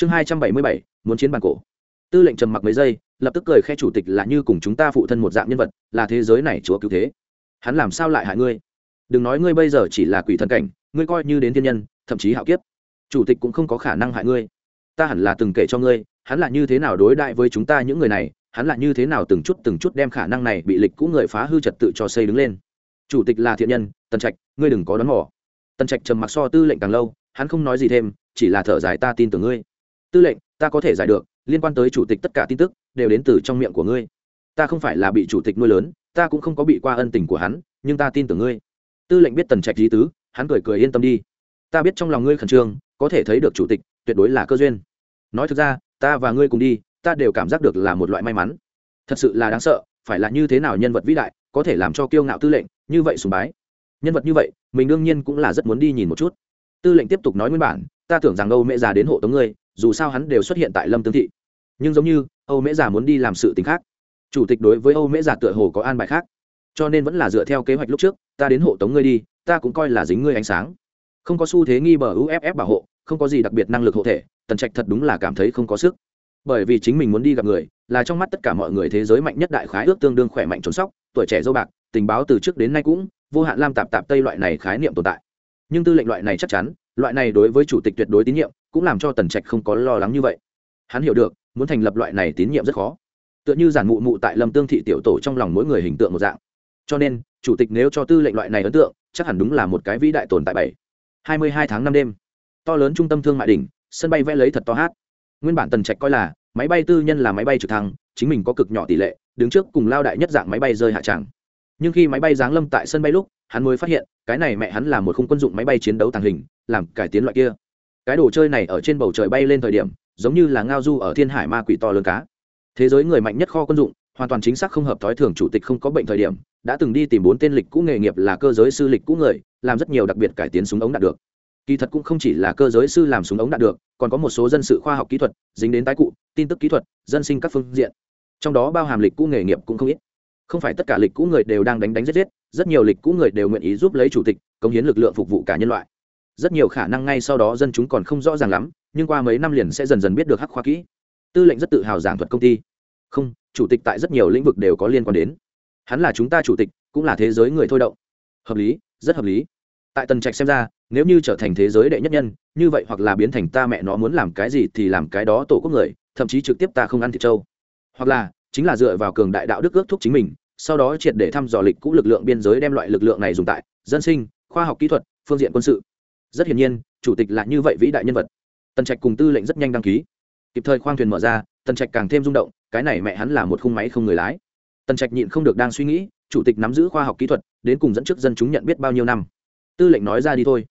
chương hai trăm bảy mươi bảy, muốn chiến bàn cổ. Tư lệnh trầm mặc mấy giây, lập tức cười khe chủ tịch là như cùng chúng ta phụ thân một dạng nhân vật, là thế giới này chúa cứu thế. Hắn làm sao lại hại ngươi? Đừng nói ngươi bây giờ chỉ là quỷ thần cảnh, ngươi coi như đến thiên nhân, thậm chí hạo kiếp. Chủ tịch cũng không có khả năng hại ngươi. Ta hẳn là từng kể cho ngươi, hắn là như thế nào đối đại với chúng ta những người này, hắn là như thế nào từng chút từng chút đem khả năng này bị lịch cũ người phá hư trật tự cho xây đứng lên. Chủ tịch là thiện nhân, tần trạch, ngươi đừng có đón mỏ tần trạch trầm mặc so tư lệnh càng lâu, hắn không nói gì thêm, chỉ là thở dài, ta tin tưởng ngươi tư lệnh, ta có thể giải được, liên quan tới chủ tịch tất cả tin tức, đều đến từ trong miệng của ngươi. Ta không phải là bị chủ tịch nuôi lớn, ta cũng không có bị qua ân tình của hắn, nhưng ta tin tưởng ngươi. Tư lệnh biết tần trạch lý tứ, hắn cười cười yên tâm đi. Ta biết trong lòng ngươi khẩn trương, có thể thấy được chủ tịch, tuyệt đối là cơ duyên. Nói thực ra, ta và ngươi cùng đi, ta đều cảm giác được là một loại may mắn. Thật sự là đáng sợ, phải là như thế nào nhân vật vĩ đại, có thể làm cho kiêu ngạo tư lệnh, như vậy sùng bái. Nhân vật như vậy, mình đương nhiên cũng là rất muốn đi nhìn một chút. Tư lệnh tiếp tục nói nguyên bản ta tưởng rằng âu Mễ già đến hộ tống ngươi, dù sao hắn đều xuất hiện tại lâm tương thị. Nhưng giống như âu mễ già muốn đi làm sự t ì n h khác, chủ tịch đối với âu mễ già tựa hồ có an bài khác, cho nên vẫn là dựa theo kế hoạch lúc trước, ta đến hộ tống ngươi đi, ta cũng coi là dính ngươi ánh sáng. Không có xu thế nghi bờ uff bảo hộ, không có gì đặc biệt năng lực hộ thể, tần trạch thật đúng là cảm thấy không có sức. Bởi vì chính mình muốn đi gặp người, là trong mắt tất cả mọi người thế giới mạnh nhất đại khái ước tương đương khỏe mạnh trốn sóc, tuổi trẻ dâu bạc, tình báo từ trước đến nay cũng vô hạn lam tạp tạp tây loại này khái niệm tồn tại nhưng tư lệnh loại này chắc chắn, loại này đối với chủ tịch tuyệt đối tín nhiệm, cũng làm cho tần trạch không có lo lắng như vậy. Hắn hiểu được, muốn thành lập loại này tín nhiệm rất khó. Tựa như giản mụ mụ tại lâm tương thị tiểu tổ trong lòng mỗi người hình tượng một dạng. Cho nên, chủ tịch nếu cho tư lệnh loại này ấn tượng, chắc hẳn đúng là một cái vĩ đại tồn tại bảy. Hai mươi hai tháng năm đêm, to lớn trung tâm thương mại đỉnh, sân bay vẽ lấy thật to hát. Nguyên bản tần trạch coi là, máy bay tư nhân là máy bay trực thăng, chính mình có cực nhỏ tỷ lệ, đứng trước cùng lao đại nhất dạng máy bay rơi hạ tràng. Nhưng khi máy bay giáng lâm tại sân bay lúc hắn mới phát hiện, cái này mẹ hắn là một khung quân dụng máy bay chiến đấu tàng hình, làm cải tiến loại kia. Cái đồ chơi này ở trên bầu trời bay lên thời điểm, giống như là ngao du ở thiên hải ma quỷ to lớn cá. Thế giới người mạnh nhất kho quân dụng, hoàn toàn chính xác không hợp thói thường chủ tịch không có bệnh thời điểm, đã từng đi tìm bốn tên lịch cũ nghề nghiệp là cơ giới sư lịch cũ người, làm rất nhiều đặc biệt cải tiến súng ống đạt được. Kỳ thật cũng không chỉ là cơ giới sư làm súng ống đạt được, còn có một số dân sự khoa học kỹ thuật, dính đến tái cụ, tin tức kỹ thuật, dân sinh các phương diện. Trong đó bao hàm lịch cũ nghề nghiệp cũng không ít. Không phải tất cả lịch cũ người đều đang đánh đánh giết giết rất nhiều lịch cũ người đều nguyện ý giúp lấy chủ tịch, cống hiến lực lượng phục vụ cả nhân loại. Rất nhiều khả năng ngay sau đó dân chúng còn không rõ ràng lắm, nhưng qua mấy năm liền sẽ dần dần biết được hắc khoa kỹ. Tư lệnh rất tự hào giảng thuật công ty. Không, chủ tịch tại rất nhiều lĩnh vực đều có liên quan đến. Hắn là chúng ta chủ tịch, cũng là thế giới người thôi động. Hợp lý, rất hợp lý. Tại tần trạch xem ra, nếu như trở thành thế giới đệ nhất nhân, như vậy hoặc là biến thành ta mẹ nó muốn làm cái gì thì làm cái đó tổ quốc người, thậm chí trực tiếp ta không ăn thịt trâu. Hoặc là, chính là dựa vào cường đại đạo đức ước thúc chính mình sau đó triệt để thăm dò lịch cũ lực lượng biên giới đem loại lực lượng này dùng tại dân sinh, khoa học kỹ thuật, phương diện quân sự. Rất hiển nhiên, chủ tịch là như vậy vĩ đại nhân vật. Tần trạch cùng tư lệnh rất nhanh đăng ký. Kịp thời khoang thuyền mở ra, tần trạch càng thêm rung động, cái này mẹ hắn là một khung máy không người lái. Tần trạch nhịn không được đang suy nghĩ, chủ tịch nắm giữ khoa học kỹ thuật, đến cùng dẫn trước dân chúng nhận biết bao nhiêu năm. Tư lệnh nói ra đi thôi.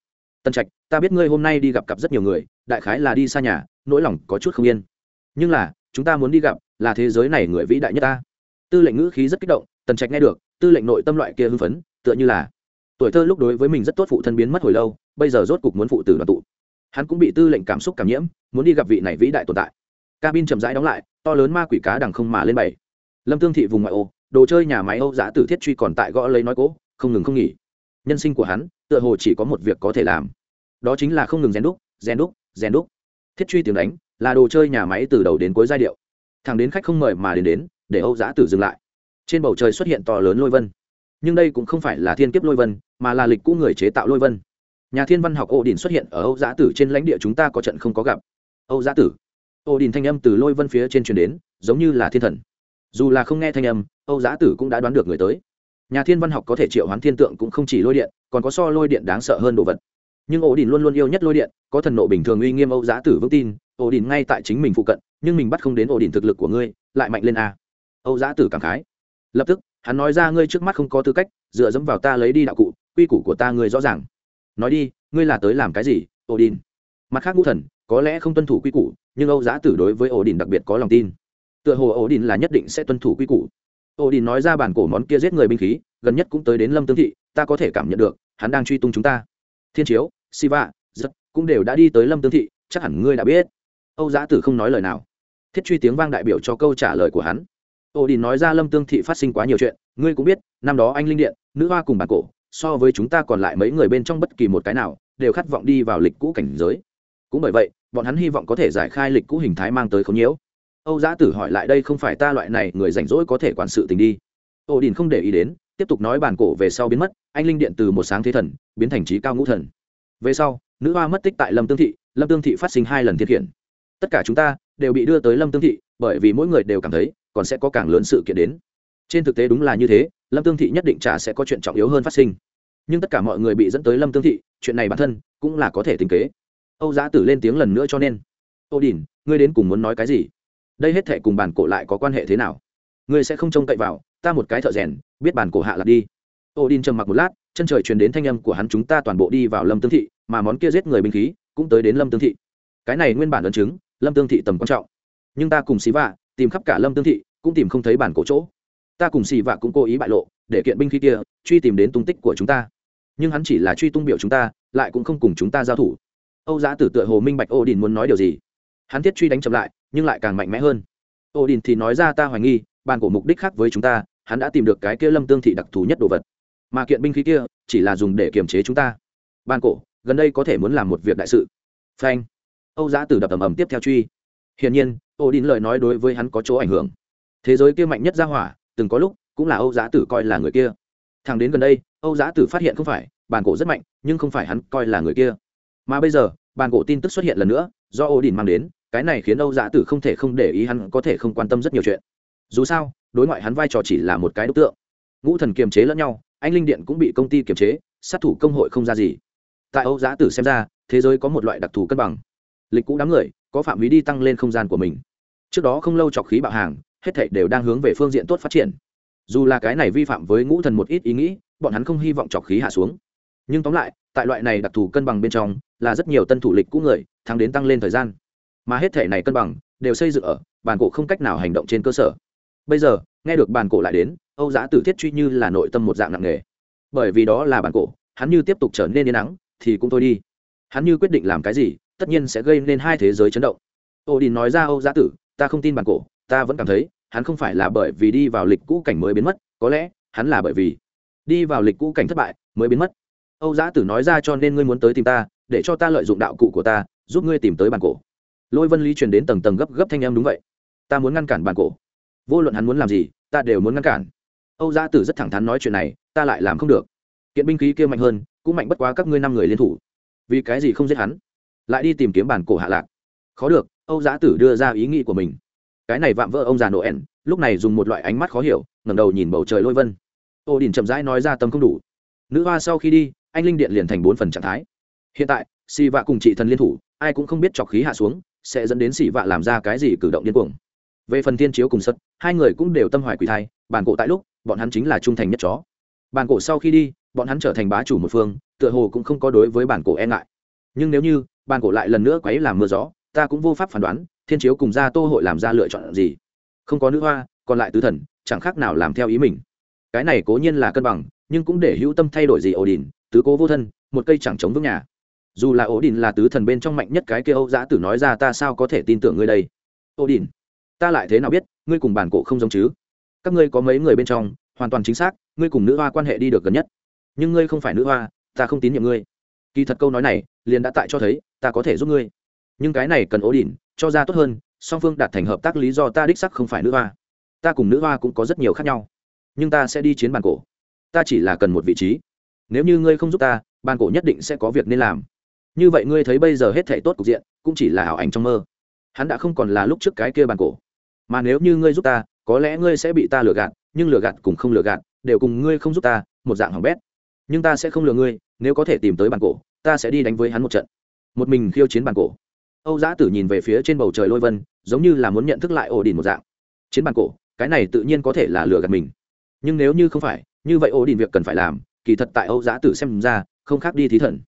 Tần trạch, ta biết ngươi hôm nay đi gặp gặp rất nhiều người, đại khái là đi xa nhà, nỗi lòng có chút không yên. Nhưng là, chúng ta muốn đi gặp, là thế giới này người vĩ đại nhất ta. Tư lệnh ngữ khí rất kích động tần trạch nghe được, tư lệnh nội tâm loại kia hưng phấn, tựa như là tuổi thơ lúc đối với mình rất tốt phụ thân biến mất hồi lâu, bây giờ rốt cục muốn phụ tử đoàn tụ. Hắn cũng bị tư lệnh cảm xúc cảm nhiễm, muốn đi gặp vị này vĩ đại tồn tại. Cabin chậm rãi đóng lại, to lớn ma quỷ cá đằng không mà lên bảy. Lâm tương thị vùng ngoại ô, đồ chơi nhà máy âu giã tử thiết truy còn tại gõ lấy nói cố, không ngừng không nghỉ. Nhân sinh của hắn, tựa hồ chỉ có một việc có thể làm. Đó chính là không ngừng rèn đúc rèn đúc rèn đúc. Thiết truy tiếng đánh, là đồ chơi nhà máy từ đầu đến cuối giai điệu. Thằng đến khách không mời mà đến đến, để âu giã tử dừng lại trên bầu trời xuất hiện to lớn lôi vân. Nhưng đây cũng không phải là thiên kiếp lôi vân, mà là lịch cũ người chế tạo lôi vân. Nhà thiên văn học ô đình xuất hiện ở âu giã tử trên lãnh địa chúng ta có trận không có gặp. Âu giã tử. Ô đình thanh âm từ lôi vân phía trên truyền đến, giống như là thiên thần. Dù là không nghe thanh âm, âu giã tử cũng đã đoán được người tới. Nhà thiên văn học có thể triệu hoán thiên tượng cũng không chỉ lôi điện, còn có so lôi điện đáng sợ hơn đồ vật. Nhưng ổ đình luôn luôn yêu nhất lôi điện, có thần nộ bình thường uy nghiêm âu giã tử vững tin ổ đình ngay tại chính mình phụ cận, nhưng mình bắt không đến ổ đình thực lực của ngươi, lại mạnh lên a. Âu giã tử cảm khái lập tức, hắn nói ra, ngươi trước mắt không có tư cách, dựa dẫm vào ta lấy đi đạo cụ, quy củ của ta ngươi rõ ràng. Nói đi, ngươi là tới làm cái gì ổ đình mặt khác ngũ thần, có lẽ không tuân thủ quy củ, nhưng âu giã tử đối với ổ đình đặc biệt có lòng tin. Tựa hồ ổ đình là nhất định sẽ tuân thủ quy củ. Ổ đình nói ra bản cổ món kia giết người binh khí, gần nhất cũng tới đến lâm tương thị, ta có thể cảm nhận được, hắn đang truy tung chúng ta. Thiên chiếu, siva, giật cũng đều đã đi tới lâm tương thị, chắc hẳn ngươi đã biết. Âu giã tử không nói lời nào. Thiết truy tiếng vang đại biểu cho câu trả lời của hắn ô đi nói ra lâm tương thị phát sinh quá nhiều chuyện, ngươi cũng biết, năm đó anh linh điện, nữ hoa cùng bản cổ, so với chúng ta còn lại mấy người bên trong bất kỳ một cái nào, đều khát vọng đi vào lịch cũ cảnh giới. Cũng bởi vậy, bọn hắn hy vọng có thể giải khai lịch cũ hình thái mang tới không nhiễu. Âu giã tử hỏi lại đây không phải ta loại này người rảnh rỗi có thể quản sự tình đi. Ô đình không để ý đến, tiếp tục nói bản cổ về sau biến mất, anh linh điện từ một sáng thế thần, biến thành trí cao ngũ thần. Về sau, nữ hoa mất tích tại lâm tương thị, lâm tương thị phát sinh hai lần thiết khiển. Tất cả chúng ta đều bị đưa tới lâm tương thị, bởi vì mỗi người đều cảm thấy còn sẽ có càng lớn sự kiện đến. Trên thực tế đúng là như thế, lâm tương thị nhất định chả sẽ có chuyện trọng yếu hơn phát sinh. Nhưng tất cả mọi người bị dẫn tới lâm tương thị, chuyện này bản thân cũng là có thể tính kế. Âu giã tử lên tiếng lần nữa cho nên, ô đình, ngươi đến cùng muốn nói cái gì? Đây hết thể cùng bản cổ lại có quan hệ thế nào? Ngươi sẽ không trông cậy vào, ta một cái thợ rèn, biết bản cổ hạ lạc đi. Ô đình trầm mặc một lát, chân trời truyền đến thanh âm của hắn chúng ta toàn bộ đi vào lâm tương thị, mà món kia giết người binh khí cũng tới đến lâm tương thị. Cái này nguyên bản ấn chứng, lâm tương thị tầm quan trọng. Nhưng ta cùng xí vạ tìm khắp cả lâm tương thị, cũng tìm không thấy bản cổ chỗ. Ta cùng xì vạ cũng cố ý bại lộ, để kiện binh khí kia, truy tìm đến tung tích của chúng ta. Nhưng hắn chỉ là truy tung biểu chúng ta, lại cũng không cùng chúng ta giao thủ. Âu giã tử tựa hồ minh bạch ô đình muốn nói điều gì. Hắn thiết truy đánh chậm lại, nhưng lại càng mạnh mẽ hơn. Ô đình thì nói ra ta hoài nghi bàn cổ mục đích khác với chúng ta, hắn đã tìm được cái kia lâm tương thị đặc thù nhất đồ vật. Mà kiện binh khí kia, chỉ là dùng để kiềm chế chúng ta. Bàn cổ, gần đây có thể muốn làm một việc đại sự. Phanh. Âu giã tử đập ầm ầm tiếp theo truy hiển nhiên ô Đỉnh lời nói đối với hắn có chỗ ảnh hưởng. Thế giới kia mạnh nhất ra hỏa, từng có lúc cũng là âu Giá tử coi là người kia. Thằng đến gần đây, âu Giá tử phát hiện không phải bàn cổ rất mạnh, nhưng không phải hắn coi là người kia. Mà bây giờ bàn cổ tin tức xuất hiện lần nữa, do ô đình mang đến, cái này khiến âu Giá tử không thể không để ý hắn có thể không quan tâm rất nhiều chuyện. Dù sao, đối ngoại hắn vai trò chỉ là một cái đối tượng. Ngũ thần kiềm chế lẫn nhau, anh linh điện cũng bị công ty kiềm chế, sát thủ công hội không ra gì. Tại âu Giá tử xem ra, thế giới có một loại đặc thù cân bằng lịch cũ đám người, có phạm vi đi tăng lên không gian của mình. Trước đó không lâu chọc khí bạo hàng, hết thảy đều đang hướng về phương diện tốt phát triển. Dù là cái này vi phạm với ngũ thần một ít ý nghĩ, bọn hắn không hy vọng chọc khí hạ xuống. Nhưng tóm lại, tại loại này đặc thù cân bằng bên trong, là rất nhiều tân thủ lịch cũ người, thắng đến tăng lên thời gian. Mà hết thể này cân bằng, đều xây dựng ở bản cổ không cách nào hành động trên cơ sở. Bây giờ, nghe được bản cổ lại đến, âu giã tử thiết truy như là nội tâm một dạng nặng nề. Bởi vì đó là bản cổ, hắn như tiếp tục trở nên yên nắng thì cũng thôi đi. Hắn như quyết định làm cái gì tất nhiên sẽ gây nên hai thế giới chấn động. Ô nói ra âu giã tử, ta không tin bản cổ, ta vẫn cảm thấy, hắn không phải là bởi vì đi vào lịch cũ cảnh mới biến mất, có lẽ, hắn là bởi vì đi vào lịch cũ cảnh thất bại mới biến mất. Âu giã tử nói ra, cho nên ngươi muốn tới tìm ta, để cho ta lợi dụng đạo cụ của ta, giúp ngươi tìm tới bản cổ. Lôi vân lý truyền đến tầng tầng gấp gấp thanh em đúng vậy. Ta muốn ngăn cản bản cổ. Vô luận hắn muốn làm gì, ta đều muốn ngăn cản. Âu giã tử rất thẳng thắn nói chuyện này, ta lại làm không được. Kiện binh khí kia mạnh hơn, cũng mạnh bất quá các ngươi năm người liên thủ. Vì cái gì không giết hắn? Lại đi tìm kiếm bản cổ hạ lạc. Khó được, âu giã tử đưa ra ý nghĩ của mình. Cái này vạm vỡ ông già noel, lúc này dùng một loại ánh mắt khó hiểu, ngẩng đầu nhìn bầu trời lôi vân. Ô đình chậm rãi nói ra tâm không đủ. Nữ hoa sau khi đi, anh linh điện liền thành bốn phần trạng thái. Hiện tại, xì vạ cùng chị thần liên thủ, ai cũng không biết chọc khí hạ xuống, sẽ dẫn đến xì vạ làm ra cái gì cử động điên cuồng. Về phần tiên chiếu cùng sất hai người cũng đều tâm hoài quỷ thai bàn cổ tại lúc, bọn hắn chính là trung thành nhất chó. Bàn cổ sau khi đi, bọn hắn trở thành bá chủ một phương, tựa hồ cũng không có đối với bản cổ e ngại. Nhưng nếu như bàn cổ lại lần nữa quấy làm mưa gió, ta cũng vô pháp phán đoán, thiên chiếu cùng gia tô hội làm ra lựa chọn gì. Không có nữ hoa, còn lại tứ thần, chẳng khác nào làm theo ý mình. Cái này cố nhiên là cân bằng, nhưng cũng để hữu tâm thay đổi gì ổ đình tứ cố vô thân, một cây chẳng chống vững nhà. Dù là ổ đình là tứ thần bên trong mạnh nhất cái kia âu giã tử nói ra ta sao có thể tin tưởng ngươi đây? Ổ đình ta lại thế nào biết, ngươi cùng bản cổ không giống chứ? Các ngươi có mấy người bên trong, hoàn toàn chính xác, ngươi cùng nữ hoa quan hệ đi được gần nhất. Nhưng ngươi không phải nữ hoa, ta không tín nhiệm ngươi kỳ thật câu nói này, liền đã tại cho thấy, ta có thể giúp ngươi. Nhưng cái này cần ổ đỉnh cho ra tốt hơn, song phương đạt thành hợp tác lý do ta đích sắc không phải nữ hoa. Ta cùng nữ hoa cũng có rất nhiều khác nhau. Nhưng ta sẽ đi chiến bàn cổ. Ta chỉ là cần một vị trí. Nếu như ngươi không giúp ta, bàn cổ nhất định sẽ có việc nên làm. Như vậy ngươi thấy bây giờ hết thể tốt cục diện, cũng chỉ là ảo ảnh trong mơ. Hắn đã không còn là lúc trước cái kia bàn cổ. Mà nếu như ngươi giúp ta, có lẽ ngươi sẽ bị ta lừa gạt, nhưng lừa gạt cùng không lừa gạt, đều cùng ngươi không giúp ta, một dạng hỏng bét nhưng ta sẽ không lừa ngươi, nếu có thể tìm tới bàn cổ, ta sẽ đi đánh với hắn một trận. Một mình khiêu chiến bàn cổ. Âu giã tử nhìn về phía trên bầu trời lôi vân, giống như là muốn nhận thức lại ổ đỉnh một dạng. Chiến bàn cổ, cái này tự nhiên có thể là lừa gạt mình. Nhưng nếu như không phải, như vậy ổ đỉnh việc cần phải làm, kỳ thật tại âu giã tử xem ra, không khác đi thí thần.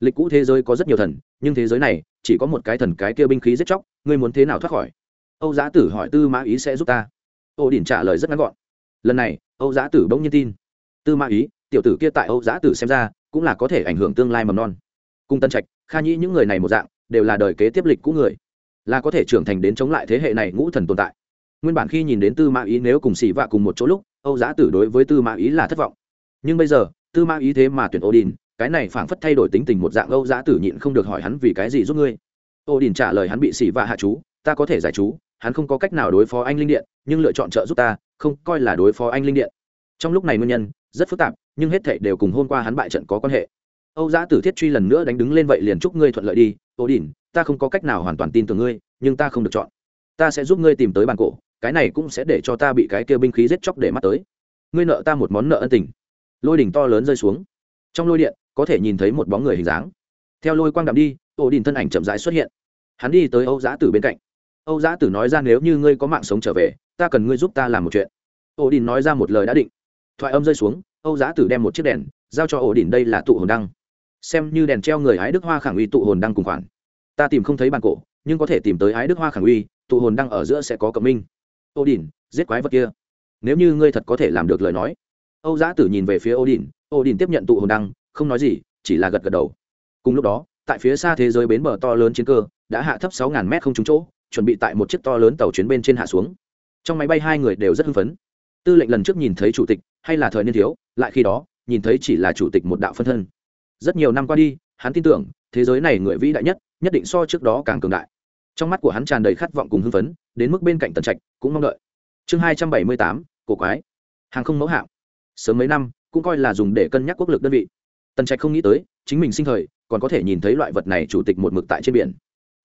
Lịch cũ thế giới có rất nhiều thần, nhưng thế giới này, chỉ có một cái thần cái kia binh khí giết chóc, ngươi muốn thế nào thoát khỏi? Âu giã tử hỏi tư mã ý sẽ giúp ta. Ổ đỉnh trả lời rất ngắn gọn. Lần này, âu giã tử bỗng nhiên tin. Tư mã ý tiểu tử kia tại âu Giá tử xem ra, cũng là có thể ảnh hưởng tương lai mầm non. Cung tân trạch, kha nhĩ những người này một dạng, đều là đời kế tiếp lịch cũ người. Là có thể trưởng thành đến chống lại thế hệ này ngũ thần tồn tại. Nguyên bản khi nhìn đến tư mã ý nếu cùng Sĩ vạ cùng một chỗ lúc, âu Giá tử đối với tư mã ý là thất vọng. Nhưng bây giờ, tư mã ý thế mà tuyển odin, cái này phảng phất thay đổi tính tình một dạng âu Giá tử nhịn không được hỏi hắn vì cái gì giúp ngươi. Odin trả lời hắn bị xỉ vạ hạ chú, ta có thể giải chú, hắn không có cách nào đối phó anh linh điện, nhưng lựa chọn trợ giúp ta, không coi là đối phó anh linh điện. Trong lúc này nguyên nhân rất phức tạp nhưng hết thảy đều cùng hôm qua hắn bại trận có quan hệ. Âu giã tử thiết truy lần nữa đánh đứng lên vậy liền chúc ngươi thuận lợi đi ô Đỉnh, ta không có cách nào hoàn toàn tin tưởng ngươi, nhưng ta không được chọn. Ta sẽ giúp ngươi tìm tới bàn cổ, cái này cũng sẽ để cho ta bị cái kia binh khí giết chóc để mắt tới. Ngươi nợ ta một món nợ ân tình. Lôi đỉnh to lớn rơi xuống. Trong lôi điện, có thể nhìn thấy một bóng người hình dáng. Theo lôi quang đạm đi ổ đình thân ảnh chậm rãi xuất hiện. Hắn đi tới âu giã tử bên cạnh. Âu giã tử nói ra nếu như ngươi có mạng sống trở về, ta cần ngươi giúp ta làm một chuyện. Ổ đình nói ra một lời đã định. Thoại âm rơi xuống âu Giá tử đem một chiếc đèn giao cho ổ đình đây là tụ hồn đăng. Xem như đèn treo người ái đức hoa khẳng uy tụ hồn đăng cùng khoản. Ta tìm không thấy bàn cổ, nhưng có thể tìm tới ái đức hoa khẳng uy, tụ hồn đăng ở giữa sẽ có cộng minh. Ổ đình giết quái vật kia. Nếu như ngươi thật có thể làm được lời nói. Âu Giá tử nhìn về phía ổ đình ổ đình tiếp nhận tụ hồn đăng, không nói gì, chỉ là gật gật đầu. Cùng lúc đó, tại phía xa thế giới bến bờ to lớn chiến cơ, đã hạ thấp sáu ngàn mét không trúng chỗ, chuẩn bị tại một chiếc to lớn tàu chuyến bên trên hạ xuống. Trong máy bay hai người đều rất hưng phấn tư lệnh lần trước nhìn thấy chủ tịch hay là thời niên thiếu, lại khi đó, nhìn thấy chỉ là chủ tịch một đạo phân thân. Rất nhiều năm qua đi, hắn tin tưởng, thế giới này người vĩ đại nhất nhất định so trước đó càng cường đại. Trong mắt của hắn tràn đầy khát vọng cùng hưng phấn, đến mức bên cạnh tần trạch cũng mong đợi. Chương hai trăm bảy mươi tám, cổ quái. Hàng không mẫu hạm. Sớm mấy năm, cũng coi là dùng để cân nhắc quốc lực đơn vị. Tần trạch không nghĩ tới, chính mình sinh thời, còn có thể nhìn thấy loại vật này chủ tịch một mực tại trên biển.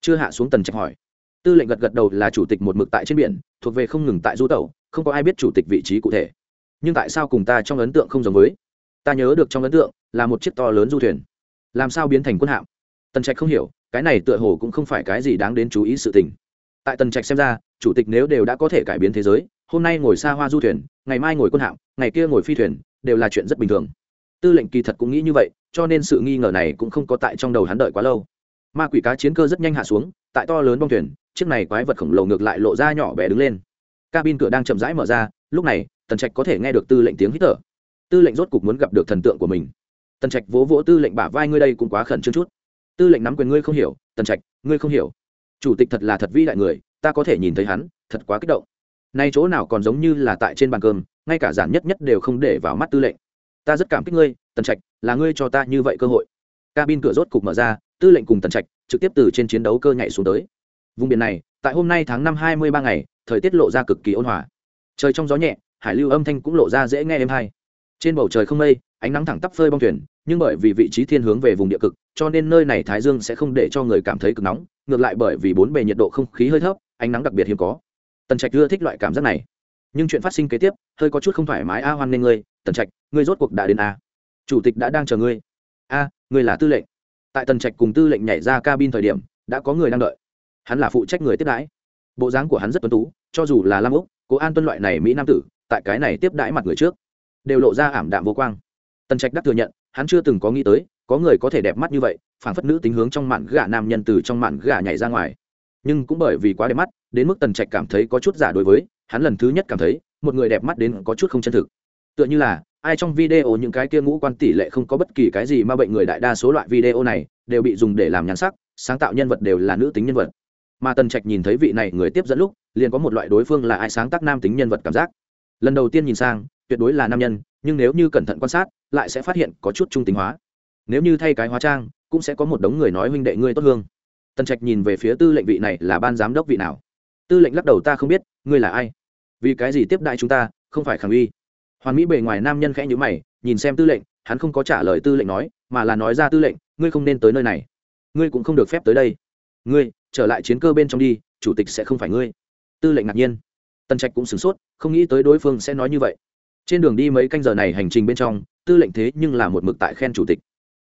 Chưa hạ xuống tần trạch hỏi. Tư lệnh gật gật đầu là chủ tịch một mực tại trên biển, thuộc về không ngừng tại du tẩu không có ai biết chủ tịch vị trí cụ thể. Nhưng tại sao cùng ta trong ấn tượng không giống với? Ta nhớ được trong ấn tượng là một chiếc to lớn du thuyền. Làm sao biến thành quân hạm? Tần trạch không hiểu, cái này tựa hồ cũng không phải cái gì đáng đến chú ý sự tình. Tại tần trạch xem ra, chủ tịch nếu đều đã có thể cải biến thế giới, hôm nay ngồi xa hoa du thuyền, ngày mai ngồi quân hạm, ngày kia ngồi phi thuyền, đều là chuyện rất bình thường. Tư lệnh kỳ thật cũng nghĩ như vậy, cho nên sự nghi ngờ này cũng không có tại trong đầu hắn đợi quá lâu. Ma quỷ cá chiến cơ rất nhanh hạ xuống, tại to lớn bong thuyền, chiếc này quái vật khổng lồ ngược lại lộ ra nhỏ bé đứng lên cabin cửa đang chậm rãi mở ra, lúc này, tần trạch có thể nghe được tư lệnh tiếng hít thở. Tư lệnh rốt cục muốn gặp được thần tượng của mình. Tần trạch vỗ vỗ tư lệnh bả vai ngươi đây cũng quá khẩn trương chút. Tư lệnh nắm quyền ngươi không hiểu, tần trạch, ngươi không hiểu. Chủ tịch thật là thật vĩ đại người, ta có thể nhìn thấy hắn, thật quá kích động. Nay chỗ nào còn giống như là tại trên bàn cơm, ngay cả giản nhất nhất đều không để vào mắt tư lệnh. Ta rất cảm kích ngươi, tần trạch, là ngươi cho ta như vậy cơ hội. Cabin cửa rốt cục mở ra, tư lệnh cùng tần trạch trực tiếp từ trên chiến đấu cơ nhảy xuống tới. Vùng biển này, tại hôm nay tháng năm hai mươi ba ngày thời tiết lộ ra cực kỳ ôn hòa. Trời trong gió nhẹ, hải lưu âm thanh cũng lộ ra dễ nghe êm hay. Trên bầu trời không mây, ánh nắng thẳng tắp phơi bong thuyền, nhưng bởi vì vị trí thiên hướng về vùng địa cực, cho nên nơi này thái dương sẽ không để cho người cảm thấy cực nóng, ngược lại bởi vì bốn bề nhiệt độ không khí hơi thấp, ánh nắng đặc biệt hiếm có. Tần trạch ưa thích loại cảm giác này. Nhưng chuyện phát sinh kế tiếp, hơi có chút không thoải mái a, hoan nên ngươi. Tần trạch, ngươi rốt cuộc đã đến a? Chủ tịch đã đang chờ ngươi. A, ngươi là tư lệnh. Tại tần trạch cùng tư lệnh nhảy ra cabin thời điểm, đã có người đang đợi. Hắn là phụ trách người tiếp đãi. Bộ dáng của hắn rất tuân tú cho dù là lam úc, cố an tuân loại này mỹ nam tử, tại cái này tiếp đãi mặt người trước, đều lộ ra ảm đạm vô quang. Tần trạch đắc thừa nhận, hắn chưa từng có nghĩ tới, có người có thể đẹp mắt như vậy phản phất nữ tính hướng trong mạn gà nam nhân từ trong mạn gà nhảy ra ngoài. Nhưng cũng bởi vì quá đẹp mắt, đến mức tần trạch cảm thấy có chút giả đối với, hắn lần thứ nhất cảm thấy, một người đẹp mắt đến có chút không chân thực. Tựa như là, ai trong video những cái kia ngũ quan tỷ lệ không có bất kỳ cái gì mà bệnh người đại đa số loại video này, đều bị dùng để làm nhắn sắc, sáng tạo nhân vật đều là nữ tính nhân vật mà tần trạch nhìn thấy vị này người tiếp dẫn lúc, liền có một loại đối phương là ai sáng tác nam tính nhân vật cảm giác. Lần đầu tiên nhìn sang, tuyệt đối là nam nhân, nhưng nếu như cẩn thận quan sát, lại sẽ phát hiện có chút trung tính hóa. Nếu như thay cái hóa trang, cũng sẽ có một đống người nói huynh đệ ngươi tốt hương. Tần trạch nhìn về phía tư lệnh vị này là ban giám đốc vị nào. Tư lệnh lắc đầu, ta không biết, ngươi là ai? Vì cái gì tiếp đại chúng ta, không phải khẳng uy? Hoàn mỹ bề ngoài nam nhân khẽ nhữ mày, nhìn xem tư lệnh, hắn không có trả lời tư lệnh nói, mà là nói ra, tư lệnh, ngươi không nên tới nơi này. Ngươi cũng không được phép tới đây. Ngươi trở lại chiến cơ bên trong đi, chủ tịch sẽ không phải ngươi. Tư lệnh ngạc nhiên. Tần trạch cũng sửng sốt, không nghĩ tới đối phương sẽ nói như vậy. Trên đường đi mấy canh giờ này hành trình bên trong, tư lệnh thế nhưng là một mực tại khen chủ tịch.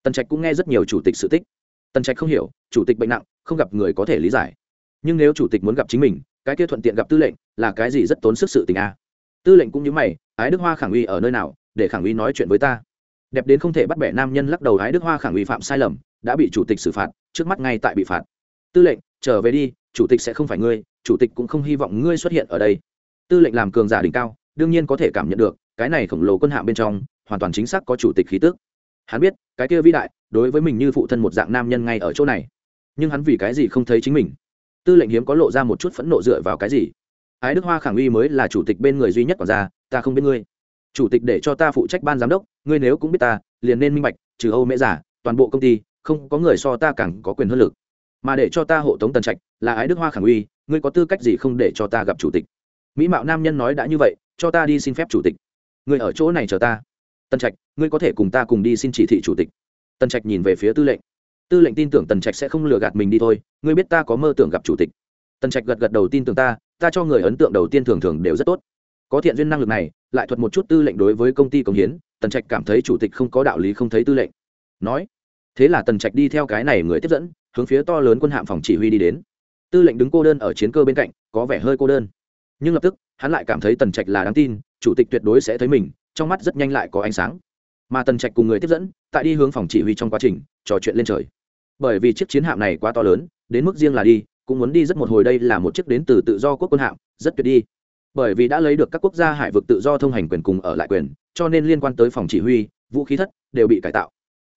Tần trạch cũng nghe rất nhiều chủ tịch sự tích. Tần trạch không hiểu, chủ tịch bệnh nặng, không gặp người có thể lý giải. Nhưng nếu chủ tịch muốn gặp chính mình, cái kia thuận tiện gặp tư lệnh là cái gì rất tốn sức sự tình a. Tư lệnh cũng như mày, ái đức hoa khẳng uy ở nơi nào, để khẳng uy nói chuyện với ta. Đẹp đến không thể bắt bẻ nam nhân lắc đầu, ái đức hoa khẳng uy phạm sai lầm, đã bị chủ tịch xử phạt, trước mắt ngay tại bị phạt. Tư lệnh trở về đi, chủ tịch sẽ không phải ngươi, chủ tịch cũng không hy vọng ngươi xuất hiện ở đây. Tư lệnh làm cường giả đỉnh cao, đương nhiên có thể cảm nhận được, cái này khổng lồ quân hạm bên trong, hoàn toàn chính xác có chủ tịch khí tước hắn biết, cái kia vĩ đại, đối với mình như phụ thân một dạng nam nhân ngay ở chỗ này. Nhưng hắn vì cái gì không thấy chính mình? Tư lệnh hiếm có lộ ra một chút phẫn nộ dựa vào cái gì? Ái đức hoa khẳng uy mới là chủ tịch bên người duy nhất còn ra, ta không biết ngươi. Chủ tịch để cho ta phụ trách ban giám đốc, ngươi nếu cũng biết ta, liền nên minh bạch, trừ âu mễ giả, toàn bộ công ty, không có người so ta càng có quyền hơn lực mà để cho ta hộ tống tần trạch là ái đức hoa khẳng uy, ngươi có tư cách gì không để cho ta gặp chủ tịch? Mỹ mạo nam nhân nói đã như vậy, cho ta đi xin phép chủ tịch. Ngươi ở chỗ này chờ ta. Tần trạch, ngươi có thể cùng ta cùng đi xin chỉ thị chủ tịch. Tần trạch nhìn về phía tư lệnh. Tư lệnh tin tưởng tần trạch sẽ không lừa gạt mình đi thôi, ngươi biết ta có mơ tưởng gặp chủ tịch. Tần trạch gật gật đầu tin tưởng ta ta cho người ấn tượng đầu tiên thường thường đều rất tốt. Có thiện duyên năng lực này, lại thuật một chút tư lệnh đối với công ty công hiến, tần trạch cảm thấy chủ tịch không có đạo lý không thấy tư lệnh. Nói, thế là tần trạch đi theo cái này người tiếp dẫn hướng phía to lớn quân hạm phòng chỉ huy đi đến. Tư lệnh đứng cô đơn ở chiến cơ bên cạnh, có vẻ hơi cô đơn. Nhưng lập tức, hắn lại cảm thấy tần trạch là đáng tin, chủ tịch tuyệt đối sẽ thấy mình, trong mắt rất nhanh lại có ánh sáng. Mà tần trạch cùng người tiếp dẫn, tại đi hướng phòng chỉ huy trong quá trình, trò chuyện lên trời. Bởi vì chiếc chiến hạm này quá to lớn, đến mức riêng là đi, cũng muốn đi rất một hồi đây là một chiếc đến từ tự do quốc quân hạm, rất tuyệt đi. Bởi vì đã lấy được các quốc gia hải vực tự do thông hành quyền cùng ở lại quyền, cho nên liên quan tới phòng chỉ huy, vũ khí thất, đều bị cải tạo.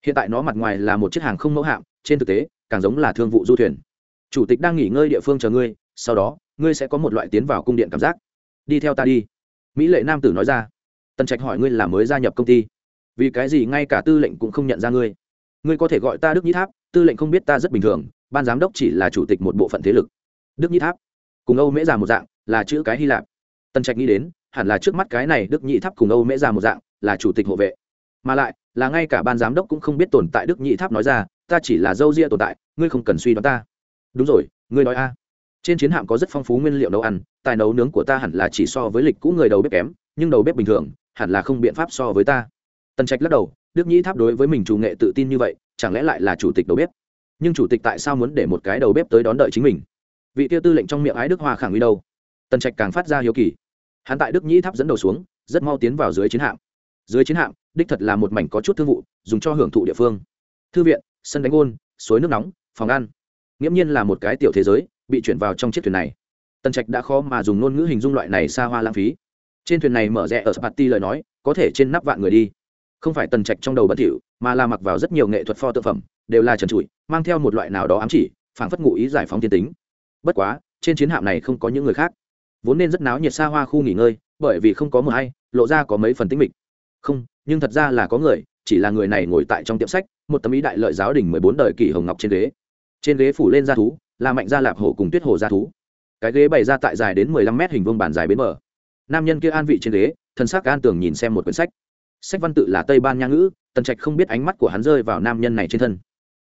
Hiện tại nó mặt ngoài là một chiếc hàng không mẫu hạm, trên thực tế càng giống là thương vụ du thuyền. Chủ tịch đang nghỉ ngơi địa phương chờ ngươi, sau đó, ngươi sẽ có một loại tiến vào cung điện cảm giác. Đi theo ta đi. Mỹ lệ nam tử nói ra. Tần trạch hỏi ngươi là mới gia nhập công ty. Vì cái gì ngay cả tư lệnh cũng không nhận ra ngươi? Ngươi có thể gọi ta đức nhĩ tháp, tư lệnh không biết ta rất bình thường, ban giám đốc chỉ là chủ tịch một bộ phận thế lực. Đức nhĩ tháp? Cùng âu mễ già một dạng, là chữ cái hy lạp. Tần trạch nghĩ đến, hẳn là trước mắt cái này đức nhĩ tháp cùng âu mễ già một dạng, là chủ tịch hộ vệ. Mà lại, là ngay cả ban giám đốc cũng không biết tồn tại đức nhĩ tháp nói ra ta chỉ là dâu ria tồn tại, ngươi không cần suy đoán ta. Đúng rồi, ngươi nói a. Trên chiến hạm có rất phong phú nguyên liệu nấu ăn, tài nấu nướng của ta hẳn là chỉ so với lịch cũ người đầu bếp kém, nhưng đầu bếp bình thường, hẳn là không biện pháp so với ta. Tần trạch lắc đầu, đức nhĩ tháp đối với mình chủ nghệ tự tin như vậy, chẳng lẽ lại là chủ tịch đầu bếp? Nhưng chủ tịch tại sao muốn để một cái đầu bếp tới đón đợi chính mình? Vị tiêu tư lệnh trong miệng ái đức hoa khẳng uy đâu? Tần trạch càng phát ra hiếu kỳ. Hắn tại đức nhĩ tháp dẫn đầu xuống, rất mau tiến vào dưới chiến hạm. Dưới chiến hạm, đích thật là một mảnh có chút thương vụ, dùng cho hưởng thụ địa phương. Thư viện sân đánh ôn suối nước nóng, phòng ăn. Nghiễm nhiên là một cái tiểu thế giới, bị chuyển vào trong chiếc thuyền này. Tần trạch đã khó mà dùng ngôn ngữ hình dung loại này xa hoa lãng phí. Trên thuyền này mở rẽ ở sparty lời nói, có thể trên nắp vạn người đi. Không phải tần trạch trong đầu bẩn thỉu, mà là mặc vào rất nhiều nghệ thuật pho tự phẩm, đều là trần trụi, mang theo một loại nào đó ám chỉ, phảng phất ngụ ý giải phóng thiên tính. Bất quá, trên chiến hạm này không có những người khác. Vốn nên rất náo nhiệt xa hoa khu nghỉ ngơi, bởi vì không có mờ hay, lộ ra có mấy phần tính mịch. Không, nhưng thật ra là có người, chỉ là người này ngồi tại trong tiệm sách một tấm ý đại lợi giáo đình mười bốn đời kỷ hồng ngọc trên ghế. Trên ghế phủ lên da thú, là mạnh gia lạp hổ cùng tuyết hồ da thú. Cái ghế bày ra tại dài đến mười lăm mét hình vuông bàn dài bến mở. nam nhân kia an vị trên ghế, thân xác an tường nhìn xem một quyển sách. Sách văn tự là tây ban nha ngữ, tần trạch không biết ánh mắt của hắn rơi vào nam nhân này trên thân.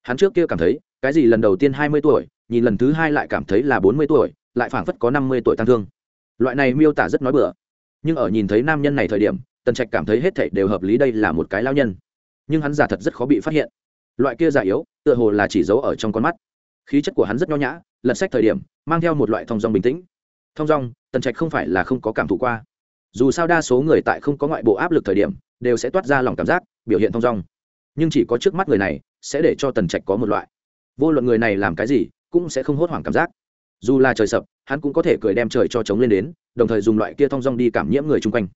Hắn trước kia cảm thấy, cái gì lần đầu tiên hai mươi tuổi, nhìn lần thứ hai lại cảm thấy là bốn mươi tuổi, lại phảng phất có năm mươi tuổi tăng thương. Loại này miêu tả rất nói bừa. Nhưng ở nhìn thấy nam nhân này thời điểm, tần trạch cảm thấy hết thảy đều hợp lý đây là một cái lao nhân nhưng hắn giả thật rất khó bị phát hiện. Loại kia giả yếu, tựa hồ là chỉ giấu ở trong con mắt. Khí chất của hắn rất nho nhã lật sách thời điểm, mang theo một loại thong dong bình tĩnh. Thong dong, tần trạch không phải là không có cảm thụ qua. Dù sao đa số người tại không có ngoại bộ áp lực thời điểm, đều sẽ toát ra lòng cảm giác, biểu hiện thong dong. Nhưng chỉ có trước mắt người này, sẽ để cho tần trạch có một loại. Vô luận người này làm cái gì, cũng sẽ không hốt hoảng cảm giác. Dù là trời sập, hắn cũng có thể cười đem trời cho trống lên đến, đồng thời dùng loại kia thong dong đi cảm nhiễm người chung quanh.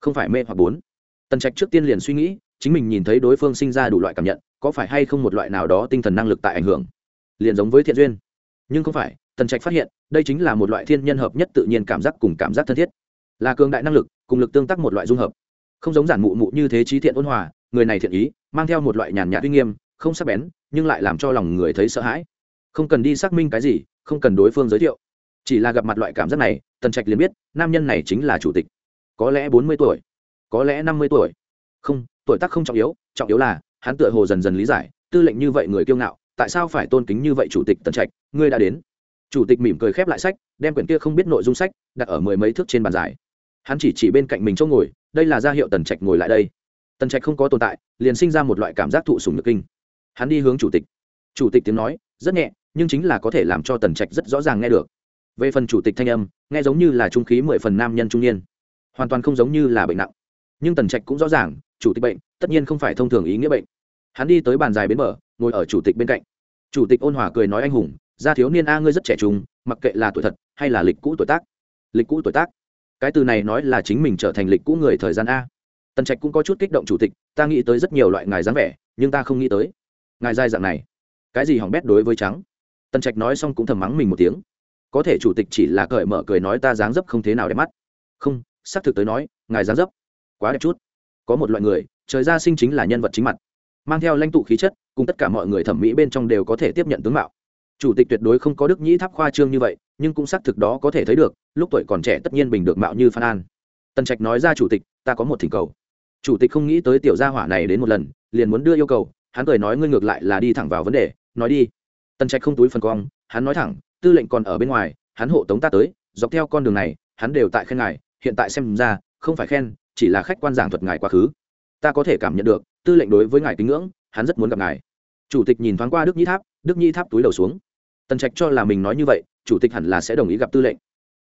Không phải mê hoặc bốn. Tần trạch trước tiên liền suy nghĩ chính mình nhìn thấy đối phương sinh ra đủ loại cảm nhận, có phải hay không một loại nào đó tinh thần năng lực tại ảnh hưởng? Liền giống với thiện duyên. Nhưng không phải, tần trạch phát hiện, đây chính là một loại thiên nhân hợp nhất tự nhiên cảm giác cùng cảm giác thân thiết. Là cường đại năng lực, cùng lực tương tác một loại dung hợp. Không giống giản mụ mụ như thế trí thiện ôn hòa, người này thiện ý, mang theo một loại nhàn nhạt uy nghiêm, không sắc bén, nhưng lại làm cho lòng người thấy sợ hãi. Không cần đi xác minh cái gì, không cần đối phương giới thiệu. Chỉ là gặp mặt loại cảm giác này, tần trạch liền biết, nam nhân này chính là chủ tịch. Có lẽ bốn mươi tuổi, có lẽ năm mươi tuổi. Không tuổi tác không trọng yếu trọng yếu là, hắn tựa hồ dần dần lý giải, tư lệnh như vậy người kiêu ngạo, tại sao phải tôn kính như vậy chủ tịch tần trạch, ngươi đã đến. Chủ tịch mỉm cười khép lại sách, đem quyển kia không biết nội dung sách, đặt ở mười mấy thước trên bàn giải. hắn chỉ chỉ bên cạnh mình chỗ ngồi, đây là ra hiệu tần trạch ngồi lại đây. Tần trạch không có tồn tại, liền sinh ra một loại cảm giác thụ sùng nhược kinh. Hắn đi hướng chủ tịch. Chủ tịch tiếng nói, rất nhẹ, nhưng chính là có thể làm cho tần trạch rất rõ ràng nghe được. Về phần chủ tịch thanh âm, nghe giống như là trung khí mười phần nam nhân trung niên. Hoàn toàn không giống như là bệnh nặng. Nhưng tần trạch cũng rõ ràng chủ tịch bệnh, tất nhiên không phải thông thường ý nghĩa bệnh. Hắn đi tới bàn dài bến mở ngồi ở chủ tịch bên cạnh. Chủ tịch ôn hòa cười nói anh hùng, gia thiếu niên a ngươi rất trẻ trung, mặc kệ là tuổi thật hay là lịch cũ tuổi tác. Lịch cũ tuổi tác? Cái từ này nói là chính mình trở thành lịch cũ người thời gian a. Tần trạch cũng có chút kích động chủ tịch, ta nghĩ tới rất nhiều loại ngài dáng vẻ, nhưng ta không nghĩ tới. Ngài dai dạng này, cái gì hỏng bét đối với trắng? Tần trạch nói xong cũng thầm mắng mình một tiếng. Có thể chủ tịch chỉ là cởi mở cười nói ta dáng dấp không thế nào đẹp mắt. Không, xác thực tới nói, ngài dáng dấp quá đẹp chút có một loại người, trời ra sinh chính là nhân vật chính mặt. Mang theo lãnh tụ khí chất, cùng tất cả mọi người thẩm mỹ bên trong đều có thể tiếp nhận tướng mạo. Chủ tịch tuyệt đối không có đức nhĩ tháp khoa trương như vậy, nhưng cũng xác thực đó có thể thấy được, lúc tuổi còn trẻ tất nhiên bình được mạo như phan an. Tần trạch nói ra chủ tịch, ta có một thỉnh cầu. Chủ tịch không nghĩ tới tiểu gia hỏa này đến một lần, liền muốn đưa yêu cầu, hắn cười nói, ngươi ngược lại là đi thẳng vào vấn đề, nói đi. Tần trạch không túi phần cong, hắn nói thẳng, tư lệnh còn ở bên ngoài, hắn hộ tống ta tới, dọc theo con đường này, hắn đều tại khen ngài, hiện tại xem ra, không phải khen chỉ là khách quan giảng thuật ngài quá khứ. Ta có thể cảm nhận được, tư lệnh đối với ngài kính ngưỡng, hắn rất muốn gặp ngài. Chủ tịch nhìn thoáng qua đức nhĩ tháp, đức nhĩ tháp túi đầu xuống. Tần trạch cho là mình nói như vậy, chủ tịch hẳn là sẽ đồng ý gặp tư lệnh.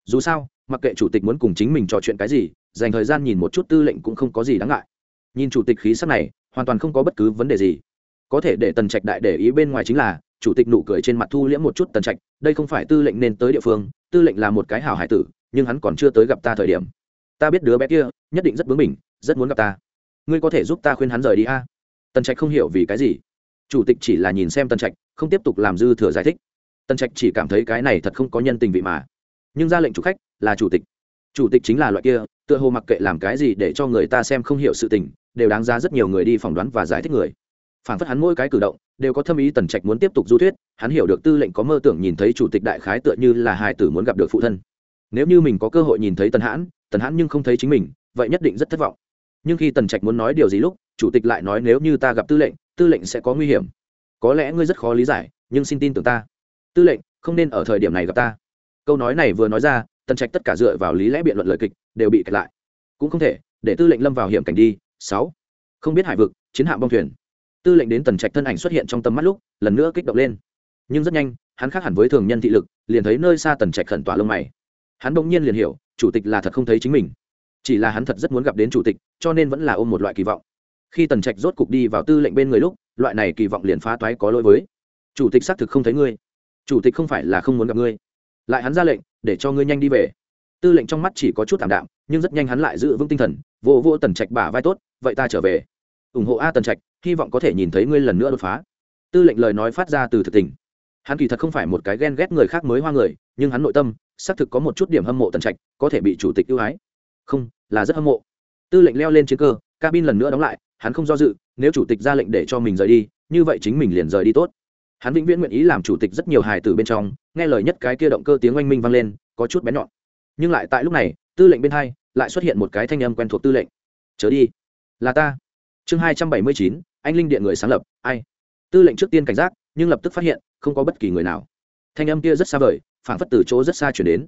Dù sao, mặc kệ chủ tịch muốn cùng chính mình trò chuyện cái gì, dành thời gian nhìn một chút tư lệnh cũng không có gì đáng ngại. Nhìn chủ tịch khí sắc này, hoàn toàn không có bất cứ vấn đề gì. Có thể để tần trạch đại để ý bên ngoài chính là, chủ tịch nụ cười trên mặt thu liễm một chút tần trạch, đây không phải tư lệnh nên tới địa phương, tư lệnh là một cái hảo hải tử, nhưng hắn còn chưa tới gặp ta thời điểm ta biết đứa bé kia nhất định rất bướng mình rất muốn gặp ta. Ngươi có thể giúp ta khuyên hắn rời đi a? Tần trạch không hiểu vì cái gì. Chủ tịch chỉ là nhìn xem tần trạch, không tiếp tục làm dư thừa giải thích. Tần trạch chỉ cảm thấy cái này thật không có nhân tình vị mà. Nhưng ra lệnh chủ khách là chủ tịch. Chủ tịch chính là loại kia, tựa hồ mặc kệ làm cái gì để cho người ta xem không hiểu sự tình, đều đáng ra rất nhiều người đi phỏng đoán và giải thích người. Phản phất hắn mỗi cái cử động, đều có thâm ý tần trạch muốn tiếp tục du thuyết, hắn hiểu được tư lệnh có mơ tưởng nhìn thấy chủ tịch đại khái tựa như là hai tử muốn gặp được phụ thân. Nếu như mình có cơ hội nhìn thấy tần hãn tần hãn nhưng không thấy chính mình, vậy nhất định rất thất vọng. Nhưng khi tần trạch muốn nói điều gì lúc, chủ tịch lại nói nếu như ta gặp tư lệnh tư lệnh sẽ có nguy hiểm. Có lẽ ngươi rất khó lý giải, nhưng xin tin tưởng ta. Tư lệnh, không nên ở thời điểm này gặp ta. Câu nói này vừa nói ra, tần trạch tất cả dựa vào lý lẽ biện luận lời kịch, đều bị kẹt lại. Cũng không thể, để tư lệnh lâm vào hiểm cảnh đi. Sáu. Không biết hải vực, chiến hạm bong thuyền. Tư lệnh đến tần trạch thân ảnh xuất hiện trong tầm mắt lúc, lần nữa kích động lên. Nhưng rất nhanh, hắn khác hẳn với thường nhân thị lực, liền thấy nơi xa tần trạch khẩn tỏa lông mày hắn bỗng nhiên liền hiểu, chủ tịch là thật không thấy chính mình. Chỉ là hắn thật rất muốn gặp đến chủ tịch, cho nên vẫn là ôm một loại kỳ vọng. Khi tần trạch rốt cục đi vào tư lệnh bên người lúc, loại này kỳ vọng liền phá toái có lỗi với. Chủ tịch xác thực không thấy ngươi. Chủ tịch không phải là không muốn gặp ngươi. Lại hắn ra lệnh, để cho ngươi nhanh đi về. Tư lệnh trong mắt chỉ có chút thảm đạm, nhưng rất nhanh hắn lại giữ vững tinh thần, vô vô tần trạch bả vai tốt, vậy ta trở về. Ủng hộ a tần trạch, hy vọng có thể nhìn thấy ngươi lần nữa đột phá. Tư lệnh lời nói phát ra từ thực tình. Hắn kỳ thật không phải một cái ghen ghét người khác mới hoa người, nhưng hắn nội tâm xác thực có một chút điểm hâm mộ tần trạch, có thể bị chủ tịch ưu ái. Không, là rất hâm mộ. Tư lệnh leo lên chiến cơ, cabin lần nữa đóng lại, hắn không do dự, nếu chủ tịch ra lệnh để cho mình rời đi, như vậy chính mình liền rời đi tốt. Hắn vĩnh viễn nguyện ý làm chủ tịch rất nhiều hài tử bên trong, nghe lời nhất cái kia động cơ tiếng oanh minh vang lên, có chút bén nhọn. Nhưng lại tại lúc này, tư lệnh bên hai, lại xuất hiện một cái thanh âm quen thuộc tư lệnh. Chớ đi. Là ta. Chương hai trăm bảy mươi chín, anh linh điện người sáng lập, ai? Tư lệnh trước tiên cảnh giác, nhưng lập tức phát hiện, không có bất kỳ người nào. Thanh âm kia rất xa vời phảng phất từ chỗ rất xa chuyển đến.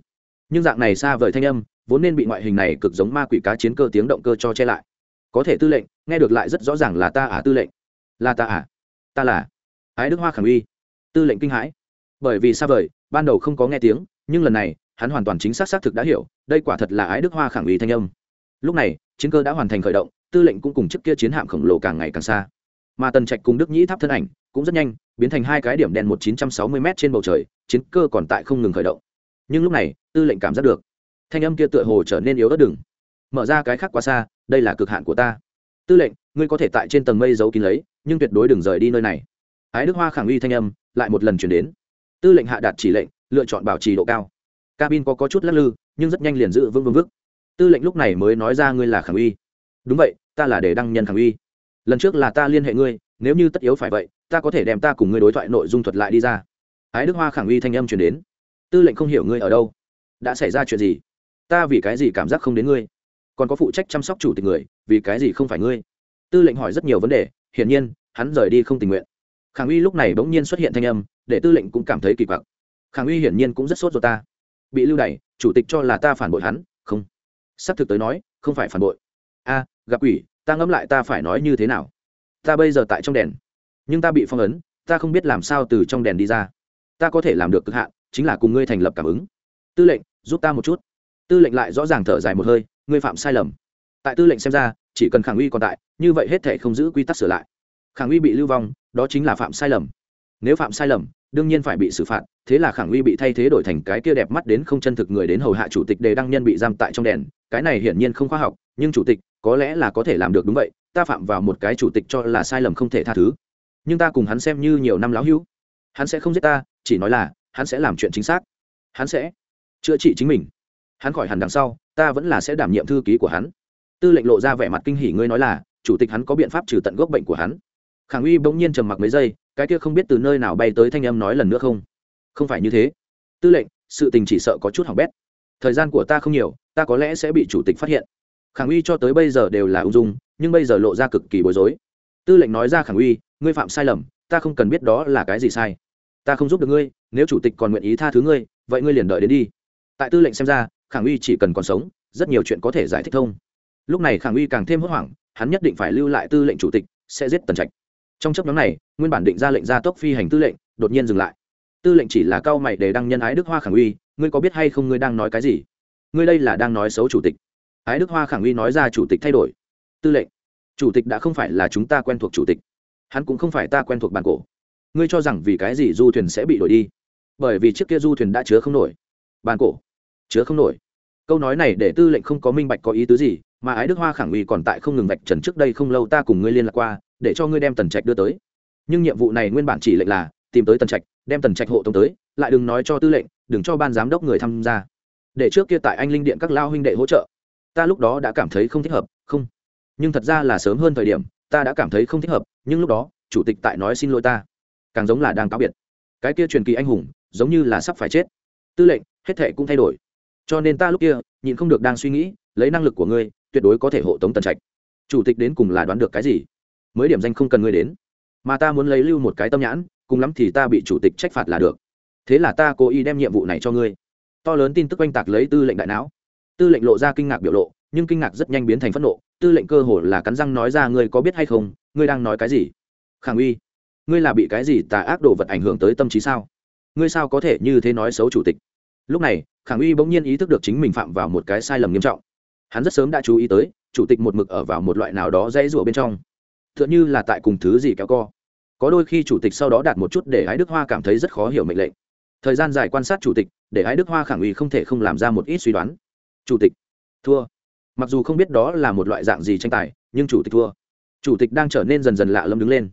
Nhưng dạng này xa vời thanh âm, vốn nên bị ngoại hình này cực giống ma quỷ cá chiến cơ tiếng động cơ cho che lại. Có thể tư lệnh, nghe được lại rất rõ ràng là ta à tư lệnh. Là ta à? Ta là ái đức hoa khẳng uy. Tư lệnh kinh hãi. Bởi vì xa vời, ban đầu không có nghe tiếng, nhưng lần này, hắn hoàn toàn chính xác xác thực đã hiểu, đây quả thật là ái đức hoa khẳng uy thanh âm. Lúc này, chiến cơ đã hoàn thành khởi động, tư lệnh cũng cùng chiếc kia chiến hạm khổng lồ càng ngày càng xa mà tần trạch cùng đức nhĩ tháp thân ảnh cũng rất nhanh biến thành hai cái điểm đen một chín trăm sáu mươi m trên bầu trời chiến cơ còn tại không ngừng khởi động nhưng lúc này tư lệnh cảm giác được thanh âm kia tựa hồ trở nên yếu ớt đừng mở ra cái khác quá xa đây là cực hạn của ta tư lệnh ngươi có thể tại trên tầng mây giấu kín lấy nhưng tuyệt đối đừng rời đi nơi này ái đức hoa khẳng uy thanh âm lại một lần chuyển đến tư lệnh hạ đạt chỉ lệnh lựa chọn bảo trì độ cao cabin có, có chút lắc lư nhưng rất nhanh liền giữ vững vững vững. tư lệnh lúc này mới nói ra ngươi là khẳng uy đúng vậy ta là để đăng nhân khẳng uy lần trước là ta liên hệ ngươi, nếu như tất yếu phải vậy, ta có thể đem ta cùng ngươi đối thoại nội dung thuật lại đi ra. Ái đức hoa khẳng uy thanh âm chuyển đến. Tư lệnh không hiểu ngươi ở đâu. Đã xảy ra chuyện gì? Ta vì cái gì cảm giác không đến ngươi? Còn có phụ trách chăm sóc chủ tịch người, vì cái gì không phải ngươi? Tư lệnh hỏi rất nhiều vấn đề, hiển nhiên, hắn rời đi không tình nguyện. Khảng uy lúc này bỗng nhiên xuất hiện thanh âm, để tư lệnh cũng cảm thấy kỳ quặc. Khảng uy hiển nhiên cũng rất sốt ruột ta. Bị lưu đày, chủ tịch cho là ta phản bội hắn, không. Sắp thực tới nói, không phải phản bội. A, gặp quỷ ta ngẫm lại ta phải nói như thế nào? Ta bây giờ tại trong đèn. Nhưng ta bị phong ấn, ta không biết làm sao từ trong đèn đi ra. Ta có thể làm được cực hạn, chính là cùng ngươi thành lập cảm ứng. Tư lệnh, giúp ta một chút. Tư lệnh lại rõ ràng thở dài một hơi, ngươi phạm sai lầm. Tại tư lệnh xem ra, chỉ cần khẳng uy còn tại, như vậy hết thể không giữ quy tắc sửa lại. Khẳng uy bị lưu vong, đó chính là phạm sai lầm. Nếu phạm sai lầm, đương nhiên phải bị xử phạt, thế là khẳng uy bị thay thế đổi thành cái kia đẹp mắt đến không chân thực người đến hầu hạ chủ tịch đề đăng nhân bị giam tại trong đèn. Cái này hiển nhiên không khoa học, nhưng chủ tịch có lẽ là có thể làm được đúng vậy, ta phạm vào một cái chủ tịch cho là sai lầm không thể tha thứ. Nhưng ta cùng hắn xem như nhiều năm láo hữu. Hắn sẽ không giết ta, chỉ nói là, hắn sẽ làm chuyện chính xác. Hắn sẽ chữa trị chính mình. Hắn khỏi hẳn đằng sau, ta vẫn là sẽ đảm nhiệm thư ký của hắn. Tư lệnh lộ ra vẻ mặt kinh hỉ ngươi nói là, chủ tịch hắn có biện pháp trừ tận gốc bệnh của hắn. Khẳng uy bỗng nhiên trầm mặc mấy giây, cái kia không biết từ nơi nào bay tới thanh âm nói lần nữa không? Không phải như thế. Tư lệnh, sự tình chỉ sợ có chút hỏng bét. Thời gian của ta không nhiều, ta có lẽ sẽ bị chủ tịch phát hiện khẳng uy cho tới bây giờ đều là ung dung, nhưng bây giờ lộ ra cực kỳ bối rối. Tư lệnh nói ra, khẳng uy, ngươi phạm sai lầm, ta không cần biết đó là cái gì sai. Ta không giúp được ngươi, nếu chủ tịch còn nguyện ý tha thứ ngươi, vậy ngươi liền đợi đến đi. Tại tư lệnh xem ra, khẳng uy chỉ cần còn sống, rất nhiều chuyện có thể giải thích thông. Lúc này khẳng uy càng thêm hốt hoảng, hắn nhất định phải lưu lại tư lệnh chủ tịch, sẽ giết tần trạch. Trong chấp nhóm này, nguyên bản định ra lệnh ra tốc phi hành tư lệnh, đột nhiên dừng lại. Tư lệnh chỉ là cao mày để đăng nhân ái đức hoa khẳng uy, ngươi có biết hay không ngươi đang nói cái gì? Ngươi đây là đang nói xấu chủ tịch ái đức hoa khẳng uy nói ra chủ tịch thay đổi. Tư lệnh, chủ tịch đã không phải là chúng ta quen thuộc chủ tịch. Hắn cũng không phải ta quen thuộc bản cổ. Ngươi cho rằng vì cái gì du thuyền sẽ bị đổi đi? Bởi vì chiếc kia du thuyền đã chứa không nổi. Bàn cổ, chứa không nổi. Câu nói này để tư lệnh không có minh bạch có ý tứ gì, mà ái đức hoa khẳng uy còn tại không ngừng vạch trần trước đây không lâu ta cùng ngươi liên lạc qua, để cho ngươi đem tần trạch đưa tới. Nhưng nhiệm vụ này nguyên bản chỉ lệnh là tìm tới tần trạch, đem tần trạch hộ tống tới, lại đừng nói cho tư lệnh, đừng cho ban giám đốc người tham gia. Để trước kia tại anh linh điện các lao huynh đệ hỗ trợ ta lúc đó đã cảm thấy không thích hợp, không. Nhưng thật ra là sớm hơn thời điểm, ta đã cảm thấy không thích hợp, nhưng lúc đó, chủ tịch tại nói xin lỗi ta. Càng giống là đang cáo biệt. Cái kia truyền kỳ anh hùng, giống như là sắp phải chết. Tư lệnh, hết thệ cũng thay đổi. Cho nên ta lúc kia, nhịn không được đang suy nghĩ, lấy năng lực của ngươi, tuyệt đối có thể hộ tống tần trạch. Chủ tịch đến cùng là đoán được cái gì? Mới điểm danh không cần ngươi đến. Mà ta muốn lấy lưu một cái tâm nhãn, cùng lắm thì ta bị chủ tịch trách phạt là được. Thế là ta cố ý đem nhiệm vụ này cho ngươi. To lớn tin tức oanh tạc lấy tư lệnh đại não tư lệnh lộ ra kinh ngạc biểu lộ, nhưng kinh ngạc rất nhanh biến thành phẫn nộ. Tư lệnh cơ hồ là cắn răng nói ra, ngươi có biết hay không, ngươi đang nói cái gì? Khang uy, ngươi là bị cái gì tà ác đồ vật ảnh hưởng tới tâm trí sao? Ngươi sao có thể như thế nói xấu chủ tịch? Lúc này, khang uy bỗng nhiên ý thức được chính mình phạm vào một cái sai lầm nghiêm trọng. Hắn rất sớm đã chú ý tới, chủ tịch một mực ở vào một loại nào đó dãy rủa bên trong. T h ư ợ n như là tại cùng thứ gì kéo co. Có đôi khi chủ tịch sau đó đạt một chút để ái đức hoa cảm thấy rất khó hiểu mệnh lệnh. Thời gian dài quan sát chủ tịch, để ái đức hoa khẳng uy không thể không làm ra một ít suy đoán chủ tịch. Thua. Mặc dù không biết đó là một loại dạng gì tranh tài, nhưng chủ tịch thua. Chủ tịch đang trở nên dần dần lạ lâm đứng lên.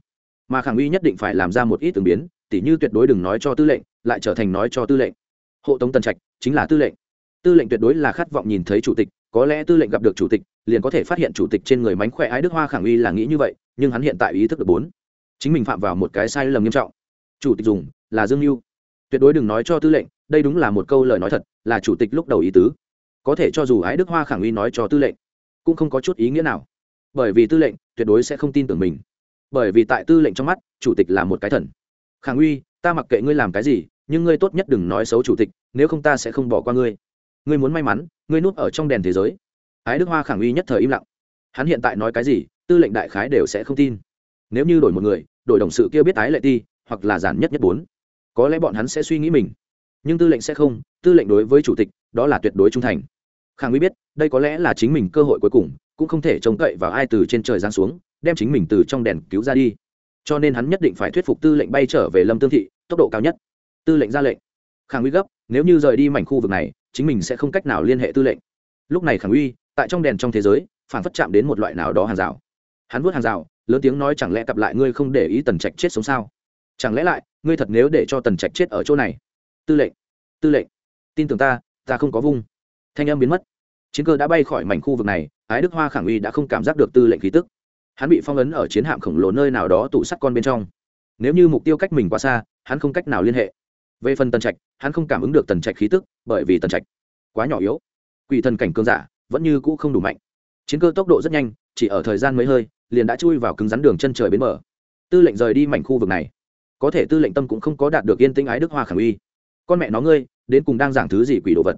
Mà khẳng uy nhất định phải làm ra một ít ứng biến, tỉ như tuyệt đối đừng nói cho tư lệnh, lại trở thành nói cho tư lệnh. Hộ tống tần trạch chính là tư lệnh. Tư lệnh tuyệt đối là khát vọng nhìn thấy chủ tịch, có lẽ tư lệnh gặp được chủ tịch, liền có thể phát hiện chủ tịch trên người mánh khỏe ái đức hoa khẳng uy là nghĩ như vậy, nhưng hắn hiện tại ý thức được bốn. Chính mình phạm vào một cái sai lầm nghiêm trọng. Chủ tịch dùng là dương mưu tuyệt đối đừng nói cho tư lệnh, đây đúng là một câu lời nói thật, là chủ tịch lúc đầu ý tứ có thể cho dù ái đức hoa khẳng uy nói cho tư lệnh, cũng không có chút ý nghĩa nào. Bởi vì tư lệnh tuyệt đối sẽ không tin tưởng mình. Bởi vì tại tư lệnh trong mắt, chủ tịch là một cái thần. Khẳng uy, ta mặc kệ ngươi làm cái gì, nhưng ngươi tốt nhất đừng nói xấu chủ tịch, nếu không ta sẽ không bỏ qua ngươi. Ngươi muốn may mắn, ngươi núp ở trong đèn thế giới. Ái đức hoa khẳng uy nhất thời im lặng. Hắn hiện tại nói cái gì, tư lệnh đại khái đều sẽ không tin. Nếu như đổi một người, đổi đồng sự kia biết ái lệ ti, hoặc là giản nhất nhất bốn, có lẽ bọn hắn sẽ suy nghĩ mình. Nhưng tư lệnh sẽ không, tư lệnh đối với chủ tịch, đó là tuyệt đối trung thành khang uy biết, đây có lẽ là chính mình cơ hội cuối cùng, cũng không thể trông cậy vào ai từ trên trời giáng xuống, đem chính mình từ trong đèn cứu ra đi. Cho nên hắn nhất định phải thuyết phục tư lệnh bay trở về lâm tương thị, tốc độ cao nhất. Tư lệnh ra lệnh. Khang uy gấp, nếu như rời đi mảnh khu vực này, chính mình sẽ không cách nào liên hệ tư lệnh. Lúc này khả uy, tại trong đèn trong thế giới phản phất chạm đến một loại nào đó hàng rào. Hắn vuốt hàng rào, lớn tiếng nói chẳng lẽ cặp lại ngươi không để ý tần trạch chết sống sao? Chẳng lẽ lại, ngươi thật nếu để cho tần trạch chết ở chỗ này? Tư lệnh tư lệnh, tin tưởng ta ta không có vung thanh âm biến mất. Chiến cơ đã bay khỏi mảnh khu vực này, ái đức hoa khẳng uy đã không cảm giác được tư lệnh khí tức. Hắn bị phong ấn ở chiến hạm khổng lồ nơi nào đó tủ sắt con bên trong. Nếu như mục tiêu cách mình quá xa, hắn không cách nào liên hệ. Về phần tần trạch, hắn không cảm ứng được tần trạch khí tức, bởi vì tần trạch quá nhỏ yếu. Quỷ thần cảnh cương giả vẫn như cũ không đủ mạnh. Chiến cơ tốc độ rất nhanh, chỉ ở thời gian mấy hơi, liền đã chui vào cứng rắn đường chân trời bến mở. tư lệnh rời đi mảnh khu vực này. Có thể tư lệnh tâm cũng không có đạt được yên tĩnh ái đức hoa khẳng uy. Con mẹ nó ngươi, đến cùng đang giảng thứ gì quỷ đồ vật?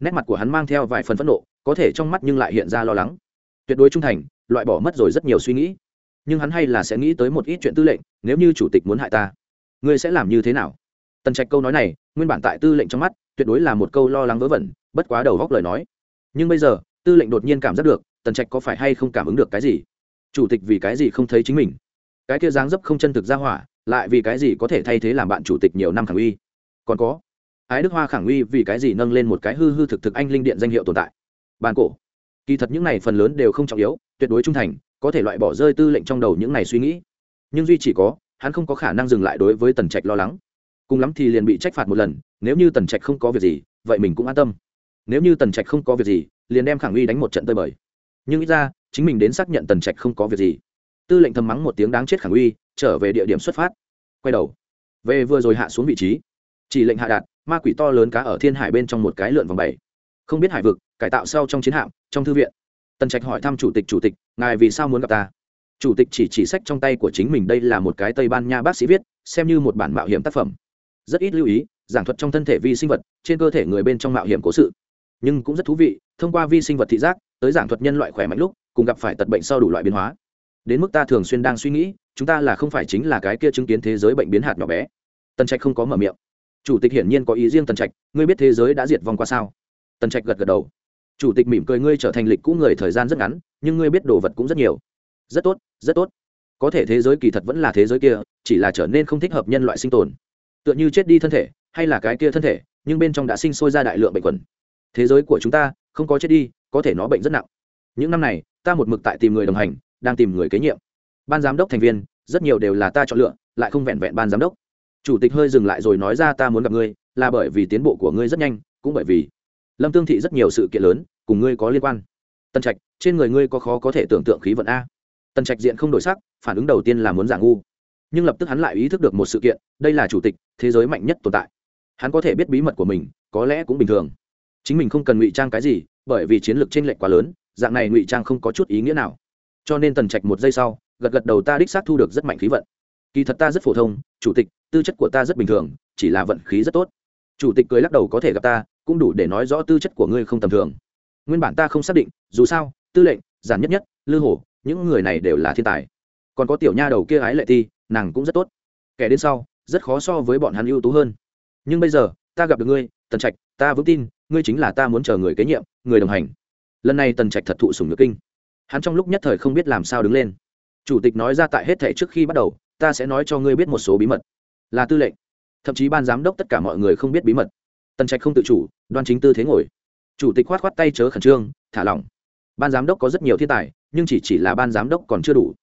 Nét mặt của hắn mang theo vài phần phẫn nộ, có thể trong mắt nhưng lại hiện ra lo lắng. Tuyệt đối trung thành, loại bỏ mất rồi rất nhiều suy nghĩ. Nhưng hắn hay là sẽ nghĩ tới một ít chuyện tư lệnh, nếu như chủ tịch muốn hại ta, ngươi sẽ làm như thế nào? Tần trạch câu nói này, nguyên bản tại tư lệnh trong mắt, tuyệt đối là một câu lo lắng vớ vẩn, bất quá đầu góc lời nói. Nhưng bây giờ, tư lệnh đột nhiên cảm giác được, tần trạch có phải hay không cảm ứng được cái gì? Chủ tịch vì cái gì không thấy chính mình? Cái kia dáng dấp không chân thực ra hỏa, lại vì cái gì có thể thay thế làm bạn chủ tịch nhiều năm khẳng uy? Còn có ái đức hoa khẳng uy vì cái gì nâng lên một cái hư hư thực thực anh linh điện danh hiệu tồn tại. Bàn cổ. Kỳ thật những này phần lớn đều không trọng yếu, tuyệt đối trung thành, có thể loại bỏ rơi tư lệnh trong đầu những này suy nghĩ. Nhưng duy chỉ có, hắn không có khả năng dừng lại đối với tần trạch lo lắng. Cùng lắm thì liền bị trách phạt một lần, nếu như tần trạch không có việc gì, vậy mình cũng an tâm. Nếu như tần trạch không có việc gì, liền đem khẳng uy đánh một trận tơi bời. Nhưng ít ra, chính mình đến xác nhận tần trạch không có việc gì. Tư lệnh thầm mắng một tiếng đáng chết khẳng uy, trở về địa điểm xuất phát. Quay đầu. Về vừa rồi hạ xuống vị trí. Chỉ lệnh hạ đạt ma quỷ to lớn cá ở thiên hải bên trong một cái lượn vòng bảy. Không biết hải vực, cải tạo sau trong chiến hạm, trong thư viện. Tần trạch hỏi thăm chủ tịch chủ tịch, ngài vì sao muốn gặp ta? Chủ tịch chỉ chỉ sách trong tay của chính mình, đây là một cái tây ban nha bác sĩ viết, xem như một bản mạo hiểm tác phẩm. Rất ít lưu ý, giảng thuật trong thân thể vi sinh vật, trên cơ thể người bên trong mạo hiểm cố sự. Nhưng cũng rất thú vị, thông qua vi sinh vật thị giác, tới giảng thuật nhân loại khỏe mạnh lúc, cùng gặp phải tật bệnh sau đủ loại biến hóa. Đến mức ta thường xuyên đang suy nghĩ, chúng ta là không phải chính là cái kia chứng kiến thế giới bệnh biến hạt nhỏ bé. Tần trạch không có mở miệng chủ tịch hiển nhiên có ý riêng tần trạch, ngươi biết thế giới đã diệt vong qua sao? Tần trạch gật gật đầu. Chủ tịch mỉm cười, ngươi trở thành lịch cũ người thời gian rất ngắn, nhưng ngươi biết đồ vật cũng rất nhiều. Rất tốt rất tốt. Có thể thế giới kỳ thật vẫn là thế giới kia, chỉ là trở nên không thích hợp nhân loại sinh tồn. Tựa như chết đi thân thể, hay là cái kia thân thể, nhưng bên trong đã sinh sôi ra đại lượng bệnh quẩn. Thế giới của chúng ta, không có chết đi, có thể nó bệnh rất nặng. Những năm này, ta một mực tại tìm người đồng hành, đang tìm người kế nhiệm. Ban giám đốc thành viên, rất nhiều đều là ta chọn lựa, lại không vẹn vẹn ban giám đốc chủ tịch hơi dừng lại rồi nói ra ta muốn gặp ngươi, là bởi vì tiến bộ của ngươi rất nhanh, cũng bởi vì lâm tương thị rất nhiều sự kiện lớn, cùng ngươi có liên quan. Tân trạch, trên người ngươi có khó có thể tưởng tượng khí vận a. Tân trạch diện không đổi sắc, phản ứng đầu tiên là muốn giả ngu. Nhưng lập tức hắn lại ý thức được một sự kiện, đây là chủ tịch, thế giới mạnh nhất tồn tại. Hắn có thể biết bí mật của mình, có lẽ cũng bình thường. Chính mình không cần ngụy trang cái gì, bởi vì chiến lược t r ê n lệch quá lớn, dạng này ngụy trang không có chút ý nghĩa nào. Cho nên tần trạch một giây sau, gật gật đầu ta đích xác thu được rất mạnh khí vận. Kỳ thật ta rất phổ thông, chủ tịch tư chất của ta rất bình thường, chỉ là vận khí rất tốt. Chủ tịch cười lắc đầu có thể gặp ta, cũng đủ để nói rõ tư chất của ngươi không tầm thường. Nguyên bản ta không xác định, dù sao, tư lệnh, giản nhất nhất, lư hổ, những người này đều là thiên tài. Còn có tiểu nha đầu kia ái lệ ti nàng cũng rất tốt. Kẻ đến sau, rất khó so với bọn hắn ưu tú hơn. Nhưng bây giờ, ta gặp được ngươi, tần trạch, ta vững tin, ngươi chính là ta muốn chờ người kế nhiệm, người đồng hành. Lần này tần trạch thật thụ sùng nhược kinh. Hắn trong lúc nhất thời không biết làm sao đứng lên. Chủ tịch nói ra tại hết thệ trước khi bắt đầu, ta sẽ nói cho ngươi biết một số bí mật là tư lệnh. Thậm chí ban giám đốc tất cả mọi người không biết bí mật. Tần trạch không tự chủ, đoan chính tư thế ngồi. Chủ tịch khoát khoát tay chớ khẩn trương, thả lỏng. Ban giám đốc có rất nhiều thiên tài, nhưng chỉ chỉ là ban giám đốc còn chưa đủ.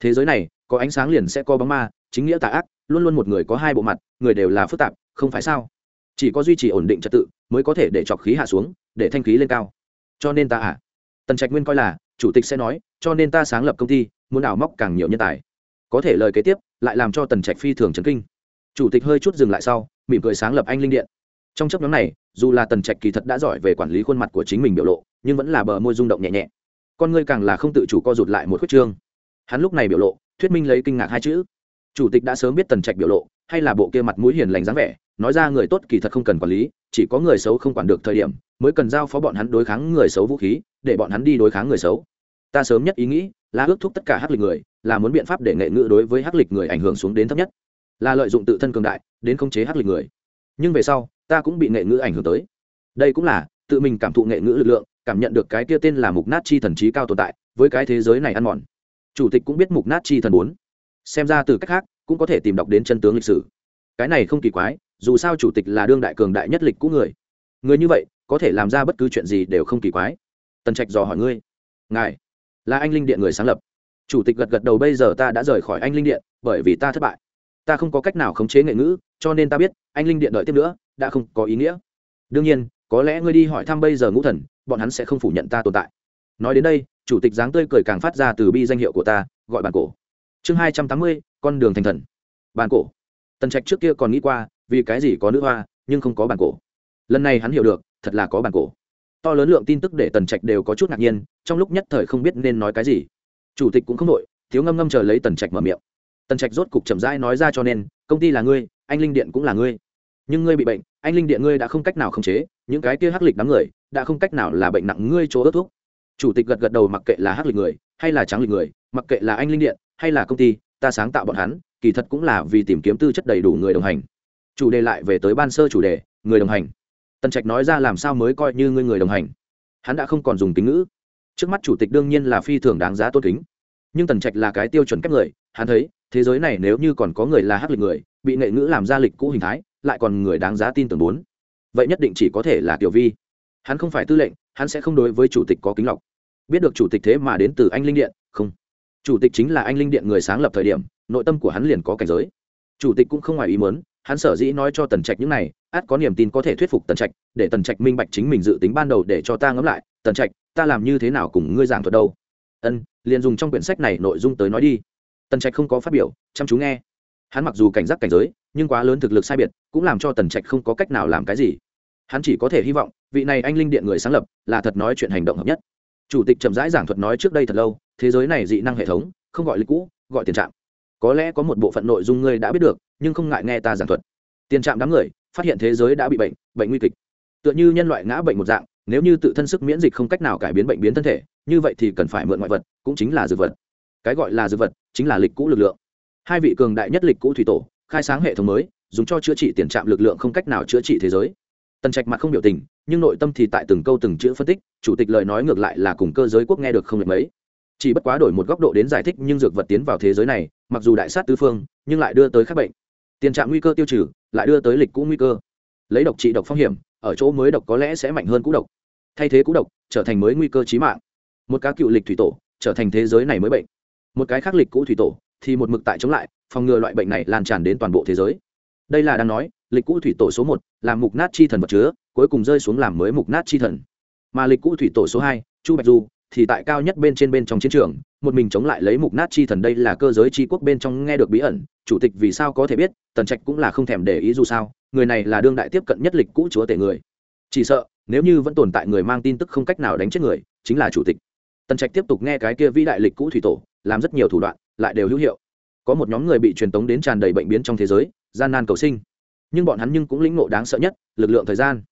Thế giới này, có ánh sáng liền sẽ có bóng ma, chính nghĩa tà ác, luôn luôn một người có hai bộ mặt, người đều là phức tạp, không phải sao? Chỉ có duy trì ổn định trật tự, mới có thể để chọc khí hạ xuống, để thanh khí lên cao. Cho nên ta à? Tần trạch nguyên coi là, chủ tịch sẽ nói, cho nên ta sáng lập công ty, muốn đào móc càng nhiều nhân tài. Có thể lời kế tiếp, lại làm cho tần trạch phi thường chấn kinh chủ tịch hơi chút dừng lại sau, mỉm cười sáng lập anh linh điện. Trong chấp nhóm này, dù là tần trạch kỳ thật đã giỏi về quản lý khuôn mặt của chính mình biểu lộ, nhưng vẫn là bờ môi rung động nhẹ nhẹ. Con ngươi càng là không tự chủ co rụt lại một khuyết trương. Hắn lúc này biểu lộ, thuyết minh lấy kinh ngạc hai chữ. Chủ tịch đã sớm biết tần trạch biểu lộ, hay là bộ kia mặt mũi hiền lành dáng vẻ, nói ra người tốt kỳ thật không cần quản lý, chỉ có người xấu không quản được thời điểm, mới cần giao phó bọn hắn đối kháng người xấu vũ khí, để bọn hắn đi đối kháng người xấu. Ta sớm nhất ý nghĩ, là ước thúc tất cả hắc lịch người, là muốn biện pháp để nghệ ngữ đối với hắc lịch người ảnh hưởng xuống đến thấp nhất là lợi dụng tự thân cường đại đến khống chế hắc lịch người. Nhưng về sau, ta cũng bị nghệ ngữ ảnh hưởng tới. Đây cũng là tự mình cảm thụ nghệ ngữ lực lượng, cảm nhận được cái kia tên là mục nát chi thần trí cao tồn tại, với cái thế giới này ăn mòn. Chủ tịch cũng biết mục nát chi thần bốn. Xem ra từ cách khác, cũng có thể tìm đọc đến chân tướng lịch sử. Cái này không kỳ quái, dù sao chủ tịch là đương đại cường đại nhất lịch cũ người. Người như vậy, có thể làm ra bất cứ chuyện gì đều không kỳ quái. Tần trạch dò hỏi ngươi. Ngài là anh linh điện người sáng lập. Chủ tịch gật gật đầu, bây giờ ta đã rời khỏi anh linh điện, bởi vì ta thất bại ta không có cách nào khống chế nghệ ngữ, cho nên ta biết, anh linh điện đợi tiếp nữa, đã không có ý nghĩa. Đương nhiên, có lẽ ngươi đi hỏi thăm bây giờ ngũ thần, bọn hắn sẽ không phủ nhận ta tồn tại. Nói đến đây, chủ tịch dáng tươi cười càng phát ra từ bi danh hiệu của ta, gọi bản cổ. Chương hai trăm tám mươi, con đường thành thần. Bản cổ. Tần trạch trước kia còn nghĩ qua, vì cái gì có nữ hoa, nhưng không có bản cổ. Lần này hắn hiểu được, thật là có bản cổ. To lớn lượng tin tức để tần trạch đều có chút ngạc nhiên, trong lúc nhất thời không biết nên nói cái gì. Chủ tịch cũng không đội thiếu ngâm ngâm chờ lấy tần trạch mở miệng tần trạch rốt cục chậm rãi nói ra cho nên, công ty là ngươi, anh linh điện cũng là ngươi. Nhưng ngươi bị bệnh, anh linh điện ngươi đã không cách nào khống chế, những cái kia hắc lịch đám người, đã không cách nào là bệnh nặng ngươi chỗ ớt thuốc chủ tịch gật gật đầu mặc kệ là hắc lịch người, hay là trắng lịch người, mặc kệ là anh linh điện, hay là công ty, ta sáng tạo bọn hắn, kỳ thật cũng là vì tìm kiếm tư chất đầy đủ người đồng hành. Chủ đề lại về tới ban sơ chủ đề, người đồng hành. Tần trạch nói ra làm sao mới coi như ngươi người đồng hành. Hắn đã không còn dùng tính ngữ. Trước mắt chủ tịch đương nhiên là phi thường đáng giá tốt kính. Nhưng tần trạch là cái tiêu chuẩn kép người, hắn thấy thế giới này nếu như còn có người là hắc lịch người, bị nghệ ngữ làm ra lịch cũ hình thái, lại còn người đáng giá tin tưởng bốn. Vậy nhất định chỉ có thể là tiểu vi. Hắn không phải tư lệnh, hắn sẽ không đối với chủ tịch có kính lọc. Biết được chủ tịch thế mà đến từ anh linh điện, không. Chủ tịch chính là anh linh điện người sáng lập thời điểm, nội tâm của hắn liền có cảnh giới. Chủ tịch cũng không ngoài ý muốn, hắn sở dĩ nói cho tần trạch những này át có niềm tin có thể thuyết phục tần trạch, để tần trạch minh bạch chính mình dự tính ban đầu để cho ta ngẫm lại, tần trạch, ta làm như thế nào cùng ngươi giảng thuật đâu? Ân, liền dùng trong quyển sách này nội dung tới nói đi tần trạch không có phát biểu, chăm chú nghe. Hắn mặc dù cảnh giác cảnh giới, nhưng quá lớn thực lực sai biệt, cũng làm cho tần trạch không có cách nào làm cái gì. Hắn chỉ có thể hy vọng, vị này anh linh điện người sáng lập, là thật nói chuyện hành động hợp nhất. Chủ tịch chậm rãi giảng thuật nói trước đây thật lâu, thế giới này dị năng hệ thống, không gọi lịch cũ, gọi tiền trạm. Có lẽ có một bộ phận nội dung ngươi đã biết được, nhưng không ngại nghe ta giảng thuật. Tiền trạm đám người, phát hiện thế giới đã bị bệnh bệnh nguy kịch. Tựa như nhân loại ngã bệnh một dạng, nếu như tự thân sức miễn dịch không cách nào cải biến bệnh biến thân thể, như vậy thì cần phải mượn ngoại vật, cũng chính là dược vật cái gọi là dược vật chính là lịch cũ lực lượng. Hai vị cường đại nhất lịch cũ thủy tổ, khai sáng hệ thống mới, dùng cho chữa trị tiền trạm lực lượng không cách nào chữa trị thế giới. Tần trạch mặt không biểu tình, nhưng nội tâm thì tại từng câu từng chữ phân tích, chủ tịch lời nói ngược lại là cùng cơ giới quốc nghe được không được mấy. Chỉ bất quá đổi một góc độ đến giải thích nhưng dược vật tiến vào thế giới này, mặc dù đại sát tứ phương, nhưng lại đưa tới các bệnh. Tiền trạm nguy cơ tiêu trừ, lại đưa tới lịch cũ nguy cơ. Lấy độc trị độc phong hiểm, ở chỗ mới độc có lẽ sẽ mạnh hơn cũ độc. Thay thế cũ độc, trở thành mới nguy cơ chí mạng. Một cá cựu lịch thủy tổ, trở thành thế giới này mới bệnh một cái khác lịch cũ thủy tổ, thì một mực tại chống lại, phòng ngừa loại bệnh này lan tràn đến toàn bộ thế giới. Đây là đang nói, lịch cũ thủy tổ số một làm mục nát chi thần vật chứa, cuối cùng rơi xuống làm mới mục nát chi thần. Mà lịch cũ thủy tổ số hai, chu bạch du, thì tại cao nhất bên trên bên trong chiến trường, một mình chống lại lấy mục nát chi thần đây là cơ giới chi quốc bên trong nghe được bí ẩn, chủ tịch vì sao có thể biết, tần trạch cũng là không thèm để ý dù sao, người này là đương đại tiếp cận nhất lịch cũ chúa tể người. Chỉ sợ, nếu như vẫn tồn tại người mang tin tức không cách nào đánh chết người, chính là chủ tịch. Tần trạch tiếp tục nghe cái kia vĩ đại lịch cũ thủy tổ làm rất nhiều thủ đoạn, lại đều hữu hiệu. Có một nhóm người bị truyền tống đến tràn đầy bệnh biến trong thế giới, gian nan cầu sinh. Nhưng bọn hắn nhưng cũng lĩnh ngộ đáng sợ nhất, lực lượng thời gian.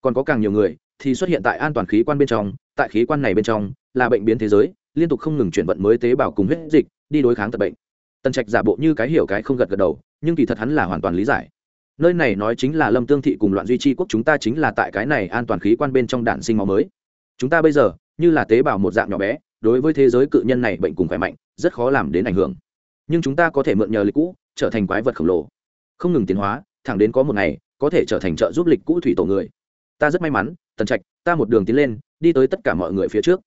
Còn có càng nhiều người, thì xuất hiện tại an toàn khí quan bên trong, tại khí quan này bên trong, là bệnh biến thế giới, liên tục không ngừng chuyển vận mới tế bào cùng huyết dịch, đi đối kháng tật bệnh. Tần trạch giả bộ như cái hiểu cái không gật gật đầu, nhưng kỳ thật hắn là hoàn toàn lý giải. Nơi này nói chính là lâm tương thị cùng loạn duy trì quốc chúng ta chính là tại cái này an toàn khí quan bên trong đạn sinh máu mới. Chúng ta bây giờ, như là tế bào một dạng nhỏ bé đối với thế giới cự nhân này bệnh cùng khỏe mạnh, rất khó làm đến ảnh hưởng. Nhưng chúng ta có thể mượn nhờ lịch cũ, trở thành quái vật khổng lồ. Không ngừng tiến hóa, thẳng đến có một ngày, có thể trở thành trợ giúp lịch cũ thủy tổ người. Ta rất may mắn, tần trạch, ta một đường tiến lên, đi tới tất cả mọi người phía trước.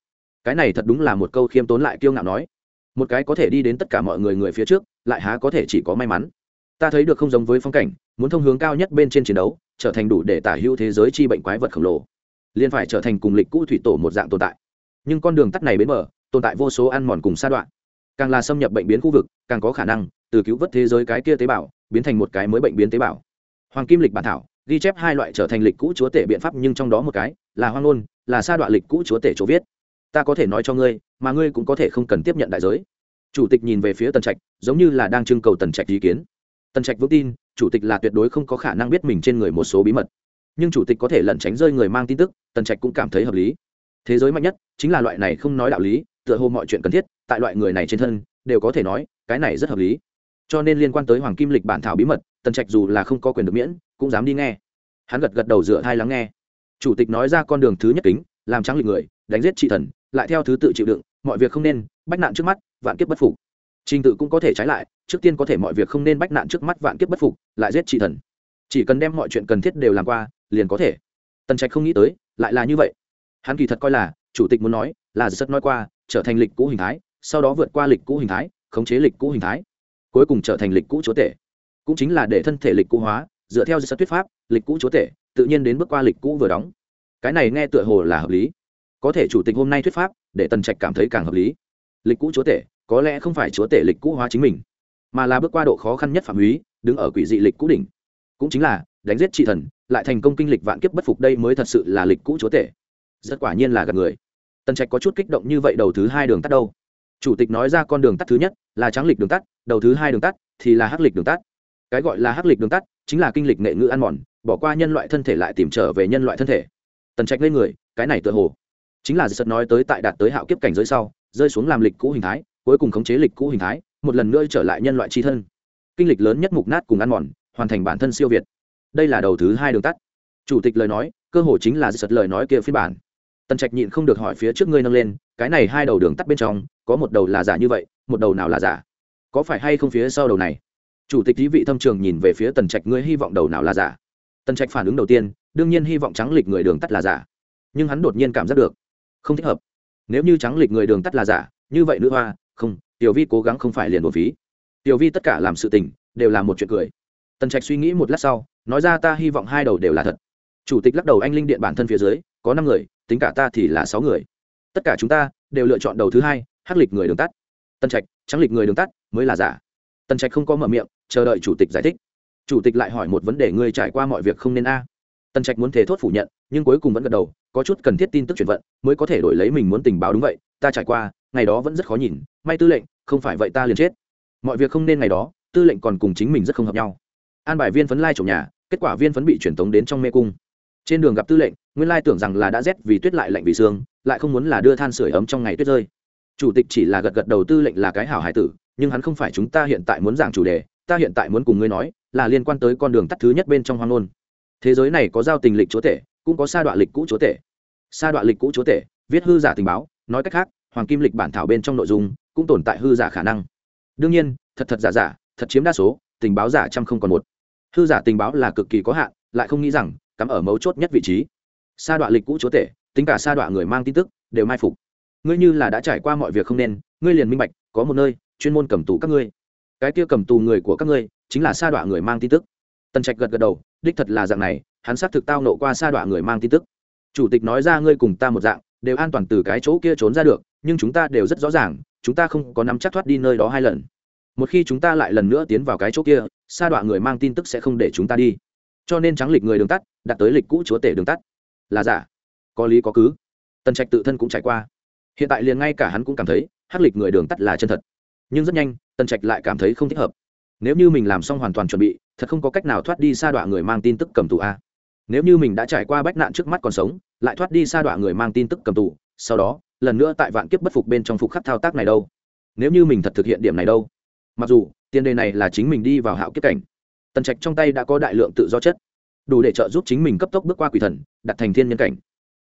Cái này thật đúng là một câu khiêm tốn lại kiêu ngạo nói. Một cái có thể đi đến tất cả mọi người người phía trước, lại há có thể chỉ có may mắn. Ta thấy được không giống với phong cảnh, muốn thông hướng cao nhất bên trên chiến đấu, trở thành đủ để tả hữu thế giới chi bệnh quái vật khổng lồ. Liền phải trở thành cùng lịch cũ thủy tổ một dạng tồn tại nhưng con đường tắt này bến mở tồn tại vô số ăn mòn cùng sa đoạn. Càng là xâm nhập bệnh biến khu vực, càng có khả năng, từ cứu vớt thế giới cái kia tế bào, biến thành một cái mới bệnh biến tế bào. Hoàng kim lịch bản thảo ghi chép hai loại trở thành lịch cũ chúa tể biện pháp nhưng trong đó một cái là hoang ngôn, là sa đoạn lịch cũ chúa tể chỗ viết. Ta có thể nói cho ngươi, mà ngươi cũng có thể không cần tiếp nhận đại giới. Chủ tịch nhìn về phía tần trạch, giống như là đang trưng cầu tần trạch ý kiến. Tần trạch vững tin, chủ tịch là tuyệt đối không có khả năng biết mình trên người một số bí mật. Nhưng chủ tịch có thể lẩn tránh rơi người mang tin tức, tần trạch cũng cảm thấy hợp lý thế giới mạnh nhất chính là loại này không nói đạo lý, tựa hồ mọi chuyện cần thiết, tại loại người này trên thân, đều có thể nói, cái này rất hợp lý. Cho nên liên quan tới hoàng kim lịch bản thảo bí mật, tần trạch dù là không có quyền được miễn, cũng dám đi nghe. Hắn gật gật đầu dựa hai lắng nghe. Chủ tịch nói ra con đường thứ nhất kính, làm trắng lịch người, đánh giết trị thần, lại theo thứ tự chịu đựng, mọi việc không nên, bách nạn trước mắt, vạn kiếp bất phục. Trình tự cũng có thể trái lại, trước tiên có thể mọi việc không nên bách nạn trước mắt, vạn kiếp bất phục, lại giết trị thần. Chỉ cần đem mọi chuyện cần thiết đều làm qua, liền có thể. Tần trạch không nghĩ tới, lại là như vậy hắn kỳ thật coi là chủ tịch muốn nói là rất nói qua trở thành lịch cũ hình thái sau đó vượt qua lịch cũ hình thái khống chế lịch cũ hình thái cuối cùng trở thành lịch cũ chúa tể cũng chính là để thân thể lịch cũ hóa dựa theo rất thuyết pháp lịch cũ chúa tể tự nhiên đến bước qua lịch cũ vừa đóng cái này nghe tựa hồ là hợp lý có thể chủ tịch hôm nay thuyết pháp để tần trạch cảm thấy càng hợp lý lịch cũ chúa tể có lẽ không phải chúa tể lịch cũ hóa chính mình mà là bước qua độ khó khăn nhất phạm húy đứng ở quỷ dị lịch cũ đỉnh cũng chính là đánh giết trị thần lại thành công kinh lịch vạn kiếp bất phục đây mới thật sự là lịch cũ chúa tể rất quả nhiên là gặp người. Tần trạch có chút kích động như vậy đầu thứ hai đường tắt đâu? Chủ tịch nói ra con đường tắt thứ nhất là trắng lịch đường tắt, đầu thứ hai đường tắt thì là hắc lịch đường tắt. Cái gọi là hắc lịch đường tắt chính là kinh lịch nghệ ngữ ăn mòn, bỏ qua nhân loại thân thể lại tìm trở về nhân loại thân thể. Tần trạch lên người, cái này tựa hồ chính là giật nói tới tại đạt tới hạo kiếp cảnh giới sau, rơi xuống làm lịch cũ hình thái, cuối cùng khống chế lịch cũ hình thái, một lần nữa trở lại nhân loại tri thân. Kinh lịch lớn nhất mục nát cùng ăn mòn, hoàn thành bản thân siêu việt. Đây là đầu thứ hai đường tắt. Chủ tịch lời nói, cơ hồ chính là giật lời nói kia phiên bản tần trạch nhịn không được hỏi phía trước ngươi nâng lên, cái này hai đầu đường tắt bên trong, có một đầu là giả như vậy, một đầu nào là giả? Có phải hay không phía sau đầu này? Chủ tịch lý vị thâm trường nhìn về phía tần trạch, ngươi hy vọng đầu nào là giả? Tần trạch phản ứng đầu tiên, đương nhiên hy vọng trắng lịch người đường tắt là giả. Nhưng hắn đột nhiên cảm giác được, không thích hợp. Nếu như trắng lịch người đường tắt là giả, như vậy nữ hoa, không, tiểu vi cố gắng không phải liền một phí. Tiểu vi tất cả làm sự tình, đều là một chuyện cười. Tần trạch suy nghĩ một lát sau, nói ra ta hy vọng hai đầu đều là thật. Chủ tịch lắc đầu anh linh điện bản thân phía dưới, có năm người tính cả ta thì là sáu người. Tất cả chúng ta đều lựa chọn đầu thứ hai, hắc lịch người đường tắt. Tân trạch trắng lịch người đường tắt mới là giả. Tân trạch không có mở miệng, chờ đợi chủ tịch giải thích. Chủ tịch lại hỏi một vấn đề, ngươi trải qua mọi việc không nên a? Tân trạch muốn thể thốt phủ nhận, nhưng cuối cùng vẫn gật đầu, có chút cần thiết tin tức chuyển vận, mới có thể đổi lấy mình muốn tình báo đúng vậy, ta trải qua, ngày đó vẫn rất khó nhìn, may tư lệnh, không phải vậy ta liền chết. Mọi việc không nên ngày đó, tư lệnh còn cùng chính mình rất không hợp nhau. An bài viên phấn lai trộm nhà, kết quả viên phấn bị truyền tống đến trong mê cung. Trên đường gặp tư lệnh nguyên lai tưởng rằng là đã rét vì tuyết lại lạnh vì sương, lại không muốn là đưa than sửa ấm trong ngày tuyết rơi. Chủ tịch chỉ là gật gật đầu tư lệnh là cái hảo hải tử, nhưng hắn không phải chúng ta hiện tại muốn giảng chủ đề, ta hiện tại muốn cùng ngươi nói, là liên quan tới con đường tắt thứ nhất bên trong hoang nôn thế giới này có giao tình lịch chúa tể, cũng có sa đoạn lịch cũ chúa tể. Sa đoạn lịch cũ chúa tể, viết hư giả tình báo, nói cách khác, hoàng kim lịch bản thảo bên trong nội dung, cũng tồn tại hư giả khả năng. Đương nhiên, thật thật giả giả, thật chiếm đa số, tình báo giả trăm không còn một. Hư giả tình báo là cực kỳ có hạn, lại không nghĩ rằng, cắm ở mấu chốt nhất vị trí sa đoạn lịch cũ chúa tể, tính cả sa đoạn người mang tin tức, đều mai phục. Ngươi như là đã trải qua mọi việc không nên, ngươi liền minh bạch, có một nơi, chuyên môn cầm tù các ngươi. Cái kia cầm tù người của các ngươi, chính là sa đoạn người mang tin tức. Tần trạch gật gật đầu, đích thật là dạng này, hắn xác thực tao nộ qua sa đoạn người mang tin tức. Chủ tịch nói ra ngươi cùng ta một dạng, đều an toàn từ cái chỗ kia trốn ra được, nhưng chúng ta đều rất rõ ràng, chúng ta không có nắm chắc thoát đi nơi đó hai lần. Một khi chúng ta lại lần nữa tiến vào cái chỗ kia, sa đoạn người mang tin tức sẽ không để chúng ta đi. Cho nên trắng lịch người đường tắt, đặt tới lịch cũ chúa tể đường tắt là giả. Có lý có cứ. Tần trạch tự thân cũng trải qua. Hiện tại liền ngay cả hắn cũng cảm thấy, hắc lịch người đường tắt là chân thật. Nhưng rất nhanh, tần trạch lại cảm thấy không thích hợp. Nếu như mình làm xong hoàn toàn chuẩn bị, thật không có cách nào thoát đi xa đoạn người mang tin tức cầm tù a. Nếu như mình đã trải qua bách nạn trước mắt còn sống, lại thoát đi xa đoạn người mang tin tức cầm tù, sau đó, lần nữa tại vạn kiếp bất phục bên trong phục khắc thao tác này đâu? Nếu như mình thật thực hiện điểm này đâu? Mặc dù, tiền đề này là chính mình đi vào hạo kiếp cảnh. Tần trạch trong tay đã có đại lượng tự do chất đủ để trợ giúp chính mình cấp tốc bước qua quỷ thần, đặt thành thiên nhân cảnh.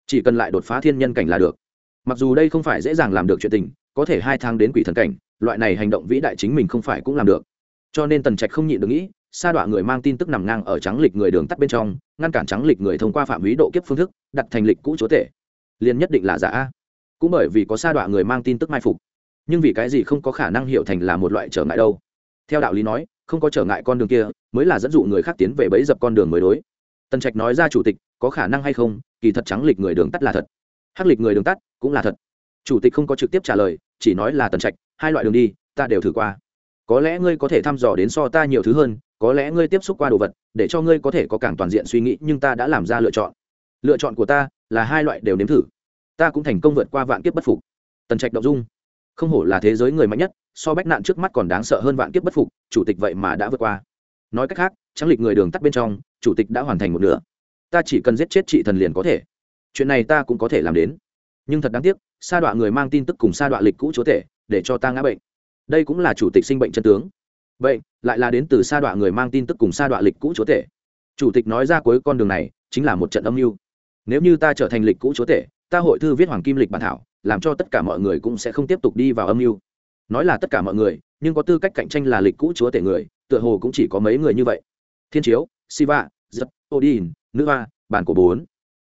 Chỉ cần lại đột phá thiên nhân cảnh là được. Mặc dù đây không phải dễ dàng làm được chuyện tình, có thể hai tháng đến quỷ thần cảnh, loại này hành động vĩ đại chính mình không phải cũng làm được. Cho nên tần trạch không nhịn được nghĩ, sa đọa người mang tin tức nằm ngang ở trắng lịch người đường tắt bên trong, ngăn cản trắng lịch người thông qua phạm vi độ kiếp phương thức, đặt thành lịch cũ chúa tể. Liền nhất định là giả. Cũng bởi vì có sa đọa người mang tin tức mai phục. Nhưng vì cái gì không có khả năng hiểu thành là một loại trở ngại đâu? Theo đạo lý nói, không có trở ngại con đường kia, mới là dẫn dụ người khác tiến về bẫy dập con đường mới đối tần trạch nói ra chủ tịch, có khả năng hay không? Kỳ thật trắng lịch người đường tắt là thật. Hắc lịch người đường tắt cũng là thật. Chủ tịch không có trực tiếp trả lời, chỉ nói là tần trạch, hai loại đường đi, ta đều thử qua. Có lẽ ngươi có thể thăm dò đến so ta nhiều thứ hơn, có lẽ ngươi tiếp xúc qua đồ vật, để cho ngươi có thể có càng toàn diện suy nghĩ, nhưng ta đã làm ra lựa chọn. Lựa chọn của ta là hai loại đều nếm thử. Ta cũng thành công vượt qua vạn kiếp bất phục. Tần trạch động dung. Không hổ là thế giới người mạnh nhất, so bách nạn trước mắt còn đáng sợ hơn vạn kiếp bất phục, chủ tịch vậy mà đã vượt qua nói cách khác trắng lịch người đường tắt bên trong, chủ tịch đã hoàn thành một nửa. Ta chỉ cần giết chết chị thần liền có thể. Chuyện này ta cũng có thể làm đến. Nhưng thật đáng tiếc, sa đọa người mang tin tức cùng sa đọa lịch cũ chúa tể, để cho ta ngã bệnh. Đây cũng là chủ tịch sinh bệnh chân tướng. Vậy, lại là đến từ sa đọa người mang tin tức cùng sa đọa lịch cũ chúa tể. Chủ tịch nói ra cuối con đường này, chính là một trận âm mưu. Nếu như ta trở thành lịch cũ chúa tể, ta hội thư viết hoàng kim lịch bản thảo, làm cho tất cả mọi người cũng sẽ không tiếp tục đi vào âm mưu nói là tất cả mọi người, nhưng có tư cách cạnh tranh là lịch cũ chúa tể người, tựa hồ cũng chỉ có mấy người như vậy. Thiên chiếu, siva, giật, odin, nữ hoa, bản của bốn.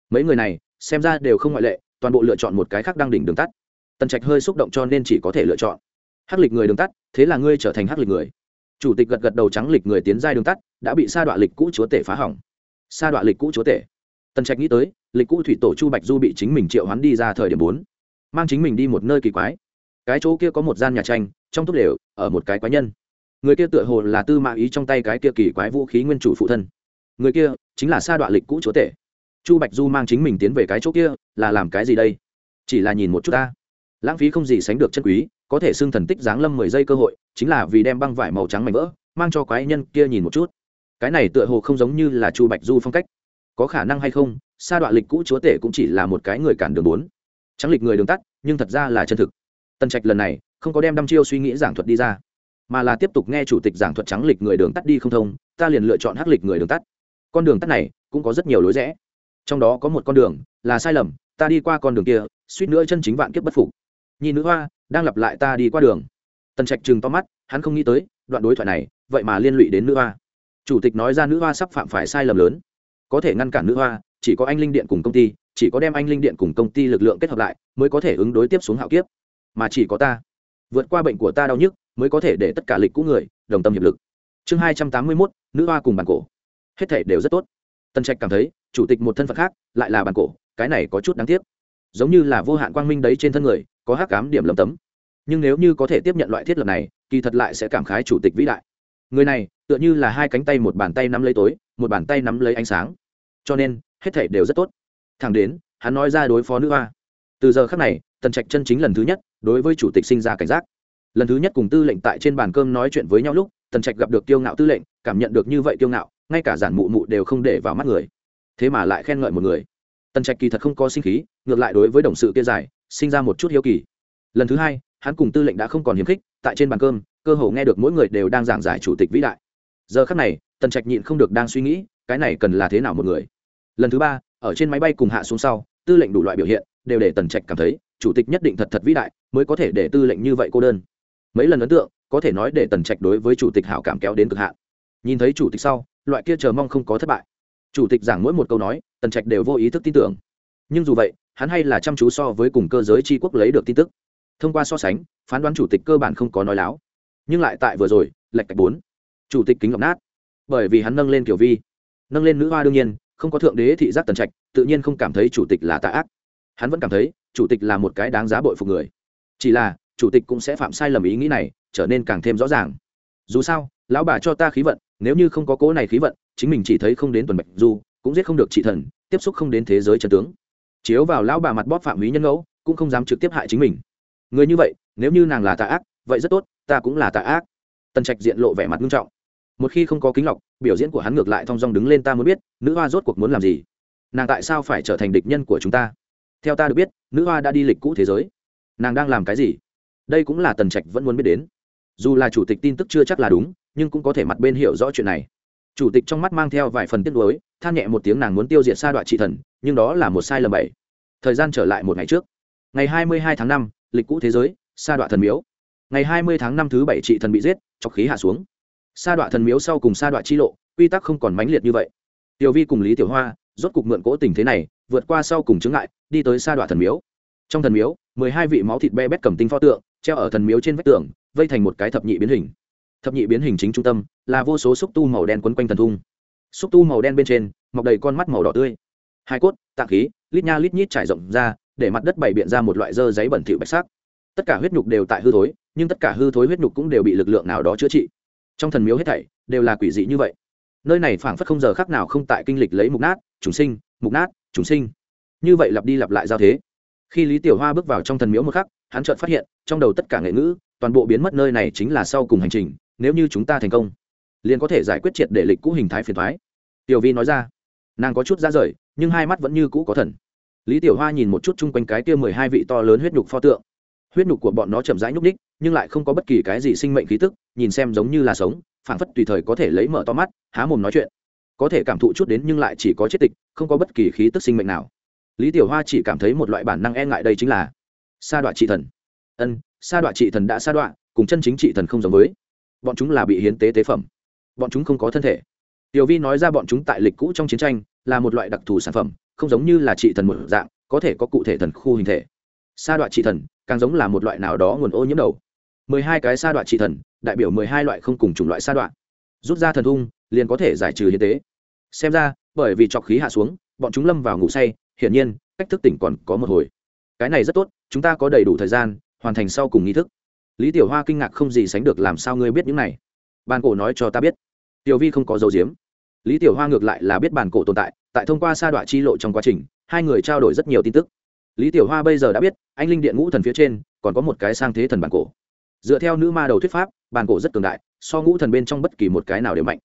Mấy người này, xem ra đều không ngoại lệ, toàn bộ lựa chọn một cái khác đang đỉnh đường tắt. Tần trạch hơi xúc động cho nên chỉ có thể lựa chọn. Hắc lịch người đường tắt, thế là ngươi trở thành hắc lịch người. Chủ tịch gật gật đầu trắng lịch người tiến giai đường tắt, đã bị sa đọa lịch cũ chúa tể phá hỏng. Sa đọa lịch cũ chúa tể. Tần trạch nghĩ tới, lịch cũ thủy tổ chu bạch du bị chính mình triệu hoán đi ra thời điểm bốn. Mang chính mình đi một nơi kỳ quái cái chỗ kia có một gian nhà tranh, trong túp lều, ở một cái quái nhân. Người kia tựa hồ là tư mã ý trong tay cái kia kỳ quái vũ khí nguyên chủ phụ thân. Người kia chính là sa đoạn lịch cũ chúa tể. Chu bạch du mang chính mình tiến về cái chỗ kia, là làm cái gì đây? Chỉ là nhìn một chút ta. Lãng phí không gì sánh được chân quý, có thể xưng thần tích giáng lâm mười giây cơ hội, chính là vì đem băng vải màu trắng mảnh vỡ, mang cho quái nhân kia nhìn một chút. Cái này tựa hồ không giống như là chu bạch du phong cách. Có khả năng hay không, sa đoạn lịch cũ chúa tể cũng chỉ là một cái người cản đường bốn. Trắng lịch người đường tắt, nhưng thật ra là chân thực. Tần trạch lần này không có đem đăm chiêu suy nghĩ giảng thuật đi ra, mà là tiếp tục nghe chủ tịch giảng thuật trắng lịch người đường tắt đi không thông, ta liền lựa chọn hắc lịch người đường tắt. Con đường tắt này cũng có rất nhiều lối rẽ. Trong đó có một con đường là sai lầm, ta đi qua con đường kia, suýt nữa chân chính vạn kiếp bất phục. Nhìn nữ hoa đang lặp lại ta đi qua đường. Tần trạch chừng to mắt, hắn không nghĩ tới, đoạn đối thoại này, vậy mà liên lụy đến nữ hoa. Chủ tịch nói ra nữ hoa sắp phạm phải sai lầm lớn. Có thể ngăn cản nữ hoa, chỉ có anh linh điện cùng công ty, chỉ có đem anh linh điện cùng công ty lực lượng kết hợp lại, mới có thể ứng đối tiếp xuống hạo kiếp mà chỉ có ta. Vượt qua bệnh của ta đau nhức, mới có thể để tất cả lịch cũ người đồng tâm hiệp lực. Chương hai trăm tám mươi mốt, nữ hoa cùng bàn cổ. Hết thể đều rất tốt. Tân trạch cảm thấy, chủ tịch một thân phận khác, lại là bàn cổ, cái này có chút đáng tiếc. Giống như là vô hạn quang minh đấy trên thân người, có hắc cám điểm lầm tấm. Nhưng nếu như có thể tiếp nhận loại thiết lập này, kỳ thật lại sẽ cảm khái chủ tịch vĩ đại. Người này, tựa như là hai cánh tay một bàn tay nắm lấy tối, một bàn tay nắm lấy ánh sáng. Cho nên, hết thể đều rất tốt. Thẳng đến, hắn nói ra đối phó nữ hoa. Từ giờ khác này tần trạch chân chính lần thứ nhất, đối với chủ tịch sinh ra cảnh giác. Lần thứ nhất cùng tư lệnh tại trên bàn cơm nói chuyện với nhau lúc, tần trạch gặp được Tiêu ngạo tư lệnh, cảm nhận được như vậy Tiêu ngạo, ngay cả giản mụ mụ đều không để vào mắt người. Thế mà lại khen ngợi một người. Tần trạch kỳ thật không có sinh khí, ngược lại đối với đồng sự kia dài sinh ra một chút hiếu kỳ. Lần thứ hai, hắn cùng tư lệnh đã không còn hiếm khích, tại trên bàn cơm, cơ hồ nghe được mỗi người đều đang giảng giải chủ tịch vĩ đại. Giờ khắc này, tần trạch nhịn không được đang suy nghĩ, cái này cần là thế nào một người? Lần thứ ba, ở trên máy bay cùng hạ xuống sau, tư lệnh đủ loại biểu hiện, đều để tần trạch cảm thấy chủ tịch nhất định thật thật vĩ đại, mới có thể để tư lệnh như vậy cô đơn. Mấy lần ấn tượng, có thể nói để tần trạch đối với chủ tịch hảo cảm kéo đến cực hạn. Nhìn thấy chủ tịch sau, loại kia chờ mong không có thất bại. Chủ tịch giảng mỗi một câu nói, tần trạch đều vô ý thức tin tưởng. Nhưng dù vậy, hắn hay là chăm chú so với cùng cơ giới tri quốc lấy được tin tức. Thông qua so sánh, phán đoán chủ tịch cơ bản không có nói láo. Nhưng lại tại vừa rồi, lệch cạch bốn. Chủ tịch kính ngọc nát. Bởi vì hắn nâng lên kiểu vi. Nâng lên nữ hoa đương nhiên, không có thượng đế thị giác tần trạch, tự nhiên không cảm thấy chủ tịch là tạ ác hắn vẫn cảm thấy chủ tịch là một cái đáng giá bội phục người chỉ là chủ tịch cũng sẽ phạm sai lầm ý nghĩ này trở nên càng thêm rõ ràng dù sao lão bà cho ta khí vận nếu như không có cố này khí vận chính mình chỉ thấy không đến tuần bạch du cũng giết không được trị thần tiếp xúc không đến thế giới chân tướng chiếu vào lão bà mặt bóp phạm lý nhân ngẫu cũng không dám trực tiếp hại chính mình người như vậy nếu như nàng là tà ác vậy rất tốt ta cũng là tà ác tần trạch diện lộ vẻ mặt nghiêm trọng một khi không có kính lọc biểu diễn của hắn ngược lại thong dong đứng lên ta muốn biết nữ hoa rốt cuộc muốn làm gì nàng tại sao phải trở thành địch nhân của chúng ta theo ta được biết, nữ hoa đã đi lịch cũ thế giới. Nàng đang làm cái gì? Đây cũng là tần trạch vẫn muốn biết đến. Dù là chủ tịch tin tức chưa chắc là đúng, nhưng cũng có thể mặt bên hiểu rõ chuyện này. Chủ tịch trong mắt mang theo vài phần tiếc nuối, than nhẹ một tiếng nàng muốn tiêu diệt sa đoạn trị thần, nhưng đó là một sai lầm bảy. Thời gian trở lại một ngày trước. Ngày hai mươi hai tháng năm, lịch cũ thế giới, sa đoạn thần miếu. Ngày hai mươi tháng năm thứ bảy trị thần bị giết, chọc khí hạ xuống. Sa đoạn thần miếu sau cùng sa đoạn chi lộ, quy tắc không còn mãnh liệt như vậy. Tiểu vi cùng lý tiểu hoa, rốt cục mượn cỗ tình thế này vượt qua sau cùng chứng ngại, đi tới sa đoạn thần miếu. Trong thần miếu, mười hai vị máu thịt be bét cầm tinh pho tượng, treo ở thần miếu trên vách tường, vây thành một cái thập nhị biến hình. Thập nhị biến hình chính trung tâm, là vô số xúc tu màu đen quấn quanh thần thung. Xúc tu màu đen bên trên, mọc đầy con mắt màu đỏ tươi. Hai cốt, tạng khí, lít nha lít nhít trải rộng ra, để mặt đất bày biện ra một loại dơ giấy bẩn thỉu bạch sắc. Tất cả huyết nhục đều tại hư thối, nhưng tất cả hư thối huyết nhục cũng đều bị lực lượng nào đó chữa trị. Trong thần miếu hết thảy, đều là quỷ dị như vậy. Nơi này phảng phất không giờ khác nào không tại kinh lịch lấy mục nát chúng sinh, mục nát chúng sinh. Như vậy lặp đi lặp lại giao thế. Khi lý tiểu hoa bước vào trong thần miếu một khắc, hắn chợt phát hiện, trong đầu tất cả nghệ ngữ, toàn bộ biến mất nơi này chính là sau cùng hành trình, nếu như chúng ta thành công, liền có thể giải quyết triệt để lịch cũ hình thái phiền thoái tiểu vi nói ra, nàng có chút ra rời, nhưng hai mắt vẫn như cũ có thần. Lý tiểu hoa nhìn một chút chung quanh cái kia mười hai vị to lớn huyết nhục pho tượng. Huyết nhục của bọn nó chậm rãi nhúc ních nhưng lại không có bất kỳ cái gì sinh mệnh khí tức, nhìn xem giống như là sống, phảng phất tùy thời có thể lấy mở to mắt, há mồm nói chuyện có thể cảm thụ chút đến nhưng lại chỉ có chết tịch, không có bất kỳ khí tức sinh mệnh nào. Lý tiểu hoa chỉ cảm thấy một loại bản năng e ngại đây chính là sa đoạn trị thần. Ân, sa đoạn trị thần đã sa đoạn cùng chân chính trị thần không giống với. Bọn chúng là bị hiến tế tế phẩm. Bọn chúng không có thân thể. Tiểu vi nói ra bọn chúng tại lịch cũ trong chiến tranh là một loại đặc thù sản phẩm, không giống như là trị thần một dạng, có thể có cụ thể thần khu hình thể. Sa đoạn trị thần càng giống là một loại nào đó nguồn ô nhiễm đầu. Mười hai cái sa đoạn trị thần, đại biểu mười hai loại không cùng chủng loại sa đoạn rút ra thần thung liền có thể giải trừ hiến tế. Xem ra, bởi vì trọc khí hạ xuống, bọn chúng lâm vào ngủ say, hiển nhiên, cách thức tỉnh còn có một hồi. Cái này rất tốt, chúng ta có đầy đủ thời gian, hoàn thành sau cùng nghi thức. Lý tiểu hoa kinh ngạc không gì sánh được làm sao ngươi biết những này. Bàn cổ nói cho ta biết. Tiểu vi không có dấu diếm lý tiểu hoa ngược lại là biết bàn cổ tồn tại tại thông qua sa đoạn chi lộ trong quá trình, hai người trao đổi rất nhiều tin tức. Lý tiểu hoa bây giờ đã biết, anh linh điện ngũ thần phía trên, còn có một cái sang thế thần bản cổ. Dựa theo nữ ma đầu thuyết pháp, bàn cổ rất cường đại, so ngũ thần bên trong bất kỳ một cái nào đều mạnh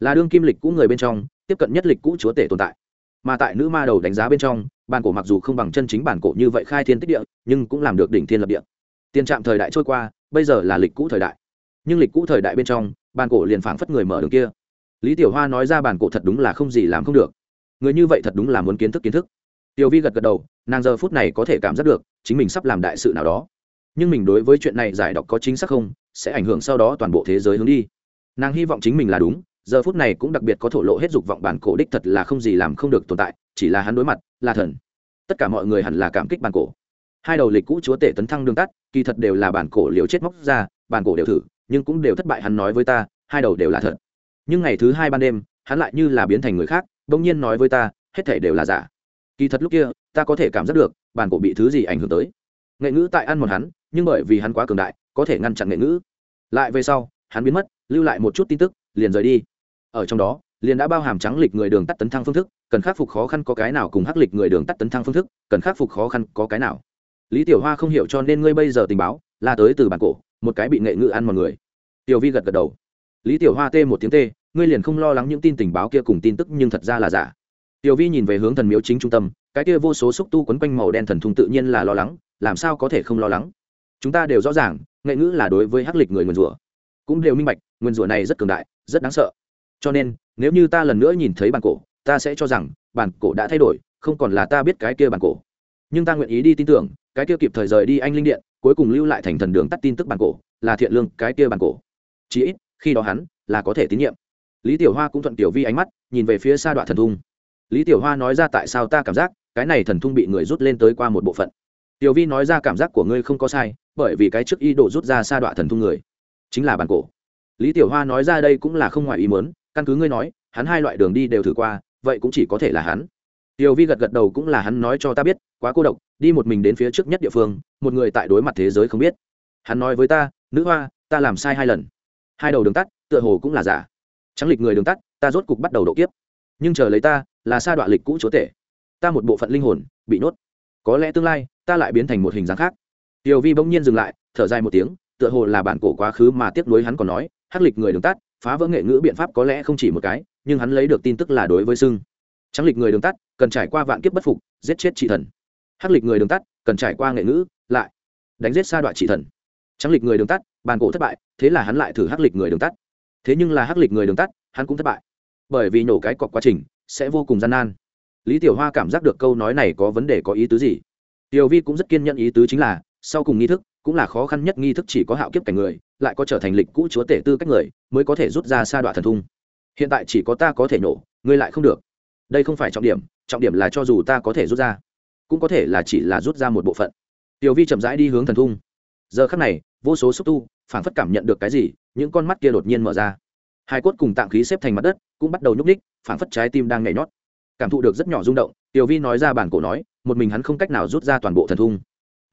là đương kim lịch cũ người bên trong, tiếp cận nhất lịch cũ chúa tể tồn tại. Mà tại nữ ma đầu đánh giá bên trong, bản cổ mặc dù không bằng chân chính bản cổ như vậy khai thiên tích địa, nhưng cũng làm được đỉnh thiên lập địa. Tiền trạm thời đại trôi qua, bây giờ là lịch cũ thời đại. Nhưng lịch cũ thời đại bên trong, bản cổ liền phảng phất người mở đường kia. Lý tiểu hoa nói ra bản cổ thật đúng là không gì làm không được. Người như vậy thật đúng là muốn kiến thức kiến thức. Tiểu vi gật gật đầu, nàng giờ phút này có thể cảm giác được, chính mình sắp làm đại sự nào đó. Nhưng mình đối với chuyện này giải đọc có chính xác không, sẽ ảnh hưởng sau đó toàn bộ thế giới hướng đi. Nàng hy vọng chính mình là đúng giờ phút này cũng đặc biệt có thổ lộ hết dục vọng bản cổ đích thật là không gì làm không được tồn tại, chỉ là hắn đối mặt, là thần. Tất cả mọi người hẳn là cảm kích bản cổ. Hai đầu lịch cũ chúa tể tấn thăng đường tắt, kỳ thật đều là bản cổ liều chết móc ra, bản cổ đều thử, nhưng cũng đều thất bại hắn nói với ta, hai đầu đều là thật. Nhưng ngày thứ hai ban đêm, hắn lại như là biến thành người khác, bỗng nhiên nói với ta, hết thể đều là giả. Kỳ thật lúc kia, ta có thể cảm giác được, bản cổ bị thứ gì ảnh hưởng tới. Nghệ ngữ tại ăn một hắn, nhưng bởi vì hắn quá cường đại, có thể ngăn chặn nghệ ngữ. Lại về sau, hắn biến mất, lưu lại một chút tin tức, liền rời đi ở trong đó, liền đã bao hàm trắng lịch người đường tắt tấn thăng phương thức, cần khắc phục khó khăn có cái nào cùng hắc lịch người đường tắt tấn thăng phương thức, cần khắc phục khó khăn có cái nào. Lý tiểu hoa không hiểu cho nên ngươi bây giờ tình báo, là tới từ bản cổ, một cái bị nghệ ngữ ăn mọi người. Tiểu vi gật gật đầu. Lý tiểu hoa tê một tiếng tê, ngươi liền không lo lắng những tin tình báo kia cùng tin tức nhưng thật ra là giả. Tiểu vi nhìn về hướng thần miếu chính trung tâm, cái kia vô số xúc tu quấn quanh màu đen thần thùng tự nhiên là lo lắng, làm sao có thể không lo lắng? Chúng ta đều rõ ràng, nghệ ngữ là đối với hắc lịch người nguyền rủa. Cũng đều minh bạch nguyền rủa này rất cường đại, rất đáng sợ cho nên, nếu như ta lần nữa nhìn thấy bản cổ, ta sẽ cho rằng, bản cổ đã thay đổi, không còn là ta biết cái kia bản cổ. Nhưng ta nguyện ý đi tin tưởng, cái kia kịp thời rời đi anh linh điện, cuối cùng lưu lại thành thần đường tắt tin tức bản cổ, là thiện lương cái kia bản cổ. Chí ít, khi đó hắn, là có thể tín nhiệm. Lý tiểu hoa cũng thuận tiểu vi ánh mắt, nhìn về phía xa đoạn thần thung. Lý tiểu hoa nói ra tại sao ta cảm giác, cái này thần thung bị người rút lên tới qua một bộ phận. Tiểu vi nói ra cảm giác của ngươi không có sai, bởi vì cái trước y đổ rút ra xa đoạn thần thung người, chính là bản cổ. Lý tiểu hoa nói ra đây cũng là không ngoài ý muốn căn cứ ngươi nói, hắn hai loại đường đi đều thử qua, vậy cũng chỉ có thể là hắn. Tiểu vi gật gật đầu cũng là hắn nói cho ta biết, quá cô độc, đi một mình đến phía trước nhất địa phương, một người tại đối mặt thế giới không biết. Hắn nói với ta, nữ hoa, ta làm sai hai lần. Hai đầu đường tắt, tựa hồ cũng là giả. Trắng lịch người đường tắt, ta rốt cục bắt đầu độ kiếp. Nhưng chờ lấy ta, là sa đoạn lịch cũ chúa tể. Ta một bộ phận linh hồn, bị nốt có lẽ tương lai, ta lại biến thành một hình dáng khác. Tiểu vi bỗng nhiên dừng lại, thở dài một tiếng, tựa hồ là bản cổ quá khứ mà tiếc nuối hắn còn nói, hắc lịch người đường tắt phá vỡ nghệ ngữ biện pháp có lẽ không chỉ một cái, nhưng hắn lấy được tin tức là đối với sưng. Trắng lịch người đường tắt, cần trải qua vạn kiếp bất phục, giết chết trị thần. Hắc lịch người đường tắt, cần trải qua nghệ ngữ, lại đánh giết sa đoạn trị thần. Trắng lịch người đường tắt, bàn cổ thất bại, thế là hắn lại thử hắc lịch người đường tắt. Thế nhưng là hắc lịch người đường tắt, hắn cũng thất bại. Bởi vì nổ cái cọc quá trình, sẽ vô cùng gian nan. Lý tiểu hoa cảm giác được câu nói này có vấn đề có ý tứ gì? Tiểu vi cũng rất kiên nhẫn ý tứ chính là, sau cùng nghi thức cũng là khó khăn nhất nghi thức chỉ có hạo kiếp cảnh người, lại có trở thành lịch cũ chúa tể tư cách người, mới có thể rút ra sa đoạn thần thung. Hiện tại chỉ có ta có thể nổ, ngươi lại không được. Đây không phải trọng điểm trọng điểm là cho dù ta có thể rút ra, cũng có thể là chỉ là rút ra một bộ phận. Tiểu vi chậm rãi đi hướng thần thung. Giờ khắc này, vô số xúc tu phản phất cảm nhận được cái gì, những con mắt kia đột nhiên mở ra. Hai cốt cùng tạng khí xếp thành mặt đất, cũng bắt đầu nhúc ních phản phất trái tim đang nhảy nhót. Cảm thụ được rất nhỏ rung động, tiểu vi nói ra bản cổ nói, một mình hắn không cách nào rút ra toàn bộ thần thung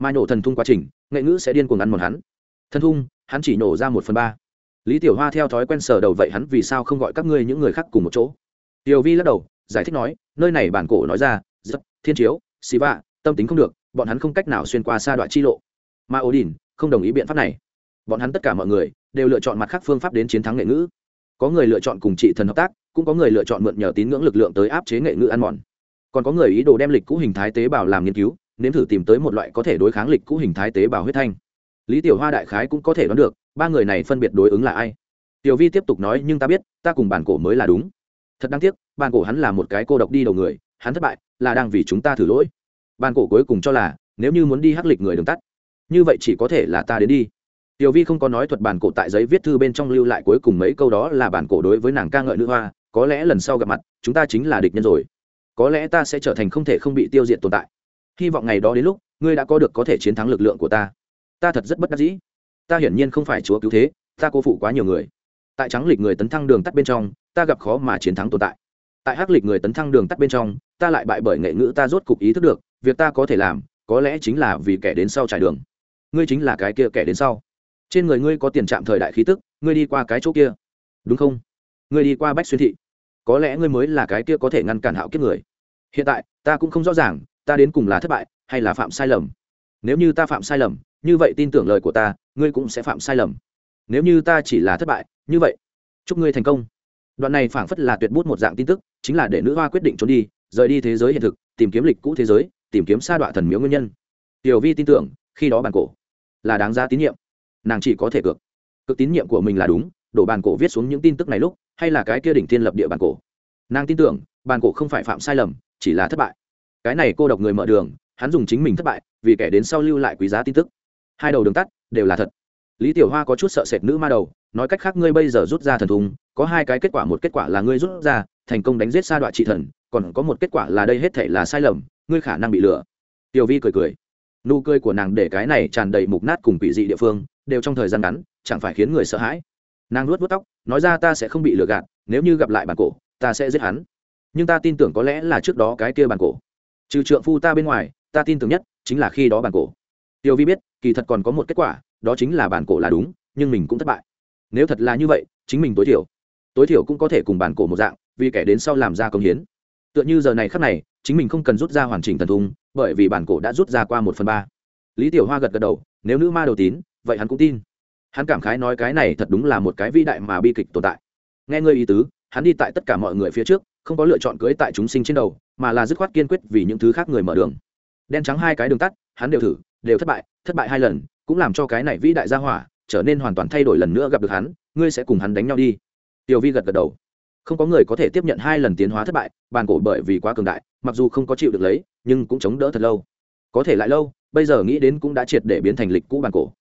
mà nổ thần thung quá trình, nghệ ngữ sẽ điên cuồng ăn một hắn. Thần thung, hắn chỉ nổ ra một phần ba. Lý tiểu hoa theo thói quen sở đầu vậy hắn vì sao không gọi các ngươi những người khác cùng một chỗ? Tiểu vi lắc đầu, giải thích nói, nơi này bản cổ nói ra rất thiên chiếu, xì vạ, tâm tính không được, bọn hắn không cách nào xuyên qua xa đoạn chi lộ. Mà odin không đồng ý biện pháp này. Bọn hắn tất cả mọi người đều lựa chọn mặt khác phương pháp đến chiến thắng nghệ ngữ. Có người lựa chọn cùng trị thần hợp tác, cũng có người lựa chọn mượn nhờ tín ngưỡng lực lượng tới áp chế nghệ ngữ ăn mòn. Còn có người ý đồ đem lịch cũ hình thái tế bào làm nghiên cứu nếm thử tìm tới một loại có thể đối kháng lịch cũ hình thái tế bào huyết thanh. Lý tiểu hoa đại khái cũng có thể đoán được, ba người này phân biệt đối ứng là ai. Tiểu vi tiếp tục nói, nhưng ta biết, ta cùng bản cổ mới là đúng. Thật đáng tiếc, bản cổ hắn là một cái cô độc đi đầu người, hắn thất bại, là đang vì chúng ta thử lỗi. Bản cổ cuối cùng cho là, nếu như muốn đi hắc lịch người đường tắt, như vậy chỉ có thể là ta đến đi. Tiểu vi không có nói thuật bản cổ tại giấy viết thư bên trong lưu lại cuối cùng mấy câu đó là bản cổ đối với nàng ca ngợi nữ hoa, có lẽ lần sau gặp mặt, chúng ta chính là địch nhân rồi. Có lẽ ta sẽ trở thành không thể không bị tiêu diệt tồn tại hy vọng ngày đó đến lúc, ngươi đã có được có thể chiến thắng lực lượng của ta. Ta thật rất bất đắc dĩ. Ta hiển nhiên không phải chúa cứu thế, ta cố phụ quá nhiều người. Tại trắng lịch người tấn thăng đường tắt bên trong, ta gặp khó mà chiến thắng tồn tại. Tại hắc lịch người tấn thăng đường tắt bên trong, ta lại bại bởi nghệ ngữ ta rốt cục ý thức được, việc ta có thể làm, có lẽ chính là vì kẻ đến sau trải đường. Ngươi chính là cái kia kẻ đến sau. Trên người ngươi có tiền trạm thời đại khí tức, ngươi đi qua cái chỗ kia. Đúng không? Ngươi đi qua bách xuyên thị. Có lẽ ngươi mới là cái kia có thể ngăn cản hạo kiếp người. Hiện tại, ta cũng không rõ ràng ta đến cùng là thất bại hay là phạm sai lầm? Nếu như ta phạm sai lầm, như vậy tin tưởng lời của ta, ngươi cũng sẽ phạm sai lầm. Nếu như ta chỉ là thất bại, như vậy, chúc ngươi thành công. Đoạn này phảng phất là tuyệt bút một dạng tin tức, chính là để nữ hoa quyết định trốn đi, rời đi thế giới hiện thực, tìm kiếm lịch cũ thế giới, tìm kiếm sa đoạn thần miếu nguyên nhân. Tiểu vi tin tưởng, khi đó bàn cổ là đáng giá tín nhiệm. Nàng chỉ có thể cược. Cực tín nhiệm của mình là đúng, đổ bàn cổ viết xuống những tin tức này lúc, hay là cái kia đỉnh thiên lập địa bàn cổ. Nàng tin tưởng bàn cổ không phải phạm sai lầm, chỉ là thất bại cái này cô độc người mở đường, hắn dùng chính mình thất bại, vì kẻ đến sau lưu lại quý giá tin tức. Hai đầu đường tắt, đều là thật. Lý tiểu hoa có chút sợ sệt nữ ma đầu, nói cách khác ngươi bây giờ rút ra thần thùng, có hai cái kết quả, một kết quả là ngươi rút ra, thành công đánh giết sa đoạn trị thần, còn có một kết quả là đây hết thể là sai lầm, ngươi khả năng bị lừa. Tiểu vi cười cười. Nụ cười của nàng để cái này tràn đầy mục nát cùng quỷ dị địa phương, đều trong thời gian ngắn, chẳng phải khiến người sợ hãi. Nàng luốt vút tóc, nói ra ta sẽ không bị lừa gạt, nếu như gặp lại bản cổ, ta sẽ giết hắn. Nhưng ta tin tưởng có lẽ là trước đó cái kia bản cổ trừ trượng phu ta bên ngoài, ta tin tưởng nhất chính là khi đó bản cổ. Tiêu vi biết, kỳ thật còn có một kết quả, đó chính là bản cổ là đúng, nhưng mình cũng thất bại. Nếu thật là như vậy, chính mình tối thiểu tối thiểu cũng có thể cùng bản cổ một dạng, vì kẻ đến sau làm ra công hiến. Tựa như giờ này khắc này, chính mình không cần rút ra hoàn chỉnh thần thung, bởi vì bản cổ đã rút ra qua một phần ba. Lý tiểu hoa gật gật đầu, nếu nữ ma đầu tín, vậy hắn cũng tin. Hắn cảm khái nói cái này thật đúng là một cái vĩ đại mà bi kịch tồn tại. Nghe ngươi ý tứ, hắn đi tại tất cả mọi người phía trước, không có lựa chọn cưới tại chúng sinh trên đầu mà là dứt khoát kiên quyết vì những thứ khác người mở đường. Đen trắng hai cái đường tắt, hắn đều thử, đều thất bại thất bại hai lần, cũng làm cho cái này vĩ đại gia hỏa trở nên hoàn toàn thay đổi lần nữa gặp được hắn, ngươi sẽ cùng hắn đánh nhau đi. Tiểu vi gật gật đầu. Không có người có thể tiếp nhận hai lần tiến hóa thất bại, bàn cổ bởi vì quá cường đại, mặc dù không có chịu được lấy, nhưng cũng chống đỡ thật lâu. Có thể lại lâu, bây giờ nghĩ đến cũng đã triệt để biến thành lịch cũ bàn cổ.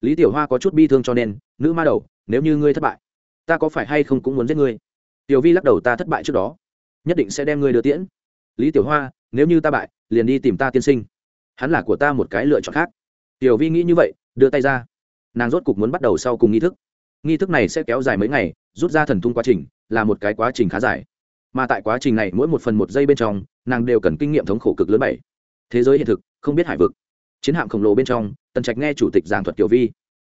Lý tiểu hoa có chút bi thương cho nên, nữ ma đầu, nếu như ngươi thất bại, ta có phải hay không cũng muốn giết ngươi? Tiểu vi lắc đầu, ta thất bại trước đó, nhất định sẽ đem ngươi đưa tiễn lý tiểu hoa, nếu như ta bại, liền đi tìm ta tiên sinh. Hắn là của ta một cái lựa chọn khác. Tiểu vi nghĩ như vậy, đưa tay ra. Nàng rốt cục muốn bắt đầu sau cùng nghi thức. Nghi thức này sẽ kéo dài mấy ngày, rút ra thần thung quá trình, là một cái quá trình khá dài. Mà tại quá trình này, mỗi một phần một giây bên trong, nàng đều cần kinh nghiệm thống khổ cực lớn bảy. Thế giới hiện thực, không biết hải vực. Chiến hạm khổng lồ bên trong, tần trạch nghe chủ tịch giảng thuật kiểu vi.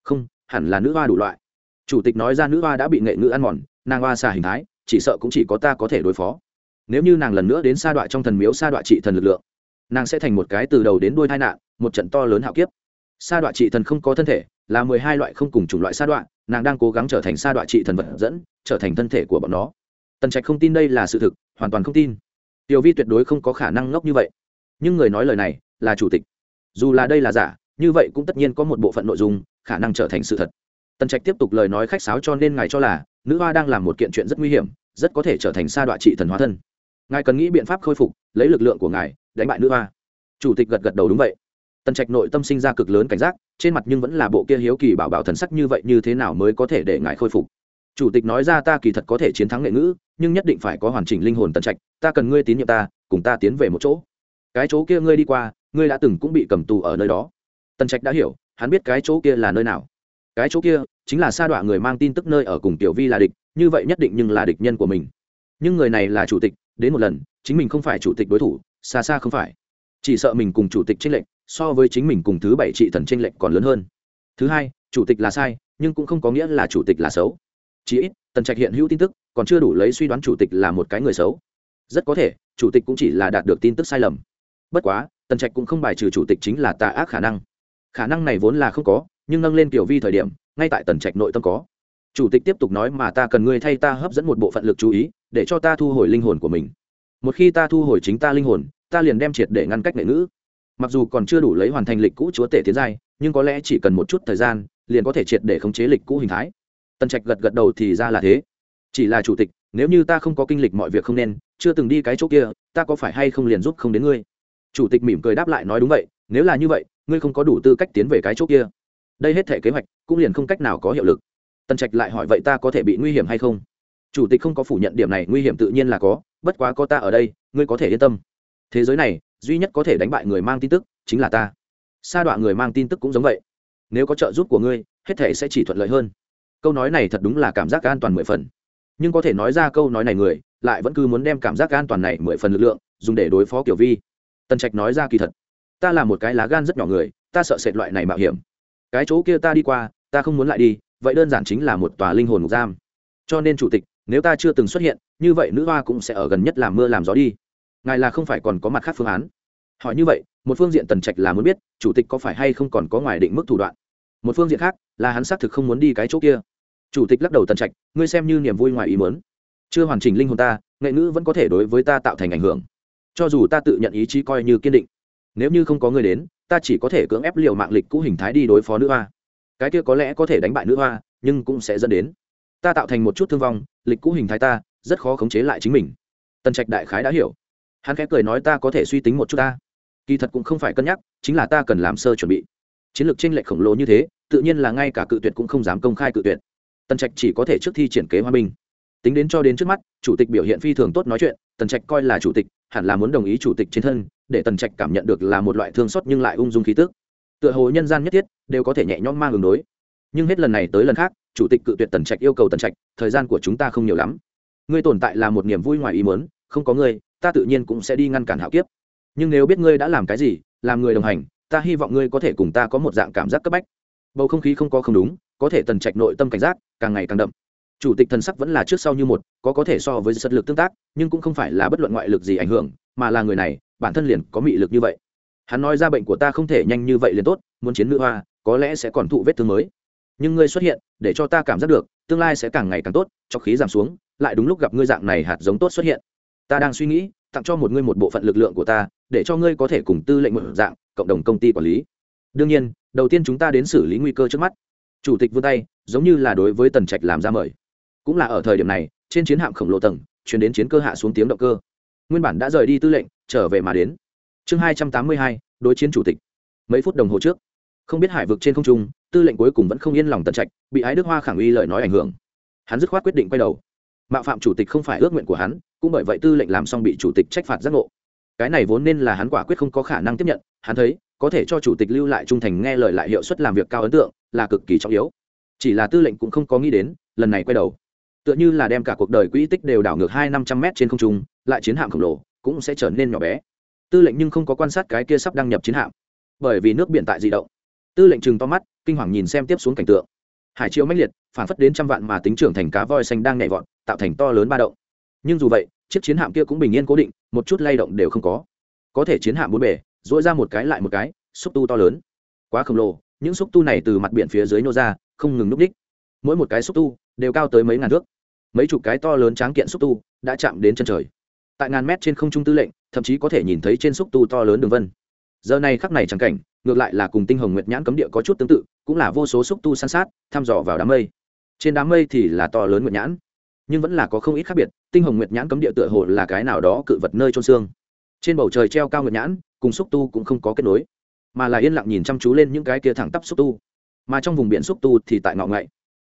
Không, hẳn là nữ hoa đủ loại. Chủ tịch nói ra nữ hoa đã bị nghệ ngữ ăn mòn, nàng hoa xà hình thái, chỉ sợ cũng chỉ có ta có thể đối phó nếu như nàng lần nữa đến sa đoạn trong thần miếu sa đoạn trị thần lực lượng, nàng sẽ thành một cái từ đầu đến đuôi tai nạn, một trận to lớn hạo kiếp. Sa đoạn trị thần không có thân thể, là mười hai loại không cùng chủng loại sa đoạn nàng đang cố gắng trở thành sa đoạn trị thần vật dẫn, trở thành thân thể của bọn nó. Tần trạch không tin đây là sự thực, hoàn toàn không tin. Tiểu vi tuyệt đối không có khả năng ngốc như vậy. Nhưng người nói lời này là chủ tịch. Dù là đây là giả, như vậy cũng tất nhiên có một bộ phận nội dung, khả năng trở thành sự thật. Tần trạch tiếp tục lời nói khách sáo cho nên ngài cho là, nữ hoa đang làm một kiện chuyện rất nguy hiểm, rất có thể trở thành sa đoạn trị thần hóa thân ngài cần nghĩ biện pháp khôi phục, lấy lực lượng của ngài, đánh bại nữ hoa. Chủ tịch gật gật đầu đúng vậy. Tần trạch nội tâm sinh ra cực lớn cảnh giác, trên mặt nhưng vẫn là bộ kia hiếu kỳ bảo bảo thần sắc như vậy như thế nào mới có thể để ngài khôi phục. Chủ tịch nói ra ta kỳ thật có thể chiến thắng nghệ ngữ, nhưng nhất định phải có hoàn chỉnh linh hồn tần trạch, ta cần ngươi tín nhiệm ta, cùng ta tiến về một chỗ. Cái chỗ kia ngươi đi qua, ngươi đã từng cũng bị cầm tù ở nơi đó. Tần trạch đã hiểu, hắn biết cái chỗ kia là nơi nào. Cái chỗ kia chính là sa đọa người mang tin tức nơi ở cùng tiểu vi là địch, như vậy nhất định nhưng là địch nhân của mình nhưng người này là chủ tịch, đến một lần, chính mình không phải chủ tịch đối thủ, xa xa không phải. Chỉ sợ mình cùng chủ tịch tranh lệnh so với chính mình cùng thứ bảy trị thần tranh lệnh còn lớn hơn. Thứ hai, chủ tịch là sai, nhưng cũng không có nghĩa là chủ tịch là xấu. Chỉ ít, tần trạch hiện hữu tin tức, còn chưa đủ lấy suy đoán chủ tịch là một cái người xấu. Rất có thể, chủ tịch cũng chỉ là đạt được tin tức sai lầm. Bất quá, tần trạch cũng không bài trừ chủ tịch chính là tà ác khả năng. Khả năng này vốn là không có, nhưng nâng lên kiểu vi thời điểm, ngay tại tần trạch nội tâm có chủ tịch tiếp tục nói mà ta cần ngươi thay ta hấp dẫn một bộ phận lực chú ý, để cho ta thu hồi linh hồn của mình. Một khi ta thu hồi chính ta linh hồn, ta liền đem triệt để ngăn cách nghệ ngữ. Mặc dù còn chưa đủ lấy hoàn thành lịch cũ chúa tể tiến giai, nhưng có lẽ chỉ cần một chút thời gian, liền có thể triệt để khống chế lịch cũ hình thái. Tần trạch gật gật đầu thì ra là thế. Chỉ là chủ tịch, nếu như ta không có kinh lịch mọi việc không nên, chưa từng đi cái chỗ kia, ta có phải hay không liền giúp không đến ngươi? Chủ tịch mỉm cười đáp lại nói đúng vậy, nếu là như vậy, ngươi không có đủ tư cách tiến về cái chỗ kia. Đây hết thể kế hoạch, cũng liền không cách nào có hiệu lực tần trạch lại hỏi vậy ta có thể bị nguy hiểm hay không? Chủ tịch không có phủ nhận điểm này, nguy hiểm tự nhiên là có, bất quá có ta ở đây, ngươi có thể yên tâm. Thế giới này, duy nhất có thể đánh bại người mang tin tức chính là ta. Sa đọa người mang tin tức cũng giống vậy. Nếu có trợ giúp của ngươi, hết thể sẽ chỉ thuận lợi hơn. Câu nói này thật đúng là cảm giác an toàn mười phần. Nhưng có thể nói ra câu nói này người, lại vẫn cứ muốn đem cảm giác an toàn này mười phần lực lượng, dùng để đối phó kiểu vi. Tần trạch nói ra kỳ thật. Ta là một cái lá gan rất nhỏ người, ta sợ sệt loại này mạo hiểm. Cái chỗ kia ta đi qua, ta không muốn lại đi vậy đơn giản chính là một tòa linh hồn ngục giam. Cho nên chủ tịch, nếu ta chưa từng xuất hiện, như vậy nữ hoa cũng sẽ ở gần nhất làm mưa làm gió đi. Ngài là không phải còn có mặt khác phương án. Hỏi như vậy, một phương diện tần trạch là muốn biết, chủ tịch có phải hay không còn có ngoài định mức thủ đoạn. Một phương diện khác, là hắn xác thực không muốn đi cái chỗ kia. Chủ tịch lắc đầu tần trạch, ngươi xem như niềm vui ngoài ý muốn. Chưa hoàn chỉnh linh hồn ta, nghệ ngữ vẫn có thể đối với ta tạo thành ảnh hưởng. Cho dù ta tự nhận ý chí coi như kiên định, nếu như không có người đến, ta chỉ có thể cưỡng ép liều mạng lịch cũ hình thái đi đối phó nữ hoa cái kia có lẽ có thể đánh bại nữ hoa, nhưng cũng sẽ dẫn đến. Ta tạo thành một chút thương vong, lịch cũ hình thái ta, rất khó khống chế lại chính mình. Tần trạch đại khái đã hiểu. Hắn khẽ cười nói ta có thể suy tính một chút ta. Kỳ thật cũng không phải cân nhắc, chính là ta cần làm sơ chuẩn bị. Chiến lược tranh lệch khổng lồ như thế, tự nhiên là ngay cả cự tuyệt cũng không dám công khai cự tuyệt. Tần trạch chỉ có thể trước thi triển kế hòa bình tính đến cho đến trước mắt, chủ tịch biểu hiện phi thường tốt nói chuyện, tần trạch coi là chủ tịch, hẳn là muốn đồng ý chủ tịch trên thân, để tần trạch cảm nhận được là một loại thương xót nhưng lại ung dung khí tức tựa hồ nhân gian nhất thiết, đều có thể nhẹ nhõm mang đường đối. Nhưng hết lần này tới lần khác, chủ tịch cự tuyệt tần trạch yêu cầu tần trạch, thời gian của chúng ta không nhiều lắm. Ngươi tồn tại là một niềm vui ngoài ý mớn không có ngươi, ta tự nhiên cũng sẽ đi ngăn cản hạo kiếp. Nhưng nếu biết ngươi đã làm cái gì, làm người đồng hành, ta hy vọng ngươi có thể cùng ta có một dạng cảm giác cấp bách. Bầu không khí không có không đúng, có thể tần trạch nội tâm cảnh giác, càng ngày càng đậm. Chủ tịch thần sắc vẫn là trước sau như một, có có thể so với sật lực tương tác, nhưng cũng không phải là bất luận ngoại lực gì ảnh hưởng, mà là người này, bản thân liền có mị lực như vậy hắn nói ra bệnh của ta không thể nhanh như vậy liền tốt, muốn chiến nữ hoa, có lẽ sẽ còn thụ vết thương mới. Nhưng ngươi xuất hiện, để cho ta cảm giác được, tương lai sẽ càng ngày càng tốt, cho khí giảm xuống, lại đúng lúc gặp ngươi dạng này hạt giống tốt xuất hiện. Ta đang suy nghĩ, tặng cho một ngươi một bộ phận lực lượng của ta, để cho ngươi có thể cùng tư lệnh một dạng, cộng đồng công ty quản lý. Đương nhiên, đầu tiên chúng ta đến xử lý nguy cơ trước mắt. Chủ tịch vươn tay, giống như là đối với tần trạch làm ra mời. Cũng là ở thời điểm này, trên chiến hạm khổng lồ tầng chuyển đến chiến cơ hạ xuống tiếng động cơ. Nguyên bản đã rời đi tư lệnh, trở về mà đến chương hai trăm tám mươi hai, đối chiến chủ tịch. Mấy phút đồng hồ trước, không biết hải vực trên không trung, tư lệnh cuối cùng vẫn không yên lòng tận trạch, bị ái đức hoa khẳng uy lời nói ảnh hưởng. Hắn dứt khoát quyết định quay đầu. Mạo phạm chủ tịch không phải ước nguyện của hắn, cũng bởi vậy tư lệnh làm xong bị chủ tịch trách phạt giác ngộ. Cái này vốn nên là hắn quả quyết không có khả năng tiếp nhận, hắn thấy, có thể cho chủ tịch lưu lại trung thành nghe lời lại hiệu suất làm việc cao ấn tượng, là cực kỳ trọng yếu. Chỉ là tư lệnh cũng không có nghĩ đến, lần này quay đầu, tựa như là đem cả cuộc đời quỹ tích đều đảo ngược hai năm trăm mét trên không trung, lại chiến hạm khổng lồ, cũng sẽ trở nên nhỏ bé tư lệnh nhưng không có quan sát cái kia sắp đăng nhập chiến hạm, bởi vì nước biển tại di động. Tư lệnh chừng to mắt, kinh hoàng nhìn xem tiếp xuống cảnh tượng. Hải chiều mãnh liệt, phản phất đến trăm vạn mà tính trưởng thành cá voi xanh đang nhảy vọt, tạo thành to lớn ba động. Nhưng dù vậy, chiếc chiến hạm kia cũng bình yên cố định, một chút lay động đều không có. Có thể chiến hạm bốn bể dỗi ra một cái lại một cái, xúc tu to lớn. Quá khổng lồ, những xúc tu này từ mặt biển phía dưới nô ra, không ngừng núp đích. Mỗi một cái xúc tu, đều cao tới mấy ngàn thước. Mấy chục cái to lớn tráng kiện xúc tu, đã chạm đến chân trời. Tại ngàn mét trên không trung tư lệnh thậm chí có thể nhìn thấy trên xúc tu to lớn đường vân. Giờ này khắc này chẳng cảnh, ngược lại là cùng tinh hồng nguyệt nhãn cấm địa có chút tương tự, cũng là vô số xúc tu san sát, thăm dò vào đám mây. Trên đám mây thì là to lớn nguyệt nhãn, nhưng vẫn là có không ít khác biệt, tinh hồng nguyệt nhãn cấm địa tựa hồ là cái nào đó cự vật nơi trôn xương. Trên bầu trời treo cao nguyệt nhãn, cùng xúc tu cũng không có kết nối, mà là yên lặng nhìn chăm chú lên những cái kia thẳng tắp xúc tu. Mà trong vùng biển xúc tu thì tại ngọ ngậy.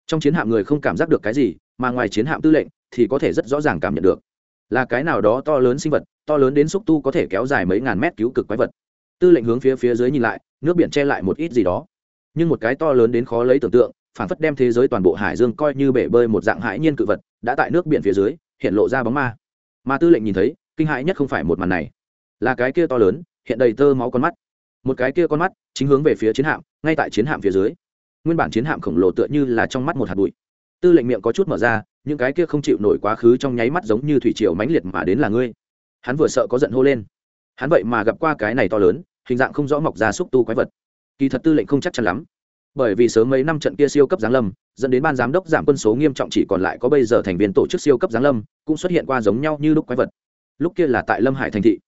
Trong chiến hạm người không cảm giác được cái gì, mà ngoài chiến hạm tư lệnh thì có thể rất rõ ràng cảm nhận được. Là cái nào đó to lớn sinh vật to lớn đến xúc tu có thể kéo dài mấy ngàn mét cứu cực quái vật. Tư lệnh hướng phía phía dưới nhìn lại, nước biển che lại một ít gì đó. Nhưng một cái to lớn đến khó lấy tưởng tượng, phản phất đem thế giới toàn bộ hải dương coi như bể bơi một dạng hãi nhiên cự vật, đã tại nước biển phía dưới, hiện lộ ra bóng ma. Mà tư lệnh nhìn thấy, kinh hãi nhất không phải một màn này, là cái kia to lớn, hiện đầy tơ máu con mắt. Một cái kia con mắt, chính hướng về phía chiến hạm, ngay tại chiến hạm phía dưới. Nguyên bản chiến hạm khổng lồ tựa như là trong mắt một hạt bụi. Tư lệnh miệng có chút mở ra, những cái kia không chịu nổi quá khứ trong nháy mắt giống như thủy triều mãnh liệt mà đến là ngươi hắn vừa sợ có giận hô lên. Hắn vậy mà gặp qua cái này to lớn, hình dạng không rõ mọc ra xúc tu quái vật. Kỳ thật tư lệnh không chắc chắn lắm. Bởi vì sớm mấy năm trận kia siêu cấp giáng lâm, dẫn đến ban giám đốc giảm quân số nghiêm trọng chỉ còn lại có bây giờ thành viên tổ chức siêu cấp giáng lâm, cũng xuất hiện qua giống nhau như lúc quái vật. Lúc kia là tại lâm hải thành thị.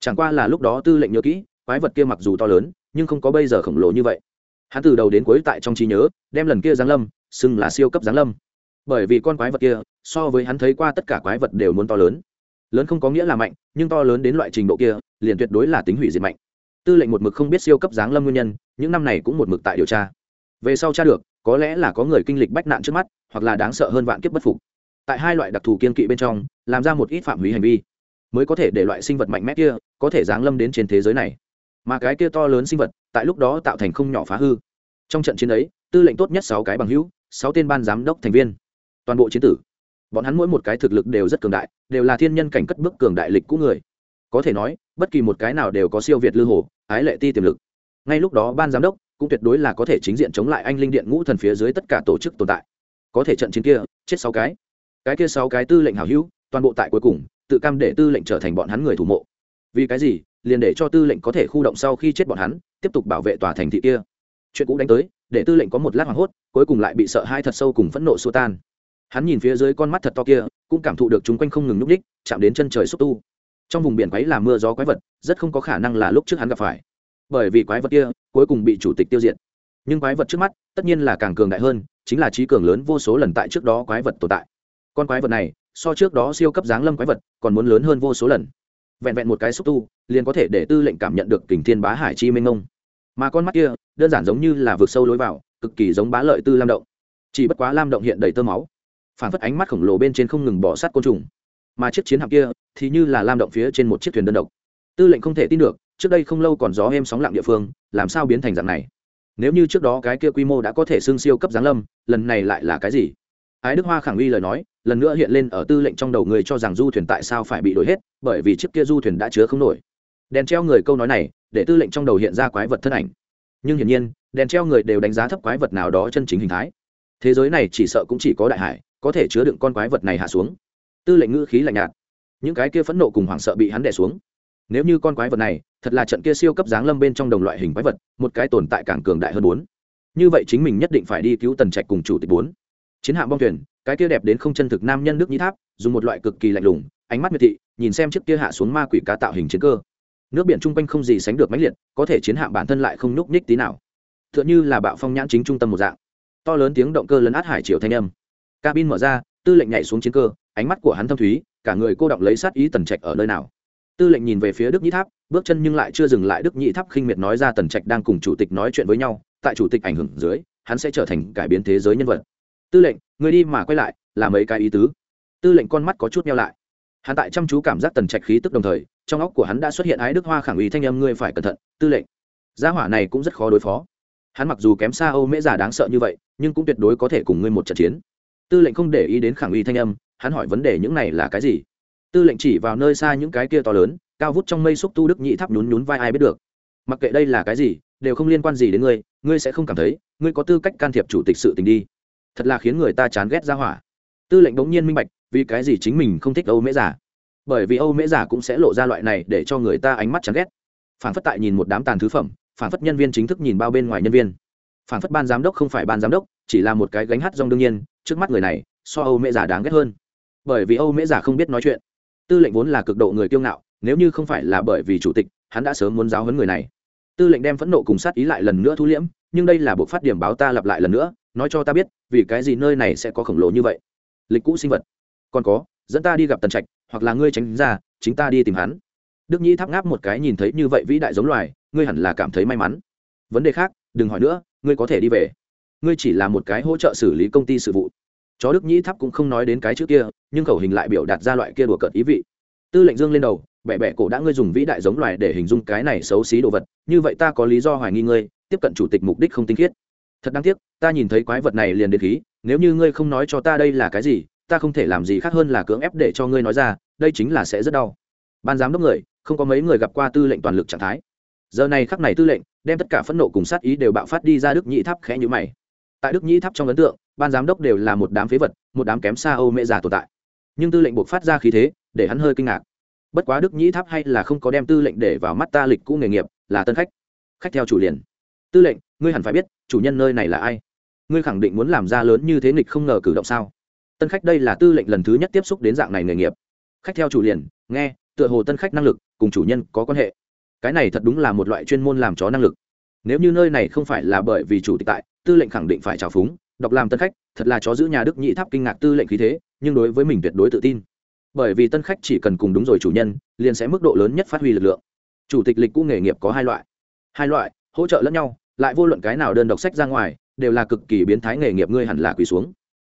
Chẳng qua là lúc đó tư lệnh nhớ kỹ, quái vật kia mặc dù to lớn, nhưng không có bây giờ khổng lồ như vậy. Hắn từ đầu đến cuối tại trong trí nhớ, đem lần kia giáng lâm, xưng là siêu cấp giáng lâm. Bởi vì con quái vật kia, so với hắn thấy qua tất cả quái vật đều muốn to lớn lớn không có nghĩa là mạnh, nhưng to lớn đến loại trình độ kia, liền tuyệt đối là tính hủy diệt mạnh. Tư lệnh một mực không biết siêu cấp giáng lâm nguyên nhân, những năm này cũng một mực tại điều tra. Về sau tra được, có lẽ là có người kinh lịch bách nạn trước mắt, hoặc là đáng sợ hơn vạn kiếp bất phục. Tại hai loại đặc thù kiên kỵ bên trong, làm ra một ít phạm hủy hành vi, mới có thể để loại sinh vật mạnh mẽ kia, có thể giáng lâm đến trên thế giới này. Mà cái kia to lớn sinh vật, tại lúc đó tạo thành không nhỏ phá hư. Trong trận chiến ấy, tư lệnh tốt nhất sáu cái bằng hữu, sáu tên ban giám đốc thành viên, toàn bộ chiến tử bọn hắn mỗi một cái thực lực đều rất cường đại, đều là thiên nhân cảnh cất bước cường đại lịch cũ người. Có thể nói, bất kỳ một cái nào đều có siêu việt lư hồ ái lệ ti tiềm lực. Ngay lúc đó ban giám đốc cũng tuyệt đối là có thể chính diện chống lại anh linh điện ngũ thần phía dưới tất cả tổ chức tồn tại. Có thể trận chiến kia, chết sáu cái. Cái kia sáu cái tư lệnh hảo hữu, toàn bộ tại cuối cùng, tự cam để tư lệnh trở thành bọn hắn người thủ mộ. Vì cái gì? Liền để cho tư lệnh có thể khu động sau khi chết bọn hắn, tiếp tục bảo vệ tòa thành thị kia. Chuyện cũ đánh tới, để tư lệnh có một lát hoảng hốt, cuối cùng lại bị sợ hai thật sâu cùng phẫn nộ xua tan hắn nhìn phía dưới con mắt thật to kia, cũng cảm thụ được chúng quanh không ngừng nhúc ních chạm đến chân trời xúc tu. Trong vùng biển quấy là mưa gió quái vật, rất không có khả năng là lúc trước hắn gặp phải. Bởi vì quái vật kia, cuối cùng bị chủ tịch tiêu diệt. Nhưng quái vật trước mắt, tất nhiên là càng cường đại hơn, chính là trí cường lớn vô số lần tại trước đó quái vật tồn tại. Con quái vật này, so trước đó siêu cấp giáng lâm quái vật, còn muốn lớn hơn vô số lần. Vẹn vẹn một cái xúc tu, liền có thể để tư lệnh cảm nhận được kình thiên bá hải chi minh ông mà con mắt kia, đơn giản giống như là vượt sâu lối vào, cực kỳ giống bá lợi tư lam động. Chỉ bất quá lam động hiện đầy tơ máu phản phất ánh mắt khổng lồ bên trên không ngừng bỏ sát côn trùng. Mà chiếc chiến hạm kia thì như là lam động phía trên một chiếc thuyền đơn độc. Tư lệnh không thể tin được, trước đây không lâu còn gió êm sóng lặng địa phương, làm sao biến thành dạng này? Nếu như trước đó cái kia quy mô đã có thể xương siêu cấp giáng lâm, lần này lại là cái gì? Ái đức hoa khẳng uy lời nói, lần nữa hiện lên ở tư lệnh trong đầu người cho rằng du thuyền tại sao phải bị đổi hết, bởi vì chiếc kia du thuyền đã chứa không nổi. Đèn treo người câu nói này, để tư lệnh trong đầu hiện ra quái vật thân ảnh. Nhưng hiển nhiên, đèn treo người đều đánh giá thấp quái vật nào đó chân chính hình thái. Thế giới này chỉ sợ cũng chỉ có đại hải có thể chứa đựng con quái vật này hạ xuống. Tư lệnh ngữ khí lạnh nhạt. Những cái kia phẫn nộ cùng hoảng sợ bị hắn đẻ xuống. Nếu như con quái vật này thật là trận kia siêu cấp giáng lâm bên trong đồng loại hình quái vật, một cái tồn tại càng cường đại hơn bốn. Như vậy chính mình nhất định phải đi cứu tần trạch cùng chủ tịch bốn. Chiến hạm bong thuyền, cái kia đẹp đến không chân thực nam nhân nước nhĩ tháp, dùng một loại cực kỳ lạnh lùng, ánh mắt miệt thị, nhìn xem chiếc kia hạ xuống ma quỷ cá tạo hình chiến cơ. Nước biển chung quanh không gì sánh được mãnh liệt, có thể chiến hạm bản thân lại không nhúc nhích tí nào. T h ư ợ n h ư là bạo phong nhãn chính trung tâm một dạng. To lớn tiếng động cơ lấn át hải triều thanh âm cabin mở ra, tư lệnh nhảy xuống chiến cơ, ánh mắt của hắn thâm thúy, cả người cô đọng lấy sát ý tần trạch ở nơi nào. Tư lệnh nhìn về phía đức nhĩ tháp, bước chân nhưng lại chưa dừng lại, đức nhĩ tháp khinh miệt nói ra tần trạch đang cùng chủ tịch nói chuyện với nhau, tại chủ tịch ảnh hưởng dưới, hắn sẽ trở thành cải biến thế giới nhân vật. Tư lệnh, người đi mà quay lại, là mấy cái ý tứ? Tư lệnh con mắt có chút nhau lại. Hắn tại chăm chú cảm giác tần trạch khí tức đồng thời, trong óc của hắn đã xuất hiện ái đức hoa khẳng ý thanh âm, ngươi phải cẩn thận, tư lệnh. Gia hỏa này cũng rất khó đối phó. Hắn mặc dù kém xa âu mễ già đáng sợ như vậy, nhưng cũng tuyệt đối có thể cùng ngươi một trận chiến tư lệnh không để ý đến khẳng uy thanh âm, hắn hỏi vấn đề những này là cái gì? Tư lệnh chỉ vào nơi xa những cái kia to lớn, cao vút trong mây xúc tu đức nhị tháp nhún nhún vai ai biết được. Mặc kệ đây là cái gì, đều không liên quan gì đến ngươi ngươi sẽ không cảm thấy, ngươi có tư cách can thiệp chủ tịch sự tình đi. Thật là khiến người ta chán ghét ra hỏa. Tư lệnh bỗng nhiên minh bạch, vì cái gì chính mình không thích âu mễ giả bởi vì âu mễ giả cũng sẽ lộ ra loại này để cho người ta ánh mắt chán ghét. Phản phất tại nhìn một đám tàn thứ phẩm, phản phất nhân viên chính thức nhìn bao bên ngoài nhân viên. Phản phất ban giám đốc không phải ban giám đốc, chỉ là một cái gánh hát rong đương nhiên trước mắt người này, so âu mễ giả đáng ghét hơn. Bởi vì âu mễ giả không biết nói chuyện. Tư lệnh vốn là cực độ người kiêu ngạo, nếu như không phải là bởi vì chủ tịch, hắn đã sớm muốn giáo huấn người này. Tư lệnh đem phẫn nộ cùng sát ý lại lần nữa thu liễm, nhưng đây là bộ phát điểm báo ta lặp lại lần nữa, nói cho ta biết, vì cái gì nơi này sẽ có khổng lồ như vậy. Lịch cũ sinh vật. Còn có, dẫn ta đi gặp tần trạch, hoặc là ngươi tránh ra, chính ta đi tìm hắn. Đức nhĩ tháp ngáp một cái nhìn thấy như vậy vĩ đại giống loài, ngươi hẳn là cảm thấy may mắn. Vấn đề khác, đừng hỏi nữa, ngươi có thể đi về ngươi chỉ là một cái hỗ trợ xử lý công ty sự vụ. Chó đức nhĩ tháp cũng không nói đến cái trước kia, nhưng khẩu hình lại biểu đạt ra loại kia đùa cợt ý vị. Tư lệnh dương lên đầu bẹ bẹ cổ đã ngươi dùng vĩ đại giống loài để hình dung cái này xấu xí đồ vật, như vậy ta có lý do hoài nghi ngươi, tiếp cận chủ tịch mục đích không tinh khiết. Thật đáng tiếc, ta nhìn thấy quái vật này liền đến khí, nếu như ngươi không nói cho ta đây là cái gì, ta không thể làm gì khác hơn là cưỡng ép để cho ngươi nói ra, đây chính là sẽ rất đau. Ban giám đốc người, không có mấy người gặp qua tư lệnh toàn lực trạng thái. Giờ này khắc này tư lệnh, đem tất cả phẫn nộ cùng sát ý đều bạo phát đi ra đức nhĩ tháp khẽ nhữ mày tại đức nhĩ tháp trong ấn tượng, ban giám đốc đều là một đám phế vật, một đám kém xa âu mẹ già tồn tại. Nhưng tư lệnh buộc phát ra khí thế, để hắn hơi kinh ngạc. Bất quá đức nhĩ tháp hay là không có đem tư lệnh để vào mắt ta lịch cũ nghề nghiệp, là tân khách. Khách theo chủ liền. Tư lệnh, ngươi hẳn phải biết, chủ nhân nơi này là ai? Ngươi khẳng định muốn làm ra lớn như thế nghịch không ngờ cử động sao? Tân khách đây là tư lệnh lần thứ nhất tiếp xúc đến dạng này nghề nghiệp. Khách theo chủ liền, nghe, tựa hồ tân khách năng lực cùng chủ nhân có quan hệ. Cái này thật đúng là một loại chuyên môn làm chó năng lực nếu như nơi này không phải là bởi vì chủ tịch tại, tư lệnh khẳng định phải trào phúng. Đọc làm tân khách, thật là chó giữ nhà đức nhị tháp kinh ngạc tư lệnh khí thế, nhưng đối với mình tuyệt đối tự tin. Bởi vì tân khách chỉ cần cùng đúng rồi chủ nhân, liền sẽ mức độ lớn nhất phát huy lực lượng. Chủ tịch lịch cũ nghề nghiệp có hai loại. Hai loại, hỗ trợ lẫn nhau, lại vô luận cái nào đơn đọc sách ra ngoài, đều là cực kỳ biến thái nghề nghiệp ngươi hẳn là quỳ xuống.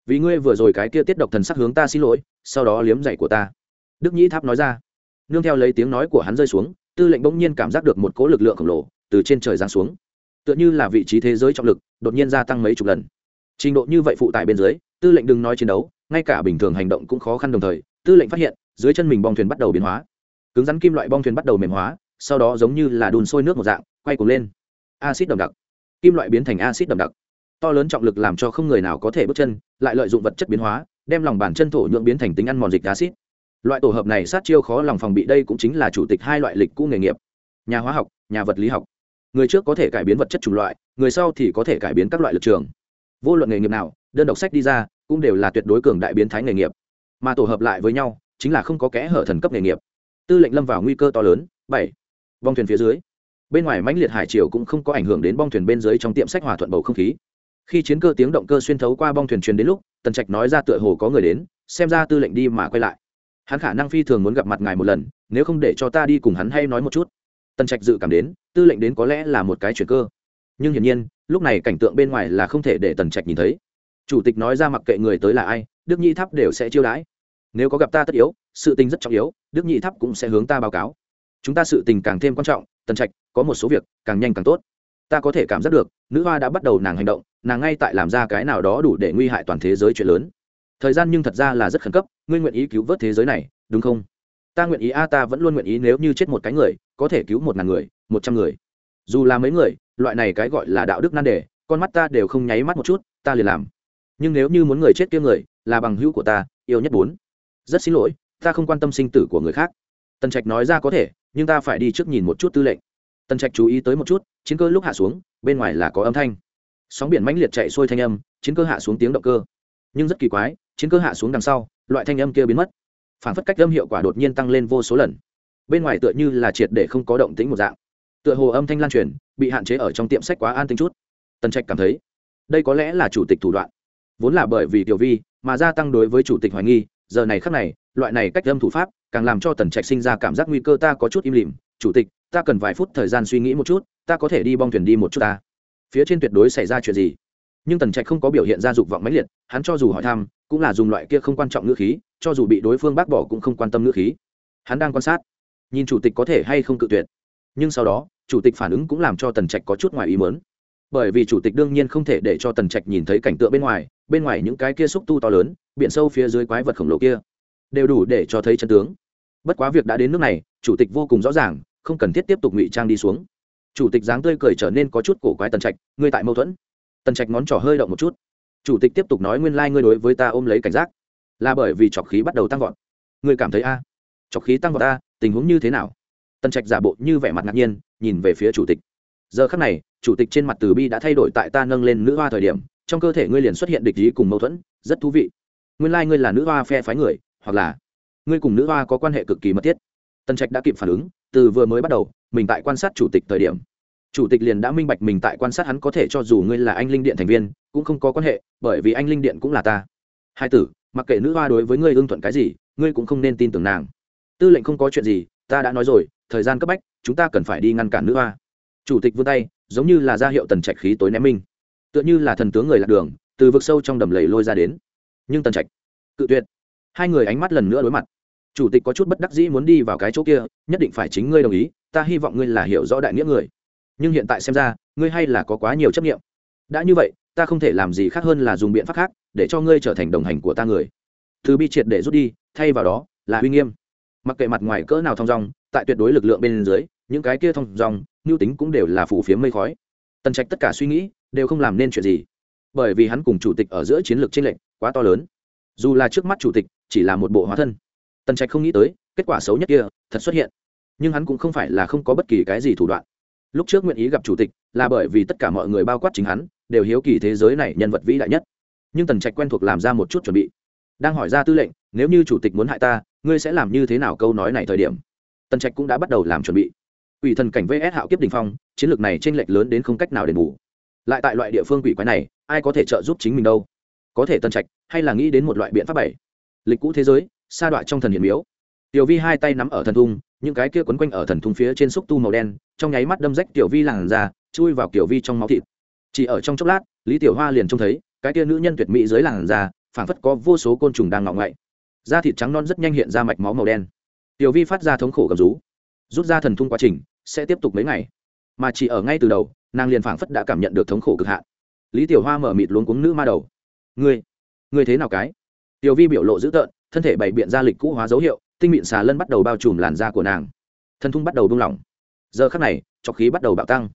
Vì ngươi vừa rồi cái kia tiết độc thần sắc hướng ta xin lỗi, sau đó liếm dạy của ta. Đức nhĩ tháp nói ra. Nương theo lấy tiếng nói của hắn rơi xuống, tư lệnh bỗng nhiên cảm giác được một cỗ lực lượng khổng lồ từ trên trời giáng xuống. Tựa như là vị trí thế giới trọng lực, đột nhiên gia tăng mấy chục lần. Trình độ như vậy phụ tải bên dưới, tư lệnh đừng nói chiến đấu, ngay cả bình thường hành động cũng khó khăn đồng thời, tư lệnh phát hiện, dưới chân mình bong thuyền bắt đầu biến hóa. Cứng rắn kim loại bong thuyền bắt đầu mềm hóa, sau đó giống như là đun sôi nước một dạng, quay cuồng lên. Acid đậm đặc. Kim loại biến thành acid đậm đặc. To lớn trọng lực làm cho không người nào có thể bước chân, lại lợi dụng vật chất biến hóa, đem lòng bàn chân thổ nhượng biến thành tính ăn mòn dịch acid loại tổ hợp này sát chiêu khó lòng phòng bị, đây cũng chính là chủ tịch hai loại lịch cũ nghề nghiệp. Nhà hóa học, nhà vật lý học người trước có thể cải biến vật chất chủng loại, người sau thì có thể cải biến các loại lực trường. Vô luận nghề nghiệp nào, đơn độc sách đi ra, cũng đều là tuyệt đối cường đại biến thái nghề nghiệp. Mà tổ hợp lại với nhau, chính là không có kẽ hở thần cấp nghề nghiệp. Tư lệnh lâm vào nguy cơ to lớn, bảy. Vong thuyền phía dưới. Bên ngoài mãnh liệt hải triều cũng không có ảnh hưởng đến bong thuyền bên dưới trong tiệm sách hòa thuận bầu không khí. Khi chiến cơ tiếng động cơ xuyên thấu qua bong thuyền truyền đến lúc, tần trạch nói ra tựa hồ có người đến, xem ra tư lệnh đi mà quay lại. Hắn khả năng phi thường muốn gặp mặt ngài một lần, nếu không để cho ta đi cùng hắn hay nói một chút tần trạch dự cảm đến, tư lệnh đến có lẽ là một cái chuyển cơ. Nhưng hiển nhiên, lúc này cảnh tượng bên ngoài là không thể để tần trạch nhìn thấy. Chủ tịch nói ra mặc kệ người tới là ai, đức nhi tháp đều sẽ chiêu đãi. Nếu có gặp ta tất yếu, sự tình rất trọng yếu, đức nhi tháp cũng sẽ hướng ta báo cáo. Chúng ta sự tình càng thêm quan trọng, tần trạch, có một số việc càng nhanh càng tốt. Ta có thể cảm giác được, nữ hoa đã bắt đầu nàng hành động, nàng ngay tại làm ra cái nào đó đủ để nguy hại toàn thế giới chuyện lớn. Thời gian nhưng thật ra là rất khẩn cấp, ngươi nguyện ý cứu vớt thế giới này, đúng không? Ta nguyện ý, a, ta vẫn luôn nguyện ý nếu như chết một cái người có thể cứu một ngàn người, một trăm người. Dù là mấy người, loại này cái gọi là đạo đức nan đề, con mắt ta đều không nháy mắt một chút, ta liền làm. Nhưng nếu như muốn người chết kia người, là bằng hữu của ta, yêu nhất bốn. Rất xin lỗi, ta không quan tâm sinh tử của người khác. Tần trạch nói ra có thể, nhưng ta phải đi trước nhìn một chút tư lệnh. Tần trạch chú ý tới một chút, chiến cơ lúc hạ xuống, bên ngoài là có âm thanh. Sóng biển mãnh liệt chạy xuôi thanh âm, chiến cơ hạ xuống tiếng động cơ. Nhưng rất kỳ quái, chiến cơ hạ xuống đằng sau, loại thanh âm kia biến mất. Phản phất cách âm hiệu quả đột nhiên tăng lên vô số lần bên ngoài tựa như là triệt để không có động tính một dạng. Tựa hồ âm thanh lan truyền, bị hạn chế ở trong tiệm sách quá an tính chút. Tần trạch cảm thấy, đây có lẽ là chủ tịch thủ đoạn. Vốn là bởi vì tiểu vi mà gia tăng đối với chủ tịch hoài nghi, giờ này khắc này, loại này cách âm thủ pháp càng làm cho tần trạch sinh ra cảm giác nguy cơ ta có chút im lìm. Chủ tịch, ta cần vài phút thời gian suy nghĩ một chút, ta có thể đi bong thuyền đi một chút ta. Phía trên tuyệt đối xảy ra chuyện gì? Nhưng tần trạch không có biểu hiện ra dục vọng mãnh liệt, hắn cho dù hỏi thăm, cũng là dùng loại kia không quan trọng ngữ khí, cho dù bị đối phương bác bỏ cũng không quan tâm ngữ khí. Hắn đang quan sát nhìn chủ tịch có thể hay không cự tuyệt. Nhưng sau đó, chủ tịch phản ứng cũng làm cho tần trạch có chút ngoài ý mớn bởi vì chủ tịch đương nhiên không thể để cho tần trạch nhìn thấy cảnh tượng bên ngoài bên ngoài những cái kia xúc tu to lớn, biển sâu phía dưới quái vật khổng lồ kia, đều đủ để cho thấy chân tướng. Bất quá việc đã đến nước này, chủ tịch vô cùng rõ ràng, không cần thiết tiếp tục ngụy trang đi xuống. Chủ tịch dáng tươi cười trở nên có chút cổ quái tần trạch, ngươi tại mâu thuẫn. Tần trạch ngón trỏ hơi động một chút. Chủ tịch tiếp tục nói, nguyên lai、like、ngươi đối với ta ôm lấy cảnh giác, là bởi vì trọc khí bắt đầu tăng vọt. Ngươi cảm thấy a? À? trọc khí tăng vọt a tình huống như thế nào? Tần trạch giả bộ như vẻ mặt ngạc nhiên, nhìn về phía chủ tịch. Giờ khắc này, chủ tịch trên mặt từ bi đã thay đổi tại ta nâng lên nữ hoa thời điểm, trong cơ thể ngươi liền xuất hiện địch ý cùng mâu thuẫn, rất thú vị. Nguyên lai、like、ngươi là nữ hoa phe phái người, hoặc là ngươi cùng nữ hoa có quan hệ cực kỳ mật thiết. Tần trạch đã kịp phản ứng, từ vừa mới bắt đầu, mình tại quan sát chủ tịch thời điểm. Chủ tịch liền đã minh bạch mình tại quan sát hắn có thể cho dù ngươi là anh linh điện thành viên, cũng không có quan hệ, bởi vì anh linh điện cũng là ta. Hai tử, mặc kệ nữ hoa đối với ngươi ưng thuận cái gì, ngươi cũng không nên tin tưởng nàng tư lệnh không có chuyện gì, ta đã nói rồi, thời gian cấp bách, chúng ta cần phải đi ngăn cản nữ hoa. Chủ tịch vươn tay, giống như là ra hiệu tần trạch khí tối ném minh tựa như là thần tướng người lạc đường, từ vực sâu trong đầm lầy lôi ra đến. Nhưng tần trạch, cự tuyệt. Hai người ánh mắt lần nữa đối mặt. Chủ tịch có chút bất đắc dĩ muốn đi vào cái chỗ kia, nhất định phải chính ngươi đồng ý, ta hy vọng ngươi là hiểu rõ đại nghĩa người. Nhưng hiện tại xem ra, ngươi hay là có quá nhiều chấp nghiệm đã như vậy, ta không thể làm gì khác hơn là dùng biện pháp khác, để cho ngươi trở thành đồng hành của ta người. Thứ bi triệt để rút đi, thay vào đó, là uy nghiêm mặc kệ mặt ngoài cỡ nào thong dong, tại tuyệt đối lực lượng bên dưới, những cái kia thong dong mưu tính cũng đều là phủ phiếm mây khói. Tần trạch tất cả suy nghĩ, đều không làm nên chuyện gì. Bởi vì hắn cùng chủ tịch ở giữa chiến lược tranh lệch quá to lớn. Dù là trước mắt chủ tịch, chỉ là một bộ hóa thân. Tần trạch không nghĩ tới, kết quả xấu nhất kia, thật xuất hiện. Nhưng hắn cũng không phải là không có bất kỳ cái gì thủ đoạn. Lúc trước nguyện ý gặp chủ tịch, là bởi vì tất cả mọi người bao quát chính hắn, đều hiếu kỳ thế giới này nhân vật vĩ đại nhất. Nhưng tần trạch quen thuộc làm ra một chút chuẩn bị. Đang hỏi ra tư lệnh, nếu như chủ tịch muốn hại ta ngươi sẽ làm như thế nào câu nói này thời điểm? Tần trạch cũng đã bắt đầu làm chuẩn bị. Ủy thần cảnh vs hạo kiếp đình phong, chiến lược này t r ê n lệch lớn đến không cách nào đền bù. Lại tại loại địa phương quỷ quái này, ai có thể trợ giúp chính mình đâu? Có thể tần trạch hay là nghĩ đến một loại biện pháp bảy? Lịch cũ thế giới, sa đọa trong thần hiển miếu. Tiểu vi hai tay nắm ở thần thung, những cái kia quấn quanh ở thần thung phía trên xúc tu màu đen, trong nháy mắt đâm rách tiểu vi làn ra chui vào kiểu vi trong máu thịt. Chỉ ở trong chốc lát, lý tiểu hoa liền trông thấy, cái kia nữ nhân tuyệt mỹ dưới làn da, phảng phất có vô số côn trùng đang ngọng ngậy da thịt trắng non rất nhanh hiện ra mạch máu màu đen. Tiểu vi phát ra thống khổ gầm rú. Rút ra thần thung quá trình, sẽ tiếp tục mấy ngày. Mà chỉ ở ngay từ đầu, nàng liền phảng phất đã cảm nhận được thống khổ cực hạn. Lý tiểu hoa mở mịt luống cuống nữ ma đầu. Ngươi ngươi thế nào cái? Tiểu vi biểu lộ dữ tợn, thân thể bày biện ra lịch cũ hóa dấu hiệu, tinh mịn xà lân bắt đầu bao trùm làn da của nàng. Thần thung bắt đầu buông lỏng. Giờ khắc này trọc khí bắt đầu bạo tăng.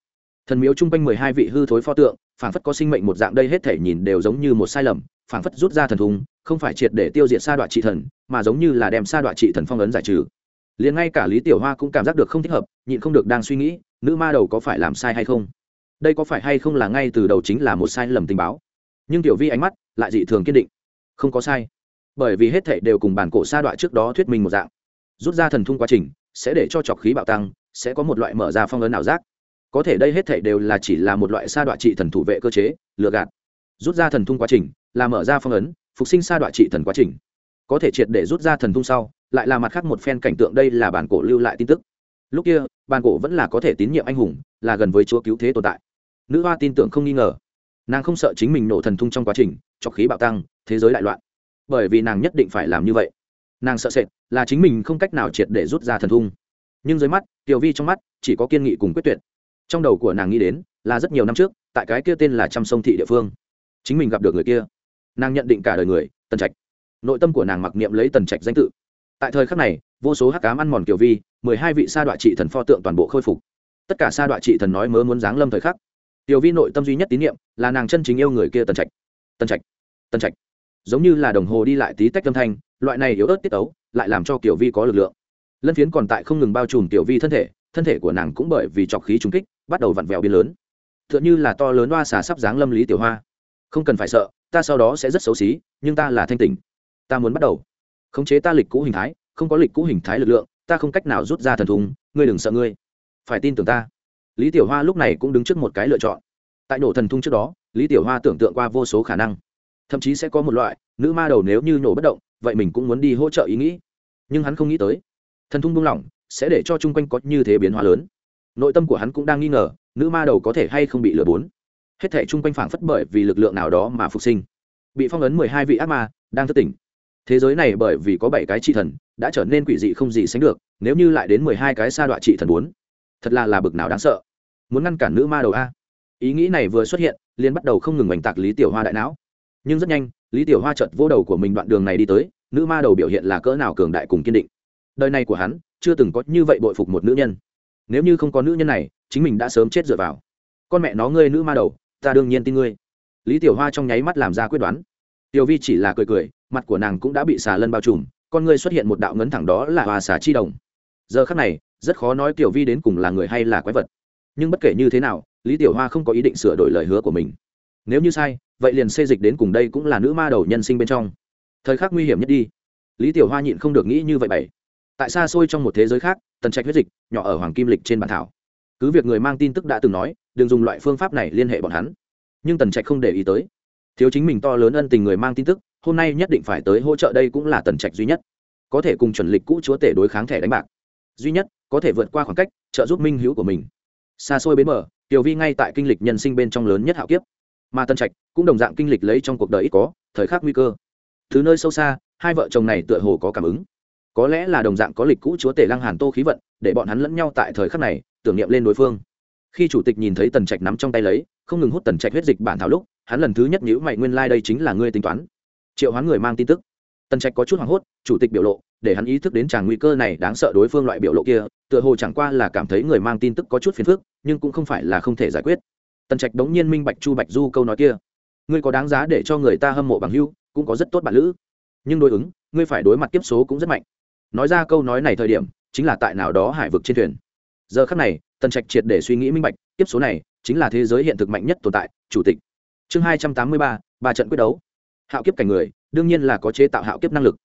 Thần miếu chung quanh mười hai vị hư thối pho tượng, phảng phất có sinh mệnh một dạng, đây hết thể nhìn đều giống như một sai lầm phảng phất rút ra thần thung không phải triệt để tiêu diệt sa đoạn trị thần, mà giống như là đem sa đoạn trị thần phong ấn giải trừ. Liền ngay cả lý tiểu hoa cũng cảm giác được không thích hợp, nhịn không được đang suy nghĩ, nữ ma đầu có phải làm sai hay không? Đây có phải hay không là ngay từ đầu chính là một sai lầm tình báo? Nhưng tiểu vi ánh mắt lại dị thường kiên định. Không có sai. Bởi vì hết thảy đều cùng bản cổ sa đoạn trước đó thuyết minh một dạng. Rút ra thần thung quá trình sẽ để cho trọc khí bạo tăng, sẽ có một loại mở ra phong ấn ảo giác. Có thể đây hết thảy đều là chỉ là một loại sa đoạn trị thần thủ vệ cơ chế, lừa gạt. Rút ra thần thung quá trình là mở ra phong ấn, phục sinh sa đoạn trị thần quá trình. Có thể triệt để rút ra thần thung sau, lại là mặt khác một phen cảnh tượng đây là bản cổ lưu lại tin tức. Lúc kia, bản cổ vẫn là có thể tín nhiệm anh hùng, là gần với chúa cứu thế tồn tại. Nữ hoa tin tưởng không nghi ngờ. Nàng không sợ chính mình nổ thần thung trong quá trình, cho khí bạo tăng, thế giới đại loạn. Bởi vì nàng nhất định phải làm như vậy. Nàng sợ sệt, là chính mình không cách nào triệt để rút ra thần thung nhưng dưới mắt, tiểu vi trong mắt, chỉ có kiên nghị cùng quyết tuyệt. Trong đầu của nàng nghĩ đến, là rất nhiều năm trước, tại cái kia tên là trăm sông thị địa phương. Chính mình gặp được người kia nàng nhận định cả đời người, tần trạch. Nội tâm của nàng mặc niệm lấy tần trạch danh tự. Tại thời khắc này, vô số hắc cám ăn mòn kiểu vi, mười hai vị sa đoạn trị thần pho tượng toàn bộ khôi phục. Tất cả sa đoạn trị thần nói mớ muốn giáng lâm thời khắc. Tiểu vi nội tâm duy nhất tín nhiệm là nàng chân chính yêu người kia tần trạch. Tần trạch tần trạch. Giống như là đồng hồ đi lại tí tách âm thanh, loại này yếu ớt tiết ấu lại làm cho kiểu vi có lực lượng. Lân phiến còn tại không ngừng bao trùm tiểu vi thân thể thân thể của nàng cũng bởi vì trọc khí trúng kích, bắt đầu vặn vẹo biến lớn. T h ư ợ n h ư là to lớn hoa xà sắp dáng lâm lý tiểu hoa. Không cần phải sợ ta sau đó sẽ rất xấu xí, nhưng ta là thanh tỉnh. Ta muốn bắt đầu. Khống chế ta lịch cũ hình thái, không có lịch cũ hình thái lực lượng, ta không cách nào rút ra thần thùng, ngươi đừng sợ ngươi. Phải tin tưởng ta. Lý tiểu hoa lúc này cũng đứng trước một cái lựa chọn. Tại nổ thần thung trước đó, lý tiểu hoa tưởng tượng qua vô số khả năng. Thậm chí sẽ có một loại, nữ ma đầu nếu như nổ bất động, vậy mình cũng muốn đi hỗ trợ ý nghĩ. Nhưng hắn không nghĩ tới. Thần thung buông lỏng, sẽ để cho chung quanh có như thế biến hóa lớn. Nội tâm của hắn cũng đang nghi ngờ, nữ ma đầu có thể hay không bị lừa bốn hết thể chung quanh phảng phất bởi vì lực lượng nào đó mà phục sinh. Bị phong ấn mười hai vị ác ma đang thất tỉnh. Thế giới này bởi vì có bảy cái trị thần, đã trở nên quỷ dị không gì sánh được, nếu như lại đến mười hai cái sa đoạn trị thần bốn, thật là là bực nào đáng sợ. Muốn ngăn cản nữ ma đầu a. Ý nghĩ này vừa xuất hiện, liền bắt đầu không ngừng oanh tạc lý tiểu hoa đại não. Nhưng rất nhanh, lý tiểu hoa chợt vô đầu của mình đoạn đường này đi tới, nữ ma đầu biểu hiện là cỡ nào cường đại cùng kiên định. Đời này của hắn, chưa từng có như vậy bội phục một nữ nhân. Nếu như không có nữ nhân này, chính mình đã sớm chết dựa vào. Con mẹ nó ngươi nữ ma đầu ta đương nhiên tin ngươi. Lý tiểu hoa trong nháy mắt làm ra quyết đoán. Tiểu vi chỉ là cười cười, mặt của nàng cũng đã bị xà lân bao trùm, con ngươi xuất hiện một đạo ngấn thẳng đó là hòa xà chi đồng. Giờ khắc này, rất khó nói tiểu vi đến cùng là người hay là quái vật. Nhưng bất kể như thế nào, lý tiểu hoa không có ý định sửa đổi lời hứa của mình. Nếu như sai, vậy liền xê dịch đến cùng đây cũng là nữ ma đầu nhân sinh bên trong. Thời khắc nguy hiểm nhất đi. Lý tiểu hoa nhịn không được nghĩ như vậy bảy tại xa xôi trong một thế giới khác, tần trạch huyết dịch, nhỏ ở hoàng kim lịch trên bản thảo cứ việc người mang tin tức đã từng nói, đừng dùng loại phương pháp này liên hệ bọn hắn. Nhưng tần trạch không để ý tới. Thiếu chính mình to lớn ân tình người mang tin tức, hôm nay nhất định phải tới hỗ trợ đây cũng là tần trạch duy nhất. Có thể cùng chuẩn lịch cũ chúa tể đối kháng thẻ đánh bạc. Duy nhất, có thể vượt qua khoảng cách, trợ giúp minh hữu của mình. Xa xôi bến mở tiểu vi ngay tại kinh lịch nhân sinh bên trong lớn nhất hạo kiếp. Mà tân trạch cũng đồng dạng kinh lịch lấy trong cuộc đời ít có, thời khắc nguy cơ. Thứ nơi sâu xa, hai vợ chồng này tựa hồ có cảm ứng. Có lẽ là đồng dạng có lịch cũ chúa tể lăng hàn tô khí vận, để bọn hắn lẫn nhau tại thời khắc này tưởng niệm lên đối phương. Khi chủ tịch nhìn thấy tần trạch nắm trong tay lấy, không ngừng hút tần trạch huyết dịch bản thảo lúc, hắn lần thứ nhất nhữ mày, nguyên lai、like、đây chính là ngươi tính toán. Triệu hoán người mang tin tức. Tần trạch có chút hoảng hốt, chủ tịch biểu lộ, để hắn ý thức đến chàng nguy cơ này đáng sợ đối phương loại biểu lộ kia, tựa hồ chẳng qua là cảm thấy người mang tin tức có chút phiền phức, nhưng cũng không phải là không thể giải quyết. Tần trạch đống nhiên minh bạch chu bạch du câu nói kia. Ngươi có đáng giá để cho người ta hâm mộ bằng hưu cũng có rất tốt bản lữ. Nhưng đối ứng, ngươi phải đối mặt tiếp số cũng rất mạnh. Nói ra câu nói này thời điểm, chính là tại nào đó hải vực trên thuyền giờ khắc này, tần trạch triệt để suy nghĩ minh bạch tiếp số này chính là thế giới hiện thực mạnh nhất tồn tại, chủ tịch. Chương hai trăm tám mươi ba ba trận quyết đấu. Hạo kiếp cảnh người, đương nhiên là có chế tạo hạo kiếp năng lực.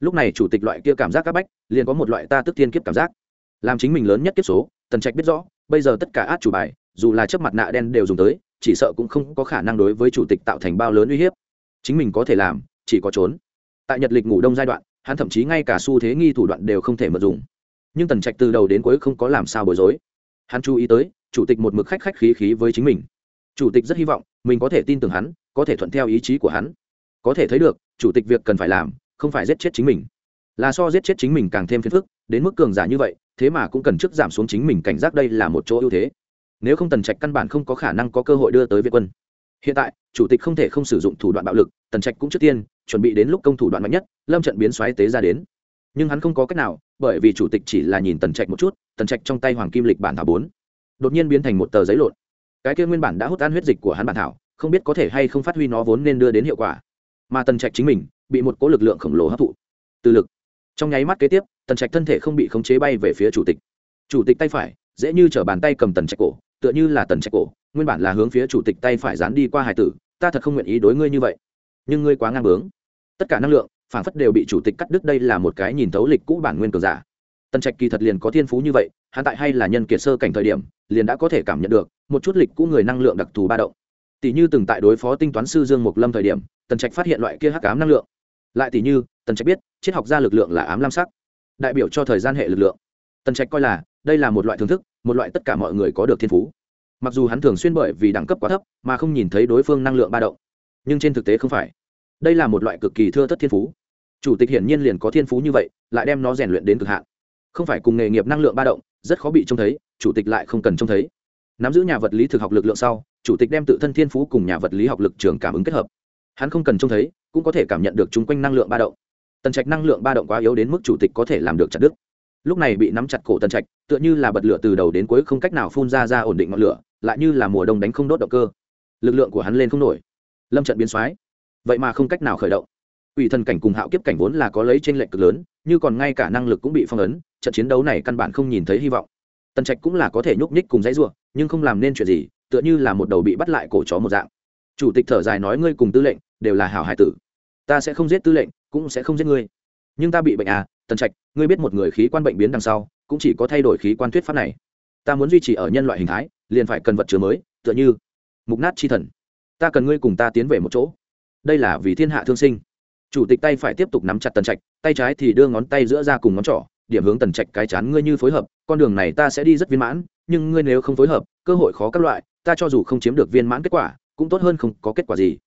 Lúc này chủ tịch loại kia cảm giác các bách, liền có một loại ta tức thiên kiếp cảm giác. Làm chính mình lớn nhất kiếp số, tần trạch biết rõ, bây giờ tất cả át chủ bài, dù là chấp mặt nạ đen đều dùng tới, chỉ sợ cũng không có khả năng đối với chủ tịch tạo thành bao lớn uy hiếp. Chính mình có thể làm, chỉ có trốn. Tại nhật lịch ngủ đông giai đoạn, hắn thậm chí ngay cả xu thế nghi thủ đoạn đều không thể mật dùng nhưng tần trạch từ đầu đến cuối không có làm sao bối rối. Hắn chú ý tới, chủ tịch một mực khách khách khí khí với chính mình. Chủ tịch rất hy vọng, mình có thể tin tưởng hắn, có thể thuận theo ý chí của hắn. Có thể thấy được, chủ tịch việc cần phải làm, không phải giết chết chính mình. Là so giết chết chính mình càng thêm phiền phức, đến mức cường giả như vậy, thế mà cũng cần trước giảm xuống chính mình cảnh giác đây là một chỗ ưu thế. Nếu không tần trạch căn bản không có khả năng có cơ hội đưa tới việt quân. Hiện tại, chủ tịch không thể không sử dụng thủ đoạn bạo lực, tần trạch cũng trước tiên chuẩn bị đến lúc công thủ đoạn mạnh nhất, lâm trận biến xoáy tế ra đến. Nhưng hắn không có cách nào bởi vì chủ tịch chỉ là nhìn tần trạch một chút, tần trạch trong tay hoàng kim lịch bản thảo bốn. Đột nhiên biến thành một tờ giấy lộn. Cái kia nguyên bản đã hút tan huyết dịch của hắn bản thảo, không biết có thể hay không phát huy nó vốn nên đưa đến hiệu quả. Mà tần trạch chính mình, bị một cố lực lượng khổng lồ hấp thụ. Từ lực. Trong nháy mắt kế tiếp, tần trạch thân thể không bị khống chế bay về phía chủ tịch. Chủ tịch tay phải, dễ như chở bàn tay cầm tần trạch cổ, tựa như là tần trạch cổ, nguyên bản là hướng phía chủ tịch tay phải dán đi qua hải tử, ta thật không nguyện ý đối ngươi như vậy. Nhưng ngươi quá ngang bướng. Tất cả năng lượng phản phất đều bị chủ tịch cắt đứt đây là một cái nhìn thấu lịch cũ bản nguyên cường giả. Tần trạch kỳ thật liền có thiên phú như vậy, hắn tại hay là nhân kiệt sơ cảnh thời điểm, liền đã có thể cảm nhận được, một chút lịch cũ người năng lượng đặc thù ba động. Tỷ như từng tại đối phó tinh toán sư dương mục lâm thời điểm, tần trạch phát hiện loại kia hắc ám năng lượng. Lại tỷ như, tần trạch biết, triết học gia lực lượng là ám lam sắc, đại biểu cho thời gian hệ lực lượng. Tần trạch coi là, đây là một loại thưởng thức, một loại tất cả mọi người có được thiên phú. Mặc dù hắn thường xuyên bởi vì đẳng cấp quá thấp, mà không nhìn thấy đối phương năng lượng ba động, nhưng trên thực tế không phải. Đây là một loại cực kỳ thưa thất thiên phú chủ tịch hiển nhiên liền có thiên phú như vậy, lại đem nó rèn luyện đến cực hạn. Không phải cùng nghề nghiệp năng lượng ba động, rất khó bị trông thấy, chủ tịch lại không cần trông thấy. Nắm giữ nhà vật lý thực học lực lượng sau, chủ tịch đem tự thân thiên phú cùng nhà vật lý học lực trường cảm ứng kết hợp. Hắn không cần trông thấy, cũng có thể cảm nhận được chung quanh năng lượng ba động. Tần trạch năng lượng ba động quá yếu đến mức chủ tịch có thể làm được chặt đứt. Lúc này bị nắm chặt cổ tần trạch, tựa như là bật lửa từ đầu đến cuối không cách nào phun ra ra ổn định ngọn lửa, lại như là mùa đông đánh không đốt động cơ. Lực lượng của hắn lên không nổi. Lâm trận biến soái. Vậy mà không cách nào khởi động quỷ thần cảnh cùng hạo kiếp cảnh vốn là có lấy trên lệnh lệch cực lớn, như còn ngay cả năng lực cũng bị phong ấn, trận chiến đấu này căn bản không nhìn thấy hy vọng. Tần trạch cũng là có thể nhúc nhích cùng dãy ruộng nhưng không làm nên chuyện gì, tựa như là một đầu bị bắt lại cổ chó một dạng. Chủ tịch thở dài nói ngươi cùng tư lệnh đều là hảo hải tử. Ta sẽ không giết tư lệnh, cũng sẽ không giết ngươi. Nhưng ta bị bệnh à tần trạch, ngươi biết một người khí quan bệnh biến đằng sau, cũng chỉ có thay đổi khí quan thuyết pháp này. Ta muốn duy trì ở nhân loại hình thái, liền phải cần vật chứa mới, tựa như mục nát chi thần. Ta cần ngươi cùng ta tiến về một chỗ. Đây là vì thiên hạ thương sinh chủ tịch tay phải tiếp tục nắm chặt tần trạch, tay trái thì đưa ngón tay giữa ra cùng ngón trỏ, điểm hướng tần trạch cái chán ngươi như phối hợp, con đường này ta sẽ đi rất viên mãn, nhưng ngươi nếu không phối hợp, cơ hội khó các loại, ta cho dù không chiếm được viên mãn kết quả, cũng tốt hơn không có kết quả gì.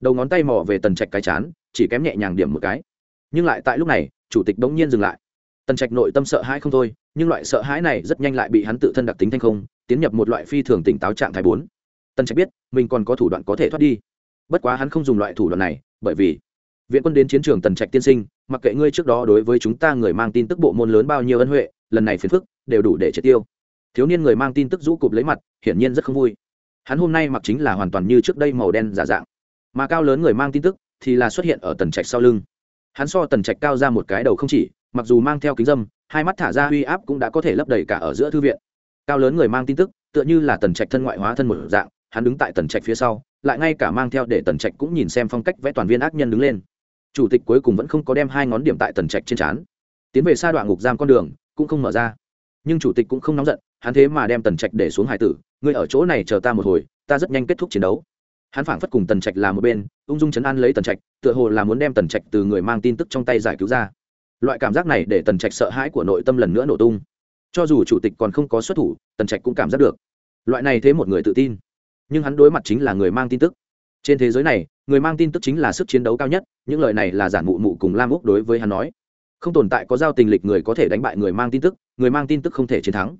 Đầu ngón tay mò về tần trạch cái chán, chỉ kém nhẹ nhàng điểm một cái. Nhưng lại tại lúc này, chủ tịch bỗng nhiên dừng lại. Tần trạch nội tâm sợ hãi không thôi, nhưng loại sợ hãi này rất nhanh lại bị hắn tự thân đặc tính thanh không, tiến nhập một loại phi thường tỉnh táo trạng thái bốn. Tần trạch biết, mình còn có thủ đoạn có thể thoát đi. Bất quá hắn không dùng loại thủ đoạn này, bởi vì viện quân đến chiến trường tần trạch tiên sinh, mặc kệ ngươi trước đó đối với chúng ta người mang tin tức bộ môn lớn bao nhiêu ân huệ, lần này phiền phức, đều đủ để triệt tiêu. Thiếu niên người mang tin tức rũ cụp lấy mặt, hiển nhiên rất không vui. Hắn hôm nay mặc chính là hoàn toàn như trước đây màu đen giả dạng. Mà cao lớn người mang tin tức, thì là xuất hiện ở tần trạch sau lưng. Hắn so tần trạch cao ra một cái đầu không chỉ, mặc dù mang theo kính dâm, hai mắt thả ra uy áp cũng đã có thể lấp đầy cả ở giữa thư viện. Cao lớn người mang tin tức, tựa như là tần trạch thân ngoại hóa thân một dạng, hắn đứng tại tần trạch phía sau, lại ngay cả mang theo để tần trạch cũng nhìn xem phong cách vẽ toàn viên ác nhân đứng lên chủ tịch cuối cùng vẫn không có đem hai ngón điểm tại tần trạch trên trán. Tiến về xa đoạn ngục giam con đường, cũng không mở ra. Nhưng chủ tịch cũng không nóng giận, hắn thế mà đem tần trạch để xuống hải tử, ngươi ở chỗ này chờ ta một hồi, ta rất nhanh kết thúc chiến đấu. Hắn phảng phất cùng tần trạch là một bên, ung dung chấn an lấy tần trạch, tựa hồ là muốn đem tần trạch từ người mang tin tức trong tay giải cứu ra. Loại cảm giác này để tần trạch sợ hãi của nội tâm lần nữa nổ tung. Cho dù chủ tịch còn không có xuất thủ, tần trạch cũng cảm giác được. Loại này thế một người tự tin. Nhưng hắn đối mặt chính là người mang tin tức trên thế giới này, người mang tin tức chính là sức chiến đấu cao nhất, những lời này là giản mụ mụ cùng lam úc đối với hắn nói. Không tồn tại có giao tình lịch người có thể đánh bại người mang tin tức, người mang tin tức không thể chiến thắng.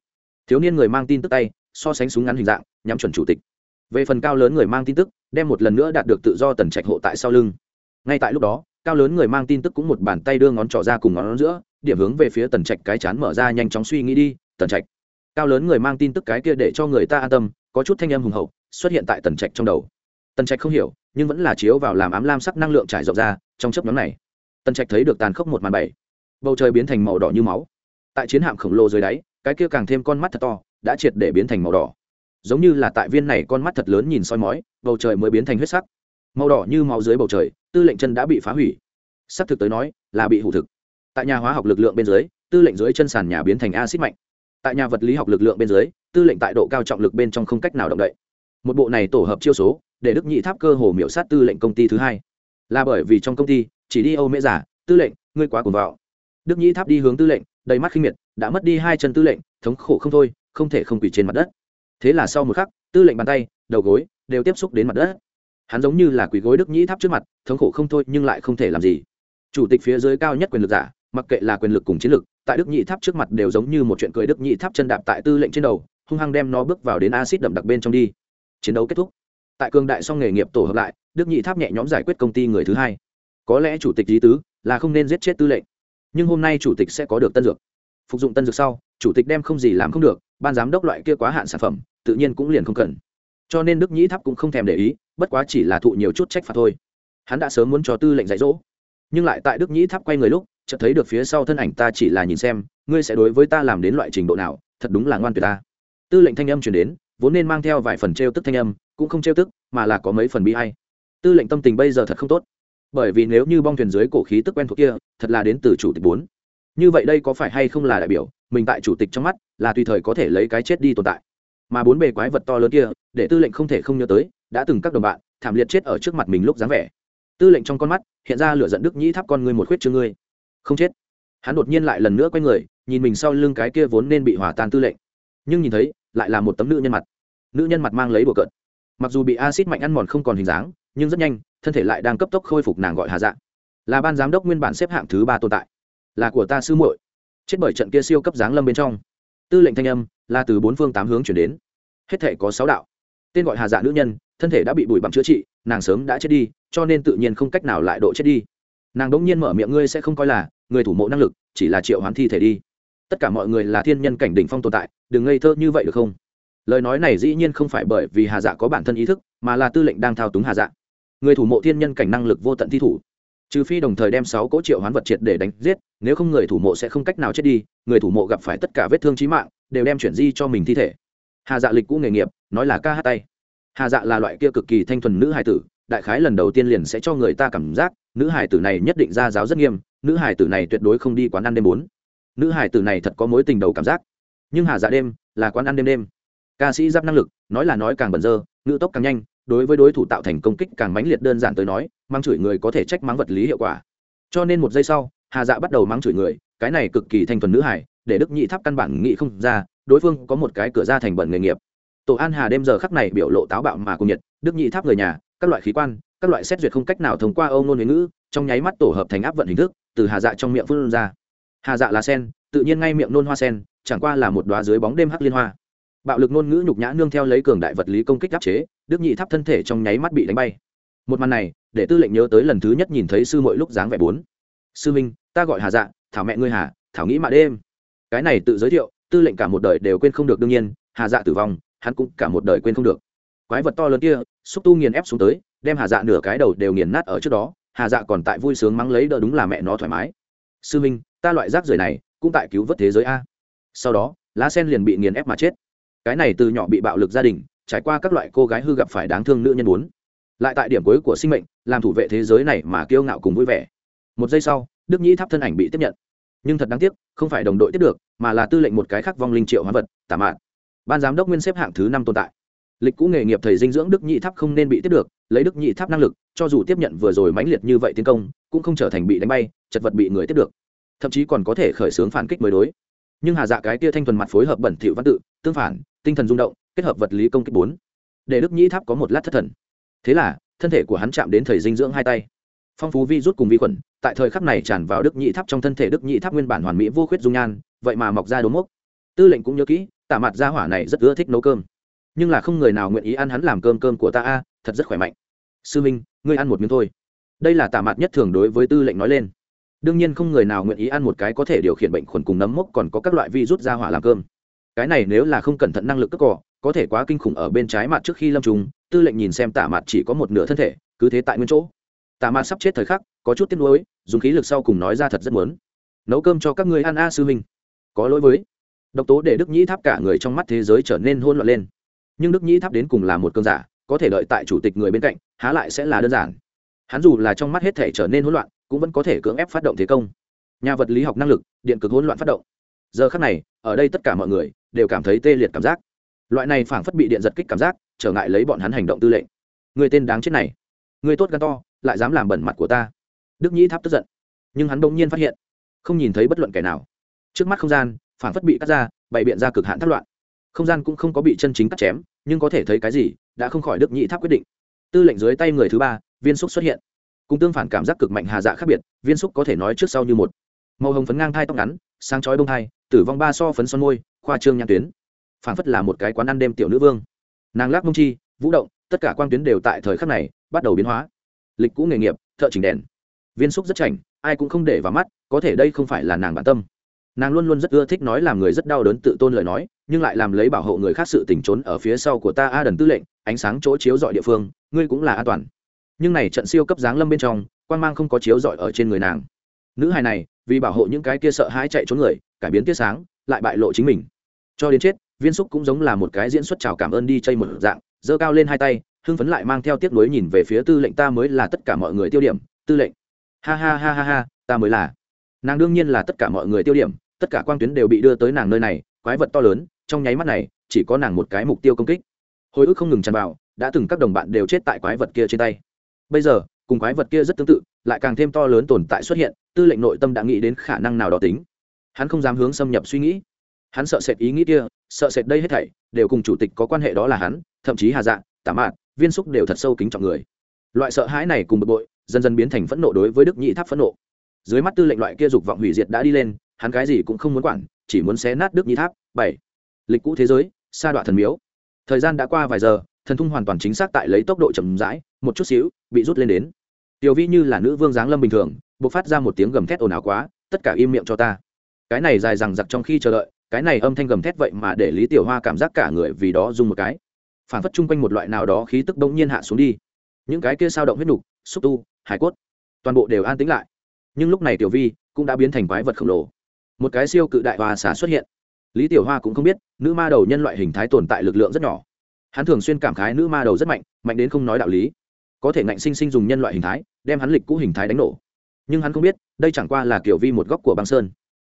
Thiếu niên người mang tin tức tay, so sánh súng ngắn hình dạng, nhắm chuẩn chủ tịch. Về phần cao lớn người mang tin tức, đem một lần nữa đạt được tự do tần trạch hộ tại sau lưng. Ngay tại lúc đó, cao lớn người mang tin tức cũng một bàn tay đưa ngón trỏ ra cùng ngón giữa, điểm hướng về phía tần trạch cái chán mở ra nhanh chóng suy nghĩ đi, tần trạch, cao lớn người mang tin tức cái kia để cho người ta an tâm, có chút thanh âm hùng hậu, xuất hiện tại tần trạch trong đầu tần trạch không hiểu, nhưng vẫn là chiếu vào làm ám lam sắc năng lượng trải rộng ra, trong chấp nhóm này, tần trạch thấy được tàn khốc một màn bảy. Bầu trời biến thành màu đỏ như máu. Tại chiến hạm khổng lồ dưới đáy, cái kia càng thêm con mắt thật to, đã triệt để biến thành màu đỏ. Giống như là tại viên này con mắt thật lớn nhìn soi mói, bầu trời mới biến thành huyết sắc. Màu đỏ như máu dưới bầu trời, tư lệnh chân đã bị phá hủy. S ắ c thực tới nói, là bị hủ thực. Tại nhà hóa học lực lượng bên dưới, tư lệnh dưới chân sàn nhà biến thành acid mạnh. Tại nhà vật lý học lực lượng bên dưới, tư lệnh tại độ cao trọng lực bên trong không cách nào động đậy. Một bộ này tổ hợp chiêu số để đức nhị tháp cơ hồ miểu sát tư lệnh công ty thứ hai. Là bởi vì trong công ty, chỉ đi âu mễ giả, tư lệnh, ngươi quá cuồng vào đức nhị tháp đi hướng tư lệnh, đầy mắt khinh miệt, đã mất đi hai chân tư lệnh, thống khổ không thôi, không thể không quỳ trên mặt đất. Thế là sau một khắc, tư lệnh bàn tay, đầu gối, đều tiếp xúc đến mặt đất. Hắn giống như là quỳ gối đức nhĩ tháp trước mặt, thống khổ không thôi nhưng lại không thể làm gì. Chủ tịch phía dưới cao nhất quyền lực giả, mặc kệ là quyền lực cùng chiến lực, tại đức nhị tháp trước mặt đều giống như một chuyện cười đức nhị tháp chân đạp tại tư lệnh trên đầu, hung hăng đem nó bước vào đến acid đậm đặc bên trong đi. Chiến đấu kết thúc tại cương đại song nghề nghiệp tổ hợp lại, đức nhị tháp nhẹ nhõm giải quyết công ty người thứ hai. Có lẽ chủ tịch lý tứ là không nên giết chết tư lệnh, nhưng hôm nay chủ tịch sẽ có được tân dược. Phục dụng tân dược sau, chủ tịch đem không gì làm không được, ban giám đốc loại kia quá hạn sản phẩm, tự nhiên cũng liền không cần. Cho nên đức nhĩ tháp cũng không thèm để ý, bất quá chỉ là thụ nhiều chút trách phạt thôi. Hắn đã sớm muốn cho tư lệnh dạy dỗ. Nhưng lại tại đức nhĩ tháp quay người lúc, chợt thấy được phía sau thân ảnh ta chỉ là nhìn xem, ngươi sẽ đối với ta làm đến loại trình độ nào, thật đúng là ngoan tuyệt ta. Tư lệnh thanh âm chuyển đến, vốn nên mang theo vài phần trêu tức thanh âm cũng không trêu tức, mà là có mấy phần bi hay tư lệnh tâm tình bây giờ thật không tốt. Bởi vì nếu như bong thuyền dưới cổ khí tức quen thuộc kia, thật là đến từ chủ tịch bốn. Như vậy đây có phải hay không là đại biểu, mình tại chủ tịch trong mắt, là tùy thời có thể lấy cái chết đi tồn tại. Mà bốn bề quái vật to lớn kia, để tư lệnh không thể không nhớ tới, đã từng các đồng bạn, thảm liệt chết ở trước mặt mình lúc dáng vẻ. Tư lệnh trong con mắt, hiện ra lửa giận đức nhĩ tháp con ngươi một khuyết chưa ngươi. Không chết. Hắn đột nhiên lại lần nữa quay người, nhìn mình sau lưng cái kia vốn nên bị hỏa tan tư lệnh. Nhưng nhìn thấy, lại là một tấm nữ nhân mặt. Nữ nhân mặt mang lấy bùa cợt mặc dù bị acid mạnh ăn mòn không còn hình dáng, nhưng rất nhanh, thân thể lại đang cấp tốc khôi phục nàng gọi hà dạ. Là ban giám đốc nguyên bản xếp hạng thứ ba tồn tại. Là của ta sư muội. Chết bởi trận kia siêu cấp giáng lâm bên trong. Tư lệnh thanh âm, là từ bốn phương tám hướng chuyển đến. Hết thể có sáu đạo. Tên gọi hà dạ nữ nhân, thân thể đã bị bụi bặm chữa trị, nàng sớm đã chết đi, cho nên tự nhiên không cách nào lại độ chết đi. Nàng đống nhiên mở miệng ngươi sẽ không coi là người thủ mộ năng lực, chỉ là triệu hoán thi thể đi. Tất cả mọi người là thiên nhân cảnh đỉnh phong tồn tại, đừng ngây thơ như vậy được không? Lời nói này dĩ nhiên không phải bởi vì hà dạ có bản thân ý thức, mà là tư lệnh đang thao túng hà dạ. Người thủ mộ thiên nhân cảnh năng lực vô tận thi thủ. Trừ phi đồng thời đem sáu cỗ triệu hoán vật triệt để đánh giết, nếu không người thủ mộ sẽ không cách nào chết đi, người thủ mộ gặp phải tất cả vết thương trí mạng, đều đem chuyển di cho mình thi thể. Hà dạ lịch cũ nghề nghiệp, nói là ca hát tay. Hà dạ là loại kia cực kỳ thanh thuần nữ hài tử, đại khái lần đầu tiên liền sẽ cho người ta cảm giác, nữ hài tử này nhất định ra giáo rất nghiêm, nữ hài tử này tuyệt đối không đi quán ăn đêm bốn. Nữ hài tử này thật có mối tình đầu cảm giác. Nhưng hà dạ đêm là quán ăn đêm đêm ca sĩ giáp năng lực, nói là nói càng bẩn dơ, ngữ tốc càng nhanh, đối với đối thủ tạo thành công kích càng mãnh liệt đơn giản tới nói, mang chửi người có thể trách mắng vật lý hiệu quả. Cho nên một giây sau, hà dạ bắt đầu mắng chửi người, cái này cực kỳ thanh thuần nữ hải để đức nhị tháp căn bản nghĩ không ra, đối phương có một cái cửa ra thành bẩn nghề nghiệp. Tổ an hà đêm giờ khắc này biểu lộ táo bạo mà cùng nhiệt, đức nhị tháp người nhà, các loại khí quan, các loại xét duyệt không cách nào thông qua âu nôn huế ngữ, trong nháy mắt tổ hợp thành áp vận hình thức, từ hà dạ trong miệng phun ra. Hà dạ là sen, tự nhiên ngay miệng nôn hoa sen, chẳng qua là một đoá dưới bóng đêm hắc liên hoa bạo lực ngôn ngữ nhục nhã nương theo lấy cường đại vật lý công kích áp chế, đức nhị tháp thân thể trong nháy mắt bị đánh bay. Một màn này, để tư lệnh nhớ tới lần thứ nhất nhìn thấy sư mỗi lúc dáng vẻ bốn. Sư minh, ta gọi hà dạ thảo mẹ ngươi hà, thảo nghĩ mạ đêm. Cái này tự giới thiệu, tư lệnh cả một đời đều quên không được đương nhiên, hà dạ tử vong, hắn cũng cả một đời quên không được. Quái vật to lớn kia, xúc tu nghiền ép xuống tới, đem hà dạ nửa cái đầu đều nghiền nát ở trước đó, hà dạ còn tại vui sướng mắng lấy đỡ đúng là mẹ nó thoải mái. Sư minh, ta loại rác rưởi này cũng tại cứu vớt thế giới a. Sau đó, lá sen liền bị nghiền ép mà chết cái này từ nhỏ bị bạo lực gia đình, trải qua các loại cô gái hư gặp phải đáng thương nữ nhân bốn lại tại điểm cuối của sinh mệnh, làm thủ vệ thế giới này mà kiêu ngạo cùng vui vẻ. Một giây sau, đức nhĩ tháp thân ảnh bị tiếp nhận. Nhưng thật đáng tiếc, không phải đồng đội tiếp được, mà là tư lệnh một cái khác vong linh triệu hóa vật tả mạn. Ban giám đốc nguyên xếp hạng thứ năm tồn tại. Lịch cũ nghề nghiệp thầy dinh dưỡng đức nhị tháp không nên bị tiếp được, lấy đức nhị tháp năng lực, cho dù tiếp nhận vừa rồi mãnh liệt như vậy tiến công, cũng không trở thành bị đánh bay, chật vật bị người tiếp được. Thậm chí còn có thể khởi xướng phản kích mới đối. Nhưng hà dạ cái tia thanh thuần mặt phối hợp bẩn thỉu văn tự, tương phản tinh thần rung động, kết hợp vật lý công kích bốn. Để đức nhĩ tháp có một lát thất thần. Thế là, thân thể của hắn chạm đến thầy dinh dưỡng hai tay. Phong phú vi rút cùng vi khuẩn, tại thời khắc này tràn vào đức nhĩ tháp trong thân thể đức nhĩ tháp nguyên bản hoàn mỹ vô khuyết dung nhan, vậy mà mọc ra đốm mốc. Tư lệnh cũng nhớ kỹ, tả mặt gia hỏa này rất ưa thích nấu cơm. Nhưng là không người nào nguyện ý ăn hắn làm cơm cơm của ta a, thật rất khỏe mạnh. Sư minh, ngươi ăn một miếng thôi. Đây là tả mặt nhất thường đối với tư lệnh nói lên. Đương nhiên không người nào nguyện ý ăn một cái có thể điều khiển bệnh khuẩn cùng nấm mốc còn có các loại vi rút ra hỏa làm cơm cái này nếu là không cẩn thận năng lực cất cỏ, có thể quá kinh khủng ở bên trái mặt trước khi lâm trùng, tư lệnh nhìn xem tả mặt chỉ có một nửa thân thể, cứ thế tại nguyên chỗ. Tả mặt sắp chết thời khắc, có chút tiếc nuối, dùng khí lực sau cùng nói ra thật rất muốn. Nấu cơm cho các người ăn a sư huynh. Có lỗi với. Độc tố để đức nhĩ tháp cả người trong mắt thế giới trở nên hôn loạn lên. Nhưng đức nhĩ tháp đến cùng là một cơn giả, có thể lợi tại chủ tịch người bên cạnh, há lại sẽ là đơn giản. Hắn dù là trong mắt hết thể trở nên hỗn loạn, cũng vẫn có thể cưỡng ép phát động thế công. Nhà vật lý học năng lực, điện cực hỗn loạn phát động giờ khắc này, ở đây tất cả mọi người đều cảm thấy tê liệt cảm giác. Loại này phảng phất bị điện giật kích cảm giác, trở ngại lấy bọn hắn hành động tư lệnh. Người tên đáng chết này, người tốt gan to, lại dám làm bẩn mặt của ta. Đức nhĩ tháp tức giận, nhưng hắn bỗng nhiên phát hiện, không nhìn thấy bất luận kẻ nào. Trước mắt không gian, phảng phất bị cắt ra, bày biện ra cực hạn thất loạn. Không gian cũng không có bị chân chính cắt chém, nhưng có thể thấy cái gì, đã không khỏi đức nhĩ tháp quyết định. Tư lệnh dưới tay người thứ ba, viên xúc xuất hiện. Cùng tương phản cảm giác cực mạnh hà dạ khác biệt, viên xúc có thể nói trước sau như một. Màu hồng phấn ngang thai tóc ngắn, sáng chói bông thai tử vong ba so phấn son môi, khoa trương nhãn tuyến. Phản phất là một cái quán ăn đêm tiểu nữ vương. Nàng lắc mông chi, vũ động, tất cả quan tuyến đều tại thời khắc này bắt đầu biến hóa. Lịch cũ nghề nghiệp, thợ chỉnh đèn. Viên xúc rất chảnh, ai cũng không để vào mắt, có thể đây không phải là nàng bản tâm. Nàng luôn luôn rất ưa thích nói làm người rất đau đớn tự tôn lời nói, nhưng lại làm lấy bảo hộ người khác sự tỉnh trốn ở phía sau của ta a đần tư lệnh, ánh sáng chỗ chiếu dọi địa phương, ngươi cũng là an toàn. Nhưng này trận siêu cấp giáng lâm bên trong quan mang không có chiếu dọi ở trên người nàng. Nữ hài này, vì bảo hộ những cái kia sợ hãi chạy trốn người cải biến tia sáng, lại bại lộ chính mình. Cho đến chết, viên xúc cũng giống là một cái diễn xuất chào cảm ơn đi chơi một dạng, giơ cao lên hai tay, hưng phấn lại mang theo tiếc nuối nhìn về phía tư lệnh ta mới là tất cả mọi người tiêu điểm, tư lệnh. Ha ha ha ha ha, ta mới là. Nàng đương nhiên là tất cả mọi người tiêu điểm, tất cả quang tuyến đều bị đưa tới nàng nơi này, quái vật to lớn, trong nháy mắt này, chỉ có nàng một cái mục tiêu công kích. Hồi ức không ngừng tràn vào, đã từng các đồng bạn đều chết tại quái vật kia trên tay. Bây giờ, cùng quái vật kia rất tương tự, lại càng thêm to lớn tồn tại xuất hiện, tư lệnh nội tâm đã nghĩ đến khả năng nào đó tính hắn không dám hướng xâm nhập suy nghĩ. Hắn sợ sệt ý nghĩ kia, sợ sệt đây hết thảy, đều cùng chủ tịch có quan hệ đó là hắn, thậm chí hà dạ tả mạn, viên xúc đều thật sâu kính trọng người. Loại sợ hãi này cùng bực bội, dần dần biến thành phẫn nộ đối với đức nhị tháp phẫn nộ. Dưới mắt tư lệnh loại kia dục vọng hủy diệt đã đi lên, hắn cái gì cũng không muốn quản, chỉ muốn xé nát đức nhị tháp. Bảy. Lịch cũ thế giới, sa đoạn thần miếu. Thời gian đã qua vài giờ, thần thung hoàn toàn chính xác tại lấy tốc độ chậm rãi, một chút xíu, bị rút lên đến. Tiểu vi như là nữ vương giáng lâm bình thường buộc phát ra một tiếng gầm thét ồn ào quá, tất cả im miệng cho ta cái này dài rằng giặc trong khi chờ đợi, cái này âm thanh gầm thét vậy mà để lý tiểu hoa cảm giác cả người vì đó dùng một cái. Phản phất chung quanh một loại nào đó khí tức bỗng nhiên hạ xuống đi. Những cái kia sao động huyết nục, xúc tu, hải cốt, toàn bộ đều an tĩnh lại. Nhưng lúc này tiểu vi cũng đã biến thành quái vật khổng lồ. Một cái siêu cự đại hoa xả xuất hiện. Lý tiểu hoa cũng không biết, nữ ma đầu nhân loại hình thái tồn tại lực lượng rất nhỏ. Hắn thường xuyên cảm khái nữ ma đầu rất mạnh mạnh đến không nói đạo lý. Có thể ngạnh sinh sinh dùng nhân loại hình thái, đem hắn lịch cũ hình thái đánh nổ. Nhưng hắn không biết, đây chẳng qua là kiểu vi một góc của băng sơn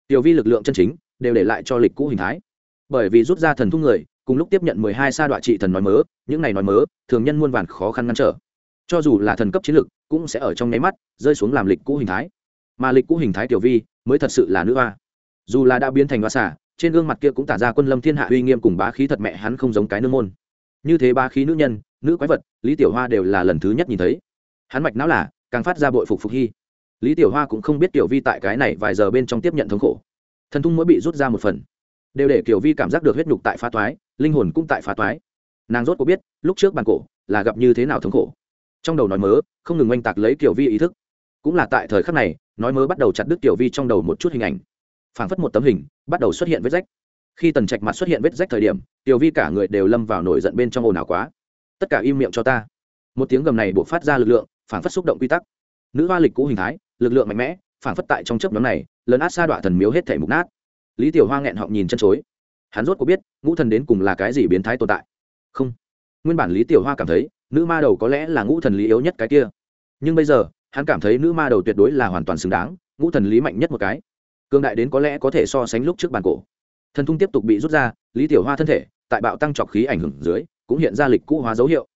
tiểu vi lực lượng chân chính, đều để lại cho lịch cũ hình thái. Bởi vì rút ra thần thu người, cùng lúc tiếp nhận mười hai sa đoạn trị thần nói mớ, những này nói mớ, thường nhân muôn vàn khó khăn ngăn trở. Cho dù là thần cấp chiến lực, cũng sẽ ở trong nháy mắt, rơi xuống làm lịch cũ hình thái. Mà lịch cũ hình thái tiểu vi, mới thật sự là nữ hoa. Dù là đã biến thành hoa xả trên gương mặt kia cũng tả ra quân lâm thiên hạ uy nghiêm cùng bá khí thật mẹ, hắn không giống cái nương môn. Như thế bá khí nữ nhân, nữ quái vật, lý tiểu hoa đều là lần thứ nhất nhìn thấy. Hắn mạch não là, càng phát ra bội phục phục hy lý tiểu hoa cũng không biết tiểu vi tại cái này vài giờ bên trong tiếp nhận thống khổ. Thần thung mỗi bị rút ra một phần. Đều để tiểu vi cảm giác được huyết nhục tại phá toái, linh hồn cũng tại phá toái. Nàng rốt có biết, lúc trước bàn cổ là gặp như thế nào thống khổ. Trong đầu nói mớ, không ngừng oanh tạc lấy tiểu vi ý thức. Cũng là tại thời khắc này, nói mớ bắt đầu chặt đứt tiểu vi trong đầu một chút hình ảnh. Phảng phất một tấm hình, bắt đầu xuất hiện vết rách. Khi tần trạch mặt xuất hiện vết rách thời điểm tiểu vi cả người đều lâm vào nổi giận bên trong ồn ào quá. Tất cả im miệng cho ta. Một tiếng gầm này buộc phát ra lực lượng, phảng phất xúc động quy tắc. Nữ hoa lịch cũ hình thái lực lượng mạnh mẽ phảng phất tại trong chớp nhóm này lớn át xa đoạn thần miếu hết thể mục nát. Lý tiểu hoa nghẹn họng nhìn chân chối. Hắn rốt có biết, ngũ thần đến cùng là cái gì biến thái tồn tại. Không. Nguyên bản lý tiểu hoa cảm thấy, nữ ma đầu có lẽ là ngũ thần lý yếu nhất cái kia. Nhưng bây giờ, hắn cảm thấy nữ ma đầu tuyệt đối là hoàn toàn xứng đáng, ngũ thần lý mạnh nhất một cái. Cương đại đến có lẽ có thể so sánh lúc trước bàn cổ. Thần thung tiếp tục bị rút ra, lý tiểu hoa thân thể, tại bạo tăng trọc khí ảnh hưởng dưới, cũng hiện ra lịch cũ hóa dấu hiệu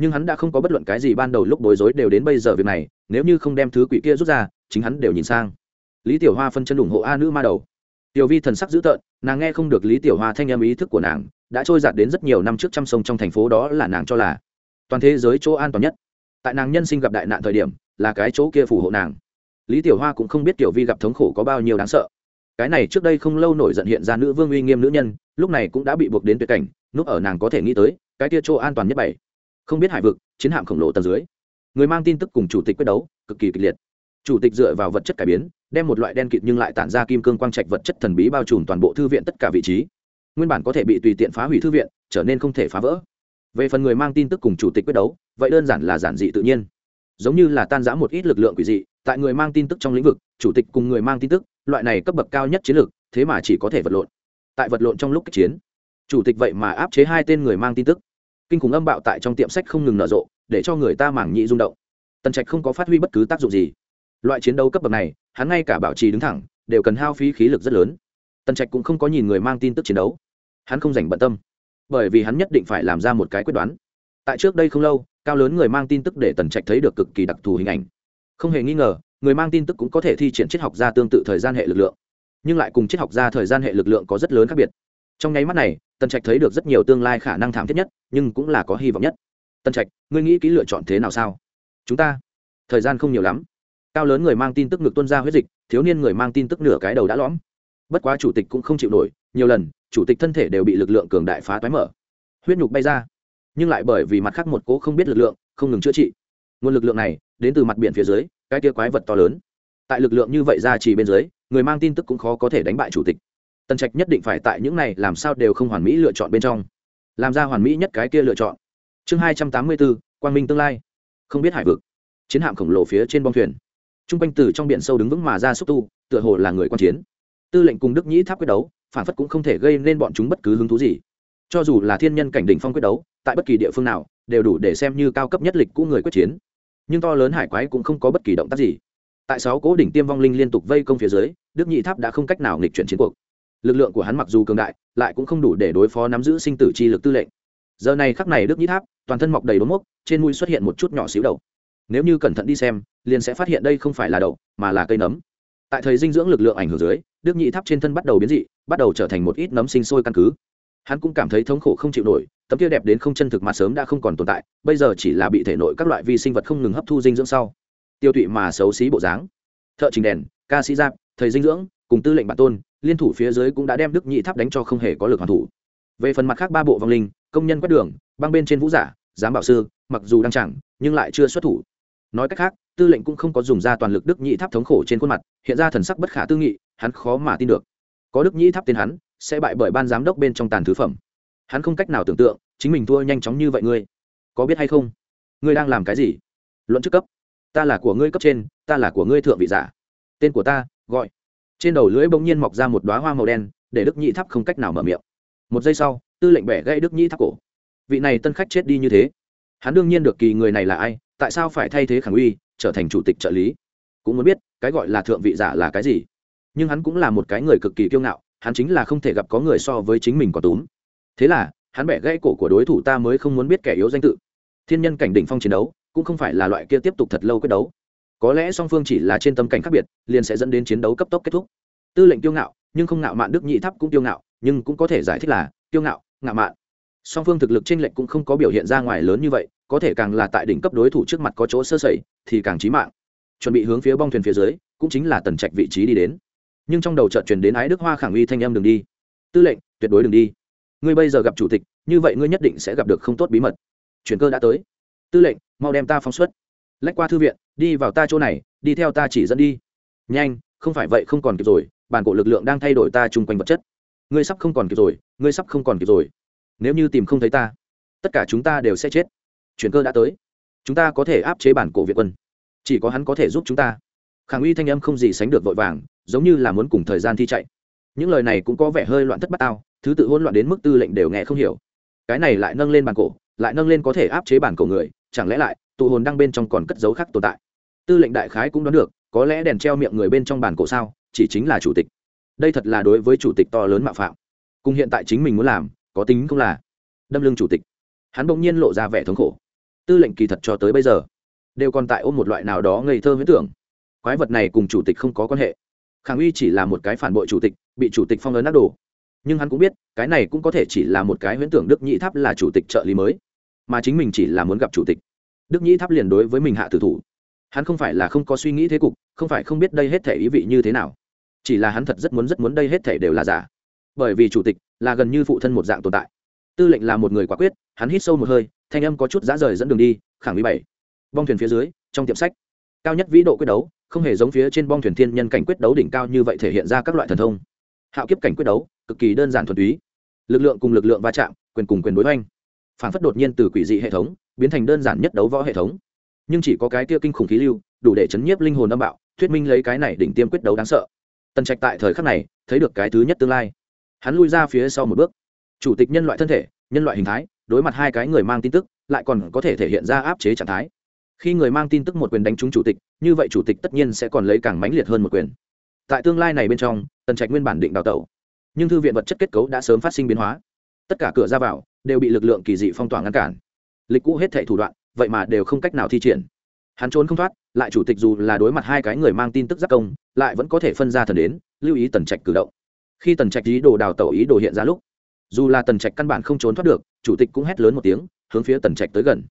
nhưng hắn đã không có bất luận cái gì ban đầu lúc bối rối đều đến bây giờ việc này, nếu như không đem thứ quỷ kia rút ra, chính hắn đều nhìn sang. Lý tiểu hoa phân chân ủng hộ a nữ ma đầu. Tiểu vi thần sắc dữ tợn, nàng nghe không được lý tiểu hoa thanh em ý thức của nàng, đã trôi giạt đến rất nhiều năm trước trăm sông trong thành phố đó là nàng cho là toàn thế giới chỗ an toàn nhất. Tại nàng nhân sinh gặp đại nạn thời điểm, là cái chỗ kia phù hộ nàng. Lý tiểu hoa cũng không biết tiểu vi gặp thống khổ có bao nhiêu đáng sợ. Cái này trước đây không lâu nổi giận hiện ra nữ vương uy nghiêm nữ nhân, lúc này cũng đã bị buộc đến tuyệt cảnh, núp ở nàng có thể nghĩ tới, cái kia chỗ an toàn nhất bảy không biết hải vực, chiến hạm khổng lồ tầng dưới. Người mang tin tức cùng chủ tịch quyết đấu, cực kỳ kịch liệt. Chủ tịch dựa vào vật chất cải biến, đem một loại đen kịt nhưng lại tản ra kim cương quang trạch vật chất thần bí bao trùm toàn bộ thư viện tất cả vị trí. Nguyên bản có thể bị tùy tiện phá hủy thư viện, trở nên không thể phá vỡ. Về phần người mang tin tức cùng chủ tịch quyết đấu, vậy đơn giản là giản dị tự nhiên. Giống như là tan giã một ít lực lượng quỷ dị, tại người mang tin tức trong lĩnh vực, chủ tịch cùng người mang tin tức, loại này cấp bậc cao nhất chiến lược, thế mà chỉ có thể vật lộn. Tại vật lộn trong lúc kích chiến, chủ tịch vậy mà áp chế hai tên người mang tin tức kinh khủng âm bạo tại trong tiệm sách không ngừng nở rộ, để cho người ta mảng nhị rung động. Tần trạch không có phát huy bất cứ tác dụng gì. Loại chiến đấu cấp bậc này, hắn ngay cả bảo trì đứng thẳng, đều cần hao phí khí lực rất lớn. Tần trạch cũng không có nhìn người mang tin tức chiến đấu. Hắn không dành bận tâm, bởi vì hắn nhất định phải làm ra một cái quyết đoán. Tại trước đây không lâu, cao lớn người mang tin tức để tần trạch thấy được cực kỳ đặc thù hình ảnh. Không hề nghi ngờ, người mang tin tức cũng có thể thi triển triết học gia tương tự thời gian hệ lực lượng. Nhưng lại cùng triết học gia thời gian hệ lực lượng có rất lớn khác biệt trong nháy mắt này, tần trạch thấy được rất nhiều tương lai khả năng thảm thiết nhất, nhưng cũng là có hy vọng nhất. Tần trạch, ngươi nghĩ kỹ lựa chọn thế nào sao? Chúng ta, thời gian không nhiều lắm. Cao lớn người mang tin tức ngực tuân ra huyết dịch, thiếu niên người mang tin tức nửa cái đầu đã lõm. Bất quá chủ tịch cũng không chịu nổi, nhiều lần, chủ tịch thân thể đều bị lực lượng cường đại phá toái mở. Huyết nhục bay ra. Nhưng lại bởi vì mặt khác một cố không biết lực lượng, không ngừng chữa trị. Nguồn lực lượng này, đến từ mặt biển phía dưới, cái tia quái vật to lớn. Tại lực lượng như vậy ra chỉ bên dưới, người mang tin tức cũng khó có thể đánh bại chủ tịch tần trạch nhất định phải tại những này làm sao đều không hoàn mỹ lựa chọn bên trong. Làm ra hoàn mỹ nhất cái kia lựa chọn. Chương hai trăm tám mươi bốn, quang minh tương lai. Không biết hải vực. Chiến hạm khổng lồ phía trên bong thuyền. T r u n g quanh từ trong biển sâu đứng vững mà ra xúc tu, tựa hồ là người quan chiến. Tư lệnh cùng đức nhĩ tháp quyết đấu, phản phất cũng không thể gây nên bọn chúng bất cứ hứng thú gì. Cho dù là thiên nhân cảnh đỉnh phong quyết đấu, tại bất kỳ địa phương nào, đều đủ để xem như cao cấp nhất lịch cũ người quyết chiến. Nhưng to lớn hải quái cũng không có bất kỳ động tác gì. Tại sáu cố đỉnh tiêm vong linh liên tục vây công phía dưới, đức nhị tháp đã không cách nào nghịch chuyển chiến cuộc lực lượng của hắn mặc dù cường đại, lại cũng không đủ để đối phó nắm giữ sinh tử chi lực tư lệnh. Giờ này khắc này đức nhĩ tháp, toàn thân mọc đầy đốm mốc, trên mũi xuất hiện một chút nhỏ xíu đầu nếu như cẩn thận đi xem, liền sẽ phát hiện đây không phải là đậu, mà là cây nấm. Tại thời dinh dưỡng lực lượng ảnh hưởng dưới, đức nhĩ tháp trên thân bắt đầu biến dị, bắt đầu trở thành một ít nấm sinh sôi căn cứ. Hắn cũng cảm thấy thống khổ không chịu nổi, tấm kia đẹp đến không chân thực mặt sớm đã không còn tồn tại, bây giờ chỉ là bị thể nội các loại vi sinh vật không ngừng hấp thu dinh dưỡng sau. Tiêu tụy mà xấu xí bộ dáng. Thợ trình đèn, ca sĩ giáp thầy dinh dưỡng cùng tư lệnh bản tôn, liên thủ phía dưới cũng đã đem đức nhị tháp đánh cho không hề có lực hoàn thủ. Về phần mặt khác ba bộ vong linh, công nhân quét đường, băng bên trên vũ giả, giám bảo sư, mặc dù đang chẳng, nhưng lại chưa xuất thủ. Nói cách khác, tư lệnh cũng không có dùng ra toàn lực đức nhị tháp thống khổ trên khuôn mặt, hiện ra thần sắc bất khả tư nghị, hắn khó mà tin được. Có đức nhị tháp tên hắn, sẽ bại bởi ban giám đốc bên trong tàn thứ phẩm. Hắn không cách nào tưởng tượng, chính mình thua nhanh chóng như vậy ngươi. Có biết hay không? Ngươi đang làm cái gì? Luận chức cấp. Ta là của ngươi cấp trên, ta là của ngươi thượng vị giả. Tên của ta, gọi trên đầu lưỡi bỗng nhiên mọc ra một đoá hoa màu đen, để đức nhị tháp không cách nào mở miệng. Một giây sau, tư lệnh bẻ gây đức nhị tháp cổ. Vị này tân khách chết đi như thế? Hắn đương nhiên được kỳ người này là ai, tại sao phải thay thế khẳng uy, trở thành chủ tịch trợ lý? Cũng muốn biết, cái gọi là thượng vị giả là cái gì? Nhưng hắn cũng là một cái người cực kỳ kiêu ngạo, hắn chính là không thể gặp có người so với chính mình có túm. Thế là, hắn bẻ gãy cổ của đối thủ ta mới không muốn biết kẻ yếu danh tự. Thiên nhân cảnh đỉnh phong chiến đấu, cũng không phải là loại kia tiếp tục thật lâu quyết đấu có lẽ song phương chỉ là trên tâm cảnh khác biệt, liền sẽ dẫn đến chiến đấu cấp tốc kết thúc. Tư lệnh kiêu ngạo, nhưng không ngạo mạn đức nhị tháp cũng kiêu ngạo, nhưng cũng có thể giải thích là, kiêu ngạo ngạo mạn. Song phương thực lực trên lệnh cũng không có biểu hiện ra ngoài lớn như vậy, có thể càng là tại đỉnh cấp đối thủ trước mặt có chỗ sơ sẩy, thì càng chí mạng. Chuẩn bị hướng phía bong thuyền phía dưới, cũng chính là tần trạch vị trí đi đến. Nhưng trong đầu chợt truyền đến ái đức hoa khẳng uy thanh em đừng đi. Tư lệnh, tuyệt đối đừng đi. Ngươi bây giờ gặp chủ tịch, như vậy ngươi nhất định sẽ gặp được không tốt bí mật. Chuyển cơ đã tới. Tư lệnh, mau đem ta phóng xuất lách qua thư viện, đi vào ta chỗ này, đi theo ta chỉ dẫn đi. Nhanh, không phải vậy không còn kịp rồi, bản cổ lực lượng đang thay đổi ta chung quanh vật chất. Ngươi sắp không còn kịp rồi, ngươi sắp không còn kịp rồi. Nếu như tìm không thấy ta, tất cả chúng ta đều sẽ chết. Chuyển cơ đã tới. Chúng ta có thể áp chế bản cổ việt quân. Chỉ có hắn có thể giúp chúng ta. Khẳng uy thanh âm không gì sánh được vội vàng, giống như là muốn cùng thời gian thi chạy. Những lời này cũng có vẻ hơi loạn thất bát tao thứ tự hỗn loạn đến mức tư lệnh đều nghe không hiểu. Cái này lại nâng lên bản cổ, lại nâng lên có thể áp chế bản cổ người chẳng lẽ lại tụ hồn đang bên trong còn cất dấu khác tồn tại? Tư lệnh đại khái cũng đoán được, có lẽ đèn treo miệng người bên trong bàn cổ sao, chỉ chính là chủ tịch. Đây thật là đối với chủ tịch to lớn mạo phạm. Cùng hiện tại chính mình muốn làm, có tính không là. Đâm lưng chủ tịch. Hắn bỗng nhiên lộ ra vẻ thống khổ. Tư lệnh kỳ thật cho tới bây giờ, đều còn tại ôm một loại nào đó ngây thơ huyết tưởng. Quái vật này cùng chủ tịch không có quan hệ. Khang uy chỉ là một cái phản bội chủ tịch, bị chủ tịch phong ấn nát đồ. Nhưng hắn cũng biết, cái này cũng có thể chỉ là một cái huyễn tưởng đức nhị tháp là chủ tịch trợ lý mới mà chính mình chỉ là muốn gặp chủ tịch. Đức nhĩ tháp liền đối với mình hạ tử thủ. Hắn không phải là không có suy nghĩ thế cục, không phải không biết đây hết thể ý vị như thế nào. Chỉ là hắn thật rất muốn rất muốn đây hết thể đều là giả. Bởi vì chủ tịch là gần như phụ thân một dạng tồn tại. Tư lệnh là một người quả quyết, hắn hít sâu một hơi, thanh âm có chút giá rời dẫn đường đi, khẳng lý bảy. Bong thuyền phía dưới, trong tiệm sách, cao nhất vĩ độ quyết đấu, không hề giống phía trên bong thuyền thiên nhân cảnh quyết đấu đỉnh cao như vậy thể hiện ra các loại thần thông. Hạo kiếp cảnh quyết đấu, cực kỳ đơn giản thuần túy. Lực lượng cùng lực lượng va chạm, quyền cùng quyền đối oanh phản phất đột nhiên từ quỷ dị hệ thống biến thành đơn giản nhất đấu võ hệ thống. Nhưng chỉ có cái kia kinh khủng khí lưu, đủ để chấn nhiếp linh hồn âm bạo, thuyết minh lấy cái này đỉnh tiêm quyết đấu đáng sợ. Tần trạch tại thời khắc này, thấy được cái thứ nhất tương lai. Hắn lui ra phía sau một bước. Chủ tịch nhân loại thân thể, nhân loại hình thái, đối mặt hai cái người mang tin tức, lại còn có thể thể hiện ra áp chế trạng thái. Khi người mang tin tức một quyền đánh trúng chủ tịch, như vậy chủ tịch tất nhiên sẽ còn lấy càng mãnh liệt hơn một quyền. Tại tương lai này bên trong, tần trạch nguyên bản định đào tẩu. Nhưng thư viện vật chất kết cấu đã sớm phát sinh biến hóa. Tất cả cửa ra vào đều bị lực lượng kỳ dị phong tỏa ngăn cản. Lịch cũ hết thệ thủ đoạn, vậy mà đều không cách nào thi triển. Hắn trốn không thoát, lại chủ tịch dù là đối mặt hai cái người mang tin tức giác công, lại vẫn có thể phân ra thần đến, lưu ý tần trạch cử động. Khi tần trạch ý đồ đào tẩu ý đồ hiện ra lúc, dù là tần trạch căn bản không trốn thoát được, chủ tịch cũng hét lớn một tiếng, hướng phía tần trạch tới gần.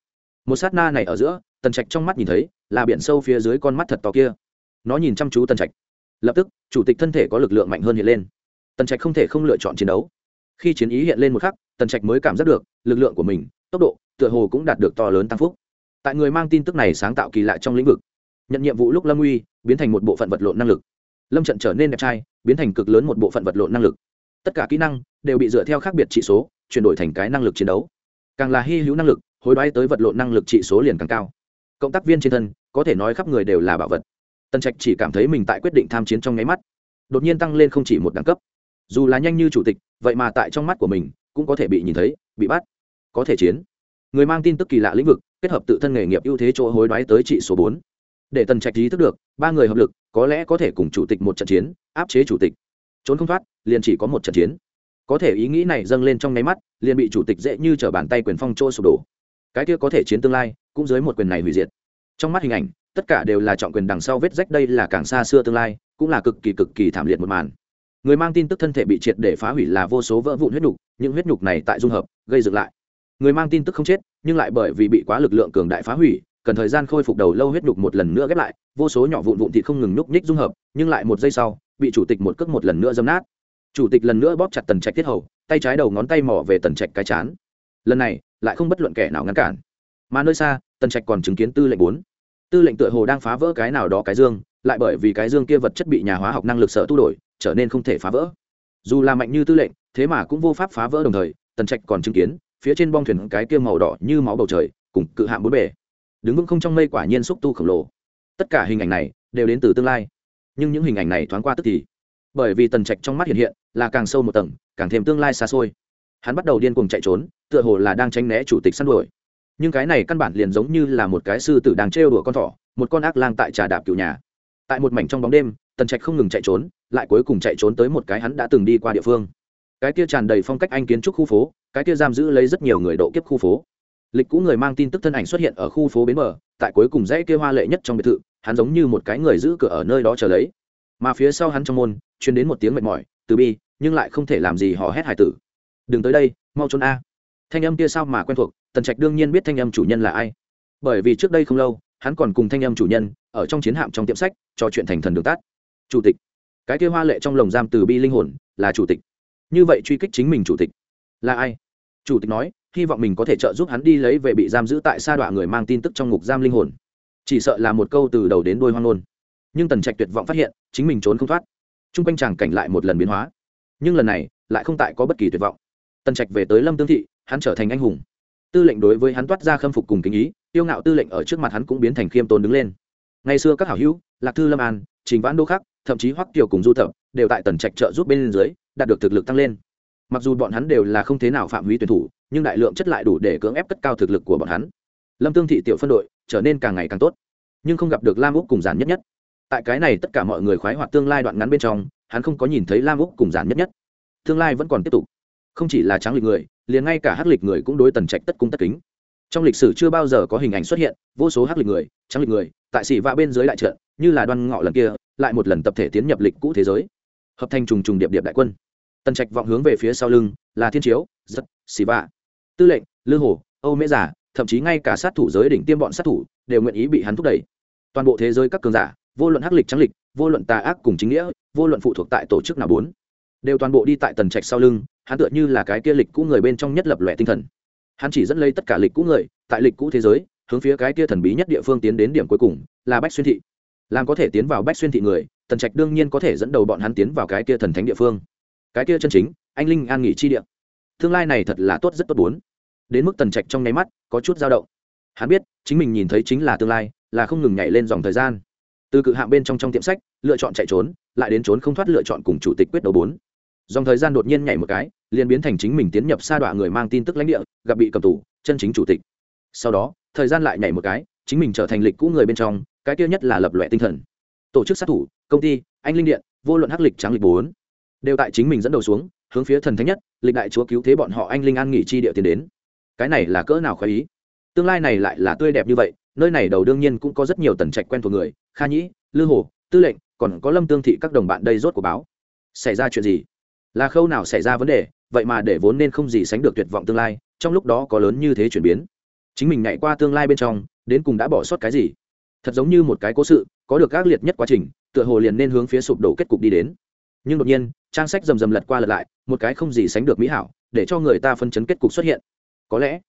Một sát na này ở giữa, tần trạch trong mắt nhìn thấy, là biển sâu phía dưới con mắt thật to kia. Nó nhìn chăm chú tần trạch. Lập tức, chủ tịch thân thể có lực lượng mạnh hơn hiện lên. Tần trạch không thể không lựa chọn chiến đấu. Khi chiến ý hiện lên một khắc tần trạch mới cảm giác được, lực lượng của mình, tốc độ, tựa hồ cũng đạt được to lớn tăng phúc. Tại người mang tin tức này sáng tạo kỳ lạ trong lĩnh vực, nhận nhiệm vụ lúc lâm uy biến thành một bộ phận vật lộn năng lực. Lâm trận trở nên đẹp trai, biến thành cực lớn một bộ phận vật lộn năng lực. Tất cả kỹ năng đều bị dựa theo khác biệt trị số, chuyển đổi thành cái năng lực chiến đấu. Càng là hy hữu năng lực, hối đoái tới vật lộn năng lực trị số liền càng cao. Cộng tác viên trên thân, có thể nói khắp người đều là bảo vật. Tân trạch chỉ cảm thấy mình tại quyết định tham chiến trong nháy mắt, đột nhiên tăng lên không chỉ một đẳng cấp. Dù là nhanh như chủ tịch, vậy mà tại trong mắt của mình cũng có thể bị nhìn thấy, bị bắt, có thể chiến. Người mang tin tức kỳ lạ lĩnh vực, kết hợp tự thân nghề nghiệp ưu thế chỗ hối đoái tới trị số bốn. Để tần trạch ý thức được, ba người hợp lực, có lẽ có thể cùng chủ tịch một trận chiến, áp chế chủ tịch. Trốn không thoát, liền chỉ có một trận chiến. Có thể ý nghĩ này dâng lên trong nháy mắt, liền bị chủ tịch dễ như t r ở bàn tay quyền phong trô sụp đổ. Cái kia có thể chiến tương lai, cũng dưới một quyền này hủy diệt. Trong mắt hình ảnh, tất cả đều là trọng quyền đằng sau vết rách đây là càng xa xưa tương lai, cũng là cực kỳ cực kỳ thảm liệt một màn người mang tin tức thân thể bị triệt để phá hủy là vô số vỡ vụn huyết nhục, những huyết nhục này tại dung hợp, gây dựng lại. Người mang tin tức không chết, nhưng lại bởi vì bị quá lực lượng cường đại phá hủy, cần thời gian khôi phục đầu lâu huyết nhục một lần nữa ghép lại, vô số nhỏ vụn vụn thì không ngừng nhúc nhích dung hợp, nhưng lại một giây sau, bị chủ tịch một cước một lần nữa dâm nát. Chủ tịch lần nữa bóp chặt tần trạch tiết hầu, tay trái đầu ngón tay mỏ về tần trạch cái chán. Lần này, lại không bất luận kẻ nào ngăn cản. Mà nơi xa, tần trạch còn chứng kiến tư lệnh bốn. Tư lệnh tựa hồ đang phá vỡ cái nào đó cái dương, lại bởi vì cái dương kia vật chất bị nhà hóa học năng lực sợ tu đổi trở nên không thể phá vỡ. Dù là mạnh như tư lệnh, thế mà cũng vô pháp phá vỡ đồng thời, tần trạch còn chứng kiến, phía trên bong thuyền cái kia màu đỏ như máu bầu trời, cùng cự hạm bốn bể đứng vững không trong mây quả nhiên xúc tu khổng lồ. Tất cả hình ảnh này đều đến từ tương lai. Nhưng những hình ảnh này thoáng qua tức thì, bởi vì tần trạch trong mắt hiện hiện là càng sâu một tầng, càng thêm tương lai xa xôi. Hắn bắt đầu điên cuồng chạy trốn, tựa hồ là đang tránh né chủ tịch săn đuổi. Nhưng cái này căn bản liền giống như là một cái sư tử đang trêu đùa con thỏ, một con ác lang tại trà đạp cựu nhà. Tại một mảnh trong bóng đêm, tần trạch không ngừng chạy trốn lại cuối cùng chạy trốn tới một cái hắn đã từng đi qua địa phương. Cái kia tràn đầy phong cách anh kiến trúc khu phố, cái kia giam giữ lấy rất nhiều người độ kiếp khu phố. Lịch cũ người mang tin tức thân ảnh xuất hiện ở khu phố bến bờ, tại cuối cùng dãy kia hoa lệ nhất trong biệt thự, hắn giống như một cái người giữ cửa ở nơi đó chờ lấy. Mà phía sau hắn trong môn, truyền đến một tiếng mệt mỏi, từ bi, nhưng lại không thể làm gì họ hét hải tử. Đừng tới đây, mau trốn a. Thanh âm kia sao mà quen thuộc, tần trạch đương nhiên biết thanh âm chủ nhân là ai. Bởi vì trước đây không lâu, hắn còn cùng thanh âm chủ nhân, ở trong chiến hạm trong tiệm sách, trò chuyện thành thần đường tát chủ tịch cái kia hoa lệ trong lồng giam từ bi linh hồn là chủ tịch. Như vậy truy kích chính mình chủ tịch là ai? Chủ tịch nói, hy vọng mình có thể trợ giúp hắn đi lấy về bị giam giữ tại sa đọa người mang tin tức trong ngục giam linh hồn. Chỉ sợ là một câu từ đầu đến đôi hoang ngôn. Nhưng tần trạch tuyệt vọng phát hiện, chính mình trốn không thoát. T r u n g quanh chàng cảnh lại một lần biến hóa. Nhưng lần này, lại không tại có bất kỳ tuyệt vọng. Tần trạch về tới lâm tương thị, hắn trở thành anh hùng. Tư lệnh đối với hắn toát ra khâm phục cùng kính ý, tiêu ngạo tư lệnh ở trước mặt hắn cũng biến thành khiêm tốn đứng lên. Ngày xưa các hảo hữu, lạc thư lâm an, trình vãn đô khắc thậm chí hoắc kiều cùng du thập đều tại tần trạch trợ giúp bên dưới đạt được thực lực tăng lên. Mặc dù bọn hắn đều là không thế nào phạm húy tuyển thủ, nhưng đại lượng chất lại đủ để cưỡng ép cất cao thực lực của bọn hắn. Lâm tương thị tiểu phân đội trở nên càng ngày càng tốt, nhưng không gặp được lam úc cùng giản nhất nhất. Tại cái này tất cả mọi người khoái hoạt tương lai đoạn ngắn bên trong, hắn không có nhìn thấy lam úc cùng giản nhất nhất. Tương lai vẫn còn tiếp tục. Không chỉ là Tráng lịch người, liền ngay cả hắc lịch người cũng đối tần trạch tất cung tất kính. Trong lịch sử chưa bao giờ có hình ảnh xuất hiện, vô số hắc lịch người trắng lịch người, tại xỉ vạ bên dưới đại trận, như là đoan ngọ lần kia lại một lần tập thể tiến nhập lịch cũ thế giới. Hợp thành trùng trùng điệp điệp đại quân. Tần trạch vọng hướng về phía sau lưng, là thiên chiếu, giật, xì vạ. Tư lệnh, lư hồ, âu mễ giả, thậm chí ngay cả sát thủ giới đỉnh tiêm bọn sát thủ, đều nguyện ý bị hắn thúc đẩy. Toàn bộ thế giới các cường giả, vô luận hắc lịch, trắng lịch, vô luận tà ác cùng chính nghĩa, vô luận phụ thuộc tại tổ chức nào bốn, đều toàn bộ đi tại tần trạch sau lưng, hắn tựa như là cái kia lịch cũ người bên trong nhất lập lòe tinh thần. Hắn chỉ dẫn lấy tất cả lịch cũ người, tại lịch cũ thế giới, hướng phía cái kia thần bí nhất địa phương tiến đến điểm cuối cùng, là bách xuyên thị làm có thể tiến vào bách xuyên thị người, tần trạch đương nhiên có thể dẫn đầu bọn hắn tiến vào cái kia thần thánh địa phương. Cái kia chân chính, anh linh an nghỉ chi địa. Tương lai này thật là tốt rất tốt bốn. Đến mức tần trạch trong nháy mắt, có chút dao động. Hắn biết, chính mình nhìn thấy chính là tương lai, là không ngừng nhảy lên dòng thời gian. Từ cự hạng bên trong trong tiệm sách, lựa chọn chạy trốn, lại đến trốn không thoát lựa chọn cùng chủ tịch quyết đấu bốn. Dòng thời gian đột nhiên nhảy một cái, liền biến thành chính mình tiến nhập sa đọa người mang tin tức lãnh địa, gặp bị cầm tù, chân chính chủ tịch. Sau đó, thời gian lại nhảy một cái, chính mình trở thành lịch cũ người bên trong cái kia nhất là lập loại tinh thần. Tổ chức sát thủ, công ty, anh linh điện, vô luận hắc lịch trắng lịch bốn, đều tại chính mình dẫn đầu xuống, hướng phía thần thánh nhất, lịch đại chúa cứu thế bọn họ anh linh an nghỉ chi địa tiến đến. Cái này là cỡ nào khoái ý? Tương lai này lại là tươi đẹp như vậy, nơi này đầu đương nhiên cũng có rất nhiều tần trạch quen thuộc người, kha nhĩ, lư hồ, tư lệnh, còn có lâm tương thị các đồng bạn đây rốt của báo. Xảy ra chuyện gì? Là khâu nào xảy ra vấn đề? Vậy mà để vốn nên không gì sánh được tuyệt vọng tương lai, trong lúc đó có lớn như thế chuyển biến. Chính mình nhảy qua tương lai bên trong, đến cùng đã bỏ sót cái gì? Thật giống như một cái cố sự, có được ác liệt nhất quá trình, tựa hồ liền nên hướng phía sụp đổ kết cục đi đến. Nhưng đột nhiên, trang sách rầm rầm lật qua lật lại, một cái không gì sánh được mỹ hảo, để cho người ta phân chấn kết cục xuất hiện. Có lẽ,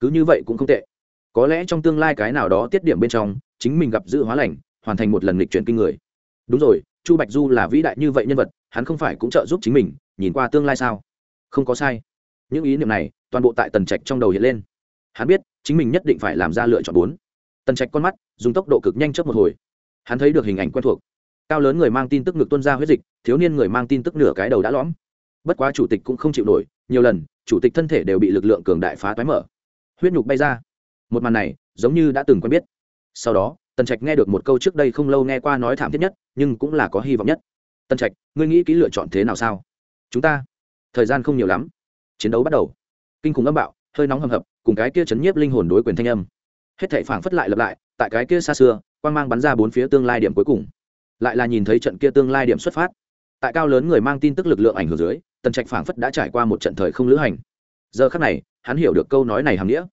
cứ như vậy cũng không tệ. Có lẽ trong tương lai cái nào đó tiết điểm bên trong, chính mình gặp dự hóa lành, hoàn thành một lần lịch chuyển kinh người. Đúng rồi, chu bạch du là vĩ đại như vậy nhân vật, hắn không phải cũng trợ giúp chính mình, nhìn qua tương lai sao? Không có sai. Những ý niệm này, toàn bộ tại tần trạch trong đầu hiện lên. Hắn biết, chính mình nhất định phải làm ra lựa chọn bốn tần trạch con mắt, dùng tốc độ cực nhanh chớp một hồi. Hắn thấy được hình ảnh quen thuộc. Cao lớn người mang tin tức ngực tuân ra huyết dịch, thiếu niên người mang tin tức nửa cái đầu đã lõm. Bất quá chủ tịch cũng không chịu nổi, nhiều lần, chủ tịch thân thể đều bị lực lượng cường đại phá toái mở. Huyết nhục bay ra. Một màn này, giống như đã từng quen biết. Sau đó, tần trạch nghe được một câu trước đây không lâu nghe qua nói thảm thiết nhất, nhưng cũng là có hy vọng nhất. Tần trạch, ngươi nghĩ kỹ lựa chọn thế nào sao? Chúng ta, thời gian không nhiều lắm. Chiến đấu bắt đầu. Kinh khủng âm bạo, hơi nóng hầm hập, cùng cái kia chấn nhiếp linh hồn đối quyền thanh âm hết thảy phảng phất lại lặp lại, tại cái kia xa xưa, quang mang bắn ra bốn phía tương lai điểm cuối cùng. Lại là nhìn thấy trận kia tương lai điểm xuất phát. Tại cao lớn người mang tin tức lực lượng ảnh hưởng dưới, tần trạch phảng phất đã trải qua một trận thời không lữ hành. Giờ khắc này, hắn hiểu được câu nói này hàm nghĩa.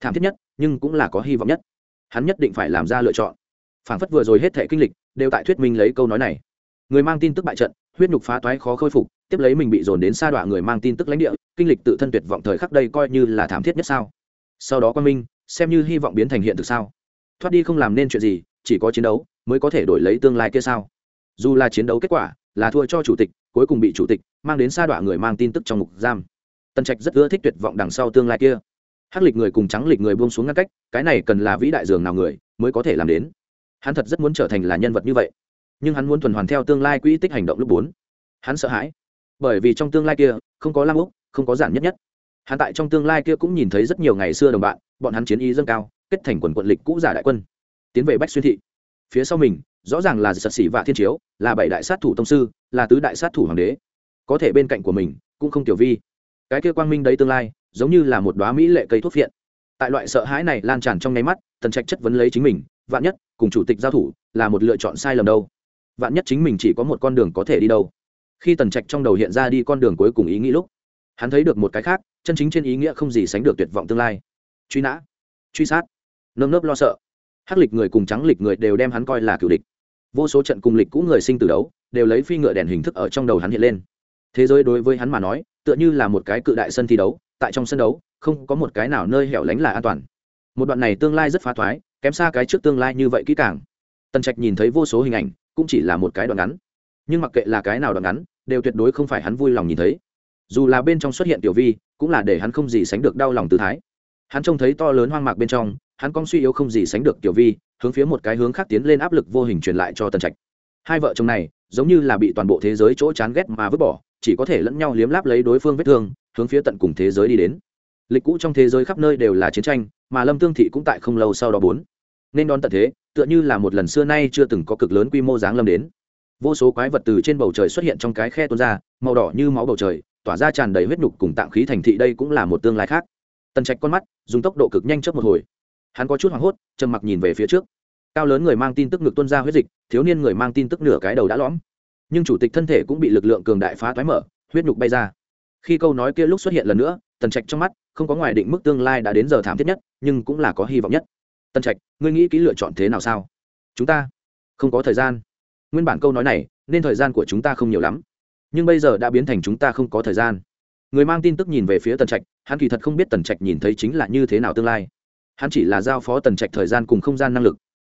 Thảm thiết nhất, nhưng cũng là có hy vọng nhất. Hắn nhất định phải làm ra lựa chọn. Phảng phất vừa rồi hết thể kinh lịch, đều tại thuyết minh lấy câu nói này. Người mang tin tức bại trận, huyết nhục phá toái khó khôi phục, tiếp lấy mình bị dồn đến sa đọa người mang tin tức lãnh địa, kinh lịch tự thân tuyệt vọng thời khắc đây coi như là thảm thiết nhất sao? Sau đó quan minh xem như hy vọng biến thành hiện thực sao? Thoát đi không làm nên chuyện gì, chỉ có chiến đấu mới có thể đổi lấy tương lai kia sao? Dù là chiến đấu kết quả là thua cho chủ tịch, cuối cùng bị chủ tịch mang đến sa đọa người mang tin tức trong ngục giam. Tân trạch rất ưa thích tuyệt vọng đằng sau tương lai kia. Hắc lịch người cùng trắng lịch người buông xuống ngăn cách, cái này cần là vĩ đại dường nào người mới có thể làm đến. Hắn thật rất muốn trở thành là nhân vật như vậy. Nhưng hắn muốn thuần hoàn theo tương lai quỹ tích hành động lúc bốn. Hắn sợ hãi. Bởi vì trong tương lai kia, không có lam úc, không có giản nhất nhất. Hắn tại trong tương lai kia cũng nhìn thấy rất nhiều ngày xưa đồng bạn bọn hắn chiến ý dâng cao, kết thành quần quận lịch cũ giả đại quân. Tiến về bách xuyên thị. Phía sau mình, rõ ràng là sật sĩ và thiên chiếu, là bảy đại sát thủ tông sư, là tứ đại sát thủ hoàng đế. Có thể bên cạnh của mình, cũng không tiểu vi. Cái kia quang minh đấy tương lai, giống như là một đoá mỹ lệ cây thuốc phiện. Tại loại sợ hãi này lan tràn trong nháy mắt, tần trạch chất vấn lấy chính mình, vạn nhất, cùng chủ tịch giao thủ, là một lựa chọn sai lầm đâu? Vạn nhất chính mình chỉ có một con đường có thể đi đâu? Khi tần trạch trong đầu hiện ra đi con đường cuối cùng ý nghĩ lúc, hắn thấy được một cái khác, chân chính trên ý nghĩa không gì sánh được tuyệt vọng tương lai truy nã, truy sát. Nơm nớp lo sợ. Hắc lịch người cùng trắng lịch người đều đem hắn coi là cựu địch. Vô số trận cùng lịch cũ người sinh từ đấu, đều lấy phi ngựa đèn hình thức ở trong đầu hắn hiện lên. Thế giới đối với hắn mà nói, tựa như là một cái cự đại sân thi đấu, tại trong sân đấu, không có một cái nào nơi hẻo lánh là an toàn. Một đoạn này tương lai rất phá thoái, kém xa cái trước tương lai như vậy kỹ càng. Tần trạch nhìn thấy vô số hình ảnh, cũng chỉ là một cái đoạn ngắn. Nhưng mặc kệ là cái nào đoạn ngắn, đều tuyệt đối không phải hắn vui lòng nhìn thấy. Dù là bên trong xuất hiện tiểu vi, cũng là để hắn không gì sánh được đau lòng tự thái hắn trông thấy to lớn hoang mạc bên trong, hắn cong suy yếu không gì sánh được tiểu vi, hướng phía một cái hướng khác tiến lên áp lực vô hình truyền lại cho tần trạch. Hai vợ chồng này, giống như là bị toàn bộ thế giới chỗ chán ghét mà vứt bỏ, chỉ có thể lẫn nhau liếm láp lấy đối phương vết thương, hướng phía tận cùng thế giới đi đến. Lịch cũ trong thế giới khắp nơi đều là chiến tranh, mà lâm tương thị cũng tại không lâu sau đó bốn. Nên đón tận thế, tựa như là một lần xưa nay chưa từng có cực lớn quy mô giáng lâm đến. Vô số quái vật từ trên bầu trời xuất hiện trong cái khe tuôn ra, màu đỏ như máu bầu trời, tỏa ra tràn đầy huyết nhục cùng tạng khí thành thị, đây cũng là một tương lai khác. Tần trạch con mắt dùng tốc độ cực nhanh chớp một hồi. Hắn có chút hoảng hốt, trầm mặc nhìn về phía trước. Cao lớn người mang tin tức ngực tuôn ra huyết dịch, thiếu niên người mang tin tức nửa cái đầu đã lõm. Nhưng chủ tịch thân thể cũng bị lực lượng cường đại phá toái mở, huyết nhục bay ra. Khi câu nói kia lúc xuất hiện lần nữa, tần trạch trong mắt, không có ngoài định mức tương lai đã đến giờ thảm thiết nhất, nhưng cũng là có hy vọng nhất. Tần trạch, ngươi nghĩ kỹ lựa chọn thế nào sao? Chúng ta không có thời gian. Nguyên bản câu nói này, nên thời gian của chúng ta không nhiều lắm. Nhưng bây giờ đã biến thành chúng ta không có thời gian người mang tin tức nhìn về phía tần trạch, hắn kỳ thật không biết tần trạch nhìn thấy chính là như thế nào tương lai. Hắn chỉ là giao phó tần trạch thời gian cùng không gian năng lực.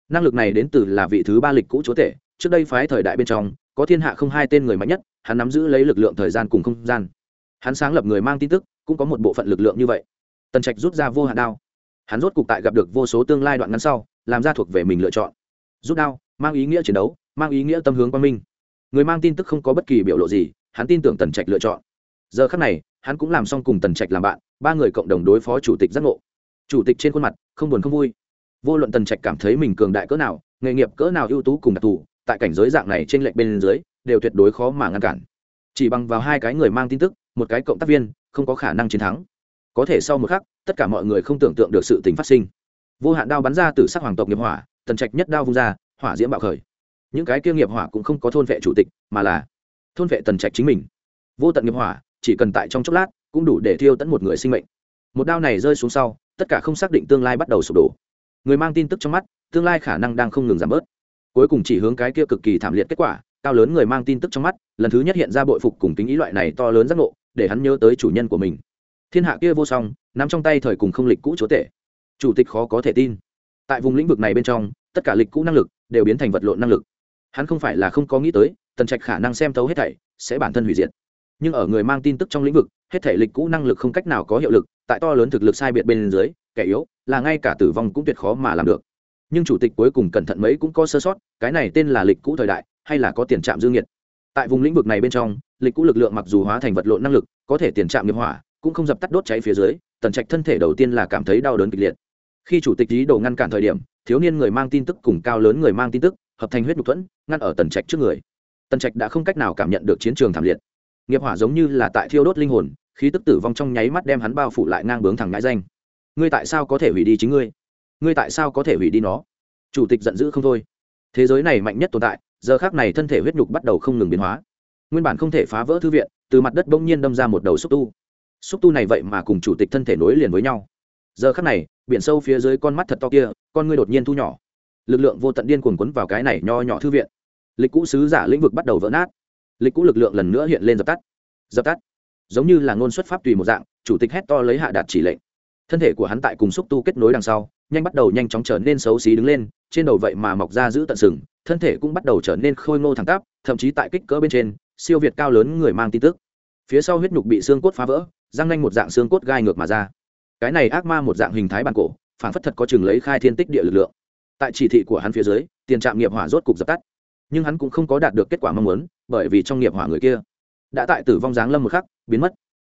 Năng lực này đến từ là vị thứ ba lịch cũ chúa tể, trước đây phái thời đại bên trong, có thiên hạ không hai tên người mạnh nhất, hắn nắm giữ lấy lực lượng thời gian cùng không gian. Hắn sáng lập người mang tin tức, cũng có một bộ phận lực lượng như vậy. Tần trạch rút ra vô hạn đao. Hắn rốt cục tại gặp được vô số tương lai đoạn ngắn sau, làm ra thuộc về mình lựa chọn. Rút đao, mang ý nghĩa chiến đấu, mang ý nghĩa tâm hướng quang minh. Người mang tin tức không có bất kỳ biểu lộ gì, hắn tin tưởng tần trạch lựa chọn giờ khắc này, hắn cũng làm xong cùng tần trạch làm bạn, ba người cộng đồng đối phó chủ tịch giác ngộ. Chủ tịch trên khuôn mặt, không buồn không vui. Vô luận tần trạch cảm thấy mình cường đại cỡ nào, nghề nghiệp cỡ nào ưu tú cùng đặc thù, tại cảnh giới dạng này trên lệnh bên dưới, đều tuyệt đối khó mà ngăn cản. Chỉ bằng vào hai cái người mang tin tức, một cái cộng tác viên, không có khả năng chiến thắng. Có thể sau một khắc, tất cả mọi người không tưởng tượng được sự tình phát sinh. Vô hạn đao bắn ra từ sắc hoàng tộc nghiệp hỏa, tần trạch nhất đao vung ra, hỏa diễm bạo khởi. Những cái kia nghiệp hỏa cũng không có thôn vệ chủ tịch, mà là thôn vệ tần trạch chính mình. Vô tận nghiệp hỏa chỉ cần tại trong chốc lát cũng đủ để thiêu tận một người sinh mệnh. Một đao này rơi xuống sau, tất cả không xác định tương lai bắt đầu sụp đổ. Người mang tin tức trong mắt, tương lai khả năng đang không ngừng giảm bớt. Cuối cùng chỉ hướng cái kia cực kỳ thảm liệt kết quả, cao lớn người mang tin tức trong mắt, lần thứ nhất hiện ra bội phục cùng kính ý loại này to lớn giác ngộ, để hắn nhớ tới chủ nhân của mình. Thiên hạ kia vô song nằm trong tay thời cùng không lịch cũ chúa tể. Chủ tịch khó có thể tin. Tại vùng lĩnh vực này bên trong, tất cả lịch cũ năng lực đều biến thành vật lộn năng lực. Hắn không phải là không có nghĩ tới, tần trạch khả năng xem thấu hết thảy sẽ bản thân hủy diệt nhưng ở người mang tin tức trong lĩnh vực, hết thể lịch cũ năng lực không cách nào có hiệu lực, tại to lớn thực lực sai biệt bên dưới, kẻ yếu là ngay cả tử vong cũng tuyệt khó mà làm được. Nhưng chủ tịch cuối cùng cẩn thận mấy cũng có sơ sót, cái này tên là lịch cũ thời đại, hay là có tiền trạm dương nhiệt. Tại vùng lĩnh vực này bên trong, lịch cũ lực lượng mặc dù hóa thành vật lộn năng lực, có thể tiền trạm nghiệp hỏa, cũng không dập tắt đốt cháy phía dưới, tần trạch thân thể đầu tiên là cảm thấy đau đớn kịch liệt. Khi chủ tịch ý đồ ngăn cản thời điểm, thiếu niên người mang tin tức cùng cao lớn người mang tin tức, hợp thành huyết nhục thuẫn, ngăn ở tần trạch trước người. Tần trạch đã không cách nào cảm nhận được chiến trường thảm liệt nghiệp hỏa giống như là tại thiêu đốt linh hồn, khí tức tử vong trong nháy mắt đem hắn bao phủ lại ngang bướng thẳng ngãi danh. Ngươi tại sao có thể hủy đi chính ngươi? Ngươi tại sao có thể hủy đi nó? Chủ tịch giận dữ không thôi. Thế giới này mạnh nhất tồn tại, giờ khác này thân thể huyết nhục bắt đầu không ngừng biến hóa. Nguyên bản không thể phá vỡ thư viện, từ mặt đất bỗng nhiên đâm ra một đầu xúc tu. Xúc tu này vậy mà cùng chủ tịch thân thể nối liền với nhau. Giờ khác này, biển sâu phía dưới con mắt thật to kia, con ngươi đột nhiên thu nhỏ. Lực lượng vô tận điên cuồng quấn vào cái này nho nhỏ thư viện. Lịch cũ sứ giả lĩnh vực bắt đầu vỡ nát lịch cũ lực lượng lần nữa hiện lên dập tắt. Dập tắt. Giống như là ngôn xuất pháp tùy một dạng, chủ tịch hét to lấy hạ đạt chỉ lệnh. Thân thể của hắn tại cùng xúc tu kết nối đằng sau, nhanh bắt đầu nhanh chóng trở nên xấu xí đứng lên, trên đầu vậy mà mọc ra giữ tận sừng, thân thể cũng bắt đầu trở nên khôi ngô thẳng tắp, thậm chí tại kích cỡ bên trên, siêu việt cao lớn người mang tin tức. Phía sau huyết nhục bị xương cốt phá vỡ, răng nanh một dạng xương cốt gai ngược mà ra. Cái này ác ma một dạng hình thái bản cổ, phản phất thật có chừng lấy khai thiên tích địa lực lượng. Tại chỉ thị của hắn phía dưới, tiền trạm nghiệp hỏa rốt cục dập tắt. Nhưng hắn cũng không có đạt được kết quả mong muốn bởi vì trong nghiệp hỏa người kia đã tại tử vong dáng lâm một khắc, biến mất.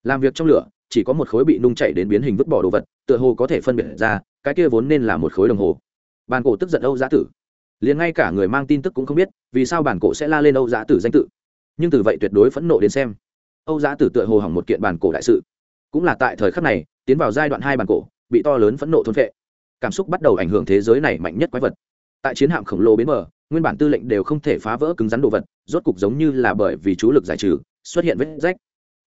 Làm việc trong lửa, chỉ có một khối bị nung chảy đến biến hình vứt bỏ đồ vật, tựa hồ có thể phân biệt ra, cái kia vốn nên là một khối đồng hồ. Bàn cổ tức giận âu giá tử. Liền ngay cả người mang tin tức cũng không biết, vì sao bản cổ sẽ la lên âu giá tử danh tự. Nhưng từ vậy tuyệt đối phẫn nộ đến xem. Âu giá tử tựa hồ hỏng một kiện bản cổ đại sự. Cũng là tại thời khắc này, tiến vào giai đoạn hai bản cổ, bị to lớn phẫn nộ thôn vệ cảm xúc bắt đầu ảnh hưởng thế giới này mạnh nhất quái vật. Tại chiến hạm khổng lồ bến mờ nguyên bản tư lệnh đều không thể phá vỡ cứng rắn đồ vật, rốt cục giống như là bởi vì chú lực giải trừ, xuất hiện vết rách.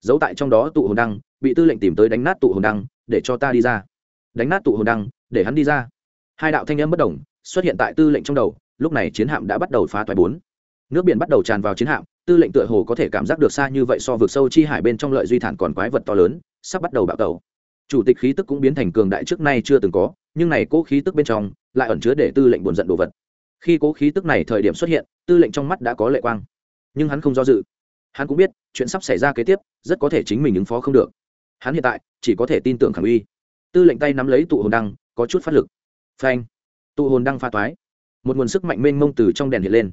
Giấu tại trong đó tụ hồn đăng, bị tư lệnh tìm tới đánh nát tụ hồn đăng, để cho ta đi ra. Đánh nát tụ hồn đăng, để hắn đi ra. Hai đạo thanh âm bất đồng xuất hiện tại tư lệnh trong đầu, lúc này chiến hạm đã bắt đầu phá toái bốn. Nước biển bắt đầu tràn vào chiến hạm, tư lệnh tựa hồ có thể cảm giác được xa như vậy so vực sâu chi hải bên trong lợi duy thản còn quái vật to lớn, sắp bắt đầu bạo tẩu. Chủ tịch khí tức cũng biến thành cường đại trước nay chưa từng có, nhưng này cố khí tức bên trong, lại ẩn chứa để tư lệnh buồn giận đồ vật khi cố khí tức này thời điểm xuất hiện, tư lệnh trong mắt đã có lệ quang. Nhưng hắn không do dự. Hắn cũng biết, chuyện sắp xảy ra kế tiếp, rất có thể chính mình ứng phó không được. Hắn hiện tại, chỉ có thể tin tưởng khẳng uy. Tư lệnh tay nắm lấy tụ hồn đăng, có chút phát lực. Phanh! Tụ hồn đăng pha toái. Một nguồn sức mạnh mênh mông từ trong đèn hiện lên.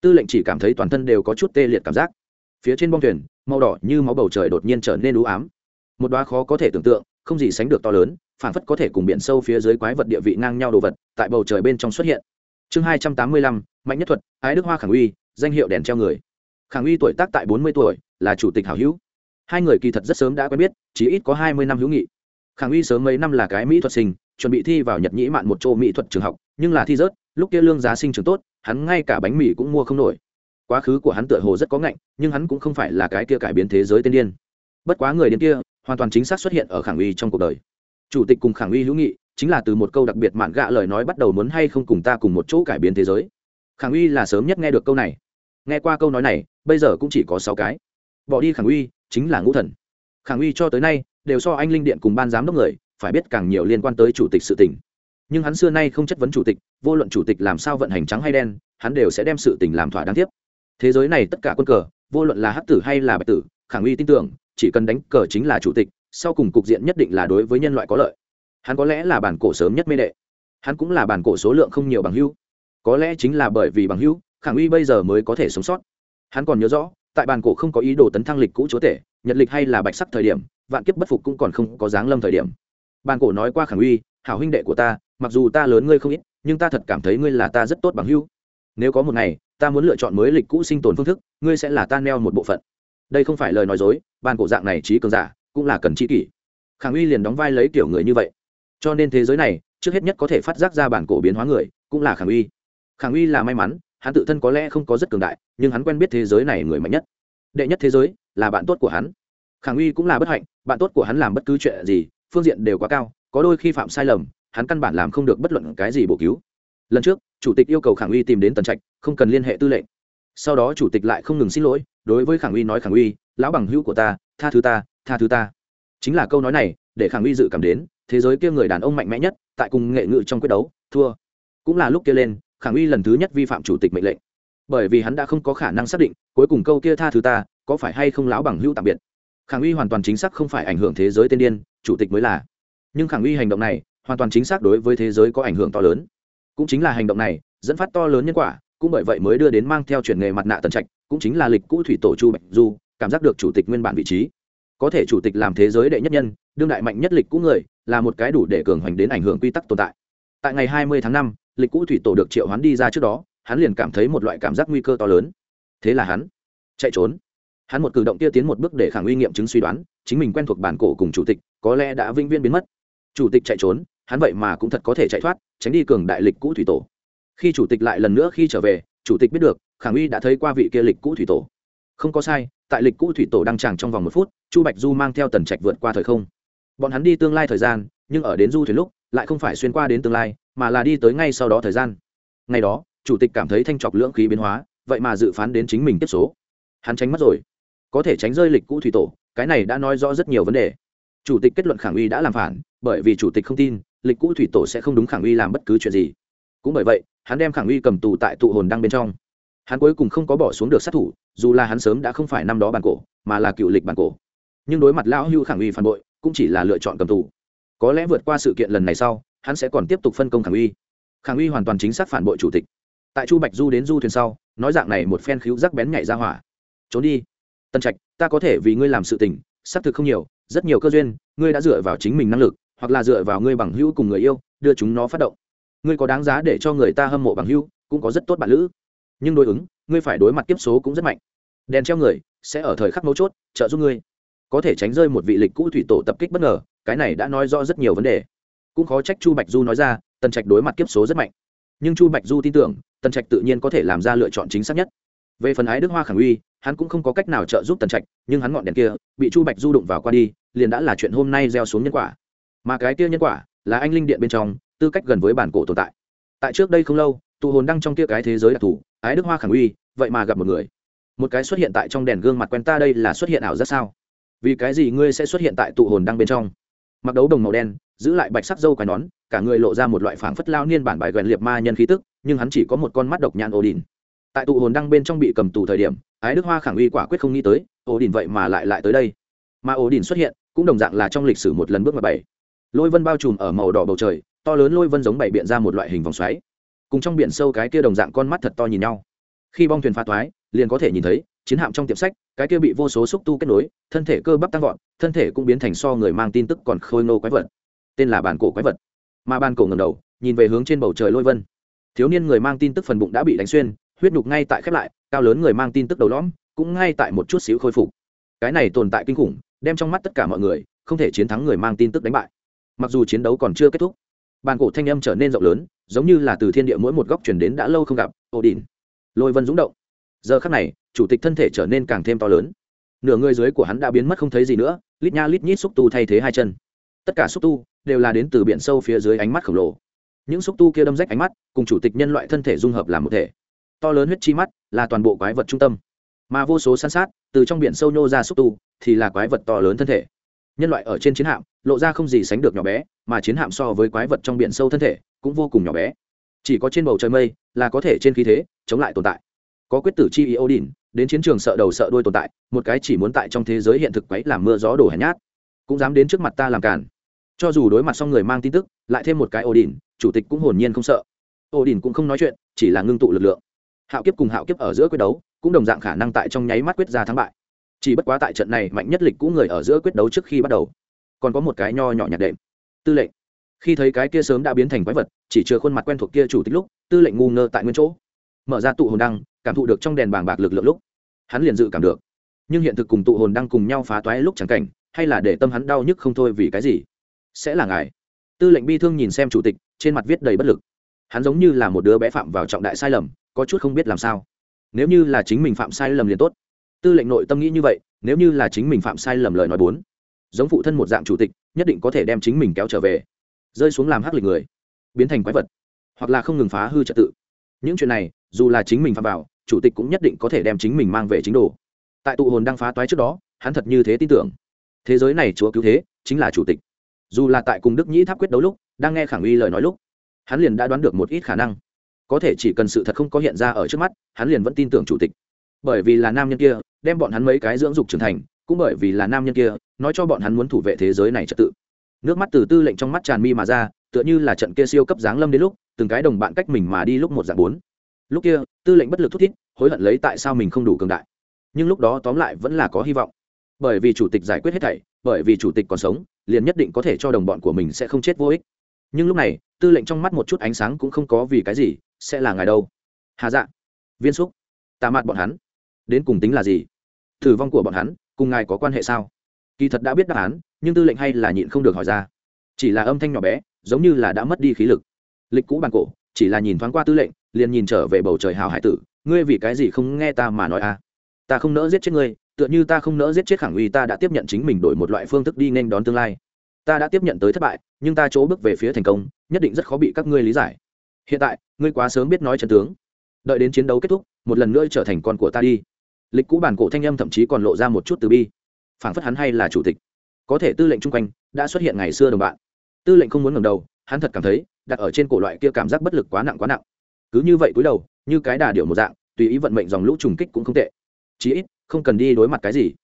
Tư lệnh chỉ cảm thấy toàn thân đều có chút tê liệt cảm giác. Phía trên bong thuyền, màu đỏ như máu bầu trời đột nhiên trở nên ú ám. Một đoá khó có thể tưởng tượng, không gì sánh được to lớn phản phất có thể cùng biển sâu phía dưới quái vật địa vị ngang nhau đồ vật, tại bầu trời bên trong xuất hiện chương hai trăm tám mươi lăm, mạnh nhất thuật, ái đức hoa khẳng uy danh hiệu đèn treo người. Khẳng uy tuổi tác tại bốn mươi tuổi, là chủ tịch hảo hữu. Hai người kỳ thật rất sớm đã quen biết chỉ ít có hai mươi năm hữu nghị. Khẳng uy sớm mấy năm là cái mỹ thuật sinh, chuẩn bị thi vào nhật nhĩ mạn một chỗ mỹ thuật trường học, nhưng là thi rớt, lúc kia lương giá sinh trường tốt, hắn ngay cả bánh mì cũng mua không nổi. Quá khứ của hắn tựa hồ rất có ngạnh, nhưng hắn cũng không phải là cái kia cải biến thế giới tiên điên. Bất quá người điên kia, hoàn toàn chính xác xuất hiện ở khẳng uy trong cuộc đời. Chủ tịch cùng khẳng uy hữu nghị chính là từ một câu đặc biệt mạn gạ lời nói bắt đầu muốn hay không cùng ta cùng một chỗ cải biến thế giới. Khẳng uy là sớm nhất nghe được câu này. Nghe qua câu nói này, bây giờ cũng chỉ có sáu cái. Bỏ đi khẳng uy, chính là ngũ thần. Khẳng uy cho tới nay, đều so anh linh điện cùng ban giám đốc người, phải biết càng nhiều liên quan tới chủ tịch sự tỉnh nhưng hắn xưa nay không chất vấn chủ tịch, vô luận chủ tịch làm sao vận hành trắng hay đen, hắn đều sẽ đem sự tình làm thỏa đáng tiếp. Thế giới này tất cả quân cờ, vô luận là hắc tử hay là bạch tử khẳng uy tin tưởng, chỉ cần đánh cờ chính là chủ tịch, sau cùng cục diện nhất định là đối với nhân loại có lợi hắn có lẽ là bản cổ sớm nhất mê đệ. Hắn cũng là bản cổ số lượng không nhiều bằng hữu. Có lẽ chính là bởi vì bằng hữu khẳng uy bây giờ mới có thể sống sót. Hắn còn nhớ rõ, tại bản cổ không có ý đồ tấn thăng lịch cũ chúa tể, nhật lịch hay là bạch sắc thời điểm, vạn kiếp bất phục cũng còn không có dáng lâm thời điểm. Bản cổ nói qua khẳng uy, hảo huynh đệ của ta, mặc dù ta lớn ngươi không ít, nhưng ta thật cảm thấy ngươi là ta rất tốt bằng hữu. Nếu có một ngày, ta muốn lựa chọn mới lịch cũ sinh tồn phương thức, ngươi sẽ là ta neo một bộ phận. Đây không phải lời nói dối, bản cổ dạng này trí cường giả, cũng là cần chi kỷ. Khẳng uy liền đóng vai lấy kiểu người như vậy cho nên thế giới này, trước hết nhất có thể phát giác ra bản cổ biến hóa người, cũng là khảng uy. Khảng uy là may mắn, hắn tự thân có lẽ không có rất cường đại, nhưng hắn quen biết thế giới này người mạnh nhất. Đệ nhất thế giới, là bạn tốt của hắn. Khảng uy cũng là bất hạnh, bạn tốt của hắn làm bất cứ chuyện gì, phương diện đều quá cao, có đôi khi phạm sai lầm, hắn căn bản làm không được bất luận cái gì bổ cứu. Lần trước, chủ tịch yêu cầu khảng uy tìm đến tần trạch, không cần liên hệ tư lệnh. Sau đó chủ tịch lại không ngừng xin lỗi, đối với khảng uy nói khảng uy, lão bằng hữu của ta, tha thứ ta, tha thứ ta. Chính là câu nói này, để khảng uy dự cảm đến thế giới kia người đàn ông mạnh mẽ nhất, tại cùng nghệ ngự trong quyết đấu, thua. Cũng là lúc kia lên khẳng uy lần thứ nhất vi phạm chủ tịch mệnh lệnh. Bởi vì hắn đã không có khả năng xác định, cuối cùng câu kia tha thứ ta, có phải hay không lão bằng hữu tạm biệt. Khẳng uy hoàn toàn chính xác không phải ảnh hưởng thế giới tiên điên, chủ tịch mới là. Nhưng khẳng uy hành động này, hoàn toàn chính xác đối với thế giới có ảnh hưởng to lớn. Cũng chính là hành động này, dẫn phát to lớn nhân quả, cũng bởi vậy mới đưa đến mang theo chuyển nghề mặt nạ tần trạch, cũng chính là lịch cũ thủy tổ chu bạch du, cảm giác được chủ tịch nguyên bản vị trí. Có thể chủ tịch làm thế giới đệ nhất nhân, đương đại mạnh nhất lịch cũ người là một cái đủ để cường hoành đến ảnh hưởng quy tắc tồn tại. Tại ngày hai mươi tháng năm, lịch cũ thủy tổ được triệu hoán đi ra trước đó, hắn liền cảm thấy một loại cảm giác nguy cơ to lớn. Thế là hắn chạy trốn. Hắn một cử động kia tiến một bước để khẳng uy nghiệm chứng suy đoán, chính mình quen thuộc bản cổ cùng chủ tịch, có lẽ đã vĩnh viễn biến mất. Chủ tịch chạy trốn, hắn vậy mà cũng thật có thể chạy thoát, tránh đi cường đại lịch cũ thủy tổ. Khi chủ tịch lại lần nữa khi trở về, chủ tịch biết được, khẳng uy đã thấy qua vị kia lịch cũ thủy tổ. Không có sai, tại lịch cũ thủy tổ đang tràng trong vòng một phút, chu bạch du mang theo tần trạch vượt qua thời không bọn hắn đi tương lai thời gian, nhưng ở đến du thuyền lúc, lại không phải xuyên qua đến tương lai, mà là đi tới ngay sau đó thời gian. Ngày đó, chủ tịch cảm thấy thanh trọc lưỡng khí biến hóa, vậy mà dự phán đến chính mình tiếp số. Hắn tránh mất rồi. Có thể tránh rơi lịch cũ thủy tổ, cái này đã nói rõ rất nhiều vấn đề. Chủ tịch kết luận khẳng uy đã làm phản, bởi vì chủ tịch không tin, lịch cũ thủy tổ sẽ không đúng khẳng uy làm bất cứ chuyện gì. Cũng bởi vậy, hắn đem khẳng uy cầm tù tại tụ hồn đăng bên trong. Hắn cuối cùng không có bỏ xuống được sát thủ, dù là hắn sớm đã không phải năm đó bản cổ, mà là cựu lịch bản cổ. Nhưng đối mặt lão hưu khẳng uy phản bội cũng chỉ là lựa chọn cầm tù. Có lẽ vượt qua sự kiện lần này sau, hắn sẽ còn tiếp tục phân công khẳng uy. Khẳng uy hoàn toàn chính xác phản bội chủ tịch. Tại chu bạch du đến du thuyền sau, nói dạng này một phen khíu rắc bén nhảy ra hỏa. Trốn đi. Tân trạch, ta có thể vì ngươi làm sự tình, xác thực không nhiều, rất nhiều cơ duyên, ngươi đã dựa vào chính mình năng lực, hoặc là dựa vào ngươi bằng hữu cùng người yêu, đưa chúng nó phát động. Ngươi có đáng giá để cho người ta hâm mộ bằng hữu, cũng có rất tốt bản lữ. Nhưng đối ứng, ngươi phải đối mặt tiếp số cũng rất mạnh. Đèn treo người, sẽ ở thời khắc mấu chốt, trợ giúp ngươi có thể tránh rơi một vị lịch cũ thủy tổ tập kích bất ngờ, cái này đã nói rõ rất nhiều vấn đề. Cũng khó trách chu bạch du nói ra, tần trạch đối mặt kiếp số rất mạnh. Nhưng chu bạch du tin tưởng, tần trạch tự nhiên có thể làm ra lựa chọn chính xác nhất. Về phần ái đức hoa khẳng uy, hắn cũng không có cách nào trợ giúp tần trạch, nhưng hắn ngọn đèn kia, bị chu bạch du đụng vào qua đi, liền đã là chuyện hôm nay gieo xuống nhân quả. Mà cái kia nhân quả, là anh linh điện bên trong, tư cách gần với bản cổ tồn tại. Tại trước đây không lâu, tụ hồn đăng trong kia cái thế giới đặc thù, ái đức hoa khẳng uy, vậy mà gặp một người. Một cái xuất hiện tại trong đèn gương mặt quen ta đây là xuất hiện ảo rất sao? Vì cái gì ngươi sẽ xuất hiện tại tụ hồn đăng bên trong? Mặc đấu đồng màu đen, giữ lại bạch sắc dâu quai nón, cả người lộ ra một loại phảng phất lao niên bản bài gần liệt ma nhân khí tức, nhưng hắn chỉ có một con mắt độc nhãn ổ đình tại tụ hồn đăng bên trong bị cầm tù thời điểm, ái đức hoa khẳng uy quả quyết không nghĩ tới ổ đình vậy mà lại lại tới đây. Mà ổ đình xuất hiện, cũng đồng dạng là trong lịch sử một lần bước mặt bảy. Lôi vân bao trùm ở màu đỏ bầu trời, to lớn lôi vân giống bảy biện ra một loại hình vòng xoáy. Cùng trong biển sâu cái kia đồng dạng con mắt thật to nhìn nhau. Khi bong thuyền pha toái liền có thể nhìn thấy chiến hạm trong tiệm sách, cái kia bị vô số xúc tu kết nối, thân thể cơ bắp tăng vọt, thân thể cũng biến thành so người mang tin tức còn khôi nô quái vật. Tên là bàn cổ quái vật. Mà bàn cổ ngầm đầu, nhìn về hướng trên bầu trời lôi vân. Thiếu niên người mang tin tức phần bụng đã bị đánh xuyên, huyết nhục ngay tại khép lại, cao lớn người mang tin tức đầu lõm, cũng ngay tại một chút xíu khôi phục. Cái này tồn tại kinh khủng, đem trong mắt tất cả mọi người, không thể chiến thắng người mang tin tức đánh bại. Mặc dù chiến đấu còn chưa kết thúc bàn cổ thanh âm trở nên rộng lớn, giống như là từ thiên địa mỗi một góc chuyển đến đã lâu không gặp, ổ đỉnh. Lôi vân rúng động giờ khắc này, chủ tịch thân thể trở nên càng thêm to lớn. Nửa người dưới của hắn đã biến mất không thấy gì nữa, lít nha lít nhít xúc tu thay thế hai chân. Tất cả xúc tu đều là đến từ biển sâu phía dưới ánh mắt khổng lồ. Những xúc tu kia đâm rách ánh mắt, cùng chủ tịch nhân loại thân thể dung hợp làm một thể. To lớn huyết chi mắt là toàn bộ quái vật trung tâm. Mà vô số san sát, từ trong biển sâu nhô ra xúc tu, thì là quái vật to lớn thân thể. Nhân loại ở trên chiến hạm, lộ ra không gì sánh được nhỏ bé, mà chiến hạm so với quái vật trong biển sâu thân thể cũng vô cùng nhỏ bé. Chỉ có trên bầu trời mây là có thể trên khí thế chống lại tồn tại có quyết tử chi ý odin, đến chiến trường sợ đầu sợ đuôi tồn tại, một cái chỉ muốn tại trong thế giới hiện thực quấy làm mưa gió đổ hèn nhát. Cũng dám đến trước mặt ta làm cản cho dù đối mặt xong người mang tin tức, lại thêm một cái odin, chủ tịch cũng hồn nhiên không sợ. Odin cũng không nói chuyện, chỉ là ngưng tụ lực lượng. Hạo kiếp cùng hạo kiếp ở giữa quyết đấu, cũng đồng dạng khả năng tại trong nháy mắt quyết ra thắng bại. Chỉ bất quá tại trận này mạnh nhất lịch cũ người ở giữa quyết đấu trước khi bắt đầu, còn có một cái nho nhỏ nhạt đệm. Tư lệnh. Khi thấy cái kia sớm đã biến thành quái vật, chỉ chưa khuôn mặt quen thuộc kia chủ tịch lúc, tư lệnh ngu ngơ tại nguyên chỗ. Mở ra tụ hồn đăng cảm thụ được trong đèn bàng bạc lực lượng lúc, hắn liền dự cảm được. Nhưng hiện thực cùng tụ hồn đang cùng nhau phá toái lúc chẳng cảnh, hay là để tâm hắn đau nhức không thôi vì cái gì? Sẽ là ngài. Tư lệnh bi thương nhìn xem chủ tịch, trên mặt viết đầy bất lực. Hắn giống như là một đứa bé phạm vào trọng đại sai lầm, có chút không biết làm sao. Nếu như là chính mình phạm sai lầm liền tốt. Tư lệnh nội tâm nghĩ như vậy, nếu như là chính mình phạm sai lầm lời nói bốn, giống phụ thân một dạng chủ tịch, nhất định có thể đem chính mình kéo trở về. Rơi xuống làm hắc lịch người, biến thành quái vật, hoặc là không ngừng phá hư trật tự. Những chuyện này, dù là chính mình phạm vào chủ tịch cũng nhất định có thể đem chính mình mang về chính đồ. Tại tụ hồn đang phá toái trước đó, hắn thật như thế tin tưởng. Thế giới này chúa cứu thế, chính là chủ tịch. Dù là tại cùng đức nhĩ tháp quyết đấu lúc, đang nghe khẳng uy lời nói lúc, hắn liền đã đoán được một ít khả năng. Có thể chỉ cần sự thật không có hiện ra ở trước mắt, hắn liền vẫn tin tưởng chủ tịch. Bởi vì là nam nhân kia, đem bọn hắn mấy cái dưỡng dục trưởng thành, cũng bởi vì là nam nhân kia, nói cho bọn hắn muốn thủ vệ thế giới này trật tự. Nước mắt từ tư lệnh trong mắt tràn mi mà ra, tựa như là trận kia siêu cấp giáng lâm đến lúc, từng cái đồng bạn cách mình mà đi lúc một dạng bốn lúc kia tư lệnh bất lực thúc thiết, hối hận lấy tại sao mình không đủ cường đại. Nhưng lúc đó tóm lại vẫn là có hy vọng. Bởi vì chủ tịch giải quyết hết thảy bởi vì chủ tịch còn sống liền nhất định có thể cho đồng bọn của mình sẽ không chết vô ích. Nhưng lúc này tư lệnh trong mắt một chút ánh sáng cũng không có vì cái gì sẽ là ngài đâu. Hà dạ viên xúc tà mạt bọn hắn. Đến cùng tính là gì? Thử vong của bọn hắn cùng ngài có quan hệ sao? Kỳ thật đã biết đáp án nhưng tư lệnh hay là nhịn không được hỏi ra. Chỉ là âm thanh nhỏ bé giống như là đã mất đi khí lực. Lịch cũ bàn cổ chỉ là nhìn thoáng qua tư lệnh liền nhìn trở về bầu trời hào hải tử, ngươi vì cái gì không nghe ta mà nói à? Ta không nỡ giết chết ngươi, tựa như ta không nỡ giết chết khẳng uy ta đã tiếp nhận chính mình đổi một loại phương thức đi nên đón tương lai. Ta đã tiếp nhận tới thất bại, nhưng ta chỗ bước về phía thành công, nhất định rất khó bị các ngươi lý giải. Hiện tại, ngươi quá sớm biết nói chân tướng. Đợi đến chiến đấu kết thúc, một lần nữa trở thành con của ta đi. Lịch cũ bản cổ thanh âm thậm chí còn lộ ra một chút từ bi. Phảng phất hắn hay là chủ tịch. Có thể tư lệnh chung quanh, đã xuất hiện ngày xưa đồng bạn. Tư lệnh không muốn ngẩng đầu, hắn thật cảm thấy, đặt ở trên cổ loại kia cảm giác bất lực quá nặng quá nặng cứ như vậy cúi đầu, như cái đà điệu một dạng, tùy ý vận mệnh dòng lũ trùng kích cũng không tệ. Chí ít, không cần đi đối mặt cái gì.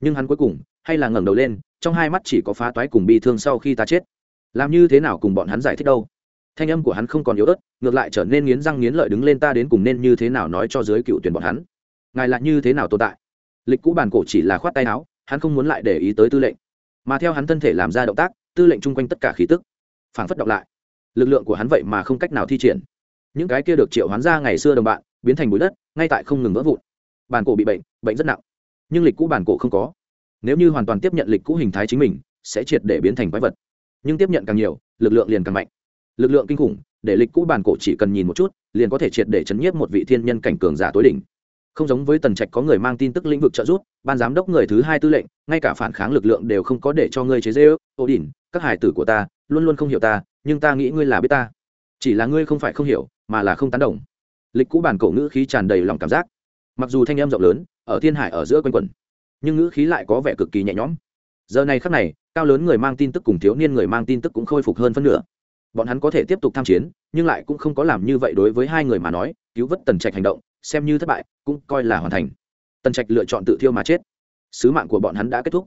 Nhưng hắn cuối cùng, hay là ngẩng đầu lên, trong hai mắt chỉ có phá toái cùng bi thương sau khi ta chết. Làm như thế nào cùng bọn hắn giải thích đâu? Thanh âm của hắn không còn yếu ớt, ngược lại trở nên nghiến răng nghiến lợi đứng lên ta đến cùng nên như thế nào nói cho giới cựu tuyển bọn hắn. Ngài lại như thế nào tồn tại? Lịch cũ bàn cổ chỉ là khoát tay áo, hắn không muốn lại để ý tới tư lệnh. Mà theo hắn thân thể làm ra động tác, tư lệnh chung quanh tất cả khí tức, phảng phất động lại. Lực lượng của hắn vậy mà không cách nào thi triển những cái kia được triệu hoán ra ngày xưa đồng bạn, biến thành bụi đất, ngay tại không ngừng vỡ vụn. Bàn cổ bị bệnh bệnh rất nặng. Nhưng lịch cũ bàn cổ không có. Nếu như hoàn toàn tiếp nhận lịch cũ hình thái chính mình, sẽ triệt để biến thành quái vật. Nhưng tiếp nhận càng nhiều, lực lượng liền càng mạnh. Lực lượng kinh khủng, để lịch cũ bàn cổ chỉ cần nhìn một chút, liền có thể triệt để chấn nhiếp một vị thiên nhân cảnh cường giả tối đỉnh. Không giống với tần trạch có người mang tin tức lĩnh vực trợ giúp, ban giám đốc người thứ hai tư lệnh, ngay cả phản kháng lực lượng đều không có để cho ngươi chế dễ ước ô đỉnh, các hải tử của ta, luôn luôn không hiểu ta, nhưng ta nghĩ ngươi là biết ta chỉ là ngươi không phải không hiểu, mà là không tán đồng. Lịch cũ bản cổ ngữ khí tràn đầy lòng cảm giác. Mặc dù thanh em rộng lớn, ở thiên hải ở giữa quanh quẩn, nhưng ngữ khí lại có vẻ cực kỳ nhẹ nhõm. Giờ này khắc này, cao lớn người mang tin tức cùng thiếu niên người mang tin tức cũng khôi phục hơn phân nửa. Bọn hắn có thể tiếp tục tham chiến, nhưng lại cũng không có làm như vậy đối với hai người mà nói, cứu vớt tần trạch hành động, xem như thất bại, cũng coi là hoàn thành. Tần trạch lựa chọn tự thiêu mà chết. Sứ mạng của bọn hắn đã kết thúc.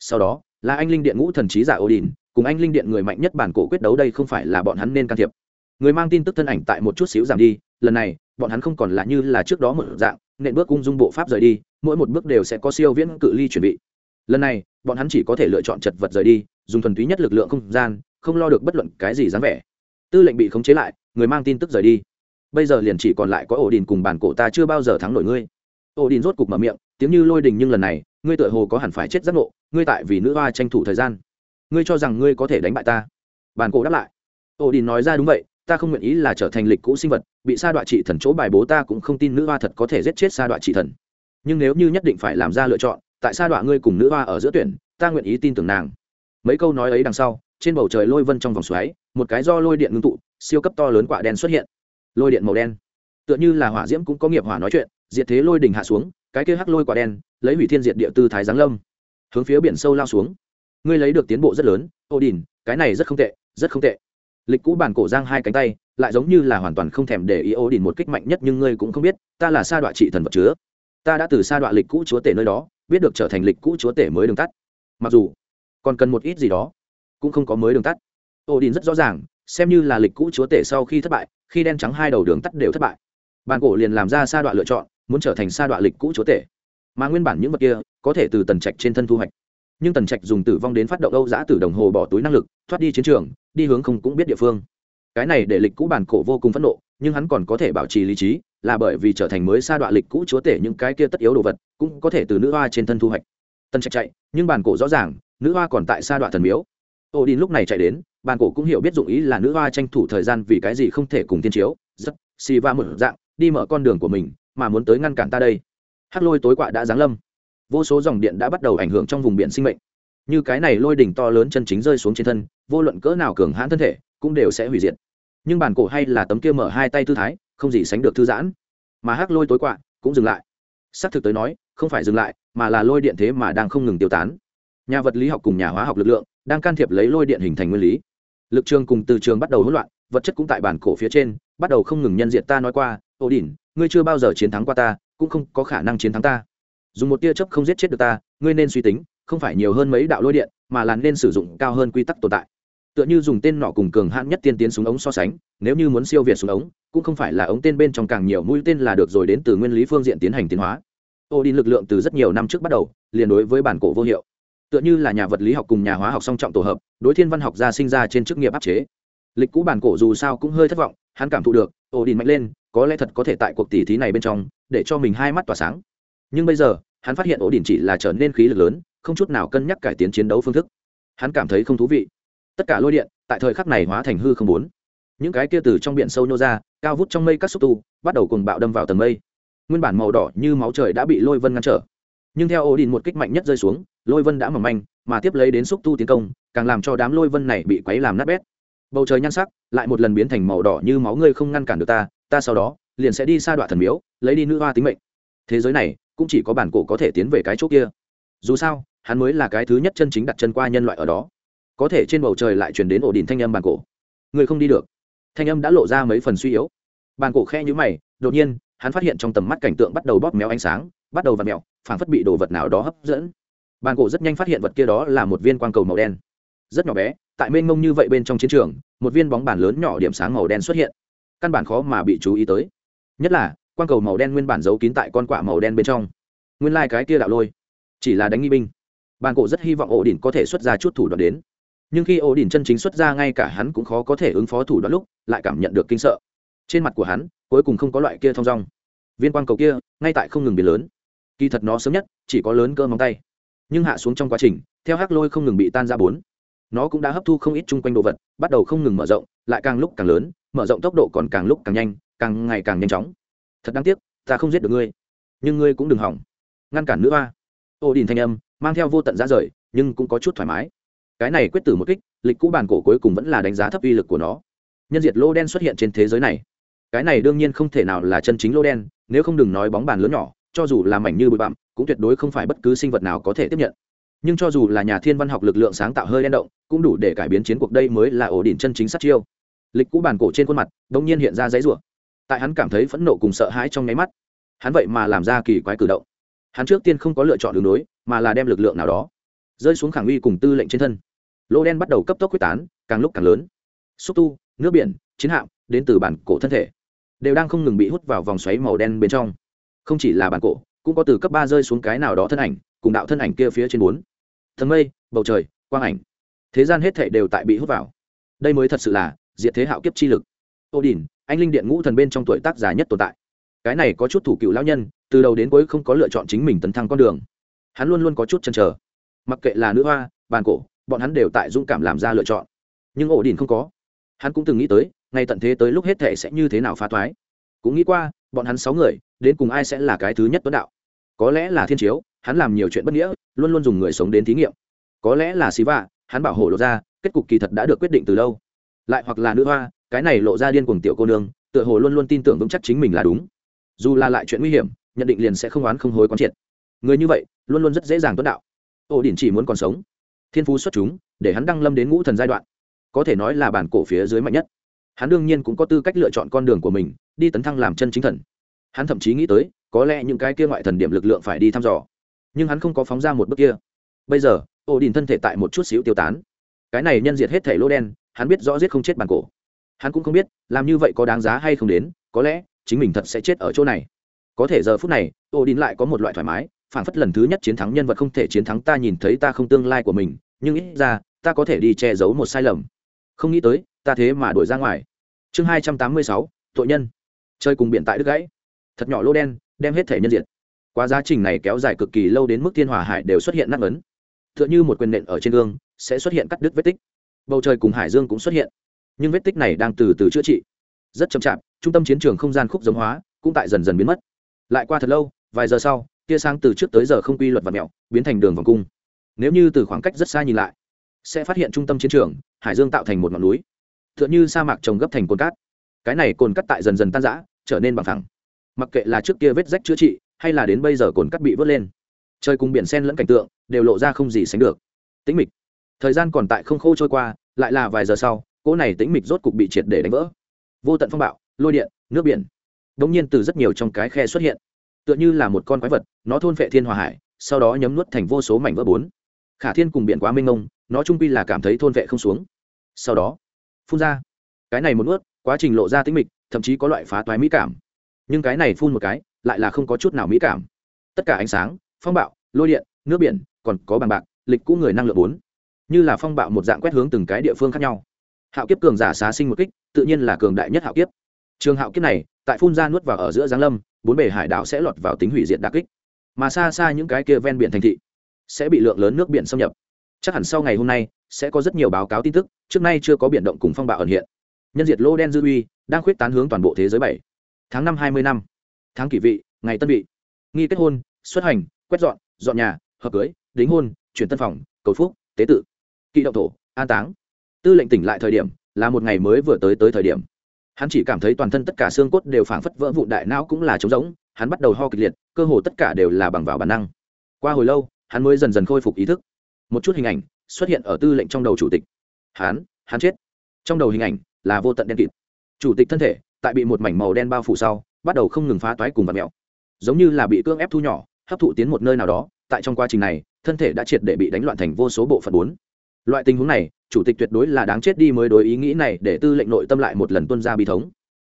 Sau đó, là anh linh điện ngũ thần trí giả odin, cùng anh linh điện người mạnh nhất bản cổ quyết đấu đây không phải là bọn hắn nên can thiệp người mang tin tức thân ảnh tại một chút xíu giảm đi, lần này, bọn hắn không còn là như là trước đó một dạng, nện bước ung dung bộ pháp rời đi, mỗi một bước đều sẽ có siêu viễn cự ly chuẩn bị. Lần này, bọn hắn chỉ có thể lựa chọn chật vật rời đi, dùng thuần túy nhất lực lượng không gian, không lo được bất luận cái gì dáng vẻ. Tư lệnh bị khống chế lại, người mang tin tức rời đi. Bây giờ liền chỉ còn lại có ổ đình cùng bản cổ ta chưa bao giờ thắng nổi ngươi. Ổ đình rốt cục mở miệng, tiếng như lôi đình nhưng lần này, ngươi tựa hồ có hẳn phải chết giác ngộ, ngươi tại vì nữ hoa tranh thủ thời gian. Ngươi cho rằng ngươi có thể đánh bại ta? Bản cổ đáp lại. Ổ đình nói ra đúng vậy ta không nguyện ý là trở thành lịch cũ sinh vật, bị sa đoạn trị thần chỗ bài bố ta cũng không tin nữ hoa thật có thể giết chết sa đoạn trị thần. Nhưng nếu như nhất định phải làm ra lựa chọn, tại sa đoạn ngươi cùng nữ hoa ở giữa tuyển, ta nguyện ý tin tưởng nàng. Mấy câu nói ấy đằng sau, trên bầu trời lôi vân trong vòng xoáy, một cái do lôi điện ngưng tụ, siêu cấp to lớn quả đen xuất hiện. Lôi điện màu đen. Tựa như là hỏa diễm cũng có nghiệp hỏa nói chuyện, diệt thế lôi đỉnh hạ xuống, cái kia hắc lôi quả đen, lấy hủy thiên diệt địa tư thái giáng lâm. Hướng phía biển sâu lao xuống. Ngươi lấy được tiến bộ rất lớn ô đình cái này rất không tệ, rất không tệ lịch cũ bản cổ giang hai cánh tay, lại giống như là hoàn toàn không thèm để ý ô đình một kích mạnh nhất nhưng ngươi cũng không biết, ta là sa đọa trị thần vật chứa. Ta đã từ sa đọa lịch cũ chúa tể nơi đó, biết được trở thành lịch cũ chúa tể mới đường tắt. Mặc dù, còn cần một ít gì đó, cũng không có mới đường tắt. Ô đình rất rõ ràng, xem như là lịch cũ chúa tể sau khi thất bại, khi đen trắng hai đầu đường tắt đều thất bại. Bản cổ liền làm ra sa đoạn lựa chọn, muốn trở thành sa đoạn lịch cũ chúa tể. Mà nguyên bản những vật kia, có thể từ tần trạch trên thân thu hoạch nhưng tần trạch dùng tử vong đến phát động âu giã tử đồng hồ bỏ túi năng lực, thoát đi chiến trường, đi hướng không cũng biết địa phương. Cái này để lịch cũ bản cổ vô cùng phẫn nộ, nhưng hắn còn có thể bảo trì lý trí, là bởi vì trở thành mới sa đoạn lịch cũ chúa tể những cái kia tất yếu đồ vật, cũng có thể từ nữ hoa trên thân thu hoạch. Tần trạch chạy, nhưng bản cổ rõ ràng, nữ hoa còn tại sa đoạn thần miếu. Ô đi lúc này chạy đến, bản cổ cũng hiểu biết dụng ý là nữ hoa tranh thủ thời gian vì cái gì không thể cùng tiên chiếu rất xì va một dạng, đi mở con đường của mình, mà muốn tới ngăn cản ta đây. Hắc lôi tối quạ đã giáng lâm vô số dòng điện đã bắt đầu ảnh hưởng trong vùng biển sinh mệnh. Như cái này lôi đỉnh to lớn chân chính rơi xuống trên thân, vô luận cỡ nào cường hãn thân thể, cũng đều sẽ hủy diệt. Nhưng bản cổ hay là tấm kia mở hai tay tư thái, không gì sánh được thư giãn. Mà hắc lôi tối quạ cũng dừng lại. Xác thực tới nói, không phải dừng lại, mà là lôi điện thế mà đang không ngừng tiêu tán. Nhà vật lý học cùng nhà hóa học lực lượng đang can thiệp lấy lôi điện hình thành nguyên lý. Lực trường cùng từ trường bắt đầu hỗn loạn, vật chất cũng tại bản cổ phía trên, bắt đầu không ngừng nhân diện ta nói qua, ô đỉnh, ngươi chưa bao giờ chiến thắng qua ta, cũng không có khả năng chiến thắng ta dùng một tia chớp không giết chết được ta, ngươi nên suy tính, không phải nhiều hơn mấy đạo lôi điện, mà là nên sử dụng cao hơn quy tắc tồn tại. Tựa như dùng tên nọ cùng cường hãn nhất tiên tiến súng ống so sánh, nếu như muốn siêu việt súng ống, cũng không phải là ống tên bên trong càng nhiều mũi tên là được rồi đến từ nguyên lý phương diện tiến hành tiến hóa. Ô đi lực lượng từ rất nhiều năm trước bắt đầu, liền đối với bản cổ vô hiệu. Tựa như là nhà vật lý học cùng nhà hóa học song trọng tổ hợp, đối thiên văn học gia sinh ra trên chức nghiệp áp chế. Lịch cũ bản cổ dù sao cũng hơi thất vọng, hắn cảm thụ được, Ô đình mạnh lên, có lẽ thật có thể tại cuộc tỷ thí này bên trong, để cho mình hai mắt tỏa sáng nhưng bây giờ, hắn phát hiện ổ đình chỉ là trở nên khí lực lớn, không chút nào cân nhắc cải tiến chiến đấu phương thức. Hắn cảm thấy không thú vị. Tất cả lôi điện, tại thời khắc này hóa thành hư không bốn. Những cái kia từ trong biển sâu nhô ra, cao vút trong mây các xúc tu, bắt đầu cùng bạo đâm vào tầng mây. Nguyên bản màu đỏ như máu trời đã bị lôi vân ngăn trở. Nhưng theo ổ đình một kích mạnh nhất rơi xuống, lôi vân đã mỏng manh, mà tiếp lấy đến xúc tu tiến công, càng làm cho đám lôi vân này bị quấy làm nát bét. Bầu trời nhan sắc lại một lần biến thành màu đỏ như máu, ngươi không ngăn cản được ta ta sau đó liền sẽ đi xa đoạn thần miếu, lấy đi nữ hoa tính mệnh. Thế giới này cũng chỉ có bản cổ có thể tiến về cái chỗ kia. Dù sao, hắn mới là cái thứ nhất chân chính đặt chân qua nhân loại ở đó. Có thể trên bầu trời lại chuyển đến ổ đình thanh âm bản cổ. Người không đi được. Thanh âm đã lộ ra mấy phần suy yếu. Bản cổ khe nhữ mày, đột nhiên, hắn phát hiện trong tầm mắt cảnh tượng bắt đầu bóp méo ánh sáng, bắt đầu v ặ mẹo phảng phất bị đồ vật nào đó hấp dẫn. Bản cổ rất nhanh phát hiện vật kia đó là một viên quang cầu màu đen. Rất nhỏ bé, tại mênh mông như vậy bên trong chiến trường, một viên bóng bàn lớn nhỏ điểm sáng màu đen xuất hiện. Căn bản khó mà bị chú ý tới. Nhất là quang cầu màu đen nguyên bản giấu kín tại con quạ màu đen bên trong. Nguyên lai、like、cái kia đạo lôi, chỉ là đánh nghi binh. Bàn cổ rất hy vọng ổ đỉnh có thể xuất ra chút thủ đoạn đến. Nhưng khi ổ đỉnh chân chính xuất ra, ngay cả hắn cũng khó có thể ứng phó thủ đoạn lúc, lại cảm nhận được kinh sợ. Trên mặt của hắn, cuối cùng không có loại kia thong dong. Viên quang cầu kia, ngay tại không ngừng biến lớn. Kỳ thật nó sớm nhất, chỉ có lớn cơ móng tay. Nhưng hạ xuống trong quá trình, theo hắc lôi không ngừng bị tan ra bốn. Nó cũng đã hấp thu không ít chung quanh đồ vật, bắt đầu không ngừng mở rộng, lại càng lúc càng lớn, mở rộng tốc độ còn càng lúc càng nhanh, càng ngày càng nhanh chóng thật đáng tiếc, ta không giết được ngươi. Nhưng ngươi cũng đừng hỏng. Ngăn cản nữ hoa. Ô đình thanh âm, mang theo vô tận ra rời, nhưng cũng có chút thoải mái. Cái này quyết tử một kích, lịch cũ bản cổ cuối cùng vẫn là đánh giá thấp uy lực của nó. Nhân diệt lô đen xuất hiện trên thế giới này. Cái này đương nhiên không thể nào là chân chính lô đen, nếu không đừng nói bóng bàn lớn nhỏ, cho dù là mảnh như bụi bặm, cũng tuyệt đối không phải bất cứ sinh vật nào có thể tiếp nhận. Nhưng cho dù là nhà thiên văn học lực lượng sáng tạo hơi đen động, cũng đủ để cải biến chiến cuộc đây mới là ổ đỉnh chân chính sát chiêu. Lịch cũ bản cổ trên khuôn mặt đ ỗ n g nhiên hiện ra giấy rủa tại hắn cảm thấy phẫn nộ cùng sợ hãi trong nháy mắt. Hắn vậy mà làm ra kỳ quái cử động. Hắn trước tiên không có lựa chọn đường đối, mà là đem lực lượng nào đó rơi xuống khẳng uy cùng tư lệnh trên thân. Lô đen bắt đầu cấp tốc quyết tán, càng lúc càng lớn. Xúc tu, nước biển, chiến hạm, đến từ bản cổ thân thể, đều đang không ngừng bị hút vào vòng xoáy màu đen bên trong. Không chỉ là bản cổ, cũng có từ cấp ba rơi xuống cái nào đó thân ảnh, cùng đạo thân ảnh kia phía trên bốn. Thần mây, bầu trời, quang ảnh. Thế gian hết thể đều tại bị hút vào. Đây mới thật sự là diệt thế hạo kiếp chi lực. Ô đình anh linh điện ngũ thần bên trong tuổi tác già nhất tồn tại. Cái này có chút thủ cựu lão nhân, từ đầu đến cuối không có lựa chọn chính mình tấn thăng con đường. Hắn luôn luôn có chút chăn trở mặc kệ là nữ hoa, bàn cổ, bọn hắn đều tại dũng cảm làm ra lựa chọn. Nhưng ổ đình không có. Hắn cũng từng nghĩ tới, ngay tận thế tới lúc hết thể sẽ như thế nào phá thoái cũng nghĩ qua, bọn hắn sáu người, đến cùng ai sẽ là cái thứ nhất tuấn đạo? Có lẽ là thiên chiếu, hắn làm nhiều chuyện bất nghĩa, luôn luôn dùng người sống đến thí nghiệm. Có lẽ là xí vạ hắn bảo hộ lộ ra, kết cục kỳ thật đã được quyết định từ lâu. Lại hoặc là nữ hoa cái này lộ ra điên cuồng tiểu cô nương, tựa hồ luôn luôn tin tưởng vững chắc chính mình là đúng. Dù là lại chuyện nguy hiểm, nhận định liền sẽ không oán không hối quán triệt. Người như vậy, luôn luôn rất dễ dàng tuấn đạo. Ổ đỉnh chỉ muốn còn sống. Thiên phú xuất chúng, để hắn đăng lâm đến ngũ thần giai đoạn. Có thể nói là bản cổ phía dưới mạnh nhất. Hắn đương nhiên cũng có tư cách lựa chọn con đường của mình, đi tấn thăng làm chân chính thần. Hắn thậm chí nghĩ tới, có lẽ những cái kia ngoại thần điểm lực lượng phải đi thăm dò. Nhưng hắn không có phóng ra một bước kia. Bây giờ ổ đình thân thể tại một chút xíu tiêu tán. Cái này nhân diệt hết thể lỗ đen, hắn biết rõ giết không chết bản cổ hắn cũng không biết, làm như vậy có đáng giá hay không đến, có lẽ, chính mình thật sẽ chết ở chỗ này. Có thể giờ phút này ổ đình lại có một loại thoải mái, phảng phất lần thứ nhất chiến thắng nhân vật không thể chiến thắng ta nhìn thấy ta không tương lai của mình, nhưng ít ra, ta có thể đi che giấu một sai lầm. Không nghĩ tới, ta thế mà đuổi ra ngoài. Chương hai trăm tám mươi sáu, tội nhân. Chơi cùng biện tại đứt gãy. Thật nhỏ lô đen, đem hết thể nhân diện quá giá trình này kéo dài cực kỳ lâu đến mức thiên hòa hải đều xuất hiện nát ấn. T h ư ợ n h ư một quyền nện ở trên gương, sẽ xuất hiện cắt đứt vết tích. Bầu trời cùng hải dương cũng xuất hiện nhưng vết tích này đang từ từ chữa trị. Rất chậm chạp, trung tâm chiến trường không gian khúc giống hóa cũng tại dần dần biến mất. Lại qua thật lâu, vài giờ sau, tia sáng từ trước tới giờ không quy luật và mẹo, biến thành đường vòng cung. Nếu như từ khoảng cách rất xa nhìn lại, sẽ phát hiện trung tâm chiến trường, hải dương tạo thành một ngọn núi. T h ư ợ n h ư sa mạc trồng gấp thành cồn cát. Cái này cồn cắt tại dần dần tan giã trở nên bằng thẳng. Mặc kệ là trước kia vết rách chữa trị, hay là đến bây giờ cồn cắt bị vớt lên, trời cùng biển sen lẫn cảnh tượng đều lộ ra không gì sánh được. Tĩnh mịch. Thời gian còn tại không khô trôi qua, lại là vài giờ sau cỗ này tĩnh mịch rốt cục bị triệt để đánh vỡ. Vô tận phong bạo, lôi điện, nước biển. Đ nhiên từ rất nhiều trong cái khe xuất hiện. Tựa như là một con quái vật, nó thôn vệ thiên hòa hải, sau đó nhấm nuốt thành vô số mảnh vỡ bốn. Khả thiên cùng biển quá mênh mông, nó trung pi là cảm thấy thôn vệ không xuống. Sau đó, phun ra. Cái này một nuốt, quá trình lộ ra tĩnh mịch, thậm chí có loại phá toái mỹ cảm. Nhưng cái này phun một cái, lại là không có chút nào mỹ cảm. Tất cả ánh sáng, phong bạo, lôi điện, nước biển, còn có bằng bạc, lịch cũ người năng lượng bốn. Như là phong bạo một dạng quét hướng từng cái địa phương khác nhau hạo kiếp cường giả xá sinh một kích, tự nhiên là cường đại nhất hạo kiếp. Trường hạo kiếp này, tại phun ra nuốt vào ở giữa giáng lâm, bốn bề hải đảo sẽ lọt vào tính hủy diệt đặc kích. Mà xa xa những cái kia ven biển thành thị sẽ bị lượng lớn nước biển xâm nhập. Chắc hẳn sau ngày hôm nay sẽ có rất nhiều báo cáo tin tức, trước nay chưa có biển động cùng phong bạo ẩn hiện. Nhân diệt lô đen dư uy đang khuyết tán hướng toàn bộ thế giới bảy. Tháng năm hai mươi năm. Tháng kỷ vị, ngày tân vị. Nghi kết hôn, xuất hành, quét dọn dọn nhà, hợp cưới, đính hôn, chuyển tân phòng, cầu phúc, tế tự. Kỵ động thổ, an táng tư lệnh tỉnh lại thời điểm, là một ngày mới vừa tới tới thời điểm. Hắn chỉ cảm thấy toàn thân tất cả xương cốt đều phảng phất vỡ vụn, đại não cũng là trống rỗng, hắn bắt đầu ho kịch liệt, cơ hồ tất cả đều là bằng vào bản năng. Qua hồi lâu, hắn mới dần dần khôi phục ý thức. Một chút hình ảnh xuất hiện ở tư lệnh trong đầu chủ tịch. Hắn hắn chết. Trong đầu hình ảnh là vô tận đen kịt. Chủ tịch thân thể tại bị một mảnh màu đen bao phủ sau, bắt đầu không ngừng phá toái cùng vật mèo. Giống như là bị cưỡng ép thu nhỏ, hấp thụ tiến một nơi nào đó, tại trong quá trình này, thân thể đã triệt để bị đánh loạn thành vô số bộ phận bốn. Loại tình huống này chủ tịch tuyệt đối là đáng chết đi mới đối ý nghĩ này để tư lệnh nội tâm lại một lần tuân ra bi thống.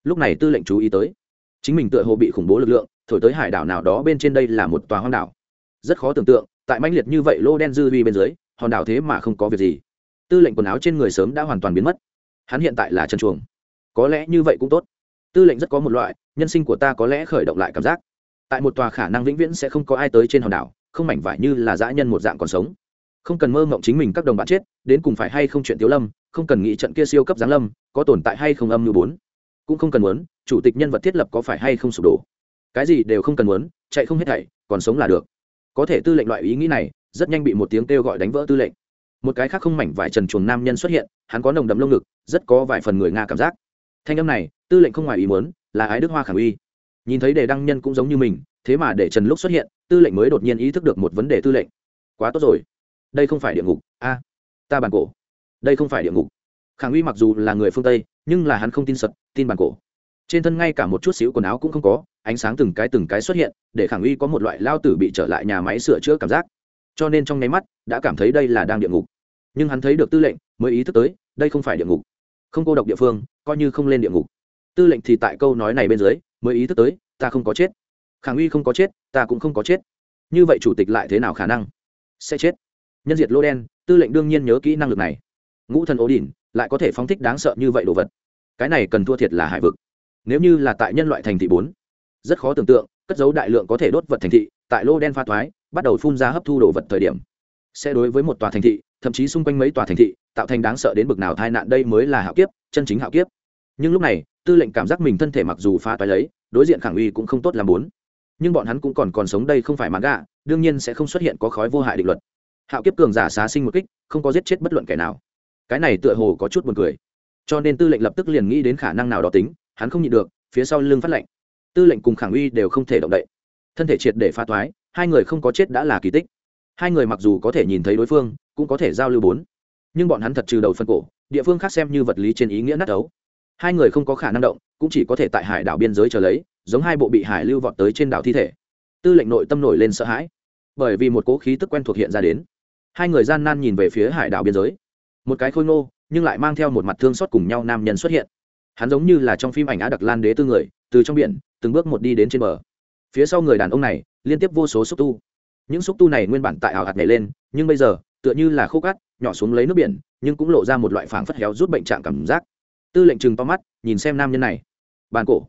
Lúc này tư lệnh chú ý tới, chính mình tựa hồ bị khủng bố lực lượng, thổi tới hải đảo nào đó bên trên đây là một tòa hoang đảo. Rất khó tưởng tượng, tại manh liệt như vậy lô đen dư vi bên dưới, hòn đảo thế mà không có việc gì. Tư lệnh quần áo trên người sớm đã hoàn toàn biến mất. Hắn hiện tại là chân chuồng. Có lẽ như vậy cũng tốt. Tư lệnh rất có một loại, nhân sinh của ta có lẽ khởi động lại cảm giác. Tại một tòa khả năng vĩnh viễn sẽ không có ai tới trên hòn đảo, không mảnh vải như là dã nhân một dạng còn sống không cần mơ mộng chính mình các đồng bạn chết, đến cùng phải hay không chuyện tiếu lâm, không cần nghĩ trận kia siêu cấp giáng lâm, có tồn tại hay không âm như bốn. Cũng không cần muốn, chủ tịch nhân vật thiết lập có phải hay không sụp đổ. Cái gì đều không cần muốn, chạy không hết thảy, còn sống là được. Có thể tư lệnh loại ý nghĩ này, rất nhanh bị một tiếng kêu gọi đánh vỡ tư lệnh. Một cái khác không mảnh vải trần chuồng nam nhân xuất hiện, hắn có nồng đậm lông ngực, rất có vài phần người nga cảm giác. Thanh âm này, tư lệnh không ngoài ý muốn, là ái đức hoa khả uy. Nhìn thấy đề đăng nhân cũng giống như mình, thế mà để trần lúc xuất hiện, tư lệnh mới đột nhiên ý thức được một vấn đề tư lệnh. Quá tốt rồi đây không phải địa ngục, a, ta bản cổ. Đây không phải địa ngục. Khang uy mặc dù là người phương tây, nhưng là hắn không tin sật, tin bản cổ. Trên thân ngay cả một chút xíu quần áo cũng không có, ánh sáng từng cái từng cái xuất hiện, để Khang uy có một loại lao tử bị trở lại nhà máy sửa chữa cảm giác. Cho nên trong nháy mắt, đã cảm thấy đây là đang địa ngục. Nhưng hắn thấy được tư lệnh, mới ý thức tới, đây không phải địa ngục. Không cô độc địa phương, coi như không lên địa ngục. Tư lệnh thì tại câu nói này bên dưới, mới ý thức tới, ta không có chết. Khang uy không có chết, ta cũng không có chết. Như vậy chủ tịch lại thế nào khả năng? Sẽ chết nhân diệt lô đen, tư lệnh đương nhiên nhớ kỹ năng lực này. Ngũ thần ố đỉnh lại có thể phóng thích đáng sợ như vậy đồ vật. Cái này cần thua thiệt là hải vực. Nếu như là tại nhân loại thành thị bốn, rất khó tưởng tượng, cất dấu đại lượng có thể đốt vật thành thị, tại lô đen pha thoái, bắt đầu phun ra hấp thu đồ vật thời điểm. Sẽ đối với một tòa thành thị, thậm chí xung quanh mấy tòa thành thị, tạo thành đáng sợ đến bực nào tai nạn đây mới là hạo kiếp, chân chính hạo kiếp. Nhưng lúc này, tư lệnh cảm giác mình thân thể mặc dù phá toái lấy, đối diện khẳng uy cũng không tốt làm bốn. Nhưng bọn hắn cũng còn còn sống đây không phải mãn gạ, đương nhiên sẽ không xuất hiện có khói vô hại định luật hạo kiếp cường giả xá sinh một kích không có giết chết bất luận kẻ nào. Cái này tựa hồ có chút buồn cười. Cho nên tư lệnh lập tức liền nghĩ đến khả năng nào đó tính hắn không nhịn được phía sau lưng phát lệnh. Tư lệnh cùng khẳng uy đều không thể động đậy. Thân thể triệt để phá thoái, hai người không có chết đã là kỳ tích. Hai người mặc dù có thể nhìn thấy đối phương cũng có thể giao lưu bốn. Nhưng bọn hắn thật trừ đầu phân cổ địa phương khác xem như vật lý trên ý nghĩa nát ấu. Hai người không có khả năng động cũng chỉ có thể tại hải đảo biên giới chờ lấy giống hai bộ bị hải lưu vọt tới trên đảo thi thể. Tư lệnh nội tâm nổi lên sợ hãi. Bởi vì một cố khí tức quen thuộc hiện ra đến hai người gian nan nhìn về phía hải đảo biên giới. Một cái khôi ngô, nhưng lại mang theo một mặt thương xót cùng nhau nam nhân xuất hiện. Hắn giống như là trong phim ảnh á đặc lan đế tư người, từ trong biển, từng bước một đi đến trên bờ. Phía sau người đàn ông này, liên tiếp vô số xúc tu. Những xúc tu này nguyên bản tại ảo hạt nhảy lên, nhưng bây giờ, tựa như là khô cát, nhỏ xuống lấy nước biển, nhưng cũng lộ ra một loại phảng phất héo rút bệnh trạng cảm giác. Tư lệnh chừng to mắt, nhìn xem nam nhân này. Bàn cổ.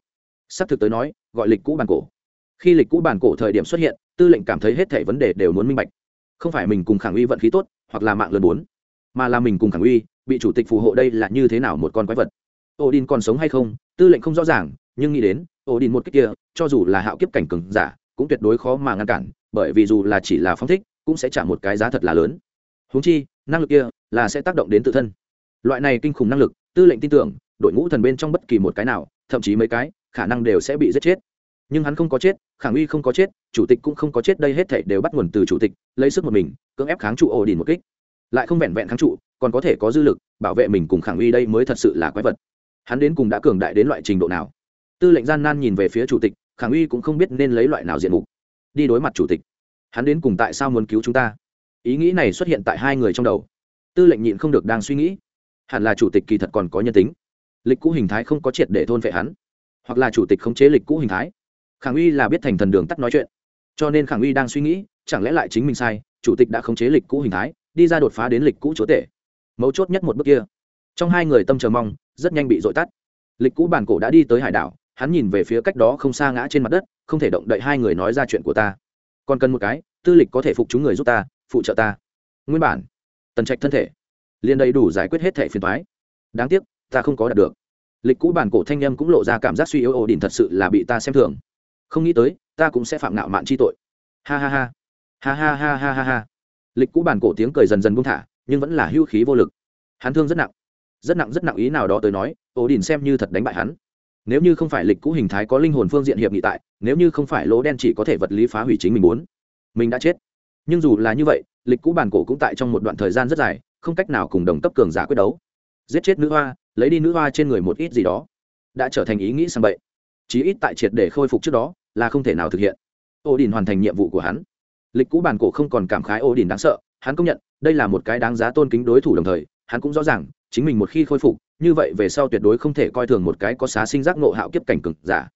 Sắp thực tới nói, gọi lịch cũ bàn cổ. Khi lịch cũ bàn cổ thời điểm xuất hiện, tư lệnh cảm thấy hết thảy vấn đề đều muốn minh bạch không phải mình cùng khẳng uy vận khí tốt, hoặc là mạng lớn bốn, mà là mình cùng khẳng uy, bị chủ tịch phù hộ đây là như thế nào một con quái vật. Ổ đin còn sống hay không, tư lệnh không rõ ràng, nhưng nghĩ đến ổ đin một cách kia, cho dù là hạo kiếp cảnh cừng giả, cũng tuyệt đối khó mà ngăn cản, bởi vì dù là chỉ là phong thích, cũng sẽ trả một cái giá thật là lớn. Húng chi, năng lực kia là sẽ tác động đến tự thân. Loại này kinh khủng năng lực, tư lệnh tin tưởng, đội ngũ thần bên trong bất kỳ một cái nào, thậm chí mấy cái, khả năng đều sẽ bị giết chết nhưng hắn không có chết khẳng uy không có chết, chủ tịch cũng không có chết, đây hết thảy đều bắt nguồn từ chủ tịch, lấy sức một mình, cưỡng ép kháng trụ ổ đình một kích. Lại không vẹn vẹn kháng trụ, còn có thể có dư lực, bảo vệ mình cùng khẳng uy đây mới thật sự là quái vật. Hắn đến cùng đã cường đại đến loại trình độ nào? Tư lệnh gian nan nhìn về phía chủ tịch khẳng uy cũng không biết nên lấy loại nào diện mục. Đi đối mặt chủ tịch. Hắn đến cùng tại sao muốn cứu chúng ta? Ý nghĩ này xuất hiện tại hai người trong đầu. Tư lệnh nhịn không được đang suy nghĩ. Hẳn là chủ tịch kỳ thật còn có nhân tính. Lịch cũ hình thái không có triệt để thôn vệ hắn. Hoặc là chủ tịch khống chế lịch cũ hình thái khẳng uy là biết thành thần đường tắt nói chuyện. Cho nên khẳng uy đang suy nghĩ, chẳng lẽ lại chính mình sai, chủ tịch đã khống chế lịch cũ hình thái, đi ra đột phá đến lịch cũ chúa tể. Mấu chốt nhất một bước kia. Trong hai người tâm chờ mong, rất nhanh bị dội tắt. Lịch cũ bản cổ đã đi tới hải đảo, hắn nhìn về phía cách đó không xa ngã trên mặt đất, không thể động đậy hai người nói ra chuyện của ta. Còn cần một cái, tư lịch có thể phục chúng người giúp ta, phụ trợ ta. Nguyên bản, tần trạch thân thể, liền đầy đủ giải quyết hết thẻ phiền thoái đáng tiếc, ta không có đạt được. Lịch cũ bản cổ thanh â m cũng lộ ra cảm giác suy yếu ổ đỉnh thật sự là bị ta xem thường không nghĩ tới, ta cũng sẽ phạm ngạo mạn chi tội. Ha ha ha. Ha ha ha ha ha ha. Lịch cũ bản cổ tiếng cười dần dần buông thả, nhưng vẫn là hưu khí vô lực. Hắn thương rất nặng. Rất nặng rất nặng ý nào đó tới nói ổ đình xem như thật đánh bại hắn. Nếu như không phải lịch cũ hình thái có linh hồn phương diện hiệp nghị tại, nếu như không phải lỗ đen chỉ có thể vật lý phá hủy chính mình muốn, mình đã chết. Nhưng dù là như vậy, lịch cũ bản cổ cũng tại trong một đoạn thời gian rất dài, không cách nào cùng đồng cấp cường giả quyết đấu. Giết chết nữ hoa, lấy đi nữ hoa trên người một ít gì đó, đã trở thành ý nghĩ sang bậy chí ít tại triệt để khôi phục trước đó, là không thể nào thực hiện. Ô đình hoàn thành nhiệm vụ của hắn. Lịch cũ bản cổ không còn cảm khái ô đình đáng sợ, hắn công nhận, đây là một cái đáng giá tôn kính đối thủ đồng thời, hắn cũng rõ ràng, chính mình một khi khôi phục, như vậy về sau tuyệt đối không thể coi thường một cái có xá sinh giác nộ hạo kiếp cảnh cực giả.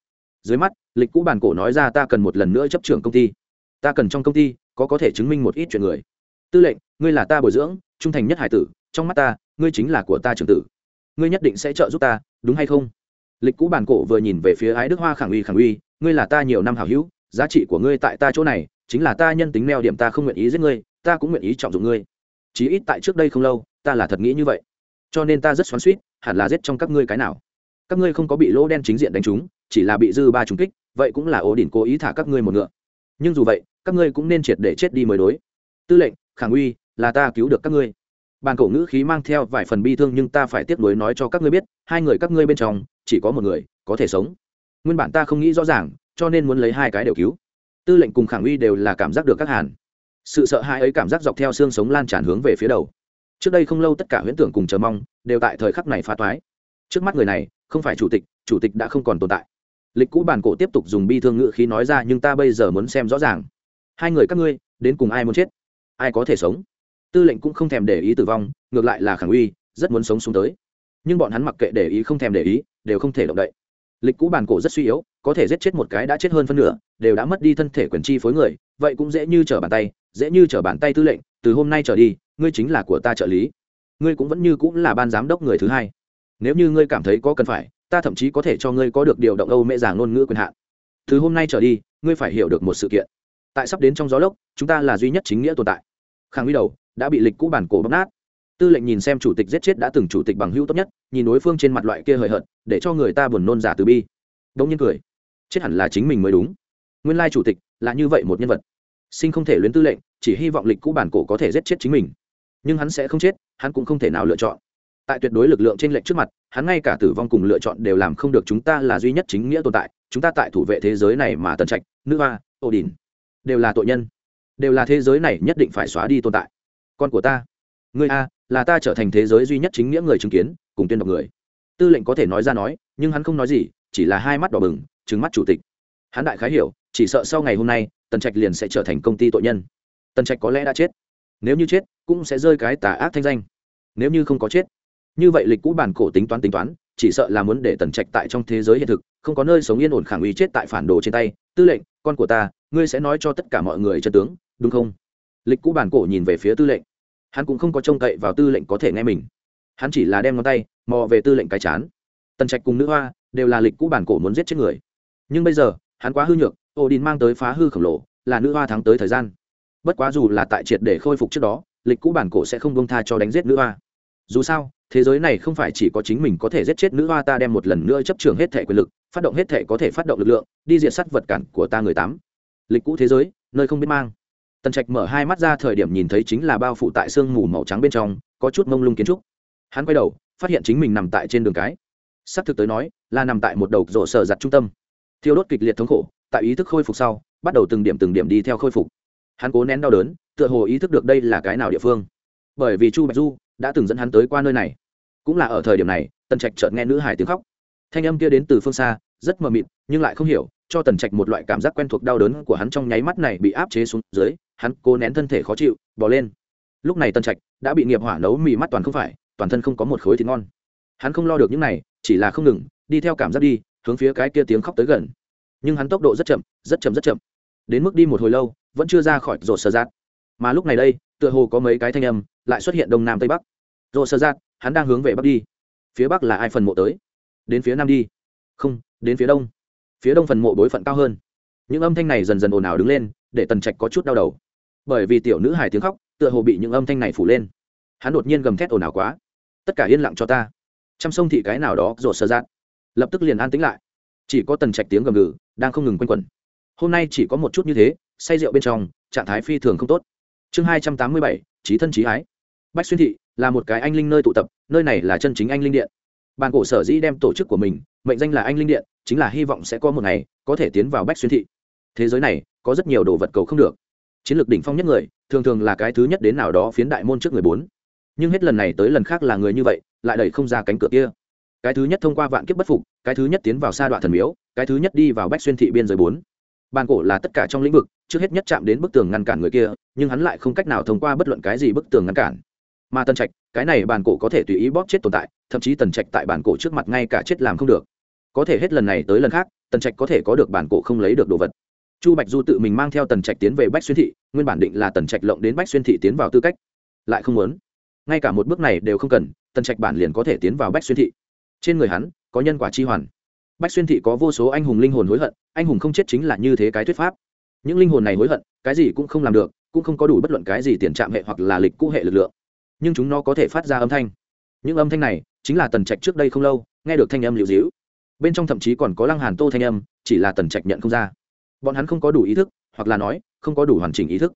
Dưới mắt, lịch cũ bản cổ nói ra ta cần một lần nữa chấp trưởng công ty. Ta cần trong công ty, có có thể chứng minh một ít chuyện người. Tư lệnh, ngươi là ta bồi dưỡng, trung thành nhất hải tử, trong mắt ta, ngươi chính là của ta trưởng tử. Ngươi nhất định sẽ trợ giúp ta, đúng hay không? Lịch cũ bàn cổ vừa nhìn về phía ái đức hoa khẳng uy khẳng uy, ngươi là ta nhiều năm hảo hữu, giá trị của ngươi tại ta chỗ này, chính là ta nhân tính neo điểm ta không nguyện ý giết ngươi, ta cũng nguyện ý trọng dụng ngươi. Chí ít tại trước đây không lâu, ta là thật nghĩ như vậy. Cho nên ta rất xoắn suýt hẳn là giết trong các ngươi cái nào. Các ngươi không có bị lỗ đen chính diện đánh trúng, chỉ là bị dư ba trúng kích, vậy cũng là ổ đỉnh cố ý thả các ngươi một ngựa. Nhưng dù vậy, các ngươi cũng nên triệt để chết đi mới đối. Tư lệnh, khẳng uy, là ta cứu được các ngươi. Bàn cổ ngữ khí mang theo vài phần bi thương nhưng ta phải tiếp nối nói cho các ngươi biết, hai người các ngươi bên trong chỉ có một người, có thể sống. Nguyên bản ta không nghĩ rõ ràng, cho nên muốn lấy hai cái đều cứu. Tư lệnh cùng khẳng uy đều là cảm giác được các hàn. Sự sợ hãi ấy cảm giác dọc theo xương sống lan tràn hướng về phía đầu. Trước đây không lâu tất cả huyễn tưởng cùng chờ mong, đều tại thời khắc này phá toái. Trước mắt người này, không phải chủ tịch chủ tịch đã không còn tồn tại. Lịch cũ bản cổ tiếp tục dùng bi thương ngữ khí nói ra nhưng ta bây giờ muốn xem rõ ràng. Hai người các ngươi, đến cùng ai muốn chết? Ai có thể sống? Tư lệnh cũng không thèm để ý tử vong, ngược lại là khẳng uy, rất muốn sống xuống tới nhưng bọn hắn mặc kệ để ý không thèm để ý, đều không thể động đậy. Lịch cũ bản cổ rất suy yếu, có thể giết chết một cái đã chết hơn phân nửa, đều đã mất đi thân thể quyền chi phối người, vậy cũng dễ như trở bàn tay, dễ như trở bàn tay tư lệnh, từ hôm nay trở đi, ngươi chính là của ta trợ lý. Ngươi cũng vẫn như cũng là ban giám đốc người thứ hai. Nếu như ngươi cảm thấy có cần phải, ta thậm chí có thể cho ngươi có được điều động âu mẹ giảng ngôn ngữ quyền hạn. Từ hôm nay trở đi, ngươi phải hiểu được một sự kiện. Tại sắp đến trong gió lốc, chúng ta là duy nhất chính nghĩa tồn tại. Khang huy đầu đã bị lịch cũ bản cổ bóc nát tư lệnh nhìn xem chủ tịch giết chết đã từng chủ tịch bằng hữu tốt nhất, nhìn đối phương trên mặt loại kia hời hợt, để cho người ta buồn nôn giả từ bi. Đông nhiên cười. Chết hẳn là chính mình mới đúng. Nguyên lai chủ tịch là như vậy một nhân vật. Sinh không thể luyến tư lệnh, chỉ hy vọng lịch cũ bản cổ có thể giết chết chính mình. Nhưng hắn sẽ không chết, hắn cũng không thể nào lựa chọn. Tại tuyệt đối lực lượng trên lệnh trước mặt, hắn ngay cả tử vong cùng lựa chọn đều làm không được chúng ta là duy nhất chính nghĩa tồn tại, chúng ta tại thủ vệ thế giới này mà tần trạch, nữ hoa, ô đình, đều là tội nhân. Đều là thế giới này nhất định phải xóa đi tồn tại. Con của ta. Người a là ta trở thành thế giới duy nhất chính nghĩa người chứng kiến, cùng tuyên đọc người. Tư lệnh có thể nói ra nói, nhưng hắn không nói gì, chỉ là hai mắt đỏ bừng trứng mắt chủ tịch. Hắn đại khái hiểu, chỉ sợ sau ngày hôm nay, tần trạch liền sẽ trở thành công ty tội nhân. Tần trạch có lẽ đã chết. Nếu như chết, cũng sẽ rơi cái tà ác thanh danh. Nếu như không có chết. Như vậy lịch cũ bản cổ tính toán tính toán, chỉ sợ là muốn để tần trạch tại trong thế giới hiện thực, không có nơi sống yên ổn khẳng uy chết tại phản đồ trên tay. Tư lệnh, con của ta, ngươi sẽ nói cho tất cả mọi người chân tướng, đúng không? Lịch cũ bản cổ nhìn về phía tư lệnh hắn cũng không có trông cậy vào tư lệnh có thể nghe mình. Hắn chỉ là đem ngón tay mò về tư lệnh cái chán. Tần trạch cùng nữ hoa đều là lịch cũ bản cổ muốn giết chết người. Nhưng bây giờ, hắn quá hư nhược ổ đình mang tới phá hư khổng lồ, là nữ hoa thắng tới thời gian. Bất quá dù là tại triệt để khôi phục trước đó, lịch cũ bản cổ sẽ không bông tha cho đánh giết nữ hoa. Dù sao, thế giới này không phải chỉ có chính mình có thể giết chết nữ hoa ta đem một lần nữa chấp trường hết thể quyền lực, phát động hết thể có thể phát động lực lượng, đi diện sắt vật cản của ta người tám. Lịch cũ thế giới, nơi không biết mang tần trạch mở hai mắt ra thời điểm nhìn thấy chính là bao phủ tại sương mù màu trắng bên trong, có chút mông lung kiến trúc. Hắn quay đầu, phát hiện chính mình nằm tại trên đường cái. S ắ c thực tới nói, là nằm tại một đầu rổ sở giặt trung tâm. Thiêu đốt kịch liệt thống khổ, tại ý thức khôi phục sau, bắt đầu từng điểm từng điểm đi theo khôi phục. Hắn cố nén đau đớn, tựa hồ ý thức được đây là cái nào địa phương. Bởi vì chu bạch du đã từng dẫn hắn tới qua nơi này. Cũng là ở thời điểm này, tần trạch chợt nghe nữ hải tiếng khóc. Thanh âm kia đến từ phương xa, rất mờ mịt, nhưng lại không hiểu, cho tần trạch một loại cảm giác quen thuộc đau đớn của hắn trong nháy mắt này bị áp chế xuống dưới hắn cố nén thân thể khó chịu, bỏ lên. Lúc này tần trạch đã bị nghiệp hỏa nấu mì mắt toàn không phải, toàn thân không có một khối thịt ngon. Hắn không lo được những này, chỉ là không ngừng, đi theo cảm giác đi, hướng phía cái kia tiếng khóc tới gần. Nhưng hắn tốc độ rất chậm rất chậm rất chậm. Đến mức đi một hồi lâu, vẫn chưa ra khỏi rột sơ giác mà lúc này đây, tựa hồ có mấy cái thanh âm lại xuất hiện đông nam tây bắc. Rột sơ giác hắn đang hướng về bắc đi. Phía bắc là ai phần mộ tới? Đến phía nam đi. Không, đến phía đông. Phía đông phần mộ bối phận cao hơn. Những âm thanh này dần dần ồn ào đứng lên, để tần trạch có chút đau đầu bởi vì tiểu nữ hải tiếng khóc, tựa hồ bị những âm thanh này phủ lên. Hắn đột nhiên gầm thét ồn ào quá. Tất cả yên lặng cho ta. Chăm sông thị cái nào đó rột sơ giác lập tức liền an tĩnh lại. Chỉ có tần trạch tiếng gầm gừ, đang không ngừng quanh quẩn. Hôm nay chỉ có một chút như thế, say rượu bên trong, trạng thái phi thường không tốt. Chương hai trăm tám mươi bảy, trí thân trí ái. Bách xuyên thị là một cái anh linh nơi tụ tập, nơi này là chân chính anh linh điện. Bàn cổ sở dĩ đem tổ chức của mình, mệnh danh là anh linh điện, chính là hy vọng sẽ có một ngày, có thể tiến vào bách xuyên thị. Thế giới này, có rất nhiều đồ vật cầu không được chiến lược đỉnh phong nhất người, thường thường là cái thứ nhất đến nào đó phiến đại môn trước người bốn. Nhưng hết lần này tới lần khác là người như vậy, lại đẩy không ra cánh cửa kia. Cái thứ nhất thông qua vạn kiếp bất phục, cái thứ nhất tiến vào sa đoạn thần miếu, cái thứ nhất đi vào bách xuyên thị biên giới bốn. Bàn cổ là tất cả trong lĩnh vực, trước hết nhất chạm đến bức tường ngăn cản người kia, nhưng hắn lại không cách nào thông qua bất luận cái gì bức tường ngăn cản. Mà tần trạch, cái này bản cổ có thể tùy ý bóp chết tồn tại, thậm chí tần trạch tại bản cổ trước mặt ngay cả chết làm không được. Có thể hết lần này tới lần khác, tần trạch có thể có được bản cổ không lấy được đồ vật chu bạch du tự mình mang theo tần trạch tiến về bách xuyên thị, nguyên bản định là tần trạch lộng đến bách xuyên thị tiến vào tư cách, lại không muốn. Ngay cả một bước này đều không cần, tần trạch bản liền có thể tiến vào bách xuyên thị. Trên người hắn, có nhân quả chi hoàn. Bách xuyên thị có vô số anh hùng linh hồn hối hận, anh hùng không chết chính là như thế cái thuyết pháp. Những linh hồn này hối hận, cái gì cũng không làm được, cũng không có đủ bất luận cái gì tiền trạm hệ hoặc là lịch cũ hệ lực lượng. Nhưng chúng nó có thể phát ra âm thanh. Những âm thanh này, chính là tần trạch trước đây không lâu, nghe được thanh âm liệu dĩu bên trong thậm chí còn có lăng hàn tô thanh âm, chỉ là tần trạch nhận không ra bọn hắn không có đủ ý thức, hoặc là nói, không có đủ hoàn chỉnh ý thức.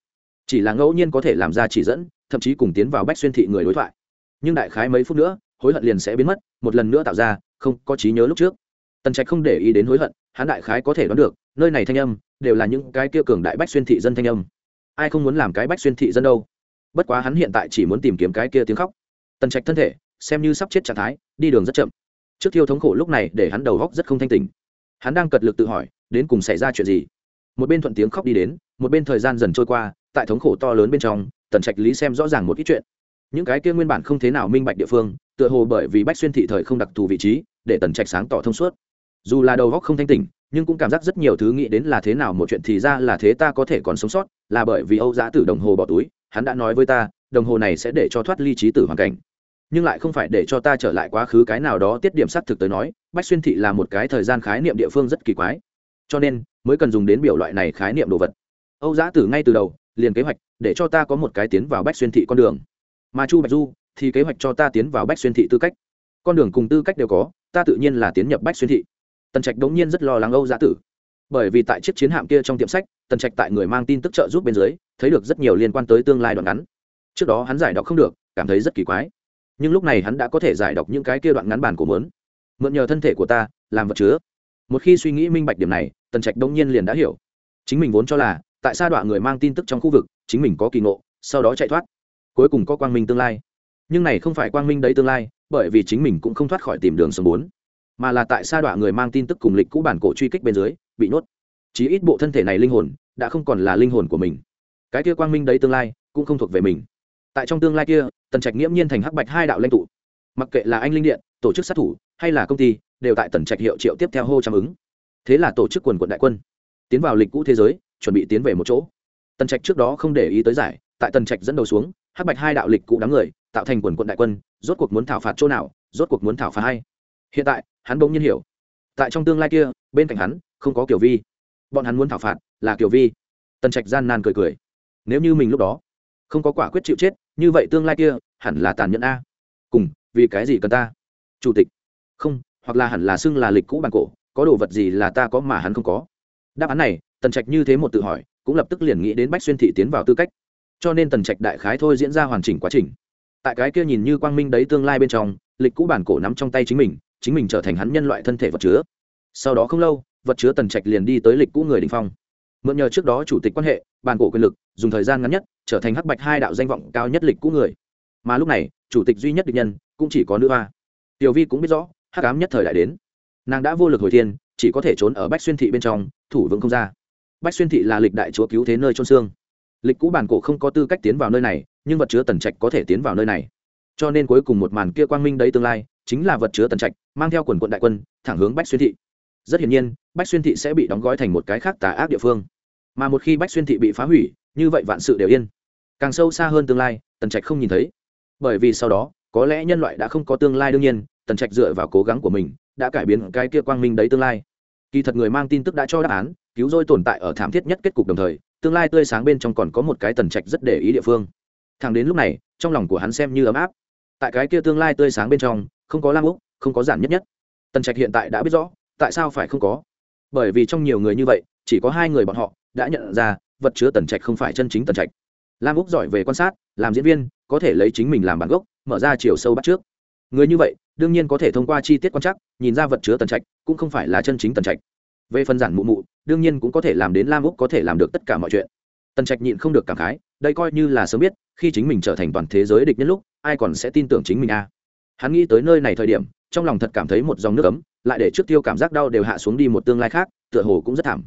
Chỉ là ngẫu nhiên có thể làm ra chỉ dẫn, thậm chí cùng tiến vào bách xuyên thị người đối thoại. Nhưng đại khái mấy phút nữa, hối hận liền sẽ biến mất, một lần nữa tạo ra, không có trí nhớ lúc trước. Tần trạch không để ý đến hối hận, hắn đại khái có thể đoán được, nơi này thanh âm, đều là những cái kia cường đại bách xuyên thị dân thanh âm. Ai không muốn làm cái bách xuyên thị dân đâu? Bất quá hắn hiện tại chỉ muốn tìm kiếm cái kia tiếng khóc. Tần trạch thân thể, xem như sắp chết trạng thái, đi đường rất chậm. Trước thiêu thống khổ lúc này để hắn đầu góc rất không thanh tình hắn đang cật lực tự hỏi, đến cùng xảy ra chuyện gì? Một bên thuận tiếng khóc đi đến, một bên thời gian dần trôi qua, tại thống khổ to lớn bên trong, tần trạch lý xem rõ ràng một ít chuyện. Những cái kia nguyên bản không thế nào minh bạch địa phương, tựa hồ bởi vì bách xuyên thị thời không đặc thù vị trí, để tần trạch sáng tỏ thông suốt. Dù là đầu góc không thanh tỉnh, nhưng cũng cảm giác rất nhiều thứ nghĩ đến là thế nào một chuyện thì ra là thế ta có thể còn sống sót, là bởi vì âu giã tử đồng hồ bỏ túi, hắn đã nói với ta, đồng hồ này sẽ để cho thoát ly trí tử hoàn cảnh. Nhưng lại không phải để cho ta trở lại quá khứ cái nào đó tiết điểm xác thực tới nói, bách xuyên thị là một cái thời gian khái niệm địa phương rất kỳ quái. Cho nên mới cần dùng đến biểu loại này khái niệm đồ vật. Âu giã tử ngay từ đầu, liền kế hoạch để cho ta có một cái tiến vào bách xuyên thị con đường. Mà chu bạch du thì kế hoạch cho ta tiến vào bách xuyên thị tư cách. Con đường cùng tư cách đều có, ta tự nhiên là tiến nhập bách xuyên thị. Tần trạch đống nhiên rất lo lắng âu giã tử. Bởi vì tại chiếc chiến hạm kia trong tiệm sách, tần trạch tại người mang tin tức trợ giúp bên dưới, thấy được rất nhiều liên quan tới tương lai đoạn ngắn. Trước đó hắn giải đọc không được, cảm thấy rất kỳ quái. Nhưng lúc này hắn đã có thể giải đọc những cái kia đoạn ngắn bản của mớn mượn nhờ thân thể của ta, làm vật chứa. Một khi suy nghĩ minh bạch điểm này tần trạch đông nhiên liền đã hiểu. Chính mình vốn cho là, tại sao đoạn người mang tin tức trong khu vực, chính mình có kỳ ngộ, sau đó chạy thoát. Cuối cùng có quang minh tương lai. Nhưng này không phải quang minh đấy tương lai, bởi vì chính mình cũng không thoát khỏi tìm đường sống bốn. Mà là tại sa đọa người mang tin tức cùng lịch cũ bản cổ truy kích bên dưới, bị nhốt chí ít bộ thân thể này linh hồn, đã không còn là linh hồn của mình. Cái kia quang minh đấy tương lai, cũng không thuộc về mình. Tại trong tương lai kia, tần trạch nghiễm nhiên thành hắc bạch hai đạo lãnh tụ. Mặc kệ là anh linh điện, tổ chức sát thủ, hay là công ty, đều tại tần trạch hiệu triệu tiếp theo hô chăm ứng thế là tổ chức quần quận đại quân, tiến vào lịch cũ thế giới, chuẩn bị tiến về một chỗ. Tần trạch trước đó không để ý tới giải, tại tần trạch dẫn đầu xuống, hắc bạch hai đạo lịch cũ đám người, tạo thành quần quận đại quân, rốt cuộc muốn thảo phạt chỗ nào, rốt cuộc muốn thảo phạt hay hiện tại, hắn bỗng nhiên hiểu. Tại trong tương lai kia, bên cạnh hắn, không có kiểu vi. Bọn hắn muốn thảo phạt là kiểu vi. Tần trạch gian nan cười cười. Nếu như mình lúc đó không có quả quyết chịu chết, như vậy tương lai kia hẳn là tàn nhẫn a. Cùng, vì cái gì cần ta? Chủ tịch. Không, hoặc là hẳn là xưng là lịch cũ bàn cổ có đồ vật gì là ta có mà hắn không có? Đáp án này, tần trạch như thế một tự hỏi, cũng lập tức liền nghĩ đến bách xuyên thị tiến vào tư cách. Cho nên tần trạch đại khái thôi diễn ra hoàn chỉnh quá trình. Tại cái kia nhìn như quang minh đấy tương lai bên trong, lịch cũ bản cổ nắm trong tay chính mình chính mình trở thành hắn nhân loại thân thể vật chứa. Sau đó không lâu, vật chứa tần trạch liền đi tới lịch cũ người đình phong. Mượn nhờ trước đó chủ tịch quan hệ, bản cổ quyền lực, dùng thời gian ngắn nhất, trở thành hắc bạch hai đạo danh vọng cao nhất lịch cũ người. Mà lúc này, chủ tịch duy nhất địch nhân, cũng chỉ có nữ hoa. Tiểu vi cũng biết rõ, hắc ám nhất thời đại đến nàng đã vô lực hồi thiên, chỉ có thể trốn ở bách xuyên thị bên trong, thủ vững không ra. Bách xuyên thị là lịch đại chúa cứu thế nơi trôn xương. Lịch cũ bản cổ không có tư cách tiến vào nơi này, nhưng vật chứa tần trạch có thể tiến vào nơi này. Cho nên cuối cùng một màn kia quang minh đấy tương lai, chính là vật chứa tần trạch, mang theo quần quận đại quân, thẳng hướng bách xuyên thị. Rất hiển nhiên, bách xuyên thị sẽ bị đóng gói thành một cái khác tà ác địa phương. Mà một khi bách xuyên thị bị phá hủy, như vậy vạn sự đều yên. Càng sâu xa hơn tương lai, tần trạch không nhìn thấy. Bởi vì sau đó, có lẽ nhân loại đã không có tương lai đương nhiên, tần trạch dựa vào cố gắng của mình đã cải biến cái kia quang minh đấy tương lai. Kỳ thật người mang tin tức đã cho đáp án, cứu rỗi tồn tại ở thảm thiết nhất kết cục đồng thời, tương lai tươi sáng bên trong còn có một cái tần trạch rất để ý địa phương. Thẳng đến lúc này, trong lòng của hắn xem như ấm áp. Tại cái kia tương lai tươi sáng bên trong, không có lam úc, không có giản nhất nhất. Tần trạch hiện tại đã biết rõ, tại sao phải không có? Bởi vì trong nhiều người như vậy, chỉ có hai người bọn họ đã nhận ra vật chứa tần trạch không phải chân chính tần trạch. Lam úc giỏi về quan sát, làm diễn viên, có thể lấy chính mình làm bản gốc, mở ra chiều sâu bắt trước người như vậy, đương nhiên có thể thông qua chi tiết quan trắc, nhìn ra vật chứa tần trạch, cũng không phải là chân chính tần trạch. Về phần giản mụ mụ, đương nhiên cũng có thể làm đến lam úc có thể làm được tất cả mọi chuyện. Tần trạch nhịn không được cảm khái, đây coi như là sớm biết, khi chính mình trở thành toàn thế giới địch nhất lúc, ai còn sẽ tin tưởng chính mình a à. hắn nghĩ tới nơi này thời điểm, trong lòng thật cảm thấy một dòng nước ấm, lại để trước tiêu cảm giác đau đều hạ xuống đi một tương lai khác, tựa hồ cũng rất thảm.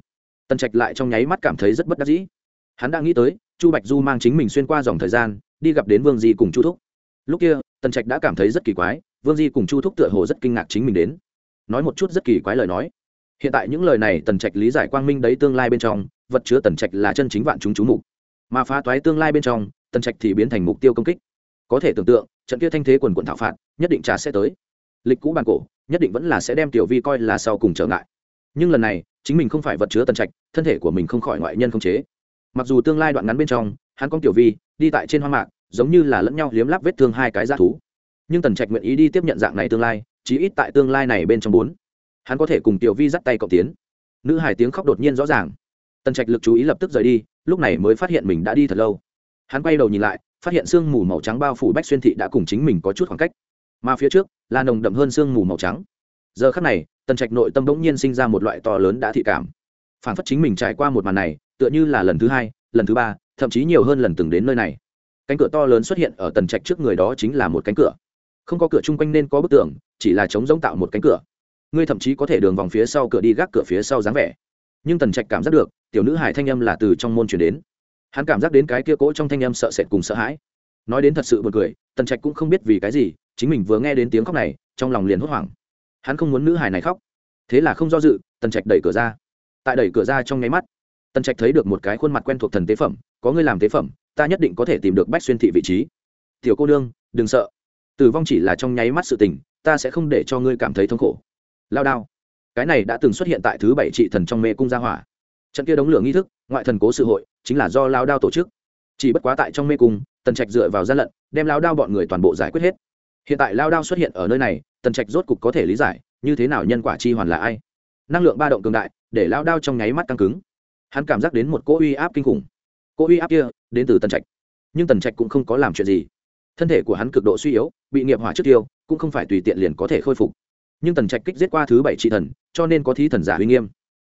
Tần trạch lại trong nháy mắt cảm thấy rất bất đắc dĩ. Hắn đã nghĩ tới, chu bạch du mang chính mình xuyên qua dòng thời gian, đi gặp đến vương di cùng chu thúc. Lúc kia tần trạch đã cảm thấy rất kỳ quái, vương di cùng chu thúc tựa hồ rất kinh ngạc chính mình đến. Nói một chút rất kỳ quái lời nói. Hiện tại những lời này tần trạch lý giải quang minh đấy tương lai bên trong, vật chứa tần trạch là chân chính vạn chúng chú mục. Mà phá toái tương lai bên trong, tần trạch thì biến thành mục tiêu công kích. Có thể tưởng tượng, trận kia thanh thế quần quận thảo phạt, nhất định trà sẽ tới. Lịch cũ bàn cổ, nhất định vẫn là sẽ đem tiểu vi coi là sau cùng trở ngại. Nhưng lần này, chính mình không phải vật chứa tần trạch, thân thể của mình không khỏi ngoại nhân không chế. Mặc dù tương lai đoạn ngắn bên trong, hắn con tiểu vi, đi tại trên hoa mạc giống như là lẫn nhau liếm lắp vết thương hai cái g thú. Nhưng tần trạch nguyện ý đi tiếp nhận dạng này tương lai, chí ít tại tương lai này bên trong bốn. Hắn có thể cùng tiểu vi dắt tay cộng tiến. Nữ hải tiếng khóc đột nhiên rõ ràng. Tần trạch lực chú ý lập tức rời đi, lúc này mới phát hiện mình đã đi thật lâu. Hắn quay đầu nhìn lại, phát hiện sương mù màu trắng bao phủ bách xuyên thị đã cùng chính mình có chút khoảng cách. Mà phía trước, là nồng đậm hơn sương mù màu trắng. Giờ khắc này, tần trạch nội tâm bỗng nhiên sinh ra một loại to lớn đã thị cảm. Phản phất chính mình trải qua một màn này, tựa như là lần thứ hai, lần thứ ba, thậm chí nhiều hơn lần từng đến nơi này cánh cửa to lớn xuất hiện ở tần trạch trước người đó chính là một cánh cửa. Không có cửa chung quanh nên có bức tường, chỉ là chống giống tạo một cánh cửa. Ngươi thậm chí có thể đường vòng phía sau cửa đi gác cửa phía sau dáng vẻ. Nhưng tần trạch cảm giác được, tiểu nữ hải thanh âm là từ trong môn chuyển đến. Hắn cảm giác đến cái kia cỗ trong thanh âm sợ sệt cùng sợ hãi. Nói đến thật sự buồn cười, tần trạch cũng không biết vì cái gì, chính mình vừa nghe đến tiếng khóc này, trong lòng liền hốt hoảng. Hắn không muốn nữ hải này khóc. Thế là không do dự, tần trạch đẩy cửa ra. Tại đẩy cửa ra trong nháy mắt, tần trạch thấy được một cái khuôn mặt quen thuộc thần tế phẩm, có người làm tế phẩm ta nhất định có thể tìm được bách xuyên thị vị trí. Tiểu cô nương, đừng sợ. Tử vong chỉ là trong nháy mắt sự tình, ta sẽ không để cho ngươi cảm thấy thống khổ. Lao đao. Cái này đã từng xuất hiện tại thứ bảy trị thần trong mê cung gia hỏa. Trận kia đống lửa nghi thức, ngoại thần cố sự hội, chính là do lao đao tổ chức. Chỉ bất quá tại trong mê cung, tần trạch dựa vào gian lận, đem lao đao bọn người toàn bộ giải quyết hết. Hiện tại lao đao xuất hiện ở nơi này, tần trạch rốt cục có thể lý giải, như thế nào nhân quả chi hoàn là ai. Năng lượng ba động cường đại, để lao đao trong nháy mắt căng cứng. Hắn cảm giác đến một cỗ uy áp kinh khủng. Cô uy áp kia đến từ tần trạch. Nhưng tần trạch cũng không có làm chuyện gì. Thân thể của hắn cực độ suy yếu, bị nghiệp hỏa trước tiêu, cũng không phải tùy tiện liền có thể khôi phục. Nhưng tần trạch kích giết qua thứ bảy trị thần, cho nên có thí thần giả uy nghiêm.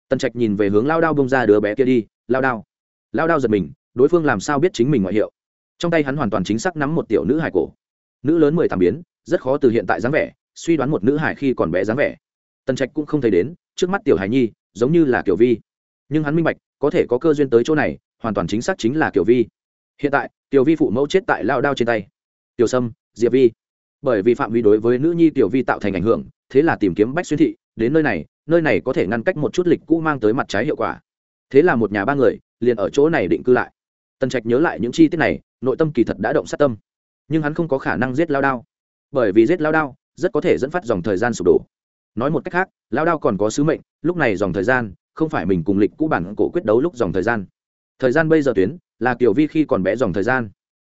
Tần trạch nhìn về hướng lao đao bông ra đứa bé kia đi, lao đao. Lao đao giật mình, đối phương làm sao biết chính mình ngoại hiệu? Trong tay hắn hoàn toàn chính xác nắm một tiểu nữ hải cổ. Nữ lớn mười tám biến, rất khó từ hiện tại dáng vẻ, suy đoán một nữ hải khi còn bé dáng vẻ. Tần trạch cũng không thấy đến, trước mắt tiểu hải nhi, giống như là kiểu vi. Nhưng hắn minh bạch, có thể có cơ duyên tới chỗ này hoàn toàn chính xác chính là kiểu vi. Hiện tại tiểu vi phụ mẫu chết tại lao đao trên tay. Tiểu sâm, diệp vi. Bởi vì phạm vi đối với nữ nhi tiểu vi tạo thành ảnh hưởng, thế là tìm kiếm bách xuyên thị, đến nơi này nơi này có thể ngăn cách một chút lịch cũ mang tới mặt trái hiệu quả. Thế là một nhà ba người, liền ở chỗ này định cư lại. Tần trạch nhớ lại những chi tiết này, nội tâm kỳ thật đã động sát tâm. Nhưng hắn không có khả năng giết lao đao. Bởi vì giết lao đao, rất có thể dẫn phát dòng thời gian sụp đổ. Nói một cách khác, lao đao còn có sứ mệnh, lúc này dòng thời gian, không phải mình cùng lịch cũ bản cổ quyết đấu lúc dòng thời gian thời gian bây giờ tuyến là kiểu vi khi còn bé dòng thời gian.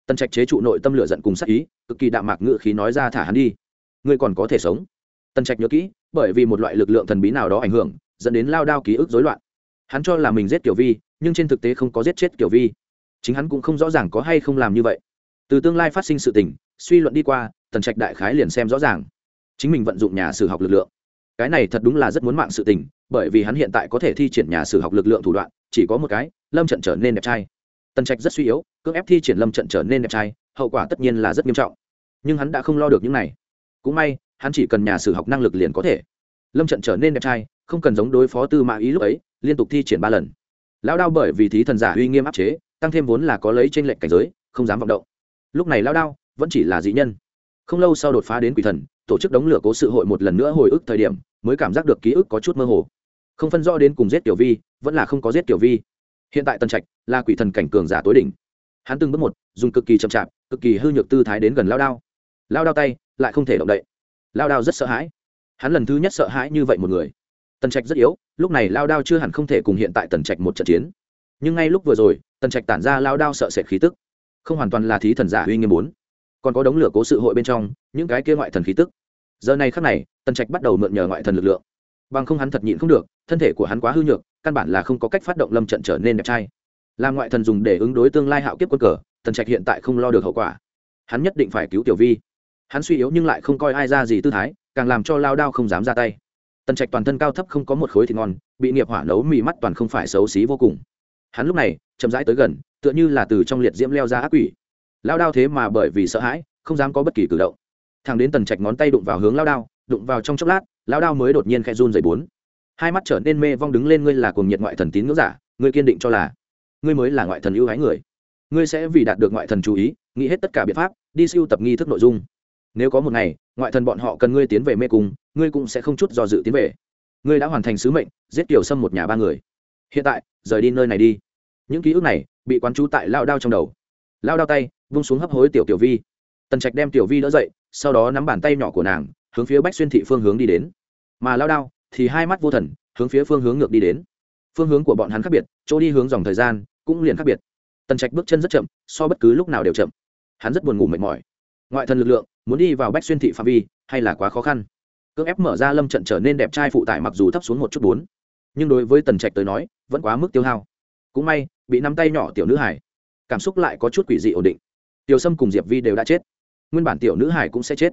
Tần trạch chế trụ nội tâm lửa giận cùng sắc ý, cực kỳ đạm mạc ngự khí nói ra thả hắn đi. Ngươi còn có thể sống. Tần trạch nhớ kỹ, bởi vì một loại lực lượng thần bí nào đó ảnh hưởng, dẫn đến lao đao ký ức dối loạn. Hắn cho là mình giết kiểu vi, nhưng trên thực tế không có giết chết kiểu vi. Chính hắn cũng không rõ ràng có hay không làm như vậy. Từ tương lai phát sinh sự tình, suy luận đi qua, tần trạch đại khái liền xem rõ ràng. Chính mình vận dụng nhà sử học lực lượng. Cái này thật đúng là rất muốn mạng sự tình, bởi vì hắn hiện tại có thể thi triển nhà sử học lực lượng thủ đoạn chỉ có một cái, lâm trận trở nên đẹp trai. Tần trạch rất suy yếu, cưỡng ép thi triển lâm trận trở nên đẹp trai, hậu quả tất nhiên là rất nghiêm trọng. Nhưng hắn đã không lo được những này. Cũng may, hắn chỉ cần nhà sử học năng lực liền có thể. Lâm trận trở nên đẹp trai, không cần giống đối phó tư mã ý lúc ấy, liên tục thi triển ba lần. Lao đao bởi vì thí thần giả uy nghiêm áp chế, tăng thêm vốn là có lấy t r ê n lệnh cảnh giới, không dám vọng động. Lúc này lao đao vẫn chỉ là dị nhân. Không lâu sau đột phá đến quỷ thần, tổ chức đống lửa cố sự hội một lần nữa hồi ức thời điểm, mới cảm giác được ký ức có chút mơ hồ không phân rõ đến cùng giết tiểu vi, vẫn là không có giết tiểu vi. Hiện tại tần trạch là quỷ thần cảnh cường giả tối đỉnh. Hắn từng bước một, dùng cực kỳ chậm chạp, cực kỳ hư nhược tư thái đến gần lao đao. Lao đao tay lại không thể động đậy. Lao đao rất sợ hãi. Hắn lần thứ nhất sợ hãi như vậy một người. Tần trạch rất yếu, lúc này lao đao chưa hẳn không thể cùng hiện tại tần trạch một trận chiến. Nhưng ngay lúc vừa rồi, tần trạch tản ra lao đao sợ sệt khí tức. Không hoàn toàn là thí thần giả uy nghiêm bốn. Còn có đống lửa cố sự hội bên trong, những cái kia ngoại thần khí tức. Giờ này khắc này, tần trạch bắt đầu mượn nhờ ngoại thần lực lượng. Bằng không hắn thật nhịn không được thân thể của hắn quá hư nhược, căn bản là không có cách phát động lâm trận trở nên đẹp trai. Làm ngoại thần dùng để ứng đối tương lai hạo kiếp quân cờ, tần trạch hiện tại không lo được hậu quả. Hắn nhất định phải cứu tiểu vi. Hắn suy yếu nhưng lại không coi ai ra gì tư thái, càng làm cho lao đao không dám ra tay. Tần trạch toàn thân cao thấp không có một khối thịt ngon, bị nghiệp hỏa nấu mì mắt toàn không phải xấu xí vô cùng. Hắn lúc này, chậm rãi tới gần, tựa như là từ trong liệt diễm leo ra ác quỷ. Lao đao thế mà bởi vì sợ hãi, không dám có bất kỳ cử động. Thằng đến tần trạch ngón tay đụng vào hướng lao đao, đụng vào trong chốc lát, lao đao mới đột nhiên khẽ run dày bốn hai mắt trở nên mê vong đứng lên, ngươi là cuồng nhiệt ngoại thần tín ngưỡng giả, ngươi kiên định cho là ngươi mới là ngoại thần ưu hái người. Ngươi sẽ vì đạt được ngoại thần chú ý, nghĩ hết tất cả biện pháp, đi siêu tập nghi thức nội dung. Nếu có một ngày, ngoại thần bọn họ cần ngươi tiến về mê cung, ngươi cũng sẽ không chút do dự tiến về. Ngươi đã hoàn thành sứ mệnh, giết tiểu sâm một nhà ba người. Hiện tại, rời đi nơi này đi. Những ký ức này, bị quán trú tại lao đao trong đầu. Lao đao tay, vung xuống hấp hối tiểu tiểu vi. Tần trạch đem tiểu vi đỡ dậy, sau đó nắm bàn tay nhỏ của nàng, hướng phía bách xuyên thị phương hướng đi đến. Mà lao đao thì hai mắt vô thần, hướng phía phương hướng ngược đi đến. Phương hướng của bọn hắn khác biệt, chỗ đi hướng dòng thời gian cũng liền khác biệt. Tần trạch bước chân rất chậm, so bất cứ lúc nào đều chậm. Hắn rất buồn ngủ mệt mỏi. Ngoại thần lực lượng, muốn đi vào bách xuyên thị phạm vi, hay là quá khó khăn? Cưỡng ép mở ra lâm trận trở nên đẹp trai phụ tải mặc dù thấp xuống một chút bốn, nhưng đối với tần trạch tới nói, vẫn quá mức tiêu hao. Cũng may, bị nắm tay nhỏ tiểu nữ hải, cảm xúc lại có chút quỷ dị ổn định. Tiểu sâm cùng diệp vi đều đã chết. Nguyên bản tiểu nữ hải cũng sẽ chết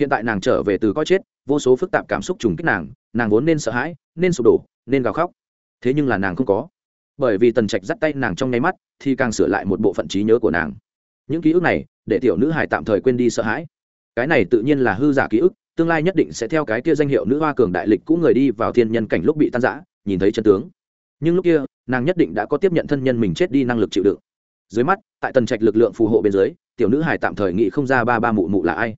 hiện tại nàng trở về từ coi chết, vô số phức tạp cảm xúc trùng kích nàng nàng vốn nên sợ hãi, nên sụp đổ, nên gào khóc. Thế nhưng là nàng không có. Bởi vì tần trạch dắt tay nàng trong nháy mắt, thì càng sửa lại một bộ phận trí nhớ của nàng. Những ký ức này, để tiểu nữ hải tạm thời quên đi sợ hãi. Cái này tự nhiên là hư giả ký ức, tương lai nhất định sẽ theo cái kia danh hiệu nữ hoa cường đại lịch cũ người đi vào thiên nhân cảnh lúc bị tan giã nhìn thấy chân tướng. Nhưng lúc kia, nàng nhất định đã có tiếp nhận thân nhân mình chết đi năng lực chịu đựng. Dưới mắt, tại tần trạch lực lượng phù hộ bên dưới, tiểu nữ hải tạm thời nghĩ không ra ba ba mụ mụ là ai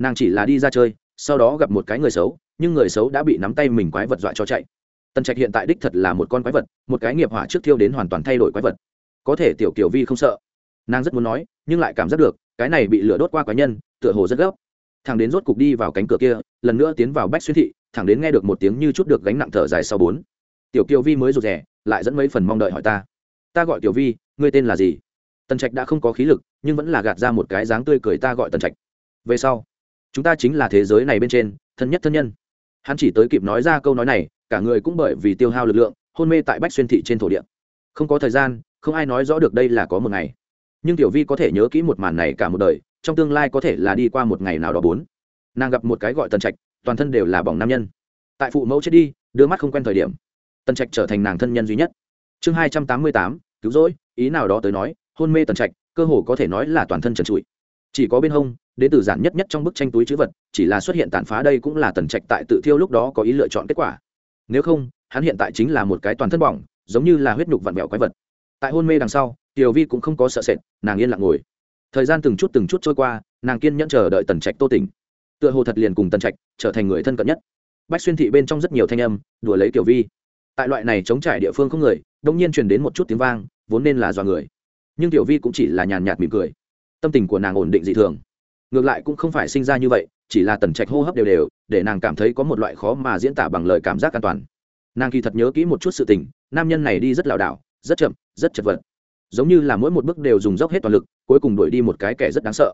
nàng chỉ là đi ra chơi, sau đó gặp một cái người xấu, nhưng người xấu đã bị nắm tay mình quái vật dọa cho chạy. Tần trạch hiện tại đích thật là một con quái vật, một cái nghiệp hỏa trước thiêu đến hoàn toàn thay đổi quái vật. Có thể tiểu kiều vi không sợ. Nàng rất muốn nói, nhưng lại cảm giác được, cái này bị lửa đốt qua quái nhân, tựa hồ rất gấp. Thằng đến rốt cục đi vào cánh cửa kia, lần nữa tiến vào bách xuyên thị thẳng đến nghe được một tiếng như chút được gánh nặng thở dài sau bốn. Tiểu kiều vi mới rụt rè, lại dẫn mấy phần mong đợi hỏi ta. Ta gọi tiểu vi, ngươi tên là gì? Tần trạch đã không có khí lực, nhưng vẫn là gạt ra một cái dáng tươi cười ta gọi tần trạch. Về sau chúng ta chính là thế giới này bên trên, thân nhất thân nhân. Hắn chỉ tới kịp nói ra câu nói này, cả người cũng bởi vì tiêu hao lực lượng, hôn mê tại bách xuyên thị trên thổ địa. Không có thời gian, không ai nói rõ được đây là có một ngày. Nhưng tiểu vi có thể nhớ kỹ một màn này cả một đời, trong tương lai có thể là đi qua một ngày nào đó bốn. Nàng gặp một cái gọi tần trạch, toàn thân đều là bỏng nam nhân. Tại phụ mẫu chết đi, đưa mắt không quen thời điểm, tần trạch trở thành nàng thân nhân duy nhất. Chương hai trăm tám mươi tám, cứu rỗi, ý nào đó tới nói, hôn mê tần trạch, cơ hồ có thể nói là toàn thân trần trụi. Chỉ có bên hông đến từ giản nhất nhất trong bức tranh túi chữ vật, chỉ là xuất hiện tàn phá đây cũng là tần trạch tại tự thiêu lúc đó có ý lựa chọn kết quả. Nếu không, hắn hiện tại chính là một cái toàn thân bỏng, giống như là huyết nhục vặn vẹo quái vật. Tại hôn mê đằng sau, tiểu vi cũng không có sợ sệt, nàng yên lặng ngồi. Thời gian từng chút từng chút trôi qua, nàng kiên nhẫn chờ đợi tần trạch tô tỉnh. Tựa hồ thật liền cùng tần trạch trở thành người thân cận nhất. Bách xuyên thị bên trong rất nhiều thanh âm, đùa lấy tiểu vi. Tại loại này chống trải địa phương không người, đông nhiên truyền đến một chút tiếng vang, vốn nên là do người. Nhưng tiểu vi cũng chỉ là nhàn nhạt mỉm cười. Tâm tình của nàng ổn định dị thường ngược lại cũng không phải sinh ra như vậy, chỉ là tần trạch hô hấp đều đều, để nàng cảm thấy có một loại khó mà diễn tả bằng lời cảm giác an toàn. Nàng kỳ thật nhớ kỹ một chút sự tình, nam nhân này đi rất lảo đảo, rất chậm, rất chật vật. Giống như là mỗi một bước đều dùng dốc hết toàn lực, cuối cùng đuổi đi một cái kẻ rất đáng sợ.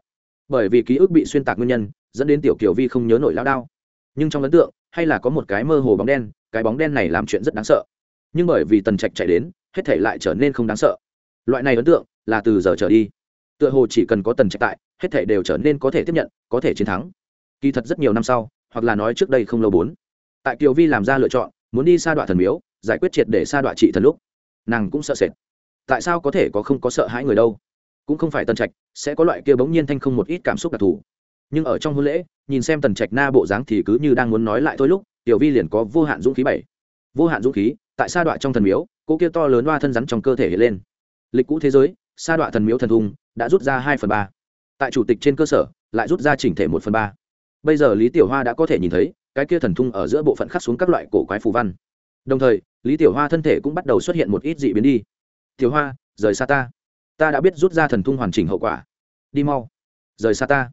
Bởi vì ký ức bị xuyên tạc nguyên nhân, dẫn đến tiểu kiều vi không nhớ nổi lao đao. Nhưng trong ấn tượng, hay là có một cái mơ hồ bóng đen, cái bóng đen này làm chuyện rất đáng sợ. Nhưng bởi vì tần trạch chạy đến, hết thể lại trở nên không đáng sợ. Loại này ấn tượng là từ giờ trở đi tựa hồ chỉ cần có tần trạch tại, hết thể đều trở nên có thể tiếp nhận, có thể chiến thắng. Kỳ thật rất nhiều năm sau, hoặc là nói trước đây không lâu bốn, tại kiều vi làm ra lựa chọn, muốn đi sa đoạn thần miếu, giải quyết triệt để sa đoạn trị thần lúc, nàng cũng sợ sệt. Tại sao có thể có không có sợ hãi người đâu? Cũng không phải tần trạch sẽ có loại kia bỗng nhiên thanh không một ít cảm xúc đặc thù. Nhưng ở trong hôn lễ, nhìn xem tần trạch na bộ dáng thì cứ như đang muốn nói lại thôi lúc, tiểu vi liền có vô hạn dũng khí bảy. Vô hạn dũng khí, tại sa đoạn trong thần miếu cô kia to lớn loa thân rắn trong cơ thể hiện lên. Lịch cũ thế giới, sa đoạn thần miếu thần hùng đã rút ra hai phần ba. Tại chủ tịch trên cơ sở, lại rút ra chỉnh thể một phần ba. Bây giờ lý tiểu hoa đã có thể nhìn thấy, cái kia thần thung ở giữa bộ phận khắc xuống các loại cổ quái phù văn. Đồng thời, lý tiểu hoa thân thể cũng bắt đầu xuất hiện một ít dị biến đi. Tiểu hoa, rời xa ta. Ta đã biết rút ra thần thung hoàn chỉnh hậu quả. Đi mau. Rời xa ta.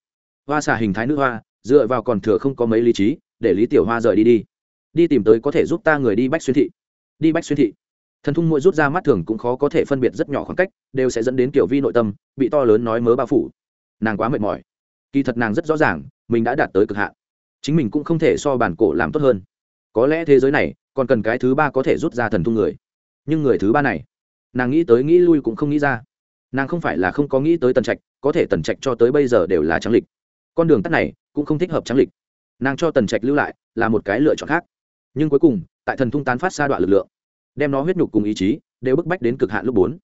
Hoa xả hình thái nữ hoa, dựa vào còn thừa không có mấy lý trí, để lý tiểu hoa rời đi đi. Đi tìm tới có thể giúp ta người đi bách xuyên thị. Đi bách xuyên thị thần thung mỗi rút ra mắt thường cũng khó có thể phân biệt rất nhỏ khoảng cách, đều sẽ dẫn đến kiểu vi nội tâm, bị to lớn nói mớ bao phủ. Nàng quá mệt mỏi. Kỳ thật nàng rất rõ ràng, mình đã đạt tới cực hạn. Chính mình cũng không thể so bản cổ làm tốt hơn. Có lẽ thế giới này, còn cần cái thứ ba có thể rút ra thần thung người. Nhưng người thứ ba này, nàng nghĩ tới nghĩ lui cũng không nghĩ ra. Nàng không phải là không có nghĩ tới tần trạch, có thể tần trạch cho tới bây giờ đều là trắng lịch. Con đường tắt này, cũng không thích hợp trắng lịch. Nàng cho tần trạch lưu lại là một cái lựa chọn khác. Nhưng cuối cùng, tại thần thung tán phát xa đoạn lực lượng đem nó huyết nhục cùng ý chí đều bức bách đến cực hạn lúc bốn.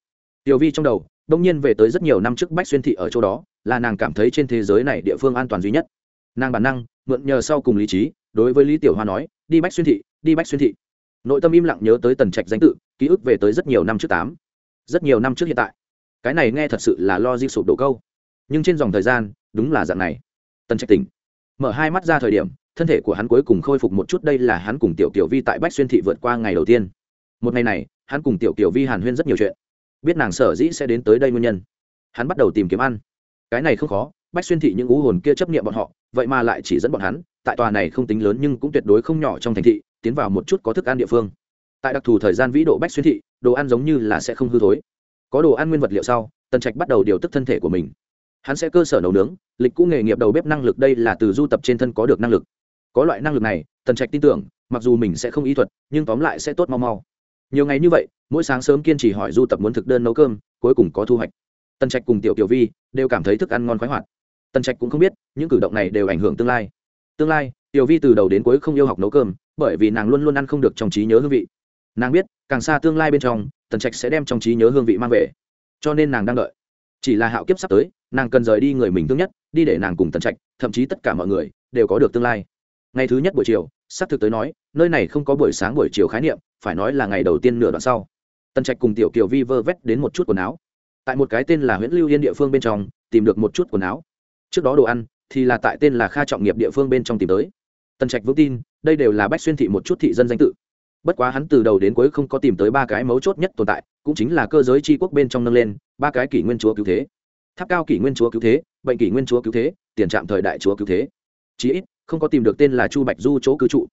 Tiểu vi trong đầu, đông nhiên về tới rất nhiều năm trước bách xuyên thị ở chỗ đó, là nàng cảm thấy trên thế giới này địa phương an toàn duy nhất. Nàng bản năng, mượn nhờ sau cùng lý trí, đối với lý tiểu hoa nói, đi bách xuyên thị, đi bách xuyên thị. Nội tâm im lặng nhớ tới tần trạch danh tự, ký ức về tới rất nhiều năm trước tám. Rất nhiều năm trước hiện tại. Cái này nghe thật sự là lo di sụp đổ câu. Nhưng trên dòng thời gian, đúng là dạng này. Tần trạch tỉnh. Mở hai mắt ra thời điểm, thân thể của hắn cuối cùng khôi phục một chút, đây là hắn cùng tiểu tiểu vi tại bách xuyên thị vượt qua ngày đầu tiên một ngày này, hắn cùng tiểu kiều vi hàn huyên rất nhiều chuyện. Biết nàng sở dĩ sẽ đến tới đây nguyên nhân. Hắn bắt đầu tìm kiếm ăn. Cái này không khó, bách xuyên thị những ú hồn kia chấp nghiệm bọn họ, vậy mà lại chỉ dẫn bọn hắn, tại tòa này không tính lớn nhưng cũng tuyệt đối không nhỏ trong thành thị, tiến vào một chút có thức ăn địa phương. Tại đặc thù thời gian vĩ độ bách xuyên thị, đồ ăn giống như là sẽ không hư thối. Có đồ ăn nguyên vật liệu sau, tần trạch bắt đầu điều tức thân thể của mình. Hắn sẽ cơ sở nấu nướng, lịch cũ nghề nghiệp đầu bếp năng lực đây là từ du tập trên thân có được năng lực. Có loại năng lực này, tần trạch tin tưởng, mặc dù mình sẽ không ý thuật, nhưng tóm lại sẽ tốt mau mau nhiều ngày như vậy, mỗi sáng sớm kiên trì hỏi du tập muốn thực đơn nấu cơm, cuối cùng có thu hoạch. Tần trạch cùng tiểu Tiểu vi đều cảm thấy thức ăn ngon khoái hoạt. Tần trạch cũng không biết, những cử động này đều ảnh hưởng tương lai. Tương lai, tiểu vi từ đầu đến cuối không yêu học nấu cơm, bởi vì nàng luôn luôn ăn không được trong trí nhớ hương vị. Nàng biết, càng xa tương lai bên trong, tần trạch sẽ đem trong trí nhớ hương vị mang về. Cho nên nàng đang đợi. Chỉ là hạo kiếp sắp tới, nàng cần rời đi người mình thương nhất, đi để nàng cùng tần trạch, thậm chí tất cả mọi người đều có được tương lai. Ngày thứ nhất buổi chiều, sắp thực tới nói nơi này không có buổi sáng buổi chiều khái niệm, phải nói là ngày đầu tiên nửa đoạn sau. Tần trạch cùng tiểu kiều vi vơ vét đến một chút quần áo. Tại một cái tên là huyện lưu yên địa phương bên trong, tìm được một chút quần áo. Trước đó đồ ăn, thì là tại tên là kha trọng nghiệp địa phương bên trong tìm tới. Tần trạch vững tin, đây đều là bách xuyên thị một chút thị dân danh tự. Bất quá hắn từ đầu đến cuối không có tìm tới ba cái mấu chốt nhất tồn tại, cũng chính là cơ giới tri quốc bên trong nâng lên, ba cái kỷ nguyên chúa cứu thế. Tháp cao kỷ nguyên chúa cứu thế, bệnh kỷ nguyên chúa cứu thế, tiền trạm thời đại chúa cứu thế. Chí ít, không có tìm được tên là chu bạch du chỗ cư trụ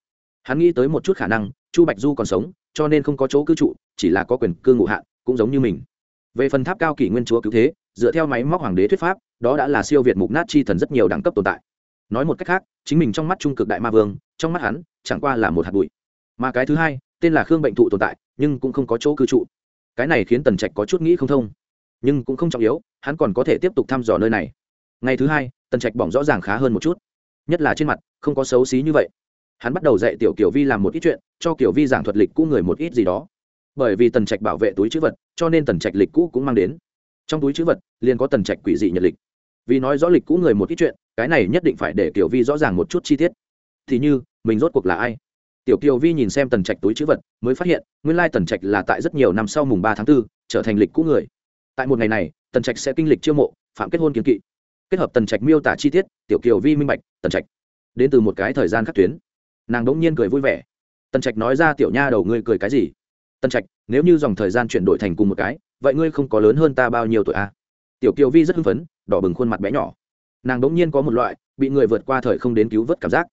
hắn nghĩ tới một chút khả năng, chu bạch du còn sống, cho nên không có chỗ cư trụ, chỉ là có quyền cư ngụ hạn cũng giống như mình. Về phần tháp cao kỷ nguyên chúa cứu thế, dựa theo máy móc hoàng đế thuyết pháp, đó đã là siêu việt mục nát chi thần rất nhiều đẳng cấp tồn tại. Nói một cách khác, chính mình trong mắt trung cực đại ma vương, trong mắt hắn, chẳng qua là một hạt bụi. Mà cái thứ hai, tên là khương bệnh thụ tồn tại, nhưng cũng không có chỗ cư trụ. Cái này khiến tần trạch có chút nghĩ không thông. Nhưng cũng không trọng yếu, hắn còn có thể tiếp tục thăm dò nơi này. Ngày thứ hai, tần trạch bỏng rõ ràng khá hơn một chút. Nhất là trên mặt, không có xấu xí như vậy hắn bắt đầu dạy tiểu kiểu vi làm một ít chuyện, cho kiểu vi giảng thuật lịch cũ người một ít gì đó. Bởi vì tần trạch bảo vệ túi chữ vật, cho nên tần trạch lịch cũ cũng mang đến. Trong túi chữ vật, liền có tần trạch quỷ dị nhật lịch. Vì nói rõ lịch cũ người một ít chuyện, cái này nhất định phải để kiểu vi rõ ràng một chút chi tiết. Thì như, mình rốt cuộc là ai? Tiểu kiều vi nhìn xem tần trạch túi chữ vật, mới phát hiện, nguyên lai tần trạch là tại rất nhiều năm sau mùng ba tháng b ố trở thành lịch cũ người. Tại một ngày này, tần trạch sẽ kinh lịch chiêu mộ, phạm kết hôn kiến kỵ. Kết hợp tần trạch miêu tả chi tiết, tiểu kiều vi minh bạch, tần trạch. Đến từ một cái thời gian khắc tuyến nàng đ ỗ n g nhiên cười vui vẻ. Tần trạch nói ra, tiểu nha đầu, ngươi cười cái gì? Tần trạch, nếu như dòng thời gian chuyển đổi thành cùng một cái, vậy ngươi không có lớn hơn ta bao nhiêu tuổi a à? tiểu kiều vi rất hưng phấn, đỏ bừng khuôn mặt bé nhỏ. Nàng đ ỗ n g nhiên có một loại bị người vượt qua thời không đến cứu vớt cảm giác.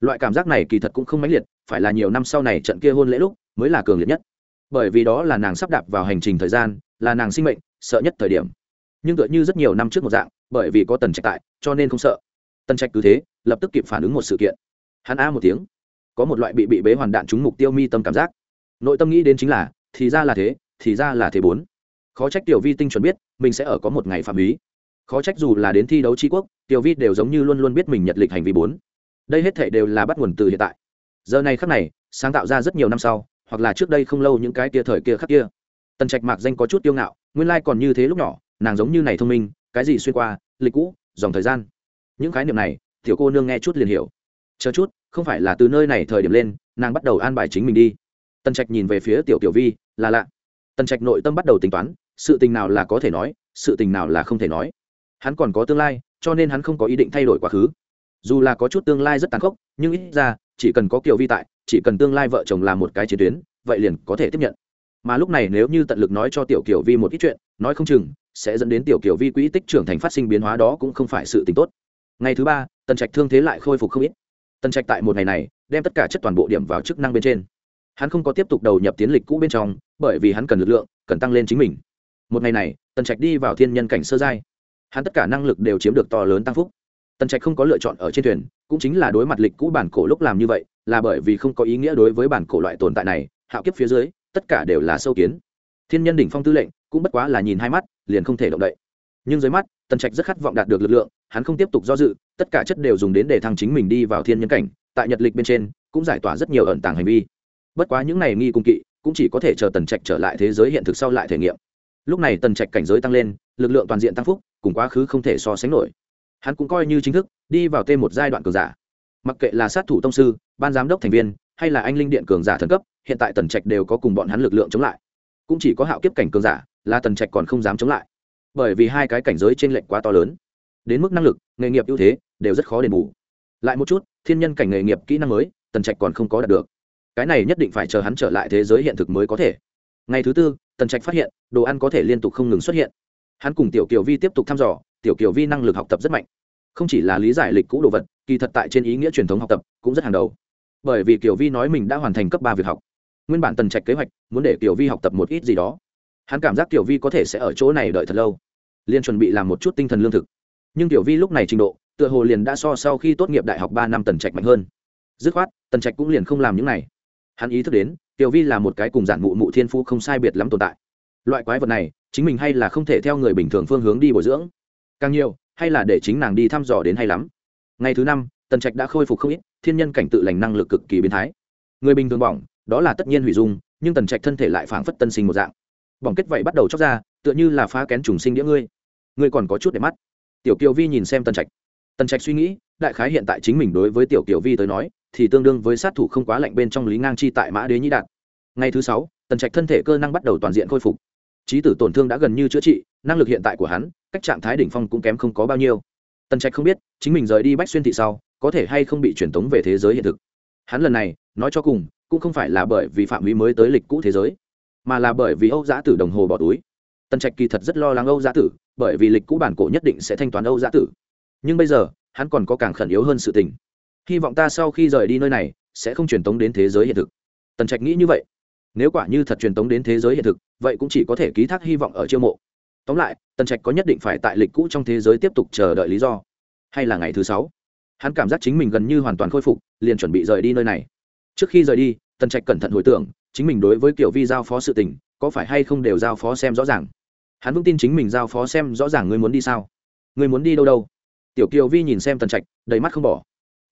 Loại cảm giác này kỳ thật cũng không mãnh liệt, phải là nhiều năm sau này trận kia hôn lễ lúc mới là cường liệt nhất. Bởi vì đó là nàng sắp đạp vào hành trình thời gian, là nàng sinh mệnh, sợ nhất thời điểm. Nhưng tựa như rất nhiều năm trước một dạng, bởi vì có tần trạch tại, cho nên không sợ. Tần trạch cứ thế, lập tức kịp phản ứng một sự kiện. Hắn a một tiếng có một loại bị bị bế hoàn đạn trúng mục tiêu mi tâm cảm giác. Nội tâm nghĩ đến chính là, thì ra là thế, thì ra là thế bốn. Khó trách tiểu vi tinh chuẩn biết, mình sẽ ở có một ngày phạm ý khó trách dù là đến thi đấu tri quốc, tiểu vi đều giống như luôn luôn biết mình nhật lịch hành vi bốn. Đây hết thể đều là bắt nguồn từ hiện tại. Giờ này khắc này, sáng tạo ra rất nhiều năm sau, hoặc là trước đây không lâu những cái kia thời kia khắc kia. Tần trạch mạc danh có chút tiêu ngạo, nguyên lai còn như thế lúc nhỏ, nàng giống như này thông minh, cái gì xuyên qua, lịch cũ, dòng thời gian. Những khái niệm này, tiểu cô nương nghe chút liền hiểu chờ chút, không phải là từ nơi này thời điểm lên, nàng bắt đầu an bài chính mình đi. Tần trạch nhìn về phía tiểu tiểu vi, là lạ. Tần trạch nội tâm bắt đầu tính toán, sự tình nào là có thể nói, sự tình nào là không thể nói. Hắn còn có tương lai, cho nên hắn không có ý định thay đổi quá khứ. Dù là có chút tương lai rất tàn khốc, nhưng ít ra, chỉ cần có kiểu vi tại, chỉ cần tương lai vợ chồng làm một cái chiến tuyến, vậy liền có thể tiếp nhận. Mà lúc này nếu như tận lực nói cho tiểu kiểu vi một ít chuyện, nói không chừng, sẽ dẫn đến tiểu kiểu vi quỹ tích trưởng thành phát sinh biến hóa đó cũng không phải sự t tốt. Ngày thứ ba, tần trạch thương thế lại khôi phục không ít tần trạch tại một ngày này đem tất cả chất toàn bộ điểm vào chức năng bên trên. Hắn không có tiếp tục đầu nhập tiến lịch cũ bên trong, bởi vì hắn cần lực lượng, cần tăng lên chính mình. Một ngày này, tần trạch đi vào thiên nhân cảnh sơ giai. Hắn tất cả năng lực đều chiếm được to lớn tăng phúc. Tần trạch không có lựa chọn ở trên thuyền, cũng chính là đối mặt lịch cũ bản cổ lúc làm như vậy, là bởi vì không có ý nghĩa đối với bản cổ loại tồn tại này, hạo kiếp phía dưới, tất cả đều là sâu kiến. Thiên nhân đỉnh phong tư lệnh, cũng bất quá là nhìn hai mắt, liền không thể động đậy. Nhưng dưới mắt, tần trạch rất khát vọng đạt được lực lượng hắn không tiếp tục do dự, tất cả chất đều dùng đến để thăng chính mình đi vào thiên nhân cảnh, tại nhật lịch bên trên, cũng giải tỏa rất nhiều ẩn tàng hành vi. Bất quá những này nghi cung kỵ, cũng chỉ có thể chờ tần trạch trở lại thế giới hiện thực sau lại thể nghiệm. Lúc này tần trạch cảnh giới tăng lên, lực lượng toàn diện tăng phúc, cùng quá khứ không thể so sánh nổi. Hắn cũng coi như chính thức, đi vào thêm một giai đoạn cường giả. Mặc kệ là sát thủ tông sư, ban giám đốc thành viên, hay là anh linh điện cường giả thần cấp, hiện tại tần trạch đều có cùng bọn hắn lực lượng chống lại. Cũng chỉ có hạo kiếp cảnh cường giả, là tần trạch còn không dám chống lại. Bởi vì hai cái cảnh giới t r ê n lệch quá to lớn đến mức năng lực, nghề nghiệp ưu thế đều rất khó đền bù. Lại một chút, thiên nhân cảnh nghề nghiệp kỹ năng mới, tần trạch còn không có đạt được. Cái này nhất định phải chờ hắn trở lại thế giới hiện thực mới có thể. Ngày thứ tư, tần trạch phát hiện, đồ ăn có thể liên tục không ngừng xuất hiện. Hắn cùng tiểu kiều vi tiếp tục thăm dò, tiểu kiều vi năng lực học tập rất mạnh. Không chỉ là lý giải lịch cũ đồ vật, kỳ thật tại trên ý nghĩa truyền thống học tập cũng rất hàng đầu. Bởi vì kiều vi nói mình đã hoàn thành cấp ba việc học. Nguyên bản tần trạch kế hoạch muốn để kiều vi học tập một ít gì đó. Hắn cảm giác kiều vi có thể sẽ ở chỗ này đợi thật lâu. Liên chuẩn bị làm một chút tinh thần lương thực nhưng tiểu vi lúc này trình độ, tựa hồ liền đã so sau khi tốt nghiệp đại học ba năm tần trạch mạnh hơn. Dứt khoát, tần trạch cũng liền không làm những này. Hắn ý thức đến, tiểu vi là một cái cùng giản mụ mụ thiên phú không sai biệt lắm tồn tại. Loại quái vật này, chính mình hay là không thể theo người bình thường phương hướng đi bồi dưỡng. Càng nhiều, hay là để chính nàng đi thăm dò đến hay lắm. Ngày thứ năm, tần trạch đã khôi phục không ít, thiên nhân cảnh tự lành năng lực cực kỳ biến thái. Người bình thường bỏng, đó là tất nhiên hủy dung, nhưng tần trạch thân thể lại phảng phất tân sinh một dạng. Bỏng kết vậy bắt đầu chóc ra, tựa như là phá kén trùng sinh đĩa ngươi. Ngươi còn có chút để mắt tiểu kiều vi nhìn xem tần trạch. Tần trạch suy nghĩ, đại khái hiện tại chính mình đối với tiểu kiều vi tới nói, thì tương đương với sát thủ không quá lạnh bên trong lý ngang chi tại mã đế nhĩ đạt. Ngày thứ sáu, tần trạch thân thể cơ năng bắt đầu toàn diện khôi phục. Trí tử tổn thương đã gần như chữa trị, năng lực hiện tại của hắn, cách trạng thái đỉnh phong cũng kém không có bao nhiêu. Tần trạch không biết, chính mình rời đi bách xuyên thị sau, có thể hay không bị truyền tống về thế giới hiện thực. Hắn lần này, nói cho cùng, cũng không phải là bởi vì phạm vi mới tới lịch cũ thế giới, mà là bởi vì âu giã tử đồng hồ bỏ túi. Tần trạch kỳ thật rất lo lắng âu giã tử bởi vì lịch cũ bản cổ nhất định sẽ thanh toán âu giã tử. Nhưng bây giờ, hắn còn có càng khẩn yếu hơn sự tình. Hy vọng ta sau khi rời đi nơi này, sẽ không truyền tống đến thế giới hiện thực. Tần trạch nghĩ như vậy. Nếu quả như thật truyền tống đến thế giới hiện thực, vậy cũng chỉ có thể ký thác hy vọng ở chiêu mộ. Tóm lại, tần trạch có nhất định phải tại lịch cũ trong thế giới tiếp tục chờ đợi lý do. Hay là ngày thứ sáu? Hắn cảm giác chính mình gần như hoàn toàn khôi phục, liền chuẩn bị rời đi nơi này. Trước khi rời đi, tần trạch cẩn thận hồi tưởng, chính mình đối với kiểu vi giao phó sự tình, có phải hay không đều giao phó xem rõ ràng hắn vững tin chính mình giao phó xem rõ ràng ngươi muốn đi sao. Ngươi muốn đi đâu đâu? Tiểu kiều vi nhìn xem tần trạch, đầy mắt không bỏ.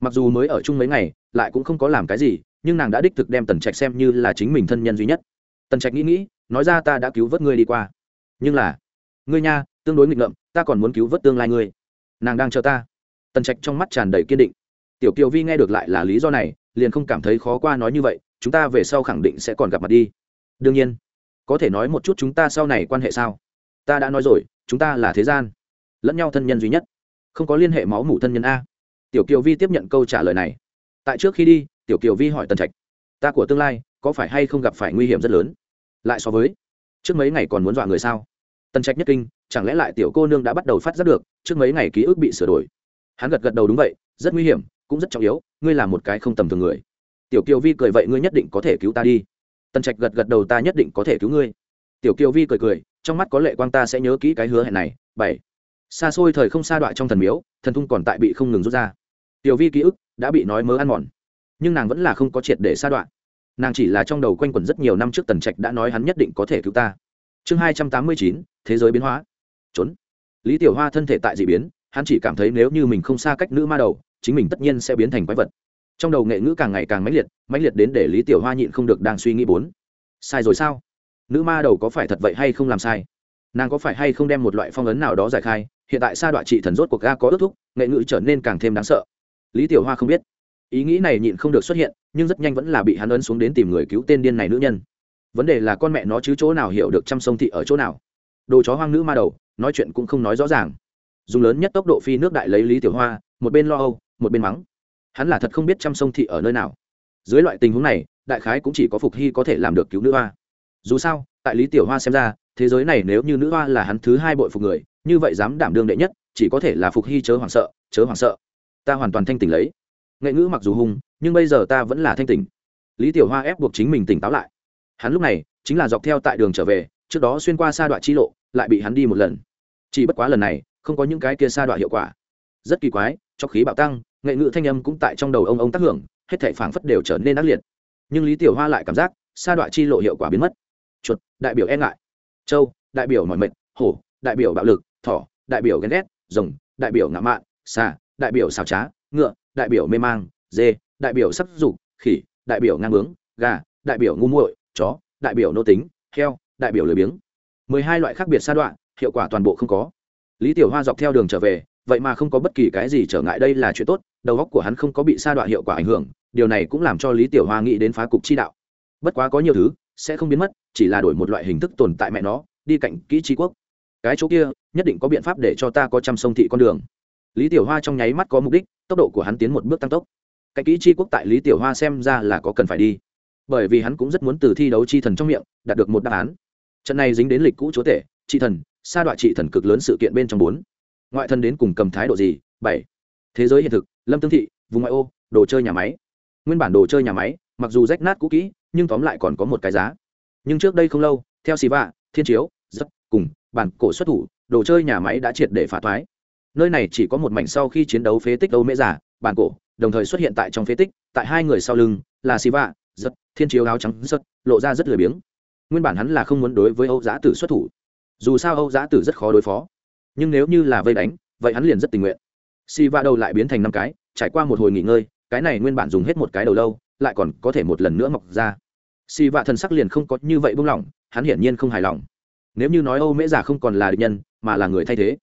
Mặc dù mới ở chung mấy ngày, lại cũng không có làm cái gì, nhưng nàng đã đích thực đem tần trạch xem như là chính mình thân nhân duy nhất. Tần trạch nghĩ nghĩ, nói ra ta đã cứu vớt ngươi đi qua. Nhưng là, ngươi nha, tương đối nghịch ngợm, ta còn muốn cứu vớt tương lai ngươi. Nàng đang chờ ta. Tần trạch trong mắt tràn đầy kiên định. Tiểu kiều vi nghe được lại là lý do này, liền không cảm thấy khó qua nói như vậy, chúng ta về sau khẳng định sẽ còn gặp mặt đi. Đương nhiên, có thể nói một chút chúng ta sau này quan hệ sao? Ta đã nói rồi, chúng ta là thế gian. Lẫn nhau thân nhân duy nhất. Không có liên hệ máu mủ thân nhân a. Tiểu kiều vi tiếp nhận câu trả lời này. Tại trước khi đi, tiểu kiều vi hỏi tần trạch, ta của tương lai, có phải hay không gặp phải nguy hiểm rất lớn? Lại so với, trước mấy ngày còn muốn dọa người sao? Tần trạch nhất kinh, chẳng lẽ lại tiểu cô nương đã bắt đầu phát giác được, trước mấy ngày ký ức bị sửa đổi? Hắn gật gật đầu, đúng vậy, rất nguy hiểm, cũng rất trọng yếu, ngươi là một cái không tầm thường người. Tiểu kiều vi cười, vậy ngươi nhất định có thể cứu ta đi. Tần trạch gật gật đầu, ta nhất định có thể cứu ngươi tiểu kiều vi cười cười, trong mắt có lệ quang ta sẽ nhớ kỹ cái hứa hẹn này. Bảy. Xa xôi thời không xa đoạn trong thần miếu, thần thung còn tại bị không ngừng rút ra. Tiểu vi ký ức đã bị nói mớ ăn mòn, nhưng nàng vẫn là không có triệt để xa đoạn nàng chỉ là trong đầu quanh quẩn rất nhiều năm trước tần trạch đã nói hắn nhất định có thể cứu ta. Chương hai trăm tám mươi chín, thế giới biến hóa. Trốn. Lý tiểu hoa thân thể tại d ị biến, hắn chỉ cảm thấy nếu như mình không xa cách nữ ma đầu, chính mình tất nhiên sẽ biến thành quái vật. Trong đầu nghệ ngữ càng ngày càng mãnh liệt mãnh liệt đến để lý tiểu hoa nhịn không được đang suy nghĩ bốn. Sai rồi sao? Nữ ma đầu có phải thật vậy hay không làm sai? Nàng có phải hay không đem một loại phong ấn nào đó giải khai? Hiện tại sa đoạn trị thần rốt cuộc ga có ước thúc, nghệ ngữ trở nên càng thêm đáng sợ. Lý tiểu hoa không biết. Ý nghĩ này nhịn không được xuất hiện, nhưng rất nhanh vẫn là bị hắn ấn xuống đến tìm người cứu tên điên này nữ nhân. Vấn đề là con mẹ nó chứ chỗ nào hiểu được chăm sông thị ở chỗ nào. Đồ chó hoang nữ ma đầu, nói chuyện cũng không nói rõ ràng. Dùng lớn nhất tốc độ phi nước đại lấy lý tiểu hoa, một bên lo âu, một bên mắng. Hắn là thật không biết chăm sông thị ở nơi nào. Dưới loại tình huống này, đại khái cũng chỉ có phục hy có thể làm được cứu nữ hoa dù sao, tại lý tiểu hoa xem ra, thế giới này nếu như nữ hoa là hắn thứ hai bội phục người, như vậy dám đảm đương đệ nhất, chỉ có thể là phục hy chớ hoảng sợ, chớ hoảng sợ. Ta hoàn toàn thanh tỉnh lấy. Nghệ ngữ mặc dù hung, nhưng bây giờ ta vẫn là thanh tỉnh. Lý tiểu hoa ép buộc chính mình tỉnh táo lại. Hắn lúc này, chính là dọc theo tại đường trở về, trước đó xuyên qua sa đoạn chi lộ, lại bị hắn đi một lần. Chỉ bất quá lần này, không có những cái kia sa đoạn hiệu quả. Rất kỳ quái, cho khí bạo tăng, nghệ ngữ thanh âm cũng tại trong đầu ông ông tác hưởng, hết thể phảng phất đều trở nên ác liệt. Nhưng lý tiểu hoa lại cảm giác, sa đoạn chi lộ hiệu quả biến mất chuột đại biểu e ngại châu đại biểu mọi mệnh hổ đại biểu bạo lực thỏ đại biểu ghen ghét rồng đại biểu ngạo mạn xà đại biểu xào trá ngựa đại biểu mê mang dê đại biểu sắc dục khỉ đại biểu ngang bướng gà đại biểu ngu muội chó đại biểu nô tính heo đại biểu lười biếng mười hai loại khác biệt sa đoạn hiệu quả toàn bộ không có lý tiểu hoa dọc theo đường trở về vậy mà không có bất kỳ cái gì trở ngại đây là chuyện tốt đầu óc của hắn không có bị sa đoạn hiệu quả ảnh hưởng điều này cũng làm cho lý tiểu hoa nghĩ đến phá cục chi đạo bất quá có nhiều thứ sẽ không biến mất, chỉ là đổi một loại hình thức tồn tại mẹ nó, đi cạnh kỹ trí quốc. Cái chỗ kia, nhất định có biện pháp để cho ta có trăm sông thị con đường. Lý tiểu hoa trong nháy mắt có mục đích, tốc độ của hắn tiến một bước tăng tốc. Cạnh kỹ chi quốc tại lý tiểu hoa xem ra là có cần phải đi. Bởi vì hắn cũng rất muốn từ thi đấu chi thần trong miệng, đạt được một đáp án. Trận này dính đến lịch cũ chúa tể, chi thần, sa đoạn trị thần cực lớn sự kiện bên trong bốn. Ngoại thần đến cùng cầm thái độ gì? Bảy. Thế giới hiện thực, lâm tương thị, vùng ngoại ô, đồ chơi nhà máy. Nguyên bản đồ chơi nhà máy, mặc dù rách nát cũ kỹ nhưng tóm lại còn có một cái giá. Nhưng trước đây không lâu, theo xì vạ, thiên chiếu rất cùng bản cổ xuất thủ, đồ chơi nhà máy đã triệt để phá thoái. Nơi này chỉ có một mảnh sau khi chiến đấu phế tích âu mễ giả bản cổ, đồng thời xuất hiện tại trong phế tích, tại hai người sau lưng là xì vạ rất thiên chiếu áo trắng rất lộ ra rất lười biếng. Nguyên bản hắn là không muốn đối với âu giã tử xuất thủ. Dù sao âu giã tử rất khó đối phó. Nhưng nếu như là vây đánh, vậy hắn liền rất tình nguyện. Xì vạ đầu lại biến thành năm cái, trải qua một hồi nghỉ ngơi, cái này nguyên bản dùng hết một cái đầu lâu lại còn có thể một lần nữa mọc ra. Xì vạ thần sắc liền không có như vậy buông lỏng, hắn hiển nhiên không hài lòng. Nếu như nói âu mễ giả không còn là địch nhân, mà là người thay thế.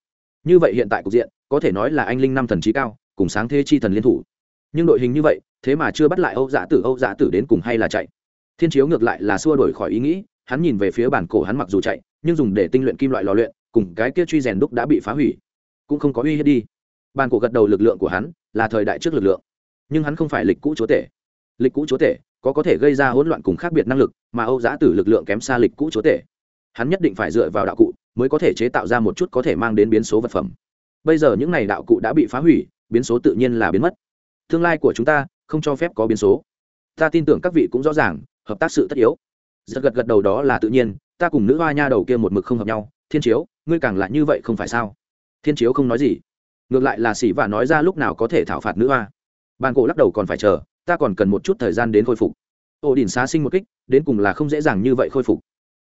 Như vậy hiện tại cục diện, có thể nói là anh linh năm thần trí cao, cùng sáng thế chi thần liên thủ. Nhưng đội hình như vậy, thế mà chưa bắt lại âu giã tử, âu giã tử đến cùng hay là chạy? Thiên chiếu ngược lại là xua đổi khỏi ý nghĩ, hắn nhìn về phía bản cổ hắn mặc dù chạy, nhưng dùng để tinh luyện kim loại lò luyện, cùng cái kia truy rèn đúc đã bị phá hủy. Cũng không có uy hiếp đi. Bản cổ gật đầu lực lượng của hắn, là thời đại trước lực lượng. Nhưng hắn không phải lịch cũ chúa tể lịch cũ chúa tể, có có thể gây ra hỗn loạn cùng khác biệt năng lực, mà âu giã tử lực lượng kém xa lịch cũ chúa tể. Hắn nhất định phải dựa vào đạo cụ mới có thể chế tạo ra một chút có thể mang đến biến số vật phẩm. Bây giờ những n à y đạo cụ đã bị phá hủy, biến số tự nhiên là biến mất. Tương lai của chúng ta không cho phép có biến số. Ta tin tưởng các vị cũng rõ ràng, hợp tác sự tất yếu. Giật gật gật đầu đó là tự nhiên, ta cùng nữ hoa nha đầu kia một mực không hợp nhau. Thiên chiếu, ngươi càng lại như vậy không phải sao? Thiên chiếu không nói gì. Ngược lại là xỉ và nói ra lúc nào có thể thảo phạt nữ hoa. Bàn cổ lắc đầu còn phải chờ ta còn cần một chút thời gian đến khôi phục. Ổ đỉnh xá sinh một kích, đến cùng là không dễ dàng như vậy khôi phục.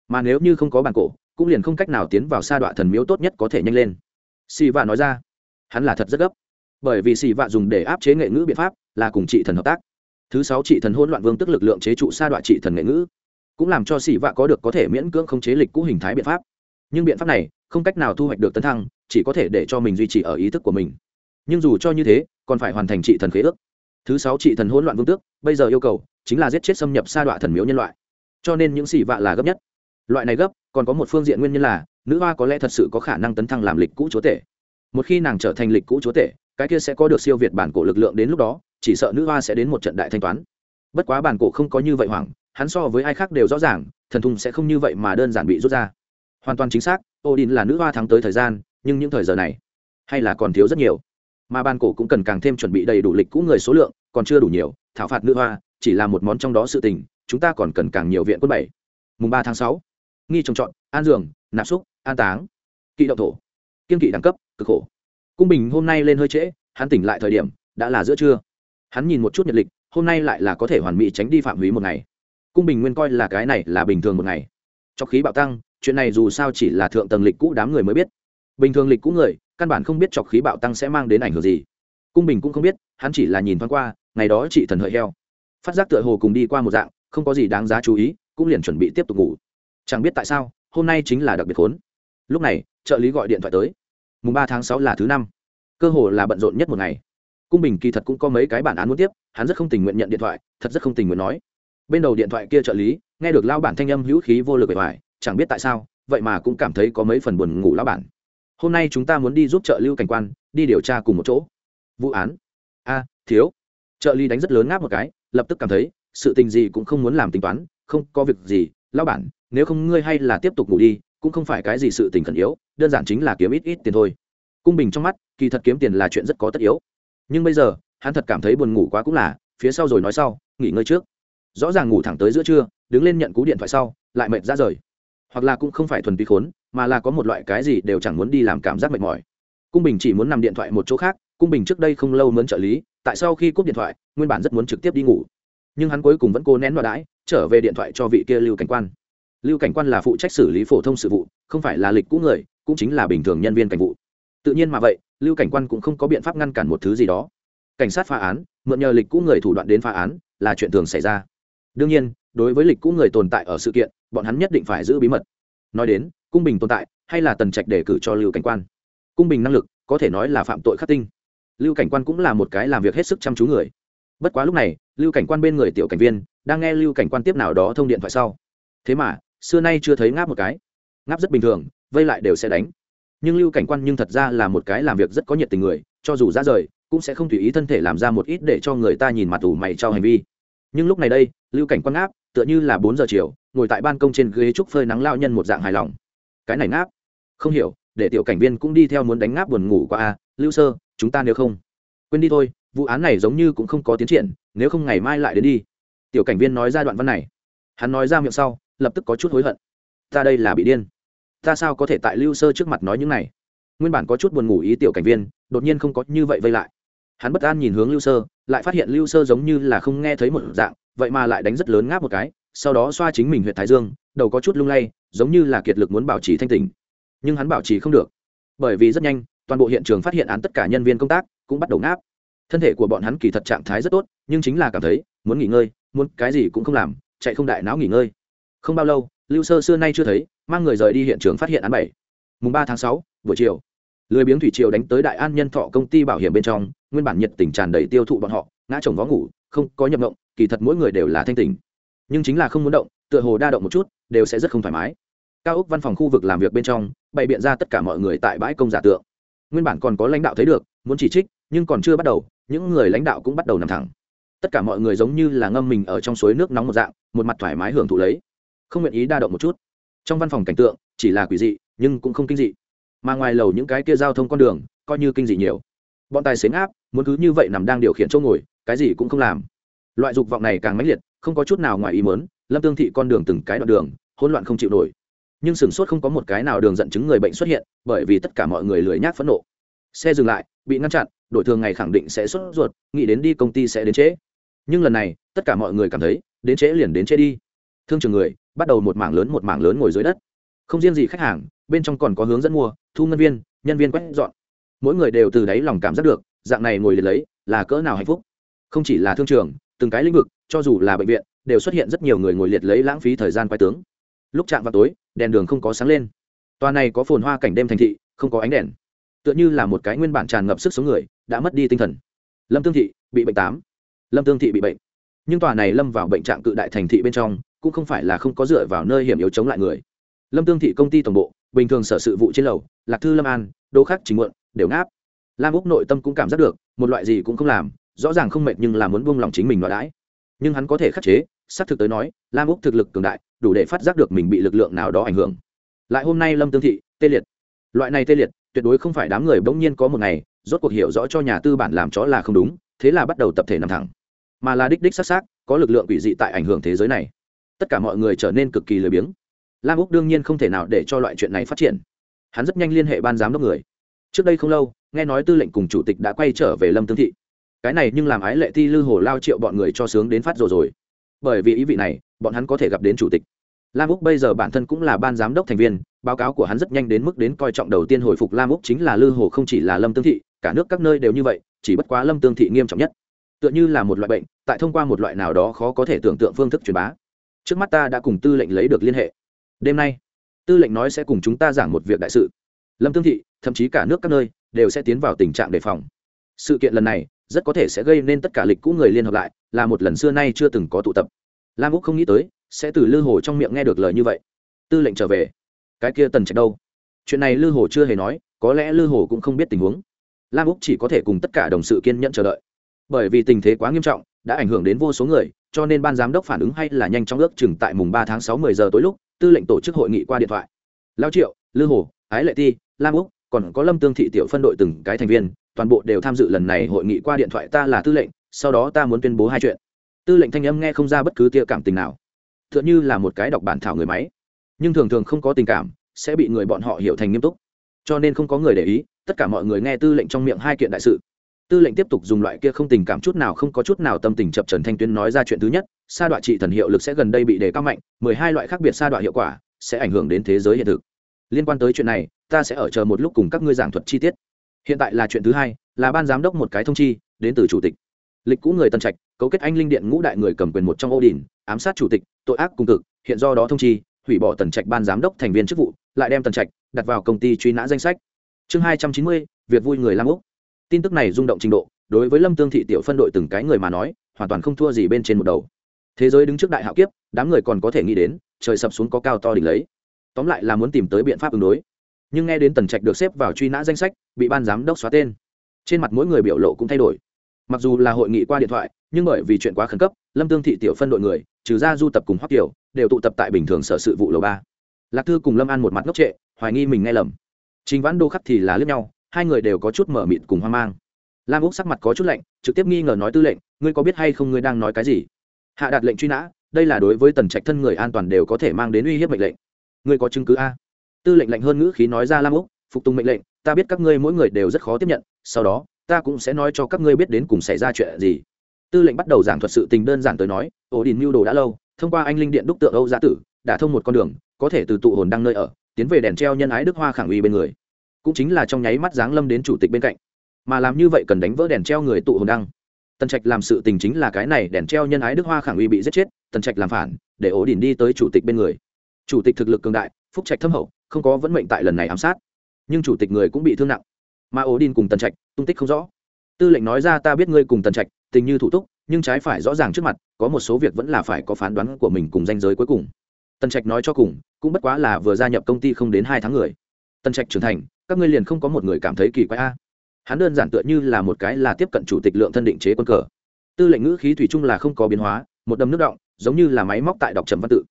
Mà nếu như không có bàn cổ, cũng liền không cách nào tiến vào sa đọa thần miếu tốt nhất có thể nhanh lên. Xì vạ nói ra, hắn là thật rất gấp. Bởi vì xì vạ dùng để áp chế nghệ ngữ biện pháp là cùng trị thần hợp tác. Thứ sáu trị thần hỗn loạn vương tức lực lượng chế trụ sa đọa trị thần nghệ ngữ, cũng làm cho xì vạ có được có thể miễn cưỡng không chế lịch cũ hình thái biện pháp. Nhưng biện pháp này không cách nào thu hoạch được tấn thăng, chỉ có thể để cho mình duy trì ở ý thức của mình. Nhưng dù cho như thế, còn phải hoàn thành trị thần khế ước thứ sáu trị thần hỗn loạn vương tước, bây giờ yêu cầu chính là giết chết xâm nhập sa đọa thần miếu nhân loại. Cho nên những xì vạ là gấp nhất. Loại này gấp, còn có một phương diện nguyên nhân là, nữ hoa có lẽ thật sự có khả năng tấn thăng làm lịch cũ chúa tể. Một khi nàng trở thành lịch cũ chúa tể, cái kia sẽ có được siêu việt bản cổ lực lượng đến lúc đó, chỉ sợ nữ hoa sẽ đến một trận đại thanh toán. Bất quá bản cổ không có như vậy hoảng, hắn so với ai khác đều rõ ràng, thần thùng sẽ không như vậy mà đơn giản bị rút ra. Hoàn toàn chính xác, odin là nữ hoa thắng tới thời gian, nhưng những thời giờ này hay là còn thiếu rất nhiều mà ban cổ cũng cần càng thêm chuẩn bị đầy đủ lịch cũ người số lượng, còn chưa đủ nhiều, thảo phạt nữ hoa, chỉ là một món trong đó sự tình, chúng ta còn cần càng nhiều viện quân bảy. Mùng ba tháng sáu, nghi trồng trọt, an giường nạp xúc, an táng. Kỵ động thổ, kiên kỵ đẳng cấp, cực khổ. Cung bình hôm nay lên hơi trễ, hắn tỉnh lại thời điểm, đã là giữa trưa. Hắn nhìn một chút nhật lịch, hôm nay lại là có thể hoàn mỹ tránh đi phạm hủy một ngày. Cung bình nguyên coi là cái này là bình thường một ngày. Cho khí bạo tăng, chuyện này dù sao chỉ là thượng tầng lịch cũ đám người mới biết. Bình thường lịch cũ người căn bản không biết chọc khí bạo tăng sẽ mang đến ảnh hưởng gì. Cung bình cũng không biết, hắn chỉ là nhìn thoáng qua, ngày đó chị thần hợi heo. Phát giác tựa hồ cùng đi qua một dạng, không có gì đáng giá chú ý, cũng liền chuẩn bị tiếp tục ngủ. Chẳng biết tại sao, hôm nay chính là đặc biệt khốn. Lúc này, trợ lý gọi điện thoại tới. Mùng ba tháng sáu là thứ năm. Cơ hồ là bận rộn nhất một ngày. Cung bình kỳ thật cũng có mấy cái bản án muốn tiếp, hắn rất không tình nguyện nhận điện thoại, thật rất không tình nguyện nói. Bên đầu điện thoại kia trợ lý, nghe được lao bản thanh âm hữu khí vô lực bề ngoài, chẳng biết tại sao, vậy mà cũng cảm thấy có mấy phần buồn ngủ lao bản hôm nay chúng ta muốn đi giúp trợ lưu cảnh quan, đi điều tra cùng một chỗ. Vụ án? A, thiếu. Trợ lý đánh rất lớn ngáp một cái, lập tức cảm thấy, sự tình gì cũng không muốn làm tính toán, không có việc gì lao bản, nếu không ngươi hay là tiếp tục ngủ đi, cũng không phải cái gì sự tình khẩn yếu, đơn giản chính là kiếm ít ít tiền thôi. Cung bình trong mắt, kỳ thật kiếm tiền là chuyện rất có tất yếu. Nhưng bây giờ, hắn thật cảm thấy buồn ngủ quá cũng là, phía sau rồi nói sau, nghỉ ngơi trước. Rõ ràng ngủ thẳng tới giữa trưa, đứng lên nhận cú điện thoại sau, lại mệt ra rời. Hoặc là cũng không phải thuần túy khốn mà là có một loại cái gì đều chẳng muốn đi làm cảm giác mệt mỏi. Cung bình chỉ muốn nằm điện thoại một chỗ khác, cung bình trước đây không lâu mướn trợ lý, tại sau khi cúp điện thoại, nguyên bản rất muốn trực tiếp đi ngủ. Nhưng hắn cuối cùng vẫn cố nén đoạt đãi, trở về điện thoại cho vị kia lưu cảnh quan. Lưu cảnh quan là phụ trách xử lý phổ thông sự vụ, không phải là lịch cũ người, cũng chính là bình thường nhân viên cảnh vụ. Tự nhiên mà vậy, lưu cảnh quan cũng không có biện pháp ngăn cản một thứ gì đó. Cảnh sát phá án, mượn nhờ lịch cũ người thủ đoạn đến phá án, là chuyện thường xảy ra. Đương nhiên, đối với lịch cũ người tồn tại ở sự kiện, bọn hắn nhất định phải giữ bí mật. Nói đến cung bình tồn tại, hay là tần trạch đề cử cho lưu cảnh quan? Cung bình năng lực, có thể nói là phạm tội khắc tinh. Lưu cảnh quan cũng là một cái làm việc hết sức chăm chú người. Bất quá lúc này, lưu cảnh quan bên người tiểu cảnh viên, đang nghe lưu cảnh quan tiếp nào đó thông điện thoại sau. Thế mà, xưa nay chưa thấy ngáp một cái. Ngáp rất bình thường, vây lại đều sẽ đánh. Nhưng lưu cảnh quan nhưng thật ra là một cái làm việc rất có nhiệt tình người, cho dù ra rời, cũng sẽ không tùy ý thân thể làm ra một ít để cho người ta nhìn mặt ủ mày cho hành vi. Nhưng lúc này đây, lưu cảnh quan ngáp, tựa như là bốn giờ chiều, ngồi tại ban công trên ghế trúc phơi nắng lao nhân một dạng hài lòng cái này ngáp. Không hiểu, để tiểu cảnh viên cũng đi theo muốn đánh ngáp buồn ngủ qua a, lưu sơ, chúng ta nếu không. Quên đi thôi, vụ án này giống như cũng không có tiến triển, nếu không ngày mai lại đến đi. Tiểu cảnh viên nói ra đoạn văn này. Hắn nói ra miệng sau, lập tức có chút hối hận. Ta đây là bị điên. Ta sao có thể tại lưu sơ trước mặt nói những này? Nguyên bản có chút buồn ngủ ý tiểu cảnh viên, đột nhiên không có như vậy vây lại. Hắn bất an nhìn hướng lưu sơ, lại phát hiện lưu sơ giống như là không nghe thấy một dạng, vậy mà lại đánh rất lớn ngáp một cái, sau đó xoa chính mình huyện thái dương, đầu có chút lung lay giống như là kiệt lực muốn bảo trì thanh tình nhưng hắn bảo trì không được. Bởi vì rất nhanh, toàn bộ hiện trường phát hiện án tất cả nhân viên công tác cũng bắt đầu ngáp. Thân thể của bọn hắn kỳ thật trạng thái rất tốt, nhưng chính là cảm thấy, muốn nghỉ ngơi, muốn cái gì cũng không làm, chạy không đại não nghỉ ngơi. Không bao lâu, lưu sơ xưa nay chưa thấy, mang người rời đi hiện trường phát hiện án bảy. Mùng ba tháng sáu, buổi chiều. Lười biếng thủy triều đánh tới đại an nhân thọ công ty bảo hiểm bên trong, nguyên bản nhiệt tình tràn đầy tiêu thụ bọn họ, ngã chồng vó ngủ, không có nhập động kỳ thật mỗi người đều là thanh tình nhưng chính là không muốn động, tựa hồ đa động một chút, đều sẽ rất không thoải mái cao ốc văn phòng khu vực làm việc bên trong, bày biện ra tất cả mọi người tại bãi công giả tượng. Nguyên bản còn có lãnh đạo thấy được, muốn chỉ trích, nhưng còn chưa bắt đầu, những người lãnh đạo cũng bắt đầu nằm thẳng. Tất cả mọi người giống như là ngâm mình ở trong suối nước nóng một dạng, một mặt thoải mái hưởng thụ lấy. Không nguyện ý đa động một chút. Trong văn phòng cảnh tượng, chỉ là quỷ dị, nhưng cũng không kinh dị. Mà ngoài lầu những cái kia giao thông con đường, coi như kinh dị nhiều. Bọn tài xế áp muốn cứ như vậy nằm đang điều khiển chỗ ngồi, cái gì cũng không làm. Loại dục vọng này càng mãnh liệt, không có chút nào ngoài ý mớn lâm tương thị con đường từng cái đoạn đường, hỗn loạn không chịu nổi nhưng sửng sốt không có một cái nào đường dẫn chứng người bệnh xuất hiện, bởi vì tất cả mọi người lười nhác phẫn nộ. Xe dừng lại, bị ngăn chặn, đổi thường ngày khẳng định sẽ xuất ruột, nghĩ đến đi công ty sẽ đến trễ. Nhưng lần này, tất cả mọi người cảm thấy, đến trễ liền đến trễ đi. Thương trường người, bắt đầu một mảng lớn một mảng lớn ngồi dưới đất. Không riêng gì khách hàng, bên trong còn có hướng dẫn mua, thu ngân viên, nhân viên quét dọn. Mỗi người đều từ đáy lòng cảm giác được, dạng này ngồi liệt lấy, là cỡ nào hạnh phúc. Không chỉ là thương trường, từng cái lĩnh vực, cho dù là bệnh viện, đều xuất hiện rất nhiều người ngồi liệt lấy lãng phí thời gian quay tướng lúc chạm vào tối, đèn đường không có sáng lên. Tòa này có phồn hoa cảnh đêm thành thị, không có ánh đèn. Tựa như là một cái nguyên bản tràn ngập sức sống người, đã mất đi tinh thần. Lâm tương thị bị bệnh tám. Lâm tương thị bị bệnh. Nhưng tòa này lâm vào bệnh trạng cự đại thành thị bên trong, cũng không phải là không có dựa vào nơi hiểm yếu chống lại người. Lâm tương thị công ty tổng bộ, bình thường sở sự vụ trên lầu, lạc thư lâm an đô khắc trình muộn, đều ngáp. Lam úc nội tâm cũng cảm giác được, một loại gì cũng không làm, rõ ràng không mệt nhưng là muốn buông lòng chính mình loại đãi. Nhưng hắn có thể khắc chế xác thực tới nói, lam úc thực lực cường đại, đủ để phát giác được mình bị lực lượng nào đó ảnh hưởng. Lại hôm nay lâm tương thị, tê liệt. Loại này tê liệt, tuyệt đối không phải đám người bỗng nhiên có một ngày, rốt cuộc hiểu rõ cho nhà tư bản làm chó là không đúng, thế là bắt đầu tập thể nằm thẳng. Mà là đích đích xác xác, có lực lượng quỷ dị tại ảnh hưởng thế giới này. Tất cả mọi người trở nên cực kỳ lười biếng. Lam úc đương nhiên không thể nào để cho loại chuyện này phát triển. Hắn rất nhanh liên hệ ban giám đốc người. Trước đây không lâu, nghe nói tư lệnh cùng chủ tịch đã quay trở về lâm tương thị. Cái này nhưng làm ái lệ thi lư hồ lao triệu bọn người cho sướng đến phát rồi rồi bởi vì ý vị này, bọn hắn có thể gặp đến chủ tịch. Lam úc bây giờ bản thân cũng là ban giám đốc thành viên, báo cáo của hắn rất nhanh đến mức đến coi trọng đầu tiên hồi phục lam úc chính là lư hồ không chỉ là lâm tương thị, cả nước các nơi đều như vậy, chỉ bất quá lâm tương thị nghiêm trọng nhất. Tựa như là một loại bệnh, tại thông qua một loại nào đó khó có thể tưởng tượng phương thức truyền bá. Trước mắt ta đã cùng tư lệnh lấy được liên hệ. Đêm nay, tư lệnh nói sẽ cùng chúng ta giảng một việc đại sự. Lâm tương thị, thậm chí cả nước các nơi, đều sẽ tiến vào tình trạng đề phòng. Sự kiện lần này rất có thể sẽ gây nên tất cả lịch cũ người liên hợp lại, là một lần xưa nay chưa từng có tụ tập. Lam úc không nghĩ tới, sẽ từ lư hồ trong miệng nghe được lời như vậy. Tư lệnh trở về. Cái kia tần trạch đâu? Chuyện này lư hồ chưa hề nói, có lẽ lư hồ cũng không biết tình huống. Lam úc chỉ có thể cùng tất cả đồng sự kiên nhẫn chờ đợi. Bởi vì tình thế quá nghiêm trọng, đã ảnh hưởng đến vô số người, cho nên ban giám đốc phản ứng hay là nhanh trong ước chừng tại mùng ba tháng sáu mười giờ tối lúc, tư lệnh tổ chức hội nghị qua điện thoại. Lao triệu, lư hồ, ái lệ ti, lam úc còn có lâm tương thị tiểu phân đội từng cái thành viên, toàn bộ đều tham dự lần này hội nghị qua điện thoại ta là tư lệnh, sau đó ta muốn tuyên bố hai chuyện. Tư lệnh thanh âm nghe không ra bất cứ tia cảm tình nào. T h ư ợ n h ư là một cái đọc bản thảo người máy. Nhưng thường thường không có tình cảm, sẽ bị người bọn họ hiểu thành nghiêm túc. Cho nên không có người để ý, tất cả mọi người nghe tư lệnh trong miệng hai kiện đại sự. Tư lệnh tiếp tục dùng loại kia không tình cảm chút nào không có chút nào tâm tình chập trần thanh tuyến nói ra chuyện thứ nhất, sa đoạn trị thần hiệu lực sẽ gần đây bị đề cao mạnh, mười hai loại khác biệt sa đoạn hiệu quả sẽ ảnh hưởng đến thế giới hiện thực liên quan tới chuyện này, ta sẽ ở chờ một lúc cùng các ngươi giảng thuật chi tiết. Hiện tại là chuyện thứ hai, là ban giám đốc một cái thông chi, đến từ chủ tịch. Lịch cũ người tân trạch, cấu kết anh linh điện ngũ đại người cầm quyền một trong ô đình ám sát chủ tịch, tội ác cùng cực, hiện do đó thông chi, hủy bỏ tần trạch ban giám đốc thành viên chức vụ, lại đem tần trạch đặt vào công ty truy nã danh sách. Chương hai trăm chín mươi, việc vui người lam úc. Tin tức này rung động trình độ, đối với lâm tương thị tiểu phân đội từng cái người mà nói, hoàn toàn không thua gì bên trên một đầu. Thế giới đứng trước đại hạo kiếp, đám người còn có thể nghĩ đến, trời sập xuống có cao to đỉnh lấy tóm lại là muốn tìm tới biện pháp ứng đối. Nhưng nghe đến tần trạch được xếp vào truy nã danh sách, bị ban giám đốc xóa tên. Trên mặt mỗi người biểu lộ cũng thay đổi. Mặc dù là hội nghị qua điện thoại, nhưng bởi vì chuyện quá khẩn cấp, lâm tương thị tiểu phân đội người, trừ ra du tập cùng hoắc tiểu đều tụ tập tại bình thường sở sự vụ lầu ba. Lạc thư cùng lâm an một mặt ngốc trệ, hoài nghi mình nghe lầm. Chính vãn đô khắc thì là lướt nhau, hai người đều có chút mở mịt cùng hoang mang. Lam úc sắc mặt có chút lạnh, trực tiếp nghi ngờ nói tư lệnh, ngươi có biết hay không ngươi đang nói cái gì? Hạ đạt lệnh truy nã, đây là đối với tần trạch thân người an toàn đều có thể mang đến uy hiếp mệnh lệnh ngươi có chứng cứ a? Tư lệnh lạnh hơn ngữ khí nói ra lam úc, phục tùng mệnh lệnh, ta biết các ngươi mỗi người đều rất khó tiếp nhận, sau đó, ta cũng sẽ nói cho các ngươi biết đến cùng xảy ra chuyện gì. Tư lệnh bắt đầu giảng thuật sự tình đơn giản tới nói, ổ đình mưu đồ đã lâu, thông qua anh linh điện đúc tượng âu gia tử, đã thông một con đường, có thể từ tụ hồn đăng nơi ở, tiến về đèn treo nhân ái đức hoa khẳng uy bên người. Cũng chính là trong nháy mắt giáng lâm đến chủ tịch bên cạnh. Mà làm như vậy cần đánh vỡ đèn treo người tụ hồn đăng. Tần trạch làm sự tình chính là cái này, đèn treo nhân ái đức hoa khẳng uy bị giết chết, tần trạch làm phản, để ổ đình đi tới chủ tịch bên người chủ tịch thực lực cường đại, phúc trạch thâm hậu, không có vẫn mệnh tại lần này ám sát. Nhưng chủ tịch người cũng bị thương nặng. Mà ổ đin cùng tần trạch, tung tích không rõ. Tư lệnh nói ra, ta biết ngươi cùng tần trạch, tình như thủ túc, nhưng trái phải rõ ràng trước mặt, có một số việc vẫn là phải có phán đoán của mình cùng danh giới cuối cùng. Tần trạch nói cho cùng, cũng bất quá là vừa gia nhập công ty không đến hai tháng người. Tần trạch trưởng thành, các ngươi liền không có một người cảm thấy kỳ quái a. Hắn đơn giản tựa như là một cái là tiếp cận chủ tịch lượng thân định chế quân cờ. Tư lệnh ngữ khí thủy chung là không có biến hóa, một đầm nước động, giống như là máy móc tại đọc trầm văn tự.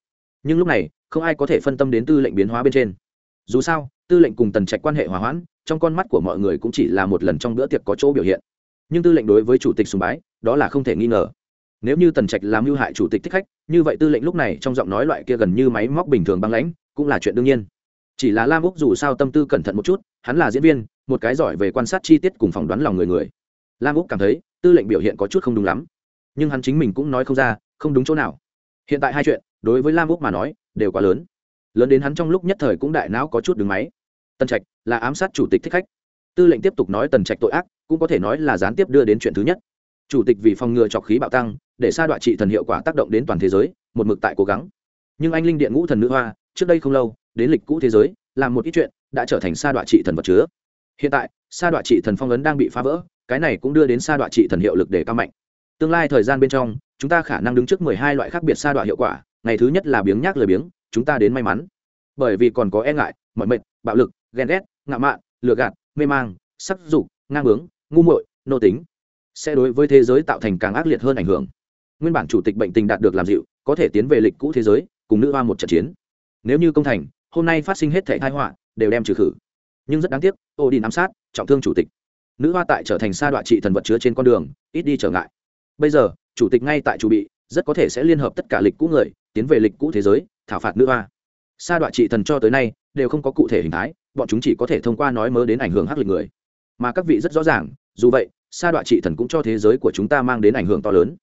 Nhưng lúc này không ai có thể phân tâm đến tư lệnh biến hóa bên trên. Dù sao, tư lệnh cùng tần trạch quan hệ hòa hoãn, trong con mắt của mọi người cũng chỉ là một lần trong bữa tiệc có chỗ biểu hiện. Nhưng tư lệnh đối với chủ tịch sùng bái, đó là không thể nghi ngờ. Nếu như tần trạch làm hư hại chủ tịch thích khách, như vậy tư lệnh lúc này trong giọng nói loại kia gần như máy móc bình thường băng lãnh, cũng là chuyện đương nhiên. Chỉ là lam úc dù sao tâm tư cẩn thận một chút, hắn là diễn viên, một cái giỏi về quan sát chi tiết cùng phỏng đoán lòng người người. Lam úc cảm thấy, tư lệnh biểu hiện có chút không đúng lắm. Nhưng hắn chính mình cũng nói không ra, không đúng chỗ nào. Hiện tại hai chuyện, đối với lam úc mà nói đều quá lớn. Lớn đến hắn trong lúc nhất thời cũng đại não có chút đứng máy. Tần trạch là ám sát chủ tịch thích khách. Tư lệnh tiếp tục nói tần trạch tội ác, cũng có thể nói là gián tiếp đưa đến chuyện thứ nhất. Chủ tịch vì phòng ngừa trọc khí bạo tăng, để sa đoạn trị thần hiệu quả tác động đến toàn thế giới, một mực tại cố gắng. Nhưng anh linh điện ngũ thần nữ hoa, trước đây không lâu, đến lịch cũ thế giới, làm một ít chuyện, đã trở thành sa đoạn trị thần vật chứa. Hiện tại, sa đoạn trị thần phong ấn đang bị phá vỡ, cái này cũng đưa đến sa đoạn trị thần hiệu lực để cao mạnh. Tương lai thời gian bên trong, chúng ta khả năng đứng trước mười hai loại khác biệt sa đoạn hiệu quả ngày thứ nhất là biếng nhác lười biếng, chúng ta đến may mắn. Bởi vì còn có e ngại, mọi mệnh, bạo lực, ghen ghét, ngạo mạn, lừa gạt, mê mang, sắc dục, ngang bướng, ngu muội, nô tính sẽ đối với thế giới tạo thành càng ác liệt hơn ảnh hưởng. Nguyên bản chủ tịch bệnh tình đạt được làm dịu, có thể tiến về lịch cũ thế giới, cùng nữ hoa một trận chiến. Nếu như công thành, hôm nay phát sinh hết thể thai họa, đều đem trừ khử. Nhưng rất đáng tiếc, ô đi nắm sát, trọng thương chủ tịch. Nữ hoa tại trở thành sa đoạn trị thần vật chứa trên con đường, ít đi trở ngại. Bây giờ, chủ tịch ngay tại chủ bị, rất có thể sẽ liên hợp tất cả lịch cũ người tiến về lịch cũ thế giới, thảo phạt nữ hoa. Sa đoạn trị thần cho tới nay, đều không có cụ thể hình thái, bọn chúng chỉ có thể thông qua nói mớ đến ảnh hưởng hắc lịch người. Mà các vị rất rõ ràng, dù vậy, sa đoạn trị thần cũng cho thế giới của chúng ta mang đến ảnh hưởng to lớn.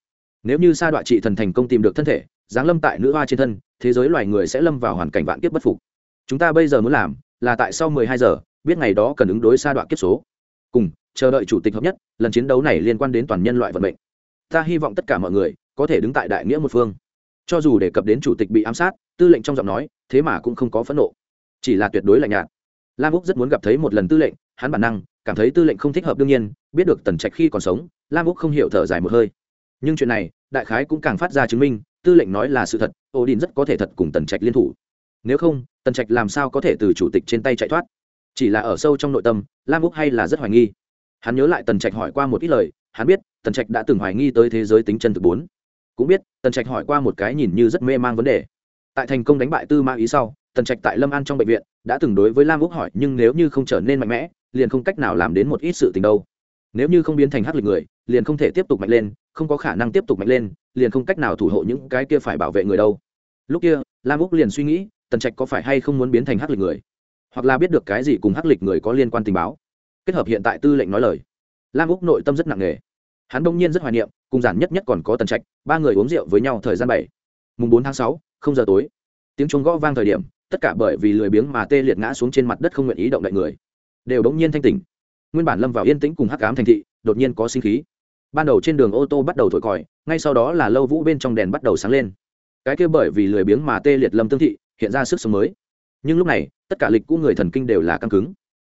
Nếu như sa đoạn trị thần thành công tìm được thân thể, giáng lâm tại nữ hoa trên thân, thế giới loài người sẽ lâm vào hoàn cảnh vạn kiếp bất phục. Chúng ta bây giờ muốn làm, là tại sau mười hai giờ, biết ngày đó cần ứng đối sa đoạn kiếp số. Cùng, chờ đợi chủ tịch hợp nhất, lần chiến đấu này liên quan đến toàn nhân loại vận mệnh. Ta hy vọng tất cả mọi người có thể đứng tại đại nghĩa một phương cho dù đề cập đến chủ tịch bị ám sát, tư lệnh trong giọng nói, thế mà cũng không có phẫn nộ. Chỉ là tuyệt đối lạnh nhạt. Lam úc rất muốn gặp thấy một lần tư lệnh, hắn bản năng, cảm thấy tư lệnh không thích hợp đương nhiên, biết được tần trạch khi còn sống, lam úc không hiểu thở dài một hơi. Nhưng chuyện này, đại khái cũng càng phát ra chứng minh, tư lệnh nói là sự thật ô đình rất có thể thật cùng tần trạch liên thủ. Nếu không, tần trạch làm sao có thể từ chủ tịch trên tay chạy thoát? Chỉ là ở sâu trong nội tâm, lam úc hay là rất hoài nghi. Hắn nhớ lại tần trạch hỏi qua một ít lời, hắn biết tần trạch đã từng hoài nghi tới thế giới tính chân thực bốn cũng biết, tần trạch hỏi qua một cái nhìn như rất mê mang vấn đề. Tại thành công đánh bại tư ma ý sau, tần trạch tại lâm an trong bệnh viện, đã từng đối với lam úc hỏi, nhưng nếu như không trở nên mạnh mẽ, liền không cách nào làm đến một ít sự tình đâu. Nếu như không biến thành hắc lực người, liền không thể tiếp tục mạnh lên, không có khả năng tiếp tục mạnh lên, liền không cách nào thủ hộ những cái kia phải bảo vệ người đâu. Lúc kia, lam úc liền suy nghĩ, tần trạch có phải hay không muốn biến thành hắc lịch người? Hoặc là biết được cái gì cùng hắc lịch người có liên quan tình báo? Kết hợp hiện tại tư lệnh nói lời. Lam úc nội tâm rất nặng nề. Hắn đông nhiên rất hoài niệm cùng giản nhất nhất còn có tần trạch, ba người uống rượu với nhau thời gian bảy. Mùng bốn tháng sáu, không giờ tối. Tiếng chuông gõ vang thời điểm, tất cả bởi vì lười biếng mà tê liệt ngã xuống trên mặt đất không nguyện ý động đậy người. Đều đống nhiên thanh tỉnh. Nguyên bản lâm vào yên tĩnh cùng hắc ám thành thị, đột nhiên có sinh khí. Ban đầu trên đường ô tô bắt đầu thổi còi, ngay sau đó là lâu vũ bên trong đèn bắt đầu sáng lên. Cái kia bởi vì lười biếng mà tê liệt lâm tương thị, hiện ra sức sống mới. Nhưng lúc này, tất cả lịch cũ người thần kinh đều là căng cứng.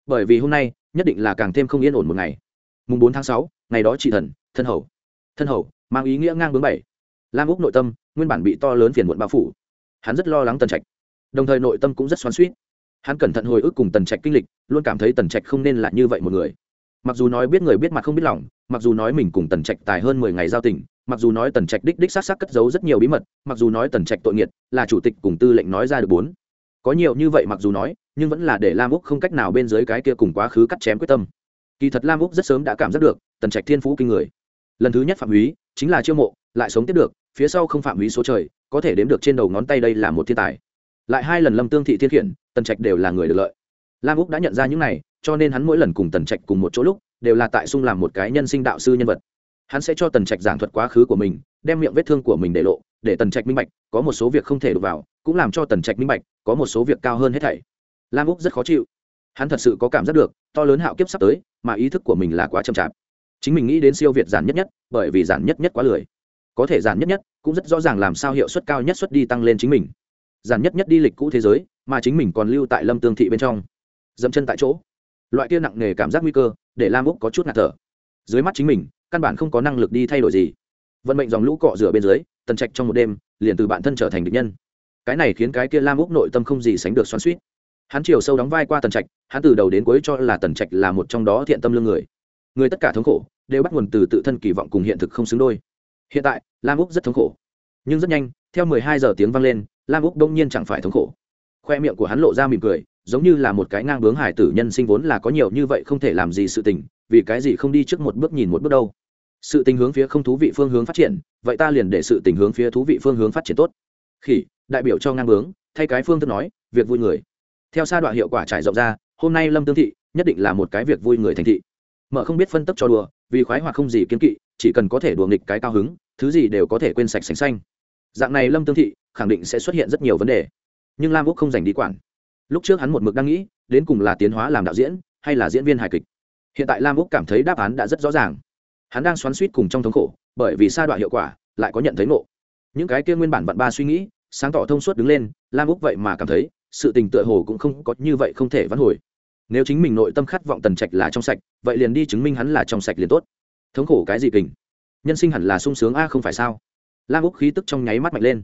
Bởi vì hôm nay, nhất định là càng thêm không yên ổn một ngày. Mùng bốn tháng sáu, ngày đó chị thần, thân hầu thân hầu, mang ý nghĩa ngang bướng bảy. Lam úc nội tâm, nguyên bản bị to lớn phiền muộn bao phủ. Hắn rất lo lắng tần trạch. Đồng thời nội tâm cũng rất xoắn suýt hắn cẩn thận hồi ức cùng tần trạch kinh lịch, luôn cảm thấy tần trạch không nên là như vậy một người. Mặc dù nói biết người biết mặt không biết lòng, mặc dù nói mình cùng tần trạch tài hơn mười ngày giao tình, mặc dù nói tần trạch đích đích s á t s á t cất giấu rất nhiều bí mật, mặc dù nói tần trạch tội nghiệt, là chủ tịch cùng tư lệnh nói ra được bốn. Có nhiều như vậy mặc dù nói, nhưng vẫn là để lam úc không cách nào bên dưới cái kia cùng quá khứ cắt chém quyết tâm. Kỳ thật lam úc rất sớm đã cảm giác được tần trạch thiên phú kinh người lần thứ nhất phạm húy chính là chiêu mộ, lại sống tiếp được, phía sau không phạm húy số trời, có thể đếm được trên đầu ngón tay đây là một thiên tài. Lại hai lần lâm tương thị thiên khiển, tần trạch đều là người được lợi. Lam úc đã nhận ra những này, cho nên hắn mỗi lần cùng tần trạch cùng một chỗ lúc, đều là tại sung làm một cái nhân sinh đạo sư nhân vật. Hắn sẽ cho tần trạch giảng thuật quá khứ của mình, đem miệng vết thương của mình để lộ, để tần trạch minh bạch, có một số việc không thể đụng vào, cũng làm cho tần trạch minh bạch, có một số việc cao hơn hết thảy. Lam úc rất khó chịu. Hắn thật sự có cảm giác được, to lớn hạo kiếp sắp tới, mà ý thức của mình là quá chậm chạp chính mình nghĩ đến siêu việt giản nhất nhất, bởi vì giản nhất nhất quá lười. Có thể giản nhất nhất cũng rất rõ ràng làm sao hiệu suất cao nhất suất đi tăng lên chính mình. Giản nhất nhất đi lịch cũ thế giới, mà chính mình còn lưu tại lâm tương thị bên trong. Dẫm chân tại chỗ. Loại kia nặng nề cảm giác nguy cơ, để lam úc có chút ngạt thở. Dưới mắt chính mình, căn bản không có năng lực đi thay đổi gì. Vận mệnh dòng lũ cọ rửa bên dưới, tần trạch trong một đêm, liền từ bản thân trở thành địch nhân. Cái này khiến cái kia lam úc nội tâm không gì sánh được xoắn suýt hắn chiều sâu đóng vai qua tần trạch, hắn từ đầu đến cuối cho là tần trạch là một trong đó thiện tâm lương người người tất cả thống khổ đều bắt nguồn từ tự thân kỳ vọng cùng hiện thực không xứng đôi. Hiện tại, lam úc rất thống khổ. Nhưng rất nhanh, theo mười hai giờ tiếng vang lên, lam úc đông nhiên chẳng phải thống khổ. Khoe miệng của hắn lộ ra mỉm cười, giống như là một cái ngang bướng hải tử nhân sinh vốn là có nhiều như vậy không thể làm gì sự tình, vì cái gì không đi trước một bước nhìn một bước đâu. Sự tình hướng phía không thú vị phương hướng phát triển, vậy ta liền để sự tình hướng phía thú vị phương hướng phát triển tốt. Khỉ, đại biểu cho ngang bướng, thay cái phương thức nói, việc vui người. Theo sa đoạn hiệu quả trải rộng ra, hôm nay lâm tương thị nhất định là một cái việc vui người thành thị mở không biết phân tấp cho đùa, vì khoái hoặc không gì kiên kỵ, chỉ cần có thể đùa nghịch cái cao hứng, thứ gì đều có thể quên sạch sành xanh. Dạng này lâm tương thị khẳng định sẽ xuất hiện rất nhiều vấn đề. Nhưng lam úc không dành đi quản. Lúc trước hắn một mực đang nghĩ, đến cùng là tiến hóa làm đạo diễn, hay là diễn viên hài kịch. Hiện tại lam úc cảm thấy đáp án đã rất rõ ràng. Hắn đang xoắn suýt cùng trong thống khổ, bởi vì sa đoạn hiệu quả, lại có nhận thấy ngộ. Những cái kia nguyên bản bận ba suy nghĩ, sáng tỏ thông suốt đứng lên, lam úc vậy mà cảm thấy, sự tình tựa hồ cũng không có như vậy không thể vãn hồi nếu chính mình nội tâm khát vọng tần trạch là trong sạch, vậy liền đi chứng minh hắn là trong sạch liền tốt. Thống khổ cái gì kình? Nhân sinh hẳn là sung sướng a, không phải sao? Lam úc khí tức trong nháy mắt mạnh lên.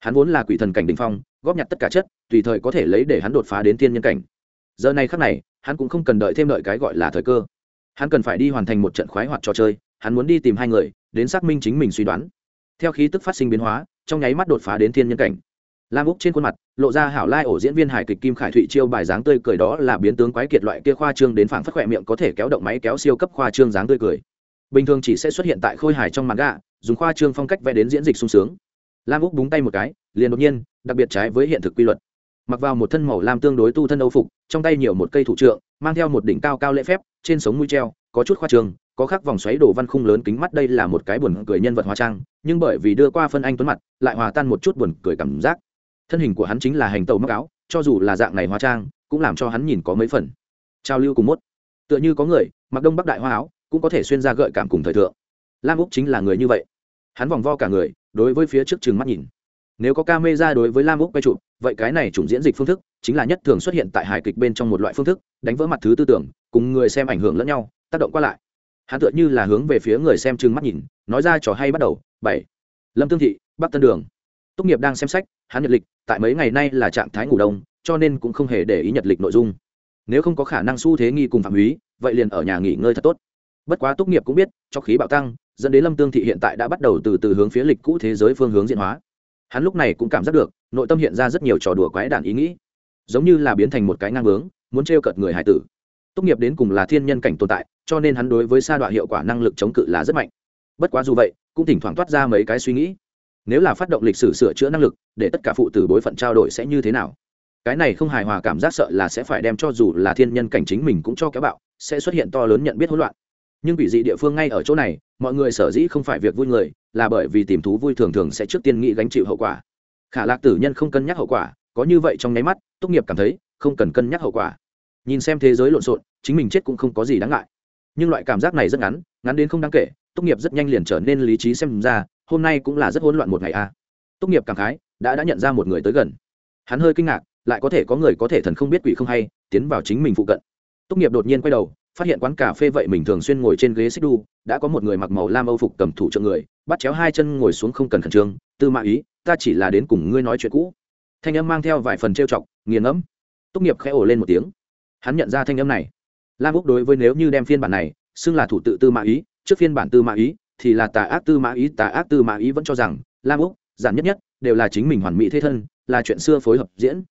Hắn vốn là quỷ thần cảnh đình phong, góp nhặt tất cả chất, tùy thời có thể lấy để hắn đột phá đến thiên nhân cảnh. Giờ này khắc này, hắn cũng không cần đợi thêm đợi cái gọi là thời cơ. Hắn cần phải đi hoàn thành một trận khoái hoạt trò chơi, hắn muốn đi tìm hai người, đến xác minh chính mình suy đoán. Theo khí tức phát sinh biến hóa, trong nháy mắt đột phá đến thiên nhân cảnh lam úc trên khuôn mặt, lộ ra hảo lai ổ diễn viên hài kịch kim khải thụy chiêu bài dáng tươi cười đó là biến tướng quái kiệt loại kia khoa trương đến phảng phất khỏe miệng có thể kéo động máy kéo siêu cấp khoa trương dáng tươi cười. Bình thường chỉ sẽ xuất hiện tại khôi hài trong mặt gạ dùng khoa trương phong cách vẽ đến diễn dịch sung sướng. Lam úc búng tay một cái, liền đột nhiên, đặc biệt trái với hiện thực quy luật. Mặc vào một thân màu lam tương đối tu thân âu phục, trong tay nhiều một cây thủ trượng, mang theo một đỉnh cao cao lễ phép, trên sống mũi treo, có chút khoa trương, có khắc vòng xoáy đổ văn khung lớn kính mắt đây là một cái buồn cười nhân vật hóa trang, nhưng bởi vì đưa qua phân anh tuấn mặt, lại hòa tan một chút buồn cười cảm giác thân hình của hắn chính là hành tàu mắc áo, cho dù là dạng này hóa trang, cũng làm cho hắn nhìn có mấy phần. Trao lưu cùng mốt. Tựa như có người, mặc đông bắc đại hoa áo, cũng có thể xuyên ra gợi cảm cùng thời thượng. Lam úc chính là người như vậy. Hắn vòng vo cả người, đối với phía trước chừng mắt nhìn. Nếu có ca mê ra đối với lam úc quay trụ vậy cái này chủng diễn dịch phương thức, chính là nhất thường xuất hiện tại hài kịch bên trong một loại phương thức, đánh vỡ mặt thứ tư tưởng, cùng người xem ảnh hưởng lẫn nhau, tác động qua lại. Hắn tựa như là hướng về phía người xem chừng mắt nhìn, nói ra trò hay bắt đầu, bảy. Lâm tương thị, bắc tân đường tốt nghiệp đang xem sách, hắn nhật lịch, tại mấy ngày nay là trạng thái ngủ đông, cho nên cũng không hề để ý nhật lịch nội dung. Nếu không có khả năng xu thế nghi cùng phạm húy, vậy liền ở nhà nghỉ ngơi thật tốt. Bất quá tốt nghiệp cũng biết, cho khí bạo tăng, dẫn đến lâm tương thị hiện tại đã bắt đầu từ từ hướng phía lịch cũ thế giới phương hướng diễn hóa. Hắn lúc này cũng cảm giác được, nội tâm hiện ra rất nhiều trò đùa quái đản ý nghĩ. Giống như là biến thành một cái ngang bướng, muốn trêu cợt người hải tử. Tốt nghiệp đến cùng là thiên nhân cảnh tồn tại, cho nên hắn đối với sa đọa hiệu quả năng lực chống cự là rất mạnh. Bất quá dù vậy, cũng thỉnh thoảng toát ra mấy cái suy nghĩ nếu là phát động lịch sử sửa chữa năng lực, để tất cả phụ tử bối phận trao đổi sẽ như thế nào? Cái này không hài hòa cảm giác sợ là sẽ phải đem cho dù là thiên nhân cảnh chính mình cũng cho kéo bạo, sẽ xuất hiện to lớn nhận biết hỗn loạn. Nhưng vị dị địa phương ngay ở chỗ này, mọi người sở dĩ không phải việc vui người, là bởi vì tìm thú vui thường thường sẽ trước tiên nghĩ gánh chịu hậu quả. Khả lạc tử nhân không cân nhắc hậu quả, có như vậy trong nháy mắt tốt nghiệp cảm thấy không cần cân nhắc hậu quả. Nhìn xem thế giới lộn xộn, chính mình chết cũng không có gì đáng ngại. Nhưng loại cảm giác này rất ngắn ngắn đến không đáng kể tốt nghiệp rất nhanh liền trở nên lý trí xem ra hôm nay cũng là rất hỗn loạn một ngày a. À. tốt nghiệp cảm khái, đã đã nhận ra một người tới gần. Hắn hơi kinh ngạc, lại có thể có người có thể thần không biết quỷ không hay, tiến vào chính mình phụ cận. Tốt nghiệp đột nhiên quay đầu, phát hiện quán cà phê vậy mình thường xuyên ngồi trên ghế xích đu, đã có một người mặc màu lam âu phục cầm thủ trợ người, bắt chéo hai chân ngồi xuống không cần khẩn trương, tư mã ý, ta chỉ là đến cùng ngươi nói chuyện cũ. Thanh âm mang theo vài phần trêu chọc, nghiền ngẫm. Tốt nghiệp khẽ ổ lên một tiếng. Hắn nhận ra thanh âm này. Lam úc đối với nếu như đem phiên bản này xưng là thủ tự tư mã ý, trước phiên bản tư mã ý thì là tà ác tư mã ý, tà ác tư mã ý vẫn cho rằng, lam úc, giản nhất nhất, đều là chính mình hoàn mỹ thế thân, là chuyện xưa phối hợp diễn.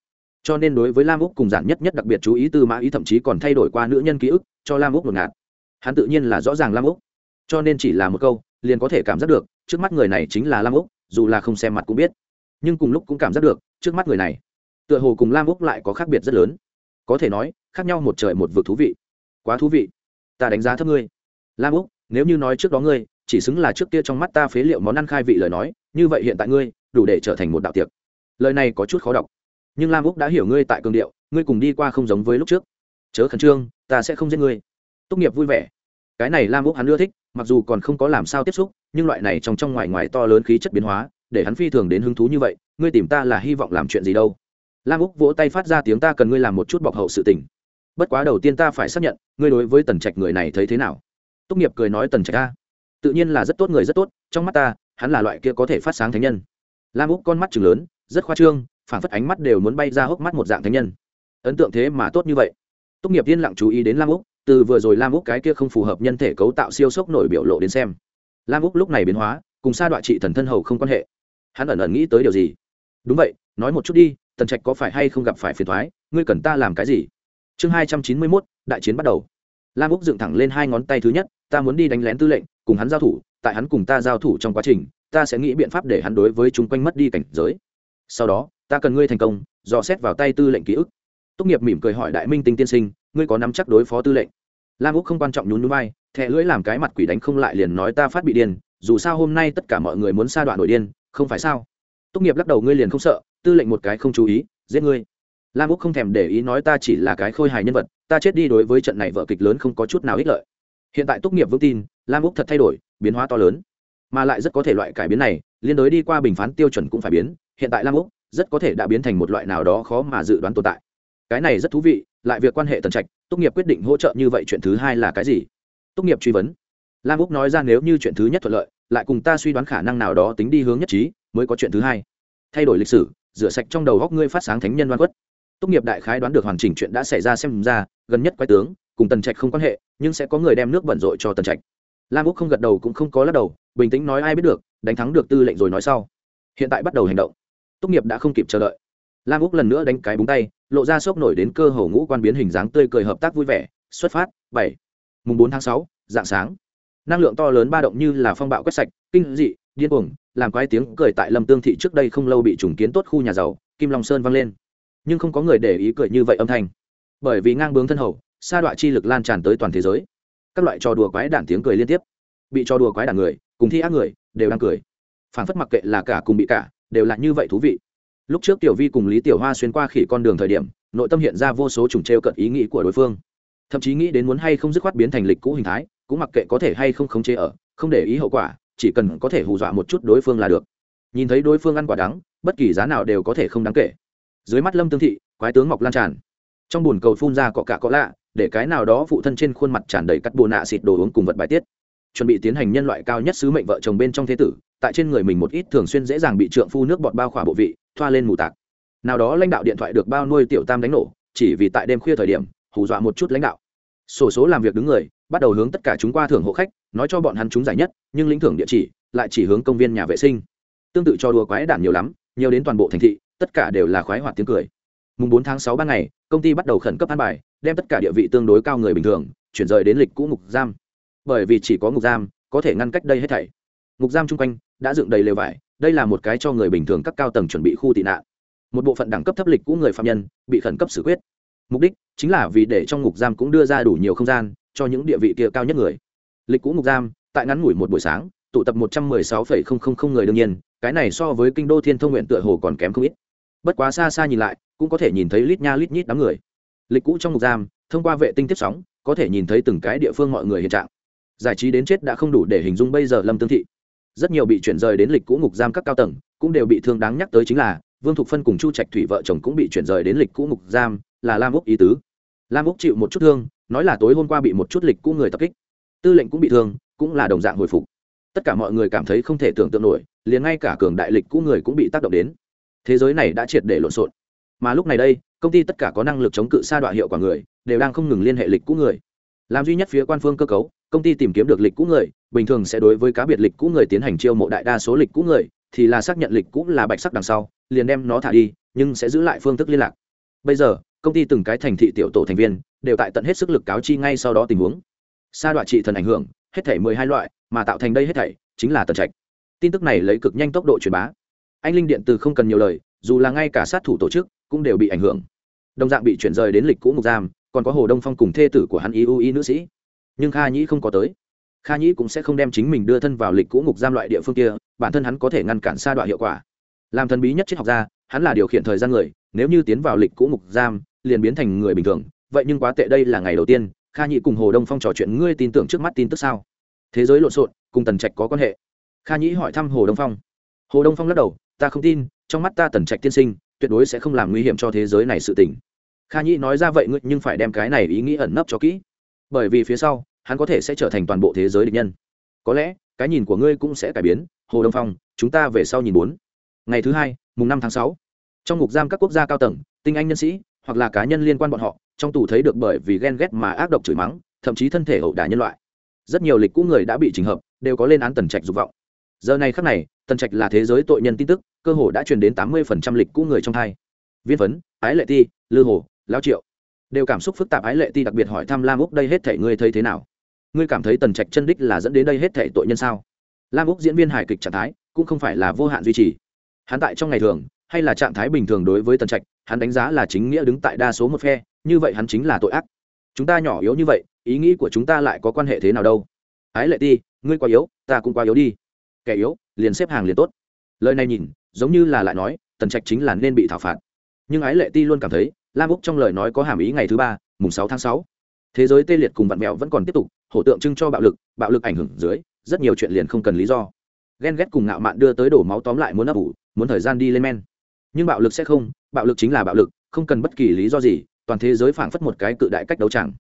Cho nên đối với lam úc cùng giản nhất nhất đặc biệt chú ý, tư mã ý thậm chí còn thay đổi qua nữ nhân ký ức, cho lam úc ngột ngạt. Hắn tự nhiên là rõ ràng lam úc. Cho nên chỉ là một câu, liền có thể cảm giác được, trước mắt người này chính là lam úc, dù là không xem mặt cũng biết. Nhưng cùng lúc cũng cảm giác được, trước mắt người này, tựa hồ cùng lam úc lại có khác biệt rất lớn. Có thể nói, khác nhau một trời một vực thú vị. Quá thú vị. Ta đánh giá thấp ngươi. Lam úc, nếu như nói trước đó ngươi chỉ xứng là trước kia trong mắt ta phế liệu món ăn khai vị lời nói, như vậy hiện tại ngươi, đủ để trở thành một đạo tiệc. Lời này có chút khó đọc. Nhưng lam úc đã hiểu ngươi tại cường điệu, ngươi cùng đi qua không giống với lúc trước. Chớ khẩn trương, ta sẽ không giết ngươi. Tốt nghiệp vui vẻ. Cái này lam úc hắn ưa thích, mặc dù còn không có làm sao tiếp xúc, nhưng loại này trong trong ngoài ngoài to lớn khí chất biến hóa, để hắn phi thường đến hứng thú như vậy, ngươi tìm ta là hy vọng làm chuyện gì đâu. Lam úc vỗ tay phát ra tiếng ta cần ngươi làm một chút bọc hậu sự tình. Bất quá đầu tiên ta phải xác nhận, ngươi đối với tần trạch người này thấy thế nào. Tốt nghiệp cười nói tần trạch ta tự nhiên là rất tốt người rất tốt, trong mắt ta, hắn là loại kia có thể phát sáng thánh nhân. Lam úc con mắt chừng lớn, rất khoa trương phản phất ánh mắt đều muốn bay ra hốc mắt một dạng thánh nhân. Ấn tượng thế mà tốt như vậy. Tốt nghiệp yên lặng chú ý đến lam úc, từ vừa rồi lam úc cái kia không phù hợp nhân thể cấu tạo siêu sốc nổi biểu lộ đến xem. Lam úc lúc này biến hóa, cùng sa đoạn trị thần thân hầu không quan hệ. Hắn ẩn ẩn nghĩ tới điều gì? Đúng vậy, nói một chút đi, tần trạch có phải hay không gặp phải phiền thoái ngươi cần ta làm cái gì? Chương hai trăm chín mươi mốt, đại chiến bắt đầu. Lam úc dựng thẳng lên hai ngón tay thứ nhất, ta muốn đi đánh lén tư lệnh cùng hắn giao thủ, tại hắn cùng ta giao thủ trong quá trình, ta sẽ nghĩ biện pháp để hắn đối với chúng quanh mất đi cảnh giới. Sau đó, ta cần ngươi thành công dò xét vào tay tư lệnh ký ức. Tốt nghiệp mỉm cười hỏi đại minh tinh tiên sinh, ngươi có nắm chắc đối phó tư lệnh? Lam úc không quan trọng nhún núi bay thẹ lưỡi làm cái mặt quỷ đánh không lại liền nói ta phát bị điên, dù sao hôm nay tất cả mọi người muốn sa đoạn nội điên, không phải sao? Tốt nghiệp lắc đầu, ngươi liền không sợ, tư lệnh một cái không chú ý, giết ngươi. Lam úc không thèm để ý nói ta chỉ là cái khôi hài nhân vật, ta chết đi đối với trận này vợ kịch lớn không có chút nào ích lợi. Hiện tại tốt nghiệp vững tin lam úc thật thay đổi, biến hóa to lớn. Mà lại rất có thể loại cải biến này, liên đối đi qua bình phán tiêu chuẩn cũng phải biến. Hiện tại lam úc rất có thể đã biến thành một loại nào đó khó mà dự đoán tồn tại. Cái này rất thú vị, lại việc quan hệ tần trạch tốt nghiệp quyết định hỗ trợ như vậy chuyện thứ hai là cái gì? Tốt nghiệp truy vấn. Lam úc nói ra nếu như chuyện thứ nhất thuận lợi, lại cùng ta suy đoán khả năng nào đó tính đi hướng nhất trí, mới có chuyện thứ hai. Thay đổi lịch sử, rửa sạch trong đầu góc ngươi phát sáng thánh nhân văn quất tốt nghiệp đại khái đoán được hoàn chỉnh chuyện đã xảy ra xem ra, gần nhất quái tướng, cùng tần trạch không quan hệ, nhưng sẽ có người đem nước bẩn rội cho tần trạch lam úc không gật đầu cũng không có lắc đầu, bình tĩnh nói ai biết được, đánh thắng được tư lệnh rồi nói sau. Hiện tại bắt đầu hành động. Tốt nghiệp đã không kịp chờ đợi. Lam úc lần nữa đánh cái búng tay, lộ ra sốc nổi đến cơ hồ ngũ quan biến hình dáng tươi cười hợp tác vui vẻ, xuất phát, bảy. Mùng bốn tháng sáu dạng sáng. Năng lượng to lớn ba động như là phong bạo quét sạch, kinh dị, điên cuồng, làm quái tiếng cười tại lâm tương thị trước đây không lâu bị trùng kiến tốt khu nhà giàu, kim long sơn vang lên. Nhưng không có người để ý cười như vậy âm thanh. Bởi vì ngang bướng thân hầu sa đọa chi lực lan tràn tới toàn thế giới các loại trò đùa quái đản tiếng cười liên tiếp. Bị trò đùa quái đản người, cùng thi ác người, đều đang cười. Phản phất mặc kệ là cả cùng bị cả, đều là như vậy thú vị. Lúc trước tiểu vi cùng lý tiểu hoa xuyên qua khỉ con đường thời điểm, nội tâm hiện ra vô số trùng t r e o cận ý nghĩ của đối phương. Thậm chí nghĩ đến muốn hay không dứt khoát biến thành lịch cũ hình thái, cũng mặc kệ có thể hay không khống chế ở, không để ý hậu quả, chỉ cần có thể hù dọa một chút đối phương là được. Nhìn thấy đối phương ăn quả đắng, bất kỳ giá nào đều có thể không đáng kể. Dưới mắt lâm tương thị, quái tướng mọc lan tràn. Trong bùn cầu phun ra cọ cả cọ lạ để cái nào đó phụ thân trên khuôn mặt tràn đầy cắt bồ nạ xịt đồ uống cùng vật bài tiết. Chuẩn bị tiến hành nhân loại cao nhất sứ mệnh vợ chồng bên trong thế tử, tại trên người mình một ít thường xuyên dễ dàng bị trượng phu nước bọt bao khỏa bộ vị, thoa lên mù tạc. Nào đó lãnh đạo điện thoại được bao nuôi tiểu tam đánh nổ, chỉ vì tại đêm khuya thời điểm, hù dọa một chút lãnh đạo. Sổ số làm việc đứng người, bắt đầu hướng tất cả chúng qua thưởng hộ khách, nói cho bọn hắn chúng giải nhất, nhưng lĩnh thưởng địa chỉ, lại chỉ hướng công viên nhà vệ sinh. Tương tự cho đùa quái đản nhiều lắm, nhiều đến toàn bộ thành thị, tất cả đều là khoái hoạt tiếng cười. Mùng bốn tháng sáu ban ngày, công ty bắt đầu khẩn cấp an bài đem tất cả địa vị tương đối cao người bình thường, chuyển rời đến lịch cũ ngục giam. Bởi vì chỉ có ngục giam, có thể ngăn cách đây hết thảy. Ngục giam chung quanh đã dựng đầy lều vải, đây là một cái cho người bình thường các cao tầng chuẩn bị khu tị nạn. Một bộ phận đẳng cấp thấp lịch cũ người phạm nhân bị khẩn cấp xử quyết. Mục đích chính là vì để trong ngục giam cũng đưa ra đủ nhiều không gian cho những địa vị kia cao nhất người. Lịch cũ ngục giam, tại ngắn ngủi một buổi sáng, tụ tập một trăm mười sáu phẩy không không không người đương nhiên, cái này so với kinh đô thiên thông nguyện tựa hồ còn kém không ít. Bất quá xa xa nhìn lại, cũng có thể nhìn thấy lít nha lít nhít đám người lịch cũ trong ngục giam, thông qua vệ tinh tiếp sóng, có thể nhìn thấy từng cái địa phương mọi người hiện trạng. Giải trí đến chết đã không đủ để hình dung bây giờ lâm tương thị. Rất nhiều bị chuyển rời đến lịch cũ ngục giam các cao tầng, cũng đều bị thương đáng nhắc tới chính là, vương thục phân cùng chu trạch thủy vợ chồng cũng bị chuyển rời đến lịch cũ ngục giam, là lam úc ý tứ. Lam úc chịu một chút thương, nói là tối hôm qua bị một chút lịch cũ người tập kích. Tư lệnh cũng bị thương, cũng là đồng dạng hồi phục. Tất cả mọi người cảm thấy không thể tưởng tượng nổi, liền ngay cả cường đại lịch cũ người cũng bị tác động đến. Thế giới này đã triệt để lộn xộn. Mà lúc này đây công ty tất cả có năng lực chống cự sa đọa hiệu quả người, đều đang không ngừng liên hệ lịch cũ người. Làm duy nhất phía quan phương cơ cấu, công ty tìm kiếm được lịch cũ người, bình thường sẽ đối với cá biệt lịch cũ người tiến hành chiêu mộ đại đa số lịch cũ người, thì là xác nhận lịch cũ là bạch sắc đằng sau, liền đem nó thả đi, nhưng sẽ giữ lại phương thức liên lạc. Bây giờ, công ty từng cái thành thị tiểu tổ thành viên, đều tại tận hết sức lực cáo chi ngay sau đó tình huống. Sa đoạn trị thần ảnh hưởng, hết thảy mười hai loại, mà tạo thành đây hết thảy, chính là tần trạch. Tin tức này lấy cực nhanh tốc độ truyền bá. Anh linh điện từ không cần nhiều lời, dù là ngay cả sát thủ tổ chức cũng đều bị ảnh hưởng. Đồng dạng bị chuyển rời đến lịch cũ ngục giam, còn có hồ đông phong cùng thê tử của hắn iu y nữ sĩ. Nhưng kha nhĩ không có tới. Kha nhĩ cũng sẽ không đem chính mình đưa thân vào lịch cũ ngục giam loại địa phương kia, bản thân hắn có thể ngăn cản xa đoạn hiệu quả. Làm thần bí nhất triết học gia, hắn là điều khiển thời gian người, nếu như tiến vào lịch cũ ngục giam, liền biến thành người bình thường. Vậy nhưng quá tệ đây là ngày đầu tiên, kha nhĩ cùng hồ đông phong trò chuyện, ngươi tin tưởng trước mắt tin tức sao? Thế giới lộn xộn, cùng tần trạch có quan hệ. Kha nhĩ hỏi thăm hồ đông phong. Hồ đông phong lắc đầu, ta không tin, trong mắt ta tần trạch tiên sinh tuyệt đối sẽ không làm nguy hiểm cho thế giới này sự tình. Kha nhĩ nói ra vậy ngươi nhưng phải đem cái này ý nghĩ ẩn nấp cho kỹ. Bởi vì phía sau, hắn có thể sẽ trở thành toàn bộ thế giới địch nhân. Có lẽ, cái nhìn của ngươi cũng sẽ cải biến. Hồ đông phong, chúng ta về sau nhìn bốn. Ngày thứ hai, mùng năm tháng sáu. Trong ngục giam các quốc gia cao tầng, tinh anh nhân sĩ, hoặc là cá nhân liên quan bọn họ, trong tù thấy được bởi vì ghen ghét mà ác độc chửi mắng, thậm chí thân thể ẩu đả nhân loại. Rất nhiều lịch cũ người đã bị trình hợp, đều có lên án tần trạch dục vọng giờ này khắc này, tần trạch là thế giới tội nhân tin tức, cơ hồ đã truyền đến tám mươi phần trăm lịch cũ người trong thai. Viên phấn, ái lệ ti, lư hồ lao triệu đều cảm xúc phức tạp. Ái lệ ti đặc biệt hỏi thăm lam úc đây hết thể ngươi thấy thế nào? Ngươi cảm thấy tần trạch chân đích là dẫn đến đây hết thể tội nhân sao? Lam úc diễn viên hài kịch trạng thái cũng không phải là vô hạn duy trì. Hắn tại trong ngày thường hay là trạng thái bình thường đối với tần trạch, hắn đánh giá là chính nghĩa đứng tại đa số một phe, như vậy hắn chính là tội ác. Chúng ta nhỏ yếu như vậy, ý nghĩ của chúng ta lại có quan hệ thế nào đâu? Ái lệ ti, ngươi quá yếu, ta cũng quá yếu đi kẻ yếu, liền xếp hàng liền tốt. Lời này nhìn, giống như là lại nói, tần trạch chính là nên bị thảo phạt. Nhưng ái lệ ti luôn cảm thấy, lam úc trong lời nói có hàm ý ngày thứ ba, mùng sáu tháng sáu. Thế giới tê liệt cùng vạn mẹo vẫn còn tiếp tục, hổ tượng trưng cho bạo lực bạo lực ảnh hưởng dưới, rất nhiều chuyện liền không cần lý do. Ghen ghét cùng ngạo mạn đưa tới đổ máu tóm lại muốn ấp ủ, muốn thời gian đi lên men. Nhưng bạo lực sẽ không, bạo lực chính là bạo lực, không cần bất kỳ lý do gì, toàn thế giới phảng phất một cái cự đại cách đấu chẳng.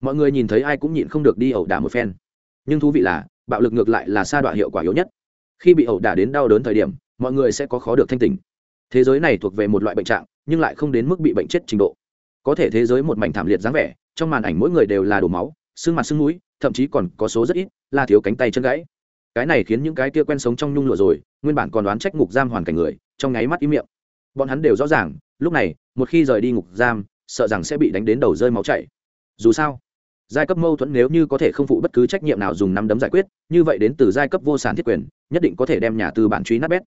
Mọi người nhìn thấy ai cũng nhịn không được đi ẩu đả một phen. Nhưng thú vị là, bạo lực ngược lại là sa đoạn hiệu quả yếu nhất khi bị ẩu đả đến đau đớn thời điểm, mọi người sẽ có khó được thanh tình thế giới này thuộc về một loại bệnh trạng, nhưng lại không đến mức bị bệnh chết trình độ. Có thể thế giới một mảnh thảm liệt dáng vẻ, trong màn ảnh mỗi người đều là đổ máu, xương mặt xương mũi, thậm chí còn có số rất ít là thiếu cánh tay chân gãy. Cái này khiến những cái kia quen sống trong nhung lụa rồi, nguyên bản còn đoán trách ngục giam hoàn cảnh người, trong nháy mắt im miệng. Bọn hắn đều rõ ràng, lúc này, một khi rời đi ngục giam, sợ rằng sẽ bị đánh đến đầu rơi máu chảy. Dù sao, giai cấp mâu thuẫn nếu như có thể không phụ bất cứ trách nhiệm nào dùng năm đấm giải quyết, như vậy đến từ giai cấp vô sản thiết quyền nhất định có thể đem nhà tư bản truy nát bét.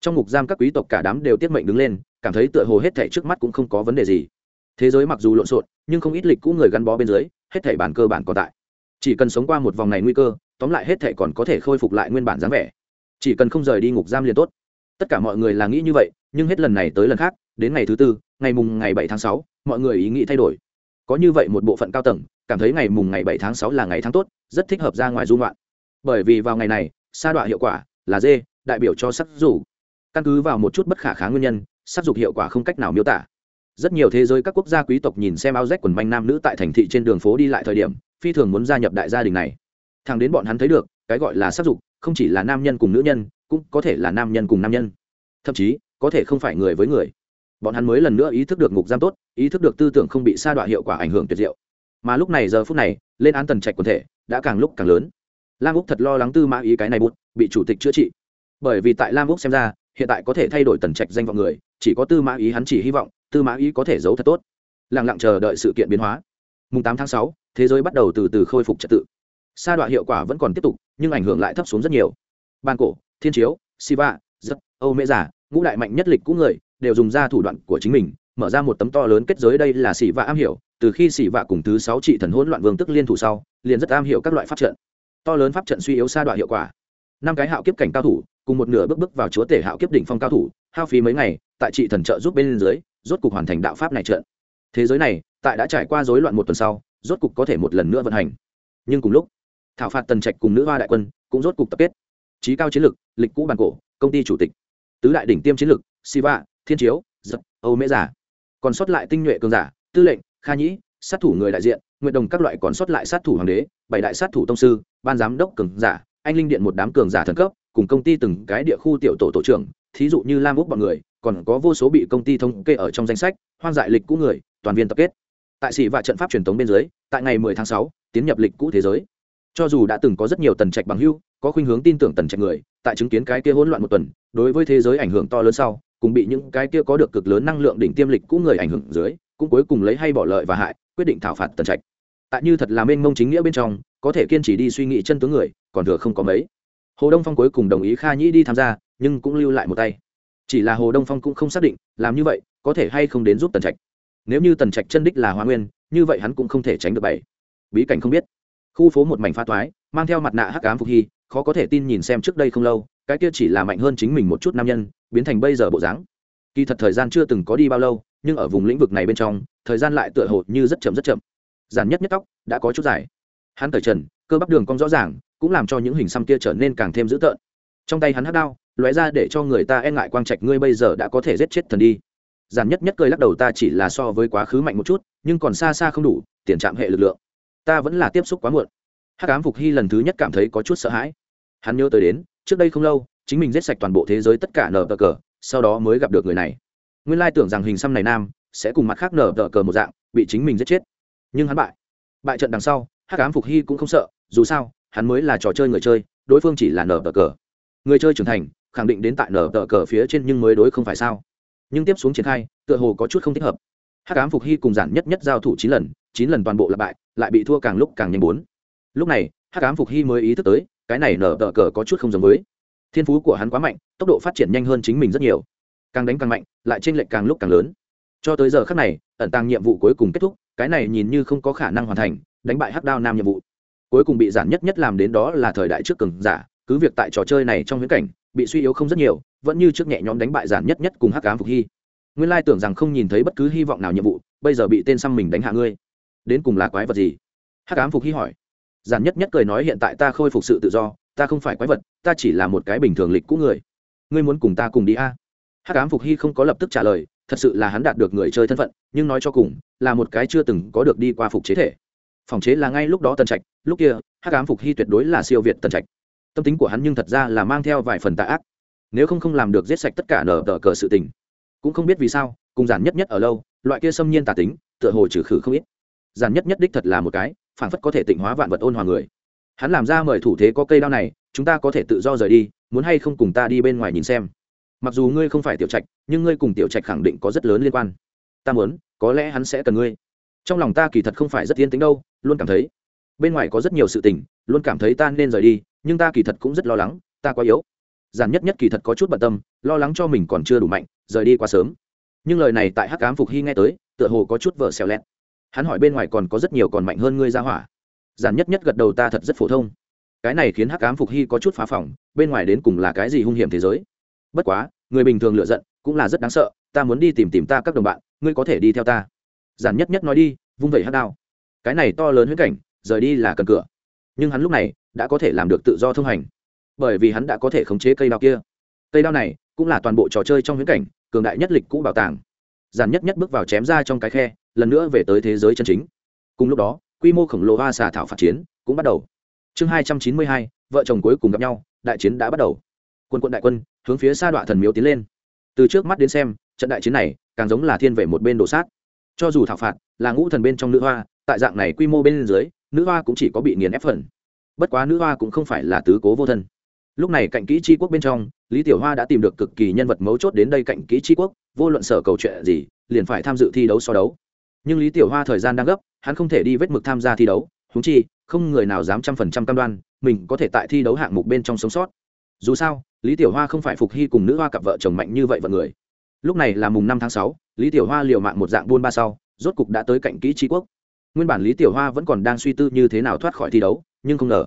Trong ngục giam các quý tộc cả đám đều tiết mệnh đứng lên, cảm thấy tựa hồ hết thảy trước mắt cũng không có vấn đề gì. Thế giới mặc dù lộn xộn, nhưng không ít lịch cũ người gắn bó bên dưới, hết thảy bản cơ bản còn tại. Chỉ cần sống qua một vòng này nguy cơ, tóm lại hết thảy còn có thể khôi phục lại nguyên bản dáng vẻ. Chỉ cần không rời đi ngục giam liền tốt. Tất cả mọi người là nghĩ như vậy, nhưng hết lần này tới lần khác, đến ngày thứ tư, ngày mùng ngày bảy tháng sáu, mọi người ý nghĩ thay đổi. Có như vậy một bộ phận cao tầng, cảm thấy ngày mùng ngày bảy tháng sáu là ngày tháng tốt, rất thích hợp ra ngoài dung loạn bởi vì vào ngày này sa đọa hiệu quả là dê, đại biểu cho sắc dù. Căn cứ vào một chút bất khả kháng nguyên nhân, sắc dục hiệu quả không cách nào miêu tả. Rất nhiều thế giới các quốc gia quý tộc nhìn xem áo rách quần manh nam nữ tại thành thị trên đường phố đi lại thời điểm, phi thường muốn gia nhập đại gia đình này. Thằng đến bọn hắn thấy được, cái gọi là sắc dục không chỉ là nam nhân cùng nữ nhân, cũng có thể là nam nhân cùng nam nhân. Thậm chí, có thể không phải người với người. Bọn hắn mới lần nữa ý thức được ngục giam tốt, ý thức được tư tưởng không bị sa đọa hiệu quả ảnh hưởng tuyệt diệu. Mà lúc này giờ phút này, lên án tần trạch quần thể đã càng lúc càng lớn lam úc thật lo lắng tư mã ý cái này bút, bị chủ tịch chữa trị. Bởi vì tại lam úc xem ra, hiện tại có thể thay đổi tần trạch danh vọng người, chỉ có tư mã ý hắn chỉ hy vọng, tư mã ý có thể giấu thật tốt. Lẳng lặng chờ đợi sự kiện biến hóa. Mùng tám tháng sáu, thế giới bắt đầu từ từ khôi phục trật tự. Sa đoạn hiệu quả vẫn còn tiếp tục, nhưng ảnh hưởng lại thấp xuống rất nhiều. Ban cổ, thiên chiếu, siva rất âu mễ giả, ngũ đại mạnh nhất lịch cũ người, đều dùng ra thủ đoạn của chính mình, mở ra một tấm to lớn kết giới đây là xỉ vạ am hiểu, từ khi xỉ vạ cùng thứ sáu trị thần hỗn loạn vương tức liên thủ sau, liền rất am hiểu các loại pháp trận to lớn pháp trận suy yếu sa đoạn hiệu quả. Năm cái hạo kiếp cảnh cao thủ, cùng một nửa bước bước vào chúa tể hạo kiếp đỉnh phong cao thủ, hao phí mấy ngày, tại trị thần trợ giúp bên dưới, rốt cục hoàn thành đạo pháp này trận. Thế giới này, tại đã trải qua rối loạn một tuần sau, rốt cục có thể một lần nữa vận hành. Nhưng cùng lúc, thảo phạt tần trạch cùng nữ hoa đại quân cũng rốt cục tập kết. Trí cao chiến lược lịch cũ bàn cổ, công ty chủ tịch. Tứ đại đỉnh tiêm chiến lược siva, thiên chiếu, giật, âu mễ giả. Còn sót lại tinh nhuệ cường giả, tư lệnh, kha nhĩ, sát thủ người đại diện nguyện đồng các loại còn sót lại sát thủ hoàng đế, bảy đại sát thủ tông sư ban giám đốc cường giả anh linh điện một đám cường giả thần cấp cùng công ty từng cái địa khu tiểu tổ tổ trưởng thí dụ như lam úc bọn người còn có vô số bị công ty thống kê ở trong danh sách hoang dại lịch cũ người toàn viên tập kết. Tại sĩ và trận pháp truyền thống bên dưới tại ngày 10 tháng 6, tiến nhập lịch cũ thế giới. Cho dù đã từng có rất nhiều tần trạch bằng hưu có khuynh hướng tin tưởng tần trạch người tại chứng kiến cái kia hỗn loạn một tuần đối với thế giới ảnh hưởng to lớn sau cùng bị những cái kia có được cực lớn năng lượng đỉnh tiêm lịch cũ người ảnh hưởng dưới cũng cuối cùng lấy hay bỏ lợi và hại quyết định thảo phạt tần trạch. Tại như thật là mênh mông chính nghĩa bên trong có thể kiên trì đi suy nghĩ chân tướng người, còn thừa không có mấy. Hồ đông phong cuối cùng đồng ý kha nhĩ đi tham gia, nhưng cũng lưu lại một tay. Chỉ là hồ đông phong cũng không xác định, làm như vậy, có thể hay không đến giúp tần trạch. Nếu như tần trạch chân đích là hoa nguyên, như vậy hắn cũng không thể tránh được bảy bí cảnh không biết. Khu phố một mảnh pha toái, mang theo mặt nạ hắc ám phục hy, khó có thể tin nhìn xem trước đây không lâu, cái kia chỉ là mạnh hơn chính mình một chút nam nhân, biến thành bây giờ bộ dáng. Kỳ thật thời gian chưa từng có đi bao lâu, nhưng ở vùng lĩnh vực này bên trong, thời gian lại tựa hồ như rất chậm rất chậm. Giản nhất nhất tóc, đã có chút dài hắn cởi trần, cơ bắp đường cong rõ ràng, cũng làm cho những hình xăm kia trở nên càng thêm dữ tợn. Trong tay hắn hát đao, lóe ra để cho người ta e ngại quang trạch, ngươi bây giờ đã có thể giết chết thần đi. Giản nhất nhất cười lắc đầu, ta chỉ là so với quá khứ mạnh một chút, nhưng còn xa xa không đủ, tiền trạm hệ lực lượng. Ta vẫn là tiếp xúc quá muộn. Hắc ám phục hy lần thứ nhất cảm thấy có chút sợ hãi. Hắn nhớ tới đến, trước đây không lâu, chính mình giết sạch toàn bộ thế giới tất cả nở tờ cờ, sau đó mới gặp được người này. Nguyên lai tưởng rằng hình xăm này nam sẽ cùng mặt khác nở tờ cờ một dạng, bị chính mình giết chết. Nhưng hắn bại. Bại trận đằng sau hắc ám phục hy cũng không sợ, dù sao, hắn mới là trò chơi người chơi, đối phương chỉ là nở tờ cờ. Người chơi trưởng thành, khẳng định đến tại nở tờ cờ phía trên nhưng mới đối không phải sao? Nhưng tiếp xuống triển khai, tựa hồ có chút không thích hợp. Hắc ám phục hy cùng giản nhất nhất giao thủ chín lần chín lần toàn bộ là bại, lại bị thua càng lúc càng nhanh bốn. Lúc này, hắc ám phục hy mới ý thức tới, cái này nở tờ cờ có chút không giống với. Thiên phú của hắn quá mạnh, tốc độ phát triển nhanh hơn chính mình rất nhiều. Càng đánh càng mạnh, lại t r ê n lệch càng lúc càng lớn. Cho tới giờ khác này, ẩn tàng nhiệm vụ cuối cùng kết thúc, cái này nhìn như không có khả năng hoàn thành đánh bại hắc đao nam nhiệm vụ. Cuối cùng bị giản nhất nhất làm đến đó là thời đại trước cường giả, cứ việc tại trò chơi này trong viễn cảnh, bị suy yếu không rất nhiều, vẫn như trước nhẹ nhõm đánh bại giản nhất nhất cùng hắc ám phục hy. Nguyên lai tưởng rằng không nhìn thấy bất cứ hy vọng nào nhiệm vụ, bây giờ bị tên xăm mình đánh hạ ngươi. Đến cùng là quái vật gì? Hắc ám phục hy hỏi. Giản nhất nhất cười nói hiện tại ta khôi phục sự tự do, ta không phải quái vật, ta chỉ là một cái bình thường lịch cũ người. Ngươi muốn cùng ta cùng đi a? À? hắc ám phục hy không có lập tức trả lời, thật sự là hắn đạt được người chơi thân phận, nhưng nói cho cùng, là một cái chưa từng có được đi qua phục chế thể phòng chế là ngay lúc đó tần trạch, lúc kia, hắc ám phục hy tuyệt đối là siêu việt tần trạch. Tâm tính của hắn nhưng thật ra là mang theo vài phần tạ ác. Nếu không không làm được giết sạch tất cả nở tờ cờ sự tình, cũng không biết vì sao, cùng giản nhất nhất ở lâu, loại kia xâm nhiên tà tính, tựa hồ trừ khử không ít. Giản nhất nhất đích thật là một cái phản phất có thể tịnh hóa vạn vật ôn hòa người. Hắn làm ra mời thủ thế có cây đao này, chúng ta có thể tự do rời đi, muốn hay không cùng ta đi bên ngoài nhìn xem. Mặc dù ngươi không phải tiểu trạch, nhưng ngươi cùng tiểu trạch khẳng định có rất lớn liên quan. Ta muốn, có lẽ hắn sẽ cần ngươi trong lòng ta kỳ thật không phải rất yên tĩnh đâu, luôn cảm thấy bên ngoài có rất nhiều sự tình, luôn cảm thấy ta nên rời đi, nhưng ta kỳ thật cũng rất lo lắng, ta quá yếu. Giản nhất nhất kỳ thật có chút bận tâm, lo lắng cho mình còn chưa đủ mạnh, rời đi quá sớm. Nhưng lời này tại hắc cám phục hy nghe tới, tựa hồ có chút vợ xèo lẹt. Hắn hỏi bên ngoài còn có rất nhiều còn mạnh hơn ngươi ra hỏa. Giản nhất nhất gật đầu ta thật rất phổ thông. Cái này khiến hắc ám phục hy có chút phá phỏng, bên ngoài đến cùng là cái gì hung hiểm thế giới? Bất quá, người bình thường lựa giận cũng là rất đáng sợ, ta muốn đi tìm tìm ta các đồng bạn, ngươi có thể đi theo ta giản nhất nhất nói đi, vung vẩy hát đao. Cái này to lớn huyết cảnh, rời đi là cần cửa. Nhưng hắn lúc này đã có thể làm được tự do thông hành, bởi vì hắn đã có thể khống chế cây đao kia. Cây đao này cũng là toàn bộ trò chơi trong huyễn cảnh, cường đại nhất lịch cũ bảo tàng. Giản nhất nhất bước vào chém ra trong cái khe, lần nữa về tới thế giới chân chính. Cùng lúc đó, quy mô khổng lồ hoa xà thảo phạt chiến cũng bắt đầu. Chương hai trăm chín mươi hai, vợ chồng cuối cùng gặp nhau, đại chiến đã bắt đầu. Quân quân đại quân hướng phía xa đoạn thần miếu tiến lên. Từ trước mắt đến xem, trận đại chiến này càng giống là thiên về một bên đổ sát cho dù thảo phạt, là ngũ thần bên trong nữ hoa, tại dạng này quy mô bên dưới, nữ hoa cũng chỉ có bị nghiền ép phần. Bất quá nữ hoa cũng không phải là tứ cố vô thân. Lúc này cạnh kỹ tri quốc bên trong, lý tiểu hoa đã tìm được cực kỳ nhân vật mấu chốt đến đây cạnh kỹ tri quốc, vô luận sở cầu chuyện gì, liền phải tham dự thi đấu so đấu. Nhưng lý tiểu hoa thời gian đang gấp, hắn không thể đi vết mực tham gia thi đấu húng chi, không người nào dám trăm phần trăm cam đoan, mình có thể tại thi đấu hạng mục bên trong sống sót. Dù sao, lý tiểu hoa không phải phục hy cùng nữ hoa cặp vợ chồng mạnh như vậy vận người. Lúc này là mùng năm tháng sáu lý tiểu hoa liều mạng một dạng buôn ba sau, rốt cục đã tới cạnh kỹ tri quốc. Nguyên bản lý tiểu hoa vẫn còn đang suy tư như thế nào thoát khỏi thi đấu, nhưng không ngờ,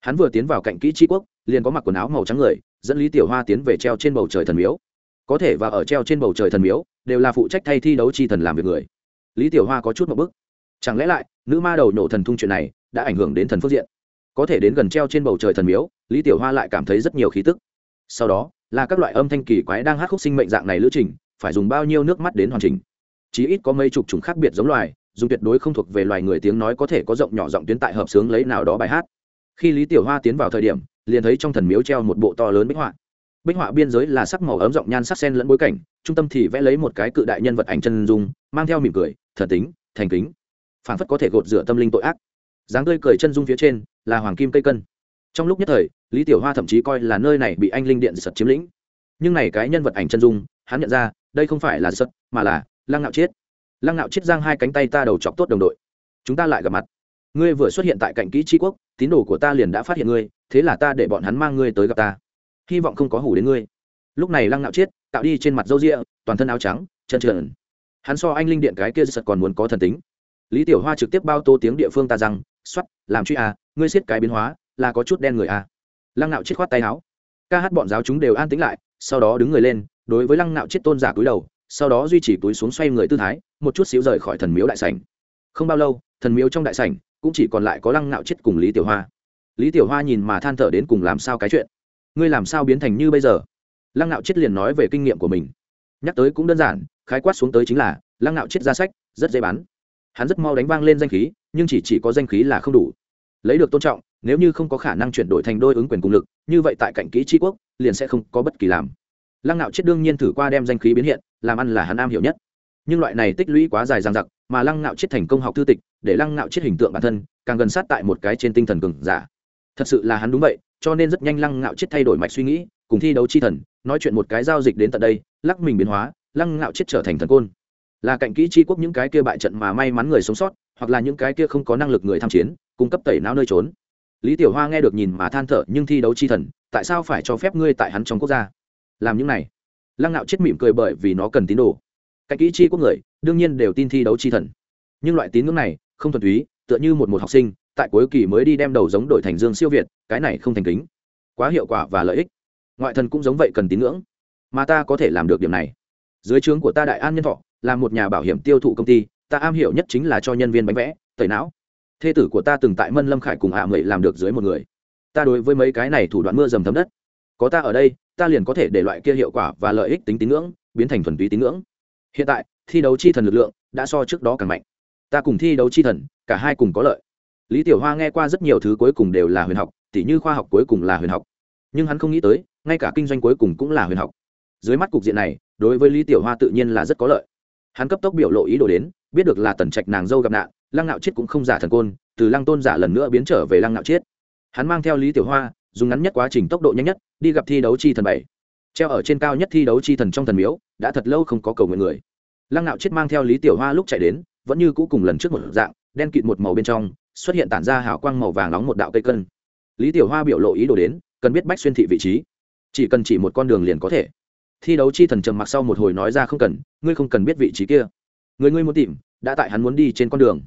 hắn vừa tiến vào cạnh kỹ tri quốc, liền có mặc quần áo màu trắng người, dẫn lý tiểu hoa tiến về treo trên bầu trời thần miếu. Có thể và ở treo trên bầu trời thần miếu, đều là phụ trách thay thi đấu chi thần làm việc người. Lý tiểu hoa có chút một bức. Chẳng lẽ lại, nữ ma đầu nổ thần thung chuyện này, đã ảnh hưởng đến thần phước diện? Có thể đến gần treo trên bầu trời thần miếu, lý tiểu hoa lại cảm thấy rất nhiều khí tức. Sau đó, là các loại âm thanh kỳ quái đang hát khúc sinh mệnh dạng này lữ trình phải dùng bao nhiêu nước mắt đến hoàn chỉnh. Chí ít có mấy chục chủng khác biệt giống loài, dùng tuyệt đối không thuộc về loài người tiếng nói có thể có rộng nhỏ giọng tuyến tại hợp sướng lấy nào đó bài hát. Khi lý tiểu hoa tiến vào thời điểm, liền thấy trong thần miếu treo một bộ to lớn bích họa. Bích họa biên giới là sắc màu ấm rộng nhan sắc sen lẫn bối cảnh, trung tâm thì vẽ lấy một cái cự đại nhân vật ảnh chân dung, mang theo mỉm cười, thần tính, thành kính. Phản phất có thể gột rửa tâm linh tội ác. Dáng tươi cười chân dung phía trên là hoàng kim cây cân. Trong lúc nhất thời, lý tiểu hoa thậm chí coi là nơi này bị anh linh điện sật chiếm lĩnh. Nhưng này cái nhân vật ảnh chân dung, hắn nhận ra đây không phải là sật, mà là lăng ngạo chiết. Lăng ngạo chiết giang hai cánh tay ta đầu chọc tốt đồng đội. Chúng ta lại gặp mặt. Ngươi vừa xuất hiện tại cạnh kỹ tri quốc, tín đồ của ta liền đã phát hiện ngươi, thế là ta để bọn hắn mang ngươi tới gặp ta. Hy vọng không có hủ đến ngươi. Lúc này lăng ngạo chiết tạo đi trên mặt râu rịa toàn thân áo trắng chân trượn. Hắn so anh linh điện cái kia sật còn muốn có thần tính. Lý tiểu hoa trực tiếp bao tô tiếng địa phương ta rằng xuất làm truy à ngươi siết cái biến hóa, là có chút đen người à. Lăng nạo chết khoát tay áo. Ca hát bọn giáo chúng đều an tĩnh lại, sau đó đứng người lên đối với lăng nạo chết tôn giả cúi đầu, sau đó duy trì túi xuống xoay người tư thái, một chút xíu rời khỏi thần miếu đại sảnh. Không bao lâu, thần miếu trong đại sảnh cũng chỉ còn lại có lăng nạo chết cùng lý tiểu hoa. Lý tiểu hoa nhìn mà than thở đến cùng làm sao cái chuyện? Ngươi làm sao biến thành như bây giờ? Lăng nạo chết liền nói về kinh nghiệm của mình. Nhắc tới cũng đơn giản, khái quát xuống tới chính là, lăng nạo chết ra sách, rất dễ bán. Hắn rất mau đánh vang lên danh khí, nhưng chỉ chỉ có danh khí là không đủ. Lấy được tôn trọng, nếu như không có khả năng chuyển đổi thành đôi ứng quyền cùng lực, như vậy tại cạnh kỹ tri quốc, liền sẽ không có bất kỳ làm lăng nạo chết đương nhiên thử qua đem danh khí biến hiện, làm ăn là hắn am hiểu nhất. Nhưng loại này tích lũy quá dài dằng dặc, mà lăng nạo chết thành công học thư tịch, để lăng nạo chết hình tượng bản thân càng gần sát tại một cái trên tinh thần cường giả. Thật sự là hắn đúng vậy, cho nên rất nhanh lăng nạo chết thay đổi mạch suy nghĩ, cùng thi đấu chi thần, nói chuyện một cái giao dịch đến tận đây, lắc mình biến hóa, lăng nạo chết trở thành thần côn. Là cạnh kỹ chi quốc những cái kia bại trận mà may mắn người sống sót, hoặc là những cái kia không có năng lực người tham chiến, cung cấp tẩy não nơi trốn. Lý tiểu hoa nghe được nhìn mà than thở, nhưng thi đấu chi thần, tại sao phải cho phép ngươi tại hắn trong quốc gia? Làm những này. Lăng nạo chết mỉm cười bởi vì nó cần tín đồ. Cạnh kỹ chi quốc người, đương nhiên đều tin thi đấu chi thần. Nhưng loại tín ngưỡng này, không thuần túy, tựa như một một học sinh, tại cuối kỳ mới đi đem đầu giống đổi thành dương siêu việt, cái này không thành kính. Quá hiệu quả và lợi ích. Ngoại thần cũng giống vậy cần tín ngưỡng. Mà ta có thể làm được điểm này. Dưới trướng của ta đại an nhân thọ, là một nhà bảo hiểm tiêu thụ công ty, ta am hiểu nhất chính là cho nhân viên bánh vẽ, tẩy não. Thê tử của ta từng tại mân lâm khải cùng hạ mậy làm được dưới một người. Ta đối với mấy cái này thủ đoạn mưa dầm thấm đất. Có ta ở đây ta liền có thể để loại kia hiệu quả và lợi ích tính tín ngưỡng biến thành thuần túy tín ngưỡng. Hiện tại, thi đấu chi thần lực lượng đã so trước đó càng mạnh. Ta cùng thi đấu chi thần, cả hai cùng có lợi. Lý tiểu hoa nghe qua rất nhiều thứ cuối cùng đều là huyền học, tỉ như khoa học cuối cùng là huyền học. Nhưng hắn không nghĩ tới, ngay cả kinh doanh cuối cùng cũng là huyền học. Dưới mắt cục diện này, đối với lý tiểu hoa tự nhiên là rất có lợi. Hắn cấp tốc biểu lộ ý đồ đến, biết được là tần trạch nàng dâu gặp nạn, lăng nạo chết cũng không giả thần côn, từ lăng tôn giả lần nữa biến trở về lăng nạo chết hắn mang theo lý tiểu hoa dùng ngắn nhất quá trình tốc độ nhanh nhất, đi gặp thi đấu chi thần bảy. Treo ở trên cao nhất thi đấu chi thần trong thần miếu, đã thật lâu không có cầu nguyện người. Lăng nạo chết mang theo lý tiểu hoa lúc chạy đến, vẫn như cũ cùng lần trước một dạng, đen kịt một màu bên trong, xuất hiện tản ra hào quang màu vàng nóng một đạo cây cân. Lý tiểu hoa biểu lộ ý đồ đến, cần biết bách xuyên thị vị trí. Chỉ cần chỉ một con đường liền có thể. Thi đấu chi thần trầm mặc sau một hồi nói ra không cần, ngươi không cần biết vị trí kia. Người ngươi muốn tìm, đã tại hắn muốn đi trên con đường.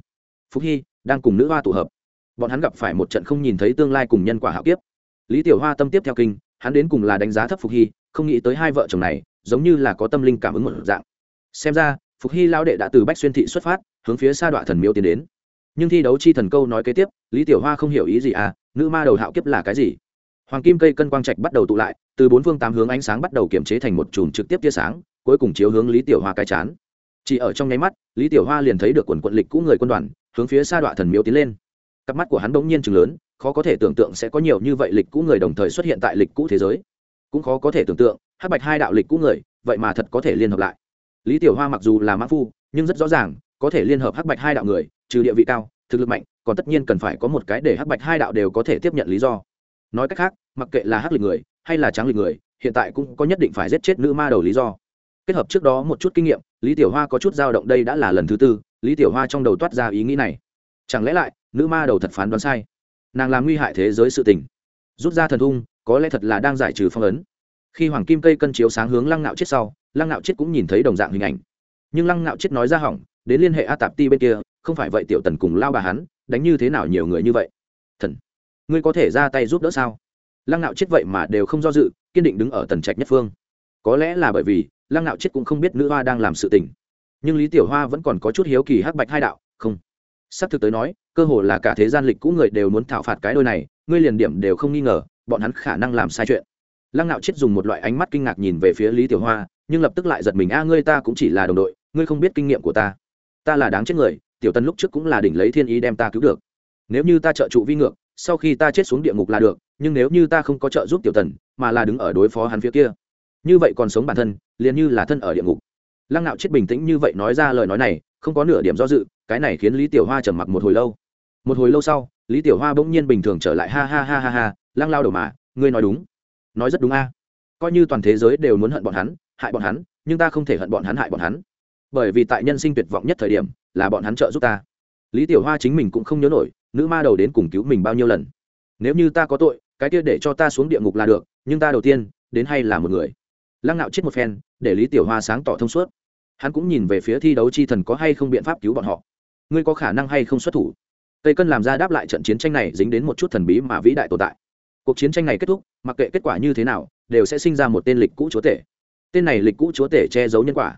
Phúc hy, đang cùng nữ hoa tụ hợp. Bọn hắn gặp phải một trận không nhìn thấy tương lai cùng nhân quả hạo kiếp lý tiểu hoa tâm tiếp theo kinh, hắn đến cùng là đánh giá thấp phục hy, không nghĩ tới hai vợ chồng này, giống như là có tâm linh cảm ứng một dạng. Xem ra, phục hy lao đệ đã từ bách xuyên thị xuất phát, hướng phía sa đọa thần miêu tiến đến. Nhưng thi đấu chi thần câu nói kế tiếp, lý tiểu hoa không hiểu ý gì à nữ ma đầu hạo kiếp là cái gì? Hoàng kim cây cân quang trạch bắt đầu tụ lại, từ bốn phương tám hướng ánh sáng bắt đầu kiểm chế thành một chùm trực tiếp tia sáng, cuối cùng chiếu hướng lý tiểu hoa cái chán. Chỉ ở trong nháy mắt, lý tiểu hoa liền thấy được quần quận lịch cũ người quân đoàn, hướng phía sa đọa thần miếu tiến lên cặp mắt của hắn bỗng nhiên chừng lớn, khó có thể tưởng tượng sẽ có nhiều như vậy lịch cũ người đồng thời xuất hiện tại lịch cũ thế giới. Cũng khó có thể tưởng tượng, hắc bạch hai đạo lịch cũ người, vậy mà thật có thể liên hợp lại. Lý tiểu hoa mặc dù là mã phu, nhưng rất rõ ràng, có thể liên hợp hắc bạch hai đạo người, trừ địa vị cao, thực lực mạnh, còn tất nhiên cần phải có một cái để hắc bạch hai đạo đều có thể tiếp nhận lý do. Nói cách khác, mặc kệ là hắc lịch người, hay là trắng lịch người, hiện tại cũng có nhất định phải giết chết nữ ma đầu lý do. Kết hợp trước đó một chút kinh nghiệm, lý tiểu hoa có chút dao động đây đã là lần thứ tư, lý tiểu hoa trong đầu toát ra ý nghĩ này. Chẳng lẽ lại nữ ma đầu thật phán đoán sai. Nàng làm nguy hại thế giới sự tình. Rút ra thần thung có lẽ thật là đang giải trừ phong ấn. Khi hoàng kim cây cân chiếu sáng hướng lăng nạo chết sau, lăng nạo chết cũng nhìn thấy đồng dạng hình ảnh. Nhưng lăng nạo chết nói ra hỏng, đến liên hệ a tạp ti bên kia, không phải vậy tiểu tần cùng lao bà hắn, đánh như thế nào nhiều người như vậy? Thần, ngươi có thể ra tay giúp đỡ sao? Lăng nạo chết vậy mà đều không do dự, kiên định đứng ở tần trạch nhất phương. Có lẽ là bởi vì, lăng nạo chết cũng không biết nữ hoa đang làm sự tình. Nhưng lý tiểu hoa vẫn còn có chút hiếu kỳ hắc bạch hai đạo, không. Sắp thực tới nói cơ hồ là cả thế gian lịch cũ người đều muốn thảo phạt cái đôi này, ngươi liền điểm đều không nghi ngờ, bọn hắn khả năng làm sai chuyện. Lăng nạo chết dùng một loại ánh mắt kinh ngạc nhìn về phía lý tiểu hoa, nhưng lập tức lại giật mình, a, ngươi ta cũng chỉ là đồng đội, ngươi không biết kinh nghiệm của ta. Ta là đáng chết người, tiểu tân lúc trước cũng là đỉnh lấy thiên ý đem ta cứu được. Nếu như ta trợ trụ vi ngược, sau khi ta chết xuống địa ngục là được, nhưng nếu như ta không có trợ giúp tiểu tần, mà là đứng ở đối phó hắn phía kia, như vậy còn sống bản thân, liền như là thân ở địa ngục. Lăng nạo chết bình tĩnh như vậy nói ra lời nói này, không có nửa điểm do dự, cái này khiến lý tiểu hoa trầm mặc một hồi lâu một hồi lâu sau, lý tiểu hoa bỗng nhiên bình thường trở lại, ha ha ha ha ha, lăng lao đầu mà, ngươi nói đúng. Nói rất đúng a. Coi như toàn thế giới đều muốn hận bọn hắn, hại bọn hắn, nhưng ta không thể hận bọn hắn hại bọn hắn. Bởi vì tại nhân sinh tuyệt vọng nhất thời điểm, là bọn hắn trợ giúp ta. Lý tiểu hoa chính mình cũng không nhớ nổi, nữ ma đầu đến cùng cứu mình bao nhiêu lần. Nếu như ta có tội, cái kia để cho ta xuống địa ngục là được, nhưng ta đầu tiên, đến hay là một người. Lăng nạo chết một phen, để lý tiểu hoa sáng tỏ thông suốt. Hắn cũng nhìn về phía thi đấu chi thần có hay không biện pháp cứu bọn họ. Ngươi có khả năng hay không xuất thủ? Tây cân làm ra đáp lại trận chiến tranh này dính đến một chút thần bí mà vĩ đại tồn tại. Cuộc chiến tranh này kết thúc, mặc kệ kết quả như thế nào, đều sẽ sinh ra một tên lịch cũ chúa tể. Tên này lịch cũ chúa tể che giấu nhân quả.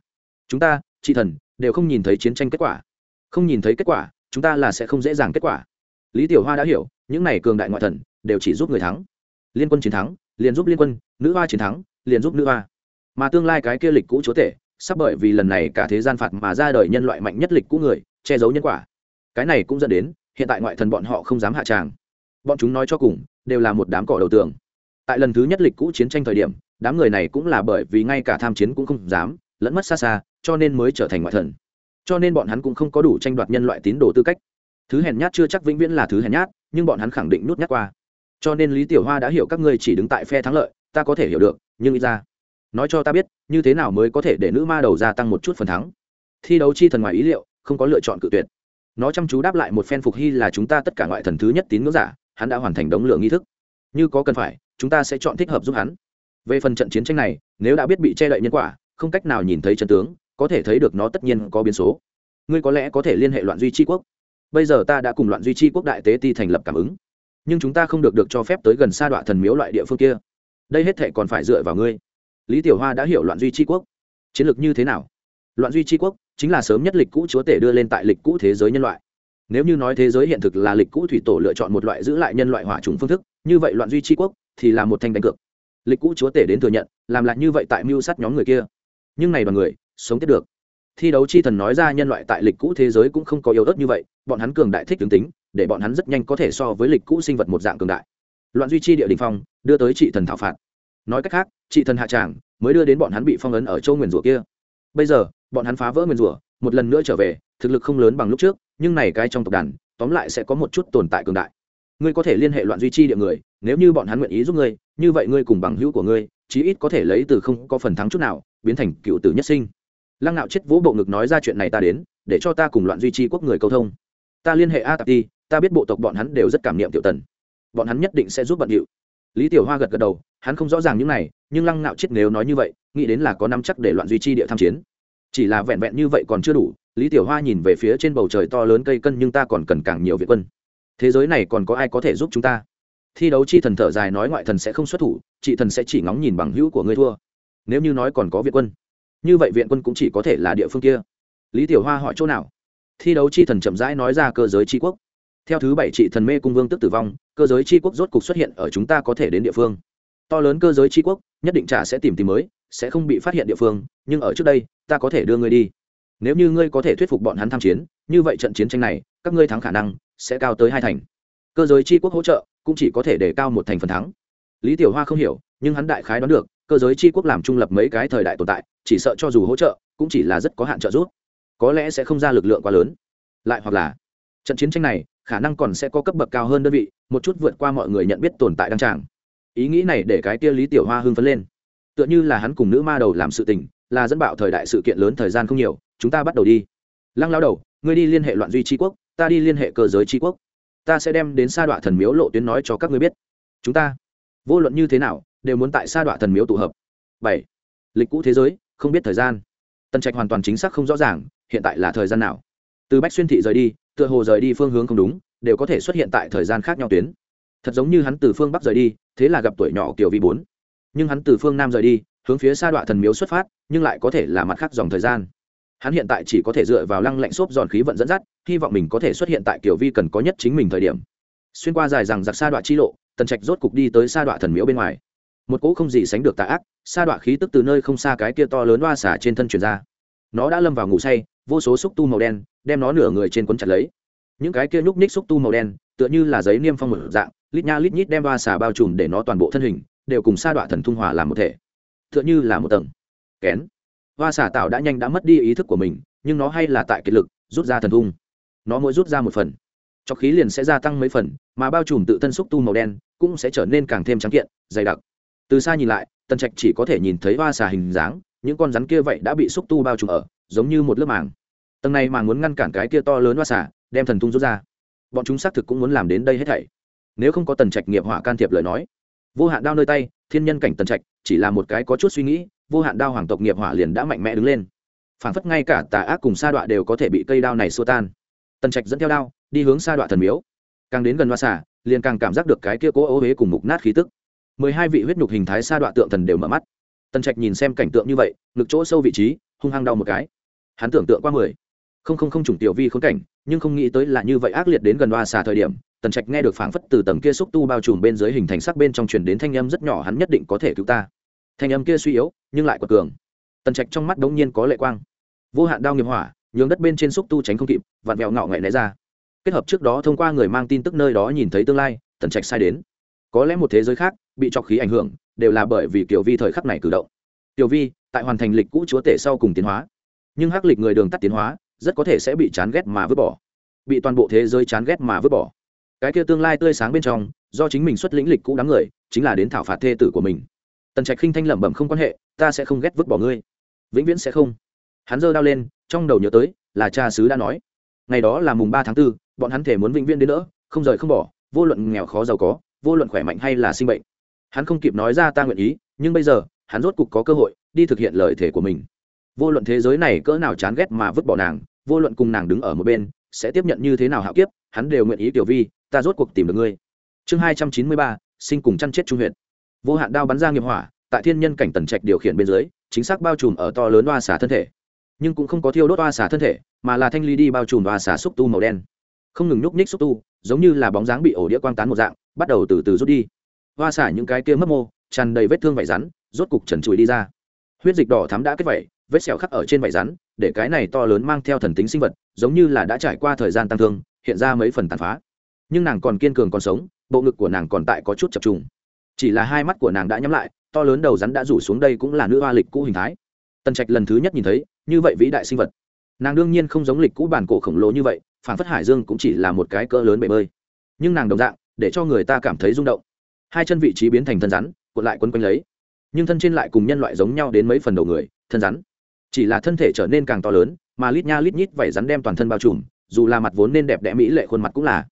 Chúng ta tri thần, đều không nhìn thấy chiến tranh kết quả. Không nhìn thấy kết quả, chúng ta là sẽ không dễ dàng kết quả. Lý tiểu hoa đã hiểu, những này cường đại ngoại thần, đều chỉ giúp người thắng. Liên quân chiến thắng, liền giúp liên quân, nữ hoa chiến thắng, liền giúp nữ hoa. Mà tương lai cái kia lịch cũ chúa tể, sắp bởi vì lần này cả thế gian phạt mà ra đời nhân loại mạnh nhất lịch cũ người, che giấu nhân quả. Cái này cũng dẫn đến hiện tại ngoại thần bọn họ không dám hạ tràng. Bọn chúng nói cho cùng, đều là một đám cỏ đầu tường. Tại lần thứ nhất lịch cũ chiến tranh thời điểm, đám người này cũng là bởi vì ngay cả tham chiến cũng không dám, lẫn mất xa xa, cho nên mới trở thành ngoại thần. Cho nên bọn hắn cũng không có đủ tranh đoạt nhân loại tín đồ tư cách. Thứ hèn nhát chưa chắc vĩnh viễn là thứ hèn nhát, nhưng bọn hắn khẳng định nút nhát qua. Cho nên lý tiểu hoa đã hiểu các ngươi chỉ đứng tại phe thắng lợi, ta có thể hiểu được, nhưng ít ra, nói cho ta biết, như thế nào mới có thể để nữ ma đầu gia tăng một chút phần thắng? Thi đấu chi thần ngoài ý liệu, không có lựa chọn cự tuyệt nó chăm chú đáp lại một phen phục hy là chúng ta tất cả ngoại thần thứ nhất tín ngưỡng giả, hắn đã hoàn thành đống lượng nghi thức. Như có cần phải, chúng ta sẽ chọn thích hợp giúp hắn. Về phần trận chiến tranh này, nếu đã biết bị che đậy nhân quả, không cách nào nhìn thấy chân tướng, có thể thấy được nó tất nhiên có biến số. Ngươi có lẽ có thể liên hệ loạn duy tri quốc. Bây giờ ta đã cùng loạn duy tri quốc đại tế ti thành lập cảm ứng. Nhưng chúng ta không được được cho phép tới gần xa đoạn thần miếu loại địa phương kia. Đây hết thệ còn phải dựa vào ngươi. Lý tiểu hoa đã hiểu loạn duy tri quốc. Chiến lược như thế nào? Loạn duy tri quốc chính là sớm nhất lịch cũ chúa tể đưa lên tại lịch cũ thế giới nhân loại. Nếu như nói thế giới hiện thực là lịch cũ thủy tổ lựa chọn một loại giữ lại nhân loại hỏa trùng phương thức, như vậy loạn duy tri quốc thì là một thanh đánh cược. Lịch cũ chúa tể đến thừa nhận, làm lại như vậy tại mưu sát nhóm người kia. Nhưng này đoàn người, sống tiếp được. Thi đấu chi thần nói ra nhân loại tại lịch cũ thế giới cũng không có yếu ớt như vậy, bọn hắn cường đại thích tướng tính, để bọn hắn rất nhanh có thể so với lịch cũ sinh vật một dạng cường đại. Loạn duy chi địa đình phong, đưa tới trị thần thảo phạt. Nói cách khác, trị thần hạ tràng mới đưa đến bọn hắn bị phong ấn ở châu nguyền rủa kia. Bây giờ bọn hắn phá vỡ nguyên rủa, một lần nữa trở về, thực lực không lớn bằng lúc trước, nhưng này cái trong tộc đàn, tóm lại sẽ có một chút tồn tại cường đại. Ngươi có thể liên hệ loạn duy chi địa người, nếu như bọn hắn nguyện ý giúp ngươi, như vậy ngươi cùng bằng hữu của ngươi, chí ít có thể lấy từ không có phần thắng chút nào, biến thành cựu tử nhất sinh. Lăng nạo chết vỗ bộ ngực nói ra chuyện này ta đến, để cho ta cùng loạn duy trì quốc người câu thông. Ta liên hệ a tạp ti, ta biết bộ tộc bọn hắn đều rất cảm niệm tiểu tần. Bọn hắn nhất định sẽ giúp bận điệu. Lý tiểu hoa gật gật đầu, hắn không rõ ràng những này, nhưng lăng nạo chết nếu nói như vậy, nghĩ đến là có năm chắc để loạn duy trì địa tham chiến chỉ là vẹn vẹn như vậy còn chưa đủ, lý tiểu hoa nhìn về phía trên bầu trời to lớn cây cân nhưng ta còn cần càng nhiều viện quân. Thế giới này còn có ai có thể giúp chúng ta? Thi đấu chi thần thở dài nói ngoại thần sẽ không xuất thủ, chị thần sẽ chỉ ngóng nhìn bằng hữu của ngươi thua. Nếu như nói còn có viện quân, như vậy viện quân cũng chỉ có thể là địa phương kia. Lý tiểu hoa hỏi chỗ nào? Thi đấu chi thần chậm rãi nói ra cơ giới tri quốc. Theo thứ bảy chị thần mê cung vương tức tử vong, cơ giới tri quốc rốt cục xuất hiện ở chúng ta có thể đến địa phương. To lớn cơ giới tri quốc, nhất định trả sẽ tìm tìm mới sẽ không bị phát hiện địa phương, nhưng ở trước đây, ta có thể đưa ngươi đi. Nếu như ngươi có thể thuyết phục bọn hắn tham chiến, như vậy trận chiến tranh này, các ngươi thắng khả năng sẽ cao tới hai thành. Cơ giới tri quốc hỗ trợ cũng chỉ có thể để cao một thành phần thắng. Lý tiểu hoa không hiểu, nhưng hắn đại khái đoán được, cơ giới tri quốc làm trung lập mấy cái thời đại tồn tại, chỉ sợ cho dù hỗ trợ, cũng chỉ là rất có hạn trợ giúp. Có lẽ sẽ không ra lực lượng quá lớn. Lại hoặc là, trận chiến tranh này, khả năng còn sẽ có cấp bậc cao hơn đơn vị, một chút vượt qua mọi người nhận biết tồn tại đăng tràng. Ý nghĩ này để cái kia lý tiểu hoa hưng phấn lên tựa như là hắn cùng nữ ma đầu làm sự tình, là dẫn bạo thời đại sự kiện lớn thời gian không nhiều, chúng ta bắt đầu đi. Lăng lao đầu, ngươi đi liên hệ loạn duy tri quốc, ta đi liên hệ cơ giới tri quốc. Ta sẽ đem đến sa đọa thần miếu lộ tuyến nói cho các ngươi biết. Chúng ta, vô luận như thế nào, đều muốn tại sa đọa thần miếu tụ hợp. Bảy, lịch cũ thế giới, không biết thời gian. Tân trạch hoàn toàn chính xác không rõ ràng, hiện tại là thời gian nào. Từ bách xuyên thị rời đi, tựa hồ rời đi phương hướng không đúng, đều có thể xuất hiện tại thời gian khác nhau tuyến. Thật giống như hắn từ phương bắc rời đi, thế là gặp tuổi nhỏ kiểu vi bốn nhưng hắn từ phương nam rời đi, hướng phía sa Đoạn thần miếu xuất phát, nhưng lại có thể là mặt khác dòng thời gian. Hắn hiện tại chỉ có thể dựa vào lăng lạnh xốp giòn khí vận dẫn dắt, hy vọng mình có thể xuất hiện tại kiểu vi cần có nhất chính mình thời điểm. Xuyên qua dài rằng giặc sa Đoạn chi lộ, tần trạch rốt cục đi tới sa Đoạn thần miếu bên ngoài. Một cỗ không gì sánh được tà ác, sa Đoạn khí tức từ nơi không xa cái kia to lớn hoa xả trên thân truyền ra. Nó đã lâm vào ngủ say, vô số xúc tu màu đen, đem nó nửa người trên quấn chặt lấy. Những cái kia nhúc ních xúc tu màu đen, tựa như là giấy niêm phong một dạng, lít nha lít nhít đem hoa xả bao trùm để nó toàn bộ thân hình đều cùng sa đọa thần thung hòa làm một thể. T h ư ợ n h ư là một tầng. Kén. Hoa xà tạo đã nhanh đã mất đi ý thức của mình, nhưng nó hay là tại kiệt lực, rút ra thần thung. Nó mỗi rút ra một phần. Cho khí liền sẽ gia tăng mấy phần, mà bao trùm tự thân xúc tu màu đen cũng sẽ trở nên càng thêm trắng kiện, dày đặc. Từ xa nhìn lại, tần trạch chỉ có thể nhìn thấy hoa xà hình dáng, những con rắn kia vậy đã bị xúc tu bao trùm ở, giống như một lớp màng. Tầng này mà muốn ngăn cản cái kia to lớn hoa xà, đem thần thung rút ra. Bọn chúng xác thực cũng muốn làm đến đây hết thảy. Nếu không có tần trạch nghiệp hỏa can thiệp lời nói vô hạn đao nơi tay, thiên nhân cảnh tần trạch, chỉ là một cái có chút suy nghĩ, vô hạn đao hoàng tộc nghiệp hỏa liền đã mạnh mẽ đứng lên. Phảng phất ngay cả tà ác cùng sa đọa đều có thể bị cây đao này xua tan. Tần trạch dẫn theo đao, đi hướng sa đọa thần miếu. Càng đến gần hoa xả, liền càng cảm giác được cái kia cố ô huế cùng mục nát khí tức. Mười hai vị huyết nhục hình thái sa đọa tượng thần đều mở mắt. Tần trạch nhìn xem cảnh tượng như vậy, ngực chỗ sâu vị trí, hung hăng đau một cái. Hắn tưởng tượng qua mười không không không chủng tiểu vi khốn cảnh, nhưng không nghĩ tới là như vậy ác liệt đến gần đoa xà thời điểm, tần trạch nghe được phảng phất từ tầng kia xúc tu bao trùm bên dưới hình thành sắc bên trong truyền đến thanh âm rất nhỏ hắn nhất định có thể cứu ta. Thanh âm kia suy yếu, nhưng lại quật cường. Tần trạch trong mắt đống nhiên có lệ quang. Vô hạn đao nghiệp hỏa, nhường đất bên trên xúc tu tránh không kịp, vặn vẹo ngạo nghệ né ra. Kết hợp trước đó thông qua người mang tin tức nơi đó nhìn thấy tương lai, tần trạch sai đến. Có lẽ một thế giới khác, bị trọc khí ảnh hưởng, đều là bởi vì tiểu vi thời khắc này cử động. Tiểu vi, tại hoàn thành lịch cũ chúa tể sau cùng tiến hóa. Nhưng hắc lịch người đường tắt tiến hóa rất có thể sẽ bị chán ghét mà vứt bỏ. Bị toàn bộ thế giới chán ghét mà vứt bỏ. Cái kia tương lai tươi sáng bên trong do chính mình xuất lĩnh lịch cũ đám người chính là đến thảo phạt thê tử của mình. Tần trạch khinh thanh lẩm bẩm không quan hệ ta sẽ không ghét vứt bỏ ngươi. Vĩnh viễn sẽ không. Hắn giơ đao lên trong đầu nhớ tới là cha sứ đã nói. Ngày đó là mùng ba tháng 4, bọn hắn thể muốn vĩnh viễn đến nữa không rời không bỏ vô luận nghèo khó giàu có vô luận khỏe mạnh hay là sinh bệnh. Hắn không kịp nói ra ta nguyện ý nhưng bây giờ hắn rốt cục có cơ hội đi thực hiện lời thể của mình. Vô luận thế giới này cỡ nào chán ghét mà vứt bỏ nàng vô luận cùng nàng đứng ở một bên, sẽ tiếp nhận như thế nào hạo kiếp, hắn đều nguyện ý, tiểu vi, ta rốt cuộc tìm được ngươi. Chương hai trăm chín mươi ba, sinh cùng chăn chết trung huyện vô hạn đao bắn ra nghiệp hỏa, tại thiên nhân cảnh tần trạch điều khiển bên dưới, chính xác bao trùm ở to lớn oa xả thân thể. Nhưng cũng không có thiêu đốt oa xả thân thể, mà là thanh ly đi bao trùm oa xả xúc tu màu đen. Không ngừng nhúc nhích xúc tu, giống như là bóng dáng bị ổ đĩa quang tán một dạng, bắt đầu từ từ rút đi. Oa xả những cái kia mất mô, tràn đầy vết thương vải rắn, rốt cục trần trụi đi ra. Huyết dịch đỏ thắm đã kết vẩy vết sẹo khắc ở trên vảy rắn, để cái này to lớn mang theo thần tính sinh vật, giống như là đã trải qua thời gian tăng thương, hiện ra mấy phần tàn phá. Nhưng nàng còn kiên cường còn sống, bộ ngực của nàng còn tại có chút chập trùng. Chỉ là hai mắt của nàng đã nhắm lại, to lớn đầu rắn đã rủ xuống đây cũng là nữ hoa lịch cũ hình thái. Tần trạch lần thứ nhất nhìn thấy, như vậy vĩ đại sinh vật. Nàng đương nhiên không giống lịch cũ bản cổ khổng lồ như vậy, phản phất hải dương cũng chỉ là một cái cỡ lớn bể bơi. Nhưng nàng đồng dạng, để cho người ta cảm thấy rung động. Hai chân vị trí biến thành thân rắn, cuộn lại quấn quanh lấy. Nhưng thân trên lại cùng nhân loại giống nhau đến mấy phần đầu người, thân rắn chỉ là thân thể trở nên càng to lớn, mà lít nha lít nhít vảy rắn đem toàn thân bao trùm, dù là mặt vốn nên đẹp đẽ mỹ lệ khuôn mặt cũng là.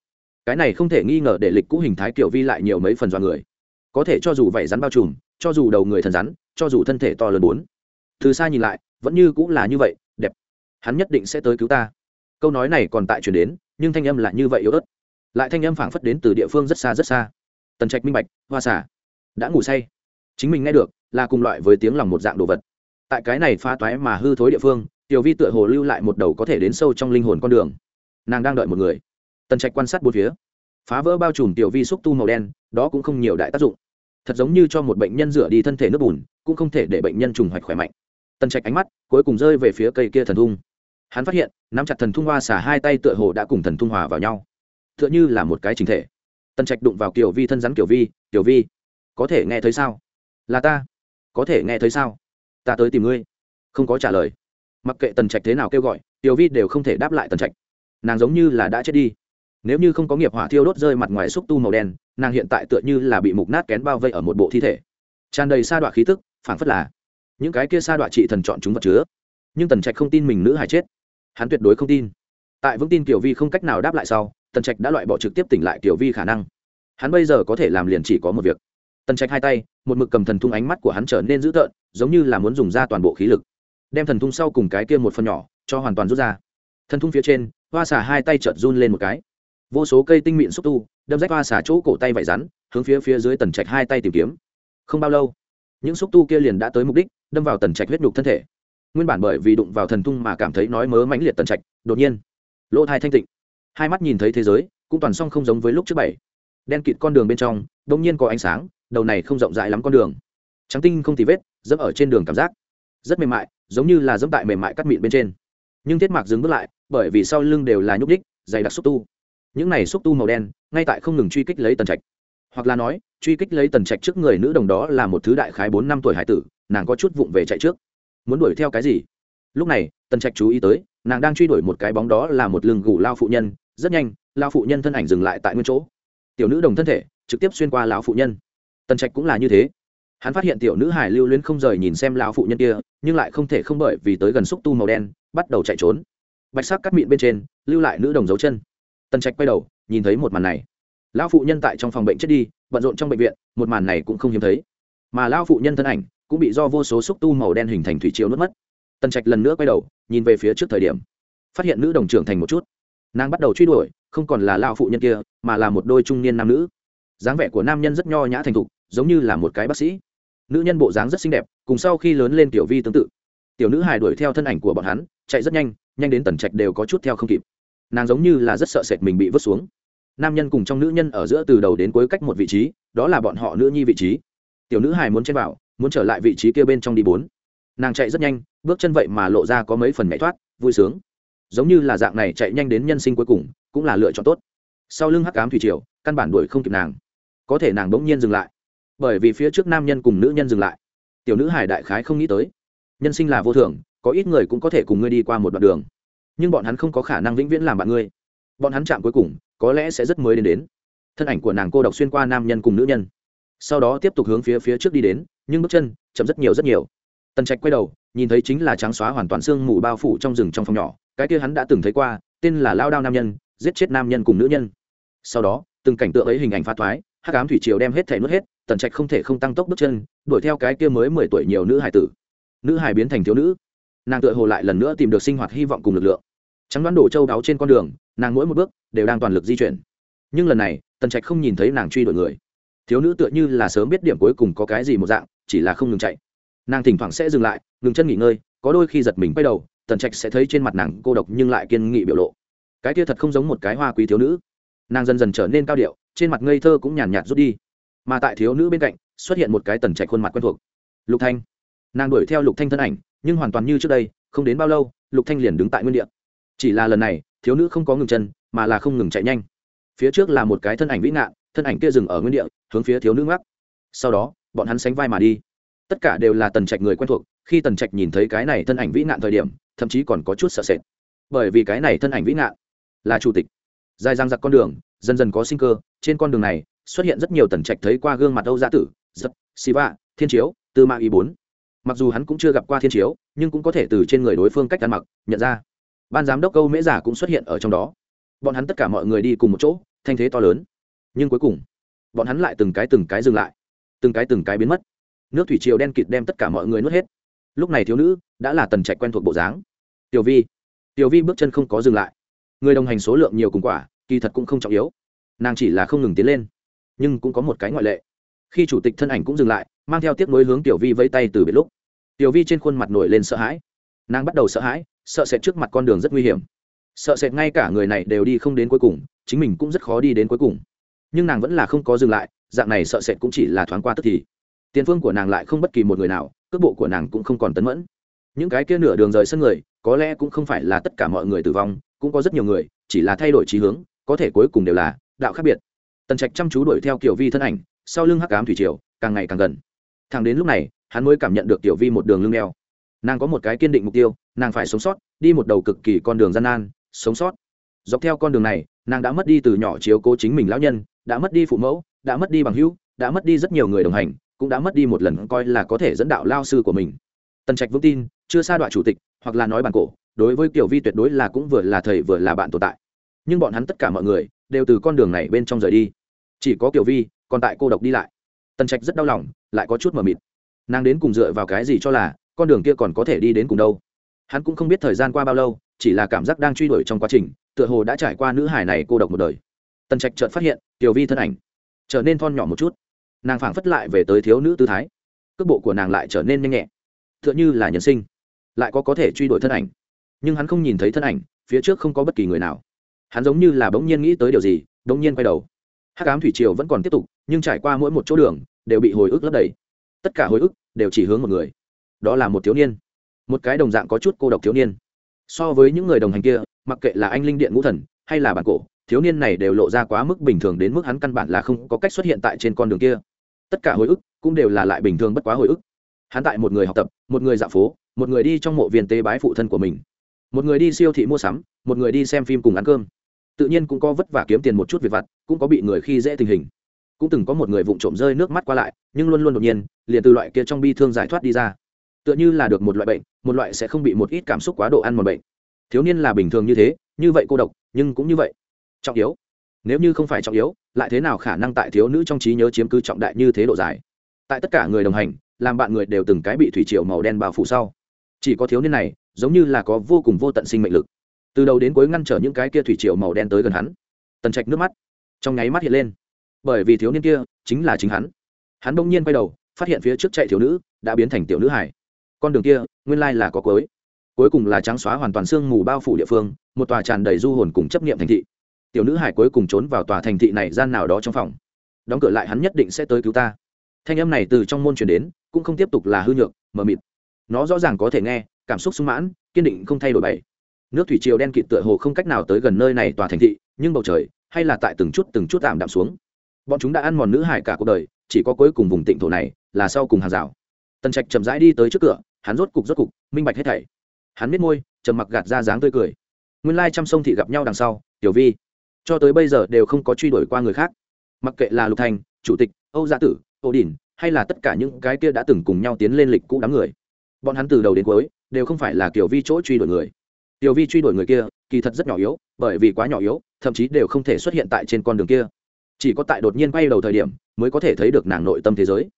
Cái này không thể nghi ngờ để lịch cũ hình thái kiểu vi lại nhiều mấy phần do người. Có thể cho dù vảy rắn bao trùm, cho dù đầu người thần rắn, cho dù thân thể to lớn bốn. Từ xa nhìn lại, vẫn như cũng là như vậy, đẹp. Hắn nhất định sẽ tới cứu ta. Câu nói này còn tại chuyển đến, nhưng thanh âm lại như vậy yếu ớt. Lại thanh âm phảng phất đến từ địa phương rất xa rất xa. Tần trạch minh bạch, hoa xả đã ngủ say. Chính mình nghe được, là cùng loại với tiếng lòng một dạng đồ vật tại cái này pha toái mà hư thối địa phương, tiểu vi tựa hồ lưu lại một đầu có thể đến sâu trong linh hồn con đường. Nàng đang đợi một người. Tần trạch quan sát bốn phía. Phá vỡ bao trùm tiểu vi xúc tu màu đen, đó cũng không nhiều đại tác dụng. Thật giống như cho một bệnh nhân rửa đi thân thể nước bùn, cũng không thể để bệnh nhân trùng hoạch khỏe mạnh. Tần trạch ánh mắt cuối cùng rơi về phía cây kia thần thung. Hắn phát hiện, nắm chặt thần thung hoa xả hai tay tựa hồ đã cùng thần thung hòa vào nhau. Tựa như là một cái chính thể. Tần trạch đụng vào kiểu vi thân rắn kiểu vi kiểu vi, có thể nghe thấy sao? Là ta. Có thể nghe thấy sao? Ta tới tìm ngươi. Không có trả lời. Mặc kệ tần trạch thế nào kêu gọi, tiểu vi đều không thể đáp lại tần trạch. Nàng giống như là đã chết đi. Nếu như không có nghiệp hỏa thiêu đốt rơi mặt ngoài xúc tu màu đen, nàng hiện tại tựa như là bị mục nát kén bao vây ở một bộ thi thể. Tràn đầy sa đọa khí tức, phảng phất là những cái kia sa đọa trị thần chọn chúng vật chứa. Nhưng tần trạch không tin mình nữ hài chết. Hắn tuyệt đối không tin. Tại vững tin kiểu vi không cách nào đáp lại sau, tần trạch đã loại bỏ trực tiếp tỉnh lại kiểu vi khả năng. Hắn bây giờ có thể làm liền chỉ có một việc tần trạch hai tay, một mực cầm thần thung ánh mắt của hắn trở nên dữ tợn, giống như là muốn dùng ra toàn bộ khí lực. Đem thần thung sau cùng cái kia một phần nhỏ, cho hoàn toàn rút ra. Thần thung phía trên, hoa xả hai tay chợt run lên một cái. Vô số cây tinh mịn xúc tu, đâm rách hoa xả chỗ cổ tay vải rắn, hướng phía phía dưới tần trạch hai tay tìm kiếm. Không bao lâu, những xúc tu kia liền đã tới mục đích, đâm vào tần trạch huyết nhục thân thể. Nguyên bản bởi vì đụng vào thần thung mà cảm thấy nói mớ mãnh liệt tần trạch, đột nhiên, lỗ thai thanh tịnh. Hai mắt nhìn thấy thế giới, cũng toàn song không giống với lúc trước bảy. Đen kịt con đường bên trong đ ỗ n g nhiên có ánh sáng đầu này không rộng rãi lắm con đường. Trắng tinh không tì vết, dẫm ở trên đường cảm giác rất mềm mại, giống như là dẫm tại mềm mại cắt mịn bên trên. Nhưng thiết mạc dừng bước lại, bởi vì sau lưng đều là nhúc đích dày đặc xúc tu. Những này xúc tu màu đen, ngay tại không ngừng truy kích lấy tần trạch. Hoặc là nói, truy kích lấy tần trạch trước người nữ đồng đó là một thứ đại khái bốn năm tuổi hải tử, nàng có chút vụng về chạy trước. Muốn đuổi theo cái gì? Lúc này, tần trạch chú ý tới, nàng đang truy đuổi một cái bóng đó là một lưng gù lao phụ nhân, rất nhanh, lao phụ nhân thân ảnh dừng lại tại nguyên chỗ. Tiểu nữ đồng thân thể, trực tiếp xuyên qua lão phụ nhân tần trạch cũng là như thế. Hắn phát hiện tiểu nữ hải lưu luyến không rời nhìn xem lão phụ nhân kia, nhưng lại không thể không bởi vì tới gần xúc tu màu đen, bắt đầu chạy trốn. Bạch sắc cắt mịn bên trên, lưu lại nữ đồng dấu chân. Tần trạch quay đầu, nhìn thấy một màn này. Lão phụ nhân tại trong phòng bệnh chết đi, bận rộn trong bệnh viện, một màn này cũng không hiếm thấy. Mà lão phụ nhân thân ảnh, cũng bị do vô số xúc tu màu đen hình thành thủy chiếu nuốt mất. Tần trạch lần nữa quay đầu, nhìn về phía trước thời điểm. Phát hiện nữ đồng trưởng thành một chút. Nàng bắt đầu truy đuổi, không còn là lao phụ nhân kia, mà là một đôi trung niên nam nữ. Dáng vẻ của nam nhân rất nho nhã thành thục giống như là một cái bác sĩ. Nữ nhân bộ dáng rất xinh đẹp, cùng sau khi lớn lên tiểu vi tương tự. Tiểu nữ hài đuổi theo thân ảnh của bọn hắn, chạy rất nhanh nhanh đến tần trạch đều có chút theo không kịp. Nàng giống như là rất sợ sệt mình bị vứt xuống. Nam nhân cùng trong nữ nhân ở giữa từ đầu đến cuối cách một vị trí, đó là bọn họ nữ nhi vị trí. Tiểu nữ hài muốn chen vào, muốn trở lại vị trí kia bên trong đi bốn. Nàng chạy rất nhanh, bước chân vậy mà lộ ra có mấy phần nhảy thoát, vui sướng. Giống như là dạng này chạy nhanh đến nhân sinh cuối cùng, cũng là lựa chọn tốt. Sau lưng hắc cám thủy triều, căn bản đuổi không kịp nàng. Có thể nàng bỗng nhiên dừng lại bởi vì phía trước nam nhân cùng nữ nhân dừng lại. Tiểu nữ hải đại khái không nghĩ tới. Nhân sinh là vô thường, có ít người cũng có thể cùng ngươi đi qua một đoạn đường. Nhưng bọn hắn không có khả năng vĩnh viễn làm bạn ngươi. Bọn hắn chạm cuối cùng, có lẽ sẽ rất mới đến đến. Thân ảnh của nàng cô độc xuyên qua nam nhân cùng nữ nhân. Sau đó tiếp tục hướng phía phía trước đi đến, nhưng bước chân chậm rất nhiều rất nhiều. Tần trạch quay đầu, nhìn thấy chính là trắng xóa hoàn toàn xương mù bao phủ trong rừng trong phòng nhỏ. Cái kia hắn đã từng thấy qua, tên là lao đao nam nhân, giết chết nam nhân cùng nữ nhân. Sau đó, từng cảnh tượng ấy hình ảnh phá thoái, hắc ám thủy triều đem hết thể nuốt hết tần trạch không thể không tăng tốc bước chân, đuổi theo cái kia mới mười tuổi nhiều nữ hải tử. Nữ hải biến thành thiếu nữ. Nàng tựa hồ lại lần nữa tìm được sinh hoạt hy vọng cùng lực lượng. Trắng đoán đổ châu đáo trên con đường, nàng mỗi một bước đều đang toàn lực di chuyển. Nhưng lần này, tần trạch không nhìn thấy nàng truy đuổi người. Thiếu nữ tựa như là sớm biết điểm cuối cùng có cái gì một dạng, chỉ là không ngừng chạy. Nàng thỉnh thoảng sẽ dừng lại, ngừng chân nghỉ ngơi, có đôi khi giật mình quay đầu, tần trạch sẽ thấy trên mặt nàng cô độc nhưng lại kiên nghị biểu lộ. Cái kia thật không giống một cái hoa quý thiếu nữ. Nàng dần dần trở nên cao điệu, trên mặt ngây thơ cũng nhàn nhạt rút đi mà tại thiếu nữ bên cạnh xuất hiện một cái tần trạch khuôn mặt quen thuộc. Lục thanh. Nàng đuổi theo lục thanh thân ảnh, nhưng hoàn toàn như trước đây, không đến bao lâu, lục thanh liền đứng tại nguyên địa. Chỉ là lần này, thiếu nữ không có ngừng chân, mà là không ngừng chạy nhanh. Phía trước là một cái thân ảnh vĩ ngạn, thân ảnh kia dừng ở nguyên địa, hướng phía thiếu nữ ngắc sau đó, bọn hắn sánh vai mà đi. Tất cả đều là tần trạch người quen thuộc, khi tần trạch nhìn thấy cái này thân ảnh vĩ ngạn thời điểm, thậm chí còn có chút sợ sệt. Bởi vì cái này thân ảnh vĩ ngạn là chủ tịch. Dài răng giặc con đường, dần dần có sinh cơ, trên con đường này xuất hiện rất nhiều tần trạch thấy qua gương mặt âu gia tử, giật, siva, thiên chiếu, tư ma y bốn. Mặc dù hắn cũng chưa gặp qua thiên chiếu, nhưng cũng có thể từ trên người đối phương cách ăn mặc, nhận ra. Ban giám đốc câu mễ giả cũng xuất hiện ở trong đó. Bọn hắn tất cả mọi người đi cùng một chỗ, thanh thế to lớn. Nhưng cuối cùng, bọn hắn lại từng cái từng cái dừng lại, từng cái từng cái biến mất. Nước thủy triều đen kịt đem tất cả mọi người nuốt hết. Lúc này thiếu nữ đã là tần trạch quen thuộc bộ dáng. Tiểu vi tiểu vi bước chân không có dừng lại. Người đồng hành số lượng nhiều cùng quả, kỳ thật cũng không trọng yếu. Nàng chỉ là không ngừng tiến lên nhưng cũng có một cái ngoại lệ. Khi chủ tịch thân ảnh cũng dừng lại, mang theo tiếp nối hướng tiểu vi vây tay từ biệt lúc, tiểu vi trên khuôn mặt nổi lên sợ hãi. Nàng bắt đầu sợ hãi, sợ sệt trước mặt con đường rất nguy hiểm. Sợ sệt ngay cả người này đều đi không đến cuối cùng, chính mình cũng rất khó đi đến cuối cùng. Nhưng nàng vẫn là không có dừng lại, dạng này sợ sệt cũng chỉ là thoáng qua tức thì. Tiền phương của nàng lại không bất kỳ một người nào, cước bộ của nàng cũng không còn tấn mẫn. Những cái kia nửa đường rời sân người, có lẽ cũng không phải là tất cả mọi người tử vong, cũng có rất nhiều người, chỉ là thay đổi trí hướng, có thể cuối cùng đều là đạo khác biệt tần trạch chăm chú đuổi theo kiểu vi thân ảnh, sau lưng hắc ám thủy triều, càng ngày càng gần. Thẳng đến lúc này, hắn mới cảm nhận được tiểu vi một đường lưng đeo nàng có một cái kiên định mục tiêu, nàng phải sống sót, đi một đầu cực kỳ con đường gian nan, sống sót. Dọc theo con đường này, nàng đã mất đi từ nhỏ chiếu cố chính mình lão nhân, đã mất đi phụ mẫu, đã mất đi bằng hữu, đã mất đi rất nhiều người đồng hành, cũng đã mất đi một lần coi là có thể dẫn đạo lao sư của mình. Tần trạch vững tin, chưa xa đoạn chủ tịch, hoặc là nói bản cổ, đối với tiểu vi tuyệt đối là cũng vừa là thầy vừa là bạn tồn tại. Nhưng bọn hắn tất cả mọi người đều từ con đường này bên trong rời đi chỉ có kiểu vi, còn tại cô độc đi lại. Tần trạch rất đau lòng, lại có chút mờ mịt. Nàng đến cùng dựa vào cái gì cho là con đường kia còn có thể đi đến cùng đâu? Hắn cũng không biết thời gian qua bao lâu, chỉ là cảm giác đang truy đuổi trong quá trình, tựa hồ đã trải qua nữ hải này cô độc một đời. Tần trạch chợt phát hiện tiểu vi thân ảnh trở nên thon nhỏ một chút. Nàng phảng phất lại về tới thiếu nữ tư thái. Cước bộ của nàng lại trở nên nhanh nhẹ. T h ư ợ n h ư là nhân sinh, lại có có thể truy đuổi thân ảnh. Nhưng hắn không nhìn thấy thân ảnh, phía trước không có bất kỳ người nào. Hắn giống như là bỗng nhiên nghĩ tới điều gì, bỗng nhiên quay đầu hát cám thủy triều vẫn còn tiếp tục, nhưng trải qua mỗi một chỗ đường, đều bị hồi ức lấp đầy. Tất cả hồi ức đều chỉ hướng một người. Đó là một thiếu niên. Một cái đồng dạng có chút cô độc thiếu niên. So với những người đồng hành kia, mặc kệ là anh linh điện ngũ thần, hay là bản cổ, thiếu niên này đều lộ ra quá mức bình thường đến mức hắn căn bản là không có cách xuất hiện tại trên con đường kia. Tất cả hồi ức cũng đều là lại bình thường bất quá hồi ức. Hắn tại một người học tập, một người dạo phố, một người đi trong mộ viên tế bái phụ thân của mình. Một người đi siêu thị mua sắm, một người đi xem phim cùng ăn cơm tự nhiên cũng có vất vả kiếm tiền một chút việc vặt, cũng có bị người khi dễ tình hình. Cũng từng có một người vụng trộm rơi nước mắt qua lại, nhưng luôn luôn đột nhiên, liền từ loại kia trong bi thương giải thoát đi ra. Tựa như là được một loại bệnh, một loại sẽ không bị một ít cảm xúc quá độ ăn một bệnh. Thiếu niên là bình thường như thế, như vậy cô độc, nhưng cũng như vậy. Trọng yếu. Nếu như không phải trọng yếu, lại thế nào khả năng tại thiếu nữ trong trí nhớ chiếm cứ trọng đại như thế độ dài? Tại tất cả người đồng hành, làm bạn người đều từng cái bị thủy triều màu đen bao phủ sau. Chỉ có thiếu niên này, giống như là có vô cùng vô tận sinh mệnh lực từ đầu đến cuối ngăn trở những cái kia thủy triều màu đen tới gần hắn. Tần trạch nước mắt trong nháy mắt hiện lên. Bởi vì thiếu niên kia chính là chính hắn. Hắn bỗng nhiên quay đầu, phát hiện phía trước chạy thiếu nữ đã biến thành tiểu nữ hải con đường kia, nguyên lai là có cuối. Cuối cùng là trắng xóa hoàn toàn sương mù bao phủ địa phương, một tòa tràn đầy du hồn cùng chấp nghiệm thành thị. Tiểu nữ hải cuối cùng trốn vào tòa thành thị này gian nào đó trong phòng. Đóng cửa lại hắn nhất định sẽ tới cứu ta. Thanh âm này từ trong môn truyền đến, cũng không tiếp tục là hư nhược, mờ mịt. Nó rõ ràng có thể nghe, cảm xúc sung mãn, kiên định không thay đổi bày nước thủy triều đen kịt tựa hồ không cách nào tới gần nơi này tòa thành thị, nhưng bầu trời, hay là tại từng chút từng chút tạm đạm xuống. Bọn chúng đã ăn mòn nữ hải cả cuộc đời, chỉ có cuối cùng vùng tịnh thổ này là sau cùng hàng rào. Tần trạch chậm rãi đi tới trước cửa, hắn rốt cục rốt cục, minh bạch hết thảy. Hắn biết môi, trầm mặc gạt ra dáng tươi cười. Nguyên lai chăm sông thị gặp nhau đằng sau, tiểu vi. Cho tới bây giờ đều không có truy đuổi qua người khác. Mặc kệ là lục thành, chủ tịch, âu gia tử ô đình hay là tất cả những cái kia đã từng cùng nhau tiến lên lịch cũ đám người. Bọn hắn từ đầu đến cuối đều không phải là kiểu vi chỗ truy đuổi người tiểu vi truy đuổi người kia, kỳ thật rất nhỏ yếu, bởi vì quá nhỏ yếu, thậm chí đều không thể xuất hiện tại trên con đường kia. Chỉ có tại đột nhiên quay đầu thời điểm, mới có thể thấy được nàng nội tâm thế giới.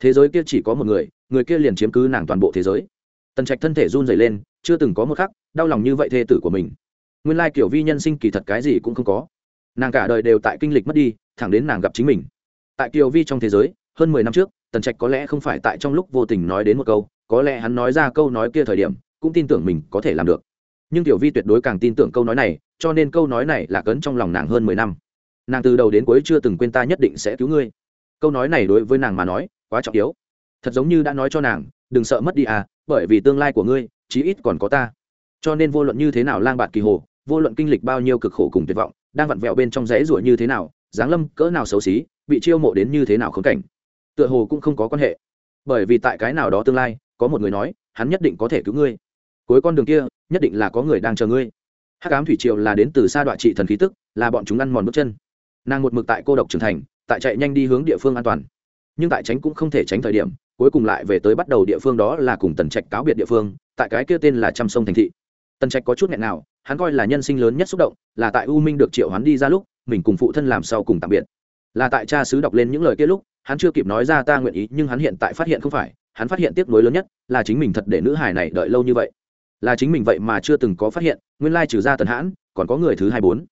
Thế giới kia chỉ có một người người kia liền chiếm cứ nàng toàn bộ thế giới. Tần trạch thân thể run dày lên, chưa từng có một khắc, đau lòng như vậy thê tử của mình. Nguyên lai kiểu vi nhân sinh kỳ thật cái gì cũng không có. Nàng cả đời đều tại kinh lịch mất đi, thẳng đến nàng gặp chính mình. Tại kiều vi trong thế giới, hơn mười năm trước, tần trạch có lẽ không phải tại trong lúc vô tình nói đến một câu, có lẽ hắn nói ra câu nói kia thời điểm, cũng tin tưởng mình có thể làm được nhưng tiểu vi tuyệt đối càng tin tưởng câu nói này, cho nên câu nói này là cấn trong lòng nàng hơn mười năm. Nàng từ đầu đến cuối chưa từng quên ta nhất định sẽ cứu ngươi. Câu nói này đối với nàng mà nói, quá trọng yếu. Thật giống như đã nói cho nàng, đừng sợ mất đi à bởi vì tương lai của ngươi, chí ít còn có ta. Cho nên vô luận như thế nào lang bạt kỳ hồ, vô luận kinh lịch bao nhiêu cực khổ cùng tuyệt vọng, đang vặn vẹo bên trong rẽ ruổi như thế nào giáng lâm cỡ nào xấu xí, bị chiêu mộ đến như thế nào khống cảnh, tựa hồ cũng không có quan hệ. Bởi vì tại cái nào đó tương lai, có một người nói, hắn nhất định có thể cứu ngươi cuối con đường kia, nhất định là có người đang chờ ngươi. Hắc ám thủy triều là đến từ xa đoạn trị thần khí tức, là bọn chúng ăn mòn bước chân. Nàng một mực tại cô độc trưởng thành, tại chạy nhanh đi hướng địa phương an toàn. Nhưng tại tránh cũng không thể tránh thời điểm, cuối cùng lại về tới bắt đầu địa phương đó là cùng tần trạch cáo biệt địa phương, tại cái kia tên là trăm sông thành thị. Tần trạch có chút nghẹn nào, hắn coi là nhân sinh lớn nhất xúc động, là tại u minh được triệu hắn đi ra lúc, mình cùng phụ thân làm sau cùng tạm biệt. Là tại cha sứ đọc lên những lời kia lúc, hắn chưa kịp nói ra ta nguyện ý, nhưng hắn hiện tại phát hiện không phải, hắn phát hiện tiếc nuối lớn nhất là chính mình thật để nữ hải này đợi lâu như vậy là chính mình vậy mà chưa từng có phát hiện, nguyên lai trừ ra tần hãn, còn có người thứ hai bốn.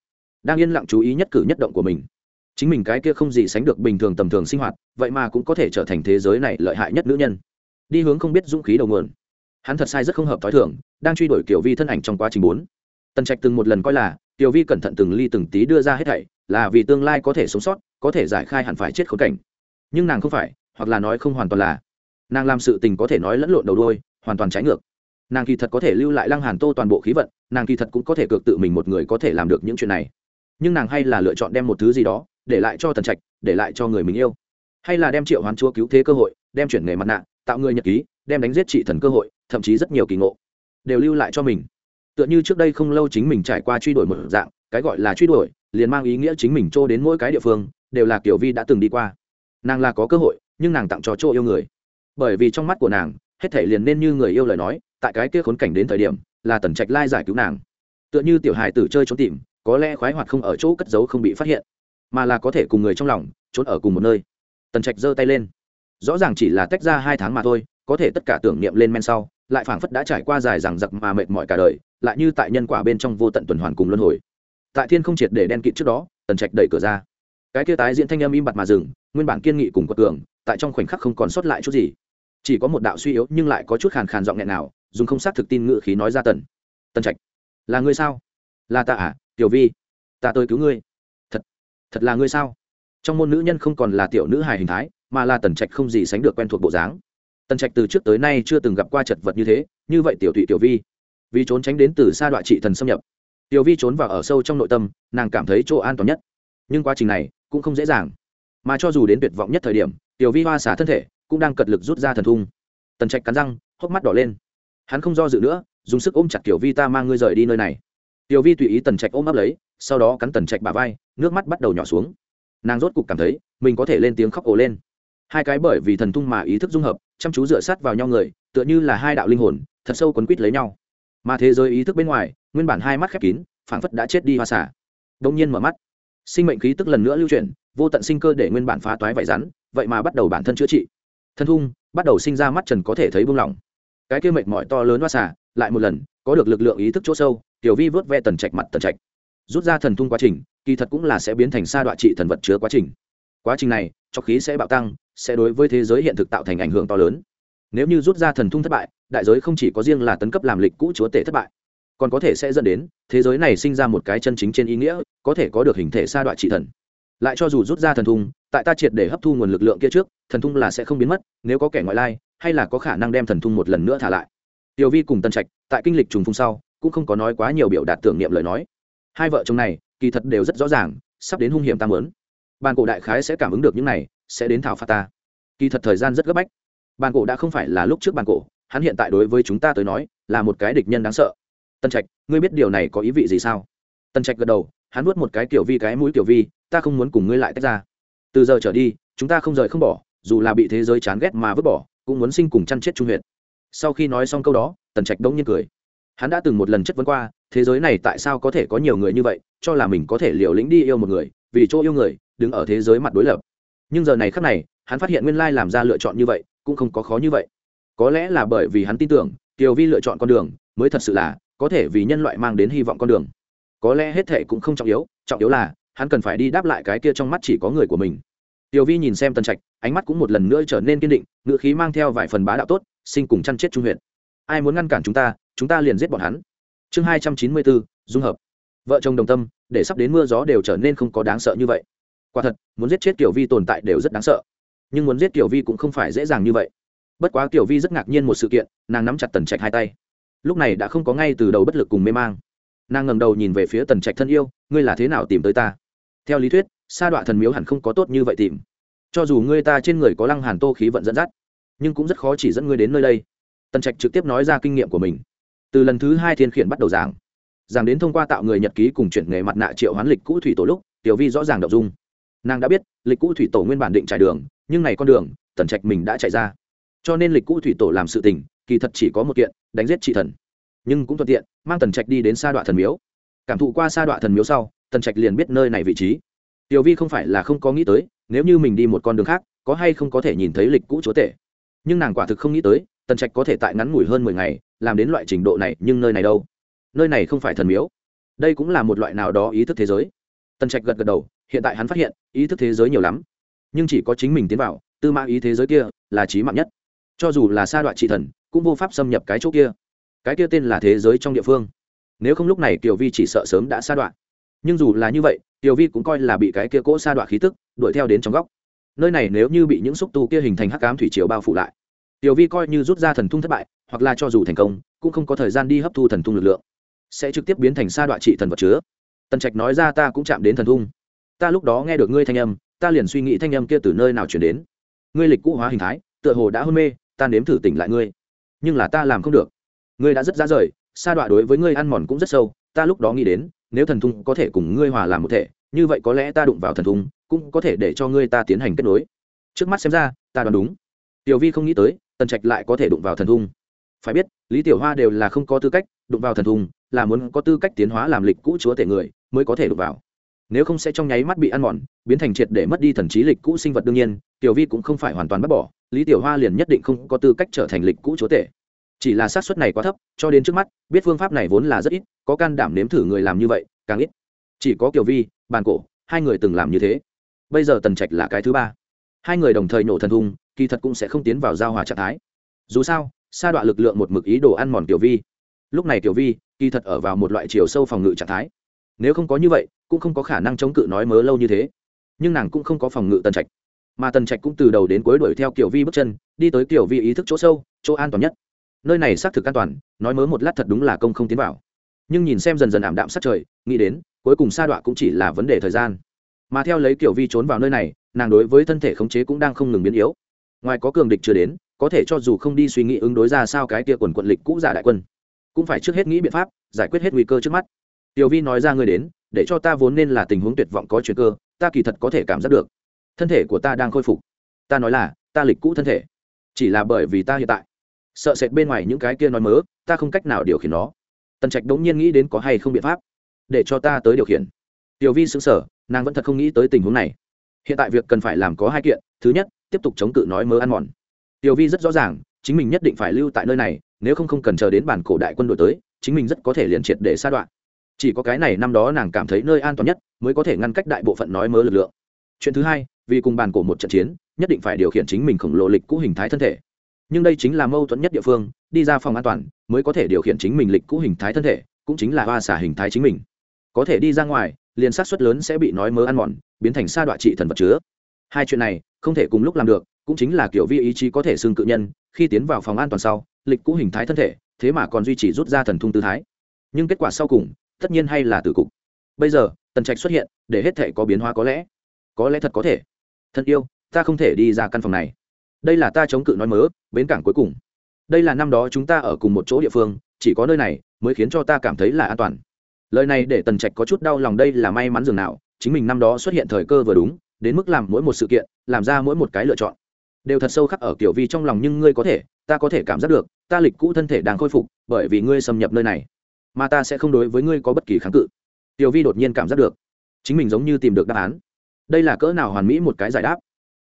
Đang yên lặng chú ý nhất cử nhất động của mình. Chính mình cái kia không gì sánh được bình thường tầm thường sinh hoạt, vậy mà cũng có thể trở thành thế giới này lợi hại nhất nữ nhân. Đi hướng không biết dũng khí đầu nguồn. Hắn thật sai rất không hợp t h ó i thưởng đang truy đuổi kiểu vi thân ảnh trong quá trình bốn. Tần trạch từng một lần coi là tiểu vi cẩn thận từng ly từng tí đưa ra hết thảy, là vì tương lai có thể sống sót, có thể giải khai hẳn phải chết khốn cảnh. Nhưng nàng không phải, hoặc là nói không hoàn toàn là. Nàng làm sự tình có thể nói lẫn lộn đầu đôi hoàn toàn trái ngược nàng kỳ thật có thể lưu lại lăng hàn tô toàn bộ khí vận, nàng kỳ thật cũng có thể cược tự mình một người có thể làm được những chuyện này. Nhưng nàng hay là lựa chọn đem một thứ gì đó, để lại cho tần trạch, để lại cho người mình yêu. Hay là đem triệu hoán chúa cứu thế cơ hội, đem chuyển nghề mặt nạ, tạo người nhật ký, đem đánh giết trị thần cơ hội, thậm chí rất nhiều kỳ ngộ, đều lưu lại cho mình. Tựa như trước đây không lâu chính mình trải qua truy đuổi một dạng, cái gọi là truy đuổi, liền mang ý nghĩa chính mình trô đến mỗi cái địa phương, đều là kiểu vi đã từng đi qua. Nàng là có cơ hội, nhưng nàng tặng cho chỗ yêu người. Bởi vì trong mắt của nàng, hết thể liền nên như người yêu lời nói tại cái kia khốn cảnh đến thời điểm, là tần trạch lai giải cứu nàng. Tựa như tiểu hài tử chơi trốn tìm, có lẽ khoái hoạt không ở chỗ cất giấu không bị phát hiện, mà là có thể cùng người trong lòng, trốn ở cùng một nơi. Tần trạch giơ tay lên. Rõ ràng chỉ là tách ra hai tháng mà thôi, có thể tất cả tưởng niệm lên men sau, lại phảng phất đã trải qua dài rằng giặc mà mệt mỏi cả đời, lại như tại nhân quả bên trong vô tận tuần hoàn cùng luân hồi. Tại thiên không triệt để đen kịt trước đó, tần trạch đẩy cửa ra. Cái kia tái diễn thanh âm im bặt mà dừng, nguyên bản kiên nghị cùng quật cường, tại trong khoảnh khắc không còn sót lại chút gì. Chỉ có một đạo suy yếu nhưng lại có chút khàn khàn giọng nghẹn nào dùng không xác thực tin ngự khí nói ra tần. Tần trạch, là ngươi sao? Là ta à? Tiểu vi, ta tôi cứu ngươi. Thật thật là ngươi sao? Trong môn nữ nhân không còn là tiểu nữ hài hình thái, mà là tần trạch không gì sánh được quen thuộc bộ dáng. Tần trạch từ trước tới nay chưa từng gặp qua chật vật như thế, như vậy tiểu thụy tiểu vi. Vì trốn tránh đến từ xa đoạn trị thần xâm nhập. Tiểu vi trốn vào ở sâu trong nội tâm, nàng cảm thấy chỗ an toàn nhất. Nhưng quá trình này cũng không dễ dàng. Mà cho dù đến tuyệt vọng nhất thời điểm, tiểu vi hoa xả thân thể, cũng đang cật lực rút ra thần thung. Tần trạch cắn răng, hốc mắt đỏ lên hắn không do dự nữa, dùng sức ôm chặt tiểu vi, ta mang ngươi rời đi nơi này. Tiểu vi tùy ý tần trạch ôm ấp lấy, sau đó cắn tần trạch bà vai, nước mắt bắt đầu nhỏ xuống. Nàng rốt cục cảm thấy, mình có thể lên tiếng khóc ổ lên. Hai cái bởi vì thần thung mà ý thức dung hợp, chăm chú dựa sát vào nhau người, tựa như là hai đạo linh hồn, thật sâu quấn quít lấy nhau. Mà thế giới ý thức bên ngoài, nguyên bản hai mắt khép kín, phảng phất đã chết đi hoa xả đông nhiên mở mắt. Sinh mệnh khí tức lần nữa lưu chuyển, vô tận sinh cơ để nguyên bản phá toái vải rắn, vậy mà bắt đầu bản thân chữa trị. Thân thung bắt đầu sinh ra mắt trần có thể thấy buông lỏng cái kia mệt mỏi to lớn hoa xả lại một lần, có được lực lượng ý thức chỗ sâu, tiểu vi vớt ve tần trạch mặt tần trạch. Rút ra thần thung quá trình, kỳ thật cũng là sẽ biến thành sa đoạn trị thần vật chứa quá trình. Quá trình này, cho khí sẽ bạo tăng, sẽ đối với thế giới hiện thực tạo thành ảnh hưởng to lớn. Nếu như rút ra thần thung thất bại, đại giới không chỉ có riêng là tấn cấp làm lịch cũ chúa tể thất bại, còn có thể sẽ dẫn đến thế giới này sinh ra một cái chân chính trên ý nghĩa, có thể có được hình thể sa đoạn trị thần. Lại cho dù rút ra thần thung, tại ta triệt để hấp thu nguồn lực lượng kia trước, thần thung là sẽ không biến mất, nếu có kẻ ngoại lai hay là có khả năng đem thần thung một lần nữa thả lại? Tiểu vi cùng tân trạch, tại kinh lịch trùng phung sau, cũng không có nói quá nhiều biểu đạt tưởng niệm lời nói. Hai vợ chồng này, kỳ thật đều rất rõ ràng, sắp đến hung hiểm tam muốn. bàn cổ đại khái sẽ cảm ứng được những này, sẽ đến thảo phạt ta. Kỳ thật thời gian rất gấp bách. Bàn cổ đã không phải là lúc trước bàn cổ, hắn hiện tại đối với chúng ta tới nói, là một cái địch nhân đáng sợ. Tân trạch, ngươi biết điều này có ý vị gì sao? Tân trạch gật đầu, hắn nuốt một cái tiểu vi cái mũi tiểu vi, ta không muốn cùng ngươi lại tách ra. Từ giờ trở đi, chúng ta không rời không bỏ, dù là bị thế giới chán ghét mà vứt bỏ cũng muốn sinh cùng chăn chết trung huyện sau khi nói xong câu đó, tần trạch đống nhiên cười. Hắn đã từng một lần chất vấn qua, thế giới này tại sao có thể có nhiều người như vậy, cho là mình có thể liều lĩnh đi yêu một người, vì chỗ yêu người, đứng ở thế giới mặt đối lập. Nhưng giờ này khắc này, hắn phát hiện nguyên lai làm ra lựa chọn như vậy, cũng không có khó như vậy. Có lẽ là bởi vì hắn tin tưởng, kiều vi lựa chọn con đường, mới thật sự là, có thể vì nhân loại mang đến hy vọng con đường. Có lẽ hết thệ cũng không trọng yếu trọng yếu là, hắn cần phải đi đáp lại cái kia trong mắt chỉ có người của mình. Tiểu Vi nhìn xem Tần Trạch, ánh mắt cũng một lần nữa trở nên kiên định, ngữ khí mang theo vài phần bá đạo tốt, sinh cùng chăn chết trung huyện. Ai muốn ngăn cản chúng ta, chúng ta liền giết bọn hắn. Chương hai trăm chín mươi bốn, dung hợp. Vợ chồng đồng tâm, để sắp đến mưa gió đều trở nên không có đáng sợ như vậy. Quả thật, muốn giết chết Tiểu Vi tồn tại đều rất đáng sợ, nhưng muốn giết Tiểu Vi cũng không phải dễ dàng như vậy. Bất quá Tiểu Vi rất ngạc nhiên một sự kiện, nàng nắm chặt Tần Trạch hai tay. Lúc này đã không có ngay từ đầu bất lực cùng mê mang. Nàng ngẩng đầu nhìn về phía Tần Trạch thân yêu, ngươi là thế nào tìm tới ta? Theo lý thuyết, sa đọa thần miếu hẳn không có tốt như vậy tìm. Cho dù ngươi ta trên người có lăng hàn tô khí vận dẫn dắt nhưng cũng rất khó chỉ dẫn ngươi đến nơi đây. Tần trạch trực tiếp nói ra kinh nghiệm của mình. Từ lần thứ hai thiên khiển bắt đầu giảng. Giảng đến thông qua tạo người nhật ký cùng chuyển nghề mặt nạ triệu hoán lịch cũ thủy tổ lúc tiểu vi rõ ràng đậu dung. Nàng đã biết lịch cũ thủy tổ nguyên bản định trải đường nhưng này con đường tần trạch mình đã chạy ra. Cho nên lịch cũ thủy tổ làm sự tình kỳ thật chỉ có một kiện đánh giết trị thần. Nhưng cũng thuận tiện mang tần trạch đi đến sa đoạn thần miếu. Cảm thụ qua sa đoạn thần miếu sau tần trạch liền biết nơi này vị trí. Tiểu vi không phải là không có nghĩ tới, nếu như mình đi một con đường khác, có hay không có thể nhìn thấy lịch cũ chúa tể. Nhưng nàng quả thực không nghĩ tới, tần trạch có thể tại ngắn ngủi hơn mười ngày, làm đến loại trình độ này, nhưng nơi này đâu? Nơi này không phải thần miếu. Đây cũng là một loại nào đó ý thức thế giới. Tần trạch gật gật đầu, hiện tại hắn phát hiện, ý thức thế giới nhiều lắm. Nhưng chỉ có chính mình tiến vào, tư mã ý thế giới kia là trí mạng nhất. Cho dù là sa đoạn trị thần, cũng vô pháp xâm nhập cái chỗ kia. Cái kia tên là thế giới trong địa phương. Nếu không lúc này kiều vi chỉ sợ sớm đã sa đoạn nhưng dù là như vậy, tiểu vi cũng coi là bị cái kia cỗ sa đoạn khí tức đuổi theo đến trong góc. Nơi này nếu như bị những xúc tu kia hình thành hắc cám thủy triều bao phủ lại, tiểu vi coi như rút ra thần thung thất bại, hoặc là cho dù thành công, cũng không có thời gian đi hấp thu thần thung lực lượng. Sẽ trực tiếp biến thành sa đoạn trị thần vật chứa. Tần trạch nói ra ta cũng chạm đến thần thung. Ta lúc đó nghe được ngươi thanh âm, ta liền suy nghĩ thanh âm kia từ nơi nào chuyển đến. Ngươi lịch cũ hóa hình thái, tựa hồ đã hôn mê, ta nếm thử tỉnh lại ngươi. Nhưng là ta làm không được. Ngươi đã rất ra rời, sa đoạn đối với ngươi ăn mòn cũng rất sâu, ta lúc đó nghĩ đến nếu thần thung có thể cùng ngươi hòa làm một thể, như vậy có lẽ ta đụng vào thần thung cũng có thể để cho ngươi ta tiến hành kết nối. Trước mắt xem ra, ta đoán đúng. Tiểu vi không nghĩ tới, tần trạch lại có thể đụng vào thần thung. Phải biết, lý tiểu hoa đều là không có tư cách đụng vào thần thung, là muốn có tư cách tiến hóa làm lịch cũ chúa tể người mới có thể đụng vào. Nếu không sẽ trong nháy mắt bị ăn mòn, biến thành triệt để mất đi thần trí lịch cũ sinh vật đương nhiên, tiểu vi cũng không phải hoàn toàn bắt bỏ, lý tiểu hoa liền nhất định không có tư cách trở thành lịch cũ chúa tể chỉ là xác suất này quá thấp, cho đến trước mắt, biết phương pháp này vốn là rất ít, có can đảm nếm thử người làm như vậy, càng ít. Chỉ có kiểu vi, bàn cổ, hai người từng làm như thế. Bây giờ tần trạch là cái thứ ba. Hai người đồng thời nổ thần hùng kỳ thật cũng sẽ không tiến vào giao hòa trạng thái. Dù sao, sa đoạn lực lượng một mực ý đồ ăn mòn tiểu vi. Lúc này tiểu vi, kỳ thật ở vào một loại chiều sâu phòng ngự trạng thái. Nếu không có như vậy, cũng không có khả năng chống cự nói mớ lâu như thế. Nhưng nàng cũng không có phòng ngự tần trạch. Mà tần trạch cũng từ đầu đến cuối đuổi theo kiểu vi bước chân, đi tới kiểu vi ý thức chỗ sâu, chỗ an toàn nhất nơi này xác thực an toàn, nói mớ một lát thật đúng là công không tiến vào. Nhưng nhìn xem dần dần ảm đạm sát trời, nghĩ đến, cuối cùng sa đọa cũng chỉ là vấn đề thời gian. Mà theo lấy kiểu vi trốn vào nơi này, nàng đối với thân thể khống chế cũng đang không ngừng biến yếu. Ngoài có cường địch chưa đến, có thể cho dù không đi suy nghĩ ứng đối ra sao cái kia quần quận lịch cũ giả đại quân, cũng phải trước hết nghĩ biện pháp giải quyết hết nguy cơ trước mắt. Tiểu vi nói ra người đến, để cho ta vốn nên là tình huống tuyệt vọng có chuyện cơ, ta kỳ thật có thể cảm giác được. Thân thể của ta đang khôi phục. Ta nói là, ta lịch cũ thân thể, chỉ là bởi vì ta hiện tại sợ sệt bên ngoài những cái kia nói mớ, ta không cách nào điều khiển nó. Tần trạch đống nhiên nghĩ đến có hay không biện pháp để cho ta tới điều khiển. Tiểu vi xứng sở nàng vẫn thật không nghĩ tới tình huống này. Hiện tại việc cần phải làm có hai kiện, thứ nhất, tiếp tục chống cự nói mớ ăn mòn. Tiểu vi rất rõ ràng, chính mình nhất định phải lưu tại nơi này, nếu không không cần chờ đến bản cổ đại quân đội tới, chính mình rất có thể liền triệt để sa đoạn. Chỉ có cái này năm đó nàng cảm thấy nơi an toàn nhất, mới có thể ngăn cách đại bộ phận nói mớ lực lượng. Chuyện thứ hai, vì cùng bàn cổ một trận chiến, nhất định phải điều khiển chính mình khổng lồ lịch cũ hình thái thân thể nhưng đây chính là mâu thuẫn nhất địa phương, đi ra phòng an toàn mới có thể điều khiển chính mình lịch cũ hình thái thân thể, cũng chính là hoa xả hình thái chính mình. Có thể đi ra ngoài, liền sát suất lớn sẽ bị nói mớ ăn mòn, biến thành sa đoạn trị thần vật chứa. Hai chuyện này, không thể cùng lúc làm được, cũng chính là kiểu vi ý chí có thể xưng cự nhân, khi tiến vào phòng an toàn sau, lịch cũ hình thái thân thể, thế mà còn duy trì rút ra thần thung tư thái. Nhưng kết quả sau cùng, tất nhiên hay là tử cục. Bây giờ, tần trạch xuất hiện, để hết thể có biến hóa có lẽ. Có lẽ thật có thể. Thân yêu, ta không thể đi ra căn phòng này đây là ta chống cự nói mớ, bến cảng cuối cùng. Đây là năm đó chúng ta ở cùng một chỗ địa phương, chỉ có nơi này mới khiến cho ta cảm thấy là an toàn. Lời này để tần trạch có chút đau lòng đây là may mắn dường nào, chính mình năm đó xuất hiện thời cơ vừa đúng, đến mức làm mỗi một sự kiện, làm ra mỗi một cái lựa chọn. Đều thật sâu khắc ở kiểu vi trong lòng nhưng ngươi có thể, ta có thể cảm giác được, ta lịch cũ thân thể đang khôi phục, bởi vì ngươi xâm nhập nơi này. Mà ta sẽ không đối với ngươi có bất kỳ kháng cự. Tiểu vi đột nhiên cảm giác được, chính mình giống như tìm được đáp án. Đây là cỡ nào hoàn mỹ một cái giải đáp.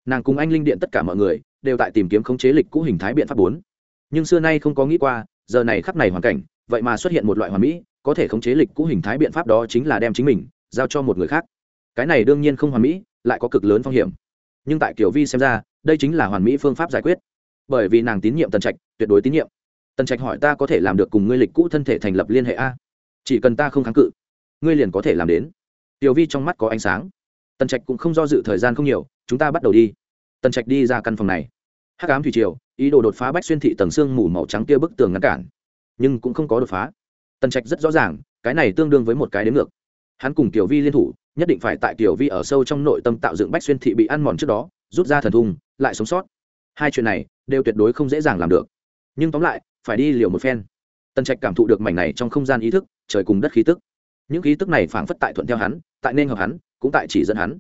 Nàng cùng anh linh điện tất cả mọi người đều tại tìm kiếm khống chế lịch cũ hình thái biện pháp bốn. Nhưng xưa nay không có nghĩ qua, giờ này khắp này hoàn cảnh, vậy mà xuất hiện một loại hoàn mỹ, có thể khống chế lịch cũ hình thái biện pháp đó chính là đem chính mình giao cho một người khác. Cái này đương nhiên không hoàn mỹ, lại có cực lớn phong hiểm. Nhưng tại kiểu vi xem ra, đây chính là hoàn mỹ phương pháp giải quyết. Bởi vì nàng tín nhiệm tần trạch, tuyệt đối tín nhiệm. Tần trạch hỏi ta có thể làm được cùng ngươi lịch cũ thân thể thành lập liên hệ a? Chỉ cần ta không kháng cự, ngươi liền có thể làm đến. Tiểu vi trong mắt có ánh sáng. Tần trạch cũng không do dự thời gian không nhiều, chúng ta bắt đầu đi. Tần trạch đi ra căn phòng này hắc ám thủy triều, ý đồ đột phá bách xuyên thị tầng xương mù màu trắng kia bức tường ngăn cản. Nhưng cũng không có đột phá. Tần trạch rất rõ ràng, cái này tương đương với một cái đến ngược. Hắn cùng tiểu vi liên thủ, nhất định phải tại tiểu vi ở sâu trong nội tâm tạo dựng bách xuyên thị bị ăn mòn trước đó, rút ra thần thùng lại sống sót. Hai chuyện này, đều tuyệt đối không dễ dàng làm được. Nhưng tóm lại, phải đi liều một phen. Tần trạch cảm thụ được mảnh này trong không gian ý thức, trời cùng đất khí tức. Những khí tức này phảng phất tại thuận theo hắn, tại nên hợp hắn, cũng tại chỉ dẫn hắn.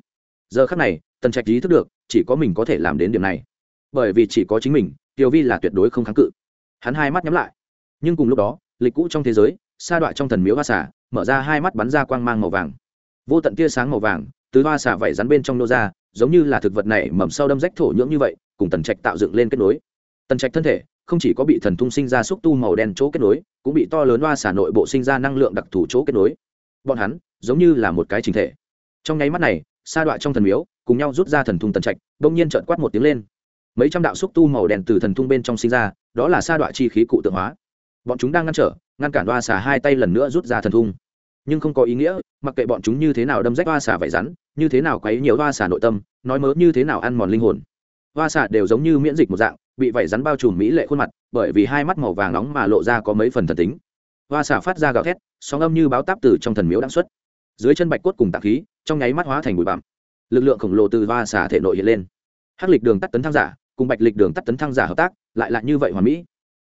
Giờ khắc này, tần trạch ý thức được, chỉ có mình có thể làm đến điểm này bởi vì chỉ có chính mình, tiểu vi là tuyệt đối không kháng cự. Hắn hai mắt nhắm lại. Nhưng cùng lúc đó, lịch cũ trong thế giới, sa đoạn trong thần miếu hoa xả mở ra hai mắt bắn ra quang mang màu vàng. Vô tận tia sáng màu vàng, từ hoa xả vẩy rắn bên trong nô ra, giống như là thực vật này mầm sâu đâm rách thổ nhưỡng như vậy, cùng tần trạch tạo dựng lên kết nối. Tần trạch thân thể không chỉ có bị thần thung sinh ra xúc tu màu đen chỗ kết nối, cũng bị to lớn hoa xả nội bộ sinh ra năng lượng đặc thù chỗ kết nối. Bọn hắn giống như là một cái trình thể. Trong nháy mắt này, sa đoạn trong thần miếu cùng nhau rút ra thần thung tần trạch, bỗng nhiên trợn quát một tiếng lên mấy trăm đạo xúc tu màu đen từ thần thung bên trong sinh ra, đó là sa đoạn chi khí cụ tượng hóa. Bọn chúng đang ngăn trở, ngăn cản đoa xà hai tay lần nữa rút ra thần thung. Nhưng không có ý nghĩa, mặc kệ bọn chúng như thế nào đâm rách hoa xà vải rắn, như thế nào quấy nhiều hoa xà nội tâm, nói mớ như thế nào ăn mòn linh hồn. Hoa xà đều giống như miễn dịch một dạng, bị vảy rắn bao trùm mỹ lệ khuôn mặt, bởi vì hai mắt màu vàng nóng mà lộ ra có mấy phần thần tính. Hoa xà phát ra gào thét, sóng âm như báo táp từ trong thần miếu đang xuất. Dưới chân bạch cốt cùng tạc khí, trong nháy mắt hóa thành bụi bặm. Lực lượng khổng lồ từ hoa xà thể nội hiện lên. Hắc lịch đường tắt tấn thăng giả cùng bạch lịch đường tắt tấn thăng giả hợp tác, lại là như vậy hoàn mỹ.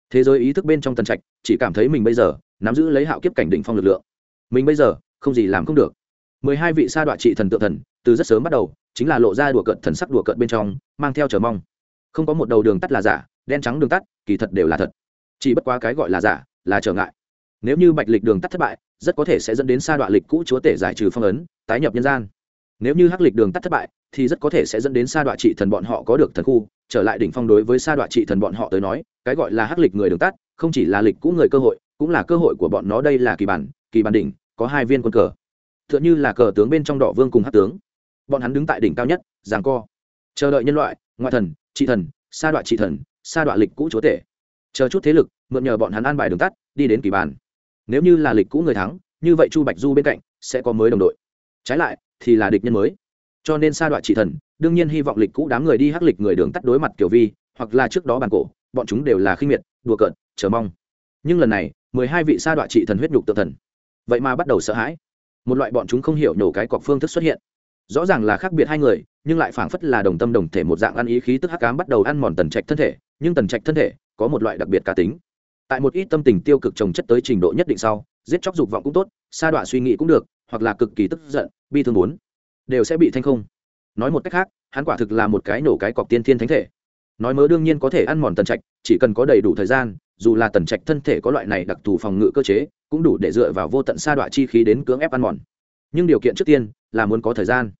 Thế giới ý thức bên trong tần trạch, chỉ cảm thấy mình bây giờ nắm giữ lấy hạo kiếp cảnh đỉnh phong lực lượng. Mình bây giờ không gì làm không được. Mười hai vị sa đoạn trị thần tự thần, từ rất sớm bắt đầu, chính là lộ ra đùa cợt thần sắc đùa cợt bên trong, mang theo chờ mong. Không có một đầu đường tắt là giả, đen trắng đường tắt, kỳ thật đều là thật. Chỉ bất quá cái gọi là giả, là trở ngại. Nếu như bạch lịch đường tắt thất bại, rất có thể sẽ dẫn đến sa đoạn lịch cũ chúa tể giải trừ phong ấn, tái nhập nhân gian nếu như hắc lịch đường tắt thất bại, thì rất có thể sẽ dẫn đến sa đoạn trị thần bọn họ có được thần khu. Trở lại đỉnh phong đối với sa đoạn trị thần bọn họ tới nói, cái gọi là hắc lịch người đường tắt, không chỉ là lịch cũ người cơ hội, cũng là cơ hội của bọn nó. Đây là kỳ bản kỳ bản đỉnh, có hai viên quân cờ. T h ư ợ n h ư là cờ tướng bên trong đỏ vương cùng hắc tướng. Bọn hắn đứng tại đỉnh cao nhất giảng co. Chờ đợi nhân loại, ngoại thần, trị thần, sa đoạn trị thần, sa đoạn lịch cũ chúa tể. Chờ chút thế lực, mượn nhờ bọn hắn an bài đường tắt, đi đến kỳ bàn nếu như là lịch cũ người thắng, như vậy chu bạch du bên cạnh sẽ có mới đồng đội. Trái lại thì là địch nhân mới. Cho nên sa đoạn chỉ thần, đương nhiên hy vọng lịch cũ đám người đi hắc lịch người đường tắt đối mặt kiểu vi, hoặc là trước đó bàn cổ, bọn chúng đều là khinh miệt, đùa cợt, chờ mong. Nhưng lần này, mười hai vị sa đoạn trị thần huyết nhục tự thần. Vậy mà bắt đầu sợ hãi. Một loại bọn chúng không hiểu nổ cái cọc phương thức xuất hiện. Rõ ràng là khác biệt hai người, nhưng lại phảng phất là đồng tâm đồng thể một dạng ăn ý khí tức hắc cám bắt đầu ăn mòn tần trạch thân thể, nhưng tần trạch thân thể có một loại đặc biệt cá tính. Tại một ít tâm tình tiêu cực trồng chất tới trình độ nhất định sau giết chóc dục vọng cũng tốt, sa đọa suy nghĩ cũng được, hoặc là cực kỳ tức giận, bi thương muốn, đều sẽ bị thanh không. Nói một cách khác, hắn quả thực là một cái nổ cái cọc tiên thiên thánh thể. Nói mớ đương nhiên có thể ăn mòn tần trạch, chỉ cần có đầy đủ thời gian, dù là tần trạch thân thể có loại này đặc thù phòng ngự cơ chế, cũng đủ để dựa vào vô tận sa đọa chi khí đến cưỡng ép ăn mòn. Nhưng điều kiện trước tiên là muốn có thời gian.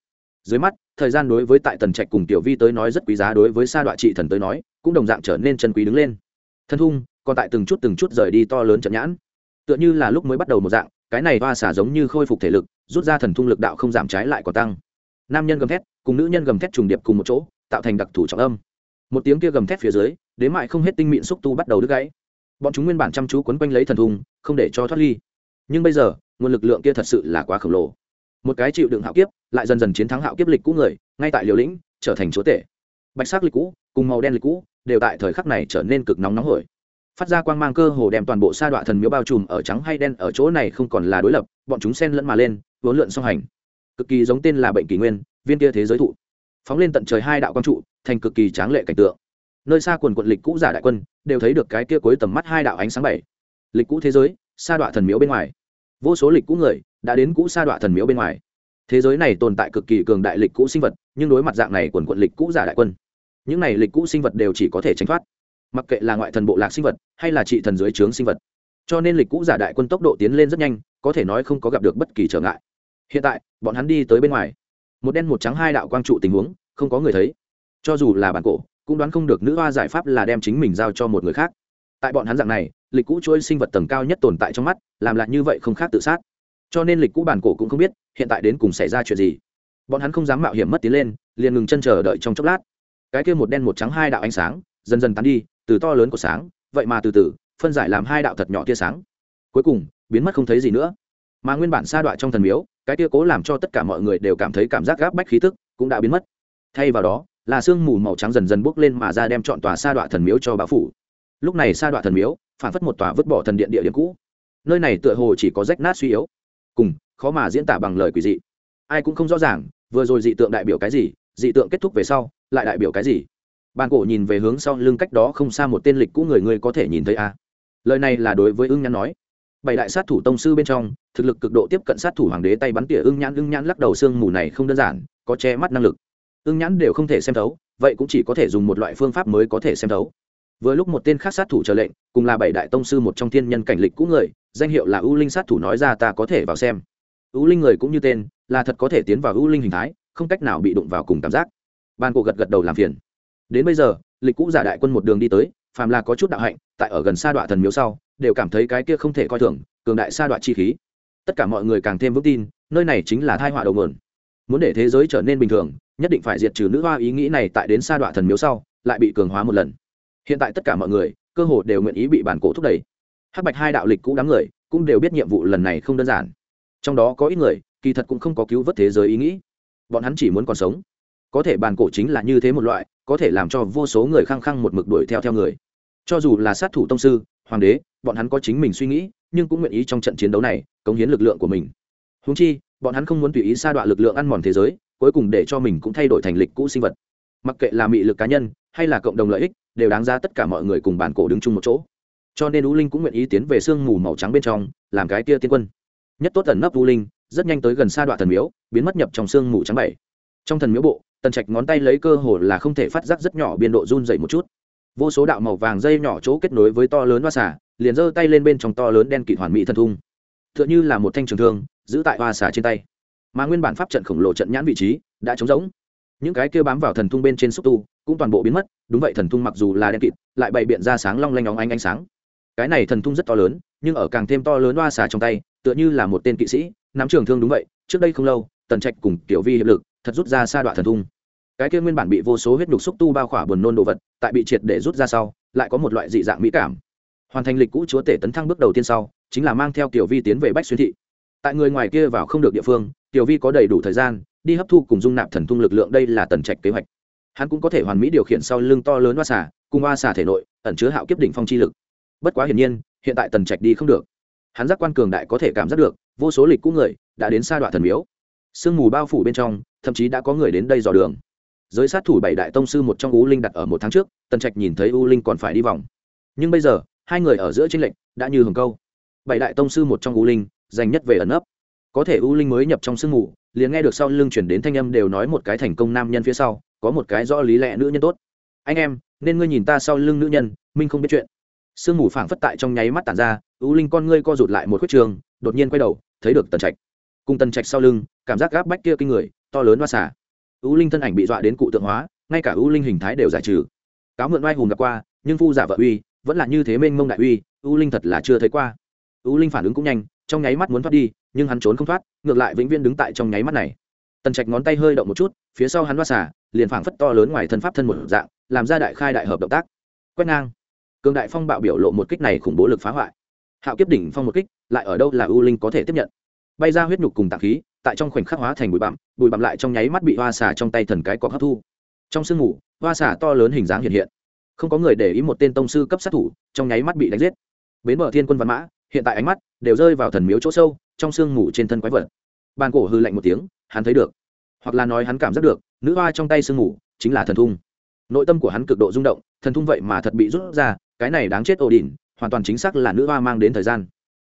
Dưới mắt, thời gian đối với tại tần trạch cùng tiểu vi tới nói rất quý giá, đối với sa đọa trị thần tới nói, cũng đồng dạng trở nên chân quý đứng lên. Thân thung còn tại từng chút từng chút rời đi to lớn trận nhãn tựa như là lúc mới bắt đầu một dạng, cái này hoa xả giống như khôi phục thể lực, rút ra thần thung lực đạo không giảm trái lại còn tăng. Nam nhân gầm thét, cùng nữ nhân gầm thét trùng điệp cùng một chỗ, tạo thành đặc thù trọng âm. Một tiếng kia gầm thét phía dưới, đến mại không hết tinh mịn xúc tu bắt đầu đứt gãy. Bọn chúng nguyên bản chăm chú quấn quanh lấy thần thung, không để cho thoát ly. Nhưng bây giờ, nguồn lực lượng kia thật sự là quá khổng lồ. Một cái chịu đựng hạo kiếp, lại dần dần chiến thắng hạo kiếp lịch cũ người, ngay tại liều lĩnh, trở thành chúa tể. Bạch sắc lịch cũ, cùng màu đen lịch cũ, đều tại thời khắc này trở nên cực nóng nóng hổi phát ra quang mang cơ hồ đem toàn bộ sa đọa thần miếu bao trùm ở trắng hay đen ở chỗ này không còn là đối lập, bọn chúng sen lẫn mà lên, vốn lượn song hành. Cực kỳ giống tên là bệnh kỷ nguyên, viên kia thế giới thụ. Phóng lên tận trời hai đạo quang trụ, thành cực kỳ tráng lệ cảnh tượng. Nơi xa quần quận lịch cũ giả đại quân, đều thấy được cái kia cuối tầm mắt hai đạo ánh sáng bảy. Lịch cũ thế giới, sa đọa thần miếu bên ngoài. Vô số lịch cũ người, đã đến cũ sa đọa thần miếu bên ngoài. Thế giới này tồn tại cực kỳ cường đại lịch cũ sinh vật, nhưng đối mặt dạng này quần quận lịch cũ giả đại quân, những này lịch cũ sinh vật đều chỉ có thể tránh thoát mặc kệ là ngoại thần bộ lạc sinh vật, hay là trị thần dưới trướng sinh vật. Cho nên lịch cũ giả đại quân tốc độ tiến lên rất nhanh, có thể nói không có gặp được bất kỳ trở ngại. Hiện tại, bọn hắn đi tới bên ngoài. Một đen một trắng hai đạo quang trụ tình huống, không có người thấy. Cho dù là bản cổ, cũng đoán không được nữ hoa giải pháp là đem chính mình giao cho một người khác. Tại bọn hắn dạng này, lịch cũ chuỗi sinh vật tầng cao nhất tồn tại trong mắt, làm lại như vậy không khác tự sát. Cho nên lịch cũ bản cổ cũng không biết, hiện tại đến cùng xảy ra chuyện gì. Bọn hắn không dám mạo hiểm mất tiến lên, liền ngừng chân chờ đợi trong chốc lát. Cái kia một đen một trắng hai đạo ánh sáng, dần dần tán đi từ to lớn của sáng, vậy mà từ từ, phân giải làm hai đạo thật nhỏ tia sáng. Cuối cùng, biến mất không thấy gì nữa. Mà nguyên bản sa đoạn trong thần miếu, cái tia cố làm cho tất cả mọi người đều cảm thấy cảm giác gáp bách khí tức cũng đã biến mất. Thay vào đó, là sương mù màu trắng dần dần bốc lên mà ra đem chọn tòa sa đoạn thần miếu cho báo phủ. Lúc này sa đoạn thần miếu, phản phất một tòa vứt bỏ thần điện địa điểm cũ. Nơi này tựa hồ chỉ có rách nát suy yếu. Cùng, khó mà diễn tả bằng lời quỷ dị. Ai cũng không rõ ràng, vừa rồi dị tượng đại biểu cái gì, dị tượng kết thúc về sau, lại đại biểu cái gì? Bàn cổ nhìn về hướng sau lưng cách đó không xa một tên lịch cũ người người có thể nhìn thấy a à. lời này là đối với ưng nhãn nói. Bảy đại sát thủ tông sư bên trong, thực lực cực độ tiếp cận sát thủ hoàng đế tay bắn tỉa ưng nhãn ưng nhãn lắc đầu xương mù này không đơn giản, có che mắt năng lực. Ưng nhãn đều không thể xem thấu, vậy cũng chỉ có thể dùng một loại phương pháp mới có thể xem thấu. Vừa lúc một tên khác sát thủ trở lệnh, cùng là bảy đại tông sư một trong thiên nhân cảnh lịch cũ người, danh hiệu là ưu linh sát thủ nói ra ta có thể vào xem. Ưu linh người cũng như tên, là thật có thể tiến vào ưu linh hình thái, không cách nào bị đụng vào cùng cảm giác. Ban cổ gật gật đầu làm phiền đến bây giờ, lịch cũ giả đại quân một đường đi tới, phàm là có chút đạo hạnh, tại ở gần sa đoạn thần miếu sau, đều cảm thấy cái kia không thể coi thường, cường đại sa đoạn chi khí. Tất cả mọi người càng thêm vững tin, nơi này chính là thai họa đầu nguồn. Muốn để thế giới trở nên bình thường, nhất định phải diệt trừ nữ hoa ý nghĩ này tại đến sa đoạn thần miếu sau, lại bị cường hóa một lần. Hiện tại tất cả mọi người, cơ hồ đều nguyện ý bị bản cổ thúc đẩy. Hắc bạch hai đạo lịch cũ đám người, cũng đều biết nhiệm vụ lần này không đơn giản. Trong đó có ít người, kỳ thật cũng không có cứu vớt thế giới ý nghĩ. Bọn hắn chỉ muốn còn sống. Có thể bàn cổ chính là như thế một loại có thể làm cho vô số người khăng khăng một mực đuổi theo theo người. Cho dù là sát thủ tông sư, hoàng đế, bọn hắn có chính mình suy nghĩ, nhưng cũng nguyện ý trong trận chiến đấu này cống hiến lực lượng của mình. Húng chi, bọn hắn không muốn tùy ý sa đoạn lực lượng ăn mòn thế giới, cuối cùng để cho mình cũng thay đổi thành lịch cũ sinh vật. Mặc kệ là mị lực cá nhân, hay là cộng đồng lợi ích, đều đáng ra tất cả mọi người cùng bản cổ đứng chung một chỗ. Cho nên u linh cũng nguyện ý tiến về sương mù màu trắng bên trong, làm cái kia tiên quân. Nhất tốt tần nấp u linh, rất nhanh tới gần sa đoạn thần miếu, biến mất nhập trong sương mù trắng bảy. Trong thần miếu bộ tần trạch ngón tay lấy cơ hồ là không thể phát giác rất nhỏ biên độ run dậy một chút. Vô số đạo màu vàng dây nhỏ chỗ kết nối với to lớn hoa xả liền giơ tay lên bên trong to lớn đen kịt hoàn mỹ thần thung. T h ư ợ n h ư là một thanh trường thương, giữ tại hoa xả trên tay. Mà nguyên bản pháp trận khổng lồ trận nhãn vị trí đã trống rỗng. Những cái kêu bám vào thần thung bên trên xúc tu cũng toàn bộ biến mất, đúng vậy thần thung mặc dù là đen kịt, lại bày biện ra sáng long lanh óng ánh ánh sáng. Cái này thần thung rất to lớn, nhưng ở càng thêm to lớn hoa xả trong tay, tựa như là một tên kỵ sĩ, nắm trường thương đúng vậy, trước đây không lâu, tần trạch cùng tiểu vi hiệp lực thật rút ra sa đoạn thần thung. Cái kia nguyên bản bị vô số huyết nhục xúc tu bao khỏa buồn nôn đồ vật, tại bị triệt để rút ra sau, lại có một loại dị dạng mỹ cảm. Hoàn thành lịch cũ chúa tể tấn thăng bước đầu tiên sau, chính là mang theo tiểu vi tiến về bách xuyên thị. Tại người ngoài kia vào không được địa phương tiểu vi có đầy đủ thời gian, đi hấp thu cùng dung nạp thần thung lực lượng đây là tần trạch kế hoạch. Hắn cũng có thể hoàn mỹ điều khiển sau lưng to lớn hoa xả cùng hoa xả thể nội, ẩn chứa hạo kiếp đỉnh phong chi lực. Bất quá hiển nhiên, hiện tại tần trạch đi không được. Hắn giác quan cường đại có thể cảm giác được, vô số lịch cũ người đã đến sa đoạn thần miếu sương mù bao phủ bên trong, thậm chí đã có người đến đây dò đường. Giới sát thủ bảy đại tông sư một trong u linh đặt ở một tháng trước, tần trạch nhìn thấy u linh còn phải đi vòng. Nhưng bây giờ, hai người ở giữa tranh lệch, đã như hồng câu. Bảy đại tông sư một trong u linh, dành nhất về ẩn ấp có thể u linh mới nhập trong sương mù, liền nghe được sau lưng chuyển đến thanh âm đều nói một cái thành công nam nhân phía sau, có một cái rõ lý lẽ nữ nhân tốt. Anh em, nên ngươi nhìn ta sau lưng nữ nhân, minh không biết chuyện. Sương mù phảng phất tại trong nháy mắt tản ra, u linh con ngươi co rụt lại một khuyết trường, đột nhiên quay đầu, thấy được tần trạch cùng tần trạch sau lưng, cảm giác gáp bách kia kinh người, to lớn hoa xả u linh thân ảnh bị dọa đến cụ tượng hóa, ngay cả u linh hình thái đều giải trừ. Cáo mượn oai hùng gặp qua, nhưng phu giả vợ uy, vẫn là như thế mênh mông đại uy, u linh thật là chưa thấy qua. U linh phản ứng cũng nhanh, trong nháy mắt muốn thoát đi, nhưng hắn trốn không thoát, ngược lại vĩnh viễn đứng tại trong nháy mắt này. Tần trạch ngón tay hơi động một chút, phía sau hắn hoa xả liền phảng phất to lớn ngoài thân pháp thân một dạng, làm ra đại khai đại hợp động tác. Quét ngang. Cường đại phong bạo biểu lộ một kích này khủng bố lực phá hoại. Hạo kiếp đỉnh phong một kích, lại ở đâu là u linh có thể tiếp nhận? Bay ra huyết nhục cùng tạng khí tại trong khoảnh khắc hóa thành bụi bặm bụi bặm lại trong nháy mắt bị hoa xả trong tay thần cái cọc hấp thu. Trong sương ngủ, hoa xả to lớn hình dáng hiện hiện. Không có người để ý một tên tông sư cấp sát thủ trong nháy mắt bị đánh giết. Bến bờ thiên quân văn mã hiện tại ánh mắt đều rơi vào thần miếu chỗ sâu trong sương ngủ trên thân quái vật. Bàn cổ hư lạnh một tiếng hắn thấy được. Hoặc là nói hắn cảm giác được nữ hoa trong tay sương ngủ chính là thần thung. Nội tâm của hắn cực độ rung động thần thung vậy mà thật bị rút ra cái này đáng chết ổ đỉnh hoàn toàn chính xác là nữ hoa mang đến thời gian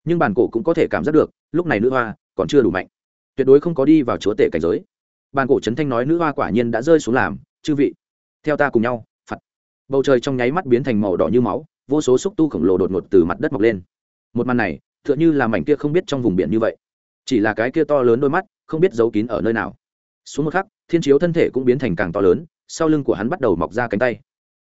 nhưng bàn cổ cũng có thể cảm giác được, lúc này nữ hoa còn chưa đủ mạnh. Tuyệt đối không có đi vào chúa tể cảnh giới. Bàn cổ trấn thanh nói nữ hoa quả nhiên đã rơi xuống làm, chư vị, theo ta cùng nhau, phật. Bầu trời trong nháy mắt biến thành màu đỏ như máu, vô số xúc tu khổng lồ đột ngột từ mặt đất mọc lên. Một màn này, tựa như là mảnh kia không biết trong vùng biển như vậy. Chỉ là cái kia to lớn đôi mắt, không biết giấu kín ở nơi nào. Xuống một khắc, thiên chiếu thân thể cũng biến thành càng to lớn, sau lưng của hắn bắt đầu mọc ra cánh tay.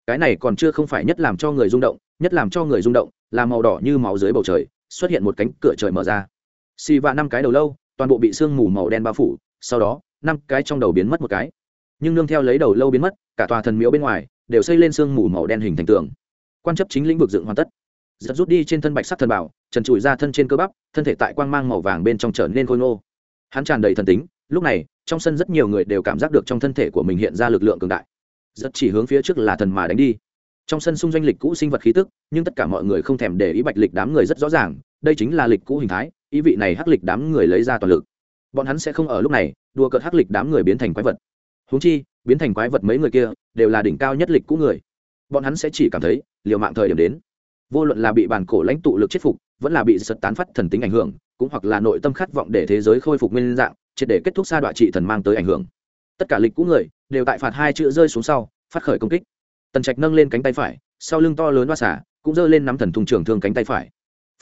Cái này còn chưa không phải nhất làm cho người rung động, nhất làm cho người rung động là màu đỏ như máu dưới bầu trời xuất hiện một cánh cửa trời mở ra. Xì và năm cái đầu lâu, toàn bộ bị sương mù màu đen bao phủ, sau đó, năm cái trong đầu biến mất một cái. Nhưng nương theo lấy đầu lâu biến mất, cả tòa thần miếu bên ngoài đều xây lên sương mù màu đen hình thành tường. Quan chấp chính lĩnh vực dựng hoàn tất. Giật rút đi trên thân bạch sắc thần bảo, trần trụi ra thân trên cơ bắp, thân thể tại quang mang màu vàng bên trong trở nên khôi ngô. Hắn tràn đầy thần tính, lúc này, trong sân rất nhiều người đều cảm giác được trong thân thể của mình hiện ra lực lượng cường đại. Rất chỉ hướng phía trước là thần mà đánh đi trong sân xung doanh lịch cũ sinh vật khí tức, nhưng tất cả mọi người không thèm để ý bạch lịch đám người rất rõ ràng, đây chính là lịch cũ hình thái, ý vị này hắc lịch đám người lấy ra toàn lực. Bọn hắn sẽ không ở lúc này, đùa cợt hắc lịch đám người biến thành quái vật. Húng chi, biến thành quái vật mấy người kia, đều là đỉnh cao nhất lịch cũ người. Bọn hắn sẽ chỉ cảm thấy, liều mạng thời điểm đến. Vô luận là bị bàn cổ lãnh tụ lực chết phục, vẫn là bị sật tán phát thần tính ảnh hưởng, cũng hoặc là nội tâm khát vọng để thế giới khôi phục nguyên dạng, triệt để kết thúc sa đoạn trị thần mang tới ảnh hưởng. Tất cả lịch cũ người, đều tại phạt hai chữ rơi xuống sau, phát khởi công kích tần trạch nâng lên cánh tay phải, sau lưng to lớn hoa xả cũng giơ lên nắm thần thùng trưởng thương cánh tay phải.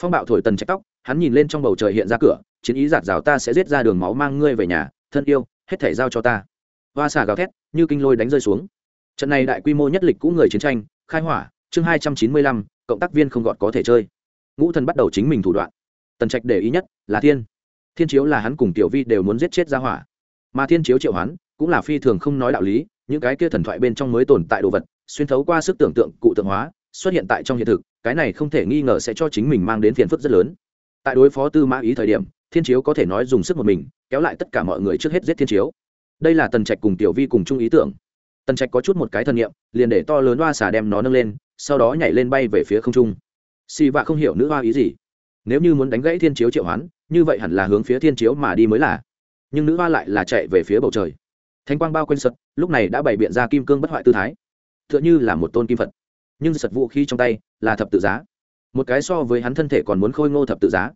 Phong bạo thổi tần trạch tóc, hắn nhìn lên trong bầu trời hiện ra cửa, chiến ý giạt rào ta sẽ giết ra đường máu mang ngươi về nhà, thân yêu, hết thể giao cho ta. Hoa xả gào thét, như kinh lôi đánh rơi xuống. Trận này đại quy mô nhất lịch cũ người chiến tranh, khai hỏa, chương hai trăm chín mươi lăm, cộng tác viên không gọn có thể chơi. Ngũ thần bắt đầu chính mình thủ đoạn. Tần trạch để ý nhất là thiên. Thiên chiếu là hắn cùng tiểu vi đều muốn giết chết ra hỏa. Mà thiên chiếu triệu hắn cũng là phi thường không nói đạo lý, những cái kia thần thoại bên trong mới tồn tại đồ vật xuyên thấu qua sức tưởng tượng cụ tượng hóa, xuất hiện tại trong hiện thực, cái này không thể nghi ngờ sẽ cho chính mình mang đến phiền phức rất lớn. Tại đối phó tư mã ý thời điểm, thiên chiếu có thể nói dùng sức một mình, kéo lại tất cả mọi người trước hết giết thiên chiếu. Đây là tần trạch cùng tiểu vi cùng chung ý tưởng. Tần trạch có chút một cái thân nhiệm liền để to lớn hoa xà đem nó nâng lên, sau đó nhảy lên bay về phía không trung. Xì vạ không hiểu nữ hoa ý gì. Nếu như muốn đánh gãy thiên chiếu triệu hoán, như vậy hẳn là hướng phía thiên chiếu mà đi mới là. Nhưng nữ hoa lại là chạy về phía bầu trời. Thanh quang bao quanh sật, lúc này đã bày biện ra kim cương bất hoại tư thái tựa như là một tôn kim phật. Nhưng sật vũ khí trong tay là thập tự giá. Một cái so với hắn thân thể còn muốn khôi ngô thập tự giá.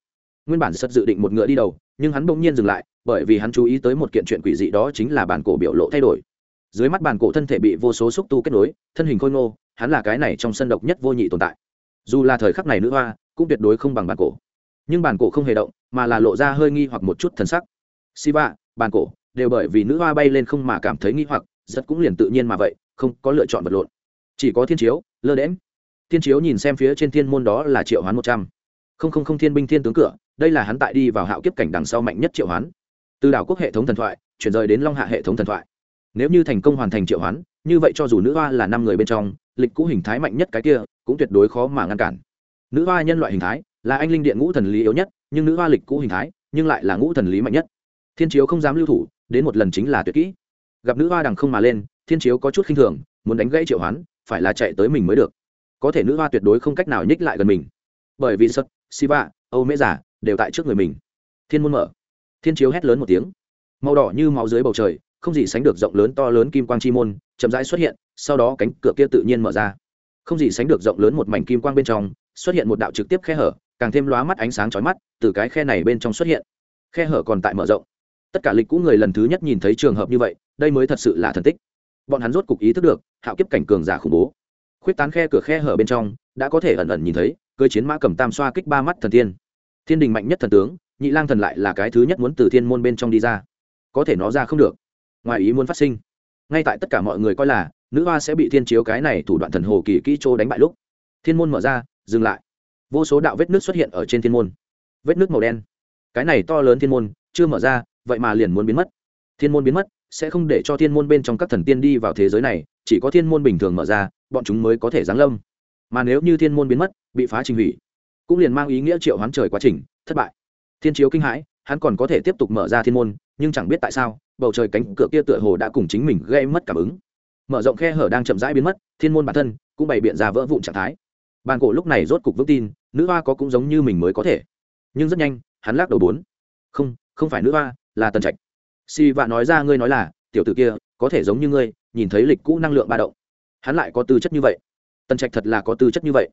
Nguyên bản sật dự định một ngựa đi đầu, nhưng hắn bỗng nhiên dừng lại, bởi vì hắn chú ý tới một kiện chuyện quỷ dị đó chính là bản cổ biểu lộ thay đổi. Dưới mắt bản cổ thân thể bị vô số xúc tu kết nối, thân hình khôi ngô, hắn là cái này trong sân độc nhất vô nhị tồn tại. Dù là thời khắc này nữ hoa, cũng tuyệt đối không bằng bản cổ. Nhưng bản cổ không hề động, mà là lộ ra hơi nghi hoặc một chút thần sắc. Siva, bản cổ, đều bởi vì nữ hoa bay lên không mà cảm thấy nghi hoặc rất cũng liền tự nhiên mà vậy không có lựa chọn vật lộn. Chỉ có thiên chiếu, lơ đễm thiên chiếu nhìn xem phía trên thiên môn đó là triệu hoán một trăm. Không không không thiên binh thiên tướng cửa, đây là hắn tại đi vào hạo kiếp cảnh đằng sau mạnh nhất triệu hoán. Từ đảo quốc hệ thống thần thoại, chuyển rời đến long hạ hệ thống thần thoại. Nếu như thành công hoàn thành triệu hoán, như vậy cho dù nữ hoa là năm người bên trong, lịch cũ hình thái mạnh nhất cái kia, cũng tuyệt đối khó mà ngăn cản. Nữ hoa nhân loại hình thái, là anh linh điện ngũ thần lý yếu nhất, nhưng nữ hoa lịch cũ hình thái, nhưng lại là ngũ thần lý mạnh nhất. Thiên chiếu không dám lưu thủ, đến một lần chính là tuyệt kỹ gặp nữ hoa đằng không mà lên, thiên chiếu có chút khinh thường, muốn đánh gãy triệu hoán, phải là chạy tới mình mới được. Có thể nữ hoa tuyệt đối không cách nào nhích lại gần mình. Bởi vì sật, siva, âu mễ giả đều tại trước người mình. Thiên môn mở. Thiên chiếu hét lớn một tiếng. Màu đỏ như máu dưới bầu trời, không gì sánh được rộng lớn to lớn kim quang chi môn, chậm rãi xuất hiện, sau đó cánh cửa kia tự nhiên mở ra. Không gì sánh được rộng lớn một mảnh kim quang bên trong, xuất hiện một đạo trực tiếp khe hở, càng thêm lóa mắt ánh sáng chói mắt từ cái khe này bên trong xuất hiện. Khe hở còn tại mở rộng tất cả lịch cũ người lần thứ nhất nhìn thấy trường hợp như vậy, đây mới thật sự là thần tích. Bọn hắn rốt cục ý thức được, hạo kiếp cảnh cường giả khủng bố. Khuyết tán khe cửa khe hở bên trong, đã có thể ẩn ẩn nhìn thấy cưới chiến mã cầm tam xoa kích ba mắt thần tiên. Thiên đình mạnh nhất thần tướng, nhị lang thần lại là cái thứ nhất muốn từ thiên môn bên trong đi ra. Có thể nó ra không được. Ngoài ý muốn phát sinh. Ngay tại tất cả mọi người coi là, nữ hoa sẽ bị thiên chiếu cái này thủ đoạn thần hồ kỳ kỹ trô đánh bại lúc. Thiên môn mở ra, dừng lại. Vô số đạo vết nước xuất hiện ở trên thiên môn. Vết nước màu đen. Cái này to lớn thiên môn, chưa mở ra vậy mà liền muốn biến mất. Thiên môn biến mất, sẽ không để cho thiên môn bên trong các thần tiên đi vào thế giới này, chỉ có thiên môn bình thường mở ra, bọn chúng mới có thể giáng lâm. Mà nếu như thiên môn biến mất, bị phá trình hủy, cũng liền mang ý nghĩa triệu hoán trời quá trình, thất bại. Thiên chiếu kinh hãi, hắn còn có thể tiếp tục mở ra thiên môn, nhưng chẳng biết tại sao, bầu trời cánh cửa kia tựa hồ đã cùng chính mình gây mất cảm ứng. Mở rộng khe hở đang chậm rãi biến mất, thiên môn bản thân cũng bày biện ra vỡ vụn trạng thái. Bàn cổ lúc này rốt cục vững tin, nữ hoa có cũng giống như mình mới có thể. Nhưng rất nhanh, hắn lắc đầu bốn. Không không phải nữ hoa là tần trạch. Si vạ nói ra, ngươi nói là, tiểu t ử kia, có thể giống như ngươi, nhìn thấy lịch cũ năng lượng ba động. Hắn lại có tư chất như vậy. Tần trạch thật là có tư chất như vậy.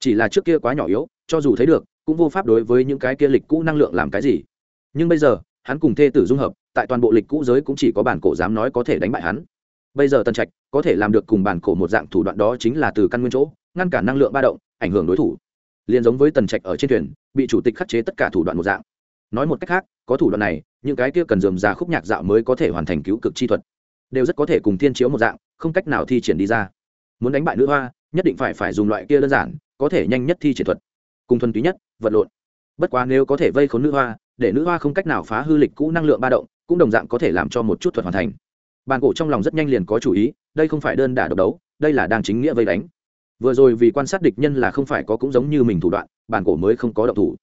Chỉ là trước kia quá nhỏ yếu, cho dù thấy được, cũng vô pháp đối với những cái kia lịch cũ năng lượng làm cái gì. Nhưng bây giờ, hắn cùng thê tử dung hợp, tại toàn bộ lịch cũ giới cũng chỉ có bản cổ dám nói có thể đánh bại hắn. Bây giờ tần trạch có thể làm được cùng bản cổ một dạng thủ đoạn đó chính là từ căn nguyên chỗ, ngăn cản năng lượng ba động, ảnh hưởng đối thủ. Liền giống với tần trạch ở trên thuyền, bị chủ tịch khắc chế tất cả thủ đoạn một dạng. Nói một cách khác, có thủ đoạn này những cái kia cần dườm ra khúc nhạc dạo mới có thể hoàn thành cứu cực chi thuật, đều rất có thể cùng thiên chiếu một dạng, không cách nào thi triển đi ra. Muốn đánh bại nữ hoa, nhất định phải phải dùng loại kia đơn giản, có thể nhanh nhất thi triển thuật. Cùng thuần túy nhất, vật lộn. Bất quá nếu có thể vây khốn nữ hoa, để nữ hoa không cách nào phá hư lịch cũ năng lượng ba động, cũng đồng dạng có thể làm cho một chút thuật hoàn thành. Bàn cổ trong lòng rất nhanh liền có chủ ý, đây không phải đơn đả độc đấu, đây là đang chính nghĩa vây đánh. Vừa rồi vì quan sát địch nhân là không phải có cũng giống như mình thủ đoạn bàn cổ mới không có động thủ.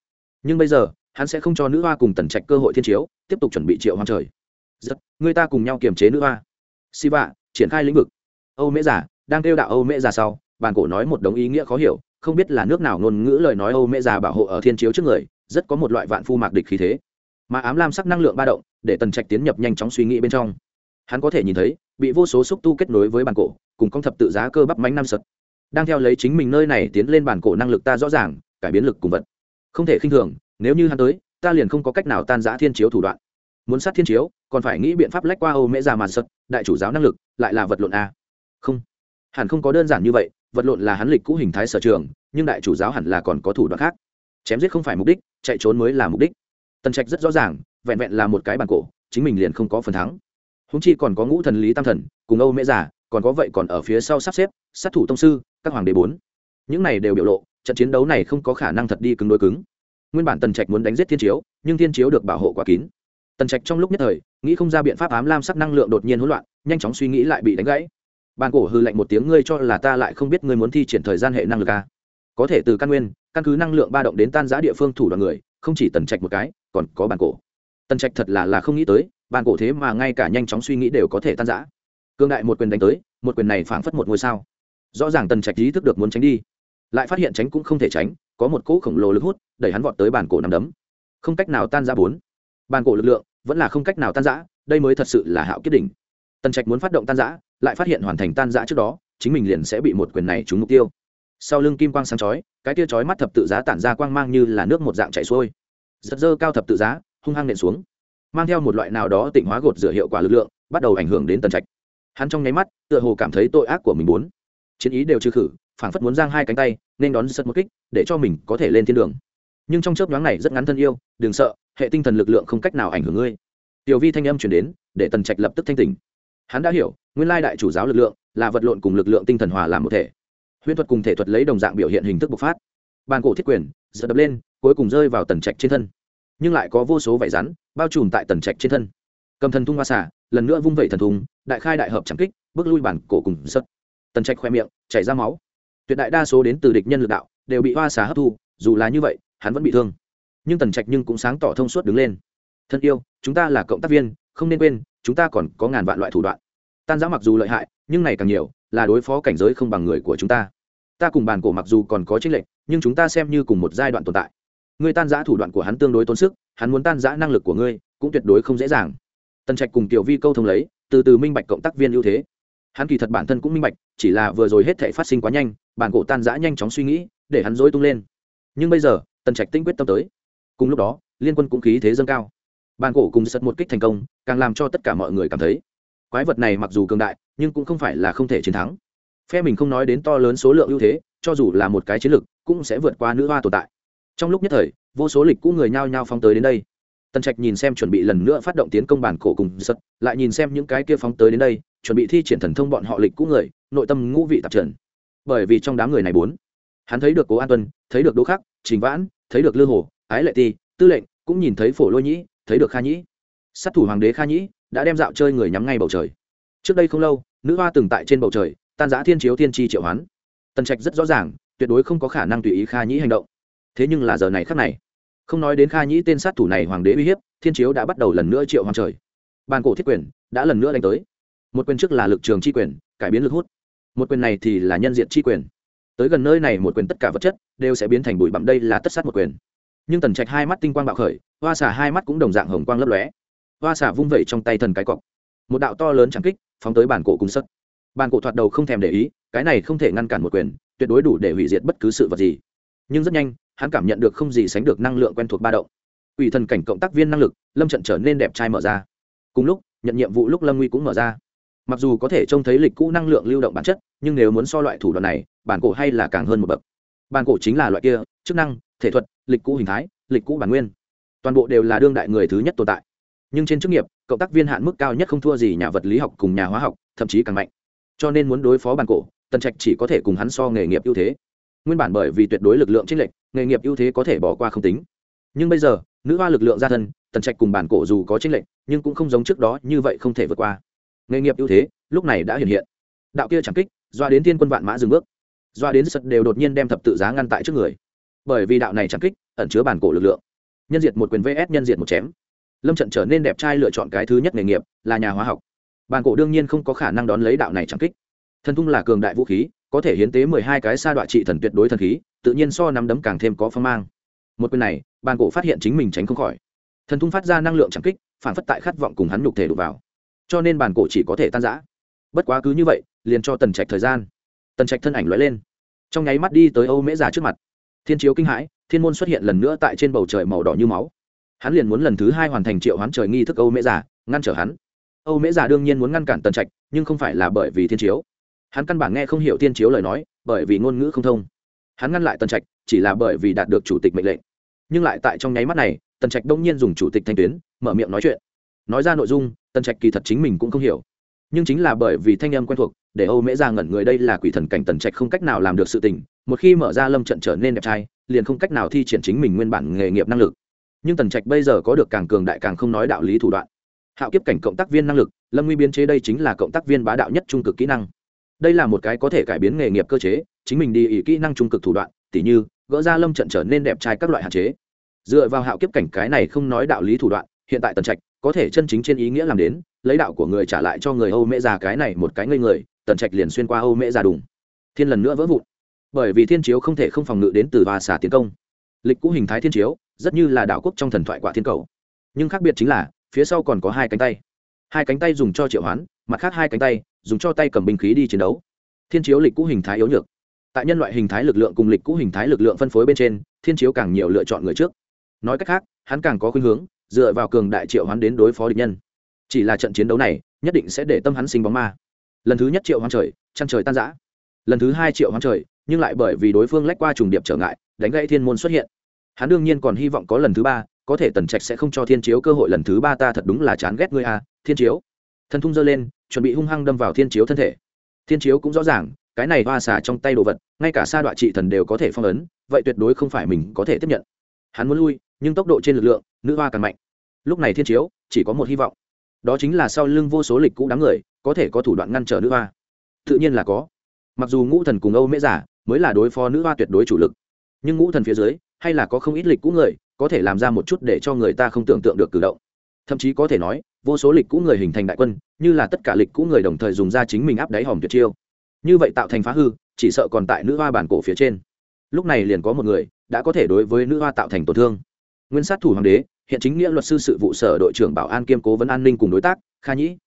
Nhưng bây giờ hắn sẽ không cho nữ hoa cùng tần trạch cơ hội thiên chiếu, tiếp tục chuẩn bị triệu hoang trời. Giật, người ta cùng nhau kiềm chế nữ hoa. Si vạ triển khai lĩnh vực. Âu mễ giả đang kêu đạo âu mễ giả sau bàn cổ nói một đống ý nghĩa khó hiểu, không biết là nước nào ngôn ngữ lời nói âu mễ giả bảo hộ ở thiên chiếu trước người, rất có một loại vạn phu mạc địch khí thế. Mà ám lam sắc năng lượng ba động, để tần trạch tiến nhập nhanh chóng suy nghĩ bên trong. Hắn có thể nhìn thấy, bị vô số xúc tu kết nối với bàn cổ, cùng công thập tự giá cơ bắp mánh năm sật. Đang theo lấy chính mình nơi này tiến lên bàn cổ năng lực ta rõ ràng, cải biến lực cùng vật. Không thể khinh thường nếu như hắn tới, ta liền không có cách nào tan giã thiên chiếu thủ đoạn. Muốn sát thiên chiếu, còn phải nghĩ biện pháp lách qua âu mễ già màn sật, đại chủ giáo năng lực, lại là vật lộn a. Không. Hẳn không có đơn giản như vậy, vật lộn là hắn lịch cũ hình thái sở trường, nhưng đại chủ giáo hẳn là còn có thủ đoạn khác. Chém giết không phải mục đích, chạy trốn mới là mục đích. Tần trạch rất rõ ràng, vẹn vẹn là một cái bàn cổ, chính mình liền không có phần thắng. Húng chi còn có ngũ thần lý tam thần, cùng âu mễ giả còn có vậy còn ở phía sau sắp xếp, sát thủ tông sư, các hoàng đế bốn. Những này đều biểu lộ, trận chiến đấu này không có khả năng thật đi cứng đối cứng nguyên bản tần trạch muốn đánh giết thiên chiếu, nhưng thiên chiếu được bảo hộ quá kín. Tần trạch trong lúc nhất thời, nghĩ không ra biện pháp ám lam sắc năng lượng đột nhiên hỗn loạn, nhanh chóng suy nghĩ lại bị đánh gãy. Bàn cổ hư lạnh một tiếng, ngươi cho là ta lại không biết ngươi muốn thi triển thời gian hệ năng lực a à? có thể từ căn nguyên, căn cứ năng lượng ba động đến tan giã địa phương thủ đoàn người, không chỉ tần trạch một cái, còn có bàn cổ. Tần trạch thật là là không nghĩ tới, bàn cổ thế mà ngay cả nhanh chóng suy nghĩ đều có thể tan giã cương đại một quyền đánh tới, một quyền này phảng phất một ngôi sao. Rõ ràng tần trạch ý thức được muốn tránh đi, lại phát hiện tránh cũng không thể tránh, có một cỗ khổng lồ lực hút đẩy hắn vọt tới bàn cổ nằm đấm. Không cách nào tan ra bốn. Bàn cổ lực lượng vẫn là không cách nào tan giã đây mới thật sự là hạo kiết đỉnh. Tần trạch muốn phát động tan giã lại phát hiện hoàn thành tan giã trước đó, chính mình liền sẽ bị một quyền này trúng mục tiêu. Sau lưng kim quang sáng chói, cái tia chói mắt thập tự giá tản ra quang mang như là nước một dạng chảy xuôi. Giật dơ cao thập tự giá, hung hăng nện xuống. Mang theo một loại nào đó tịnh hóa gột rửa hiệu quả lực lượng, bắt đầu ảnh hưởng đến tần trạch. Hắn trong nháy mắt, tựa hồ cảm thấy tội ác của mình muốn. Chiến ý đều trừ khử, phảng phất muốn giang hai cánh tay, nên đón sật một kích, để cho mình có thể lên thiên đường nhưng trong chớp nhoáng này rất ngắn thân yêu, đừng sợ, hệ tinh thần lực lượng không cách nào ảnh hưởng ngươi. Tiểu vi thanh âm chuyển đến, để tần trạch lập tức thanh tỉnh. Hắn đã hiểu, nguyên lai đại chủ giáo lực lượng, là vật lộn cùng lực lượng tinh thần hòa làm một thể. Huyễn thuật cùng thể thuật lấy đồng dạng biểu hiện hình thức bộc phát. Bàn cổ thiết quyền giật đập lên, cuối cùng rơi vào tần trạch trên thân. Nhưng lại có vô số vảy rắn, bao trùm tại tần trạch trên thân. Cầm thần thung hoa xả lần nữa vung vẩy thần thung, đại khai đại hợp chẳng kích, bước lui bản cổ cùng sất tần trạch khoe miệng, chảy ra máu. Tuyệt đại đa số đến từ địch nhân lực đạo, đều bị hoa xả hấp thu, dù là như vậy hắn vẫn bị thương. Nhưng tần trạch nhưng cũng sáng tỏ thông suốt đứng lên. Thân yêu, chúng ta là cộng tác viên, không nên quên, chúng ta còn có ngàn vạn loại thủ đoạn. Tan giã mặc dù lợi hại, nhưng này càng nhiều, là đối phó cảnh giới không bằng người của chúng ta. Ta cùng bàn cổ mặc dù còn có tranh lệch, nhưng chúng ta xem như cùng một giai đoạn tồn tại. Ngươi tan giã thủ đoạn của hắn tương đối tốn sức, hắn muốn tan giã năng lực của ngươi, cũng tuyệt đối không dễ dàng. Tần trạch cùng tiểu vi câu thông lấy, từ từ minh bạch cộng tác viên ưu thế. Hắn kỳ thật bản thân cũng minh bạch, chỉ là vừa rồi hết thể phát sinh quá nhanh, bản cổ tan giã nhanh chóng suy nghĩ, để hắn dối tung lên. Nhưng bây giờ tần trạch tinh quyết tâm tới. Cùng lúc đó, liên quân cũng khí thế dâng cao. Bản cổ cùng sật một kích thành công, càng làm cho tất cả mọi người cảm thấy, quái vật này mặc dù cường đại, nhưng cũng không phải là không thể chiến thắng. Phe mình không nói đến to lớn số lượng ưu thế, cho dù là một cái chiến lược cũng sẽ vượt qua nữ hoa tồn tại. Trong lúc nhất thời, vô số lịch cũ người nhao nhao phóng tới đến đây. Tần trạch nhìn xem chuẩn bị lần nữa phát động tiến công bản cổ cùng sật, lại nhìn xem những cái kia phóng tới đến đây, chuẩn bị thi triển thần thông bọn họ lịch cũ người, nội tâm ngũ vị tạp trần. Bởi vì trong đám người này bốn, hắn thấy được cố an tuân, thấy được đỗ khắc trình vãn, thấy được lư hồ, ái lệ ti, tư lệnh, cũng nhìn thấy phổ lôi nhĩ, thấy được kha nhĩ. Sát thủ hoàng đế kha nhĩ đã đem dạo chơi người nhắm ngay bầu trời. Trước đây không lâu, nữ hoa từng tại trên bầu trời, tan giã thiên chiếu thiên tri triệu hoán. Tần trạch rất rõ ràng, tuyệt đối không có khả năng tùy ý kha nhĩ hành động. Thế nhưng là giờ này khắc này, không nói đến kha nhĩ tên sát thủ này hoàng đế uy hiếp, thiên chiếu đã bắt đầu lần nữa triệu hoàng trời. Ban cổ thiết quyền đã lần nữa đánh tới. Một quyền trước là lực trường chi quyền, cải biến lực hút. Một quyền này thì là nhân diện chi quyền tới gần nơi này một quyền tất cả vật chất đều sẽ biến thành bụi bặm, đây là tất sát một quyền. Nhưng tần trạch hai mắt tinh quang bạo khởi, hoa xả hai mắt cũng đồng dạng hồng quang lấp lóe. Hoa xả vung vẩy trong tay thần cái cọc. Một đạo to lớn trắng kích phóng tới bản cổ cùng sất bản cổ thoạt đầu không thèm để ý, cái này không thể ngăn cản một quyền, tuyệt đối đủ để hủy diệt bất cứ sự vật gì. Nhưng rất nhanh, hắn cảm nhận được không gì sánh được năng lượng quen thuộc ba động. Ủy thần cảnh cộng tác viên năng lực, lâm trận trở nên đẹp trai mở ra. Cùng lúc, nhận nhiệm vụ lúc lâm nguy cũng mở ra mặc dù có thể trông thấy lịch cũ năng lượng lưu động bản chất, nhưng nếu muốn so loại thủ đoạn này, bản cổ hay là càng hơn một bậc. Bản cổ chính là loại kia, chức năng, thể thuật, lịch cũ hình thái, lịch cũ bản nguyên. Toàn bộ đều là đương đại người thứ nhất tồn tại. Nhưng trên chức nghiệp, cộng tác viên hạn mức cao nhất không thua gì nhà vật lý học cùng nhà hóa học, thậm chí càng mạnh. Cho nên muốn đối phó bản cổ, tần trạch chỉ có thể cùng hắn so nghề nghiệp ưu thế. Nguyên bản bởi vì tuyệt đối lực lượng chênh lệch, nghề nghiệp ưu thế có thể bỏ qua không tính. Nhưng bây giờ, nữ hoa lực lượng gia thân, tần trạch cùng bản cổ dù có chênh lệch, nhưng cũng không giống trước đó như vậy không thể vượt qua nghề nghiệp ưu thế, lúc này đã hiện hiện. Đạo kia chẳng kích, doa đến thiên quân vạn mã dừng bước. Doa đến sật đều đột nhiên đem thập tự giá ngăn tại trước người. Bởi vì đạo này chẳng kích, ẩn chứa bản cổ lực lượng. Nhân diệt một quyền vs nhân diệt một chém. Lâm trận trở nên đẹp trai lựa chọn cái thứ nhất nghề nghiệp, là nhà hóa học. Bản cổ đương nhiên không có khả năng đón lấy đạo này chẳng kích. Thần thung là cường đại vũ khí, có thể hiến tế mười hai cái sa đoạn trị thần tuyệt đối thần khí, tự nhiên so nắm đấm càng thêm có phong mang. Một quyền này, bản cổ phát hiện chính mình tránh không khỏi. Thần thung phát ra năng lượng chẳng kích, phản phất tại khát vọng cùng hắn nhục thể đụt vào cho nên bản cổ chỉ có thể tan giã bất quá cứ như vậy, liền cho tần trạch thời gian. Tần trạch thân ảnh lóe lên. Trong nháy mắt đi tới âu mễ già trước mặt. Thiên chiếu kinh hãi, thiên môn xuất hiện lần nữa tại trên bầu trời màu đỏ như máu. Hắn liền muốn lần thứ hai hoàn thành triệu hoán trời nghi thức âu mễ già, ngăn trở hắn. Âu mễ già đương nhiên muốn ngăn cản tần trạch, nhưng không phải là bởi vì thiên chiếu. Hắn căn bản nghe không hiểu thiên chiếu lời nói, bởi vì ngôn ngữ không thông. Hắn ngăn lại tần trạch, chỉ là bởi vì đạt được chủ tịch mệnh lệnh. Nhưng lại tại trong nháy mắt này, tần trạch đông nhiên dùng chủ tịch thanh tuyến, mở miệng nói chuyện nói ra nội dung, tần trạch kỳ thật chính mình cũng không hiểu. Nhưng chính là bởi vì thanh âm quen thuộc, để âu mễ ra ngẩn người đây là quỷ thần cảnh tần trạch không cách nào làm được sự tình, một khi mở ra lâm trận trở nên đẹp trai, liền không cách nào thi triển chính mình nguyên bản nghề nghiệp năng lực. Nhưng tần trạch bây giờ có được càng cường đại càng không nói đạo lý thủ đoạn. Hạo kiếp cảnh cộng tác viên năng lực, lâm nguy biên chế đây chính là cộng tác viên bá đạo nhất trung cực kỹ năng. Đây là một cái có thể cải biến nghề nghiệp cơ chế, chính mình đi ý kỹ năng trung cực thủ đoạn, tỉ như, gỡ ra lâm trận trở nên đẹp trai các loại hạn chế. Dựa vào hạo kiếp cảnh cái này không nói đạo lý thủ đoạn, hiện tại tần trạch có thể chân chính trên ý nghĩa làm đến, lấy đạo của người trả lại cho người âu mễ già cái này một cái ngây người, tần trạch liền xuyên qua âu mễ già đùng. Thiên lần nữa vỡ vụn. Bởi vì thiên chiếu không thể không phòng ngự đến từ và xả tiến công. Lịch cũ hình thái thiên chiếu, rất như là đạo quốc trong thần thoại quả thiên cầu. Nhưng khác biệt chính là, phía sau còn có hai cánh tay. Hai cánh tay dùng cho triệu hoán, mặt khác hai cánh tay dùng cho tay cầm binh khí đi chiến đấu. Thiên chiếu lịch cũ hình thái yếu nhược. Tại nhân loại hình thái lực lượng cùng lịch cũ hình thái lực lượng phân phối bên trên, thiên chiếu càng nhiều lựa chọn người trước. Nói cách khác, hắn càng có khuynh hướng dựa vào cường đại triệu hoán đến đối phó địch nhân. Chỉ là trận chiến đấu này nhất định sẽ để tâm hắn sinh bóng ma. Lần thứ nhất triệu hoán trời trăng trời tan giã lần thứ hai triệu hoán trời nhưng lại bởi vì đối phương lách qua trùng điệp trở ngại đánh gãy thiên môn xuất hiện. Hắn đương nhiên còn hy vọng có lần thứ ba có thể tần trạch sẽ không cho thiên chiếu cơ hội lần thứ ba ta thật đúng là chán ghét ngươi à, thiên chiếu. Thần thung dơ lên chuẩn bị hung hăng đâm vào thiên chiếu thân thể. Thiên chiếu cũng rõ ràng cái này hoa xả trong tay đồ vật ngay cả sa đoạn trị thần đều có thể phong ấn vậy tuyệt đối không phải mình có thể tiếp nhận. Hắn muốn lui nhưng tốc độ trên lực lượng nữ hoa càng mạnh lúc này thiên chiếu, chỉ có một hy vọng. Đó chính là sau lưng vô số lịch cũ đám người, có thể có thủ đoạn ngăn trở nữ hoa. Tự nhiên là có. Mặc dù ngũ thần cùng âu mễ giả mới là đối phó nữ hoa tuyệt đối chủ lực, nhưng ngũ thần phía dưới, hay là có không ít lịch cũ người, có thể làm ra một chút để cho người ta không tưởng tượng được cử động. Thậm chí có thể nói, vô số lịch cũ người hình thành đại quân, như là tất cả lịch cũ người đồng thời dùng ra chính mình áp đáy hòm tuyệt chiêu. Như vậy tạo thành phá hư, chỉ sợ còn tại nữ hoa bản cổ phía trên. Lúc này liền có một người, đã có thể đối với nữ hoa tạo thành tổn thương. Nguyên sát thủ hoàng đế hiện chính nghĩa luật sư sự vụ sở đội trưởng bảo an kiêm cố vấn an ninh cùng đối tác, kha nhĩ.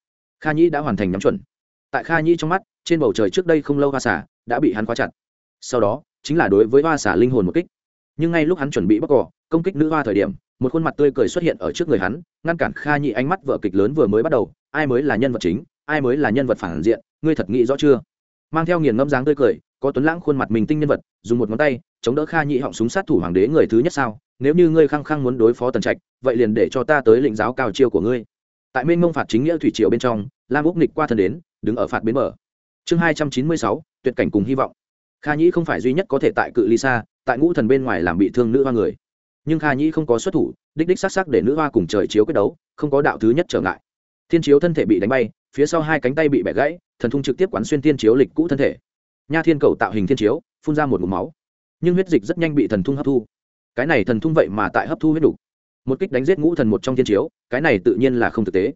Kha nhĩ đã hoàn thành nhắm chuẩn. Tại kha nhĩ trong mắt, trên bầu trời trước đây không lâu hoa xả đã bị hắn khóa chặt. Sau đó, chính là đối với hoa xả linh hồn một kích. Nhưng ngay lúc hắn chuẩn bị bóc cỏ, công kích nữ hoa thời điểm, một khuôn mặt tươi cười xuất hiện ở trước người hắn, ngăn cản kha nhĩ ánh mắt vợ kịch lớn vừa mới bắt đầu, ai mới là nhân vật chính? Ai mới là nhân vật phản diện? Ngươi thật nghĩ rõ chưa? Mang theo nghiền ngâm dáng tươi cười, có tuấn lãng khuôn mặt mình tinh nhân vật, dùng một ngón tay, chống đỡ kha nhĩ họng súng sát thủ hoàng đế người thứ nhất sao? Nếu như ngươi khăng khăng muốn đối phó tần trạch, vậy liền để cho ta tới lĩnh giáo cao chiêu của ngươi. Tại mênh mông phạt chính nghĩa thủy triều bên trong, lam úc nịch qua thân đến, đứng ở phạt bến mở. chương hai trăm chín mươi sáu, tuyệt cảnh cùng hy vọng. Kha nhĩ không phải duy nhất có thể tại cự ly xa, tại ngũ thần bên ngoài làm bị thương nữ hoa người. Nhưng kha nhĩ không có xuất thủ, đích đích s á c s á c để nữ hoa cùng trời chiếu quyết đấu, không có đạo thứ nhất trở ngại. Thiên chiếu thân thể bị đánh bay, phía sau hai cánh tay bị bẻ gãy, thần thung trực tiếp quán xuyên thiên chiếu lịch cũ thân thể. Nha thiên cầu tạo hình thiên chiếu, phun ra một mục máu. Nhưng huyết dịch rất nhanh bị thần thung hấp thu cái này thần thung vậy mà tại hấp thu huyết đủ một kích đánh giết ngũ thần một trong thiên chiếu, cái này tự nhiên là không thực tế.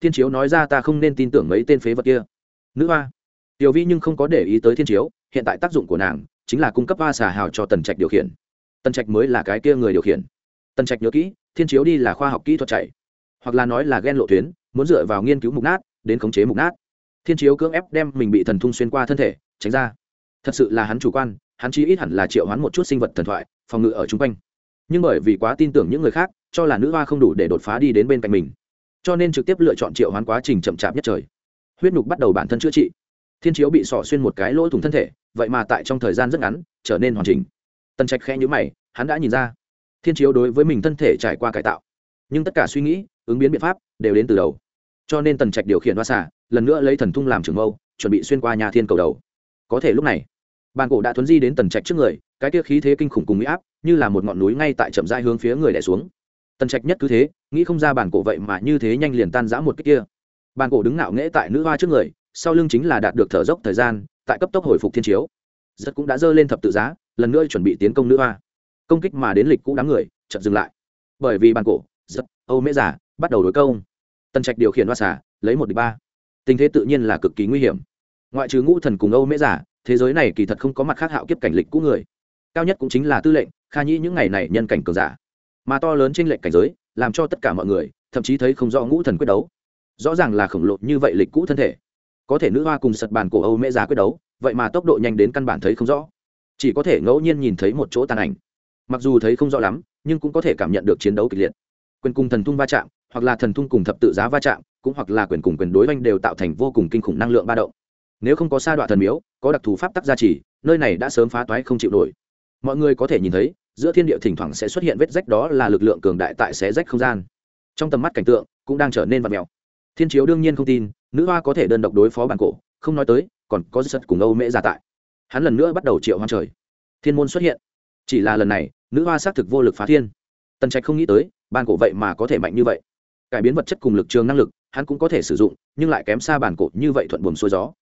Thiên chiếu nói ra ta không nên tin tưởng mấy tên phế vật kia. Nữ hoa. Tiểu vi nhưng không có để ý tới thiên chiếu, hiện tại tác dụng của nàng chính là cung cấp hoa xà hào cho tần trạch điều khiển. Tần trạch mới là cái kia người điều khiển. Tần trạch nhớ kỹ, thiên chiếu đi là khoa học kỹ thuật chạy, hoặc là nói là ghen lộ tuyến, muốn dựa vào nghiên cứu mục nát, đến khống chế mục nát. Thiên chiếu cưỡng ép đem mình bị thần thung xuyên qua thân thể, tránh ra. Thật sự là hắn chủ quan hắn chí ít hẳn là triệu hoán một chút sinh vật thần thoại, phòng ngự ở chung quanh. Nhưng bởi vì quá tin tưởng những người khác, cho là nữ hoa không đủ để đột phá đi đến bên cạnh mình. Cho nên trực tiếp lựa chọn triệu hoán quá trình chậm chạp nhất trời. Huyết nhục bắt đầu bản thân chữa trị. Thiên chiếu bị sỏ xuyên một cái lỗ thủng thân thể, vậy mà tại trong thời gian rất ngắn, trở nên hoàn chỉnh. Tần trạch khẽ nhữ mày, hắn đã nhìn ra. Thiên chiếu đối với mình thân thể trải qua cải tạo. Nhưng tất cả suy nghĩ, ứng biến biện pháp đều đến từ đầu. Cho nên tần trạch điều khiển hoa xả lần nữa lấy thần thung làm trường mâu, chuẩn bị xuyên qua nhà thiên cầu đầu. Có thể lúc này bàn cổ đã thuấn di đến tần trạch trước người, cái kia khí thế kinh khủng cùng mỹ áp, như là một ngọn núi ngay tại chậm dai hướng phía người đẻ xuống. Tần trạch nhất cứ thế, nghĩ không ra bàn cổ vậy mà như thế nhanh liền tan giã một cái kia. Bàn cổ đứng ngạo nghễ tại nữ hoa trước người, sau lưng chính là đạt được thở dốc thời gian, tại cấp tốc hồi phục thiên chiếu. Rất cũng đã dơ lên thập tự giá, lần nữa chuẩn bị tiến công nữ hoa. Công kích mà đến lịch cũ đám người chậm dừng lại. Bởi vì bàn cổ rất âu mễ giả bắt đầu đối công. Tần trạch điều khiển hoa xả lấy một địch ba. Tình thế tự nhiên là cực kỳ nguy hiểm. Ngoại trừ ngũ thần cùng âu mễ giả thế giới này kỳ thật không có mặt khác hạo kiếp cảnh lịch cũ người. Cao nhất cũng chính là tư lệnh, kha nhĩ những ngày này nhân cảnh cường giả. Mà to lớn trên lệnh cảnh giới, làm cho tất cả mọi người, thậm chí thấy không rõ ngũ thần quyết đấu. Rõ ràng là khổng lồ như vậy lịch cũ thân thể. Có thể nữ hoa cùng sật bàn cổ âu mễ già quyết đấu, vậy mà tốc độ nhanh đến căn bản thấy không rõ. Chỉ có thể ngẫu nhiên nhìn thấy một chỗ tàn ảnh. Mặc dù thấy không rõ lắm, nhưng cũng có thể cảm nhận được chiến đấu kịch liệt. Quyền cùng thần thung va chạm, hoặc là thần thung cùng thập tự giá va chạm, cũng hoặc là quyền cùng quyền đối oanh đều tạo thành vô cùng kinh khủng năng lượng ba động nếu không có sa đoạn thần miếu, có đặc thù pháp tắc gia trì, nơi này đã sớm phá toái không chịu nổi. Mọi người có thể nhìn thấy, giữa thiên địa thỉnh thoảng sẽ xuất hiện vết rách đó là lực lượng cường đại tại xé rách không gian. Trong tầm mắt cảnh tượng, cũng đang trở nên vật mèo. Thiên chiếu đương nhiên không tin, nữ hoa có thể đơn độc đối phó bản cổ, không nói tới, còn có giật cùng âu mễ gia tại. Hắn lần nữa bắt đầu triệu hoang trời. Thiên môn xuất hiện. Chỉ là lần này, nữ hoa xác thực vô lực phá thiên. Tần trạch không nghĩ tới, bản cổ vậy mà có thể mạnh như vậy. Cải biến vật chất cùng lực trường năng lực, hắn cũng có thể sử dụng, nhưng lại kém xa bản cổ như vậy thuận buồm xuôi gió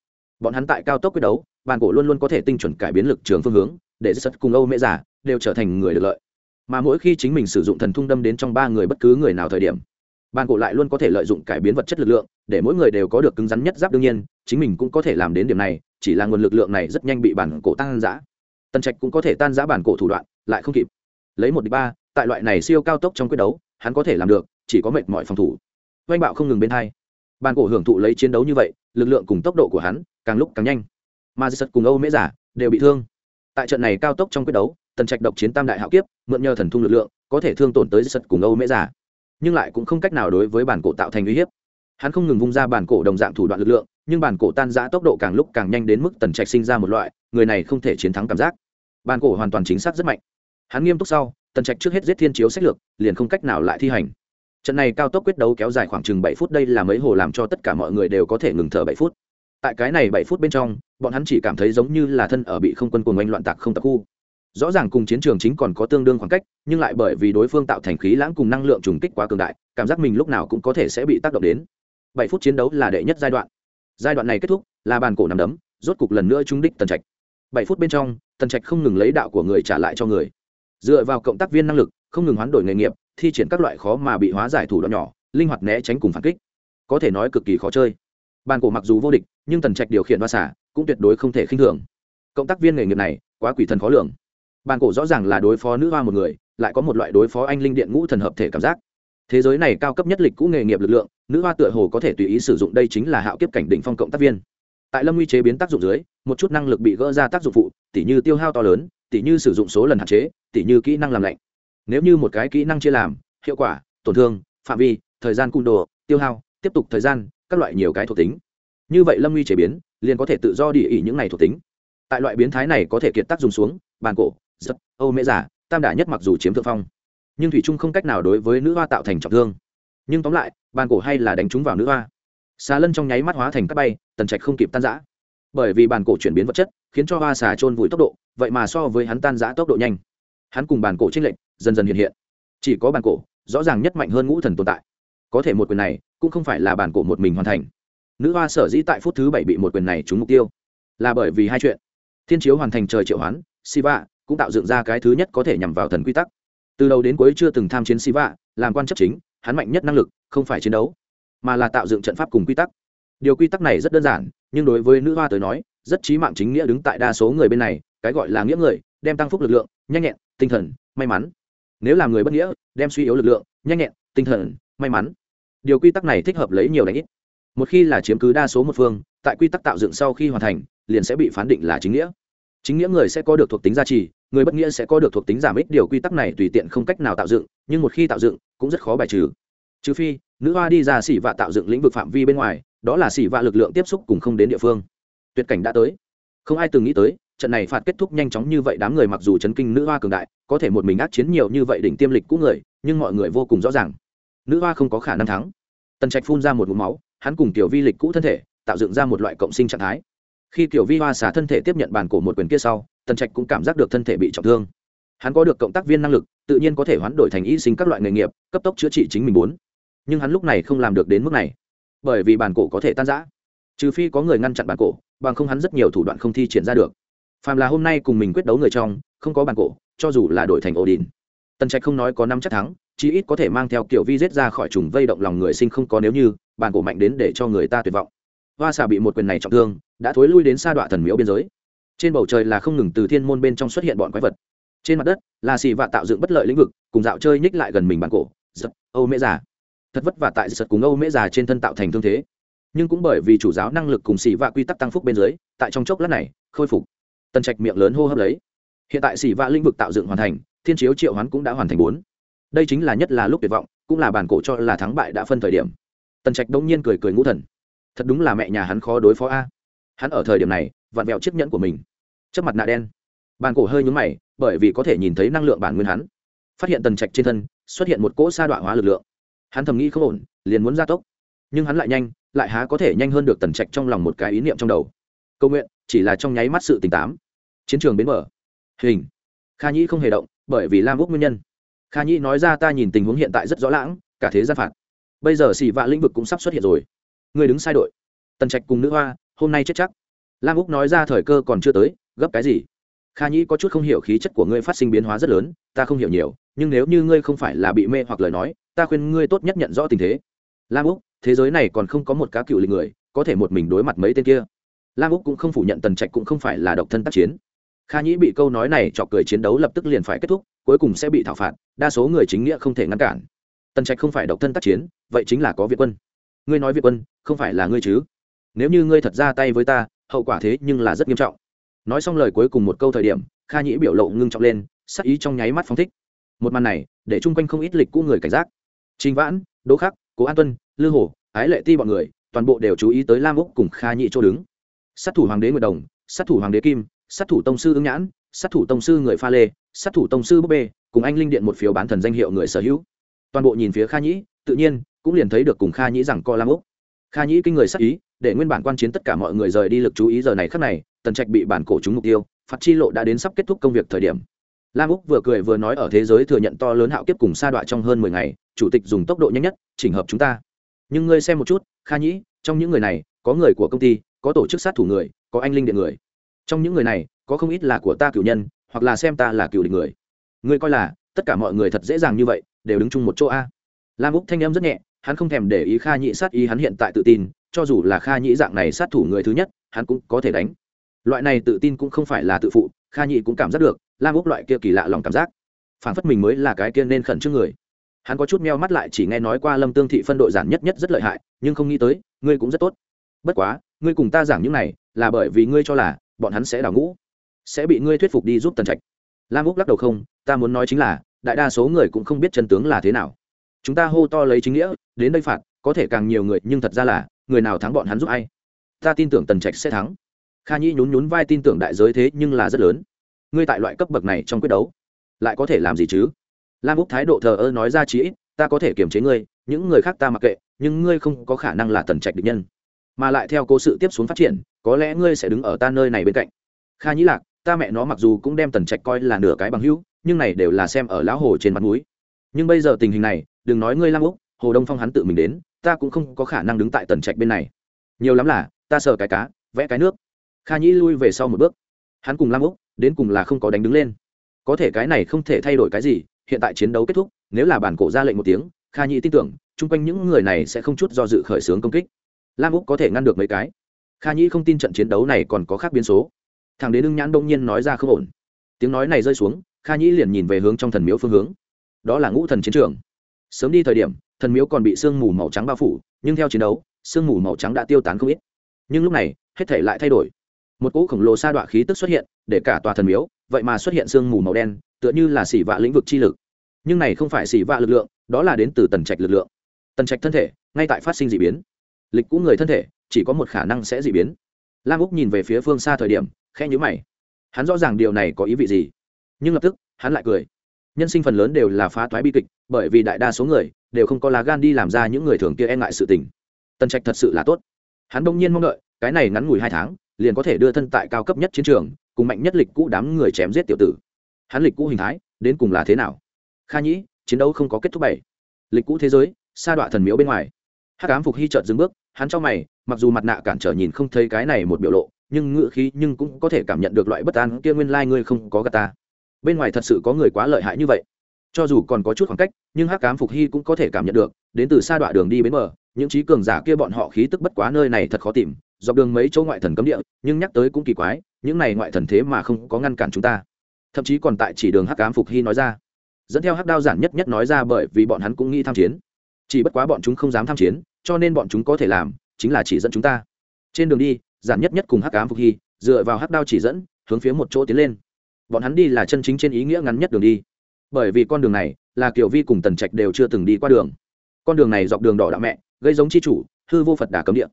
bọn hắn tại cao tốc quyết đấu, bản cổ luôn luôn có thể tinh chuẩn cải biến lực trường phương hướng, để sật cùng âu mễ giả đều trở thành người được lợi. Mà mỗi khi chính mình sử dụng thần thung đâm đến trong ba người bất cứ người nào thời điểm, bản cổ lại luôn có thể lợi dụng cải biến vật chất lực lượng, để mỗi người đều có được cứng rắn nhất giáp đương nhiên, chính mình cũng có thể làm đến điểm này, chỉ là nguồn lực lượng này rất nhanh bị bản cổ tan giã. Tần trạch cũng có thể tan giã bản cổ thủ đoạn, lại không kịp. Lấy một đi ba, tại loại này siêu cao tốc trong quyết đấu, hắn có thể làm được, chỉ có mệt mỏi phòng thủ. Oanh bạo không ngừng bên hai bản cổ hưởng thụ lấy chiến đấu như vậy, lực lượng cùng tốc độ của hắn càng lúc càng nhanh. Mà giật cùng âu mễ giả đều bị thương. Tại trận này cao tốc trong quyết đấu, tần trạch độc chiến tam đại hạo kiếp, mượn nhờ thần thung lực lượng, có thể thương tổn tới giật cùng âu mễ giả. Nhưng lại cũng không cách nào đối với bản cổ tạo thành uy hiếp. Hắn không ngừng vung ra bản cổ đồng dạng thủ đoạn lực lượng, nhưng bản cổ tan giã tốc độ càng lúc càng nhanh đến mức tần trạch sinh ra một loại, người này không thể chiến thắng cảm giác. Bản cổ hoàn toàn chính xác rất mạnh. Hắn nghiêm túc sau, tần trạch trước hết giết thiên chiếu sách lược, liền không cách nào lại thi hành trận này cao tốc quyết đấu kéo dài khoảng chừng bảy phút, đây là mấy hồ làm cho tất cả mọi người đều có thể ngừng thở bảy phút. Tại cái này bảy phút bên trong, bọn hắn chỉ cảm thấy giống như là thân ở bị không quân cuồng oanh loạn tạc không tập khu. Rõ ràng cùng chiến trường chính còn có tương đương khoảng cách, nhưng lại bởi vì đối phương tạo thành khí lãng cùng năng lượng trùng kích quá cường đại, cảm giác mình lúc nào cũng có thể sẽ bị tác động đến. Bảy phút chiến đấu là đệ nhất giai đoạn. Giai đoạn này kết thúc, là bàn cổ nằm đấm, rốt cục lần nữa trúng đích tần trạch. Bảy phút bên trong, tần trạch không ngừng lấy đạo của người trả lại cho người. Dựa vào cộng tác viên năng lực, không ngừng hoán đổi nghề nghiệp thi triển các loại khó mà bị hóa giải thủ đoạn nhỏ, linh hoạt né tránh cùng phản kích. Có thể nói cực kỳ khó chơi. Bàn cổ mặc dù vô địch, nhưng tần trạch điều khiển hoa xả cũng tuyệt đối không thể khinh thường. Cộng tác viên nghề nghiệp này, quá quỷ thần khó lường. Bàn cổ rõ ràng là đối phó nữ hoa một người, lại có một loại đối phó anh linh điện ngũ thần hợp thể cảm giác. Thế giới này cao cấp nhất lịch cũ nghề nghiệp lực lượng, nữ hoa tựa hồ có thể tùy ý sử dụng đây chính là hạo kiếp cảnh đỉnh phong cộng tác viên. Tại lâm nguy chế biến tác dụng dưới, một chút năng lực bị gỡ ra tác dụng phụ, tỉ như tiêu hao to lớn, tỉ như sử dụng số lần hạn chế, tỉ như kỹ năng làm lạnh nếu như một cái kỹ năng chia làm, hiệu quả, tổn thương, phạm vi, thời gian cung đồ, tiêu hao, tiếp tục thời gian, các loại nhiều cái thuộc tính. Như vậy lâm uy chế biến, liền có thể tự do địa ỉ những này thuộc tính. Tại loại biến thái này có thể kiệt tác dùng xuống, bàn cổ rất âu mễ giả, tam đả nhất mặc dù chiếm thượng phong. Nhưng thủy trung không cách nào đối với nữ hoa tạo thành trọng thương. Nhưng tóm lại, bàn cổ hay là đánh trúng vào nữ hoa. Xà lân trong nháy mắt hóa thành các bay, tần trạch không kịp tan giã bởi vì bàn cổ chuyển biến vật chất, khiến cho hoa xà trôn vùi tốc độ, vậy mà so với hắn tan giã tốc độ nhanh. Hắn cùng bàn cổ trinh lệnh dần dần hiện hiện. Chỉ có bản cổ, rõ ràng nhất mạnh hơn ngũ thần tồn tại. Có thể một quyền này, cũng không phải là bản cổ một mình hoàn thành. Nữ hoa sở dĩ tại phút thứ bảy bị một quyền này trúng mục tiêu, là bởi vì hai chuyện. Thiên chiếu hoàn thành trời triệu hoán, siva cũng tạo dựng ra cái thứ nhất có thể nhằm vào thần quy tắc. Từ đầu đến cuối chưa từng tham chiến siva, làm quan chấp chính, hắn mạnh nhất năng lực, không phải chiến đấu, mà là tạo dựng trận pháp cùng quy tắc. Điều quy tắc này rất đơn giản, nhưng đối với nữ hoa tới nói, rất trí mạng chính nghĩa đứng tại đa số người bên này, cái gọi là nghĩa người, đem tăng phúc lực lượng, nhanh nhẹn, tinh thần, may mắn nếu là người bất nghĩa, đem suy yếu lực lượng, nhanh nhẹn, tinh thần, may mắn. Điều quy tắc này thích hợp lấy nhiều đánh ít. Một khi là chiếm cứ đa số một phương, tại quy tắc tạo dựng sau khi hoàn thành, liền sẽ bị phán định là chính nghĩa. Chính nghĩa người sẽ có được thuộc tính gia trì, người bất nghĩa sẽ có được thuộc tính giảm ít điều quy tắc này tùy tiện không cách nào tạo dựng, nhưng một khi tạo dựng, cũng rất khó bài trừ. Trừ phi, nữ hoa đi ra xỉ vạ tạo dựng lĩnh vực phạm vi bên ngoài, đó là xỉ vạ lực lượng tiếp xúc cùng không đến địa phương. Tuyệt cảnh đã tới. Không ai từng nghĩ tới trận này phạt kết thúc nhanh chóng như vậy, đám người mặc dù chấn kinh nữ hoa cường đại, có thể một mình ác chiến nhiều như vậy đỉnh tiêm lịch cũ người, nhưng mọi người vô cùng rõ ràng, nữ hoa không có khả năng thắng. Tần trạch phun ra một mũ máu, hắn cùng tiểu vi lịch cũ thân thể, tạo dựng ra một loại cộng sinh trạng thái. Khi tiểu vi hoa xả thân thể tiếp nhận bàn cổ một quyền kia sau, tần trạch cũng cảm giác được thân thể bị trọng thương. Hắn có được cộng tác viên năng lực, tự nhiên có thể hoán đổi thành y sinh các loại nghề nghiệp, cấp tốc chữa trị chính mình muốn. Nhưng hắn lúc này không làm được đến mức này, bởi vì bàn cổ có thể tan giã trừ phi có người ngăn chặn bàn cổ, bằng không hắn rất nhiều thủ đoạn không thi triển ra được phàm là hôm nay cùng mình quyết đấu người trong, không có bàn cổ, cho dù là đổi thành ổ đình tần trạch không nói có năm chắc thắng, chí ít có thể mang theo kiểu vi rết ra khỏi trùng vây động lòng người sinh không có nếu như bàn cổ mạnh đến để cho người ta tuyệt vọng. Hoa xà bị một quyền này trọng thương, đã thối lui đến xa đoạn thần miếu biên giới. Trên bầu trời là không ngừng từ thiên môn bên trong xuất hiện bọn quái vật. Trên mặt đất, là xì vạ tạo dựng bất lợi lĩnh vực, cùng dạo chơi nhích lại gần mình bàn cổ. Giật, âu mễ già. Thật vất vả tại giật cùng âu mễ già trên thân tạo thành thương thế. Nhưng cũng bởi vì chủ giáo năng lực cùng xì vạ quy tắc tăng phúc bên dưới, tại trong chốc lát này, khôi phục tần trạch miệng lớn hô hấp lấy. Hiện tại xỉ vạ lĩnh vực tạo dựng hoàn thành, thiên chiếu triệu hoán cũng đã hoàn thành bốn. Đây chính là nhất là lúc tuyệt vọng, cũng là bản cổ cho là thắng bại đã phân thời điểm. Tần trạch đông nhiên cười cười ngũ thần. Thật đúng là mẹ nhà hắn khó đối phó a. Hắn ở thời điểm này, vặn vẹo chiếc nhẫn của mình. Chất mặt nạ đen. Bàn cổ hơi nhúng mày, bởi vì có thể nhìn thấy năng lượng bản nguyên hắn. Phát hiện tần trạch trên thân, xuất hiện một cỗ sa đoạn hóa lực lượng. Hắn thầm nghĩ không ổn, liền muốn gia tốc. Nhưng hắn lại nhanh, lại há có thể nhanh hơn được tần trạch trong lòng một cái ý niệm trong đầu. Câu nguyện chỉ là trong nháy mắt sự tỉnh tám. Chiến trường bến mở hình. Kha nhĩ không hề động, bởi vì lam úc nguyên nhân. Kha nhĩ nói ra ta nhìn tình huống hiện tại rất rõ lãng, cả thế gian phạt. Bây giờ xì vạ lĩnh vực cũng sắp xuất hiện rồi. Người đứng sai đội. Tần trạch cùng nữ hoa, hôm nay chết chắc. Lam úc nói ra thời cơ còn chưa tới, gấp cái gì? Kha nhĩ có chút không hiểu khí chất của ngươi phát sinh biến hóa rất lớn, ta không hiểu nhiều, nhưng nếu như ngươi không phải là bị mê hoặc lời nói, ta khuyên ngươi tốt nhất nhận rõ tình thế. Lam úc, thế giới này còn không có một cá cựu lịch người, có thể một mình đối mặt mấy tên kia lam úc cũng không phủ nhận tần trạch cũng không phải là độc thân tác chiến. Kha nhĩ bị câu nói này chọc cười chiến đấu lập tức liền phải kết thúc, cuối cùng sẽ bị thảo phạt, đa số người chính nghĩa không thể ngăn cản. Tần trạch không phải độc thân tác chiến, vậy chính là có việt quân. Ngươi nói việt quân, không phải là ngươi chứ? Nếu như ngươi thật ra tay với ta, hậu quả thế nhưng là rất nghiêm trọng. Nói xong lời cuối cùng một câu thời điểm, kha nhĩ biểu lộ ngưng trọng lên, sắc ý trong nháy mắt phóng thích. Một màn này, để chung quanh không ít lịch cũ người cảnh giác. Trình vãn, đỗ khắc, cố an tuân, lư hồ, ái lệ ti bọn người, toàn bộ đều chú ý tới lam úc cùng kha nhĩ chỗ đứng sát thủ hoàng đế nguyệt đồng, sát thủ hoàng đế kim, sát thủ tông sư ứng nhãn, sát thủ tông sư người pha lê, sát thủ tông sư búp bê, cùng anh linh điện một phiếu bán thần danh hiệu người sở hữu. Toàn bộ nhìn phía kha nhĩ, tự nhiên cũng liền thấy được cùng kha nhĩ rằng co lam úc kha nhĩ kinh người sắc ý, để nguyên bản quan chiến tất cả mọi người rời đi lực chú ý giờ này khắc này, tần trạch bị bản cổ trúng mục tiêu, phạt chi lộ đã đến sắp kết thúc công việc thời điểm. Lam úc vừa cười vừa nói ở thế giới thừa nhận to lớn hạo kiếp cùng sa đoạn trong hơn mười ngày, chủ tịch dùng tốc độ nhanh nhất, chỉnh hợp chúng ta. Nhưng ngươi xem một chút, kha nhĩ, trong những người này, có người của công ty có tổ chức sát thủ người, có anh linh điện người. Trong những người này, có không ít là của ta cựu nhân, hoặc là xem ta là cựu địch người. Ngươi coi là, tất cả mọi người thật dễ dàng như vậy, đều đứng chung một chỗ a. Lam úc thanh em rất nhẹ, hắn không thèm để ý kha nhĩ sát ý hắn hiện tại tự tin, cho dù là kha nhĩ dạng này sát thủ người thứ nhất, hắn cũng có thể đánh. Loại này tự tin cũng không phải là tự phụ, kha nhĩ cũng cảm giác được, lam úc loại kia kỳ lạ lòng cảm giác. Phản phất mình mới là cái kia nên khẩn trước người. Hắn có chút meo mắt lại chỉ nghe nói qua lâm tương thị phân đội giản nhất nhất rất lợi hại, nhưng không nghĩ tới, ngươi cũng rất tốt. Bất quá ngươi cùng ta giảng những này, là bởi vì ngươi cho là, bọn hắn sẽ đào ngũ, sẽ bị ngươi thuyết phục đi giúp tần trạch. Lam úc lắc đầu không, ta muốn nói chính là, đại đa số người cũng không biết chân tướng là thế nào. Chúng ta hô to lấy chính nghĩa, đến đây phạt, có thể càng nhiều người, nhưng thật ra là, người nào thắng bọn hắn giúp ai? Ta tin tưởng tần trạch sẽ thắng. Kha nhĩ nhún nhún vai tin tưởng đại giới thế nhưng là rất lớn. Ngươi tại loại cấp bậc này trong quyết đấu, lại có thể làm gì chứ? Lam úc thái độ thờ ơ nói ra chí ít, ta có thể kiềm chế ngươi, những người khác ta mặc kệ, nhưng ngươi không có khả năng là tần trạch địch nhân mà lại theo cố sự tiếp xuống phát triển, có lẽ ngươi sẽ đứng ở ta nơi này bên cạnh. Kha nhĩ lạc, ta mẹ nó mặc dù cũng đem tần trạch coi là nửa cái bằng hữu, nhưng này đều là xem ở lão hồ trên mặt núi nhưng bây giờ tình hình này, đừng nói ngươi lam úc, hồ đông phong hắn tự mình đến, ta cũng không có khả năng đứng tại tần trạch bên này. Nhiều lắm là, ta sờ cái cá, vẽ cái nước. Kha nhĩ lui về sau một bước. Hắn cùng lam úc, đến cùng là không có đánh đứng lên. Có thể cái này không thể thay đổi cái gì, hiện tại chiến đấu kết thúc, nếu là bản cổ ra lệnh một tiếng, kha nhĩ tin tưởng, chung quanh những người này sẽ không chút do dự khởi xướng công kích lam úc có thể ngăn được mấy cái kha nhĩ không tin trận chiến đấu này còn có khác biến số thằng đến ưng nhãn đông nhiên nói ra không ổn tiếng nói này rơi xuống kha nhĩ liền nhìn về hướng trong thần miếu phương hướng đó là ngũ thần chiến trường sớm đi thời điểm thần miếu còn bị sương mù màu trắng bao phủ nhưng theo chiến đấu sương mù màu trắng đã tiêu tán không ít nhưng lúc này hết thể lại thay đổi một cỗ khổng lồ sa đọa khí tức xuất hiện để cả tòa thần miếu vậy mà xuất hiện sương mù màu đen tựa như là xỉ vạ lĩnh vực chi lực nhưng này không phải xỉ vạ lực lượng đó là đến từ tần trạch lực lượng tần trạch thân thể ngay tại phát sinh d ị biến lịch cũ người thân thể, chỉ có một khả năng sẽ d ị biến. Lam úc nhìn về phía phương xa thời điểm khe nhữ mày. Hắn rõ ràng điều này có ý vị gì. Nhưng lập tức, hắn lại cười. Nhân sinh phần lớn đều là phá thoái bi kịch, bởi vì đại đa số người đều không có lá gan đi làm ra những người thường kia e ngại sự tình. Tần trạch thật sự là tốt. Hắn đông nhiên mong đợi, cái này ngắn ngủi hai tháng, liền có thể đưa thân tại cao cấp nhất chiến trường, cùng mạnh nhất lịch cũ đám người chém giết tiểu tử. Hắn lịch cũ hình thái, đến cùng là thế nào? Kha nhĩ, chiến đấu không có kết thúc bảy. Lịch cũ thế giới, sa đọa thần miếu bên ngoài. Hát cám phục hy trợt dừng bước hắn cho mày, mặc dù mặt nạ cản trở nhìn không thấy cái này một biểu lộ, nhưng ngựa khí nhưng cũng có thể cảm nhận được loại bất an kia nguyên lai、like、ngươi không có gà ta. Bên ngoài thật sự có người quá lợi hại như vậy. Cho dù còn có chút khoảng cách, nhưng Hắc cám phục hy cũng có thể cảm nhận được, đến từ xa đoạn đường đi bến bờ, những trí cường giả kia bọn họ khí tức bất quá nơi này thật khó tìm, dọc đường mấy chỗ ngoại thần cấm địa, nhưng nhắc tới cũng kỳ quái, những này ngoại thần thế mà không có ngăn cản chúng ta. Thậm chí còn tại chỉ đường hắc cám phục hy nói ra. Dẫn theo hắc đao giản nhất nhất nói ra bởi vì bọn hắn cũng nghĩ tham chiến. Chỉ bất quá bọn chúng không dám tham chiến cho nên bọn chúng có thể làm chính là chỉ dẫn chúng ta. Trên đường đi, giản nhất nhất cùng hắc ám phục hy, dựa vào hắc đao chỉ dẫn, hướng phía một chỗ tiến lên. Bọn hắn đi là chân chính trên ý nghĩa ngắn nhất đường đi. Bởi vì con đường này là kiểu vi cùng tần trạch đều chưa từng đi qua đường. Con đường này dọc đường đỏ đạo mẹ, gây giống chi chủ, hư vô phật đà cấm địa.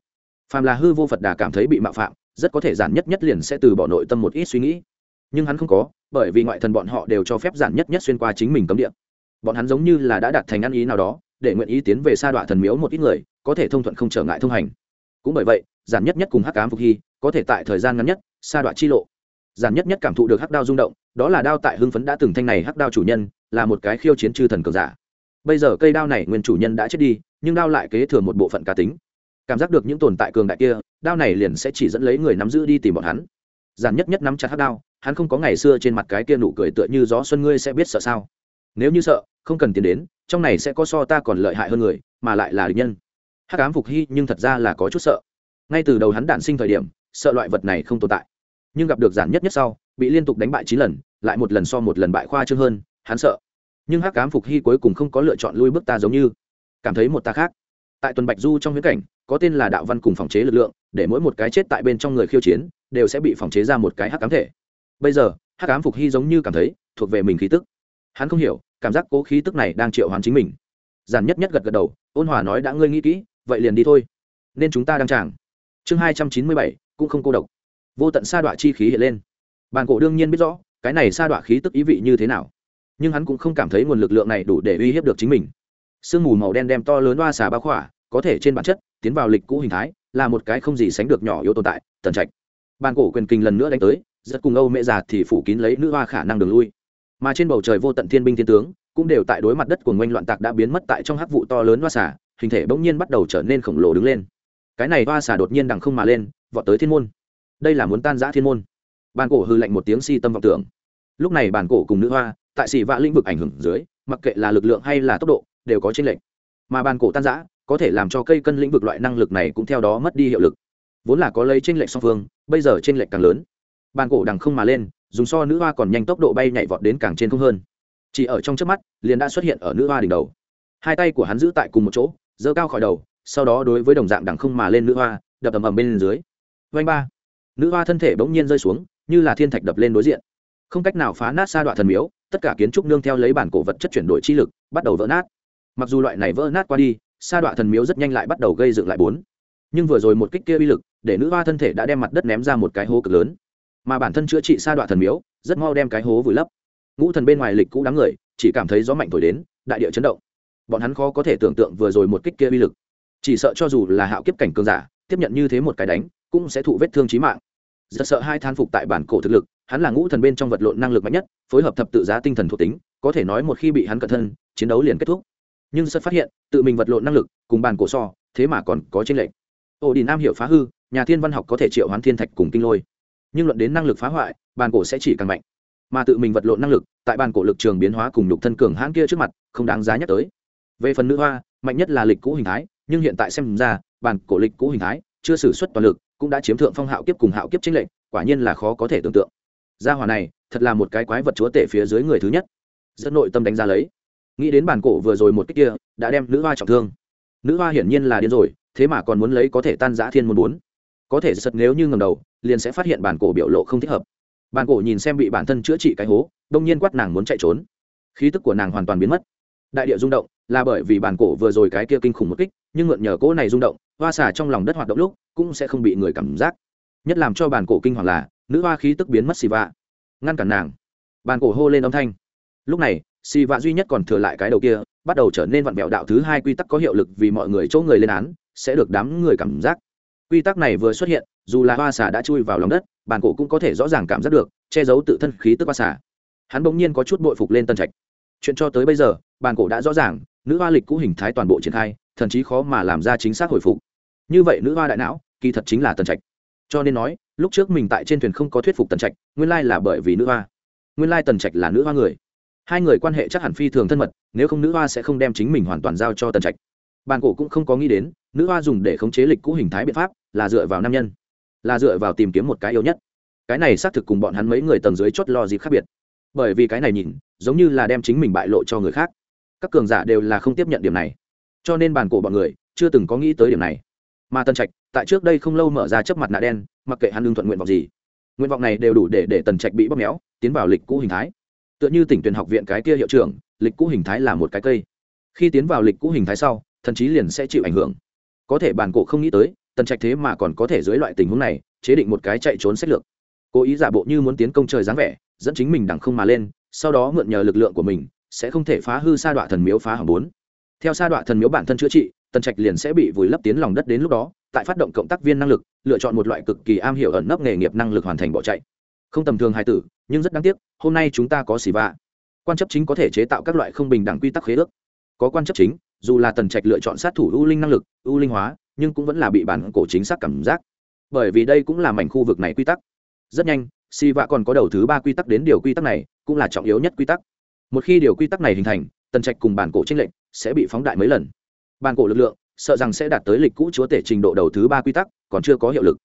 Phàm là hư vô phật đà cảm thấy bị mạo phạm, rất có thể giản nhất nhất liền sẽ từ bỏ nội tâm một ít suy nghĩ. Nhưng hắn không có, bởi vì ngoại thần bọn họ đều cho phép giản nhất nhất xuyên qua chính mình cấm địa. Bọn hắn giống như là đã đạt thành ăn ý nào đó, để nguyện ý tiến về sa đọa thần miếu một ít người có thể thông thuận không trở ngại thông hành. Cũng bởi vậy, giản nhất nhất cùng hắc cám phục hy có thể tại thời gian ngắn nhất sa đoạn chi lộ. Giản nhất nhất cảm thụ được hắc đao rung động, đó là đao tại hưng phấn đã từng thanh này hắc đao chủ nhân, là một cái khiêu chiến chư thần cường giả. Bây giờ cây đao này nguyên chủ nhân đã chết đi, nhưng đao lại kế thừa một bộ phận cá tính. Cảm giác được những tồn tại cường đại kia, đao này liền sẽ chỉ dẫn lấy người nắm giữ đi tìm bọn hắn. Giản nhất nhất nắm chặt hắc đao, hắn không có ngày xưa trên mặt cái kia nụ cười tựa như gió xuân ngươi sẽ biết sợ sao. Nếu như sợ, không cần tiền đến, trong này sẽ có so ta còn lợi hại hơn người, mà lại là địch nhân hắc ám phục hy nhưng thật ra là có chút sợ. Ngay từ đầu hắn đản sinh thời điểm, sợ loại vật này không tồn tại. Nhưng gặp được giản nhất nhất sau, bị liên tục đánh bại chín lần, lại một lần so một lần bại khoa trương hơn, hắn sợ. Nhưng hắc ám phục hy cuối cùng không có lựa chọn lui bước ta giống như. Cảm thấy một ta khác. Tại tuần bạch du trong huyễn cảnh, có tên là đạo văn cùng phòng chế lực lượng, để mỗi một cái chết tại bên trong người khiêu chiến, đều sẽ bị phòng chế ra một cái hắc ám thể. Bây giờ, hắc ám phục hy giống như cảm thấy, thuộc về mình khí tức. Hắn không hiểu, cảm giác cố khí tức này đang triệu hoán chính mình. Giản nhất nhất gật gật đầu, ôn hòa nói đã ngươi nghĩ kỹ vậy liền đi thôi. Nên chúng ta đang chàng chương hai trăm chín mươi bảy, cũng không cô độc. Vô tận sa đọa chi khí hiện lên. Bàn cổ đương nhiên biết rõ, cái này sa đọa khí tức ý vị như thế nào. Nhưng hắn cũng không cảm thấy nguồn lực lượng này đủ để uy hiếp được chính mình. Sương mù màu đen đem to lớn hoa xà bao khỏa, có thể trên bản chất, tiến vào lịch cũ hình thái, là một cái không gì sánh được nhỏ yếu tồn tại, tần trạch. Bàn cổ quyền kinh lần nữa đánh tới, rất cùng âu mẹ già thì phủ kín lấy nữ hoa khả năng đường lui. Mà trên bầu trời vô tận thiên binh thiên tướng, cũng đều tại đối mặt đất của ngoanh loạn tạc đã biến mất tại trong hắc vụ to lớn hoa xả hình thể bỗng nhiên bắt đầu trở nên khổng lồ đứng lên. Cái này hoa xả đột nhiên đằng không mà lên, vọt tới thiên môn. Đây là muốn tan giã thiên môn. Bàn cổ hư lạnh một tiếng si tâm vọng tưởng. Lúc này bàn cổ cùng nữ hoa, tại xỉ vạ lĩnh vực ảnh hưởng dưới, mặc kệ là lực lượng hay là tốc độ, đều có chênh lệch. Mà bàn cổ tan giã có thể làm cho cây cân lĩnh vực loại năng lực này cũng theo đó mất đi hiệu lực. Vốn là có lấy tranh lệch song phương, bây giờ tranh lệch càng lớn. Bàn cổ đằng không mà lên, dùng so nữ hoa còn nhanh tốc độ bay nhảy vọt đến càng trên không hơn. Chỉ ở trong trước mắt, liền đã xuất hiện ở nữ hoa đỉnh đầu. Hai tay của hắn giữ tại cùng một chỗ giơ cao khỏi đầu, sau đó đối với đồng dạng đằng không mà lên nữ hoa, đập ầm ầm bên dưới. Vanh ba, nữ hoa thân thể bỗng nhiên rơi xuống, như là thiên thạch đập lên đối diện. Không cách nào phá nát sa đoạn thần miếu, tất cả kiến trúc nương theo lấy bản cổ vật chất chuyển đổi chi lực, bắt đầu vỡ nát. Mặc dù loại này vỡ nát qua đi, sa đoạn thần miếu rất nhanh lại bắt đầu gây dựng lại bốn. Nhưng vừa rồi một kích kia uy lực, để nữ hoa thân thể đã đem mặt đất ném ra một cái hố cực lớn. Mà bản thân chữa trị sa đoạn thần miếu, rất mau đem cái hố vùi lấp. Ngũ thần bên ngoài lịch cũ đám người, chỉ cảm thấy gió mạnh thổi đến, đại địa chấn động bọn hắn khó có thể tưởng tượng vừa rồi một kích kia uy lực. Chỉ sợ cho dù là hạo kiếp cảnh cường giả, tiếp nhận như thế một cái đánh, cũng sẽ thụ vết thương chí mạng. Rất sợ hai than phục tại bản cổ thực lực, hắn là ngũ thần bên trong vật lộn năng lực mạnh nhất, phối hợp thập tự giá tinh thần thuộc tính, có thể nói một khi bị hắn cẩn thân, chiến đấu liền kết thúc. Nhưng rất phát hiện, tự mình vật lộn năng lực, cùng bàn cổ so, thế mà còn có trên lệnh. ổ đi nam hiểu phá hư, nhà thiên văn học có thể triệu hoán thiên thạch cùng kinh lôi. Nhưng luận đến năng lực phá hoại bàn cổ sẽ chỉ càng mạnh. Mà tự mình vật lộn năng lực, tại bàn cổ lực trường biến hóa cùng lục thân cường hãn kia trước mặt, không đáng giá nhắc tới về phần nữ hoa, mạnh nhất là lịch cũ hình thái, nhưng hiện tại xem ra, bản cổ lịch cũ hình thái, chưa xử suất toàn lực, cũng đã chiếm thượng phong hạo kiếp cùng hạo kiếp chính lệnh quả nhiên là khó có thể tưởng tượng. Gia hòa này, thật là một cái quái vật chúa tể phía dưới người thứ nhất. Rất nội tâm đánh giá lấy. Nghĩ đến bản cổ vừa rồi một cách kia, đã đem nữ hoa trọng thương. Nữ hoa hiển nhiên là điên rồi, thế mà còn muốn lấy có thể tan giã thiên môn bốn. Có thể giật nếu như ngầm đầu, liền sẽ phát hiện bản cổ biểu lộ không thích hợp. Bản cổ nhìn xem bị bản thân chữa trị cái hố, đông nhiên quát nàng muốn chạy trốn. Khí tức của nàng hoàn toàn biến mất đại địa rung động, là bởi vì bàn cổ vừa rồi cái kia kinh khủng một kích, nhưng mượn nhờ cỗ này rung động, hoa xả trong lòng đất hoạt động lúc, cũng sẽ không bị người cảm giác. Nhất làm cho bàn cổ kinh hoàng là, nữ hoa khí tức biến mất xì vạ ngăn cản nàng. Bàn cổ hô lên âm thanh. Lúc này xì vạ duy nhất còn thừa lại cái đầu kia, bắt đầu trở nên vặn vẹo đạo thứ hai quy tắc có hiệu lực vì mọi người chỗ người lên án, sẽ được đám người cảm giác. Quy tắc này vừa xuất hiện, dù là hoa xà đã chui vào lòng đất bàn cổ cũng có thể rõ ràng cảm giác được, che giấu tự thân khí tức hoa xà. Hắn bỗng nhiên có chút bội phục lên tân trạch chuyện cho tới bây giờ bàn cổ đã rõ ràng, nữ hoa lịch cũ hình thái toàn bộ triển khai, thậm chí khó mà làm ra chính xác hồi phục. Như vậy nữ hoa đại não, kỳ thật chính là tần trạch. Cho nên nói, lúc trước mình tại trên thuyền không có thuyết phục tần trạch, nguyên lai là bởi vì nữ hoa. Nguyên lai tần trạch là nữ hoa người. Hai người quan hệ chắc hẳn phi thường thân mật, nếu không nữ hoa sẽ không đem chính mình hoàn toàn giao cho tần trạch. Bàn cổ cũng không có nghĩ đến, nữ hoa dùng để khống chế lịch cũ hình thái biện pháp là dựa vào nam nhân, là dựa vào tìm kiếm một cái yếu nhất. Cái này xác thực cùng bọn hắn mấy người tầng dưới chót lo dịp khác biệt bởi vì cái này nhìn, giống như là đem chính mình bại lộ cho người khác. Các cường giả đều là không tiếp nhận điểm này. Cho nên bàn cổ bọn người chưa từng có nghĩ tới điểm này. Mà tần trạch, tại trước đây không lâu mở ra chấp mặt nạ đen, mặc kệ hắn lương thuận nguyện vọng gì, nguyện vọng này đều đủ để để tần trạch bị bóp méo, tiến vào lịch cũ hình thái. Tựa như tỉnh tuyển học viện cái kia hiệu trưởng, lịch cũ hình thái là một cái cây. Khi tiến vào lịch cũ hình thái sau, thần chí liền sẽ chịu ảnh hưởng. Có thể bàn cổ không nghĩ tới, tần trạch thế mà còn có thể dưới loại tình huống này, chế định một cái chạy trốn sách lược. Cố ý giả bộ như muốn tiến công trời dáng vẻ dẫn chính mình đằng không mà lên, sau đó mượn nhờ lực lượng của mình, sẽ không thể phá hư sa đọa thần miếu phá hỏng bốn. Theo sa đọa thần miếu bản thân chữa trị, tần trạch liền sẽ bị vùi lấp tiến lòng đất đến lúc đó, tại phát động cộng tác viên năng lực, lựa chọn một loại cực kỳ am hiểu ẩn nấp nghề nghiệp năng lực hoàn thành bỏ chạy. Không tầm thường hài tử, nhưng rất đáng tiếc, hôm nay chúng ta có xì vạ quan chấp chính có thể chế tạo các loại không bình đẳng quy tắc khế ước. Có quan chấp chính, dù là tần trạch lựa chọn sát thủ ưu linh năng lực, ưu linh hóa, nhưng cũng vẫn là bị bản cổ chính xác cảm giác. Bởi vì đây cũng là mảnh khu vực này quy tắc. Rất nhanh si vạ còn có đầu thứ ba quy tắc đến điều quy tắc này, cũng là trọng yếu nhất quy tắc. Một khi điều quy tắc này hình thành, tần trạch cùng bản cổ tranh lệnh sẽ bị phóng đại mấy lần. Bản cổ lực lượng sợ rằng sẽ đạt tới lịch cũ chúa tể trình độ đầu thứ ba quy tắc, còn chưa có hiệu lực.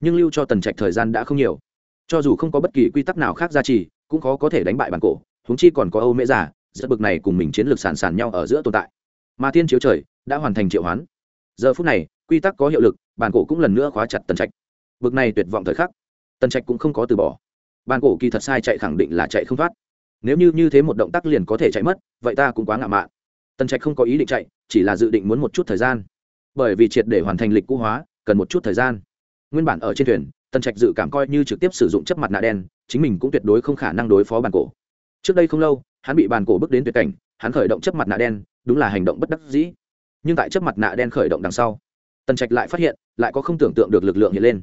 Nhưng lưu cho tần trạch thời gian đã không nhiều. Cho dù không có bất kỳ quy tắc nào khác gia trì, cũng khó có thể đánh bại bản cổ húng chi còn có âu mễ giả rất bực này cùng mình chiến lược sàn sàn nhau ở giữa tồn tại. Mà thiên chiếu trời đã hoàn thành triệu hoán. Giờ phút này, quy tắc có hiệu lực, bản cổ cũng lần nữa khóa chặt tần trạch. Bực này tuyệt vọng thời khắc tần trạch cũng không có từ bỏ. Bàn cổ kỳ thật sai chạy khẳng định là chạy không thoát. Nếu như như thế một động tác liền có thể chạy mất, vậy ta cũng quá ngạo mạn. Tần trạch không có ý định chạy, chỉ là dự định muốn một chút thời gian. Bởi vì triệt để hoàn thành lịch cũ hóa, cần một chút thời gian. Nguyên bản ở trên thuyền, tần trạch dự cảm coi như trực tiếp sử dụng chấp mặt nạ đen, chính mình cũng tuyệt đối không khả năng đối phó bàn cổ. Trước đây không lâu, hắn bị bàn cổ bước đến tuyệt cảnh, hắn khởi động chấp mặt nạ đen, đúng là hành động bất đắc dĩ. Nhưng tại chấp mặt nạ đen khởi động đằng sau, tần trạch lại phát hiện, lại có không tưởng tượng được lực lượng hiện lên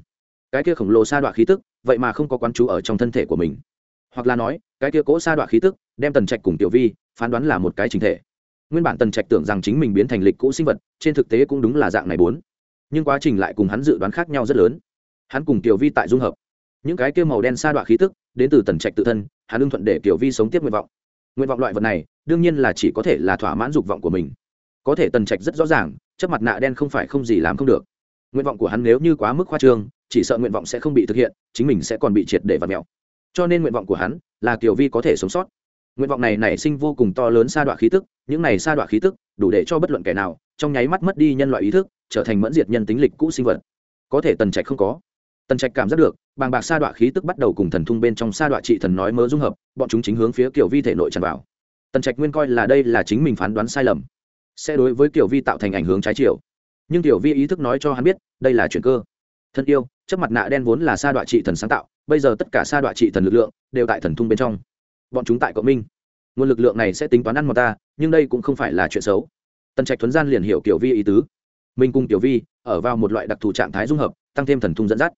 cái kia khổng lồ sa đoạn khí tức, vậy mà không có quán chú ở trong thân thể của mình. Hoặc là nói, cái kia cỗ sa đoạn khí tức đem tần trạch cùng tiểu vi phán đoán là một cái chính thể. Nguyên bản tần trạch tưởng rằng chính mình biến thành lịch cũ sinh vật, trên thực tế cũng đúng là dạng này bốn. Nhưng quá trình lại cùng hắn dự đoán khác nhau rất lớn. Hắn cùng tiểu vi tại dung hợp. Những cái kia màu đen sa đoạn khí tức, đến từ tần trạch tự thân, hắn ưng thuận để tiểu vi sống tiếp nguyện vọng. Nguyện vọng loại vật này, đương nhiên là chỉ có thể là thỏa mãn dục vọng của mình. Có thể tần trạch rất rõ ràng chất mặt nạ đen không phải không gì làm không được. Nguyện vọng của hắn nếu như quá mức khoa trương chỉ sợ nguyện vọng sẽ không bị thực hiện, chính mình sẽ còn bị triệt để và mẹo. cho nên nguyện vọng của hắn là kiều vi có thể sống sót. Nguyện vọng này nảy sinh vô cùng to lớn sa đoạn khí tức, những này sa đoạn khí tức đủ để cho bất luận kẻ nào trong nháy mắt mất đi nhân loại ý thức, trở thành mẫn diệt nhân tính lịch cũ sinh vật. Có thể tần trạch không có. Tần trạch cảm giác được, bàng bạc sa đoạn khí tức bắt đầu cùng thần thung bên trong sa đoạn trị thần nói mớ dung hợp, bọn chúng chính hướng phía kiểu vi thể nội tràn vào. Tần trạch nguyên coi là đây là chính mình phán đoán sai lầm. Sẽ đối với kiểu vi tạo thành ảnh hướng trái chiều. Nhưng tiểu vi ý thức nói cho hắn biết, đây là chuyện cơ. Thân yêu chấp mặt nạ đen vốn là sa đoạn trị thần sáng tạo, bây giờ tất cả sa đoạn trị thần lực lượng đều tại thần thung bên trong. Bọn chúng tại cộng minh. Nguồn lực lượng này sẽ tính toán ăn một ta, nhưng đây cũng không phải là chuyện xấu. Tần trạch thuấn gian liền hiểu kiểu vi ý tứ. Mình cùng tiểu vi ở vào một loại đặc thù trạng thái dung hợp, tăng thêm thần thung dẫn dắt,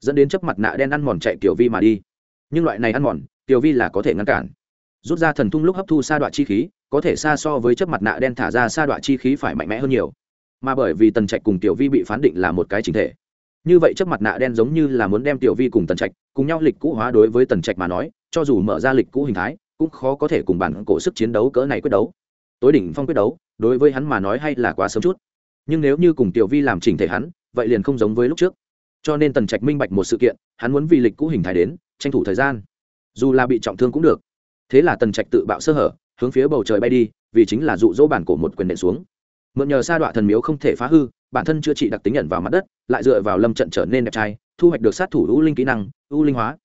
dẫn đến chấp mặt nạ đen ăn mòn chạy tiểu vi mà đi. Nhưng loại này ăn mòn tiểu vi là có thể ngăn cản. Rút ra thần thung lúc hấp thu sa đoạn chi khí, có thể xa so với chấp mặt nạ đen thả ra sa đoạn chi khí phải mạnh mẽ hơn nhiều. Mà bởi vì tần trạch cùng tiểu vi bị phán định là một cái chính thể như vậy chấp mặt nạ đen giống như là muốn đem tiểu vi cùng tần trạch cùng nhau lịch cũ hóa đối với tần trạch mà nói, cho dù mở ra lịch cũ hình thái, cũng khó có thể cùng bản cổ sức chiến đấu cỡ này quyết đấu. Tối đỉnh phong quyết đấu, đối với hắn mà nói hay là quá sớm chút. Nhưng nếu như cùng tiểu vi làm chỉnh thể hắn, vậy liền không giống với lúc trước. Cho nên tần trạch minh bạch một sự kiện, hắn muốn vì lịch cũ hình thái đến, tranh thủ thời gian. Dù là bị trọng thương cũng được. Thế là tần trạch tự bạo sơ hở, hướng phía bầu trời bay đi, vì chính là dụ dỗ bản cổ một quyền đệ xuống. Mượn nhờ sa đọa thần miếu không thể phá hư bản thân chữa trị đặc tính nhận vào mặt đất, lại dựa vào lâm trận trở nên đẹp trai, thu hoạch được sát thủ ưu linh kỹ năng, ưu linh hóa.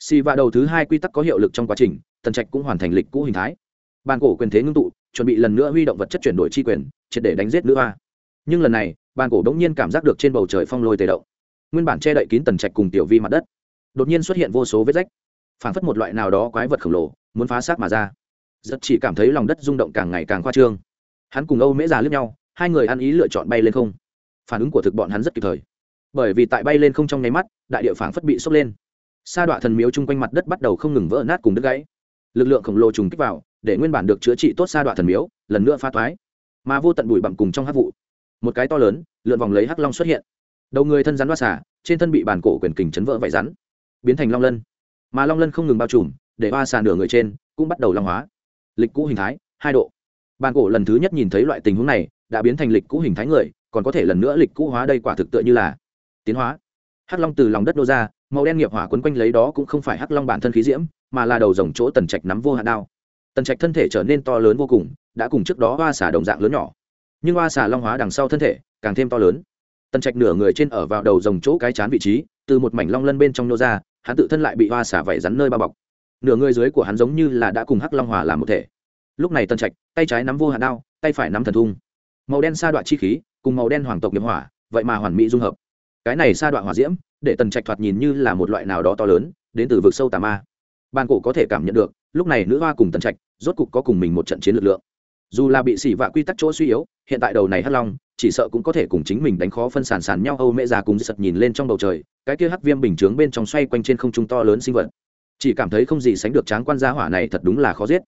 Xì và đầu thứ hai quy tắc có hiệu lực trong quá trình, tần trạch cũng hoàn thành lịch cũ hình thái. Bàn cổ quyền thế ngưng tụ, chuẩn bị lần nữa huy động vật chất chuyển đổi chi quyền, triệt để đánh giết nữ hoa. Nhưng lần này, bàn cổ đống nhiên cảm giác được trên bầu trời phong lôi tề động. Nguyên bản che đậy kín tần trạch cùng tiểu vi mặt đất, đột nhiên xuất hiện vô số vết rách. Phản phất một loại nào đó quái vật khổng lồ, muốn phá xác mà ra. Rất chỉ cảm thấy lòng đất rung động càng ngày càng khoa trương. Hắn cùng âu mễ già lướt nhau, hai người ăn ý lựa chọn bay lên không phản ứng của thực bọn hắn rất kịp thời. Bởi vì tại bay lên không trong nháy mắt, đại địa phản phất bị sốc lên. Sa đọa thần miếu chung quanh mặt đất bắt đầu không ngừng vỡ nát cùng đứt gãy. Lực lượng khổng lồ trùng kích vào, để nguyên bản được chữa trị tốt sa đọa thần miếu, lần nữa pha toái. Mà vô tận bụi bặm cùng trong hát vụ. Một cái to lớn, lượn vòng lấy hắc long xuất hiện. Đầu người thân rắn loa xả, trên thân bị bàn cổ quyền kình chấn vỡ vải rắn, biến thành long lân. Mà long lân không ngừng bao trùm, để hoa xà nửa người trên cũng bắt đầu long hóa. Lịch cũ hình thái, hai độ. Bàn cổ lần thứ nhất nhìn thấy loại tình huống này, đã biến thành lịch cũ hình thái người còn có thể lần nữa lịch cũ hóa đây quả thực tựa như là tiến hóa. Hắc long từ lòng đất nô ra, màu đen nghiệp hỏa quấn quanh lấy đó cũng không phải hắc long bản thân khí diễm, mà là đầu dòng chỗ tần trạch nắm vô hạn đao. Tần trạch thân thể trở nên to lớn vô cùng, đã cùng trước đó hoa xả đồng dạng lớn nhỏ. Nhưng hoa xả long hóa đằng sau thân thể, càng thêm to lớn. Tần trạch nửa người trên ở vào đầu dòng chỗ cái chán vị trí, từ một mảnh long lân bên trong nô ra, hắn tự thân lại bị hoa xả vẩy rắn nơi bao bọc. Nửa người dưới của hắn giống như là đã cùng hắc long hòa làm một thể. Lúc này tần trạch, tay trái nắm vô hạn đao, tay phải nắm thần thung. Màu đen sa đoạn chi khí cùng màu đen hoàng tộc nghiệp hỏa, vậy mà hoàn mỹ dung hợp. Cái này sa đoạn hỏa diễm, để tần trạch thoạt nhìn như là một loại nào đó to lớn, đến từ vực sâu tà ma. Ban cổ có thể cảm nhận được, lúc này nữ hoa cùng tần trạch, rốt cục có cùng mình một trận chiến lực lượng. Dù là bị xỉ vạ quy tắc chỗ suy yếu, hiện tại đầu này hắc long, chỉ sợ cũng có thể cùng chính mình đánh khó phân sàn sàn nhau âu mẹ già cùng sật nhìn lên trong bầu trời, cái kia hắc viêm bình chướng bên trong xoay quanh trên không trung to lớn sinh vật. Chỉ cảm thấy không gì sánh được tráng quan gia hỏa này thật đúng là khó giết.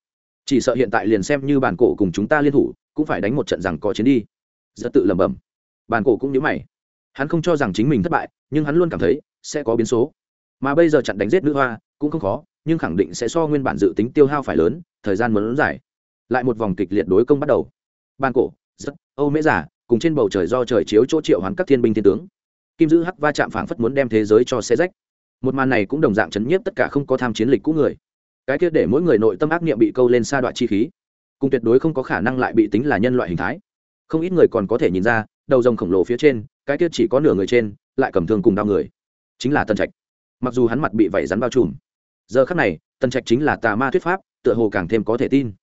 Chỉ sợ hiện tại liền xem như bản cổ cùng chúng ta liên thủ, cũng phải đánh một trận rằng có chiến đi rất tự lẩm bẩm. Bàn cổ cũng nhớ mày. Hắn không cho rằng chính mình thất bại, nhưng hắn luôn cảm thấy sẽ có biến số. Mà bây giờ chặn đánh giết nữ hoa cũng không khó, nhưng khẳng định sẽ so nguyên bản dự tính tiêu hao phải lớn, thời gian muốn dài. Lại một vòng kịch liệt đối công bắt đầu. Ban cổ rất âu mễ giả cùng trên bầu trời do trời chiếu chỗ triệu hoán các thiên binh thiên tướng. Kim giữ hắc va chạm phảng phất muốn đem thế giới cho xe rách. Một màn này cũng đồng dạng chấn nhiếp tất cả không có tham chiến lịch cũ người. Cái kia để mỗi người nội tâm ác niệm bị câu lên sa đoạn chi khí. Cùng tuyệt đối không có khả năng lại bị tính là nhân loại hình thái không ít người còn có thể nhìn ra, đầu rồng khổng lồ phía trên, cái kia chỉ có nửa người trên, lại cầm thương cùng đau người. Chính là tân trạch. Mặc dù hắn mặt bị vẩy rắn bao trùm, giờ khắc này tân trạch chính là tà ma thuyết pháp, tựa hồ càng thêm có thể tin.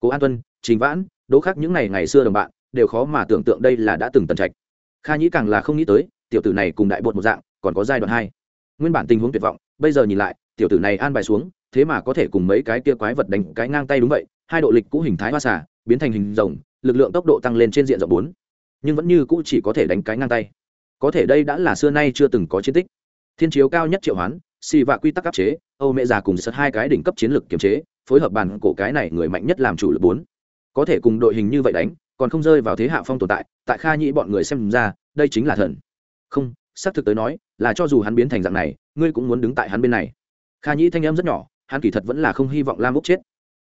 Cố an tuân, trình vãn, đỗ Khắc những ngày ngày xưa đồng bạn, đều khó mà tưởng tượng đây là đã từng tân trạch. Kha nhĩ càng là không nghĩ tới, tiểu tử này cùng đại bột một dạng, còn có giai đoạn hai. Nguyên bản tình huống tuyệt vọng, bây giờ nhìn lại, tiểu tử này an bài xuống, thế mà có thể cùng mấy cái kia quái vật đánh cái ngang tay đúng vậy, hai độ lịch cũ hình thái hoa xả biến thành hình rồng lực lượng tốc độ tăng lên trên diện rộng bốn. Nhưng vẫn như cũ chỉ có thể đánh cái ngang tay. Có thể đây đã là xưa nay chưa từng có chiến tích. Thiên chiếu cao nhất triệu hoán, xì vạ quy tắc áp chế, âu mẹ già cùng sật hai cái đỉnh cấp chiến lược kiềm chế, phối hợp bàn cổ cái này người mạnh nhất làm chủ lực bốn. Có thể cùng đội hình như vậy đánh, còn không rơi vào thế hạ phong tồn tại tại kha nhĩ bọn người xem ra, đây chính là thần. Không, xác thực tới nói, là cho dù hắn biến thành dạng này, ngươi cũng muốn đứng tại hắn bên này. Kha nhĩ thanh em rất nhỏ, hắn kỳ thật vẫn là không hy vọng lam úc chết.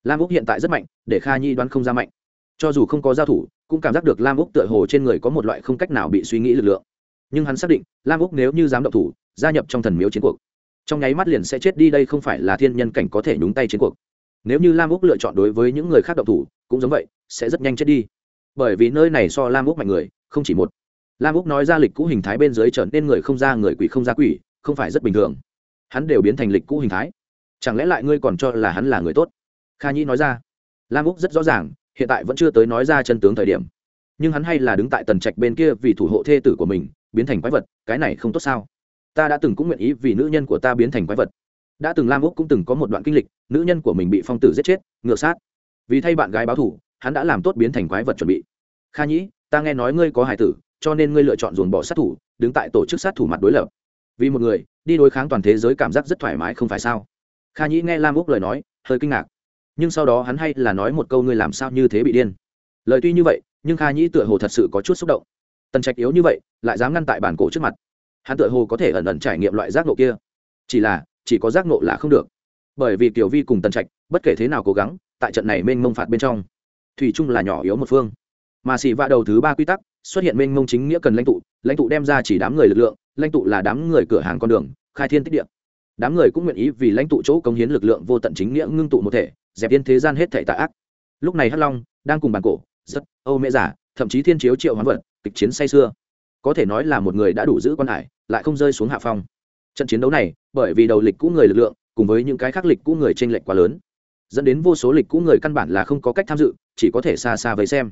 Lam úc hiện tại rất mạnh, để kha nhi đoán không ra mạnh cho dù không có giao thủ, cũng cảm giác được lam úc tựa hồ trên người có một loại không cách nào bị suy nghĩ lực lượng. Nhưng hắn xác định, lam úc nếu như dám động thủ, gia nhập trong thần miếu chiến cuộc, trong nháy mắt liền sẽ chết đi đây không phải là thiên nhân cảnh có thể nhúng tay chiến cuộc. Nếu như lam úc lựa chọn đối với những người khác động thủ, cũng giống vậy, sẽ rất nhanh chết đi. Bởi vì nơi này so lam úc mạnh người, không chỉ một. Lam úc nói ra lịch cũ hình thái bên dưới trở nên người không ra người quỷ không ra quỷ, không phải rất bình thường. Hắn đều biến thành lịch cũ hình thái. Chẳng lẽ lại ngươi còn cho là hắn là người tốt? Kha nhĩ nói ra. Lam úc rất rõ ràng hiện tại vẫn chưa tới nói ra chân tướng thời điểm. Nhưng hắn hay là đứng tại tần trạch bên kia vì thủ hộ thê tử của mình, biến thành quái vật, cái này không tốt sao? Ta đã từng cũng nguyện ý vì nữ nhân của ta biến thành quái vật. Đã từng lam úc cũng từng có một đoạn kinh lịch, nữ nhân của mình bị phong tử giết chết ngược sát. Vì thay bạn gái báo thủ hắn đã làm tốt biến thành quái vật chuẩn bị. Kha nhĩ, ta nghe nói ngươi có hải tử, cho nên ngươi lựa chọn dồn bỏ sát thủ, đứng tại tổ chức sát thủ mặt đối lập. Vì một người, đi đối kháng toàn thế giới cảm giác rất thoải mái không phải sao? Kha nhĩ nghe lam úc lời nói, hơi kinh ngạc nhưng sau đó hắn hay là nói một câu ngươi làm sao như thế bị điên. Lời tuy như vậy, nhưng kha nhĩ tựa hồ thật sự có chút xúc động. Tần trạch yếu như vậy, lại dám ngăn tại bản cổ trước mặt. Hắn tựa hồ có thể ẩn ẩn trải nghiệm loại giác nộ kia. Chỉ là, chỉ có giác nộ là không được. Bởi vì tiểu vi cùng tần trạch, bất kể thế nào cố gắng, tại trận này mênh mông phạt bên trong, thủy chung là nhỏ yếu một phương. Mà xì vạ đầu thứ ba quy tắc, xuất hiện mênh mông chính nghĩa cần lãnh tụ lãnh tụ đem ra chỉ đám người lực lượng, lãnh tụ là đám người cửa hàng con đường, khai thiên tích địa. Đám người cũng nguyện ý vì lãnh tụ chỗ công hiến lực lượng vô tận chính nghĩa ngưng tụ một thể dẹp yên thế gian hết thảy tà ác. Lúc này hắc long đang cùng bàn cổ rất âu mễ giả, thậm chí thiên chiếu triệu hoán vật, kịch chiến say xưa có thể nói là một người đã đủ giữ quan hải, lại không rơi xuống hạ phong. Trận chiến đấu này, bởi vì đầu lịch cũ người lực lượng, cùng với những cái khác lịch cũ người tranh lệch quá lớn, dẫn đến vô số lịch cũ người căn bản là không có cách tham dự, chỉ có thể xa xa với xem.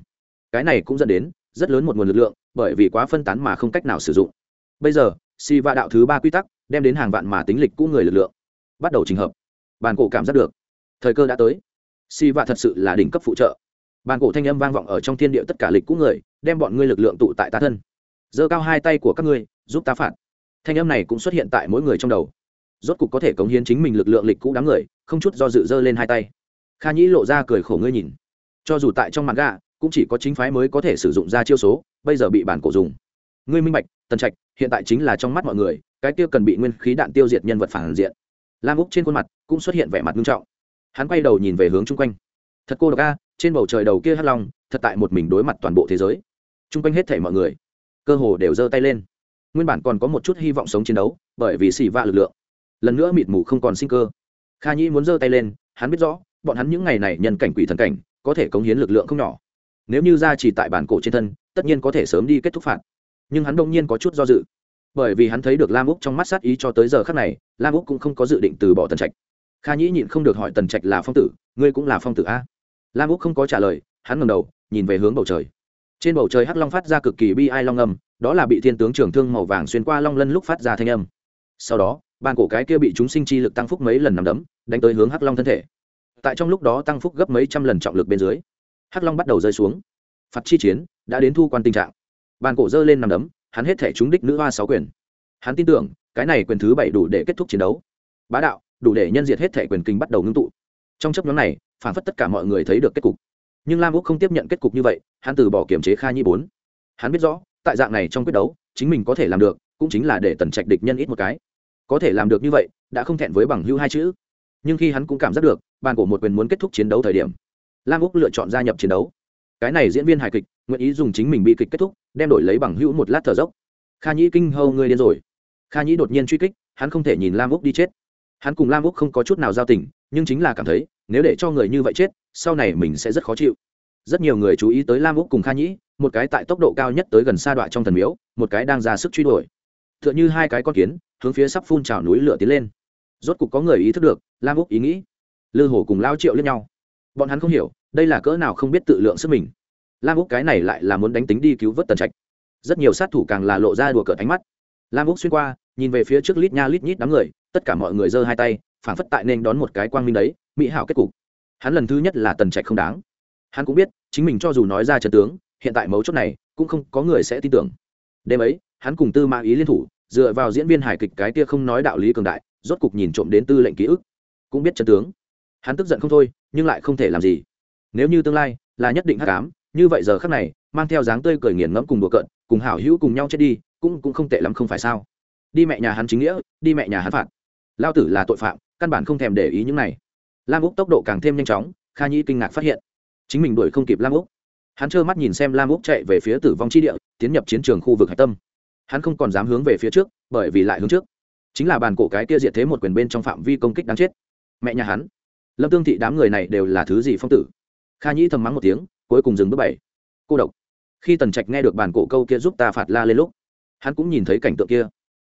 Cái này cũng dẫn đến rất lớn một nguồn lực lượng, bởi vì quá phân tán mà không cách nào sử dụng. Bây giờ si va đạo thứ ba quy tắc đem đến hàng vạn mà tính lịch cũ người lực lượng. Bắt đầu trình hợp. Bàn cổ cảm giác được thời cơ đã tới. Si va thật sự là đỉnh cấp phụ trợ. Bàn cổ thanh âm vang vọng ở trong thiên địa tất cả lịch cũ người, đem bọn ngươi lực lượng tụ tại ta thân. Giơ cao hai tay của các ngươi, giúp ta phạt. Thanh âm này cũng xuất hiện tại mỗi người trong đầu. Rốt cục có thể cống hiến chính mình lực lượng lịch cũ đám người, không chút do dự dơ lên hai tay. Kha nhĩ lộ ra cười khổ ngươi nhìn. Cho dù tại trong mặt gà cũng chỉ có chính phái mới có thể sử dụng ra chiêu số, bây giờ bị bản cổ dùng. Ngươi minh bạch, tần trạch, hiện tại chính là trong mắt mọi người, cái kia cần bị nguyên khí đạn tiêu diệt nhân vật phản diện. Lam úc trên khuôn mặt cũng xuất hiện vẻ mặt nghiêm trọng hắn quay đầu nhìn về hướng chung quanh. Thật cô độc a, trên bầu trời đầu kia hắt long, thật tại một mình đối mặt toàn bộ thế giới. Chung quanh hết thể mọi người, cơ hồ đều giơ tay lên. Nguyên bản còn có một chút hy vọng sống chiến đấu, bởi vì xì vạ lực lượng. Lần nữa mịt mù không còn sinh cơ. Kha nhĩ muốn giơ tay lên, hắn biết rõ, bọn hắn những ngày này nhân cảnh quỷ thần cảnh, có thể cống hiến lực lượng không nhỏ. Nếu như ra chỉ tại bản cổ trên thân, tất nhiên có thể sớm đi kết thúc phạt. Nhưng hắn đông nhiên có chút do dự. Bởi vì hắn thấy được lam úc trong mắt sát ý cho tới giờ khác này, lam úc cũng không có dự định từ bỏ tần trạch kha nhĩ nhịn không được hỏi tần trạch là phong tử, ngươi cũng là phong tử a? Lam úc không có trả lời, hắn ngầm đầu, nhìn về hướng bầu trời. Trên bầu trời hắc long phát ra cực kỳ bi ai long âm, đó là bị thiên tướng trưởng thương màu vàng xuyên qua long lân lúc phát ra thanh âm. Sau đó, bàn cổ cái kia bị chúng sinh chi lực tăng phúc mấy lần nằm đấm, đánh tới hướng hắc long thân thể. Tại trong lúc đó tăng phúc gấp mấy trăm lần trọng lực bên dưới, hắc long bắt đầu rơi xuống. Phạt chi chiến, đã đến thu quan tình trạng. Bàn cổ giơ lên nằm đấm, hắn hết thể trúng đích nữ hoa sáu quyền. Hắn tin tưởng, cái này quyền thứ bảy đủ để kết thúc chiến đấu. Bá đạo đủ để nhân diệt hết thể quyền kinh bắt đầu ngưng tụ. Trong chấp nhóm này, phản phất tất cả mọi người thấy được kết cục. Nhưng lam úc không tiếp nhận kết cục như vậy, hắn từ bỏ kiểm chế kha nhi bốn. Hắn biết rõ, tại dạng này trong quyết đấu, chính mình có thể làm được, cũng chính là để tần trạch địch nhân ít một cái. Có thể làm được như vậy, đã không thẹn với bằng hưu hai chữ. Nhưng khi hắn cũng cảm giác được, bàn cổ một quyền muốn kết thúc chiến đấu thời điểm, lam úc lựa chọn gia nhập chiến đấu. Cái này diễn viên hài kịch, nguyện ý dùng chính mình bị kịch kết thúc, đem đổi lấy bằng hữu một lát thở dốc. Kha nhĩ kinh hâu ngươi điên rồi. Kha nhĩ đột nhiên truy kích, hắn không thể nhìn lam úc đi chết hắn cùng lam úc không có chút nào giao tình, nhưng chính là cảm thấy, nếu để cho người như vậy chết, sau này mình sẽ rất khó chịu. Rất nhiều người chú ý tới lam úc cùng kha nhĩ, một cái tại tốc độ cao nhất tới gần xa đoạn trong thần miếu, một cái đang ra sức truy đuổi. T h ư ợ n h ư hai cái con kiến, hướng phía sắp phun trào núi lửa tiến lên. Rốt cục có người ý thức được, lam úc ý nghĩ. Lư hồ cùng lao triệu lẫn nhau. Bọn hắn không hiểu, đây là cỡ nào không biết tự lượng sức mình. Lam úc cái này lại là muốn đánh tính đi cứu vớt tần trạch. Rất nhiều sát thủ càng là lộ ra đùa cợt ánh mắt. Lam úc xuyên qua, nhìn về phía trước lít nha lít nhít đám người tất cả mọi người giơ hai tay phản phất tại nên đón một cái quang minh đấy, mỹ hảo kết cục. Hắn lần thứ nhất là tần trạch không đáng. Hắn cũng biết, chính mình cho dù nói ra trần tướng, hiện tại mấu chốt này, cũng không có người sẽ tin tưởng. Đêm ấy, hắn cùng tư mã ý liên thủ, dựa vào diễn viên hài kịch cái kia không nói đạo lý cường đại, rốt cục nhìn trộm đến tư lệnh ký ức. Cũng biết trần tướng. Hắn tức giận không thôi, nhưng lại không thể làm gì. Nếu như tương lai là nhất định hắc ám, như vậy giờ khắc này, mang theo dáng tươi cười nghiền ngẫm cùng đùa cợt, cùng hảo hữu cùng nhau chết đi, cũng cũng không tệ lắm không phải sao. Đi mẹ nhà hắn chính nghĩa, đi mẹ nhà hắn phạt lao tử là tội phạm, căn bản không thèm để ý những này. Lam úc tốc độ càng thêm nhanh chóng, kha nhi kinh ngạc phát hiện, chính mình đuổi không kịp lam úc. Hắn trơ mắt nhìn xem lam úc chạy về phía tử vong chi địa, tiến nhập chiến trường khu vực hạch tâm. Hắn không còn dám hướng về phía trước, bởi vì lại hướng trước. Chính là bàn cổ cái kia diệt thế một quyền bên trong phạm vi công kích đáng chết. Mẹ nhà hắn. Lâm tương thị đám người này đều là thứ gì phong tử? Kha nhĩ thầm mắng một tiếng, cuối cùng dừng bước bảy. Cô độc. Khi tần trạch nghe được bàn cổ câu kia giúp ta phạt la lên lúc, hắn cũng nhìn thấy cảnh tượng kia.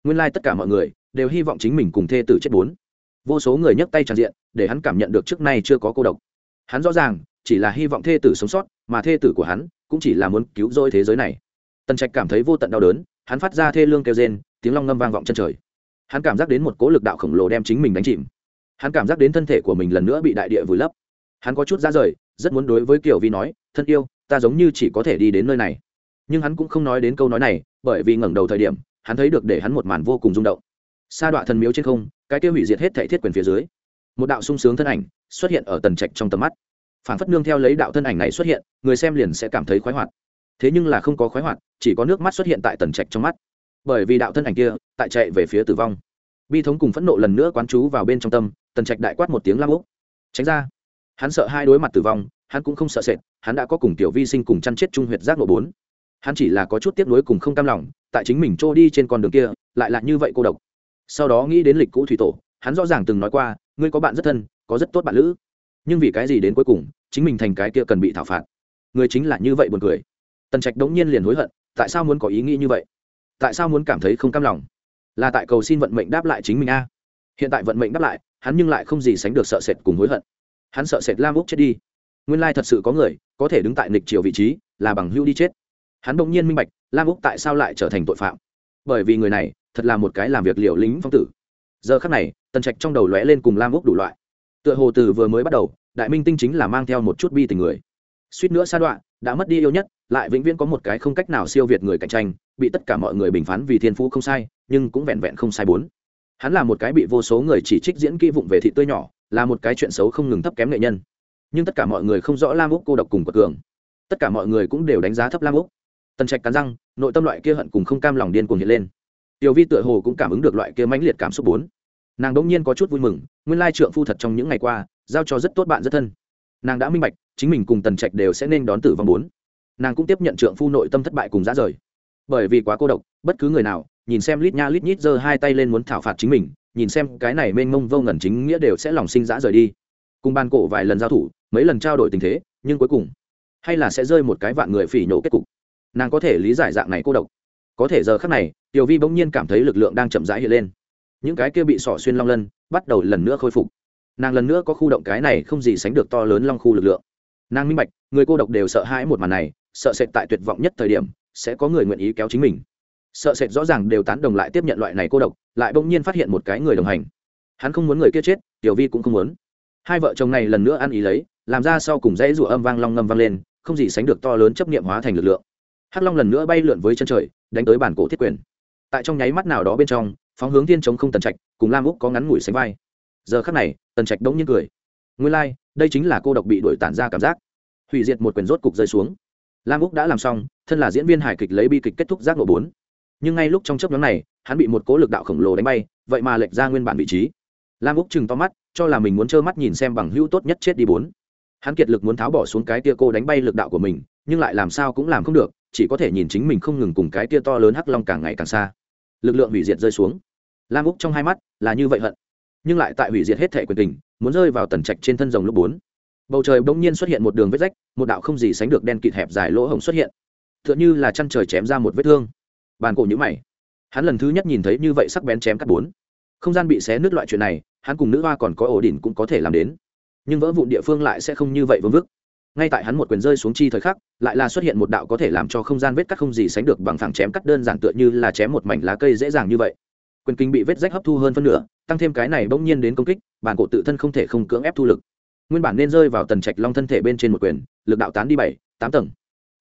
Nguyên lai、like、tất cả mọi người đều hy vọng chính mình cùng thê tử chết bốn. Vô số người nhấc tay tràn diện, để hắn cảm nhận được trước nay chưa có cô độc. Hắn rõ ràng, chỉ là hy vọng thê tử sống sót, mà thê tử của hắn cũng chỉ là muốn cứu rỗi thế giới này. Tần trạch cảm thấy vô tận đau đớn, hắn phát ra thê lương kêu rên, tiếng long ngâm vang vọng chân trời. Hắn cảm giác đến một cố lực đạo khổng lồ đem chính mình đánh chìm. Hắn cảm giác đến thân thể của mình lần nữa bị đại địa vùi lấp. Hắn có chút ra rời, rất muốn đối với kiều vi nói, thân yêu, ta giống như chỉ có thể đi đến nơi này. Nhưng hắn cũng không nói đến câu nói này, bởi vì ngẩng đầu thời điểm, hắn thấy được để hắn một màn vô cùng rung động sa đọa thần miếu trên không, cái kia hủy diệt hết thể thiết quyền phía dưới. Một đạo sung sướng thân ảnh xuất hiện ở tần trạch trong tầm mắt. Phản phất nương theo lấy đạo thân ảnh này xuất hiện, người xem liền sẽ cảm thấy khoái hoạt. Thế nhưng là không có khoái hoạt, chỉ có nước mắt xuất hiện tại tần trạch trong mắt. Bởi vì đạo thân ảnh kia tại chạy về phía tử vong. Bi thống cùng phẫn nộ lần nữa quán chú vào bên trong tâm, tần trạch đại quát một tiếng lam úc tránh ra. Hắn sợ hai đối mặt tử vong, hắn cũng không sợ sệt, hắn đã có cùng tiểu vi sinh cùng chăn chết trung huyệt giác nội bốn. Hắn chỉ là có chút tiếc nuối cùng không cam lòng, tại chính mình trôi đi trên con đường kia, lại là như vậy cô độc sau đó nghĩ đến lịch cũ thủy tổ, hắn rõ ràng từng nói qua, ngươi có bạn rất thân, có rất tốt bạn lữ. Nhưng vì cái gì đến cuối cùng, chính mình thành cái kia cần bị thảo phạt? Người chính là như vậy buồn cười. Tần trạch đống nhiên liền hối hận, tại sao muốn có ý nghĩ như vậy? Tại sao muốn cảm thấy không cam lòng? Là tại cầu xin vận mệnh đáp lại chính mình a. Hiện tại vận mệnh đáp lại, hắn nhưng lại không gì sánh được sợ sệt cùng hối hận. Hắn sợ sệt lam úc chết đi. Nguyên lai thật sự có người, có thể đứng tại nịch chiều vị trí, là bằng hưu đi chết. Hắn bỗng nhiên minh bạch, lam úc tại sao lại trở thành tội phạm? Bởi vì người này thật là một cái làm việc liều lính phong tử. Giờ khắc này, tần trạch trong đầu lóe lên cùng lam úc đủ loại. Tựa hồ từ vừa mới bắt đầu, đại minh tinh chính là mang theo một chút bi tình người. Suýt nữa sa đoạn đã mất đi yêu nhất, lại vĩnh viễn có một cái không cách nào siêu việt người cạnh tranh, bị tất cả mọi người bình phán vì thiên phú không sai, nhưng cũng vẹn vẹn không sai bốn. Hắn là một cái bị vô số người chỉ trích diễn kỹ vụng về thị tươi nhỏ, là một cái chuyện xấu không ngừng thấp kém nghệ nhân. Nhưng tất cả mọi người không rõ lam úc cô độc cùng quật cường. Tất cả mọi người cũng đều đánh giá thấp lam úc tần trạch cắn răng, nội tâm loại kia hận cùng không cam lòng điên cuồng hiện lên. Tiểu vi tựa hồ cũng cảm ứng được loại kia mãnh liệt cảm xúc bốn. Nàng đỗng nhiên có chút vui mừng, nguyên lai trượng phu thật trong những ngày qua, giao cho rất tốt bạn rất thân. Nàng đã minh bạch, chính mình cùng tần trạch đều sẽ nên đón tử vong bốn. Nàng cũng tiếp nhận trượng phu nội tâm thất bại cùng giá rời. Bởi vì quá cô độc, bất cứ người nào, nhìn xem lít nha lít nhít giơ hai tay lên muốn thảo phạt chính mình, nhìn xem cái này mênh mông vô ngẩn chính nghĩa đều sẽ lòng sinh dã rời đi. Cùng ban cổ vài lần giao thủ, mấy lần trao đổi tình thế, nhưng cuối cùng, hay là sẽ rơi một cái vạn người phỉ nhổ kết cục nàng có thể lý giải dạng này cô độc. Có thể giờ khác này, tiểu vi bỗng nhiên cảm thấy lực lượng đang chậm rãi hiện lên. Những cái kia bị sỏ xuyên long lân, bắt đầu lần nữa khôi phục. Nàng lần nữa có khu động cái này không gì sánh được to lớn long khu lực lượng. Nàng minh bạch, người cô độc đều sợ hãi một màn này, sợ sệt tại tuyệt vọng nhất thời điểm, sẽ có người nguyện ý kéo chính mình. Sợ sệt rõ ràng đều tán đồng lại tiếp nhận loại này cô độc, lại bỗng nhiên phát hiện một cái người đồng hành. Hắn không muốn người kia chết, tiểu vi cũng không muốn. Hai vợ chồng này lần nữa ăn ý lấy, làm ra sau cùng dãy rủa âm vang long ngâm vang lên, không gì sánh được to lớn chấp niệm hóa thành lực lượng hắc long lần nữa bay lượn với chân trời đánh tới bản cổ thiết quyền. Tại trong nháy mắt nào đó bên trong phóng hướng thiên chống không tần trạch cùng lam úc có ngắn ngủi sánh vai. Giờ khắc này tần trạch đống nhiên cười. Nguyên lai、like, đây chính là cô độc bị đuổi tản ra cảm giác. Hủy diệt một quyền rốt cục rơi xuống. Lam úc đã làm xong thân là diễn viên hài kịch lấy bi kịch kết thúc giác nộ bốn. Nhưng ngay lúc trong chấp nhóm này hắn bị một cố lực đạo khổng lồ đánh bay vậy mà lệch ra nguyên bản vị trí. Lam úc chừng to mắt cho là mình muốn trơ mắt nhìn xem bằng hữu tốt nhất chết đi bốn. Hắn kiệt lực muốn tháo bỏ xuống cái tia cô đánh bay lực đạo của mình nhưng lại làm sao cũng làm không được chỉ có thể nhìn chính mình không ngừng cùng cái tia to lớn hắc long càng ngày càng xa. Lực lượng hủy diệt rơi xuống. Lam úc trong hai mắt là như vậy hận. Nhưng lại tại hủy diệt hết thể quyền tình, muốn rơi vào tần trạch trên thân rồng lúc bốn. Bầu trời bỗng nhiên xuất hiện một đường vết rách, một đạo không gì sánh được đen kịt hẹp dài lỗ hổng xuất hiện. T h ư ợ n như là chăn trời chém ra một vết thương. Bàn cổ nhữ mày. Hắn lần thứ nhất nhìn thấy như vậy sắc bén chém cắt bốn. Không gian bị xé nứt loại chuyện này, hắn cùng nữ hoa còn có ổ đỉnh cũng có thể làm đến. Nhưng vỡ vụn địa phương lại sẽ không như vậy vương vức ngay tại hắn một quyền rơi xuống chi thời khắc, lại là xuất hiện một đạo có thể làm cho không gian vết cắt không gì sánh được bằng thẳng chém cắt đơn giản tựa như là chém một mảnh lá cây dễ dàng như vậy. Quyền kinh bị vết rách hấp thu hơn phân nửa, tăng thêm cái này bỗng nhiên đến công kích, bản cổ tự thân không thể không cưỡng ép thu lực. Nguyên bản nên rơi vào tần trạch long thân thể bên trên một quyền, lực đạo tán đi bảy, tám tầng.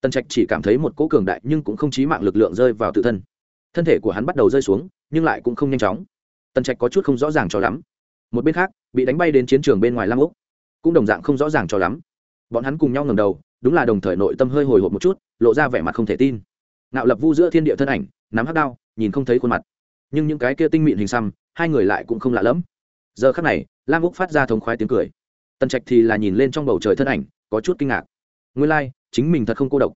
Tần trạch chỉ cảm thấy một cỗ cường đại nhưng cũng không chí mạng lực lượng rơi vào tự thân. Thân thể của hắn bắt đầu rơi xuống, nhưng lại cũng không nhanh chóng. Tần trạch có chút không rõ ràng cho lắm. Một bên khác, bị đánh bay đến chiến trường bên ngoài lam úc, cũng đồng dạng không rõ ràng cho lắm bọn hắn cùng nhau ngầm đầu đúng là đồng thời nội tâm hơi hồi hộp một chút lộ ra vẻ mặt không thể tin. Nạo lập vu giữa thiên địa thân ảnh nắm hắc đao nhìn không thấy khuôn mặt. Nhưng những cái kia tinh mịn hình xăm hai người lại cũng không lạ lẫm. Giờ khắc này lam úc phát ra thống khoái tiếng cười. Tần trạch thì là nhìn lên trong bầu trời thân ảnh có chút kinh ngạc. Nguyên lai、like, chính mình thật không cô độc.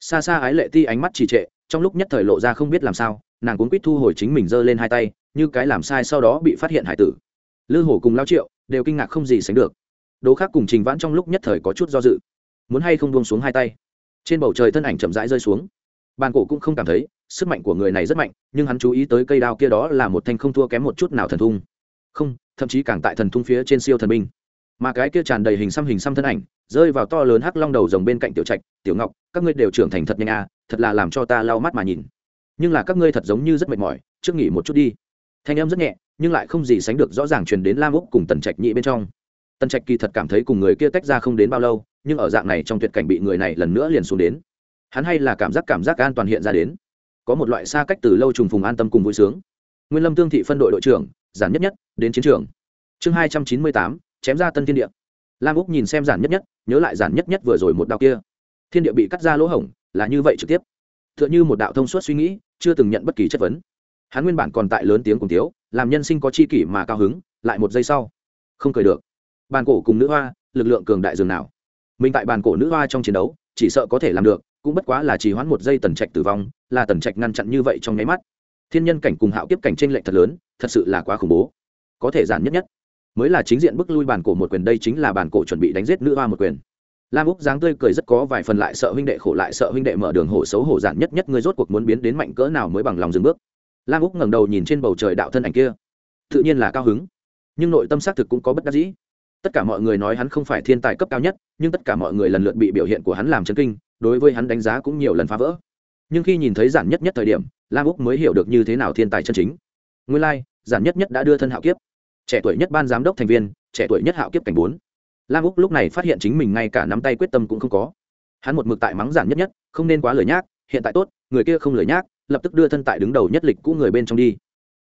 Xa xa ái lệ ti ánh mắt trì trệ trong lúc nhất thời lộ ra không biết làm sao nàng cuốn quýt thu hồi chính mình giơ lên hai tay như cái làm sai sau đó bị phát hiện hải tử. Lư hổ cùng lao triệu đều kinh ngạc không gì sánh được đố khác cùng trình vãn trong lúc nhất thời có chút do dự. Muốn hay không buông xuống hai tay? Trên bầu trời thân ảnh chậm rãi rơi xuống. Bàn cổ cũng không cảm thấy, sức mạnh của người này rất mạnh, nhưng hắn chú ý tới cây đao kia đó là một thanh không thua kém một chút nào thần thung. Không, thậm chí càng tại thần thung phía trên siêu thần binh. Mà cái kia tràn đầy hình xăm hình xăm thân ảnh, rơi vào to lớn hắc long đầu rồng bên cạnh tiểu trạch, tiểu ngọc, các ngươi đều trưởng thành thật nhanh à thật là làm cho ta lau mắt mà nhìn. Nhưng là các ngươi thật giống như rất mệt mỏi, trước nghỉ một chút đi. Thanh em rất nhẹ, nhưng lại không gì sánh được rõ ràng truyền đến lam úc cùng tần trạch nhị bên trong tần trạch kỳ thật cảm thấy cùng người kia tách ra không đến bao lâu, nhưng ở dạng này trong tuyệt cảnh bị người này lần nữa liền xuống đến. Hắn hay là cảm giác cảm giác an toàn hiện ra đến. Có một loại xa cách từ lâu trùng phùng an tâm cùng vui sướng. Nguyên lâm tương thị phân đội đội trưởng, giản nhất nhất, đến chiến trường. Chương hai trăm chín mươi tám, chém ra tân thiên địa. Lam úc nhìn xem giản nhất nhất, nhớ lại giản nhất nhất vừa rồi một đạo kia. Thiên địa bị cắt ra lỗ hổng, là như vậy trực tiếp. T h ư ợ n h ư một đạo thông suốt suy nghĩ, chưa từng nhận bất kỳ chất vấn. Hắn nguyên bản còn tại lớn tiếng cùng tiếu làm nhân sinh có chi kỷ mà cao hứng, lại một giây sau, không cười được bàn cổ cùng nữ hoa, lực lượng cường đại dường nào. Mình tại bàn cổ nữ hoa trong chiến đấu, chỉ sợ có thể làm được, cũng bất quá là chỉ hoãn một giây tần trạch tử vong, là tần trạch ngăn chặn như vậy trong nháy mắt. Thiên nhân cảnh cùng hạo kiếp cảnh trên r lệch thật lớn, thật sự là quá khủng bố. Có thể giản nhất nhất. Mới là chính diện bức lui bàn cổ một quyền, đây chính là bàn cổ chuẩn bị đánh giết nữ hoa một quyền. Lam úc dáng tươi cười rất có vài phần lại sợ huynh đệ khổ lại sợ huynh đệ mở đường hổ xấu hổ giản nhất nhất, ngươi rốt cuộc muốn biến đến mạnh cỡ nào mới bằng lòng dừng bước. Lam úc ngẩng đầu nhìn trên bầu trời đạo thân ảnh kia. Tự nhiên là cao hứng. Nhưng nội tâm xác thực cũng có bất đắc dĩ tất cả mọi người nói hắn không phải thiên tài cấp cao nhất nhưng tất cả mọi người lần lượt bị biểu hiện của hắn làm chấn kinh đối với hắn đánh giá cũng nhiều lần phá vỡ. Nhưng khi nhìn thấy giản nhất nhất thời điểm lam úc mới hiểu được như thế nào thiên tài chân chính. Nguyên lai、like, giản nhất nhất đã đưa thân hạo kiếp. Trẻ tuổi nhất ban giám đốc thành viên trẻ tuổi nhất hạo kiếp cảnh bốn. Lam úc lúc này phát hiện chính mình ngay cả nắm tay quyết tâm cũng không có. Hắn một mực tại mắng giản nhất nhất không nên quá lời nhác hiện tại tốt người kia không lời nhác lập tức đưa thân tại đứng đầu nhất lịch cũ người bên trong đi.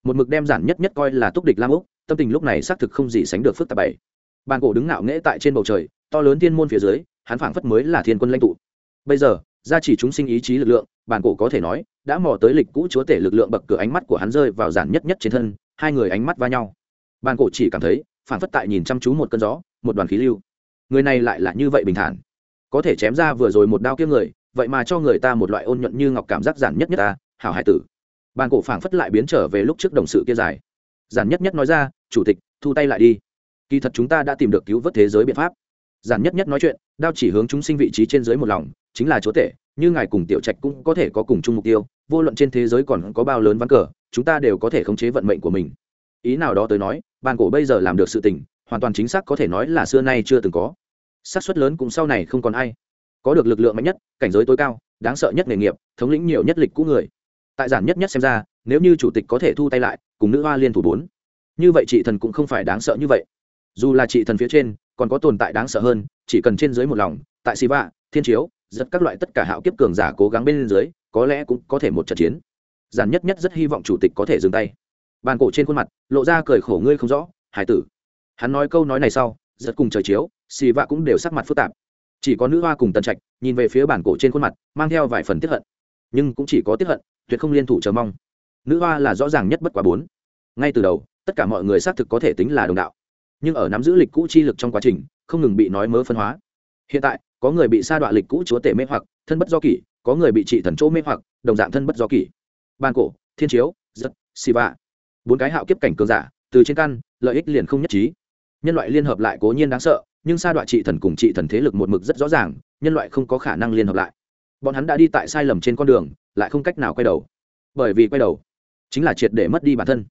Một mực đem giản nhất nhất coi là túc địch lam úc tâm tình lúc này xác thực không gì sánh được phức tạp bảy bàn cổ đứng ngạo nghễ tại trên bầu trời, to lớn thiên môn phía dưới, hắn phảng phất mới là thiên quân lãnh tụ. Bây giờ, gia chỉ chúng sinh ý chí lực lượng, bàn cổ có thể nói, đã mò tới lịch cũ chúa tể lực lượng bậc cửa ánh mắt của hắn rơi vào giản nhất nhất trên thân, hai người ánh mắt va nhau. Bàn cổ chỉ cảm thấy, phảng phất tại nhìn chăm chú một cơn gió, một đoàn khí lưu. Người này lại là như vậy bình thản. Có thể chém ra vừa rồi một đao kiếm người, vậy mà cho người ta một loại ôn nhuận như ngọc cảm giác giản nhất nhất ta, hảo hải tử. Bàn cổ phảng phất lại biến trở về lúc trước đồng sự kia dài. Giản nhất nhất nói ra, chủ tịch, thu tay lại đi kỳ thật chúng ta đã tìm được cứu vớt thế giới biện pháp. Giản nhất nhất nói chuyện, đao chỉ hướng chúng sinh vị trí trên dưới một lòng, chính là chúa tể, như ngài cùng tiểu trạch cũng có thể có cùng chung mục tiêu, vô luận trên thế giới còn có bao lớn ván cờ, chúng ta đều có thể khống chế vận mệnh của mình. Ý nào đó tới nói, bàn cổ bây giờ làm được sự tình, hoàn toàn chính xác có thể nói là xưa nay chưa từng có. Xác suất lớn cũng sau này không còn ai có được lực lượng mạnh nhất, cảnh giới tối cao, đáng sợ nhất nghề nghiệp, thống lĩnh nhiều nhất lịch cũ người. Tại giản nhất nhất xem ra, nếu như chủ tịch có thể thu tay lại, cùng nữ hoa liên thủ bốn, như vậy chị thần cũng không phải đáng sợ như vậy dù là chị thần phía trên, còn có tồn tại đáng sợ hơn, chỉ cần trên dưới một lòng, tại siva, thiên chiếu rất các loại tất cả hạo kiếp cường giả cố gắng bên dưới, có lẽ cũng có thể một trận chiến. Giản nhất nhất rất hy vọng chủ tịch có thể dừng tay. Bàn cổ trên khuôn mặt, lộ ra cười khổ ngươi không rõ, hải tử. Hắn nói câu nói này sau, giật cùng trời chiếu xì vạ cũng đều sắc mặt phức tạp. Chỉ có nữ hoa cùng tần trạch, nhìn về phía bản cổ trên khuôn mặt, mang theo vài phần tiếp hận. Nhưng cũng chỉ có tiếp hận, tuyệt không liên thủ chờ mong. Nữ hoa là rõ ràng nhất bất quá bốn. Ngay từ đầu, tất cả mọi người xác thực có thể tính là đồng đạo nhưng ở nắm giữ lịch cũ chi lực trong quá trình, không ngừng bị nói mớ phân hóa. Hiện tại, có người bị sa đọa lịch cũ chúa tể mê hoặc, thân bất do kỷ, có người bị trị thần chỗ mê hoặc, đồng dạng thân bất do kỷ. Ban cổ, thiên chiếu, giật xì vạ bốn cái hạo kiếp cảnh cường giả, từ trên căn, lợi ích liền không nhất trí. Nhân loại liên hợp lại cố nhiên đáng sợ, nhưng sa đọa trị thần cùng trị thần thế lực một mực rất rõ ràng, nhân loại không có khả năng liên hợp lại. Bọn hắn đã đi tại sai lầm trên con đường, lại không cách nào quay đầu. Bởi vì quay đầu, chính là triệt để mất đi bản thân.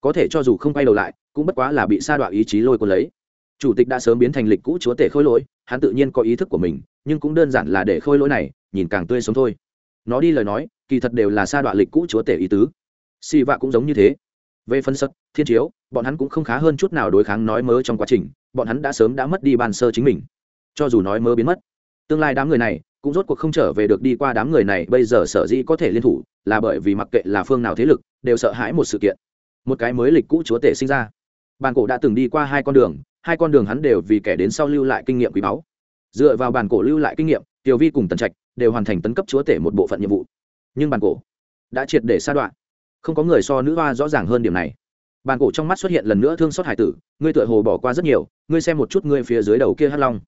Có thể cho dù không quay đầu lại cũng bất quá là bị sa đọa ý chí lôi cuốn lấy. Chủ tịch đã sớm biến thành lịch cũ chúa tể khôi lỗi, hắn tự nhiên có ý thức của mình, nhưng cũng đơn giản là để khôi lỗi này nhìn càng tươi sống thôi. Nó đi lời nói, kỳ thật đều là sa đọa lịch cũ chúa tể ý tứ. Si vạ cũng giống như thế. Về phân sật, thiên chiếu, bọn hắn cũng không khá hơn chút nào đối kháng nói mớ trong quá trình, bọn hắn đã sớm đã mất đi bản sơ chính mình. Cho dù nói mớ biến mất, tương lai đám người này cũng rốt cuộc không trở về được đi qua đám người này, bây giờ sở dĩ có thể liên thủ là bởi vì mặc kệ là phương nào thế lực, đều sợ hãi một sự kiện. Một cái mới lịch cũ chúa tể sinh ra bàn cổ đã từng đi qua hai con đường, hai con đường hắn đều vì kẻ đến sau lưu lại kinh nghiệm quý báu. Dựa vào bàn cổ lưu lại kinh nghiệm, tiểu vi cùng tần trạch đều hoàn thành tấn cấp chúa tể một bộ phận nhiệm vụ. Nhưng bàn cổ đã triệt để sa đoạn không có người so nữ hoa rõ ràng hơn điểm này. Bàn cổ trong mắt xuất hiện lần nữa thương xót hải tử, ngươi tựa hồ bỏ qua rất nhiều, ngươi xem một chút ngươi phía dưới đầu kia hắc long.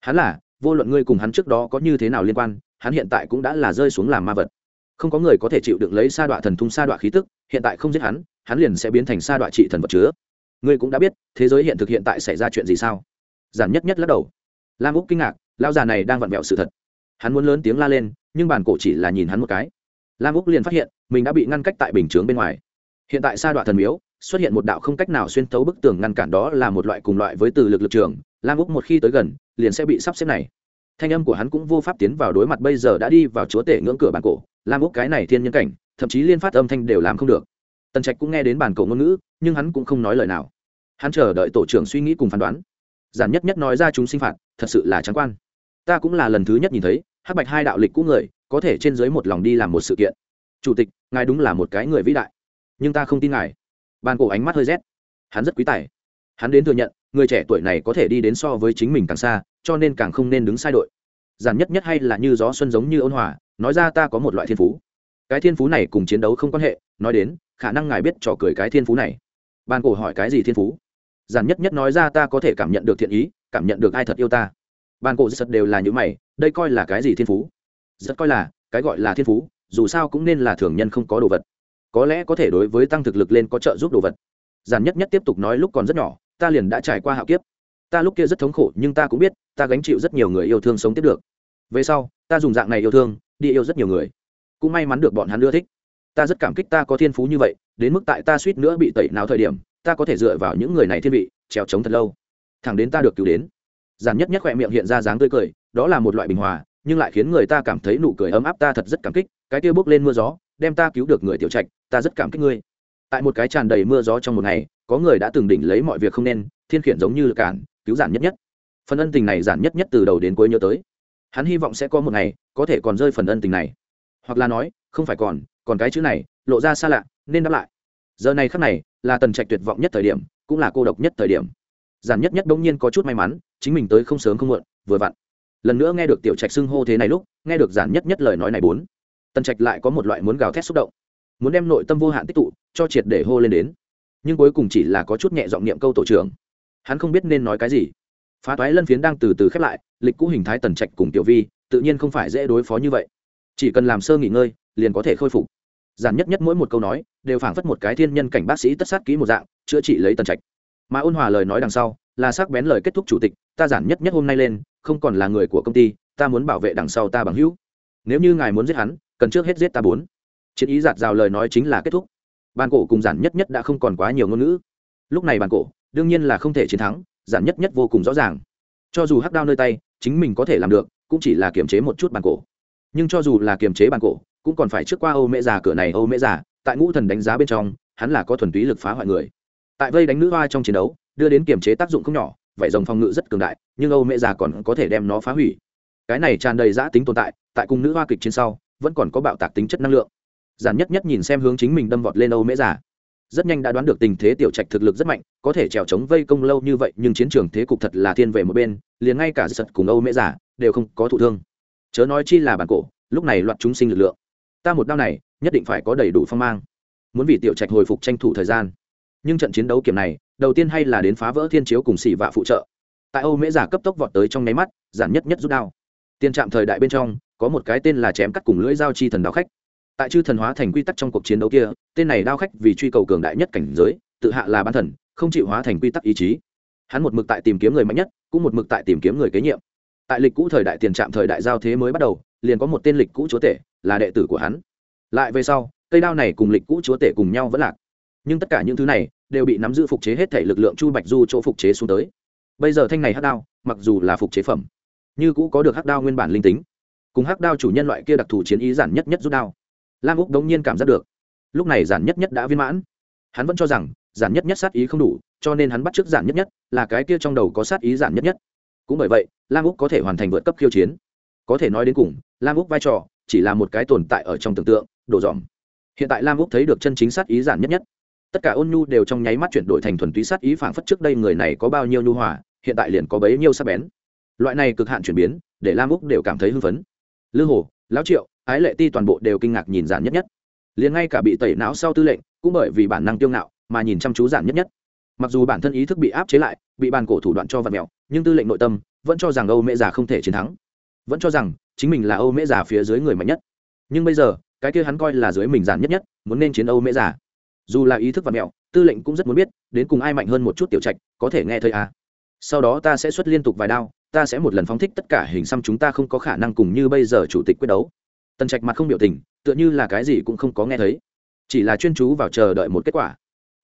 Hắn là, vô luận ngươi cùng hắn trước đó có như thế nào liên quan, hắn hiện tại cũng đã là rơi xuống làm ma vật. Không có người có thể chịu đựng lấy sa đọa thần thung sa đọa khí tức, hiện tại không giết hắn hắn liền sẽ biến thành sa đoạn trị thần vật chứa ngươi cũng đã biết, thế giới hiện thực hiện tại xảy ra chuyện gì sao? Giản nhất nhất lắc đầu. Lam úc kinh ngạc lao già này đang vặn vẹo sự thật. Hắn muốn lớn tiếng la lên, nhưng bàn cổ chỉ là nhìn hắn một cái. Lam úc liền phát hiện, mình đã bị ngăn cách tại bình chướng bên ngoài. Hiện tại sa đoạn thần miếu, xuất hiện một đạo không cách nào xuyên thấu bức tường ngăn cản đó là một loại cùng loại với từ lực lực trường. Lam úc một khi tới gần, liền sẽ bị sắp xếp này. Thanh âm của hắn cũng vô pháp tiến vào đối mặt bây giờ đã đi vào chúa tể ngưỡng cửa bàn cổ. Lam úc cái này thiên nhân cảnh, thậm chí liên phát âm thanh đều làm không được. Tần trạch cũng nghe đến bàn cổ ngôn ngữ nhưng hắn cũng không nói lời nào. Hắn chờ đợi tổ trưởng suy nghĩ cùng phán đoán. Giản nhất nhất nói ra chúng sinh phạt, thật sự là trắng quan. Ta cũng là lần thứ nhất nhìn thấy, hắc bạch hai đạo lịch cũ người, có thể trên dưới một lòng đi làm một sự kiện. Chủ tịch, ngài đúng là một cái người vĩ đại. Nhưng ta không tin ngài. Bàn cổ ánh mắt hơi rét. Hắn rất quý tài. Hắn đến thừa nhận, người trẻ tuổi này có thể đi đến so với chính mình càng xa, cho nên càng không nên đứng sai đội. Giản nhất nhất hay là như gió xuân giống như ôn hòa, nói ra ta có một loại thiên phú. Cái thiên phú này cùng chiến đấu không quan hệ, nói đến, khả năng ngài biết trò cười cái thiên phú này bàn cổ hỏi cái gì thiên phú? Giản nhất nhất nói ra ta có thể cảm nhận được thiện ý, cảm nhận được ai thật yêu ta. Bàn cổ rất đều là những mày, đây coi là cái gì thiên phú? Rất coi là, cái gọi là thiên phú, dù sao cũng nên là thường nhân không có đồ vật. Có lẽ có thể đối với tăng thực lực lên có trợ giúp đồ vật. Giản nhất nhất tiếp tục nói lúc còn rất nhỏ, ta liền đã trải qua hạo kiếp. Ta lúc kia rất thống khổ, nhưng ta cũng biết, ta gánh chịu rất nhiều người yêu thương sống tiếp được. Về sau, ta dùng dạng này yêu thương, đi yêu rất nhiều người. Cũng may mắn được bọn hắn ưa thích. Ta rất cảm kích ta có thiên phú như vậy đến mức tại ta suýt nữa bị tẩy nào thời điểm, ta có thể dựa vào những người này thiên vị, trèo trống thật lâu. Thẳng đến ta được cứu đến. Giản nhất nhất khoe miệng hiện ra dáng tươi cười, đó là một loại bình hòa, nhưng lại khiến người ta cảm thấy nụ cười ấm áp ta thật rất cảm kích, cái kia bước lên mưa gió, đem ta cứu được người tiểu trạch, ta rất cảm kích ngươi. Tại một cái tràn đầy mưa gió trong một ngày, có người đã từng đỉnh lấy mọi việc không nên, thiên khiển giống như lực cản, cứu giản nhất nhất. Phần ân tình này giản nhất nhất từ đầu đến cuối nhớ tới. Hắn hy vọng sẽ có một ngày, có thể còn rơi phần ân tình này hoặc là nói, không phải còn còn cái chữ này, lộ ra xa lạ, nên đáp lại. Giờ này khắc này, là tần trạch tuyệt vọng nhất thời điểm, cũng là cô độc nhất thời điểm. Giản nhất nhất bỗng nhiên có chút may mắn, chính mình tới không sớm không muộn, vừa vặn. Lần nữa nghe được tiểu trạch xưng hô thế này lúc, nghe được giản nhất nhất lời nói này bốn, tần trạch lại có một loại muốn gào thét xúc động. Muốn đem nội tâm vô hạn tích tụ, cho triệt để hô lên đến. Nhưng cuối cùng chỉ là có chút nhẹ giọng niệm câu tổ trưởng. Hắn không biết nên nói cái gì. Phá toái lân phiến đang từ từ khép lại, lịch cũ hình thái tần trạch cùng tiểu vi, tự nhiên không phải dễ đối phó như vậy chỉ cần làm sơ nghỉ ngơi, liền có thể khôi phục. Giản nhất nhất mỗi một câu nói, đều phảng phất một cái thiên nhân cảnh bác sĩ tất sát ký một dạng, chữa trị lấy tần trạch. Mà ôn hòa lời nói đằng sau, là sắc bén lời kết thúc chủ tịch, ta giản nhất nhất hôm nay lên, không còn là người của công ty, ta muốn bảo vệ đằng sau ta bằng hữu. Nếu như ngài muốn giết hắn, cần trước hết giết ta bốn. Chiến ý giạt rào lời nói chính là kết thúc. Bàn cổ cùng giản nhất nhất đã không còn quá nhiều ngôn ngữ. Lúc này bàn cổ, đương nhiên là không thể chiến thắng, giản nhất nhất vô cùng rõ ràng. Cho dù hắc đao nơi tay, chính mình có thể làm được, cũng chỉ là kiềm chế một chút bàn cổ nhưng cho dù là kiềm chế bàn cổ, cũng còn phải trước qua âu mễ già cửa này âu mễ già, tại ngũ thần đánh giá bên trong, hắn là có thuần túy lực phá hoại người. Tại vây đánh nữ hoa trong chiến đấu, đưa đến kiềm chế tác dụng không nhỏ vậy dòng phòng ngự rất cường đại, nhưng âu mễ già còn có thể đem nó phá hủy. Cái này tràn đầy giã tính tồn tại tại cùng nữ hoa kịch trên sau, vẫn còn có bạo tạc tính chất năng lượng. Giản nhất nhất nhìn xem hướng chính mình đâm vọt lên âu mễ già. Rất nhanh đã đoán được tình thế tiểu trạch thực lực rất mạnh, có thể trèo chống vây công lâu như vậy, nhưng chiến trường thế cục thật là thiên về một bên, liền ngay cả giật cùng âu mễ giả đều không có thụ thương chớ nói chi là bản cổ, lúc này loạt chúng sinh lực lượng. Ta một đao này, nhất định phải có đầy đủ phong mang. Muốn vì tiểu trạch hồi phục tranh thủ thời gian. Nhưng trận chiến đấu kiểm này, đầu tiên hay là đến phá vỡ thiên chiếu cùng xỉ vạ phụ trợ. Tại âu mễ giả cấp tốc vọt tới trong nháy mắt, giản nhất nhất rút đao. Tiên trạm thời đại bên trong, có một cái tên là chém cắt cùng lưỡi dao chi thần đao khách. Tại chư thần hóa thành quy tắc trong cuộc chiến đấu kia, tên này đao khách vì truy cầu cường đại nhất cảnh giới, tự hạ là ban thần, không chịu hóa thành quy tắc ý chí. Hắn một mực tại tìm kiếm người mạnh nhất, cũng một mực tại tìm kiếm người kế nhiệm tại lịch cũ thời đại tiền trạm thời đại giao thế mới bắt đầu, liền có một tên lịch cũ chúa tể là đệ tử của hắn. Lại về sau, cây đao này cùng lịch cũ chúa tể cùng nhau vẫn lạc. Nhưng tất cả những thứ này đều bị nắm giữ phục chế hết thể lực lượng chu bạch du chỗ phục chế xuống tới. Bây giờ thanh này hắc đao, mặc dù là phục chế phẩm, như cũ có được hắc đao nguyên bản linh tính. Cùng hắc đao chủ nhân loại kia đặc thù chiến ý giản nhất nhất rút đao. Lam úc đống nhiên cảm giác được. Lúc này giản nhất nhất đã viên mãn. Hắn vẫn cho rằng, giản nhất nhất sát ý không đủ, cho nên hắn bắt t r ư ớ c giản nhất nhất, là cái kia trong đầu có sát ý giản nhất nhất cũng bởi vậy, lam úc có thể hoàn thành vượt cấp khiêu chiến. Có thể nói đến cùng, lam úc vai trò chỉ là một cái tồn tại ở trong tưởng tượng, đổ dòm. Hiện tại lam úc thấy được chân chính sát ý giản nhất nhất. Tất cả ôn nhu đều trong nháy mắt chuyển đổi thành thuần túy sát ý phảng phất trước đây người này có bao nhiêu nhu hòa, hiện tại liền có bấy nhiêu sắc bén. Loại này cực hạn chuyển biến, để lam úc đều cảm thấy hưng phấn. Lư hồ, lão triệu, ái lệ ti toàn bộ đều kinh ngạc nhìn giản nhất nhất. Liền ngay cả bị tẩy não sau tư lệnh, cũng bởi vì bản năng tiêu ngạo mà nhìn chăm chú giản nhất nhất. Mặc dù bản thân ý thức bị áp chế lại bị bàn cổ thủ đoạn cho vật mèo nhưng tư lệnh nội tâm vẫn cho rằng âu mễ già không thể chiến thắng. Vẫn cho rằng chính mình là âu mễ già phía dưới người mạnh nhất. Nhưng bây giờ, cái kia hắn coi là dưới mình giản nhất nhất, muốn nên chiến âu mễ già. Dù là ý thức vật mẹo, tư lệnh cũng rất muốn biết, đến cùng ai mạnh hơn một chút tiểu trạch, có thể nghe thấy à. sau đó ta sẽ xuất liên tục vài đao, ta sẽ một lần phóng thích tất cả hình xăm chúng ta không có khả năng cùng như bây giờ chủ tịch quyết đấu. Tần trạch mặt không biểu tình, tựa như là cái gì cũng không có nghe thấy. Chỉ là chuyên chú vào chờ đợi một kết quả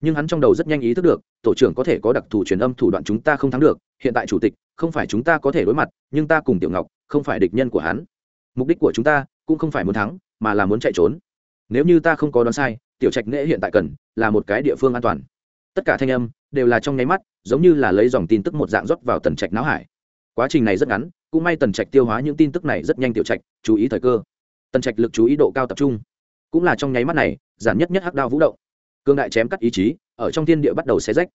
nhưng hắn trong đầu rất nhanh ý thức được, tổ trưởng có thể có đặc thù truyền âm thủ đoạn chúng ta không thắng được, hiện tại chủ tịch, không phải chúng ta có thể đối mặt, nhưng ta cùng tiểu ngọc, không phải địch nhân của hắn. Mục đích của chúng ta cũng không phải muốn thắng, mà là muốn chạy trốn. Nếu như ta không có đoán sai, tiểu trạch nghệ hiện tại cần là một cái địa phương an toàn. Tất cả thanh âm đều là trong nháy mắt, giống như là lấy dòng tin tức một dạng rót vào tần trạch não hải. Quá trình này rất ngắn, cũng may tần trạch tiêu hóa những tin tức này rất nhanh tiểu trạch, chú ý thời cơ. Tần trạch lực chú ý độ cao tập trung. Cũng là trong nháy mắt này, giản nhất nhất hắc đao vũ động cương đại chém cắt ý chí, ở trong thiên địa bắt đầu xé rách.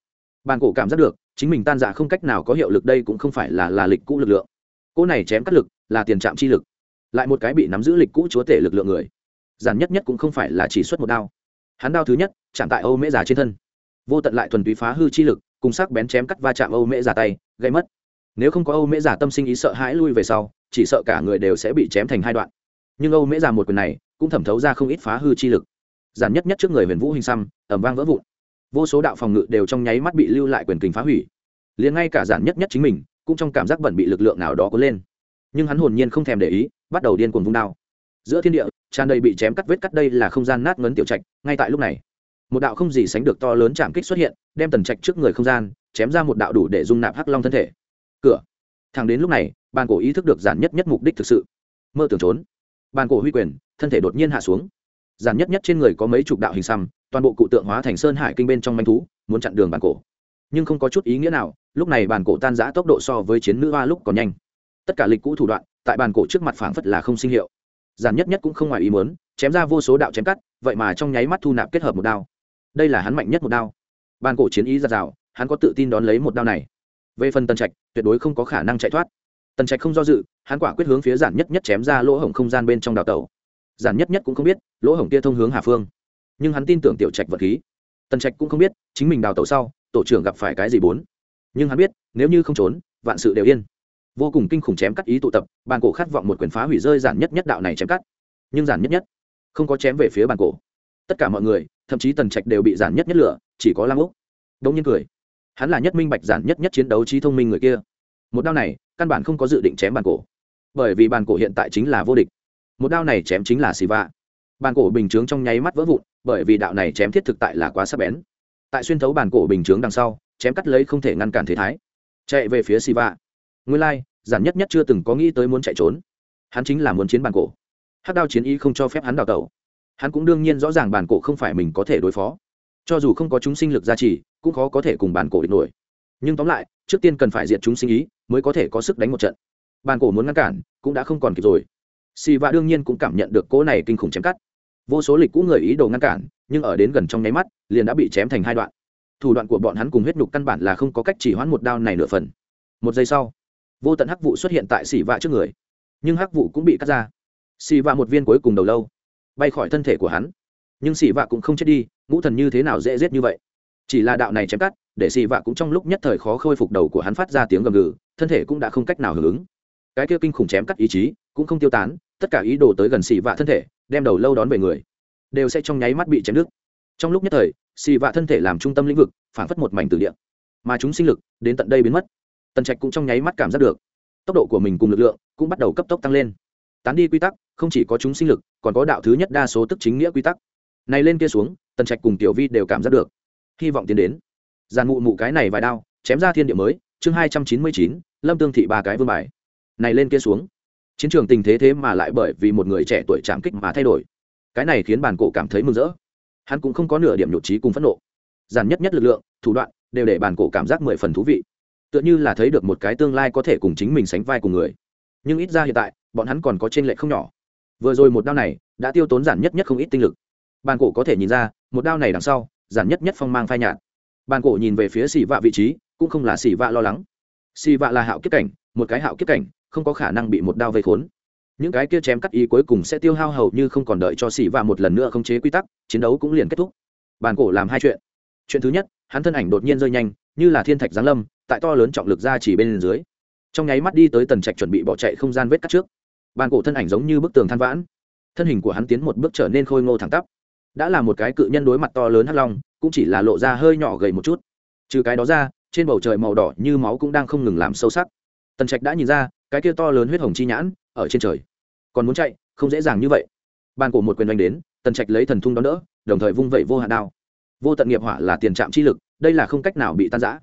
Bàn cổ cảm giác được, chính mình tan dạ không cách nào có hiệu lực đây cũng không phải là là lịch cũ lực lượng. Cỗ này chém cắt lực, là tiền trạm chi lực. Lại một cái bị nắm giữ lịch cũ chúa tể lực lượng người. Giản nhất nhất cũng không phải là chỉ xuất một đao. Hắn đao thứ nhất, chạm tại âu mễ già trên thân. Vô tận lại thuần túy phá hư chi lực, cùng sắc bén chém cắt va chạm âu mễ già tay, gây mất. Nếu không có âu mễ già tâm sinh ý sợ hãi lui về sau, chỉ sợ cả người đều sẽ bị chém thành hai đoạn. Nhưng âu mễ già một quyền này, cũng thẩm thấu ra không ít phá hư chi lực giản nhất nhất trước người huyền vũ hình xăm ẩm vang vỡ vụn. Vô số đạo phòng ngự đều trong nháy mắt bị lưu lại quyền kình phá hủy. Liền ngay cả giản nhất nhất chính mình, cũng trong cảm giác bẩn bị lực lượng nào đó có lên. Nhưng hắn hồn nhiên không thèm để ý, bắt đầu điên cuồng vung đao. Giữa thiên địa, tràn đầy bị chém cắt vết cắt đây là không gian nát ngấn tiểu trạch, ngay tại lúc này, một đạo không gì sánh được to lớn chạm kích xuất hiện, đem tần trạch trước người không gian, chém ra một đạo đủ để dung nạp hắc long thân thể. Cửa. Thẳng đến lúc này, bàn cổ ý thức được giản nhất nhất mục đích thực sự. Mơ tưởng trốn. Bàn cổ huy quyền, thân thể đột nhiên hạ xuống giản nhất nhất trên người có mấy chục đạo hình xăm, toàn bộ cụ tượng hóa thành sơn hải kinh bên trong manh thú, muốn chặn đường bàn cổ. Nhưng không có chút ý nghĩa nào, lúc này bàn cổ tan giã tốc độ so với chiến nữ hoa lúc còn nhanh. Tất cả lịch cũ thủ đoạn, tại bàn cổ trước mặt phảng phất là không sinh hiệu. Giản nhất nhất cũng không ngoài ý muốn, chém ra vô số đạo chém cắt, vậy mà trong nháy mắt thu nạp kết hợp một đao. Đây là hắn mạnh nhất một đao. Bàn cổ chiến ý giặt rào, hắn có tự tin đón lấy một đao này. Về phần tần trạch, tuyệt đối không có khả năng chạy thoát. Tần trạch không do dự, hắn quả quyết hướng phía giản nhất nhất chém ra lỗ hổng không gian bên trong đào tẩu giản nhất nhất cũng không biết, lỗ hổng kia thông hướng hà phương. Nhưng hắn tin tưởng tiểu trạch vật khí. Tần trạch cũng không biết, chính mình đào tẩu sau, tổ trưởng gặp phải cái gì bốn. Nhưng hắn biết, nếu như không trốn, vạn sự đều yên. Vô cùng kinh khủng chém cắt ý tụ tập, bàn cổ khát vọng một quyền phá hủy rơi giản nhất nhất đạo này chém cắt. Nhưng giản nhất nhất, không có chém về phía bàn cổ. Tất cả mọi người, thậm chí tần trạch đều bị giản nhất nhất lửa, chỉ có lam úc. Đông nhiên cười. Hắn là nhất minh bạch giản nhất nhất chiến đấu trí thông minh người kia. Một đao này, căn bản không có dự định chém bàn cổ. Bởi vì bàn cổ hiện tại chính là vô địch một đao này chém chính là xì vạ bàn cổ bình chướng trong nháy mắt vỡ vụn bởi vì đạo này chém thiết thực tại là quá sắc bén. Tại xuyên thấu bàn cổ bình chướng đằng sau chém cắt lấy không thể ngăn cản thế thái. Chạy về phía xì vạ nguyên lai、like, giản nhất nhất chưa từng có nghĩ tới muốn chạy trốn. Hắn chính là muốn chiến bàn cổ. Hát đao chiến ý không cho phép hắn đào tẩu. Hắn cũng đương nhiên rõ ràng bàn cổ không phải mình có thể đối phó. Cho dù không có chúng sinh lực gia trì cũng khó có thể cùng bàn cổ địch nổi. Nhưng tóm lại trước tiên cần phải diệt chúng sinh ý mới có thể có sức đánh một trận. Bàn cổ muốn ngăn cản cũng đã không còn kịp rồi xì vạ đương nhiên cũng cảm nhận được cỗ này kinh khủng chém cắt. Vô số lịch cũ người ý đồ ngăn cản, nhưng ở đến gần trong nháy mắt, liền đã bị chém thành hai đoạn. Thủ đoạn của bọn hắn cùng huyết nhục căn bản là không có cách chỉ hoãn một đao này nửa phần. Một giây sau, vô tận hắc vụ xuất hiện tại xì vạ trước người. Nhưng hắc vụ cũng bị cắt ra. Xì vạ một viên cuối cùng đầu lâu, bay khỏi thân thể của hắn. Nhưng xì vạ cũng không chết đi, ngũ thần như thế nào dễ giết như vậy? Chỉ là đạo này chém cắt, để xì vạ cũng trong lúc nhất thời khó khôi phục đầu của hắn phát ra tiếng gầm gừ, thân thể cũng đã không cách nào hưởng ứng. Cái kia kinh khủng chém cắt ý chí cũng không tiêu tán, tất cả ý đồ tới gần xì vạ thân thể, đem đầu lâu đón về người, đều sẽ trong nháy mắt bị chém đứt. Trong lúc nhất thời, xì vạ thân thể làm trung tâm lĩnh vực phản phất một mảnh từ địa, mà chúng sinh lực đến tận đây biến mất. Tần trạch cũng trong nháy mắt cảm giác được, tốc độ của mình cùng lực lượng cũng bắt đầu cấp tốc tăng lên. Tán đi quy tắc, không chỉ có chúng sinh lực, còn có đạo thứ nhất đa số tức chính nghĩa quy tắc. Này lên kia xuống, tần trạch cùng tiểu vi đều cảm giác được, hy vọng tiến đến. Giàn mụ mụ cái này vài đao, chém ra thiên địa mới, chương hai trăm chín mươi chín, lâm tương thị ba cái vương bài. Này lên kia xuống chiến trường tình thế thế mà lại bởi vì một người trẻ tuổi chạm kích mà thay đổi. Cái này khiến bản cổ cảm thấy mừng rỡ. Hắn cũng không có nửa điểm nhụt trí cùng phẫn nộ. Giản nhất nhất lực lượng, thủ đoạn, đều để bản cổ cảm giác mười phần thú vị. Tựa như là thấy được một cái tương lai có thể cùng chính mình sánh vai cùng người. Nhưng ít ra hiện tại, bọn hắn còn có t r ê n lệch không nhỏ. Vừa rồi một đao này, đã tiêu tốn giản nhất nhất không ít tinh lực. Bàn cổ có thể nhìn ra, một đao này đằng sau, giản nhất nhất phong mang phai nhạt. Bàn cổ nhìn về phía xì vạ vị trí, cũng không là xì vạ lo lắng. Xì vạ là hạo kiếp cảnh, một cái hạo kiếp cảnh không có khả năng bị một đao vây khốn. Những cái kia chém cắt ý cuối cùng sẽ tiêu hao hầu như không còn đợi cho xỉ và một lần nữa không chế quy tắc, chiến đấu cũng liền kết thúc. Bàn cổ làm hai chuyện. Chuyện thứ nhất, hắn thân ảnh đột nhiên rơi nhanh, như là thiên thạch giáng lâm, tại to lớn trọng lực ra chỉ bên dưới. Trong nháy mắt đi tới tần trạch chuẩn bị bỏ chạy không gian vết cắt trước. Bàn cổ thân ảnh giống như bức tường than vãn. Thân hình của hắn tiến một bước trở nên khôi ngô thẳng tắp. Đã là một cái cự nhân đối mặt to lớn hắc long, cũng chỉ là lộ ra hơi nhỏ gầy một chút. Trừ cái đó ra, trên bầu trời màu đỏ như máu cũng đang không ngừng làm sâu sắc. Tần trạch đã nhìn ra cái kia to lớn huyết hồng chi nhãn ở trên trời. Còn muốn chạy, không dễ dàng như vậy. Bàn cổ một quyền đánh đến, tần trạch lấy thần thung đón đỡ, đồng thời vung vẩy vô hạn đao. Vô tận nghiệp hỏa là tiền trạm chi lực, đây là không cách nào bị tan giã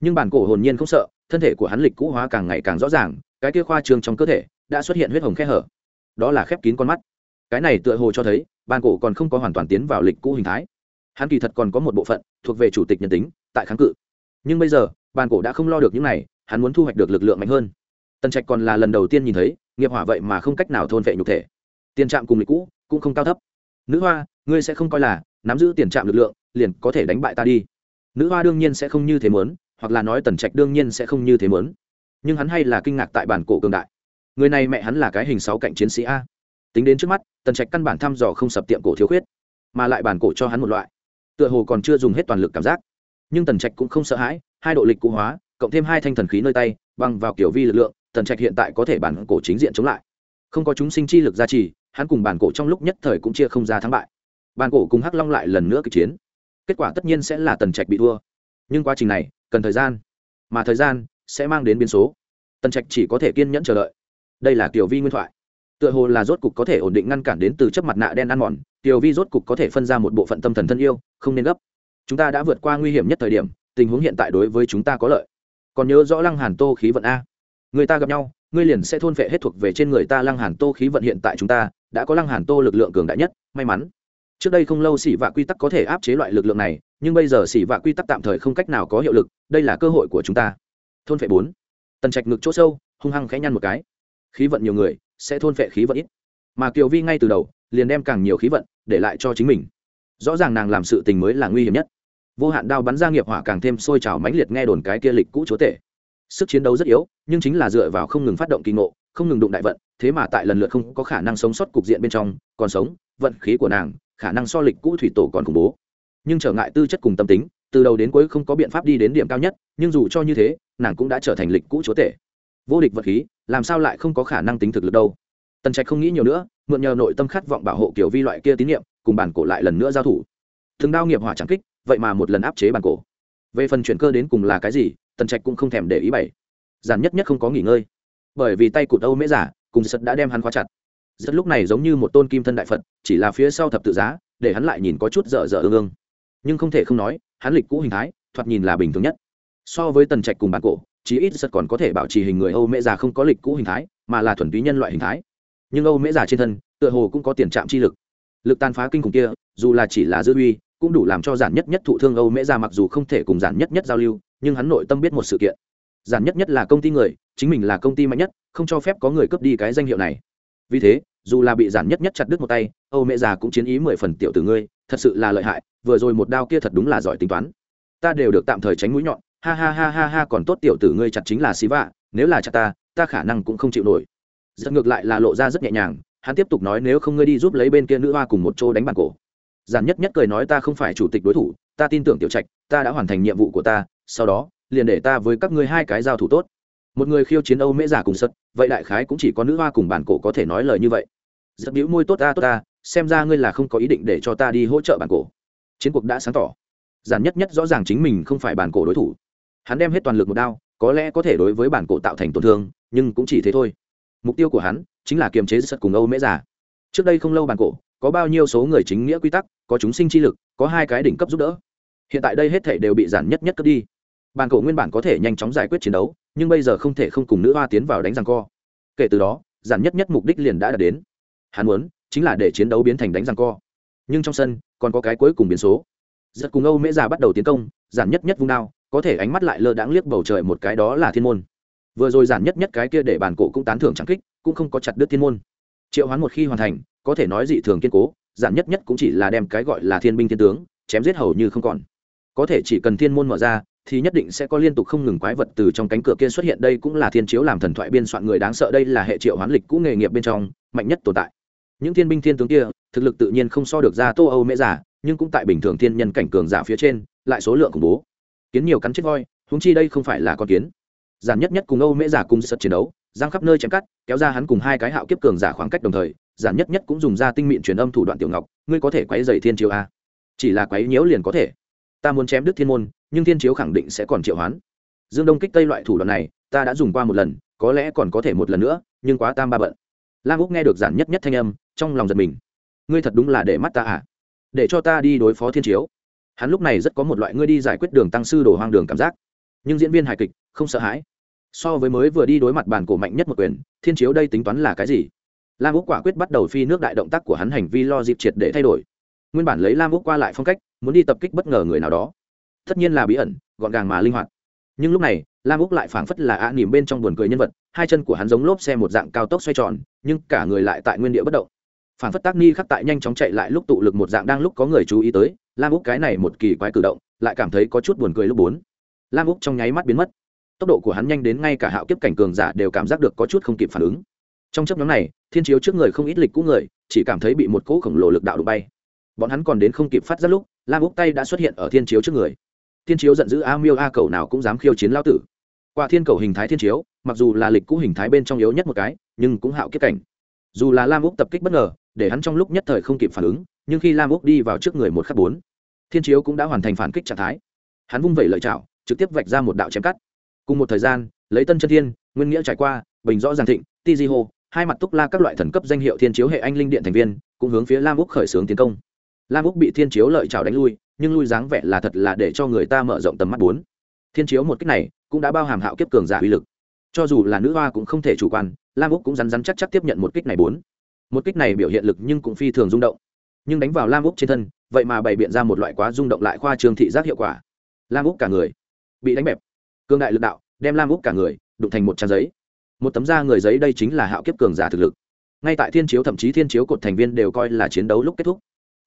nhưng bản cổ hồn nhiên không sợ, thân thể của hắn lịch cũ hóa càng ngày càng rõ ràng, cái kia khoa trương trong cơ thể đã xuất hiện huyết hồng khe hở. Đó là khép kín con mắt. Cái này tựa hồ cho thấy bản cổ còn không có hoàn toàn tiến vào lịch cũ hình thái. Hắn kỳ thật còn có một bộ phận thuộc về chủ tịch nhân tính, tại kháng cự. Nhưng bây giờ bản cổ đã không lo được những này, hắn muốn thu hoạch được lực lượng mạnh hơn tần trạch còn là lần đầu tiên nhìn thấy, nghiệp hỏa vậy mà không cách nào thôn vệ nhục thể. Tiền trạm cùng lịch cũ cũng không cao thấp. Nữ hoa, ngươi sẽ không coi là nắm giữ tiền trạm lực lượng, liền có thể đánh bại ta đi. Nữ hoa đương nhiên sẽ không như thế mớn hoặc là nói tần trạch đương nhiên sẽ không như thế mớn nhưng hắn hay là kinh ngạc tại bản cổ cường đại. Người này mẹ hắn là cái hình sáu cạnh chiến sĩ a. Tính đến trước mắt, tần trạch căn bản thăm dò không sập tiệm cổ thiếu khuyết, mà lại bản cổ cho hắn một loại. Tựa hồ còn chưa dùng hết toàn lực cảm giác. Nhưng tần trạch cũng không sợ hãi, hai độ lịch cụ hóa, cộng thêm hai thanh thần khí nơi tay băng vào kiểu vi lực lượng tần trạch hiện tại có thể bản cổ chính diện chống lại. Không có chúng sinh chi lực gia trì, hắn cùng bản cổ trong lúc nhất thời cũng chia không ra thắng bại. Bản cổ cùng hắc long lại lần nữa kịch chiến. Kết quả tất nhiên sẽ là tần trạch bị thua. Nhưng quá trình này, cần thời gian. Mà thời gian sẽ mang đến biến số. Tần trạch chỉ có thể kiên nhẫn chờ đợi. Đây là tiểu vi nguyên thoại. Tựa hồ là rốt cục có thể ổn định ngăn cản đến từ chấp mặt nạ đen ăn mòn. Tiểu vi rốt cục có thể phân ra một bộ phận tâm thần thân yêu, không nên gấp. Chúng ta đã vượt qua nguy hiểm nhất thời điểm, tình huống hiện tại đối với chúng ta có lợi. Còn nhớ rõ lăng hàn tô khí vận a người ta gặp nhau, ngươi liền sẽ thôn vệ hết thuộc về trên người ta lăng hàn tô khí vận hiện tại chúng ta, đã có lăng hàn tô lực lượng cường đại nhất, may mắn. Trước đây không lâu xỉ vạ quy tắc có thể áp chế loại lực lượng này, nhưng bây giờ xỉ vạ quy tắc tạm thời không cách nào có hiệu lực, đây là cơ hội của chúng ta. Thôn vệ bốn. Tần trạch ngực chỗ sâu, hung hăng khẽ nhăn một cái. Khí vận nhiều người, sẽ thôn vệ khí vận ít. Mà kiều vi ngay từ đầu, liền đem càng nhiều khí vận để lại cho chính mình. Rõ ràng nàng làm sự tình mới là nguy hiểm nhất. Vô hạn đao bắn ra nghiệp hỏa càng thêm sôi trào mãnh liệt nghe đồn cái kia lịch cũ chúa tể sức chiến đấu rất yếu, nhưng chính là dựa vào không ngừng phát động kỳ ngộ, không ngừng đụng đại vận, thế mà tại lần lượt không có khả năng sống sót cục diện bên trong, còn sống, vận khí của nàng, khả năng so lịch cũ thủy tổ còn khủng bố. Nhưng trở ngại tư chất cùng tâm tính, từ đầu đến cuối không có biện pháp đi đến điểm cao nhất, nhưng dù cho như thế, nàng cũng đã trở thành lịch cũ chúa tể. Vô địch vật khí, làm sao lại không có khả năng tính thực lực đâu? Tần trạch không nghĩ nhiều nữa, mượn nhờ nội tâm khát vọng bảo hộ kiểu vi loại kia tín nhiệm cùng bản cổ lại lần nữa giao thủ. Thường đao nghiệp hỏa trắng kích, vậy mà một lần áp chế bản cổ. Về phần chuyển cơ đến cùng là cái gì tần trạch cũng không thèm để ý bảy, giản nhất nhất không có nghỉ ngơi. Bởi vì tay cụt âu mễ giả cùng sật đã đem hắn khóa chặt. Rất lúc này giống như một tôn kim thân đại phật chỉ là phía sau thập tự giá để hắn lại nhìn có chút dở dở ương ương. Nhưng không thể không nói hắn lịch cũ hình thái thoạt nhìn là bình thường nhất. So với tần trạch cùng bản cổ chí ít sật còn có thể bảo trì hình người âu mễ già không có lịch cũ hình thái mà là thuần túy nhân loại hình thái. Nhưng âu mễ già trên thân tựa hồ cũng có tiền trạm chi lực. Lực tàn phá kinh khủng kia dù là chỉ là dư uy cũng đủ làm cho giản nhất nhất thụ thương âu mễ già mặc dù không thể cùng giản nhất nhất giao lưu nhưng hắn nội tâm biết một sự kiện. Giản nhất nhất là công ty người, chính mình là công ty mạnh nhất, không cho phép có người cướp đi cái danh hiệu này. Vì thế, dù là bị giản nhất nhất chặt đứt một tay, âu mẹ già cũng chiến ý mười phần tiểu từ ngươi, thật sự là lợi hại, vừa rồi một đao kia thật đúng là giỏi tính toán. Ta đều được tạm thời tránh mũi nhọn, ha ha ha ha ha, còn tốt tiểu tử ngươi chặt chính là xí vạ, nếu là chặt ta ta khả năng cũng không chịu nổi. Giật ngược lại là lộ ra rất nhẹ nhàng, hắn tiếp tục nói nếu không ngươi đi giúp lấy bên kia nữ hoa cùng một chỗ đánh bàn cổ. Giản nhất nhất cười nói ta không phải chủ tịch đối thủ, ta tin tưởng tiểu trạch, ta đã hoàn thành nhiệm vụ của ta sau đó, liền để ta với các ngươi hai cái giao thủ tốt. Một người khiêu chiến âu mễ giả cùng sật, vậy đại khái cũng chỉ có nữ hoa cùng bản cổ có thể nói lời như vậy. Giật biểu môi tốt ta tốt ta, xem ra ngươi là không có ý định để cho ta đi hỗ trợ bản cổ. Chiến cuộc đã sáng tỏ. Giản nhất nhất rõ ràng chính mình không phải bản cổ đối thủ. Hắn đem hết toàn lực một đao, có lẽ có thể đối với bản cổ tạo thành tổn thương, nhưng cũng chỉ thế thôi. Mục tiêu của hắn chính là kiềm chế sật cùng âu mễ giả. Trước đây không lâu bản cổ có bao nhiêu số người chính nghĩa quy tắc, có chúng sinh chi lực, có hai cái đỉnh cấp giúp đỡ. Hiện tại đây hết thể đều bị giản nhất nhất cướp đi bàn cổ nguyên bản có thể nhanh chóng giải quyết chiến đấu, nhưng bây giờ không thể không cùng nữ hoa tiến vào đánh răng co. Kể từ đó, giản nhất nhất mục đích liền đã đạt đến. Hắn muốn, chính là để chiến đấu biến thành đánh răng co. Nhưng trong sân, còn có cái cuối cùng biến số. Giật cùng âu mễ già bắt đầu tiến công, giản nhất nhất vung đao, có thể ánh mắt lại lơ đãng liếc bầu trời một cái đó là thiên môn. Vừa rồi giản nhất nhất cái kia để bàn cổ cũng tán thưởng trắng kích, cũng không có chặt đứt thiên môn. Triệu hoán một khi hoàn thành, có thể nói dị thường kiên cố, giản nhất nhất cũng chỉ là đem cái gọi là thiên binh thiên tướng, chém giết hầu như không còn. Có thể chỉ cần thiên môn mở ra thì nhất định sẽ có liên tục không ngừng quái vật từ trong cánh cửa kia xuất hiện. Đây cũng là thiên chiếu làm thần thoại biên soạn người đáng sợ. Đây là hệ triệu hoán lịch cũ nghề nghiệp bên trong mạnh nhất tồn tại. Những thiên binh thiên tướng kia, thực lực tự nhiên không so được ra tô âu mễ giả, nhưng cũng tại bình thường thiên nhân cảnh cường giả phía trên, lại số lượng khủng bố. Kiến nhiều cắn chết voi húng chi đây không phải là con kiến. Giản nhất nhất cùng âu mễ giả cùng sật chiến đấu, giang khắp nơi chém cắt, kéo ra hắn cùng hai cái hạo kiếp cường giả khoảng cách đồng thời, giản nhất nhất cũng dùng ra tinh mịn truyền âm thủ đoạn tiểu ngọc. Ngươi có thể quấy dày thiên chiếu a chỉ là quấy nhiễu liền có thể. Ta muốn chém đức thiên môn nhưng thiên chiếu khẳng định sẽ còn triệu hoán. Dương đông kích tây loại thủ đoạn này, ta đã dùng qua một lần, có lẽ còn có thể một lần nữa, nhưng quá tam ba bận. Lam úc nghe được giản nhất nhất thanh âm, trong lòng giật mình. Ngươi thật đúng là để mắt ta à? Để cho ta đi đối phó thiên chiếu. Hắn lúc này rất có một loại ngươi đi giải quyết đường tăng sư đổ hoang đường cảm giác. Nhưng diễn viên hài kịch, không sợ hãi. So với mới vừa đi đối mặt bản cổ mạnh nhất một quyền, thiên chiếu đây tính toán là cái gì? Lam úc quả quyết bắt đầu phi nước đại động tác của hắn hành vi lo dịp triệt để thay đổi. Nguyên bản lấy lam úc qua lại phong cách, muốn đi tập kích bất ngờ người nào đó tất nhiên là bí ẩn, gọn gàng mà linh hoạt. Nhưng lúc này, lam úc lại phảng phất là ạ nỉm bên trong buồn cười nhân vật, hai chân của hắn giống lốp xe một dạng cao tốc xoay tròn, nhưng cả người lại tại nguyên địa bất động. Phảng phất tác ni khắc tại nhanh chóng chạy lại lúc tụ lực một dạng đang lúc có người chú ý tới, lam úc cái này một kỳ quái cử động, lại cảm thấy có chút buồn cười lúc bốn. Lam úc trong nháy mắt biến mất. Tốc độ của hắn nhanh đến ngay cả hạo kiếp cảnh cường giả đều cảm giác được có chút không kịp phản ứng. Trong chấp nhóm này, thiên chiếu trước người không ít lịch cũ người, chỉ cảm thấy bị một cỗ khổng lồ lực đạo đụng bay. Bọn hắn còn đến không kịp phát giác lúc, lam úc tay đã xuất hiện ở thiên chiếu trước người thiên chiếu giận dữ a miêu a cầu nào cũng dám khiêu chiến lao tử. Qua thiên cầu hình thái thiên chiếu, mặc dù là lịch cũ hình thái bên trong yếu nhất một cái, nhưng cũng hạo kiếp cảnh. Dù là lam úc tập kích bất ngờ, để hắn trong lúc nhất thời không kịp phản ứng, nhưng khi lam úc đi vào trước người một khắc bốn, thiên chiếu cũng đã hoàn thành phản kích trạng thái. Hắn vung vẩy lợi chảo, trực tiếp vạch ra một đạo chém cắt. Cùng một thời gian, lấy tân chân thiên, nguyên nghĩa trải qua, bình rõ giang thịnh, ti di hô, hai mặt túc la các loại thần cấp danh hiệu thiên chiếu hệ anh linh điện thành viên, cũng hướng phía lam úc khởi xướng tiến công. Lam úc bị thiên chiếu lợi chảo đánh lui nhưng lui dáng vẻ là thật là để cho người ta mở rộng tầm mắt bốn. Thiên chiếu một cách này cũng đã bao hàm hạo kiếp cường giả uy lực. Cho dù là nữ hoa cũng không thể chủ quan, lam úc cũng rắn rắn chắc chắc tiếp nhận một kích này bốn. Một kích này biểu hiện lực nhưng cũng phi thường rung động. Nhưng đánh vào lam úc trên thân, vậy mà bày biện ra một loại quá rung động lại khoa trường thị giác hiệu quả. Lam úc cả người bị đánh bẹp. Cương đại lực đạo đem lam úc cả người đụng thành một trang giấy. Một tấm da người giấy đây chính là hạo kiếp cường giả thực lực. Ngay tại thiên chiếu thậm chí thiên chiếu cột thành viên đều coi là chiến đấu lúc kết thúc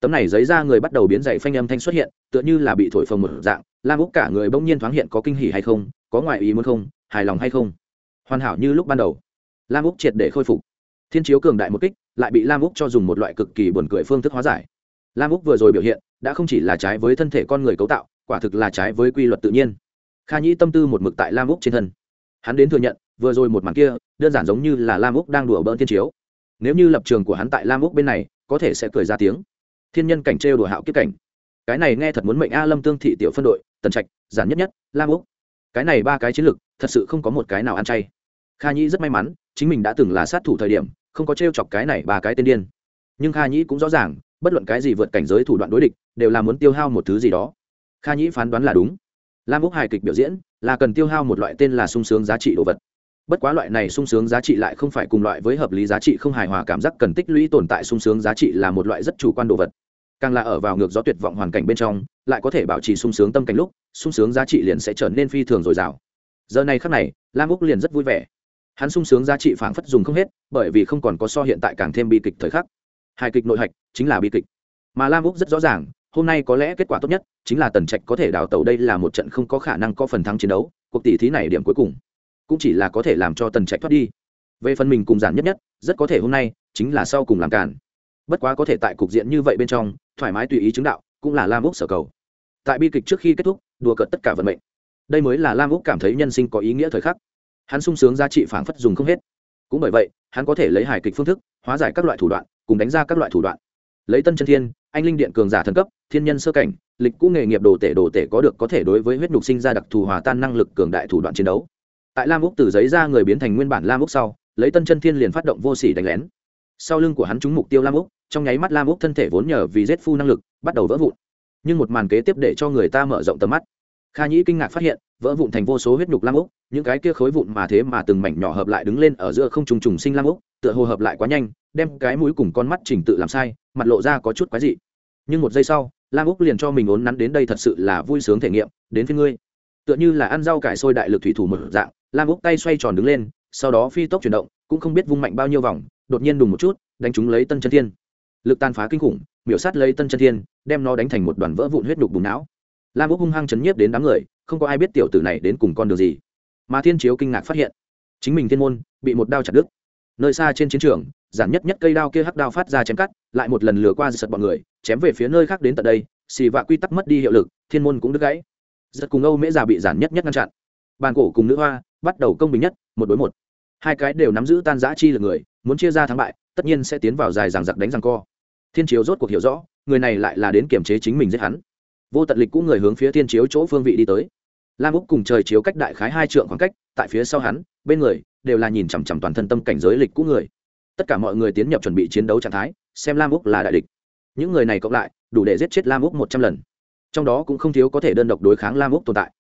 tấm này giấy ra người bắt đầu biến dậy phanh âm thanh xuất hiện, tựa như là bị thổi phồng một dạng. Lam úc cả người bỗng nhiên thoáng hiện có kinh hỉ hay không, có ngoại ý muốn không, hài lòng hay không? Hoàn hảo như lúc ban đầu. Lam úc triệt để khôi phục. Thiên chiếu cường đại một kích, lại bị lam úc cho dùng một loại cực kỳ buồn cười phương thức hóa giải. Lam úc vừa rồi biểu hiện, đã không chỉ là trái với thân thể con người cấu tạo, quả thực là trái với quy luật tự nhiên. Kha nhĩ tâm tư một mực tại lam úc trên thân. Hắn đến thừa nhận, vừa rồi một màn kia, đơn giản giống như là lam úc đang đùa bỡn thiên chiếu. Nếu như lập trường của hắn tại lam úc bên này, có thể sẽ cười ra tiếng thiên nhân cảnh trêu đùa hạo kiếp cảnh. Cái này nghe thật muốn mệnh a lâm tương thị tiểu phân đội, tần trạch, giản nhất nhất, lam úc. Cái này ba cái chiến lược, thật sự không có một cái nào ăn chay. Kha nhĩ rất may mắn, chính mình đã từng là sát thủ thời điểm, không có t r e o chọc cái này ba cái tên điên. Nhưng kha nhĩ cũng rõ ràng, bất luận cái gì vượt cảnh giới thủ đoạn đối địch, đều là muốn tiêu hao một thứ gì đó. Kha nhĩ phán đoán là đúng. Lam úc hài kịch biểu diễn, là cần tiêu hao một loại tên là sung sướng giá trị đồ vật bất quá loại này sung sướng giá trị lại không phải cùng loại với hợp lý giá trị không hài hòa cảm giác cần tích lũy tồn tại sung sướng giá trị là một loại rất chủ quan đồ vật. Càng là ở vào ngược gió tuyệt vọng hoàn cảnh bên trong, lại có thể bảo trì sung sướng tâm cảnh lúc, sung sướng giá trị liền sẽ trở nên phi thường dồi dào. Giờ này khắc này, lam úc liền rất vui vẻ. Hắn sung sướng giá trị phảng phất dùng không hết, bởi vì không còn có so hiện tại càng thêm bi kịch thời khắc. Hài kịch nội hạch chính là bi kịch. Mà lam úc rất rõ ràng, hôm nay có lẽ kết quả tốt nhất chính là tần trạch có thể đào tẩu đây là một trận không có khả năng có phần thắng chiến đấu, cuộc tỷ thí này điểm cuối cùng cũng chỉ là có thể làm cho tần trạch thoát đi. Về phần mình cùng giản nhất nhất, rất có thể hôm nay chính là sau cùng làm cản. Bất quá có thể tại cục diện như vậy bên trong, thoải mái tùy ý chứng đạo, cũng là lam úc sở cầu. Tại bi kịch trước khi kết thúc, đùa cợt tất cả vận mệnh. Đây mới là lam úc cảm thấy nhân sinh có ý nghĩa thời khắc. Hắn sung sướng giá trị phảng phất dùng không hết. Cũng bởi vậy, hắn có thể lấy hài kịch phương thức, hóa giải các loại thủ đoạn, cùng đánh ra các loại thủ đoạn. Lấy tân chân thiên, anh linh điện cường giả thần cấp, thiên nhân sơ cảnh, lịch cũ nghề nghiệp đồ tể đồ tể có được có thể đối với huyết nhục sinh ra đặc thù hòa tan năng lực cường đại thủ đoạn chiến đấu tại lam úc từ giấy ra người biến thành nguyên bản lam úc sau, lấy tân chân thiên liền phát động vô sỉ đánh lén. Sau lưng của hắn trúng mục tiêu lam úc, trong nháy mắt lam úc thân thể vốn nhờ vì rét phu năng lực, bắt đầu vỡ vụn. Nhưng một màn kế tiếp để cho người ta mở rộng tầm mắt. Kha nhĩ kinh ngạc phát hiện, vỡ vụn thành vô số huyết nhục lam úc, những cái kia khối vụn mà thế mà từng mảnh nhỏ hợp lại đứng lên ở giữa không trùng trùng sinh lam úc, tựa hồ hợp lại quá nhanh, đem cái mũi cùng con mắt trình tự làm sai, mặt lộ ra có chút quái dị. Nhưng một giây sau, lam úc liền cho mình ốn nắn đến đây thật sự là vui sướng thể nghiệm, đến với ngươi. Tựa như là ăn rau cải sôi đại lực thủy thủ một dạng lam úc tay xoay tròn đứng lên, sau đó phi tốc chuyển động, cũng không biết vung mạnh bao nhiêu vòng, đột nhiên đùng một chút, đánh chúng lấy tân chân thiên. Lực tàn phá kinh khủng, miểu sát lấy tân chân thiên, đem nó đánh thành một đoàn vỡ vụn huyết đục bùng não. Lam úc hung hăng chấn nhiếp đến đám người, không có ai biết tiểu tử này đến cùng con đường gì. Mà thiên chiếu kinh ngạc phát hiện, chính mình thiên môn, bị một đao chặt đứt. Nơi xa trên chiến trường, giản nhất nhất cây đao kia hắc đao phát ra chém cắt, lại một lần lừa qua giật bọn người, chém về phía nơi khác đến tận đây, xì vạ quy tắc mất đi hiệu lực, thiên môn cũng đứt gãy. Giật cùng âu mễ già bị giản nhất nhất ngăn chặn bàn cổ cùng nữ hoa bắt đầu công bình nhất, một đối một. Hai cái đều nắm giữ tan giã chi lực người, muốn chia ra thắng bại, tất nhiên sẽ tiến vào dài rằng giặc đánh rằng co. Thiên chiếu rốt cuộc hiểu rõ, người này lại là đến kiểm chế chính mình giết hắn. Vô tận lịch cũ người hướng phía thiên chiếu chỗ phương vị đi tới. Lam úc cùng trời chiếu cách đại khái hai trượng khoảng cách, tại phía sau hắn, bên người đều là nhìn chằm chằm toàn thân tâm cảnh giới lịch cũ người. Tất cả mọi người tiến nhập chuẩn bị chiến đấu trạng thái, xem lam úc là đại địch. Những người này cộng lại, đủ để giết chết lam úc một trăm lần. Trong đó cũng không thiếu có thể đơn độc đối kháng lam úc tồn tại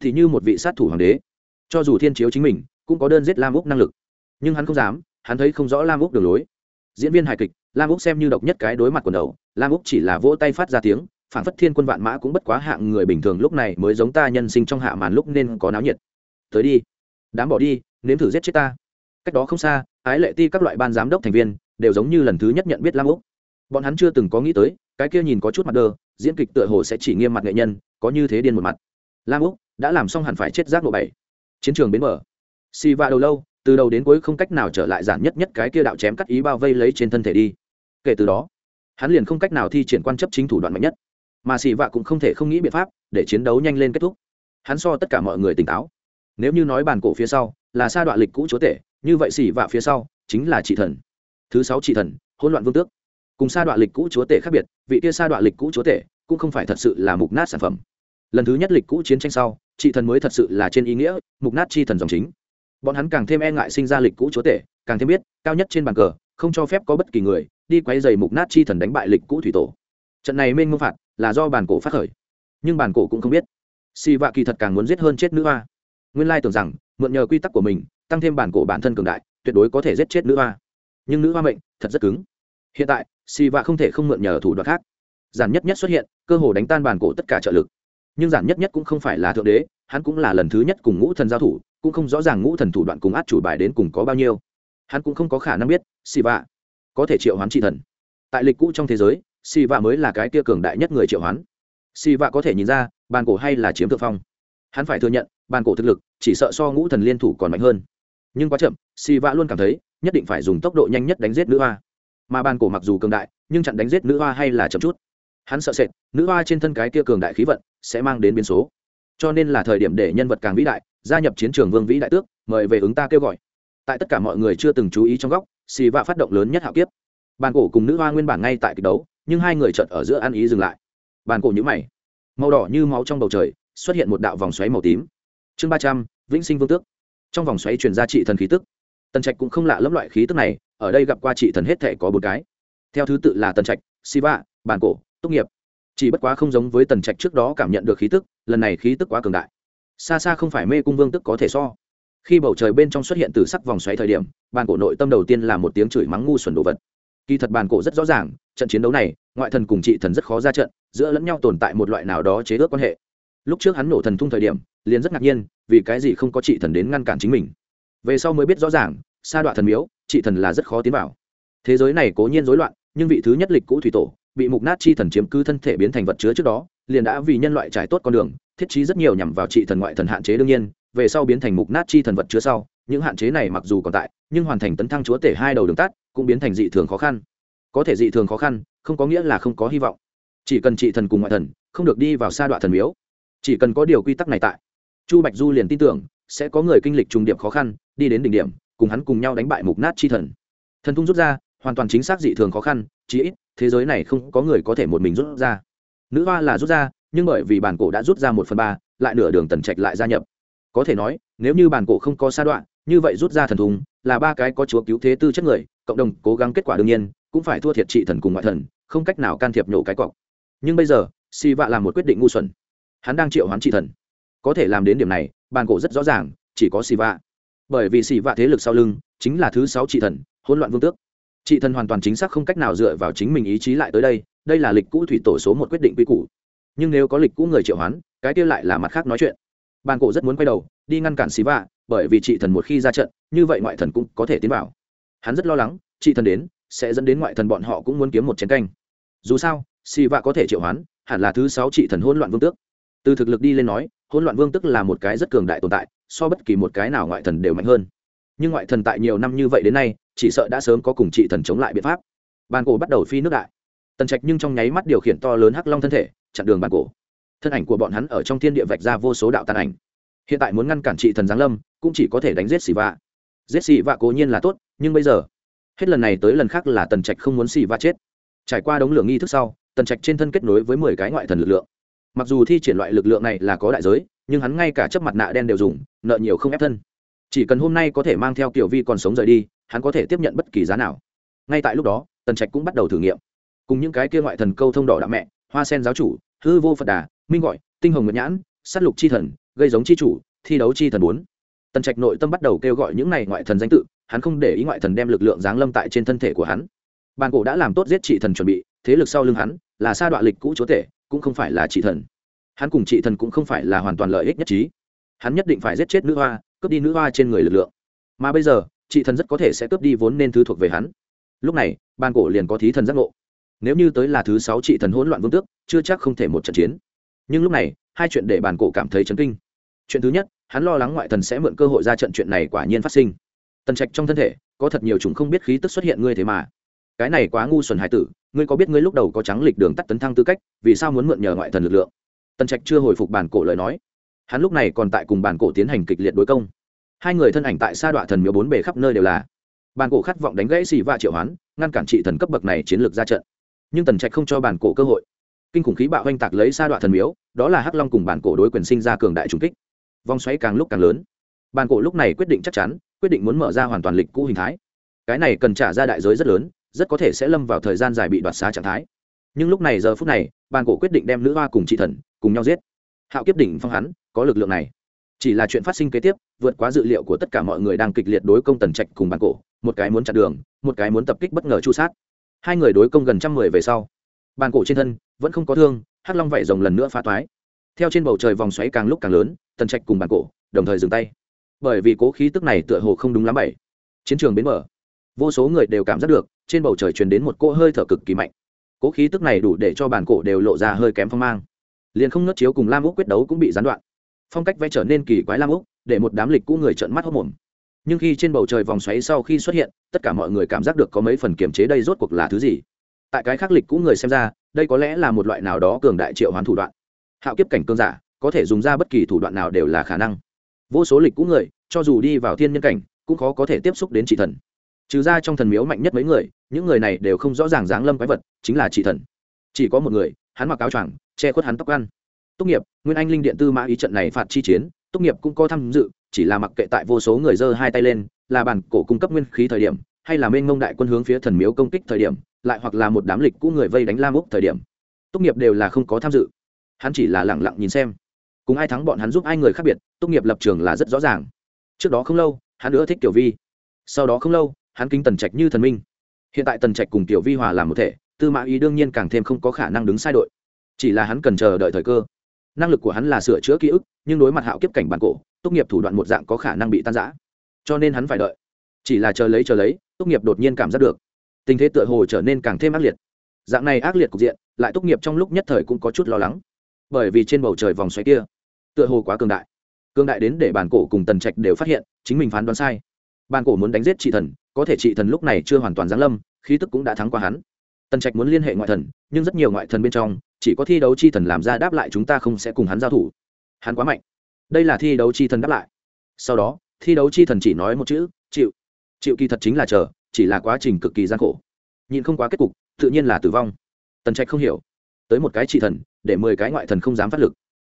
thì như một vị sát thủ hoàng đế. Cho dù thiên chiếu chính mình, cũng có đơn giết lam úc năng lực. Nhưng hắn không dám, hắn thấy không rõ lam úc đường lối. Diễn viên hài kịch, lam úc xem như độc nhất cái đối mặt quần đầu. Lam úc chỉ là vỗ tay phát ra tiếng phản phất thiên quân vạn mã cũng bất quá hạng người bình thường lúc này mới giống ta nhân sinh trong hạ màn lúc nên có náo nhiệt. Tới đi, đám bỏ đi, nếm thử giết chết ta. Cách đó không xa, ái lệ ti các loại ban giám đốc thành viên đều giống như lần thứ nhất nhận biết lam úc. Bọn hắn chưa từng có nghĩ tới, cái kia nhìn có chút mặt đơ diễn kịch tựa hồ sẽ chỉ nghiêm mặt nghệ nhân, có như thế điên một mặt. Lam úc đã làm xong hẳn phải chết giác độ bảy. Chiến trường bến mở xì va đầu lâu, từ đầu đến cuối không cách nào trở lại giản nhất nhất cái kia đạo chém cắt ý bao vây lấy trên thân thể đi. Kể từ đó, hắn liền không cách nào thi triển quan chấp chính thủ đoạn mạnh nhất. Mà xì vạ cũng không thể không nghĩ biện pháp để chiến đấu nhanh lên kết thúc. Hắn so tất cả mọi người tỉnh táo. Nếu như nói bàn cổ phía sau là sa đoạn lịch cũ chúa tể, như vậy xì vạ phía sau chính là trị thần. Thứ sáu trị thần, hỗn loạn vương tước. Cùng sa đoạn lịch cũ chúa tể khác biệt, vị kia sa đoạn lịch cũ chúa tể cũng không phải thật sự là mục nát sản phẩm. Lần thứ nhất lịch cũ chiến tranh sau chị thần mới thật sự là trên ý nghĩa, mục nát chi thần dòng chính. Bọn hắn càng thêm e ngại sinh ra lịch cũ chúa tể, càng thêm biết, cao nhất trên bàn cờ, không cho phép có bất kỳ người đi quay dày mục nát chi thần đánh bại lịch cũ thủy tổ. Trận này mênh mông phạt là do bàn cổ phát khởi. Nhưng bàn cổ cũng không biết. Si vạ kỳ thật càng muốn giết hơn chết nữ hoa. Nguyên lai tưởng rằng, mượn nhờ quy tắc của mình, tăng thêm bản cổ bản thân cường đại, tuyệt đối có thể giết chết nữ hoa. Nhưng nữ hoa mệnh thật rất cứng. Hiện tại si vạ không thể không mượn nhờ thủ đoạn khác. Giản nhất nhất xuất hiện, cơ hồ đánh tan bản cổ tất cả trợ lực nhưng giản nhất nhất cũng không phải là thượng đế, hắn cũng là lần thứ nhất cùng ngũ thần giao thủ, cũng không rõ ràng ngũ thần thủ đoạn cùng át chủ bài đến cùng có bao nhiêu. Hắn cũng không có khả năng biết si vạ có thể triệu hoán trị thần. Tại lịch cũ trong thế giới si vạ mới là cái kia cường đại nhất người triệu hoán. Si vạ có thể nhìn ra, bàn cổ hay là chiếm thượng phong. Hắn phải thừa nhận, bàn cổ thực lực, chỉ sợ so ngũ thần liên thủ còn mạnh hơn. Nhưng quá chậm si vạ luôn cảm thấy, nhất định phải dùng tốc độ nhanh nhất đánh giết nữ hoa. Mà bàn cổ mặc dù cường đại, nhưng chặn đánh giết nữ hoa hay là chậm chút. Hắn sợ sệt, nữ hoa trên thân cái kia cường đại khí vận sẽ mang đến biến số. Cho nên là thời điểm để nhân vật càng vĩ đại, gia nhập chiến trường vương vĩ đại tước, mời về ứng ta kêu gọi. Tại tất cả mọi người chưa từng chú ý trong góc, xì vạ phát động lớn nhất hạo kiếp. Bàn cổ cùng nữ hoa nguyên bản ngay tại kịch đấu, nhưng hai người chợt ở giữa ăn ý dừng lại. Bàn cổ nhữ mày. Màu đỏ như máu trong bầu trời, xuất hiện một đạo vòng xoáy màu tím. Chương ba trăm, vĩnh sinh vương tước. Trong vòng xoáy truyền ra trị thần khí tức. Tần trạch cũng không lạ lẫm loại khí tức này, ở đây gặp qua trị thần hết thể có bốn cái. Theo thứ tự là tần trạch siva bàn cổ tốt nghiệp chỉ bất quá không giống với tần trạch trước đó cảm nhận được khí tức, lần này khí tức quá cường đại. Xa xa không phải mê cung vương tức có thể so. Khi bầu trời bên trong xuất hiện từ sắc vòng xoáy thời điểm, bàn cổ nội tâm đầu tiên là một tiếng chửi mắng ngu xuẩn đồ vật. Kỳ thật bàn cổ rất rõ ràng, trận chiến đấu này, ngoại thần cùng trị thần rất khó ra trận, giữa lẫn nhau tồn tại một loại nào đó chế ước quan hệ. Lúc trước hắn nổ thần thung thời điểm, liền rất ngạc nhiên, vì cái gì không có trị thần đến ngăn cản chính mình. Về sau mới biết rõ ràng, sa đoạn thần miếu, trị thần là rất khó tiến vào. Thế giới này cố nhiên rối loạn, nhưng vị thứ nhất lịch cũ thủy tổ bị mục nát chi thần chiếm cứ thân thể biến thành vật chứa trước đó, liền đã vì nhân loại trải tốt con đường, thiết trí rất nhiều nhằm vào trị thần ngoại thần hạn chế đương nhiên, về sau biến thành mục nát chi thần vật chứa sau, những hạn chế này mặc dù còn tại, nhưng hoàn thành tấn thăng chúa tể hai đầu đường tắt, cũng biến thành dị thường khó khăn. Có thể dị thường khó khăn, không có nghĩa là không có hy vọng. Chỉ cần trị thần cùng ngoại thần, không được đi vào sa đoạn thần miếu. Chỉ cần có điều quy tắc này tại, chu bạch du liền tin tưởng, sẽ có người kinh lịch trùng điểm khó khăn, đi đến đỉnh điểm, cùng hắn cùng nhau đánh bại mục nát chi thần. Thần thung rút ra, hoàn toàn chính xác dị thường khó khăn, chí ít thế giới này không có người có thể một mình rút ra. Nữ hoa là rút ra, nhưng bởi vì bản cổ đã rút ra một phần ba, lại nửa đường tần trạch lại gia nhập. Có thể nói, nếu như bản cổ không có sa đoạn, như vậy rút ra thần thùng là ba cái có chúa cứu thế tư chất người, cộng đồng cố gắng kết quả đương nhiên, cũng phải thua thiệt trị thần cùng ngoại thần, không cách nào can thiệp nhổ cái cọc. Nhưng bây giờ, si vạ làm một quyết định ngu xuẩn. Hắn đang triệu hoán trị thần. Có thể làm đến điểm này bàn cổ rất rõ ràng, chỉ có si vạ. Bởi vì si vạ thế lực sau lưng chính là thứ sáu trị thần, hỗn loạn vương tước. Chị thần hoàn toàn chính xác không cách nào dựa vào chính mình ý chí lại tới đây đây là lịch cũ thủy tổ số một quyết định quy củ. Nhưng nếu có lịch cũ người triệu hoán, cái kia lại là mặt khác nói chuyện. Bàn cổ rất muốn quay đầu, đi ngăn cản xí vạ, bởi vì chị thần một khi ra trận, như vậy ngoại thần cũng có thể tiến vào. Hắn rất lo lắng, chị thần đến, sẽ dẫn đến ngoại thần bọn họ cũng muốn kiếm một chiến canh. Dù sao xì vạ có thể triệu hoán, hẳn là thứ sáu chị thần hỗn loạn vương tước. Từ thực lực đi lên nói, hỗn loạn vương tức là một cái rất cường đại tồn tại, so bất kỳ một cái nào ngoại thần đều mạnh hơn. Nhưng ngoại thần tại nhiều năm như vậy đến nay chỉ sợ đã sớm có cùng trị thần chống lại biện pháp. Bàn cổ bắt đầu phi nước đại. Tần trạch nhưng trong nháy mắt điều khiển to lớn hắc long thân thể, chặn đường bàn cổ. Thân ảnh của bọn hắn ở trong thiên địa vạch ra vô số đạo tàn ảnh. Hiện tại muốn ngăn cản trị thần giáng lâm, cũng chỉ có thể đánh giết xì vạ. Giết xì vạ cố nhiên là tốt, nhưng bây giờ, hết lần này tới lần khác là tần trạch không muốn xì vạ chết. Trải qua đống lửa nghi thức sau, tần trạch trên thân kết nối với mười cái ngoại thần lực lượng. Mặc dù thi triển loại lực lượng này là có đại giới, nhưng hắn ngay cả chấp mặt nạ đen đều dùng, nợ nhiều không ép thân. Chỉ cần hôm nay có thể mang theo kiểu vi còn sống rời đi hắn có thể tiếp nhận bất kỳ giá nào. Ngay tại lúc đó, tần trạch cũng bắt đầu thử nghiệm. Cùng những cái kia ngoại thần câu thông đỏ đạo mẹ, hoa sen giáo chủ, hư vô phật đà, minh gọi, tinh hồng nguyệt nhãn s á t lục chi thần, gây giống chi chủ, thi đấu chi thần bốn. Tần trạch nội tâm bắt đầu kêu gọi những này ngoại thần danh tự, hắn không để ý ngoại thần đem lực lượng giáng lâm tại trên thân thể của hắn. Bàn cổ đã làm tốt giết trị thần chuẩn bị, thế lực sau lưng hắn là sa đoạn lịch cũ chúa tể, cũng không phải là trị thần. Hắn cùng trị thần cũng không phải là hoàn toàn lợi ích nhất trí. Hắn nhất định phải giết chết nữ hoa, cướp đi nữ hoa trên người lực lượng. Mà bây giờ chị thần rất có thể sẽ cướp đi vốn nên thứ thuộc về hắn. Lúc này, bàn cổ liền có thí thần giác ngộ. Nếu như tới là thứ sáu chị thần hỗn loạn vương tước, chưa chắc không thể một trận chiến. Nhưng lúc này, hai chuyện để bàn cổ cảm thấy chấn kinh. Chuyện thứ nhất, hắn lo lắng ngoại thần sẽ mượn cơ hội ra trận chuyện này quả nhiên phát sinh. Tần trạch trong thân thể, có thật nhiều chúng không biết khí tức xuất hiện ngươi thế mà. Cái này quá ngu xuẩn hải tử, ngươi có biết ngươi lúc đầu có trắng lịch đường tắt tấn thăng tư cách, vì sao muốn mượn nhờ ngoại thần lực lượng? Tần trạch chưa hồi phục bản cổ lời nói. Hắn lúc này còn tại cùng bản cổ tiến hành kịch liệt đối công hai người thân ảnh tại sa đọa thần miếu bốn bề khắp nơi đều là. Bản cổ khát vọng đánh gãy xì va triệu hoán, ngăn cản trị thần cấp bậc này chiến lược ra trận. Nhưng tần trạch không cho bản cổ cơ hội. Kinh khủng khí bạo oanh tạc lấy sa đọa thần miếu, đó là hắc long cùng bản cổ đối quyền sinh ra cường đại trung kích. Vòng xoáy càng lúc càng lớn. Bản cổ lúc này quyết định chắc chắn, quyết định muốn mở ra hoàn toàn lịch cũ hình thái. Cái này cần trả ra đại giới rất lớn, rất có thể sẽ lâm vào thời gian dài bị đoạt xá trạng thái. Nhưng lúc này giờ phút này, bàn cổ quyết định đem nữ hoa cùng trị thần cùng nhau giết. Hạo kiếp đỉnh phong hắn, có lực lượng này chỉ là chuyện phát sinh kế tiếp, vượt quá dự liệu của tất cả mọi người đang kịch liệt đối công tần trạch cùng bàn cổ, một cái muốn chặn đường, một cái muốn tập kích bất ngờ chu sát. Hai người đối công gần trăm mười về sau bàn cổ trên thân vẫn không có thương, hắc long vảy rồng lần nữa phá toái. Theo trên bầu trời vòng xoáy càng lúc càng lớn, tần trạch cùng bàn cổ đồng thời dừng tay. Bởi vì cố khí tức này tựa hồ không đúng lắm bảy. Chiến trường bến mở vô số người đều cảm giác được, trên bầu trời truyền đến một cỗ hơi thở cực kỳ mạnh. Cố khí tức này đủ để cho bản cổ đều lộ ra hơi kém phong mang. Liền không nớt chiếu cùng lam úc quyết đấu cũng bị gián đoạn phong cách vẽ trở nên kỳ quái lam úc, để một đám lịch cũ người trợn mắt hốc mồm nhưng khi trên bầu trời vòng xoáy sau khi xuất hiện, tất cả mọi người cảm giác được có mấy phần kiềm chế đây rốt cuộc là thứ gì. Tại cái khác lịch cũ người xem ra, đây có lẽ là một loại nào đó cường đại triệu hoán thủ đoạn. Hạo kiếp cảnh cương giả, có thể dùng ra bất kỳ thủ đoạn nào đều là khả năng. Vô số lịch cũ người, cho dù đi vào thiên nhân cảnh, cũng khó có thể tiếp xúc đến trị thần. Trừ ra trong thần miếu mạnh nhất mấy người, những người này đều không rõ ràng dáng lâm quái vật, chính là trị thần. Chỉ có một người, hắn mặc áo choàng, che khuất hắn tóc ăn tốt nghiệp, nguyên anh linh điện tư mã ý trận này phạt chi chiến tốt nghiệp cũng có tham dự, chỉ là mặc kệ tại vô số người giơ hai tay lên, là bản cổ cung cấp nguyên khí thời điểm, hay là mênh mông đại quân hướng phía thần miếu công kích thời điểm, lại hoặc là một đám lịch cũ người vây đánh lam úc thời điểm tốt nghiệp đều là không có tham dự. Hắn chỉ là lẳng lặng nhìn xem. Cùng ai thắng bọn hắn giúp ai người khác biệt tốt nghiệp lập trường là rất rõ ràng. Trước đó không lâu, hắn nữa thích tiểu vi. Sau đó không lâu, hắn kính tần trạch như thần minh. Hiện tại tần trạch cùng tiểu vi hòa làm một thể, tư mã ý đương nhiên càng thêm không có khả năng đứng sai đội. Chỉ là hắn cần chờ đợi thời cơ năng lực của hắn là sửa chữa ký ức, nhưng đối mặt hạo kiếp cảnh bản cổ, tốt nghiệp thủ đoạn một dạng có khả năng bị tan giã cho nên hắn phải đợi. Chỉ là chờ lấy chờ lấy, tốt nghiệp đột nhiên cảm giác được. Tình thế tựa hồ trở nên càng thêm ác liệt. Dạng này ác liệt cục diện, lại tốt nghiệp trong lúc nhất thời cũng có chút lo lắng. Bởi vì trên bầu trời vòng xoáy kia, tựa hồ quá cường đại. Cường đại đến để bản cổ cùng tần trạch đều phát hiện, chính mình phán đoán sai. Bản cổ muốn đánh giết chị thần, có thể chị thần lúc này chưa hoàn toàn giáng lâm, khí tức cũng đã thắng qua hắn. Tần trạch muốn liên hệ ngoại thần, nhưng rất nhiều ngoại thần bên trong chỉ có thi đấu chi thần làm ra đáp lại chúng ta không sẽ cùng hắn giao thủ. Hắn quá mạnh. Đây là thi đấu chi thần đáp lại. Sau đó, thi đấu chi thần chỉ nói một chữ, chịu. Chịu kỳ thật chính là chờ, chỉ là quá trình cực kỳ gian khổ. Nhìn không quá kết cục, tự nhiên là tử vong. Tần trạch không hiểu. Tới một cái trị thần, để mười cái ngoại thần không dám phát lực.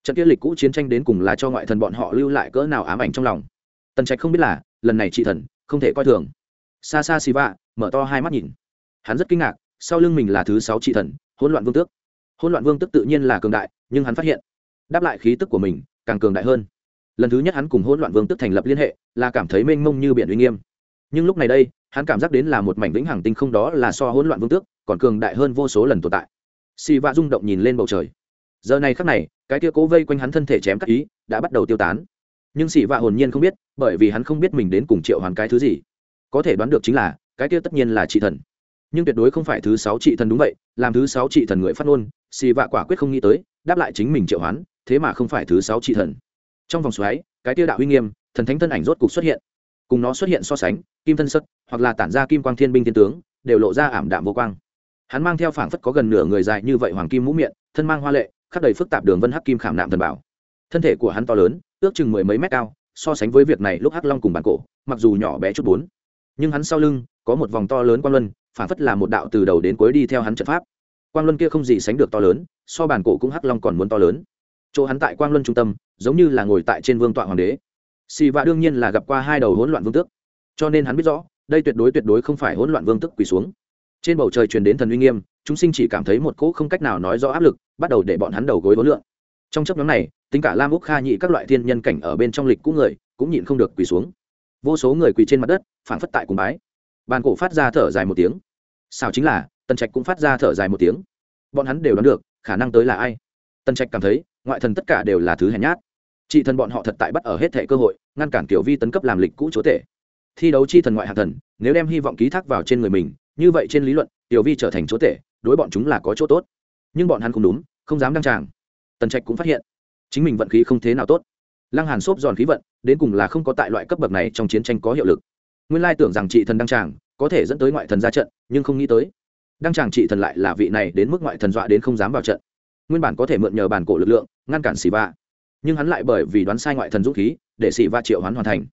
Trận kia lịch cũ chiến tranh đến cùng là cho ngoại thần bọn họ lưu lại cỡ nào ám ảnh trong lòng. Tần trạch không biết là, lần này trị thần, không thể coi thường. Xa xa xì vạ, mở to hai mắt nhìn. Hắn rất kinh ngạc, sau lưng mình là thứ sáu trị thần, hỗn loạn vương tước hỗn loạn vương tức tự nhiên là cường đại, nhưng hắn phát hiện, đáp lại khí tức của mình càng cường đại hơn. Lần thứ nhất hắn cùng hỗn loạn vương tức thành lập liên hệ, là cảm thấy mênh mông như biển uy nghiêm. Nhưng lúc này đây, hắn cảm giác đến là một mảnh vĩnh hằng tinh không đó là so hỗn loạn vương tước còn cường đại hơn vô số lần tồn tại. Si vạ rung động nhìn lên bầu trời. Giờ này khắc này, cái kia cố vây quanh hắn thân thể chém cắt ý, đã bắt đầu tiêu tán. Nhưng si vạ hồn nhiên không biết, bởi vì hắn không biết mình đến cùng triệu hoàn cái thứ gì. Có thể đoán được chính là, cái kia tất nhiên là trị thần. Nhưng tuyệt đối không phải thứ sáu trị thần đúng vậy, làm thứ sáu trị thần người phát ngôn xì vạ quả quyết không nghĩ tới, đáp lại chính mình triệu hoán, thế mà không phải thứ sáu trị thần. Trong vòng xoáy, cái tiêu đạo uy nghiêm, thần thánh thân ảnh rốt cục xuất hiện. Cùng nó xuất hiện so sánh, kim thân sất, hoặc là tản ra kim quang thiên binh thiên tướng, đều lộ ra ảm đạm vô quang. Hắn mang theo phảng phất có gần nửa người dài như vậy hoàng kim mũ miệng, thân mang hoa lệ, khắc đầy phức tạp đường vân hắc kim khảm nạm thần bảo. Thân thể của hắn to lớn, ước chừng mười mấy mét cao, so sánh với việc này lúc hắc long cùng bản cổ, mặc dù nhỏ bé chút bốn. Nhưng hắn sau lưng, có một vòng to lớn quang luân, phảng phất là một đạo từ đầu đến cuối đi theo hắn trận pháp quang luân kia không gì sánh được to lớn, so bản cổ cũng hắc long còn muốn to lớn. Chỗ hắn tại quang luân trung tâm, giống như là ngồi tại trên vương tọa hoàng đế. Xì vạ đương nhiên là gặp qua hai đầu hỗn loạn vương tước. Cho nên hắn biết rõ, đây tuyệt đối tuyệt đối không phải hỗn loạn vương tức quỳ xuống. Trên bầu trời truyền đến thần uy nghiêm, chúng sinh chỉ cảm thấy một cỗ không cách nào nói rõ áp lực, bắt đầu để bọn hắn đầu gối vốn lượng trong chấp nhóm này, tính cả lam úc kha nhị các loại thiên nhân cảnh ở bên trong lịch cũ người, cũng nhịn không được quỳ xuống. Vô số người quỳ trên mặt đất phản phất tại cùng bái. Bàn cổ phát ra thở dài một tiếng. Sao chính là tần trạch cũng phát ra thở dài một tiếng. Bọn hắn đều đoán được, khả năng tới là ai. Tần trạch cảm thấy, ngoại thần tất cả đều là thứ hèn nhát. Chị thần bọn họ thật tại bắt ở hết thẻ cơ hội, ngăn cản kiểu vi tấn cấp làm lịch cũ chúa tể. Thi đấu chi thần ngoại hạ thần, nếu đem hy vọng ký thác vào trên người mình, như vậy trên lý luận, tiểu vi trở thành chúa tể, đối bọn chúng là có chỗ tốt. Nhưng bọn hắn không đúng, không dám đăng tràng. Tần trạch cũng phát hiện, chính mình vận khí không thế nào tốt. Lăng hàn xốp giòn khí vận, đến cùng là không có tại loại cấp bậc này trong chiến tranh có hiệu lực. Nguyên lai tưởng rằng chị thần đăng tràng, có thể dẫn tới ngoại thần ra trận, nhưng không nghĩ tới đang chàng trị thần lại là vị này đến mức ngoại thần dọa đến không dám vào trận. Nguyên bản có thể mượn nhờ bản cổ lực lượng, ngăn cản xì va. Nhưng hắn lại bởi vì đoán sai ngoại thần dũng khí, để xì va triệu hắn hoàn thành.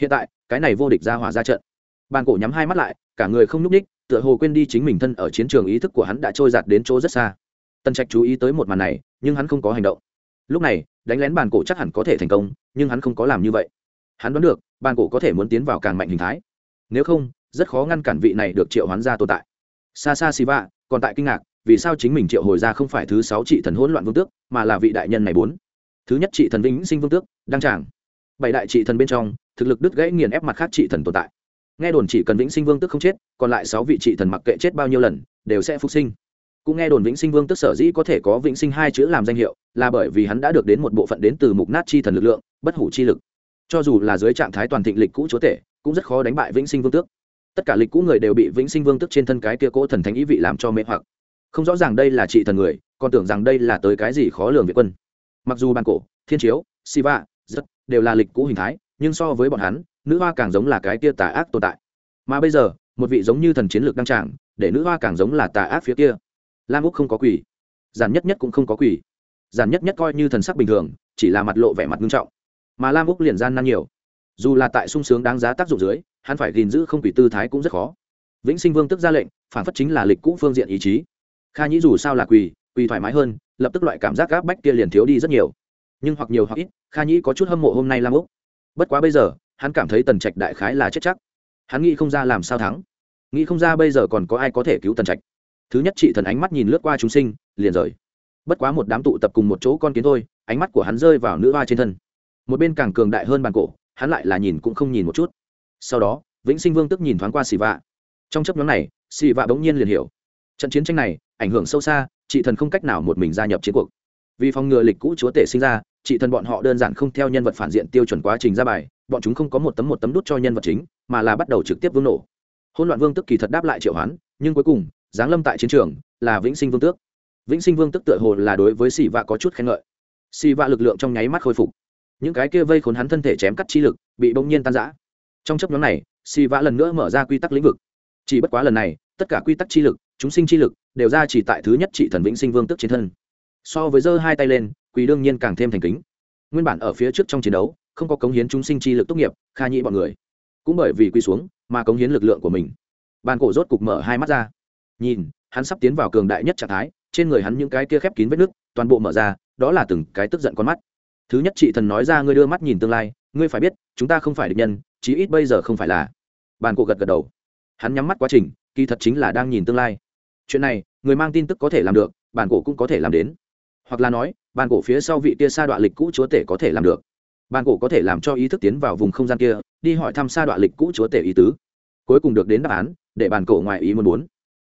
Hiện tại, cái này vô địch ra hỏa ra trận. Bàn cổ nhắm hai mắt lại, cả người không nhúc ních tựa hồ quên đi chính mình thân ở chiến trường ý thức của hắn đã trôi giạt đến chỗ rất xa. Tân trạch chú ý tới một màn này, nhưng hắn không có hành động. Lúc này, đánh lén bàn cổ chắc hẳn có thể thành công, nhưng hắn không có làm như vậy. Hắn đoán được bàn cổ có thể muốn tiến vào càng mạnh hình thái. Nếu không, rất khó ngăn cản vị này được triệu hoán ra tồn tại xa xa siva còn tại kinh ngạc, vì sao chính mình triệu hồi ra không phải thứ sáu trị thần hỗn loạn vương tước, mà là vị đại nhân này bốn? Thứ nhất trị thần vĩnh sinh vương tước, đăng tràng. Bảy đại trị thần bên trong, thực lực đứt gãy nghiền ép mặt khác trị thần tồn tại. Nghe đồn chỉ cần vĩnh sinh vương tức không chết, còn lại sáu vị trị thần mặc kệ chết bao nhiêu lần, đều sẽ phục sinh. Cũng nghe đồn vĩnh sinh vương tức sở dĩ có thể có vĩnh sinh hai chữ làm danh hiệu, là bởi vì hắn đã được đến một bộ phận đến từ mục nát chi thần lực lượng, bất hủ chi lực. Cho dù là dưới trạng thái toàn thịnh lịch cũ chúa tể, cũng rất khó đánh bại vĩnh sinh vương tước tất cả lịch cũ người đều bị vĩnh sinh vương tức trên thân cái kia cỗ thần thánh ý vị làm cho mê hoặc. Không rõ ràng đây là trị thần người, còn tưởng rằng đây là tới cái gì khó lường việt quân. Mặc dù ban cổ, thiên chiếu, siva rất đều là lịch cũ hình thái, nhưng so với bọn hắn, nữ hoa càng giống là cái kia tà ác tồn tại. Mà bây giờ, một vị giống như thần chiến lược đăng tràng, để nữ hoa càng giống là tà ác phía kia. Lam úc không có quỷ. Giản nhất nhất cũng không có quỷ. Giản nhất nhất coi như thần sắc bình thường, chỉ là mặt lộ vẻ mặt nghiêm trọng. Mà lam úc liền gian nan nhiều. Dù là tại sung sướng đáng giá tác dụng dưới hắn phải gìn giữ không quỷ tư thái cũng rất khó. Vĩnh sinh vương tức ra lệnh, phản phất chính là lịch cũ phương diện ý chí. Kha nhĩ dù sao là quỳ quỳ thoải mái hơn, lập tức loại cảm giác gác bách kia liền thiếu đi rất nhiều. Nhưng hoặc nhiều hoặc ít, kha nhĩ có chút hâm mộ hôm nay lam úc. Bất quá bây giờ, hắn cảm thấy tần trạch đại khái là chết chắc. Hắn nghĩ không ra làm sao thắng. Nghĩ không ra bây giờ còn có ai có thể cứu tần trạch. Thứ nhất chị thần ánh mắt nhìn lướt qua chúng sinh, liền rời. Bất quá một đám tụ tập cùng một chỗ con kiến thôi, ánh mắt của hắn rơi vào nữ hoa trên thân. Một bên càng cường đại hơn bàn cổ, hắn lại là nhìn cũng không nhìn một chút sau đó, vĩnh sinh vương tức nhìn thoáng qua xì vạ. Trong chấp nhóm này xì vạ bỗng nhiên liền hiểu. Trận chiến tranh này, ảnh hưởng sâu xa, chị thần không cách nào một mình gia nhập chiến cuộc. Vì phòng ngừa lịch cũ chúa tể sinh ra, chị thần bọn họ đơn giản không theo nhân vật phản diện tiêu chuẩn quá trình ra bài, bọn chúng không có một tấm một tấm đút cho nhân vật chính, mà là bắt đầu trực tiếp vương nổ. Hôn loạn vương tức kỳ thật đáp lại triệu hoán, nhưng cuối cùng, giáng lâm tại chiến trường, là vĩnh sinh vương tước vĩnh sinh vương tức tựa hồ là đối với xì vạ có chút khen ngợi. Xì vạ lực lượng trong nháy mắt khôi phục. Những cái kia vây khốn hắn thân thể chém cắt chi lực, bị bỗng nhiên tan giã trong chấp nhóm này si vã lần nữa mở ra quy tắc lĩnh vực. Chỉ bất quá lần này, tất cả quy tắc chi lực, chúng sinh chi lực, đều ra chỉ tại thứ nhất trị thần vĩnh sinh vương tức trên thân. So với giơ hai tay lên, quỳ đương nhiên càng thêm thành kính. Nguyên bản ở phía trước trong chiến đấu, không có cống hiến chúng sinh chi lực tốt nghiệp, kha nhĩ bọn người. Cũng bởi vì quy xuống, mà cống hiến lực lượng của mình. Bàn cổ rốt cục mở hai mắt ra. Nhìn, hắn sắp tiến vào cường đại nhất trạng thái, trên người hắn những cái kia khép kín vết nước toàn bộ mở ra, đó là từng cái tức giận con mắt. Thứ nhất chị thần nói ra ngươi đưa mắt nhìn tương lai, ngươi phải biết, chúng ta không phải địch nhân chí ít bây giờ không phải là. Bàn cổ gật gật đầu. Hắn nhắm mắt quá trình, kỳ thật chính là đang nhìn tương lai. Chuyện này, người mang tin tức có thể làm được, bàn cổ cũng có thể làm đến. Hoặc là nói, bàn cổ phía sau vị kia sa đoạn lịch cũ chúa tể có thể làm được. Bàn cổ có thể làm cho ý thức tiến vào vùng không gian kia, đi hỏi thăm sa đoạn lịch cũ chúa tể ý tứ. Cuối cùng được đến đáp án, để bàn cổ ngoài ý muốn muốn.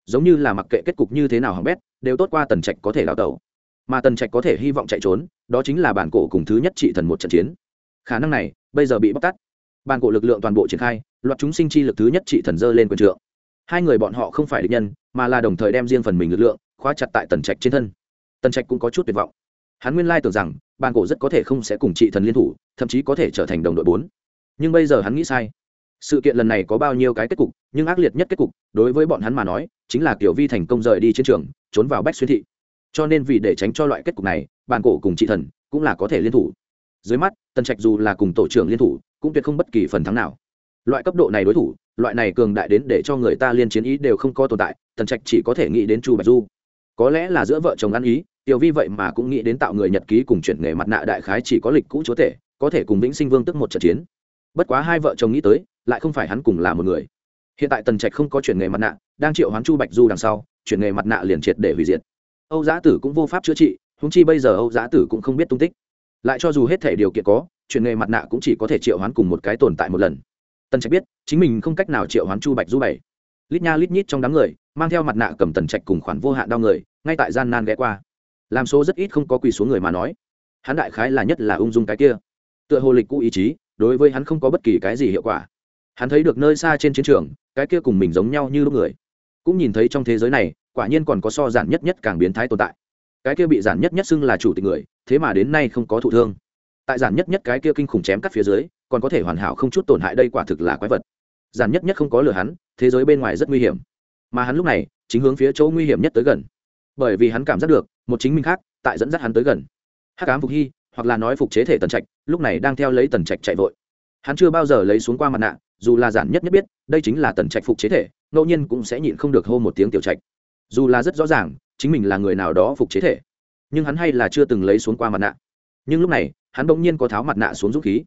Giống như là mặc kệ kết cục như thế nào hỏng bét, đều tốt qua tần trạch có thể đào tẩu. Mà tần trạch có thể hy vọng chạy trốn, đó chính là bản cổ cùng thứ nhất trị thần một trận chiến. Khả năng này, bây giờ bị bóc tắt bàn cổ lực lượng toàn bộ triển khai, loạt chúng sinh chi lực thứ nhất trị thần dơ lên quyền trượng. Hai người bọn họ không phải địch nhân, mà là đồng thời đem riêng phần mình lực lượng khóa chặt tại tần trạch trên thân. Tần trạch cũng có chút tuyệt vọng. Hắn nguyên lai tưởng rằng, bàn cổ rất có thể không sẽ cùng trị thần liên thủ, thậm chí có thể trở thành đồng đội bốn. Nhưng bây giờ hắn nghĩ sai. Sự kiện lần này có bao nhiêu cái kết cục, nhưng ác liệt nhất kết cục, đối với bọn hắn mà nói, chính là kiểu vi thành công rời đi chiến trường, trốn vào bách xuyên thị. Cho nên vì để tránh cho loại kết cục này, bàn cổ cùng trị thần cũng là có thể liên thủ. Dưới mắt, tần trạch dù là cùng tổ trưởng liên thủ cũng tuyệt không bất kỳ phần thắng nào. Loại cấp độ này đối thủ, loại này cường đại đến để cho người ta liên chiến ý đều không có tồn tại, tần trạch chỉ có thể nghĩ đến chu bạch du. Có lẽ là giữa vợ chồng ăn ý, tiểu vi vậy mà cũng nghĩ đến tạo người nhật ký cùng chuyển nghề mặt nạ đại khái chỉ có lịch cũ chúa tể, có thể cùng vĩnh sinh vương tức một trận chiến. Bất quá hai vợ chồng nghĩ tới, lại không phải hắn cùng là một người. Hiện tại tần trạch không có chuyển nghề mặt nạ, đang triệu hoán chu bạch du đằng sau, chuyển nghề mặt nạ liền triệt để hủy diệt. Âu giã tử cũng vô pháp chữa trị húng chi bây giờ âu giã tử cũng không biết tung tích lại cho dù hết thể điều kiện có, chuyện nghề mặt nạ cũng chỉ có thể triệu hoán cùng một cái tồn tại một lần. Tần trạch biết, chính mình không cách nào triệu hoán chu bạch du bảy. Lít nha lít nhít trong đám người, mang theo mặt nạ cầm tần trạch cùng khoản vô hạn đau người, ngay tại gian nan ghé qua. Làm số rất ít không có quỳ xuống người mà nói. Hắn đại khái là nhất là ung dung cái kia. Tựa hồ lịch cũ ý chí, đối với hắn không có bất kỳ cái gì hiệu quả. Hắn thấy được nơi xa trên chiến trường, cái kia cùng mình giống nhau như lúc người. Cũng nhìn thấy trong thế giới này, quả nhiên còn có so giản nhất nhất càng biến thái tồn tại. Cái kia bị giản nhất nhất xưng là chủ tịch người thế mà đến nay không có thụ thương. Tại giản nhất nhất cái kia kinh khủng chém cắt phía dưới, còn có thể hoàn hảo không chút tổn hại đây quả thực là quái vật. Giản nhất nhất không có lừa hắn, thế giới bên ngoài rất nguy hiểm. Mà hắn lúc này, chính hướng phía chỗ nguy hiểm nhất tới gần. Bởi vì hắn cảm giác được, một chính mình khác, tại dẫn dắt hắn tới gần. Hắc ám phục hy, hoặc là nói phục chế thể tần trạch, lúc này đang theo lấy tần trạch chạy vội. Hắn chưa bao giờ lấy xuống qua mặt nạ, dù là giản nhất nhất biết, đây chính là tần trạch phục chế thể, ngẫu nhiên cũng sẽ nhịn không được hô một tiếng tiểu trạch. Dù là rất rõ ràng, chính mình là người nào đó phục chế thể nhưng hắn hay là chưa từng lấy xuống qua mặt nạ. Nhưng lúc này, hắn bỗng nhiên có tháo mặt nạ xuống dũng khí.